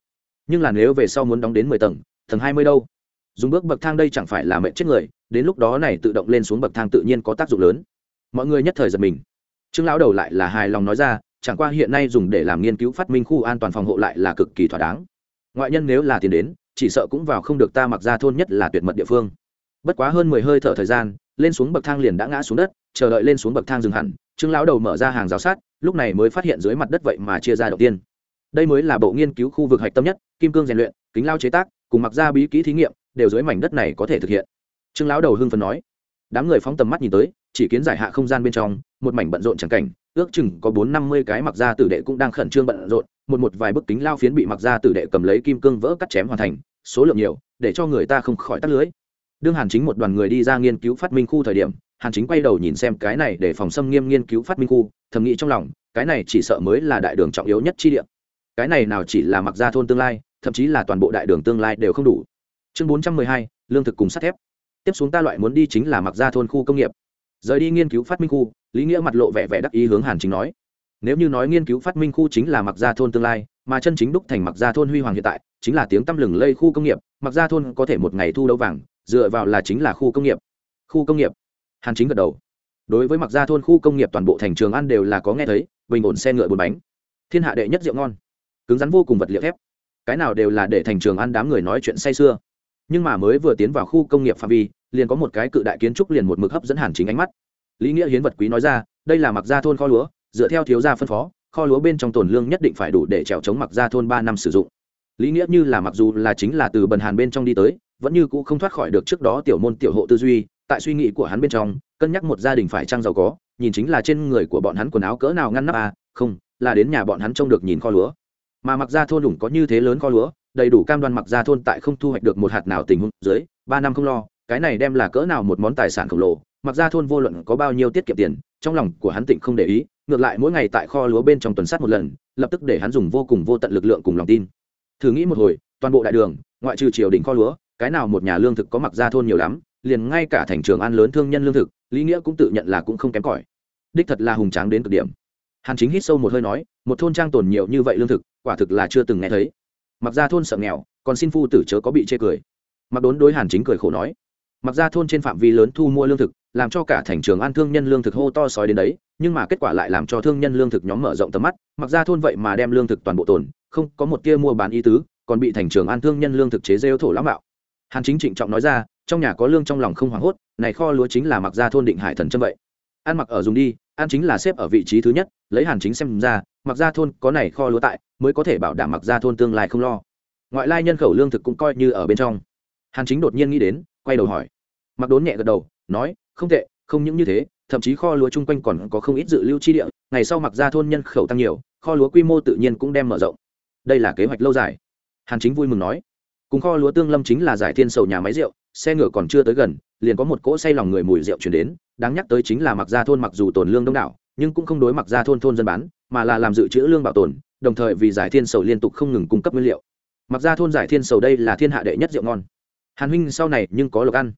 Nhưng là nếu về sau muốn đóng đến mười tầng tầng hai mươi đâu? Dùng bước bậc thang đây chẳng phải là mệnh chết người, đến lúc đó này tự động lên xuống bậc thang tự nhiên có tác dụng lớn. Mọi người nhất thời giật mình. Trương lão đầu lại là hài lòng nói ra, chẳng qua hiện nay dùng để làm nghiên cứu phát minh khu an toàn phòng hộ lại là cực kỳ thỏa đáng. Ngoại nhân nếu là tiền đến, chỉ sợ cũng vào không được ta mặc ra thôn nhất là tuyệt mật địa phương. Bất quá hơn mười hơi thở thời gian lên xuống bậc thang liền đã ngã xuống đất, chờ đợi lên xuống bậc thang dừng hẳn, trương lão đầu mở ra hàng rào sát lúc này mới phát hiện dưới mặt đất vậy mà chia ra đầu tiên. Đây mới là bộ nghiên cứu khu vực hạch tâm nhất, kim cương rèn luyện, kính lao chế tác, cùng mặc ra bí kỹ thí nghiệm, đều dưới mảnh đất này có thể thực hiện. Trương lão đầu hưng phấn nói. Đám người phóng tầm mắt nhìn tới, chỉ kiến giải hạ không gian bên trong, một mảnh bận rộn chẳng cảnh, ước chừng có bốn năm mươi cái mặc ra tử đệ cũng đang khẩn trương bận rộn, một một vài bức kính lao phiến bị mặc ra tử đệ cầm lấy kim cương vỡ cắt chém hoàn thành, số lượng nhiều, để cho người ta không khỏi tắt lưới đương hàn chính một đoàn người đi ra nghiên cứu phát minh khu thời điểm, hàn chính quay đầu nhìn xem cái này để phòng xâm nghiêm nghiên cứu phát minh khu, thầm nghĩ trong lòng, cái này chỉ sợ mới là đại đường trọng yếu nhất chi địa. Cái này nào chỉ là mặc ra thôn tương lai, thậm chí là toàn bộ đại đường tương lai đều không đủ. Chương bốn trăm mười hai, lương thực cùng sắt thép. Tiếp xuống ta loại muốn đi chính là mặc ra thôn khu công nghiệp. Rời đi nghiên cứu phát minh khu, lý nghĩa mặt lộ vẻ vẻ đắc ý hướng hàn chính nói. Nếu như nói nghiên cứu phát minh khu chính là mặc gia thôn tương lai, mà chân chính đúc thành mặc gia thôn huy hoàng hiện tại, chính là tiếng tăm lừng lây khu công nghiệp, mặc gia thôn có thể một ngày thu đấu vàng dựa vào là chính là khu công nghiệp. Khu công nghiệp? Hàn chính gật đầu. Đối với mặc gia thôn khu công nghiệp toàn bộ thành trường ăn đều là có nghe thấy, bình ổn xe ngựa bốn bánh. Thiên hạ đệ nhất rượu ngon. Cứng rắn vô cùng vật liệu thép. Cái nào đều là để thành trường ăn đám người nói chuyện say sưa. Nhưng mà mới vừa tiến vào khu công nghiệp phạm vi, liền có một cái cự đại kiến trúc liền một mực hấp dẫn hàn chính ánh mắt. Lý nghĩa hiến vật quý nói ra, đây là mặc gia thôn kho lúa, dựa theo thiếu gia phân phó, kho lúa bên trong tồn lương nhất định phải đủ để trèo chống mặc gia thôn ba năm sử dụng. Lý nghĩa như là mặc dù là chính là từ bần hàn bên trong đi tới vẫn như cũ không thoát khỏi được trước đó tiểu môn tiểu hộ tư duy, tại suy nghĩ của hắn bên trong, cân nhắc một gia đình phải trang giàu có, nhìn chính là trên người của bọn hắn quần áo cỡ nào ngăn nắp à không, là đến nhà bọn hắn trông được nhìn kho lúa. Mà mặc ra thôn đủng có như thế lớn kho lúa, đầy đủ cam đoan mặc ra thôn tại không thu hoạch được một hạt nào tình huống dưới, ba năm không lo, cái này đem là cỡ nào một món tài sản khổng lồ, mặc ra thôn vô luận có bao nhiêu tiết kiệm tiền, trong lòng của hắn tịnh không để ý, ngược lại mỗi ngày tại kho lúa bên trong tuần sát một lần, lập tức để hắn dùng vô cùng vô tận lực lượng cùng lòng tin. Thử nghĩ một hồi, toàn bộ đại đường, ngoại trừ triều đình kho lúa cái nào một nhà lương thực có mặc ra thôn nhiều lắm, liền ngay cả thành trường ăn lớn thương nhân lương thực, lý nghĩa cũng tự nhận là cũng không kém cỏi. Đích thật là hùng tráng đến cực điểm. Hàn chính hít sâu một hơi nói, một thôn trang tồn nhiều như vậy lương thực, quả thực là chưa từng nghe thấy. Mặc ra thôn sợ nghèo, còn xin phu tử chớ có bị chê cười. Mặc đốn đối hàn chính cười khổ nói, mặc ra thôn trên phạm vi lớn thu mua lương thực, làm cho cả thành trường an thương nhân lương thực hô to sói đến đấy, nhưng mà kết quả lại làm cho thương nhân lương thực nhóm mở rộng tầm mắt, mặc ra thôn vậy mà đem lương thực toàn bộ tồn, không có một tia mua bán ý tứ, còn bị thành trường an thương nhân lương thực chế rêu thổ lãng mạo hàn chính trịnh trọng nói ra, trong nhà có lương trong lòng không hoảng hốt, này kho lúa chính là mặc ra thôn định hải thần chân vậy. Ăn mặc ở dùng đi, ăn chính là xếp ở vị trí thứ nhất, lấy hàn chính xem ra, mặc ra thôn có này kho lúa tại, mới có thể bảo đảm mặc ra thôn tương lai không lo. Ngoại lai nhân khẩu lương thực cũng coi như ở bên trong. Hàn chính đột nhiên nghĩ đến, quay đầu hỏi. Mặc đốn nhẹ gật đầu, nói, không tệ, không những như thế, thậm chí kho lúa chung quanh còn có không ít dự lưu chi địa, ngày sau mặc ra thôn nhân khẩu tăng nhiều, kho lúa quy mô tự nhiên cũng đem mở rộng. Đây là kế hoạch lâu dài. Hàn chính vui mừng nói cùng kho lúa tương lâm chính là giải thiên sầu nhà máy rượu, xe ngựa còn chưa tới gần, liền có một cỗ say lòng người mùi rượu chuyển đến, đáng nhắc tới chính là mặc gia thôn mặc dù tồn lương đông đảo, nhưng cũng không đối mặc gia thôn thôn dân bán, mà là làm dự trữ lương bảo tồn, đồng thời vì giải thiên sầu liên tục không ngừng cung cấp nguyên liệu. Mặc gia thôn giải thiên sầu đây là thiên hạ đệ nhất rượu ngon. Hàn huynh sau này nhưng có lộc ăn.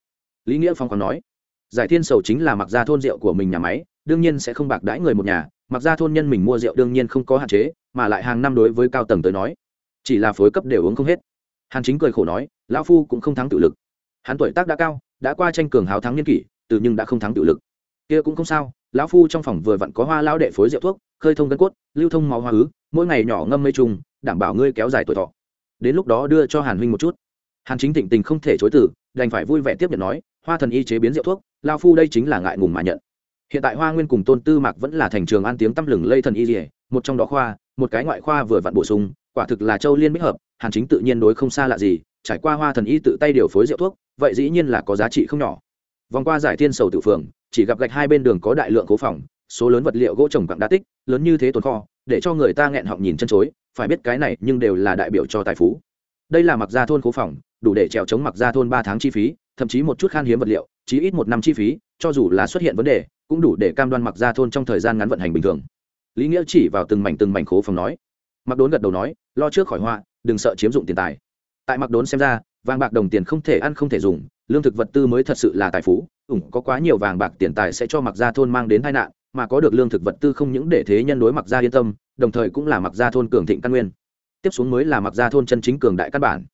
Lý nghĩa phong còn nói, giải thiên sầu chính là mặc gia thôn rượu của mình nhà máy, đương nhiên sẽ không bạc đãi người một nhà mặc gia thôn nhân mình mua rượu đương nhiên không có hạn chế, mà lại hàng năm đối với cao tầng tới nói, chỉ là phối cấp đều uống không hết hàn chính cười khổ nói, lão phu cũng không thắng tự lực. Hắn tuổi tác đã cao, đã qua tranh cường hào thắng niên kỷ, từ nhưng đã không thắng tự lực. Kia cũng không sao, lão phu trong phòng vừa vặn có hoa lao đệ phối rượu thuốc, khơi thông gân cốt, lưu thông máu hoa ứ, mỗi ngày nhỏ ngâm mây trùng, đảm bảo ngươi kéo dài tuổi thọ. Đến lúc đó đưa cho hàn huynh một chút. Hàn chính thịnh tình không thể chối từ, đành phải vui vẻ tiếp nhận nói, hoa thần y chế biến rượu thuốc lao phu đây chính là ngại ngùng mà nhận. Hiện tại hoa nguyên cùng tôn tư mạc vẫn là thành trường an tiếng tăm lừng lây thần y dỉa một trong đó khoa, một cái ngoại khoa vừa vặn bổ sung quả thực là châu liên bích hợp, hàn chính tự nhiên đối không xa lạ gì, trải qua hoa thần y tự tay điều phối rượu thuốc, vậy dĩ nhiên là có giá trị không nhỏ. Vòng qua giải thiên sầu tự phường, chỉ gặp gạch hai bên đường có đại lượng cố phòng, số lớn vật liệu gỗ trồng quặng đa tích, lớn như thế tồn kho, để cho người ta nghẹn họng nhìn chân chối, phải biết cái này nhưng đều là đại biểu cho tài phú. Đây là mặc gia thôn cố phòng, đủ để trèo chống mặc gia thôn ba tháng chi phí, thậm chí một chút khan hiếm vật liệu, chí ít một năm chi phí, cho dù là xuất hiện vấn đề, cũng đủ để cam đoan mặc gia thôn trong thời gian ngắn vận hành bình thường. Lý nghĩa chỉ vào từng mảnh từng mảnh khố phòng nói mặc đốn gật đầu nói, lo trước khỏi họa, đừng sợ chiếm dụng tiền tài. Tại mặc đốn xem ra, vàng bạc đồng tiền không thể ăn không thể dùng, lương thực vật tư mới thật sự là tài phú, ủng có quá nhiều vàng bạc tiền tài sẽ cho mặc gia thôn mang đến tai nạn, mà có được lương thực vật tư không những để thế nhân đối mặc gia yên tâm, đồng thời cũng là mặc gia thôn cường thịnh căn nguyên. Tiếp xuống mới là mặc gia thôn chân chính cường đại căn bản.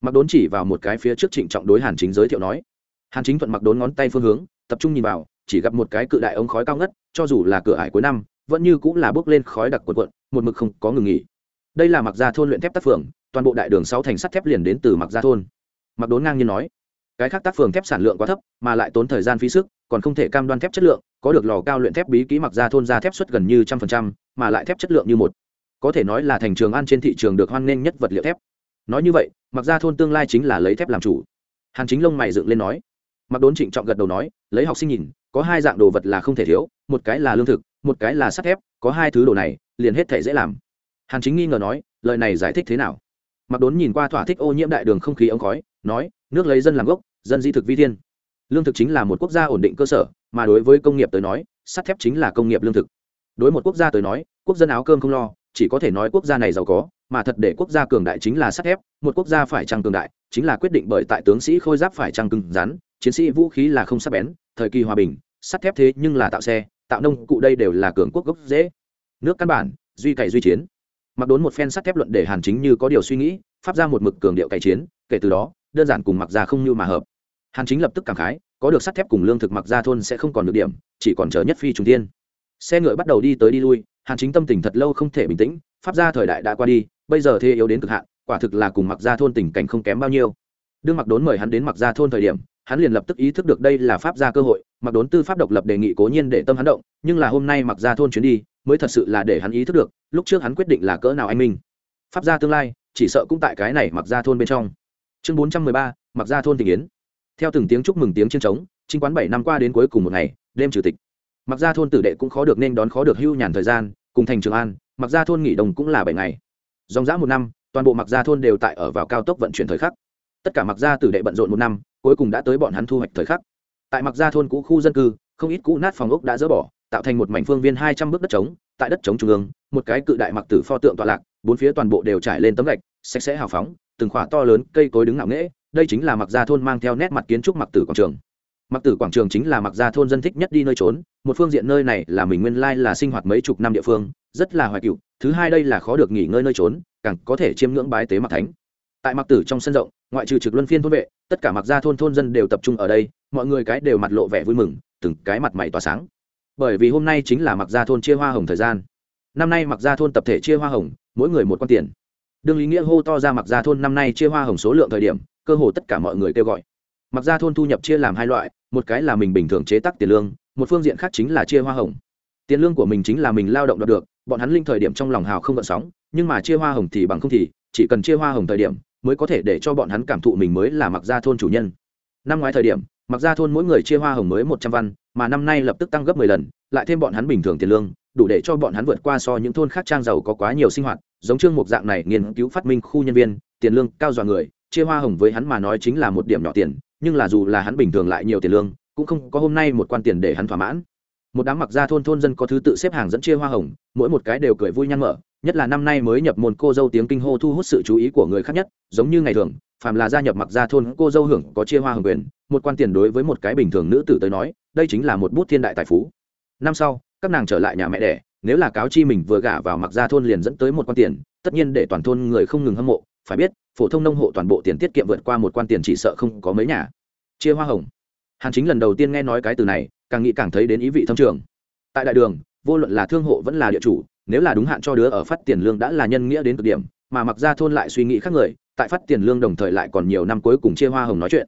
Mặc đốn chỉ vào một cái phía trước trịnh trọng đối hàn chính giới thiệu nói. Hàn chính thuận mặc đốn ngón tay phương hướng, tập trung nhìn vào, chỉ gặp một cái cự đại ống khói cao ngất, cho dù là cửa ải cuối năm, vẫn như cũng là bước lên khói đặc quần quận, một mực không có ngừng nghỉ đây là mặc gia thôn luyện thép tác phường, toàn bộ đại đường sáu thành sắt thép liền đến từ mặc gia thôn. Mặc đốn ngang nhiên nói, cái khác tác phường thép sản lượng quá thấp, mà lại tốn thời gian phí sức, còn không thể cam đoan thép chất lượng, có được lò cao luyện thép bí kỹ mặc gia thôn ra thép suất gần như trăm phần trăm, mà lại thép chất lượng như một. Có thể nói là thành trường ăn trên thị trường được hoan nghênh nhất vật liệu thép. Nói như vậy mặc gia thôn tương lai chính là lấy thép làm chủ. Hàn chính lông mày dựng lên nói mặc đốn trịnh trọng gật đầu nói, lấy học sinh nhìn, có hai dạng đồ vật là không thể thiếu, một cái là lương thực, một cái là sắt thép, có hai thứ đồ này, liền hết thể dễ làm hàn chính nghi ngờ nói, lời này giải thích thế nào? Mặc đốn nhìn qua thỏa thích ô nhiễm đại đường không khí ống khói, nói, nước lấy dân làm gốc, dân di thực vi thiên. Lương thực chính là một quốc gia ổn định cơ sở, mà đối với công nghiệp tới nói, sắt thép chính là công nghiệp lương thực. Đối một quốc gia tới nói, quốc dân áo cơm không lo, chỉ có thể nói quốc gia này giàu có, mà thật để quốc gia cường đại chính là sắt thép, một quốc gia phải trăng cường đại, chính là quyết định bởi tại tướng sĩ khôi giáp phải trăng cứng rắn, chiến sĩ vũ khí là không sắc bén, thời kỳ hòa bình, sắt thép thế nhưng là tạo xe, tạo nông cụ đây đều là cường quốc gốc dễ. Nước căn bản, duy cày duy chiến mặc đốn một phen sắt thép luận để hàn chính như có điều suy nghĩ, pháp ra một mực cường điệu cày chiến, kể từ đó, đơn giản cùng mặc ra không như mà hợp. Hàn chính lập tức cảm khái, có được sắt thép cùng lương thực mặc ra thôn sẽ không còn được điểm, chỉ còn chờ nhất phi trùng tiên xe ngựa bắt đầu đi tới đi lui, hàn chính tâm tình thật lâu không thể bình tĩnh, pháp ra thời đại đã qua đi, bây giờ thế yếu đến cực hạn, quả thực là cùng mặc ra thôn tình cảnh không kém bao nhiêu. Đương mặc đốn mời hắn đến mặc ra thôn thời điểm hắn liền lập tức ý thức được đây là pháp gia cơ hội, mặc đốn tư pháp độc lập đề nghị cố nhiên để tâm hắn động, nhưng là hôm nay mặc ra thôn chuyến đi, mới thật sự là để hắn ý thức được, lúc trước hắn quyết định là cỡ nào anh minh. Pháp gia tương lai, chỉ sợ cũng tại cái này mặc ra thôn bên trong. Chương bốn trăm mười ba, mặc ra thôn tình yến theo từng tiếng chúc mừng tiếng chiến trống chính quán bảy năm qua đến cuối cùng một ngày, đêm chủ tịch. Mặc ra thôn tử đệ cũng khó được nên đón khó được hưu nhàn thời gian, cùng thành trường an, mặc ra thôn nghỉ đồng cũng là bảy ngày. Dòng dã một năm, toàn bộ mặc ra thôn đều tại ở vào cao tốc vận chuyển thời khắc. Tất cả mặc ra tử đệ bận rộn một năm cuối cùng đã tới bọn hắn thu hoạch thời khắc. Tại mặc gia thôn cũ khu dân cư, không ít cũ nát phòng ốc đã dỡ bỏ, tạo thành một mảnh phương viên hai trăm bước đất trống, tại đất trống trung ương, một cái cự đại mặc tử pho tượng tọa lạc, bốn phía toàn bộ đều trải lên tấm gạch, sạch sẽ hào phóng, từng khỏa to lớn cây cối đứng ngạo nghễ, đây chính là mặc gia thôn mang theo nét mặt kiến trúc mặc tử quảng trường. Mặc tử quảng trường chính là mặc gia thôn dân thích nhất đi nơi trốn, một phương diện nơi này là mình nguyên lai là sinh hoạt mấy chục năm địa phương, rất là hoài cựu thứ hai đây là khó được nghỉ ngơi nơi trốn, càng có thể chiêm ngưỡng bái tế mặc thánh tại mặc tử trong sân rộng, ngoại trừ trực luân phiên thôn vệ, tất cả mặc gia thôn thôn dân đều tập trung ở đây, mọi người cái đều mặt lộ vẻ vui mừng, từng cái mặt mày tỏa sáng. Bởi vì hôm nay chính là mặc gia thôn chia hoa hồng thời gian. Năm nay mặc gia thôn tập thể chia hoa hồng, mỗi người một con tiền. Đương lý nghĩa hô to ra mặc gia thôn năm nay chia hoa hồng số lượng thời điểm, cơ hồ tất cả mọi người kêu gọi. Mặc gia thôn thu nhập chia làm hai loại, một cái là mình bình thường chế tác tiền lương, một phương diện khác chính là chia hoa hồng. Tiền lương của mình chính là mình lao động đạt được, bọn hắn linh thời điểm trong lòng hào không gợn sóng, nhưng mà chia hoa hồng thì bằng không thì, chỉ cần chia hoa hồng thời điểm mới có thể để cho bọn hắn cảm thụ mình mới là mặc gia thôn chủ nhân. Năm ngoái thời điểm mặc gia thôn mỗi người chia hoa hồng mới một trăm văn, mà năm nay lập tức tăng gấp mười lần, lại thêm bọn hắn bình thường tiền lương, đủ để cho bọn hắn vượt qua so những thôn khác trang giàu có quá nhiều sinh hoạt, giống trương mục dạng này nghiên cứu phát minh khu nhân viên, tiền lương cao dọa người, chia hoa hồng với hắn mà nói chính là một điểm nhỏ tiền, nhưng là dù là hắn bình thường lại nhiều tiền lương, cũng không có hôm nay một quan tiền để hắn thỏa mãn. Một đám mặc gia thôn thôn dân có thứ tự xếp hàng dẫn chia hoa hồng, mỗi một cái đều cười vui nhăn mở nhất là năm nay mới nhập môn cô dâu tiếng kinh hô thu hút sự chú ý của người khác nhất, giống như ngày thường, phàm là gia nhập mặc gia thôn, cô dâu hưởng có chia hoa hồng quyền, một quan tiền đối với một cái bình thường nữ tử tới nói, đây chính là một bút thiên đại tài phú. Năm sau, các nàng trở lại nhà mẹ đẻ, nếu là cáo chi mình vừa gả vào mặc gia thôn liền dẫn tới một quan tiền, tất nhiên để toàn thôn người không ngừng hâm mộ, phải biết, phổ thông nông hộ toàn bộ tiền tiết kiệm vượt qua một quan tiền chỉ sợ không có mấy nhà. Chia hoa hồng. Hàn chính lần đầu tiên nghe nói cái từ này, càng nghĩ càng thấy đến ý vị thâm trường. Tại đại đường, vô luận là thương hộ vẫn là địa chủ nếu là đúng hạn cho đứa ở phát tiền lương đã là nhân nghĩa đến cực điểm, mà mặc ra thôn lại suy nghĩ khác người, tại phát tiền lương đồng thời lại còn nhiều năm cuối cùng chia hoa hồng nói chuyện.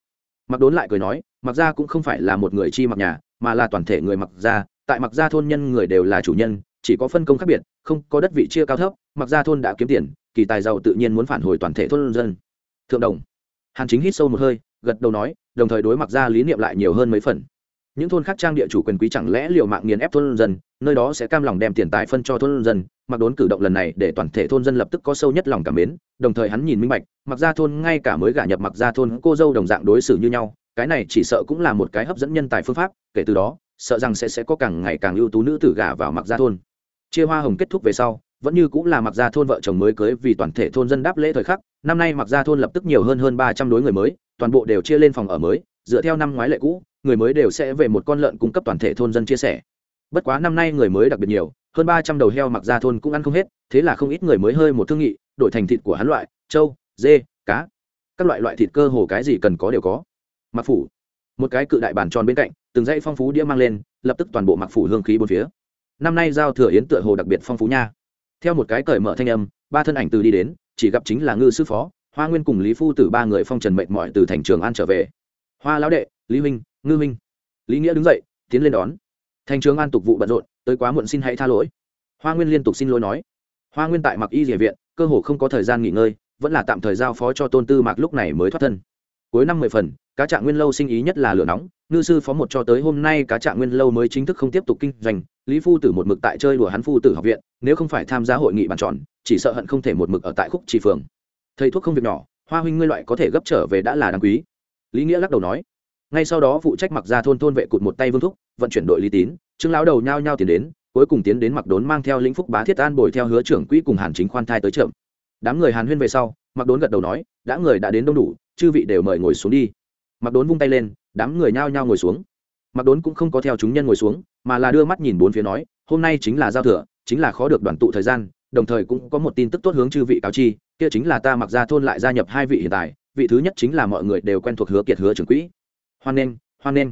Mặc đốn lại cười nói, mặc ra cũng không phải là một người chi mặc nhà, mà là toàn thể người mặc ra, tại mặc ra thôn nhân người đều là chủ nhân, chỉ có phân công khác biệt, không có đất vị chia cao thấp, mặc ra thôn đã kiếm tiền, kỳ tài giàu tự nhiên muốn phản hồi toàn thể thôn dân. Thượng đồng. Hàn chính hít sâu một hơi, gật đầu nói, đồng thời đối mặc ra lý niệm lại nhiều hơn mấy phần những thôn khác trang địa chủ quyền quý chẳng lẽ liều mạng nghiền ép thôn dân, nơi đó sẽ cam lòng đem tiền tài phân cho thôn dân, mặc đốn cử động lần này để toàn thể thôn dân lập tức có sâu nhất lòng cảm mến, đồng thời hắn nhìn minh bạch, mặc ra thôn ngay cả mới gả nhập mặc ra thôn cô dâu đồng dạng đối xử như nhau, cái này chỉ sợ cũng là một cái hấp dẫn nhân tài phương pháp, kể từ đó, sợ rằng sẽ sẽ có càng ngày càng ưu tú nữ tử gả vào mặc ra thôn. Chia hoa hồng kết thúc về sau, vẫn như cũng là mặc ra thôn vợ chồng mới cưới vì toàn thể thôn dân đáp lễ thời khắc, năm nay mặc ra thôn lập tức nhiều hơn hơn ba trăm đối người mới, toàn bộ đều chia lên phòng ở mới dựa theo năm ngoái lệ cũ, người mới đều sẽ về một con lợn cung cấp toàn thể thôn dân chia sẻ. Bất quá năm nay người mới đặc biệt nhiều, hơn ba trăm đầu heo mặc ra thôn cũng ăn không hết, thế là không ít người mới hơi một thương nghị, đổi thành thịt của hắn loại, trâu, dê, cá. Các loại loại thịt cơ hồ cái gì cần có đều có. Mặc phủ. Một cái cự đại bàn tròn bên cạnh, từng dãy phong phú đĩa mang lên, lập tức toàn bộ mặc phủ hương khí bốn phía. Năm nay giao thừa yến tựa hồ đặc biệt phong phú nha. Theo một cái cởi mở thanh âm, ba thân ảnh từ đi đến, chỉ gặp chính là ngư sư phó, hoa nguyên cùng lý phu từ ba người phong trần mệnh mọi từ thành trường an trở về hoa lão đệ, lý huynh, ngư huynh. Lý nghĩa đứng dậy, tiến lên đón. Thành trường an tục vụ bận rộn, tới quá muộn xin hãy tha lỗi. Hoa nguyên liên tục xin lỗi nói. Hoa nguyên tại mặc y địa viện, cơ hồ không có thời gian nghỉ ngơi, vẫn là tạm thời giao phó cho tôn tư mạc lúc này mới thoát thân. Cuối năm mười phần, cá trạng nguyên lâu sinh ý nhất là lửa nóng, ngư sư phó một cho tới hôm nay cá trạng nguyên lâu mới chính thức không tiếp tục kinh doanh, lý phu tử một mực tại chơi đùa hắn phu tử học viện, nếu không phải tham gia hội nghị bàn tròn, chỉ sợ hận không thể một mực ở tại khúc trì phường. Thầy thuốc không việc nhỏ, hoa huynh ngươi loại có thể gấp trở về đã là đáng quý lý nghĩa lắc đầu nói. Ngay sau đó phụ trách mặc ra thôn thôn vệ cụt một tay vương thúc, vận chuyển đội lý tín, trương lão đầu nhao nhao tiến đến, cuối cùng tiến đến mặc đốn mang theo lĩnh phúc bá thiết an bồi theo hứa trưởng quỹ cùng hàn chính khoan thai tới chậm. Đám người hàn huyên về sau mặc đốn gật đầu nói, đã người đã đến đông đủ, chư vị đều mời ngồi xuống đi. Mặc đốn vung tay lên, đám người nhao nhao ngồi xuống. Mặc đốn cũng không có theo chúng nhân ngồi xuống, mà là đưa mắt nhìn bốn phía nói, hôm nay chính là giao thừa, chính là khó được đoàn tụ thời gian, đồng thời cũng có một tin tức tốt hướng chư vị cáo chi, kia chính là ta mặc ra thôn lại gia nhập hai vị hiện tại vị thứ nhất chính là mọi người đều quen thuộc hứa kiệt hứa trưởng quỹ. Hoan nghênh hoan nghênh.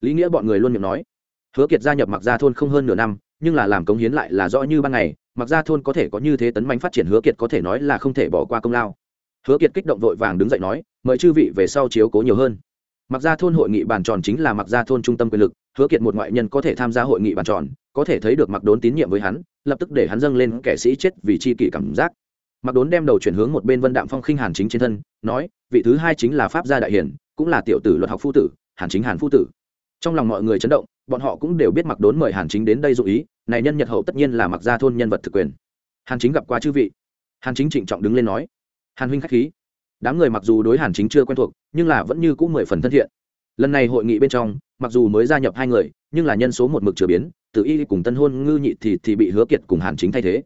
Lý nghĩa bọn người luôn miệng nói. Hứa kiệt gia nhập mặc gia thôn không hơn nửa năm, nhưng là làm cống hiến lại là rõ như ban ngày mặc gia thôn có thể có như thế tấn bánh phát triển hứa kiệt có thể nói là không thể bỏ qua công lao. Hứa kiệt kích động vội vàng đứng dậy nói, mời chư vị về sau chiếu cố nhiều hơn. Mặc gia thôn hội nghị bàn tròn chính là mặc gia thôn trung tâm quyền lực, hứa kiệt một ngoại nhân có thể tham gia hội nghị bàn tròn, có thể thấy được mặc đốn tín nhiệm với hắn, lập tức để hắn dâng lên kẻ sĩ chết vì chi kỷ cảm giác mặc đốn đem đầu chuyển hướng một bên vân đạm phong khinh hàn chính trên thân, nói, vị thứ hai chính là pháp gia đại hiển, cũng là tiểu tử luật học phu tử, hàn chính hàn phu tử. Trong lòng mọi người chấn động, bọn họ cũng đều biết mặc đốn mời hàn chính đến đây dụ ý, này nhân nhật hậu tất nhiên là mặc gia thôn nhân vật thực quyền. Hàn chính gặp qua chư vị. Hàn chính trịnh trọng đứng lên nói, hàn huynh khách khí. Đám người mặc dù đối hàn chính chưa quen thuộc, nhưng là vẫn như cũ mười phần thân thiện. Lần này hội nghị bên trong, mặc dù mới gia nhập hai người, nhưng là nhân số một mực chưa biến từ y cùng tân hôn ngư nhị thì thì bị hứa kiệt cùng hàn chính thay thế.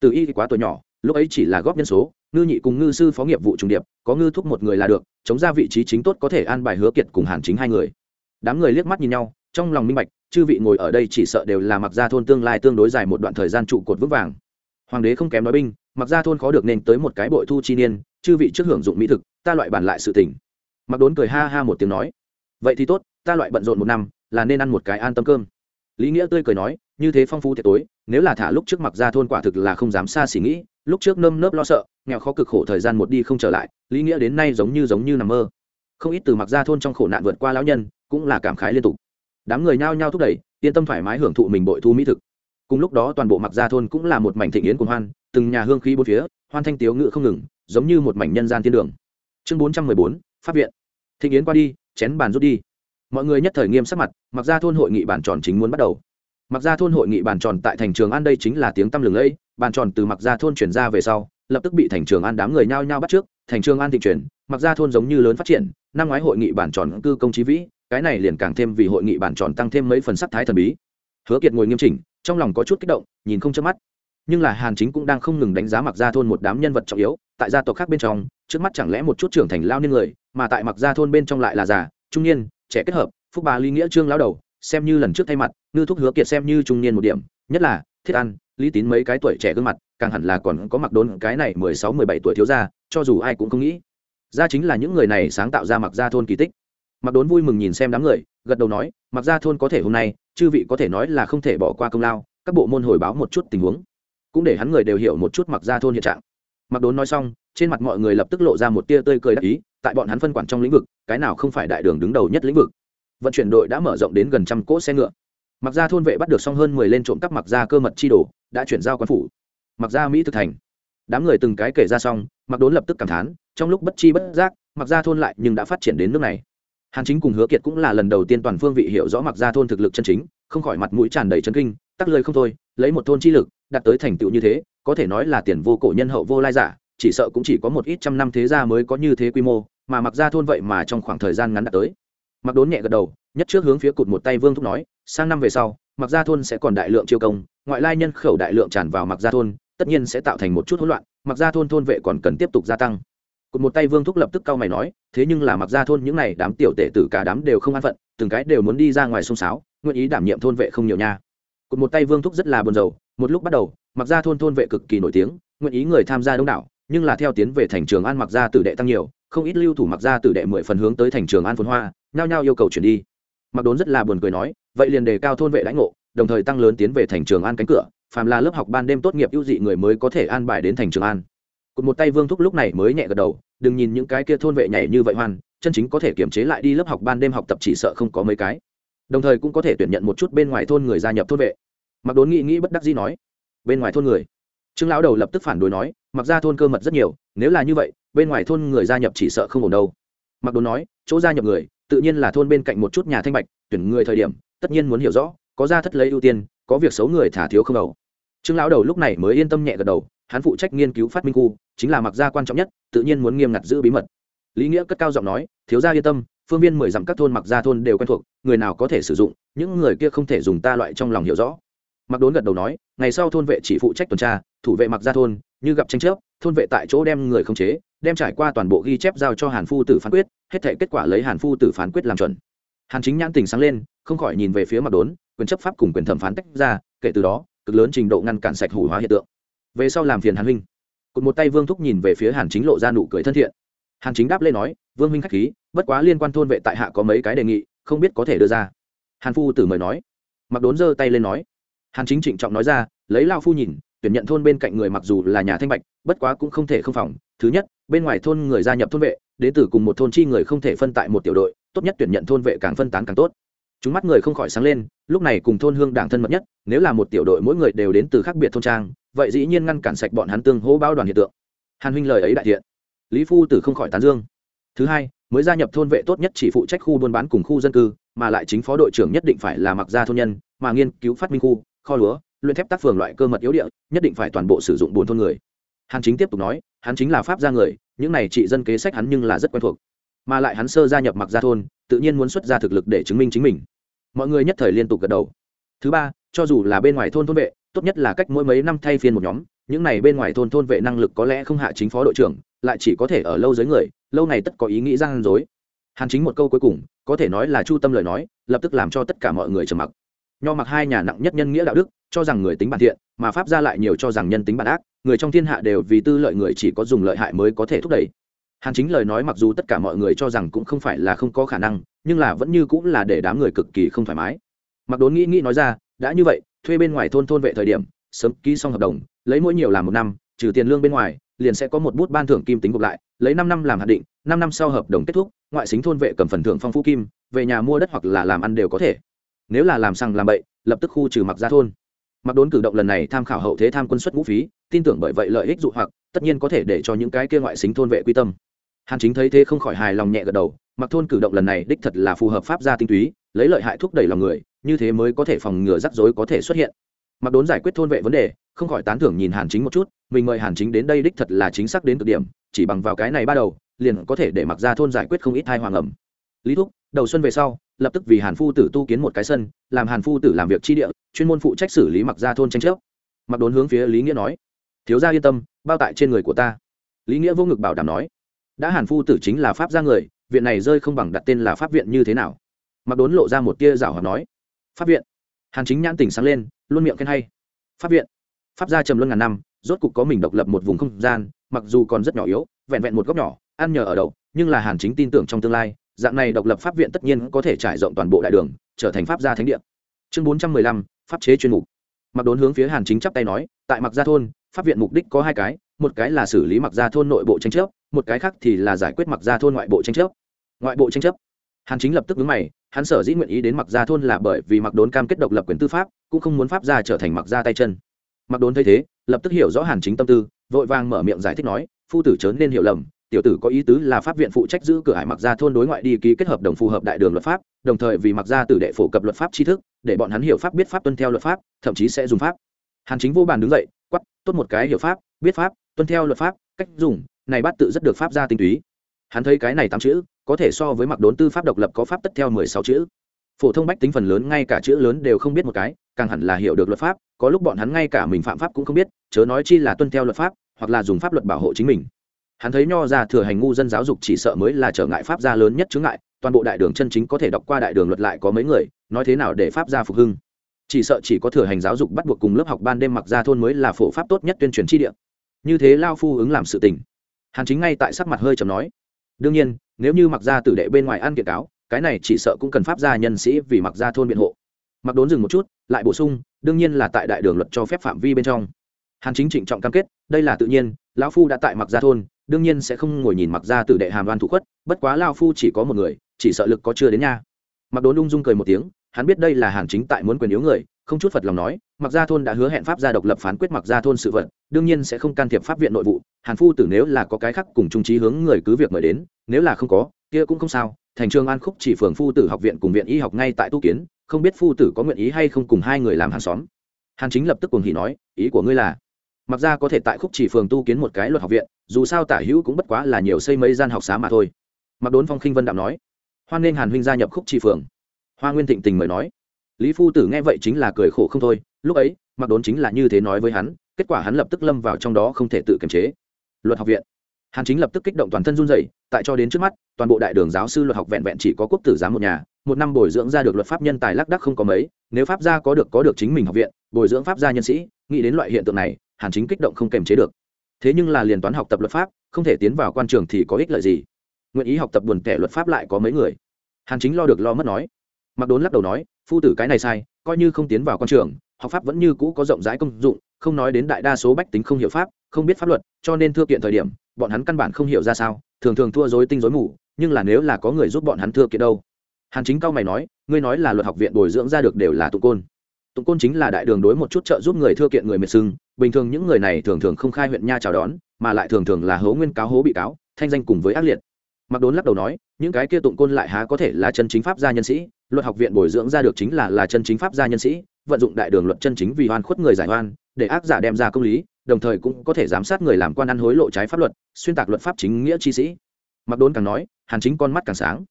Từ y quá tuổi nhỏ lúc ấy chỉ là góp nhân số, ngư nhị cùng ngư sư phó nghiệp vụ trùng điệp, có ngư thúc một người là được, chống ra vị trí chính tốt có thể an bài hứa kiệt cùng hàn chính hai người. Đám người liếc mắt nhìn nhau, trong lòng minh bạch, chư vị ngồi ở đây chỉ sợ đều là mặc gia thôn tương lai tương đối dài một đoạn thời gian trụ cột vững vàng. Hoàng đế không kém nói binh, mặc gia thôn khó được nên tới một cái bội thu chi niên, chư vị trước hưởng dụng mỹ thực, ta loại bàn lại sự tỉnh mặc đốn cười ha ha một tiếng nói, vậy thì tốt, ta loại bận rộn một năm, là nên ăn một cái an tâm cơm. Lý nghĩa tươi cười nói, như thế phong phú tiệc tối, nếu là thả lúc trước mặc ra thôn quả thực là không dám xa xỉ nghĩ lúc trước nơm nớp lo sợ, nghèo khó cực khổ thời gian một đi không trở lại, lý nghĩa đến nay giống như giống như nằm mơ. Không ít từ mặc ra thôn trong khổ nạn vượt qua lão nhân, cũng là cảm khái liên tục. Đám người nhao nhao thúc đẩy, yên tâm thoải mái hưởng thụ mình bội thu mỹ thực. Cùng lúc đó toàn bộ mặc ra thôn cũng là một mảnh thịnh yến cuồng hoan, từng nhà hương khí bốn phía, hoan thanh tiếu ngự không ngừng, giống như một mảnh nhân gian thiên đường. Chương bốn trăm mười bốn phát viện. Thịnh yến qua đi, chén bàn rút đi. Mọi người nhất thời nghiêm sắc mặt, mặc ra thôn hội nghị bàn tròn chính muốn bắt đầu. Mặc ra thôn hội nghị bàn tròn tại thành trường an đây chính là tiếng tăm lừng lẫy bàn tròn từ mặc ra thôn chuyển ra về sau, lập tức bị thành trường an đám người nhao nhao bắt trước. Thành trường an thị chuyển mặc ra thôn giống như lớn phát triển, năm ngoái hội nghị bàn tròn cư công trí vĩ, cái này liền càng thêm vì hội nghị bàn tròn tăng thêm mấy phần sắc thái thần bí. Hứa kiệt ngồi nghiêm chỉnh, trong lòng có chút kích động, nhìn không chớp mắt. Nhưng là hàn chính cũng đang không ngừng đánh giá mặc ra thôn một đám nhân vật trọng yếu, tại gia tộc khác bên trong, trước mắt chẳng lẽ một chút trưởng thành lao niên người, mà tại mặc ra thôn bên trong lại là già, trung niên, trẻ kết hợp, phúc bà lý nghĩa trương lao đầu, xem như lần trước thay mặt, ngư thúc hứa kiệt xem như trung niên một điểm, nhất là thiết ăn lý tín mấy cái tuổi trẻ gương mặt, càng hẳn là còn có mặc đốn cái này mười sáu, mười bảy tuổi thiếu gia, cho dù ai cũng không nghĩ. Ra chính là những người này sáng tạo ra mặc gia thôn kỳ tích. Mặc đốn vui mừng nhìn xem đám người, gật đầu nói mặc gia thôn có thể hôm nay, chư vị có thể nói là không thể bỏ qua công lao, các bộ môn hồi báo một chút tình huống. Cũng để hắn người đều hiểu một chút mặc gia thôn hiện trạng. Mặc đốn nói xong, trên mặt mọi người lập tức lộ ra một tia tươi cười đắc ý, tại bọn hắn phân quản trong lĩnh vực, cái nào không phải đại đường đứng đầu nhất lĩnh vực. Vận chuyển đội đã mở rộng đến gần trăm cỗ xe ngựa. Mặc ra thôn vệ bắt được xong hơn mười lên trộm cắp mặc ra cơ mật chi đồ đã chuyển giao quan phủ. Mặc ra mỹ thực thành. Đám người từng cái kể ra xong, mặc đốn lập tức cảm thán, trong lúc bất chi bất giác, mặc ra thôn lại nhưng đã phát triển đến nước này. Hàn chính cùng hứa kiệt cũng là lần đầu tiên toàn phương vị hiểu rõ mặc ra thôn thực lực chân chính, không khỏi mặt mũi tràn đầy chân kinh, tắc lời không thôi, lấy một thôn chi lực, đạt tới thành tựu như thế, có thể nói là tiền vô cổ nhân hậu vô lai giả, chỉ sợ cũng chỉ có một ít trăm năm thế gia mới có như thế quy mô, mà mặc ra thôn vậy mà trong khoảng thời gian ngắn đạt tới. Mặc đốn nhẹ gật đầu, nhất trước hướng phía cụt một tay vương thúc nói, sang năm về sau mặc gia thôn sẽ còn đại lượng chiêu công, ngoại lai nhân khẩu đại lượng tràn vào mặc gia thôn, tất nhiên sẽ tạo thành một chút hỗn loạn, mặc gia thôn thôn vệ còn cần tiếp tục gia tăng. Cụt một tay vương thúc lập tức cau mày nói, thế nhưng là mặc gia thôn những n à y đám tiểu tể tử cả đám đều không an phận, từng cái đều muốn đi ra ngoài sông sáo nguyện ý đảm nhiệm thôn vệ không nhiều nha. Cụt một tay vương thúc rất là buồn rầu, một lúc bắt đầu, mặc gia thôn thôn vệ cực kỳ nổi tiếng, nguyện ý người tham gia đông đảo, nhưng là theo tiến về thành trường an mặc gia tử đệ tăng nhiều, không ít lưu thủ mặc gia tử đệ mười phần hướng tới thành trường an phồn hoa, nhao nhao yêu cầu chuyển đi. Mặc đốn rất là buồn cười nói vậy liền đề cao thôn vệ lãnh ngộ, đồng thời tăng lớn tiến về thành trường an cánh cửa, phàm là lớp học ban đêm tốt nghiệp ưu dị người mới có thể an bài đến thành trường an. Cụt một tay vương thúc lúc này mới nhẹ gật đầu, đừng nhìn những cái kia thôn vệ nhảy như vậy hoan, chân chính có thể kiểm chế lại đi lớp học ban đêm học tập chỉ sợ không có mấy cái. Đồng thời cũng có thể tuyển nhận một chút bên ngoài thôn người gia nhập thôn vệ. Mặc đốn nghĩ nghĩ bất đắc dĩ nói, bên ngoài thôn người? Trương lão đầu lập tức phản đối nói mặc ra thôn cơ mật rất nhiều, nếu là như vậy, bên ngoài thôn người gia nhập chỉ sợ không ổn đâu. Mặc đốn nói, chỗ gia nhập người, tự nhiên là thôn bên cạnh một chút nhà thanh bạch, tuyển người thời điểm tất nhiên muốn hiểu rõ, có ra thất lấy ưu tiên, có việc xấu người thả thiếu không đầu. Trương lão đầu lúc này mới yên tâm nhẹ gật đầu, hắn phụ trách nghiên cứu phát minh khu, chính là mặc gia quan trọng nhất, tự nhiên muốn nghiêm ngặt giữ bí mật. Lý nghĩa cất cao giọng nói, thiếu gia yên tâm, phương viên mười dặm các thôn mặc gia thôn đều quen thuộc, người nào có thể sử dụng, những người kia không thể dùng ta loại trong lòng hiểu rõ. Mặc đốn gật đầu nói, ngày sau thôn vệ chỉ phụ trách tuần tra, thủ vệ mặc gia thôn, như gặp tranh chấp, thôn vệ tại chỗ đem người không chế, đem trải qua toàn bộ ghi chép giao cho hàn phu tử phán quyết, hết thể kết quả lấy hàn phu tử phán quyết làm chuẩn hàn chính nhãn tình sáng lên, không khỏi nhìn về phía mặt đốn, quyền chấp pháp cùng quyền thẩm phán tách ra, kể từ đó, cực lớn trình độ ngăn cản sạch hủ hóa hiện tượng. Về sau làm phiền hàn huynh. Cụt một tay vương thúc nhìn về phía hàn chính lộ ra nụ cười thân thiện. Hàn chính đáp lên nói, vương huynh k h á c h khí, bất quá liên quan thôn vệ tại hạ có mấy cái đề nghị, không biết có thể đưa ra. Hàn phu tử mời nói. Mặc đốn giơ tay lên nói. Hàn chính trịnh trọng nói ra, lấy lao phu nhìn, tuyển nhận thôn bên cạnh người mặc dù là nhà thanh bạch, bất quá cũng không thể không phòng. Thứ nhất, bên ngoài thôn người gia nhập thôn vệ đến từ cùng một thôn chi người không thể phân tại một tiểu đội tốt nhất tuyển nhận thôn vệ càng phân tán càng tốt. Chúng mắt người không khỏi sáng lên, lúc này cùng thôn hương đảng thân mật nhất, nếu là một tiểu đội mỗi người đều đến từ khác biệt thôn trang, vậy dĩ nhiên ngăn cản sạch bọn hắn tương hô bao đoàn hiện tượng. Hàn huynh lời ấy đại thiện. Lý phu tử không khỏi tán dương. Thứ hai, mới gia nhập thôn vệ tốt nhất chỉ phụ trách khu buôn bán cùng khu dân cư, mà lại chính phó đội trưởng nhất định phải là mặc gia thôn nhân, mà nghiên cứu phát minh khu, kho lúa, luyện thép tác phường loại cơ mật yếu địa, nhất định phải toàn bộ sử dụng bốn thôn người. Hàn chính tiếp tục nói, hắn chính là pháp gia người, những này trị dân kế sách hắn nhưng là rất quen thuộc mà lại hắn sơ gia nhập mặc gia thôn, tự nhiên muốn xuất ra thực lực để chứng minh chính mình. Mọi người nhất thời liên tục gật đầu. Thứ ba, cho dù là bên ngoài thôn thôn vệ, tốt nhất là cách mỗi mấy năm thay phiên một nhóm, những này bên ngoài thôn thôn vệ năng lực có lẽ không hạ chính phó đội trưởng, lại chỉ có thể ở lâu dưới người, lâu này tất có ý nghĩ gian dối. Hàn chính một câu cuối cùng, có thể nói là chu tâm lời nói, lập tức làm cho tất cả mọi người trầm mặc. Nho mặc hai nhà nặng nhất nhân nghĩa đạo đức, cho rằng người tính bản thiện, mà pháp ra lại nhiều cho rằng nhân tính bản ác, người trong thiên hạ đều vì tư lợi người chỉ có dùng lợi hại mới có thể thúc đẩy hàn chính lời nói mặc dù tất cả mọi người cho rằng cũng không phải là không có khả năng, nhưng là vẫn như cũng là để đám người cực kỳ không thoải mái. Mặc đốn nghĩ nghĩ nói ra, đã như vậy, thuê bên ngoài thôn thôn vệ thời điểm, sớm ký xong hợp đồng, lấy mỗi nhiều làm một năm, trừ tiền lương bên ngoài, liền sẽ có một bút ban thưởng kim tính gộp lại, lấy năm năm làm hạn định, năm năm sau hợp đồng kết thúc, ngoại xính thôn vệ cầm phần thưởng phong phú kim, về nhà mua đất hoặc là làm ăn đều có thể. Nếu là làm sằng làm bậy, lập tức khu trừ mặc ra thôn. Mặc đốn cử động lần này tham khảo hậu thế tham quân xuất ngũ phí, tin tưởng bởi vậy lợi ích dụ hoặc, tất nhiên có thể để cho những cái kia ngoại xính thôn vệ quy tâm hàn chính thấy thế không khỏi hài lòng nhẹ gật đầu, mặc thôn cử động lần này đích thật là phù hợp pháp gia tinh túy, lấy lợi hại thúc đẩy lòng người, như thế mới có thể phòng ngừa rắc rối có thể xuất hiện. Mặc đốn giải quyết thôn vệ vấn đề, không khỏi tán thưởng nhìn hàn chính một chút, mình mời hàn chính đến đây đích thật là chính xác đến cực điểm, chỉ bằng vào cái này ba đầu, liền có thể để mặc ra thôn giải quyết không ít thai hoàng ẩm lý thúc, đầu xuân về sau, lập tức vì hàn phu tử tu kiến một cái sân, làm hàn phu tử làm việc chi địa, chuyên môn phụ trách xử lý mặc ra thôn tranh chấp. Mặc đốn hướng phía lý nghĩa nói, thiếu gia yên tâm, bao tại trên người của ta. Lý nghĩa vô ngực bảo đảm nói đã hàn phu tử chính là pháp gia người, viện này rơi không bằng đặt tên là pháp viện như thế nào? Mặc đốn lộ ra một tia rảo hoạt nói. Pháp viện. Hàn chính nhãn tỉnh sáng lên, luôn miệng khen hay. Pháp viện. Pháp gia trầm luân ngàn năm, rốt cục có mình độc lập một vùng không gian, mặc dù còn rất nhỏ yếu, vẹn vẹn một góc nhỏ, ăn nhờ ở đậu nhưng là hàn chính tin tưởng trong tương lai, dạng này độc lập pháp viện tất nhiên có thể trải rộng toàn bộ đại đường, trở thành pháp gia thánh địa. Chương bốn trăm mười lăm, pháp chế chuyên mục. Mặc đốn hướng phía hàn chính chắp tay nói, tại mặc gia thôn, pháp viện mục đích có hai cái một cái là xử lý mặc gia thôn nội bộ tranh chấp, một cái khác thì là giải quyết mặc gia thôn ngoại bộ tranh chấp. Ngoại bộ tranh chấp. Hàn chính lập tức vướng mày, hắn sở dĩ nguyện ý đến mặc gia thôn là bởi vì mặc đốn cam kết độc lập quyền tư pháp, cũng không muốn pháp gia trở thành mặc gia tay chân. Mặc đốn thấy thế, lập tức hiểu rõ hàn chính tâm tư, vội vàng mở miệng giải thích nói, phu tử chớ nên hiểu lầm, tiểu tử có ý tứ là pháp viện phụ trách giữ cửa hải mặc gia thôn đối ngoại đi ký kết hợp đồng phù hợp đại đường luật pháp, đồng thời vì mặc gia tử đệ phổ cập luật pháp tri thức, để bọn hắn hiểu pháp biết pháp tuân theo luật pháp, thậm chí sẽ dùng pháp. Hàn chính vô bàn đứng dậy quắp tốt một cái hiểu pháp, biết pháp tuân theo luật pháp, cách dùng, này bắt tự rất được pháp gia tinh túy. Hắn thấy cái này tám chữ, có thể so với mặc đốn tư pháp độc lập có pháp tất theo mười sáu chữ. Phổ thông bách tính phần lớn ngay cả chữ lớn đều không biết một cái, càng hẳn là hiểu được luật pháp, có lúc bọn hắn ngay cả mình phạm pháp cũng không biết, chớ nói chi là tuân theo luật pháp, hoặc là dùng pháp luật bảo hộ chính mình. Hắn thấy nho ra thừa hành ngu dân giáo dục chỉ sợ mới là trở ngại pháp gia lớn nhất chướng ngại, toàn bộ đại đường chân chính có thể đọc qua đại đường luật lại có mấy người, nói thế nào để pháp gia phục hưng. Chỉ sợ chỉ có thừa hành giáo dục bắt buộc cùng lớp học ban đêm mặc ra thôn mới là phổ pháp tốt nhất tuyên truyền tri địa như thế lao phu ứng làm sự tình. Hàn chính ngay tại sắc mặt hơi chầm nói, đương nhiên, nếu như mặc gia tử đệ bên ngoài ăn kiện cáo, cái này chỉ sợ cũng cần pháp gia nhân sĩ vì mặc gia thôn biện hộ. Mặc đốn dừng một chút, lại bổ sung, đương nhiên là tại đại đường luật cho phép phạm vi bên trong. Hàn chính trịnh trọng cam kết, đây là tự nhiên, lão phu đã tại mặc gia thôn, đương nhiên sẽ không ngồi nhìn mặc gia tử đệ hàm đoan thủ khuất, bất quá lao phu chỉ có một người, chỉ sợ lực có chưa đến nha. Mặc đốn ung dung cười một tiếng, hắn biết đây là hàn chính tại muốn quyền yếu người không chút phật lòng nói, mặc gia thôn đã hứa hẹn pháp gia độc lập phán quyết mặc gia thôn sự vật, đương nhiên sẽ không can thiệp pháp viện nội vụ. Hàn phu tử nếu là có cái khác cùng trung trí hướng người cứ việc mời đến, nếu là không có, kia cũng không sao. Thành trường an khúc chỉ phường phu tử học viện cùng viện y học ngay tại tu kiến, không biết phu tử có nguyện ý hay không cùng hai người làm hàng xóm. Hàn chính lập tức cùng hỉ nói, ý của ngươi là, mặc ra có thể tại khúc chỉ phường tu kiến một cái luật học viện, dù sao tả hữu cũng bất quá là nhiều xây mấy gian học xá mà thôi. Mặc đốn phong khinh vân đạm nói, hoan nghênh hàn huynh gia nhập khúc chỉ phường. Hoa nguyên thịnh tình mời nói lý phu tử nghe vậy chính là cười khổ không thôi, lúc ấy, mặc đốn chính là như thế nói với hắn, kết quả hắn lập tức lâm vào trong đó không thể tự kiềm chế. Luật học viện. Hàn chính lập tức kích động toàn thân run rẩy, tại cho đến trước mắt, toàn bộ đại đường giáo sư luật học vẹn vẹn chỉ có quốc tử giám một nhà, một năm bồi dưỡng ra được luật pháp nhân tài lác đắc không có mấy, nếu pháp gia có được có được chính mình học viện, bồi dưỡng pháp gia nhân sĩ, nghĩ đến loại hiện tượng này hàn chính kích động không kềm chế được. Thế nhưng là liền toán học tập luật pháp, không thể tiến vào quan trường thì có ích lợi gì? Nguyện ý học tập buồn tẻ luật pháp lại có mấy người? Hàn chính lo được lo mất nói mặc đốn lắc đầu nói, phu tử cái này sai, coi như không tiến vào con trường, học pháp vẫn như cũ có rộng rãi công dụng, không nói đến đại đa số bách tính không hiểu pháp, không biết pháp luật, cho nên thưa kiện thời điểm, bọn hắn căn bản không hiểu ra sao, thường thường thua dối tinh dối mù, nhưng là nếu là có người giúp bọn hắn thưa kiện đâu? Hàn chính cao mày nói, ngươi nói là luật học viện bồi dưỡng ra được đều là tụng côn. Tụng côn chính là đại đường đối một chút trợ giúp người thưa kiện người miệt sưng, bình thường những người này thường thường không khai huyện nha chào đón, mà lại thường thường là hố nguyên cáo hố bị cáo, thanh danh cùng với ác liệt mặc đốn lắc đầu nói, những cái kia tụng côn lại há có thể là chân chính pháp gia nhân sĩ, luật học viện bồi dưỡng ra được chính là là chân chính pháp gia nhân sĩ, vận dụng đại đường luật chân chính vì oan khuất người giải oan, để ác giả đem ra công lý, đồng thời cũng có thể giám sát người làm quan ăn hối lộ trái pháp luật, xuyên tạc luật pháp chính nghĩa chi sĩ. Mặc đốn càng nói, hàn chính con mắt càng sáng.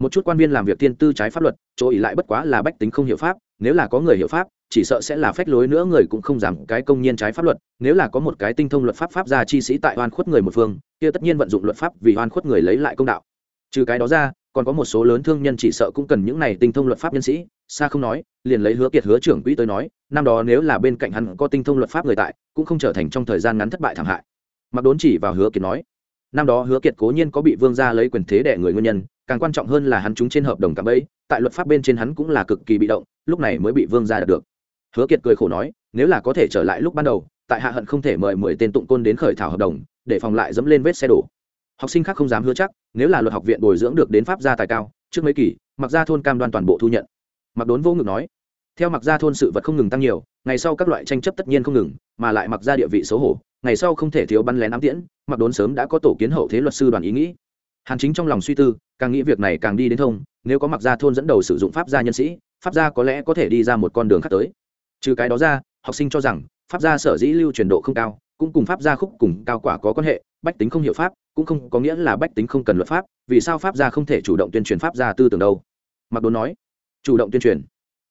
Một chút quan viên làm việc tiên tư trái pháp luật, chỗ ỉ lại bất quá là bách tính không hiểu pháp nếu là có người hiểu pháp, chỉ sợ sẽ là phách lối nữa, người cũng không giảm cái công nhiên trái pháp luật. Nếu là có một cái tinh thông luật pháp pháp gia chi sĩ tại oan khuất người một phương, kia tất nhiên vận dụng luật pháp vì oan khuất người lấy lại công đạo. Trừ cái đó ra, còn có một số lớn thương nhân chỉ sợ cũng cần những này tinh thông luật pháp nhân sĩ. Xa không nói, liền lấy hứa kiệt hứa trưởng quỹ tới nói, năm đó nếu là bên cạnh hắn có tinh thông luật pháp người tại, cũng không trở thành trong thời gian ngắn thất bại thảm hại. Mặc đốn chỉ vào hứa kiệt nói, năm đó hứa kiệt cố nhiên có bị vương gia lấy quyền thế đẻ người nguyên nhân càng quan trọng hơn là hắn chúng trên hợp đồng cạm bẫy, tại luật pháp bên trên hắn cũng là cực kỳ bị động, lúc này mới bị vương gia đạt được. Hứa kiệt cười khổ nói, nếu là có thể trở lại lúc ban đầu, tại hạ hận không thể mời mười tên tụng côn đến khởi thảo hợp đồng, để phòng lại dẫm lên vết xe đổ. Học sinh khác không dám hứa chắc, nếu là luật học viện bồi dưỡng được đến pháp gia tài cao, trước mấy kỳ mặc gia thôn cam đoan toàn bộ thu nhận. Mặc đốn vô ngực nói, theo mặc gia thôn sự vật không ngừng tăng nhiều, ngày sau các loại tranh chấp tất nhiên không ngừng, mà lại mặc gia địa vị xấu hổ, ngày sau không thể thiếu bắn lén ám tiễn mặc đốn sớm đã có tổ kiến hậu thế luật sư đoàn ý nghĩ hàn chính trong lòng suy tư, càng nghĩ việc này càng đi đến thông, nếu có mặc gia thôn dẫn đầu sử dụng pháp gia nhân sĩ, pháp gia có lẽ có thể đi ra một con đường khác tới. Trừ cái đó ra, học sinh cho rằng, pháp gia sở dĩ lưu truyền độ không cao, cũng cùng pháp gia khúc cùng cao quả có quan hệ, bách tính không hiểu pháp, cũng không có nghĩa là bách tính không cần luật pháp, vì sao pháp gia không thể chủ động tuyên truyền pháp gia tư tưởng đâu. Mặc đốn nói, chủ động tuyên truyền.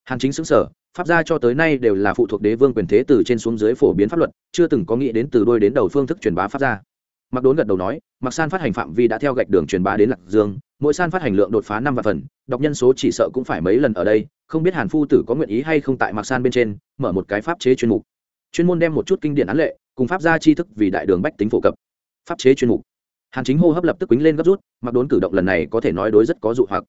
Hàn chính xứng sở pháp gia cho tới nay đều là phụ thuộc đế vương quyền thế từ trên xuống dưới phổ biến pháp luật, chưa từng có nghĩ đến từ đôi đến đầu phương thức truyền bá pháp gia mặc đốn gật đầu nói mặc san phát hành phạm vi đã theo gạch đường truyền bá đến lạc dương, mỗi san phát hành lượng đột phá năm vạn phần, đọc nhân số chỉ sợ cũng phải mấy lần ở đây, không biết hàn phu tử có nguyện ý hay không tại mặc san bên trên, mở một cái pháp chế chuyên mục. Chuyên môn đem một chút kinh điển án lệ, cùng pháp gia tri thức vì đại đường bách tính phổ cập. Pháp chế chuyên mục. Hàn chính hô hấp lập tức quýnh lên gấp rút mặc đốn cử động lần này có thể nói đối rất có dụ hoặc.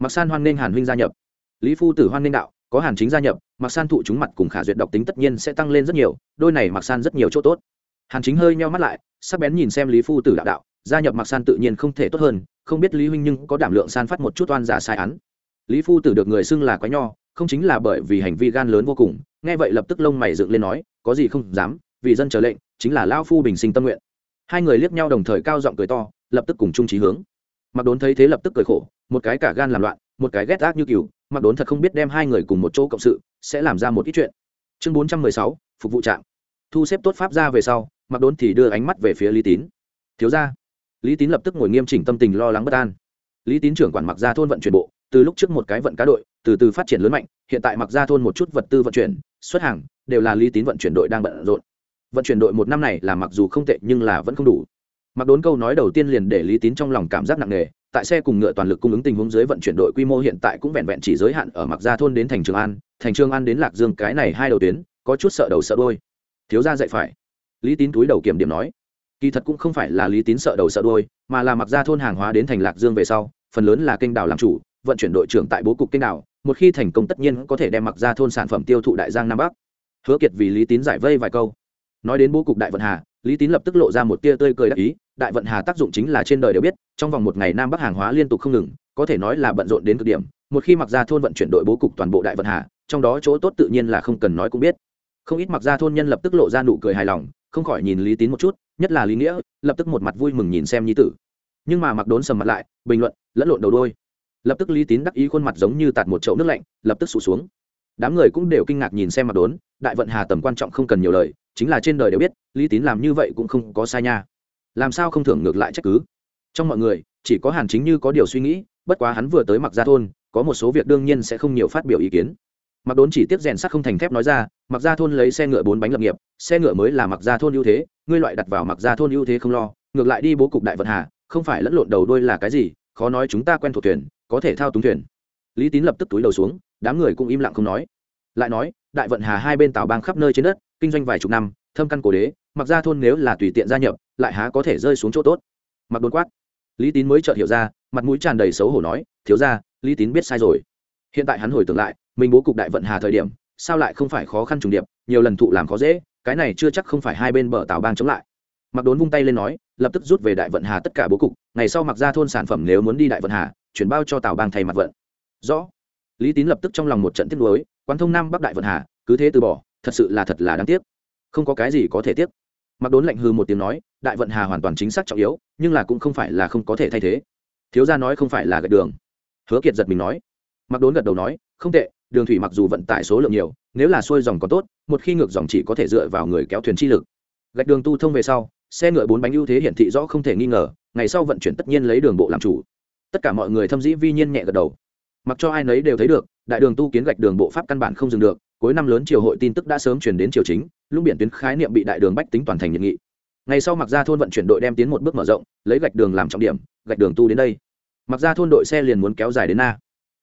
Mặc san hoan nghênh hàn huynh gia nhập. Lý phu tử hoan nghênh đạo, có hàn chính gia nhập mặc san thụ chúng mặt cùng khả duyệt độc tính tất nhiên sẽ tăng lên rất nhiều, đôi này mặc san rất nhiều chỗ tốt hàn chính hơi nheo mắt lại, sắc bén nhìn xem lý phu tử đạo đạo, gia nhập mặc san tự nhiên không thể tốt hơn, không biết lý huynh nhưng có đảm lượng san phát một chút oan giả sai án. Lý phu tử được người xưng là quái nho, không chính là bởi vì hành vi gan lớn vô cùng, nghe vậy lập tức lông mày dựng lên nói, có gì không dám, vì dân chờ lệnh, chính là lao phu bình sinh tâm nguyện. Hai người liếc nhau đồng thời cao giọng cười to, lập tức cùng chung trí hướng. Mặc đốn thấy thế lập tức cười khổ, một cái cả gan làm loạn, một cái ghét ác như cừu mặc đốn thật không biết đem hai người cùng một chỗ cộng sự, sẽ làm ra một ít chuyện. Chương bốn trăm mười sáu, phục vụ trạm thu xếp tốt pháp ra về sau mặc đốn thì đưa ánh mắt về phía lý tín. Thiếu ra lý tín lập tức ngồi nghiêm chỉnh tâm tình lo lắng bất an. Lý tín trưởng quản mặc Gia thôn vận chuyển bộ, từ lúc trước một cái vận cá đội, từ từ phát triển lớn mạnh, hiện tại mặc Gia thôn một chút vật tư vận chuyển, xuất hàng, đều là lý tín vận chuyển đội đang bận rộn. Vận chuyển đội một năm này là mặc dù không tệ nhưng là vẫn không đủ. Mặc đốn câu nói đầu tiên liền để lý tín trong lòng cảm giác nặng nề, tại xe cùng ngựa toàn lực cung ứng tình huống dưới vận chuyển đội quy mô hiện tại cũng vẹn vẹn chỉ giới hạn ở mặc gia thôn đến thành trường an, thành trường an đến lạc dương cái này hai đầu tuyến, có chút sợ đầu sợ đôi thiếu ra dạy phải lý tín túi đầu kiểm điểm nói, kỳ thật cũng không phải là lý tín sợ đầu sợ đôi mà là mặc gia thôn hàng hóa đến thành lạc dương về sau, phần lớn là kênh đảo làm chủ, vận chuyển đội trưởng tại bố cục kênh đảo, một khi thành công tất nhiên có thể đem mặc gia thôn sản phẩm tiêu thụ đại giang nam bắc. Hứa kiệt vì lý tín giải vây vài câu. Nói đến bố cục đại vận hà, lý tín lập tức lộ ra một tia tươi cười đắc ý, đại vận hà tác dụng chính là trên đời đều biết, trong vòng một ngày nam bắc hàng hóa liên tục không ngừng, có thể nói là bận rộn đến cực điểm, một khi mặc ra thôn vận chuyển đội bố cục toàn bộ đại vận hà, trong đó chỗ tốt tự nhiên là không cần nói cũng biết. Không ít mặc ra thôn nhân lập tức lộ ra nụ cười hài lòng không khỏi nhìn lý tín một chút, nhất là lý nghĩa, lập tức một mặt vui mừng nhìn xem nhi tử. Nhưng mà mặc đốn sầm mặt lại, bình luận, lẫn lộn đầu đôi. Lập tức lý tín đắc ý khuôn mặt giống như tạt một chậu nước lạnh, lập tức sụt xuống. Đám người cũng đều kinh ngạc nhìn xem mặc đốn, đại vận hà tầm quan trọng không cần nhiều lời, chính là trên đời đều biết, lý tín làm như vậy cũng không có sai nha. Làm sao không thưởng ngược lại trách cứ? Trong mọi người, chỉ có hàn chính như có điều suy nghĩ, bất quá hắn vừa tới mặc gia thôn, có một số việc đương nhiên sẽ không nhiều phát biểu ý kiến mặc đốn chỉ tiếp rèn sắt không thành thép nói ra, mặc gia thôn lấy xe ngựa bốn bánh lập nghiệp, xe ngựa mới là mặc gia thôn ưu thế, ngươi loại đặt vào mặc gia thôn ưu thế không lo, ngược lại đi bố cục đại vận hà, không phải lẫn lộn đầu đôi là cái gì, khó nói chúng ta quen thuộc thuyền, có thể thao túng thuyền. Lý tín lập tức túi đầu xuống, đám người cũng im lặng không nói. Lại nói, đại vận hà hai bên tàu bang khắp nơi trên đất, kinh doanh vài chục năm, thâm căn cổ đế, mặc ra thôn nếu là tùy tiện gia nhập, lại há có thể rơi xuống chỗ tốt. Mặc đốn quát. Lý tín mới chợt hiểu ra, mặt mũi tràn đầy xấu hổ nói, thiếu ra lý tín biết sai rồi hiện tại hắn hồi tưởng lại, mình bố cục đại vận hà thời điểm, sao lại không phải khó khăn trùng điệp, nhiều lần thụ làm khó dễ, cái này chưa chắc không phải hai bên bờ tàu bang chống lại. Mặc đốn vung tay lên nói, lập tức rút về đại vận hà tất cả bố cục, ngày sau mặc ra thôn sản phẩm nếu muốn đi đại vận hà, chuyển bao cho tàu bang thay mặt vận. Rõ. Lý tín lập tức trong lòng một trận tiếp nối quán thông nam bắc đại vận hà, cứ thế từ bỏ, thật sự là thật là đáng tiếc. Không có cái gì có thể tiếc. Mặc đốn lạnh hư một tiếng nói, đại vận hà hoàn toàn chính xác trọng yếu, nhưng là cũng không phải là không có thể thay thế. Thiếu gia nói không phải là gạch đường. Hứa kiệt giật mình nói mặc đốn gật đầu nói, không tệ, đường thủy mặc dù vận tải số lượng nhiều, nếu là xuôi dòng có tốt, một khi ngược dòng chỉ có thể dựa vào người kéo thuyền chi lực. Gạch đường tu thông về sau, xe ngựa bốn bánh ưu thế hiển thị rõ không thể nghi ngờ, ngày sau vận chuyển tất nhiên lấy đường bộ làm chủ. Tất cả mọi người thâm dĩ vi nhiên nhẹ gật đầu. Mặc cho ai nấy đều thấy được, đại đường tu kiến gạch đường bộ pháp căn bản không dừng được, cuối năm lớn triều hội tin tức đã sớm chuyển đến triều chính, lũng biển tuyến khái niệm bị đại đường bách tính toàn thành nhiệt nghị. Ngày sau mặc ra thôn vận chuyển đội đem tiến một bước mở rộng, lấy gạch đường làm trọng điểm, gạch đường tu đến đây. Mặc ra thôn đội xe liền muốn kéo dài đến na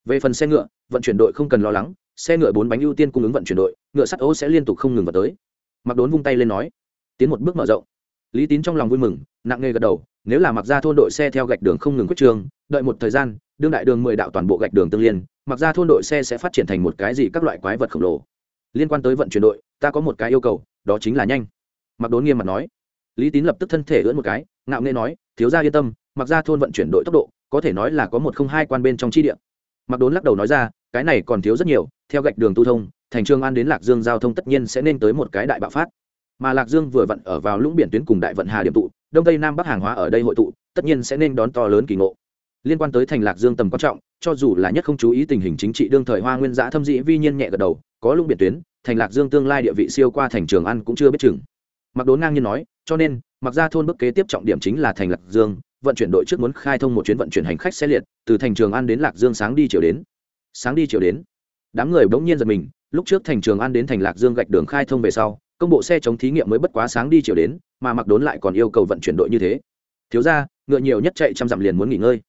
về phần xe ngựa, vận chuyển đội không cần lo lắng, xe ngựa bốn bánh ưu tiên cung ứng vận chuyển đội, ngựa sắt ô sẽ liên tục không ngừng vào tới. Mặc đốn vung tay lên nói, tiến một bước mở rộng. Lý tín trong lòng vui mừng, nặng nề gật đầu, nếu là mặc ra thôn đội xe theo gạch đường không ngừng quyết trường, đợi một thời gian, đương đại đường mười đạo toàn bộ gạch đường tương liên mặc ra thôn đội xe sẽ phát triển thành một cái gì các loại quái vật khổng lồ. Liên quan tới vận chuyển đội, ta có một cái yêu cầu, đó chính là nhanh. Mặc đốn nghiêm mặt nói. Lý tín lập tức thân thể ưỡn một cái, ngạo nghê nói, thiếu gia yên tâm mặc ra thôn vận chuyển đội tốc độ, có thể nói là có một không hai quan bên trong chi địa mặc đốn lắc đầu nói ra, cái này còn thiếu rất nhiều, theo gạch đường tu thông, thành trường an đến lạc dương giao thông tất nhiên sẽ nên tới một cái đại bạo phát. Mà lạc dương vừa vận ở vào lũng biển tuyến cùng đại vận hà điểm tụ, đông tây nam bắc hàng hóa ở đây hội tụ, tất nhiên sẽ nên đón to lớn kỳ ngộ. Liên quan tới thành lạc dương tầm quan trọng, cho dù là nhất không chú ý tình hình chính trị đương thời hoa nguyên giã thâm dĩ vi nhiên nhẹ gật đầu, có lũng biển tuyến, thành lạc dương tương lai địa vị siêu qua thành trường ăn cũng chưa biết chừng. Mặc đốn ngang nhiên nói, cho nên, mặc ra thôn bước kế tiếp trọng điểm chính là thành lạc dương vận chuyển đội trước muốn khai thông một chuyến vận chuyển hành khách xe liệt, từ thành trường an đến lạc dương sáng đi chiều đến. Sáng đi chiều đến. Đám người bỗng nhiên giật mình, lúc trước thành trường an đến thành lạc dương gạch đường khai thông về sau, công bộ xe chống thí nghiệm mới bất quá sáng đi chiều đến, mà mặc đốn lại còn yêu cầu vận chuyển đội như thế. Thiếu ra ngựa nhiều nhất chạy trăm dặm liền muốn nghỉ ngơi.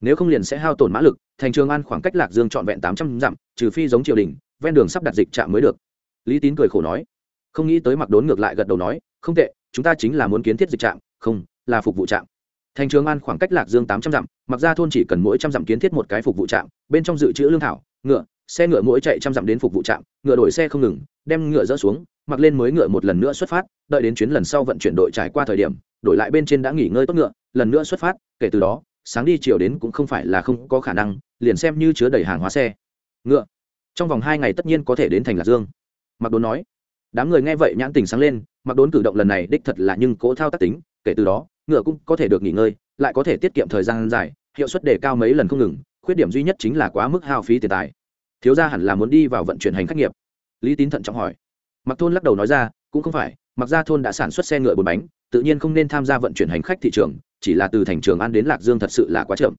Nếu không liền sẽ hao tổn mã lực, thành trường an khoảng cách lạc dương trọn vẹn tám trăm dặm, trừ phi giống triều đình, ven đường sắp đặt dịch trạm mới được. Lý tín cười khổ nói. Không nghĩ tới mặc đốn ngược lại gật đầu nói, không tệ, chúng ta chính là muốn kiến thiết dịch trạm, không, là phục vụ trạm thành trường an khoảng cách lạc dương tám trăm dặm, mặc ra thôn chỉ cần mỗi trăm dặm kiến thiết một cái phục vụ trạm, bên trong dự trữ lương thảo, ngựa, xe ngựa mỗi chạy trăm dặm đến phục vụ trạm, ngựa đổi xe không ngừng, đem ngựa dỡ xuống, mặc lên mới ngựa một lần nữa xuất phát, đợi đến chuyến lần sau vận chuyển đội trải qua thời điểm, đổi lại bên trên đã nghỉ ngơi tốt ngựa, lần nữa xuất phát, kể từ đó, sáng đi chiều đến cũng không phải là không có khả năng, liền xem như chứa đầy hàng hóa xe. Ngựa. Trong vòng hai ngày tất nhiên có thể đến thành lạc dương. Mặc đốn nói. Đám người nghe vậy nhãn tình sáng lên mặc đốn cử động lần này đích thật là nhưng cố thao tác tính kể từ đó, ngựa cũng có thể được nghỉ ngơi, lại có thể tiết kiệm thời gian dài, hiệu suất đề cao mấy lần không ngừng, khuyết điểm duy nhất chính là quá mức hao phí tiền tài. Thiếu gia hẳn là muốn đi vào vận chuyển hành khách nghiệp. Lý tín thận trọng hỏi. Mặc thôn lắc đầu nói ra, cũng không phải mặc ra thôn đã sản xuất xe ngựa bốn bánh, tự nhiên không nên tham gia vận chuyển hành khách thị trường, chỉ là từ thành trường an đến lạc dương thật sự là quá chậm.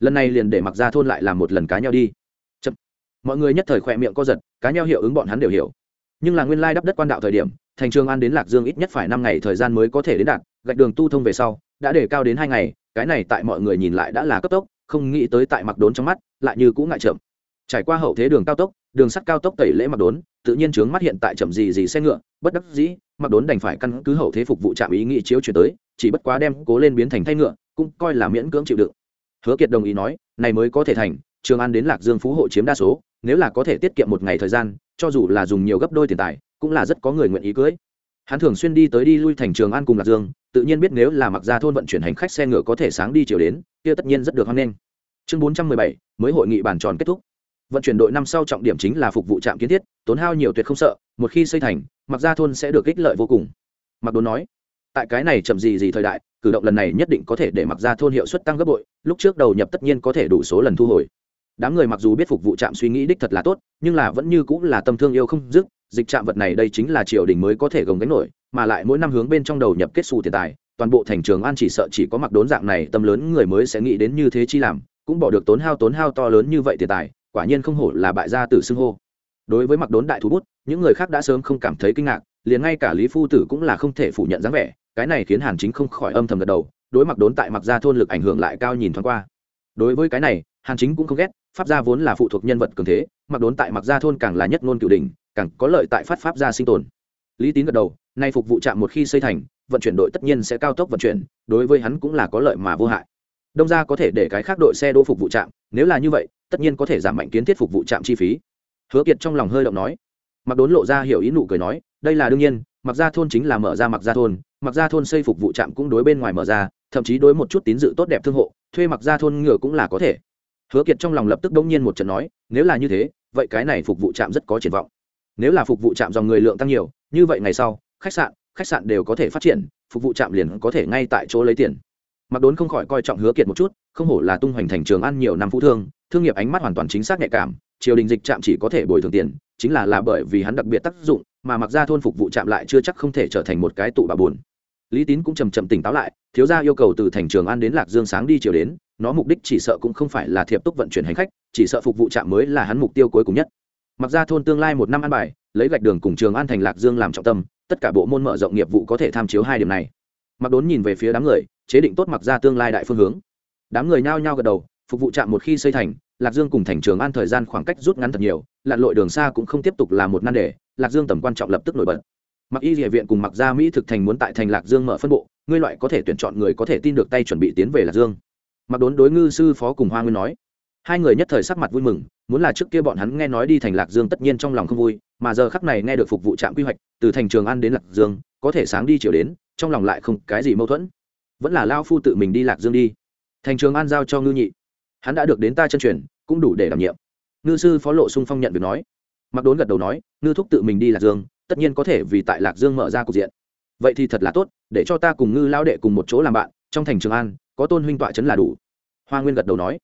Lần này liền để mặc ra thôn lại làm một lần cá nhau đi. Chậm. Mọi người nhất thời khỏe miệng co giật, cá nhau hiệu ứng bọn hắn đều hiểu. Nhưng là nguyên lai đắp đất quan đạo thời điểm, thành trường an đến lạc dương ít nhất phải năm ngày thời gian mới có thể đến đạt gạch đường tu thông về sau, đã để cao đến hai ngày, cái này tại mọi người nhìn lại đã là cấp tốc, không nghĩ tới tại mặc đốn trong mắt, lại như cũng ngại chậm. Trải qua hậu thế đường cao tốc, đường sắt cao tốc tẩy lễ mặc đốn, tự nhiên trướng mắt hiện tại chậm gì gì xe ngựa, bất đắc dĩ, mặc đốn đành phải căn cứ hậu thế phục vụ trạm ý nghĩ chiếu chuyển tới, chỉ bất quá đem cố lên biến thành thay ngựa, cũng coi là miễn cưỡng chịu đựng. Hứa kiệt đồng ý nói, này mới có thể thành, trường an đến lạc dương phú hộ chiếm đa số, nếu là có thể tiết kiệm một ngày thời gian, cho dù là dùng nhiều gấp đôi tiền tài, cũng là rất có người nguyện ý cưới hắn thường xuyên đi tới đi lui thành trường an cùng lạc dương, tự nhiên biết nếu là mặc ra thôn vận chuyển hành khách xe ngựa có thể sáng đi chiều đến, kia tất nhiên rất được hoan nghênh. Chương bốn trăm mười bảy, mới hội nghị bàn tròn kết thúc. Vận chuyển đội năm sau trọng điểm chính là phục vụ trạm kiến thiết, tốn hao nhiều tuyệt không sợ, một khi xây thành, mặc ra thôn sẽ được ích lợi vô cùng. Mặc đốn nói, tại cái này chậm gì gì thời đại, cử động lần này nhất định có thể để mặc ra thôn hiệu suất tăng gấp bội, lúc trước đầu nhập tất nhiên có thể đủ số lần thu hồi. Đám người mặc dù biết phục vụ trạm suy nghĩ đích thật là tốt, nhưng là vẫn như cũng là tâm thương yêu không dứt dịch trạm vật này đây chính là triều đình mới có thể gồng gánh nổi, mà lại mỗi năm hướng bên trong đầu nhập kết xù tiền tài, toàn bộ thành trường an chỉ sợ chỉ có mặc đốn dạng này, tâm lớn người mới sẽ nghĩ đến như thế chi làm, cũng bỏ được tốn hao tốn hao to lớn như vậy tiền tài, quả nhiên không hổ là bại gia tử xưng hô. Đối với mặc đốn đại thú bút, những người khác đã sớm không cảm thấy kinh ngạc, liền ngay cả lý phu tử cũng là không thể phủ nhận dáng vẻ, cái này khiến hàn chính không khỏi âm thầm gật đầu, đối mặc đốn tại mặc gia thôn lực ảnh hưởng lại cao nhìn thoáng qua. Đối với cái này, hàn chính cũng không ghét, pháp gia vốn là phụ thuộc nhân vật cường thế, mặc đốn tại mặc gia thôn càng là nhất ngôn cửu đình càng có lợi tại phát pháp gia sinh tồn. Lý tín gật đầu, nay phục vụ trạm một khi xây thành, vận chuyển đội tất nhiên sẽ cao tốc vận chuyển, đối với hắn cũng là có lợi mà vô hại. Đông gia có thể để cái khác đội xe đỗ phục vụ trạm, nếu là như vậy, tất nhiên có thể giảm mạnh kiến thiết phục vụ trạm chi phí. Hứa kiệt trong lòng hơi động nói. Mặc đốn lộ ra hiểu ý nụ cười nói, đây là đương nhiên mặc gia thôn chính là mở ra mặc gia thôn mặc gia thôn xây phục vụ trạm cũng đối bên ngoài mở ra, thậm chí đối một chút tín dự tốt đẹp thương hộ, thuê mặc gia thôn ngựa cũng là có thể. Hứa kiệt trong lòng lập tức đống nhiên một trận nói, nếu là như thế, vậy cái này phục vụ trạm rất có triển vọng nếu là phục vụ trạm dòng người lượng tăng nhiều, như vậy ngày sau, khách sạn khách sạn đều có thể phát triển, phục vụ trạm liền có thể ngay tại chỗ lấy tiền. Mặc đốn không khỏi coi trọng hứa kiệt một chút, không hổ là tung hoành thành trường ăn nhiều năm phú thương thương nghiệp ánh mắt hoàn toàn chính xác nhạy cảm, triều đình dịch trạm chỉ có thể bồi thường tiền, chính là là bởi vì hắn đặc biệt tác dụng, mà mặc ra thôn phục vụ trạm lại chưa chắc không thể trở thành một cái tụ bà buồn. Lý tín cũng chầm chậm tỉnh táo lại, thiếu gia yêu cầu từ thành trường an đến lạc dương sáng đi chiều đến, nó mục đích chỉ sợ cũng không phải là thiệp túc vận chuyển hành khách, chỉ sợ phục vụ trạm mới là hắn mục tiêu cuối cùng nhất mặc ra thôn tương lai một năm ăn bài, lấy gạch đường cùng trường an thành lạc dương làm trọng tâm, tất cả bộ môn mở rộng nghiệp vụ có thể tham chiếu hai điểm này. Mặc đốn nhìn về phía đám người, chế định tốt mặc ra tương lai đại phương hướng. Đám người nhao nhao gật đầu, phục vụ trạm một khi xây thành, lạc dương cùng thành trường an thời gian khoảng cách rút ngắn thật nhiều, lặn lội đường xa cũng không tiếp tục là một nan đề, lạc dương tầm quan trọng lập tức nổi bật. Mặc y địa viện cùng mặc gia mỹ thực thành muốn tại thành lạc dương mở phân bộ, ngươi loại có thể tuyển chọn người có thể tin được tay chuẩn bị tiến về lạc dương. Mặc đốn đối ngư sư phó cùng hoa nguyên nói. Hai người nhất thời sắc mặt vui mừng muốn là trước kia bọn hắn nghe nói đi thành lạc dương tất nhiên trong lòng không vui, mà giờ khắc này nghe được phục vụ trạm quy hoạch, từ thành trường an đến lạc dương, có thể sáng đi chiều đến, trong lòng lại không cái gì mâu thuẫn. Vẫn là lao phu tự mình đi lạc dương đi. Thành trường an giao cho ngư nhị. Hắn đã được đến ta chân truyền, cũng đủ để đảm nhiệm. Ngư sư phó lộ sung phong nhận việc nói. Mặc đốn gật đầu nói, ngư thúc tự mình đi lạc dương, tất nhiên có thể vì tại lạc dương mở ra cục diện. Vậy thì thật là tốt, để cho ta cùng ngư lao đệ cùng một chỗ làm bạn, trong thành trường an, có tôn huynh tọa chấn là đủ. Hoa nguyên gật đầu nói.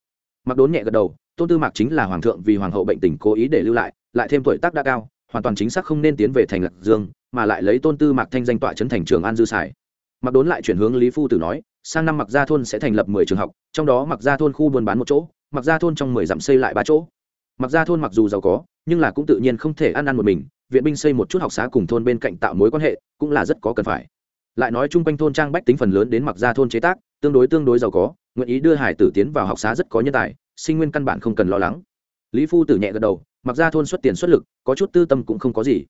Mặc đốn nhẹ gật đầu tôn tư mạc chính là hoàng thượng vì hoàng hậu bệnh tình cố ý để lưu lại lại thêm tuổi tác đã cao, hoàn toàn chính xác không nên tiến về thành lạc dương, mà lại lấy tôn tư mạc thanh danh tọa chấn thành trường an dư sải. mặc đốn lại chuyển hướng lý phu tử nói, sang năm mặc gia thôn sẽ thành lập mười trường học, trong đó mặc gia thôn khu buôn bán một chỗ mặc gia thôn trong mười dặm xây lại ba chỗ mặc gia thôn mặc dù giàu có, nhưng là cũng tự nhiên không thể ăn ăn một mình, viện binh xây một chút học xá cùng thôn bên cạnh tạo mối quan hệ, cũng là rất có cần phải lại nói chung quanh thôn trang bách tính phần lớn đến mặc gia thôn chế tác, tương đối tương đối giàu có, nguyện ý đưa hải tử tiến vào học xá rất có nhân tài sinh nguyên căn bản không cần lo lắng. Lý phu tử nhẹ gật đầu, mặc gia thôn xuất tiền xuất lực, có chút tư tâm cũng không có gì.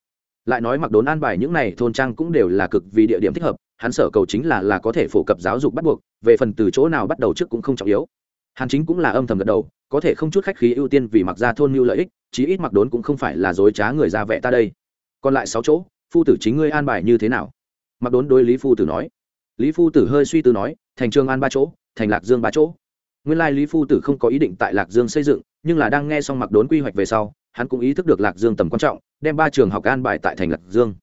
Lại nói mặc đốn an bài những này thôn trang cũng đều là cực vì địa điểm thích hợp, hắn sở cầu chính là là có thể phổ cập giáo dục bắt buộc, về phần từ chỗ nào bắt đầu trước cũng không trọng yếu. Hàn chính cũng là âm thầm gật đầu, có thể không chút khách khí ưu tiên vì mặc gia thôn mưu lợi ích, chí ít mặc đốn cũng không phải là dối trá người ra vẽ ta đây. Còn lại sáu chỗ, phu tử chính ngươi an bài như thế nào? Mặc đốn đối lý phu tử nói. Lý phu tử hơi suy tư nói, thành trường an ba chỗ, thành lạc dương ba chỗ nguyên lai lý phu tử không có ý định tại lạc dương xây dựng, nhưng là đang nghe xong mặc đốn quy hoạch về sau, hắn cũng ý thức được lạc dương tầm quan trọng, đem ba trường học an bài tại thành lạc dương.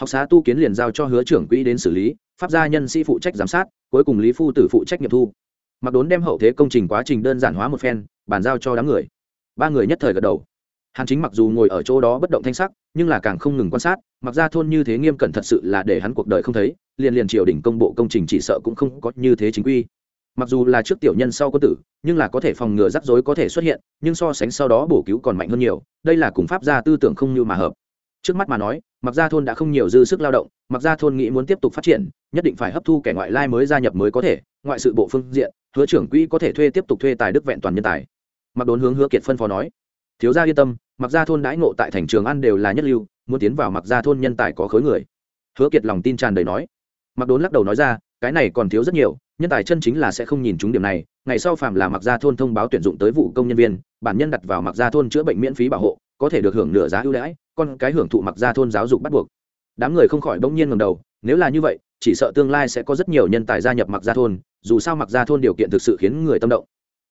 Học xá tu kiến liền giao cho hứa trưởng quỹ đến xử lý, pháp gia nhân sĩ phụ trách giám sát, cuối cùng lý phu tử phụ trách nghiệm thu. Mặc đốn đem hậu thế công trình quá trình đơn giản hóa một phen, bàn giao cho đám người. Ba người nhất thời gật đầu. Hàn chính mặc dù ngồi ở chỗ đó bất động thanh sắc, nhưng là càng không ngừng quan sát, mặc ra thôn như thế nghiêm cẩn thật sự là để hắn cuộc đời không thấy, liền liền triều đình công bộ công trình chỉ sợ cũng không có như thế chính quy mặc dù là trước tiểu nhân sau có tử, nhưng là có thể phòng ngừa rắc rối có thể xuất hiện, nhưng so sánh sau đó bổ cứu còn mạnh hơn nhiều, đây là cùng pháp gia tư tưởng không như mà hợp. Trước mắt mà nói, mặc gia thôn đã không nhiều dư sức lao động, mặc gia thôn nghĩ muốn tiếp tục phát triển, nhất định phải hấp thu kẻ ngoại lai mới gia nhập mới có thể, ngoại sự bộ phương diện, hứa trưởng quỹ có thể thuê tiếp tục thuê tài đức vẹn toàn nhân tài. Mặc đốn hướng hứa kiệt phân phó nói, thiếu gia yên tâm, mặc gia thôn đãi ngộ tại thành trường ăn đều là nhất lưu, muốn tiến vào mặc gia thôn nhân tài có khối người. Hứa kiệt lòng tin tràn đầy nói. Mặc đốn lắc đầu nói ra cái này còn thiếu rất nhiều, nhân tài chân chính là sẽ không nhìn chúng điểm này. Ngày sau phạm là mặc gia thôn thông báo tuyển dụng tới vụ công nhân viên, bản nhân đặt vào mặc gia thôn chữa bệnh miễn phí bảo hộ, có thể được hưởng nửa giá ưu đãi, còn cái hưởng thụ mặc gia thôn giáo dục bắt buộc. Đám người không khỏi bỗng nhiên ngầm đầu, nếu là như vậy, chỉ sợ tương lai sẽ có rất nhiều nhân tài gia nhập mặc gia thôn, dù sao mặc gia thôn điều kiện thực sự khiến người tâm động.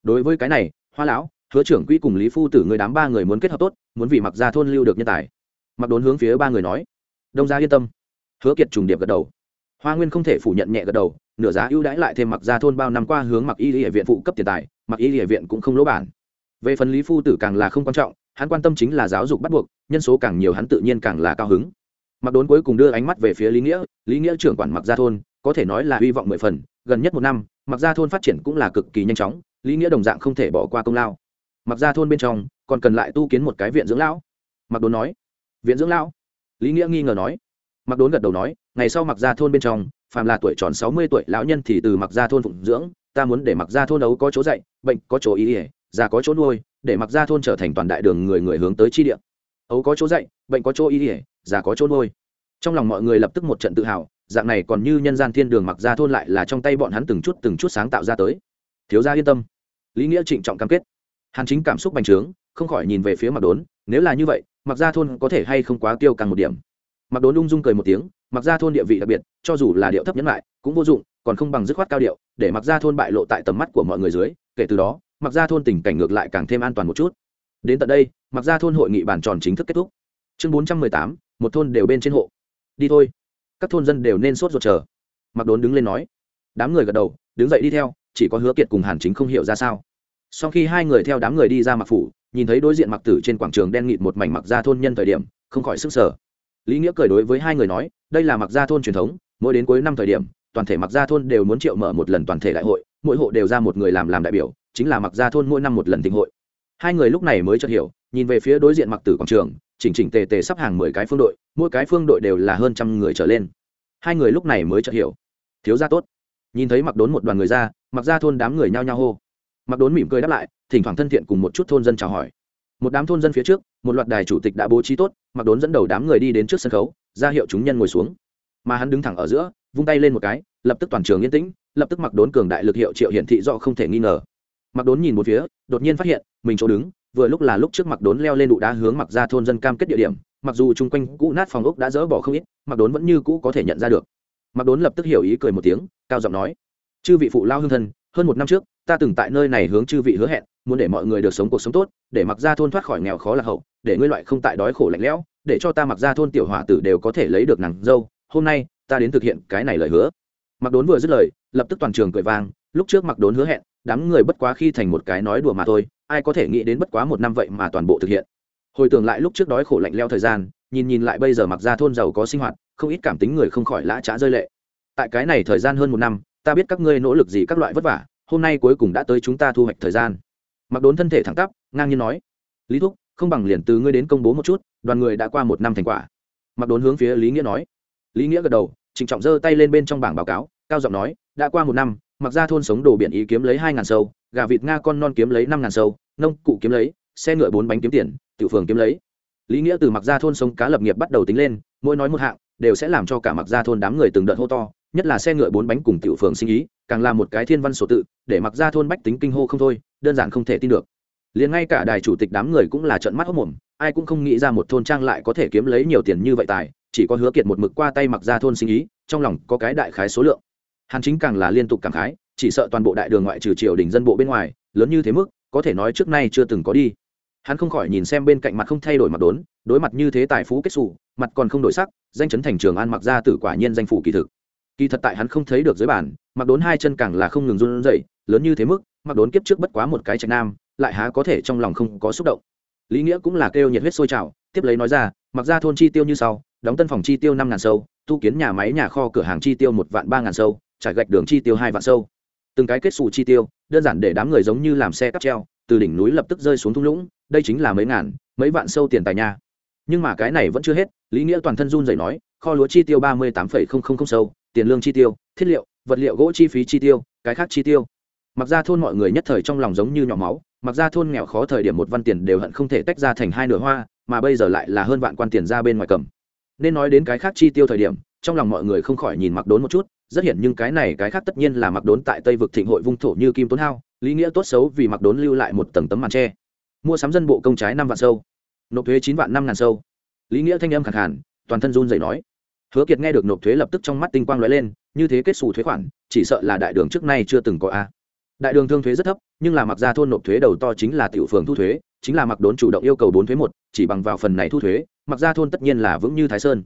Đối với cái này, hoa lão, hứa trưởng quỹ cùng lý phu tử người đám ba người muốn kết hợp tốt, muốn vì mặc gia thôn lưu được nhân tài. Mặc đốn hướng phía ba người nói, đông gia yên tâm. Hứa kiệt trùng điệp gật đầu hoa nguyên không thể phủ nhận nhẹ gật đầu, nửa giá ưu đãi lại thêm mặc gia thôn bao năm qua hướng mặc y địa viện phụ cấp tiền tài, mặc y địa viện cũng không lỗ bản. Về phần lý phu tử càng là không quan trọng, hắn quan tâm chính là giáo dục bắt buộc, nhân số càng nhiều hắn tự nhiên càng là cao hứng. Mặc đốn cuối cùng đưa ánh mắt về phía lý nghĩa lý nghĩa trưởng quản mặc gia thôn, có thể nói là hy vọng mười phần, gần nhất một năm, mặc gia thôn phát triển cũng là cực kỳ nhanh chóng, lý nghĩa đồng dạng không thể bỏ qua công lao. Mặc gia thôn bên trong, còn cần lại tu kiến một cái viện dưỡng lão. Mặc đốn nói, viện dưỡng lão? Lý nghĩa nghi ngờ nói mặc đốn gật đầu nói, ngày sau mặc gia thôn bên trong, phàm là tuổi tròn sáu mươi tuổi lão nhân thì từ mặc gia thôn phụng dưỡng, ta muốn để mặc gia thôn đấu có chỗ dạy, bệnh có chỗ ý ỉa già có chỗ nuôi, để mặc ra thôn trở thành toàn đại đường người người hướng tới chi địa. Ấu có chỗ dạy, bệnh có chỗ y ỉa già có chỗ nuôi. Trong lòng mọi người lập tức một trận tự hào, dạng này còn như nhân gian thiên đường mặc ra thôn lại là trong tay bọn hắn từng chút từng chút sáng tạo ra tới. Thiếu gia yên tâm. Lý nghĩa trịnh trọng cam kết. Hàn chính cảm xúc bành trướng, không khỏi nhìn về phía mặc đốn, nếu là như vậy, mặc ra thôn có thể hay không quá tiêu càng một điểm? Mặc đốn ung dung cười một tiếng, mặc ra thôn địa vị đặc biệt, cho dù là điệu thấp nhẫn lại, cũng vô dụng, còn không bằng dứt khoát cao điệu, để mặc ra thôn bại lộ tại tầm mắt của mọi người dưới, kể từ đó, mặc ra thôn tình cảnh ngược lại càng thêm an toàn một chút. Đến tận đây, mặc ra thôn hội nghị bàn tròn chính thức kết thúc. Chương bốn trăm mười tám, một thôn đều bên trên hộ. Đi thôi. Các thôn dân đều nên sốt ruột chờ. Mặc đốn đứng lên nói. Đám người gật đầu, đứng dậy đi theo, chỉ có hứa kiệt cùng hàn chính không hiểu ra sao. Sau khi hai người theo đám người đi ra mặc phủ, nhìn thấy đối diện mặc tử trên quảng trường đen nghịt một mảnh mặc ra thôn nhân thời điểm, không khỏi sức sở lý nghĩa cười đối với hai người nói, đây là mặc gia thôn truyền thống, mỗi đến cuối năm thời điểm, toàn thể mặc gia thôn đều muốn triệu mở một lần toàn thể đại hội, mỗi hộ đều ra một người làm làm đại biểu, chính là mặc gia thôn mỗi năm một lần tình hội. Hai người lúc này mới chợt hiểu, nhìn về phía đối diện mặc tử quảng trường, chỉnh chỉnh tề tề sắp hàng mười cái phương đội, mỗi cái phương đội đều là hơn trăm người trở lên. Hai người lúc này mới chợt hiểu. Thiếu gia tốt. Nhìn thấy mặc đốn một đoàn người ra, mặc gia thôn đám người nhao nhao hô. Mặc đốn mỉm cười đáp lại, thỉnh thoảng thân thiện cùng một chút thôn dân chào hỏi. Một đám thôn dân phía trước một loạt đài chủ tịch đã bố trí tốt, mặc đốn dẫn đầu đám người đi đến trước sân khấu, ra hiệu chúng nhân ngồi xuống. Mà hắn đứng thẳng ở giữa, vung tay lên một cái, lập tức toàn trường yên tĩnh, lập tức mặc đốn cường đại lực hiệu triệu hiển thị do không thể nghi ngờ. Mặc đốn nhìn một phía, đột nhiên phát hiện, mình chỗ đứng, vừa lúc là lúc trước mặc đốn leo lên đụ đá hướng mặc ra thôn dân cam kết địa điểm, mặc dù chung quanh cũ nát phòng ốc đã dỡ bỏ không ít, mặc đốn vẫn như cũ có thể nhận ra được. Mặc đốn lập tức hiểu ý cười một tiếng, cao giọng nói, chư vị phụ lao hương thân, hơn một năm trước, ta từng tại nơi này hướng chư vị hứa hẹn, muốn để mọi người được sống cuộc sống tốt, để mặc ra thôn thoát khỏi nghèo khó lạc hậu để ngươi loại không tại đói khổ lạnh lẽo, để cho ta mặc ra thôn tiểu hỏa tử đều có thể lấy được nàng dâu, hôm nay, ta đến thực hiện cái này lời hứa. Mặc đốn vừa dứt lời, lập tức toàn trường cười vang, lúc trước mặc đốn hứa hẹn, đám người bất quá khi thành một cái nói đùa mà thôi, ai có thể nghĩ đến bất quá một năm vậy mà toàn bộ thực hiện. Hồi tưởng lại lúc trước đói khổ lạnh leo thời gian, nhìn nhìn lại bây giờ mặc ra thôn giàu có sinh hoạt, không ít cảm tính người không khỏi lã trá rơi lệ. Tại cái này thời gian hơn một năm, ta biết các ngươi nỗ lực gì các loại vất vả, hôm nay cuối cùng đã tới chúng ta thu hoạch thời gian. Mặc đốn thân thể thẳng tắp, ngang nhiên nói. Lý thúc không bằng liền từ ngươi đến công bố một chút, đoàn người đã qua một năm thành quả. Mặc đốn hướng phía lý nghĩa nói. Lý nghĩa gật đầu, trịnh trọng giơ tay lên bên trong bảng báo cáo, cao giọng nói, đã qua một năm, mặc ra thôn sống đồ biển ý kiếm lấy hai ngàn sâu, gà vịt nga con non kiếm lấy năm ngàn sâu, nông cụ kiếm lấy, xe ngựa bốn bánh kiếm tiền tự phường kiếm lấy. Lý nghĩa từ mặc ra thôn sống cá lập nghiệp bắt đầu tính lên, mỗi nói một hạng, đều sẽ làm cho cả mặc ra thôn đám người từng đợt hô to, nhất là xe ngựa bốn bánh cùng tiểu phường sinh ý, càng là một cái thiên văn sổ tự, để mặc ra thôn bách tính kinh hô không thôi, đơn giản không thể tin được liền ngay cả đài chủ tịch đám người cũng là trận mắt hốc mồm, ai cũng không nghĩ ra một thôn trang lại có thể kiếm lấy nhiều tiền như vậy tài, chỉ có hứa kiệt một mực qua tay mặc ra thôn sinh ý, trong lòng có cái đại khái số lượng. Hàn chính càng là liên tục cảm khái, chỉ sợ toàn bộ đại đường ngoại trừ triều đình dân bộ bên ngoài, lớn như thế mức, có thể nói trước nay chưa từng có đi. Hắn không khỏi nhìn xem bên cạnh mặt không thay đổi mặt đốn, đối mặt như thế tài phú kết xù, mặt còn không đổi sắc, danh chấn thành trường an mặc ra tử quả nhiên danh phủ kỳ thực. Kỳ thật tại hắn không thấy được dưới bản mặc đốn hai chân càng là không ngừng run rẩy, lớn như thế mức mặc đốn kiếp trước bất quá một cái trạch nam lại há có thể trong lòng không có xúc động. Lý nghĩa cũng là kêu nhiệt huyết sôi trào, tiếp lấy nói ra, mặc ra thôn chi tiêu như sau, đóng tân phòng chi tiêu năm ngàn sâu, tu kiến nhà máy, nhà kho, cửa hàng chi tiêu một vạn ba ngàn sâu, trải gạch đường chi tiêu hai vạn sâu. Từng cái kết xù chi tiêu, đơn giản để đám người giống như làm xe cắp treo, từ đỉnh núi lập tức rơi xuống thung lũng, đây chính là mấy ngàn, mấy vạn sâu tiền tài nhà. nhưng mà cái này vẫn chưa hết, lý nghĩa toàn thân run rẩy nói, kho lúa chi tiêu ba mươi tám sâu, tiền lương chi tiêu, thiết liệu, vật liệu gỗ chi phí chi tiêu, cái khác chi tiêu mặc ra thôn mọi người nhất thời trong lòng giống như nhỏ máu, mặc ra thôn nghèo khó thời điểm một văn tiền đều hận không thể tách ra thành hai nửa hoa, mà bây giờ lại là hơn vạn quan tiền ra bên ngoài cầm. Nên nói đến cái khác chi tiêu thời điểm, trong lòng mọi người không khỏi nhìn mặc đốn một chút, rất hiển nhưng cái này cái khác tất nhiên là mặc đốn tại tây vực thịnh hội vung thổ như kim tốn hao, lý nghĩa tốt xấu vì mặc đốn lưu lại một tầng tấm màn tre mua sắm dân bộ công trái năm vạn sâu, nộp thuế chín vạn năm ngàn sâu. Lý nghĩa thanh âm khẳng hẳn toàn thân run dậy nói. Hứa kiệt nghe được nộp thuế lập tức trong mắt tinh quang lóe lên, như thế kết xù thuế khoản, chỉ sợ là đại đường trước nay chưa từng có a đại đường thương thuế rất thấp, nhưng là mặc ra thôn nộp thuế đầu to chính là tiểu phường thu thuế, chính là mặc đốn chủ động yêu cầu bốn thuế một, chỉ bằng vào phần này thu thuế, mặc ra thôn tất nhiên là vững như thái sơn.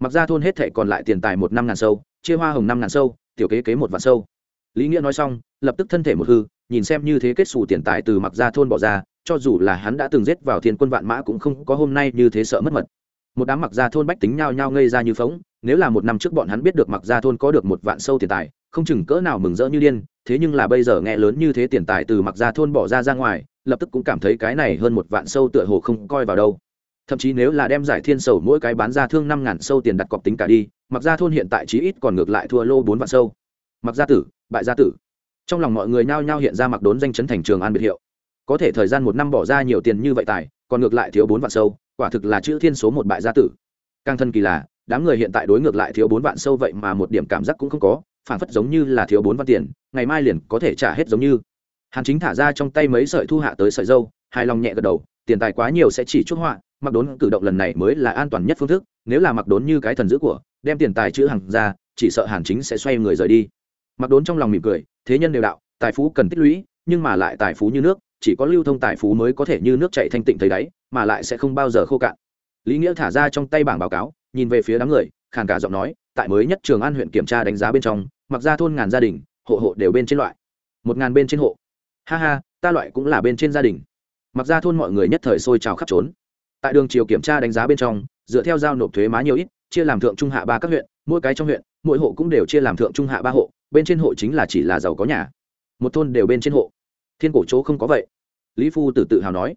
Mặc ra thôn hết thệ còn lại tiền tài một năm ngàn sâu, chia hoa hồng năm ngàn sâu, tiểu kế kế một vạn sâu. Lý nghĩa nói xong, lập tức thân thể một hư, nhìn xem như thế kết xù tiền tài từ mặc ra thôn bỏ ra, cho dù là hắn đã từng giết vào thiên quân vạn mã cũng không có hôm nay như thế sợ mất mật. Một đám mặc ra thôn bách tính nhao nhao ngây ra như phóng nếu là một năm trước bọn hắn biết được mặc ra thôn có được một vạn sâu tiền tài không chừng cỡ nào mừng rỡ như điên, thế nhưng là bây giờ nghe lớn như thế tiền tài từ mặc ra thôn bỏ ra ra ngoài, lập tức cũng cảm thấy cái này hơn một vạn sâu tựa hồ không coi vào đâu. Thậm chí nếu là đem giải thiên sầu mỗi cái bán ra thương năm ngàn sâu tiền đặt cọc tính cả đi, mặc ra thôn hiện tại chí ít còn ngược lại thua lô bốn vạn sâu. Mặc gia tử, bại gia tử. Trong lòng mọi người nhao nhao hiện ra mặc đốn danh chấn thành trường an biệt hiệu. Có thể thời gian một năm bỏ ra nhiều tiền như vậy tài, còn ngược lại thiếu bốn vạn sâu, quả thực là chữ thiên số một bại gia tử. Càng thân kỳ là, đám người hiện tại đối ngược lại thiếu bốn vạn sâu vậy mà một điểm cảm giác cũng không có phản phất giống như là thiếu bốn vạn tiền, ngày mai liền có thể trả hết giống như. Hàn chính thả ra trong tay mấy sợi thu hạ tới sợi dâu, hài lòng nhẹ gật đầu, tiền tài quá nhiều sẽ chỉ chút họa, mặc đốn cử động lần này mới là an toàn nhất phương thức, nếu là mặc đốn như cái thần dữ của, đem tiền tài chữ hàng ra, chỉ sợ hàn chính sẽ xoay người rời đi. Mặc đốn trong lòng mỉm cười, thế nhân đều đạo, tài phú cần tích lũy, nhưng mà lại tài phú như nước, chỉ có lưu thông tài phú mới có thể như nước chảy thanh tịnh thấy đáy, mà lại sẽ không bao giờ khô cạn. Lý nghĩa thả ra trong tay bảng báo cáo, nhìn về phía đám người, khàn cả giọng nói, tại mới nhất trường an huyện kiểm tra đánh giá bên trong mặc ra thôn ngàn gia đình, hộ hộ đều bên trên loại. Một ngàn bên trên hộ. Ha ha, ta loại cũng là bên trên gia đình. Mặc ra thôn mọi người nhất thời sôi trào khắp trốn. Tại đường chiều kiểm tra đánh giá bên trong, dựa theo giao nộp thuế má nhiều ít, chia làm thượng trung hạ ba các huyện, mỗi cái trong huyện, mỗi hộ cũng đều chia làm thượng trung hạ ba hộ, bên trên hộ chính là chỉ là giàu có nhà. Một thôn đều bên trên hộ. Thiên cổ chỗ không có vậy. Lý phu tử tự hào nói.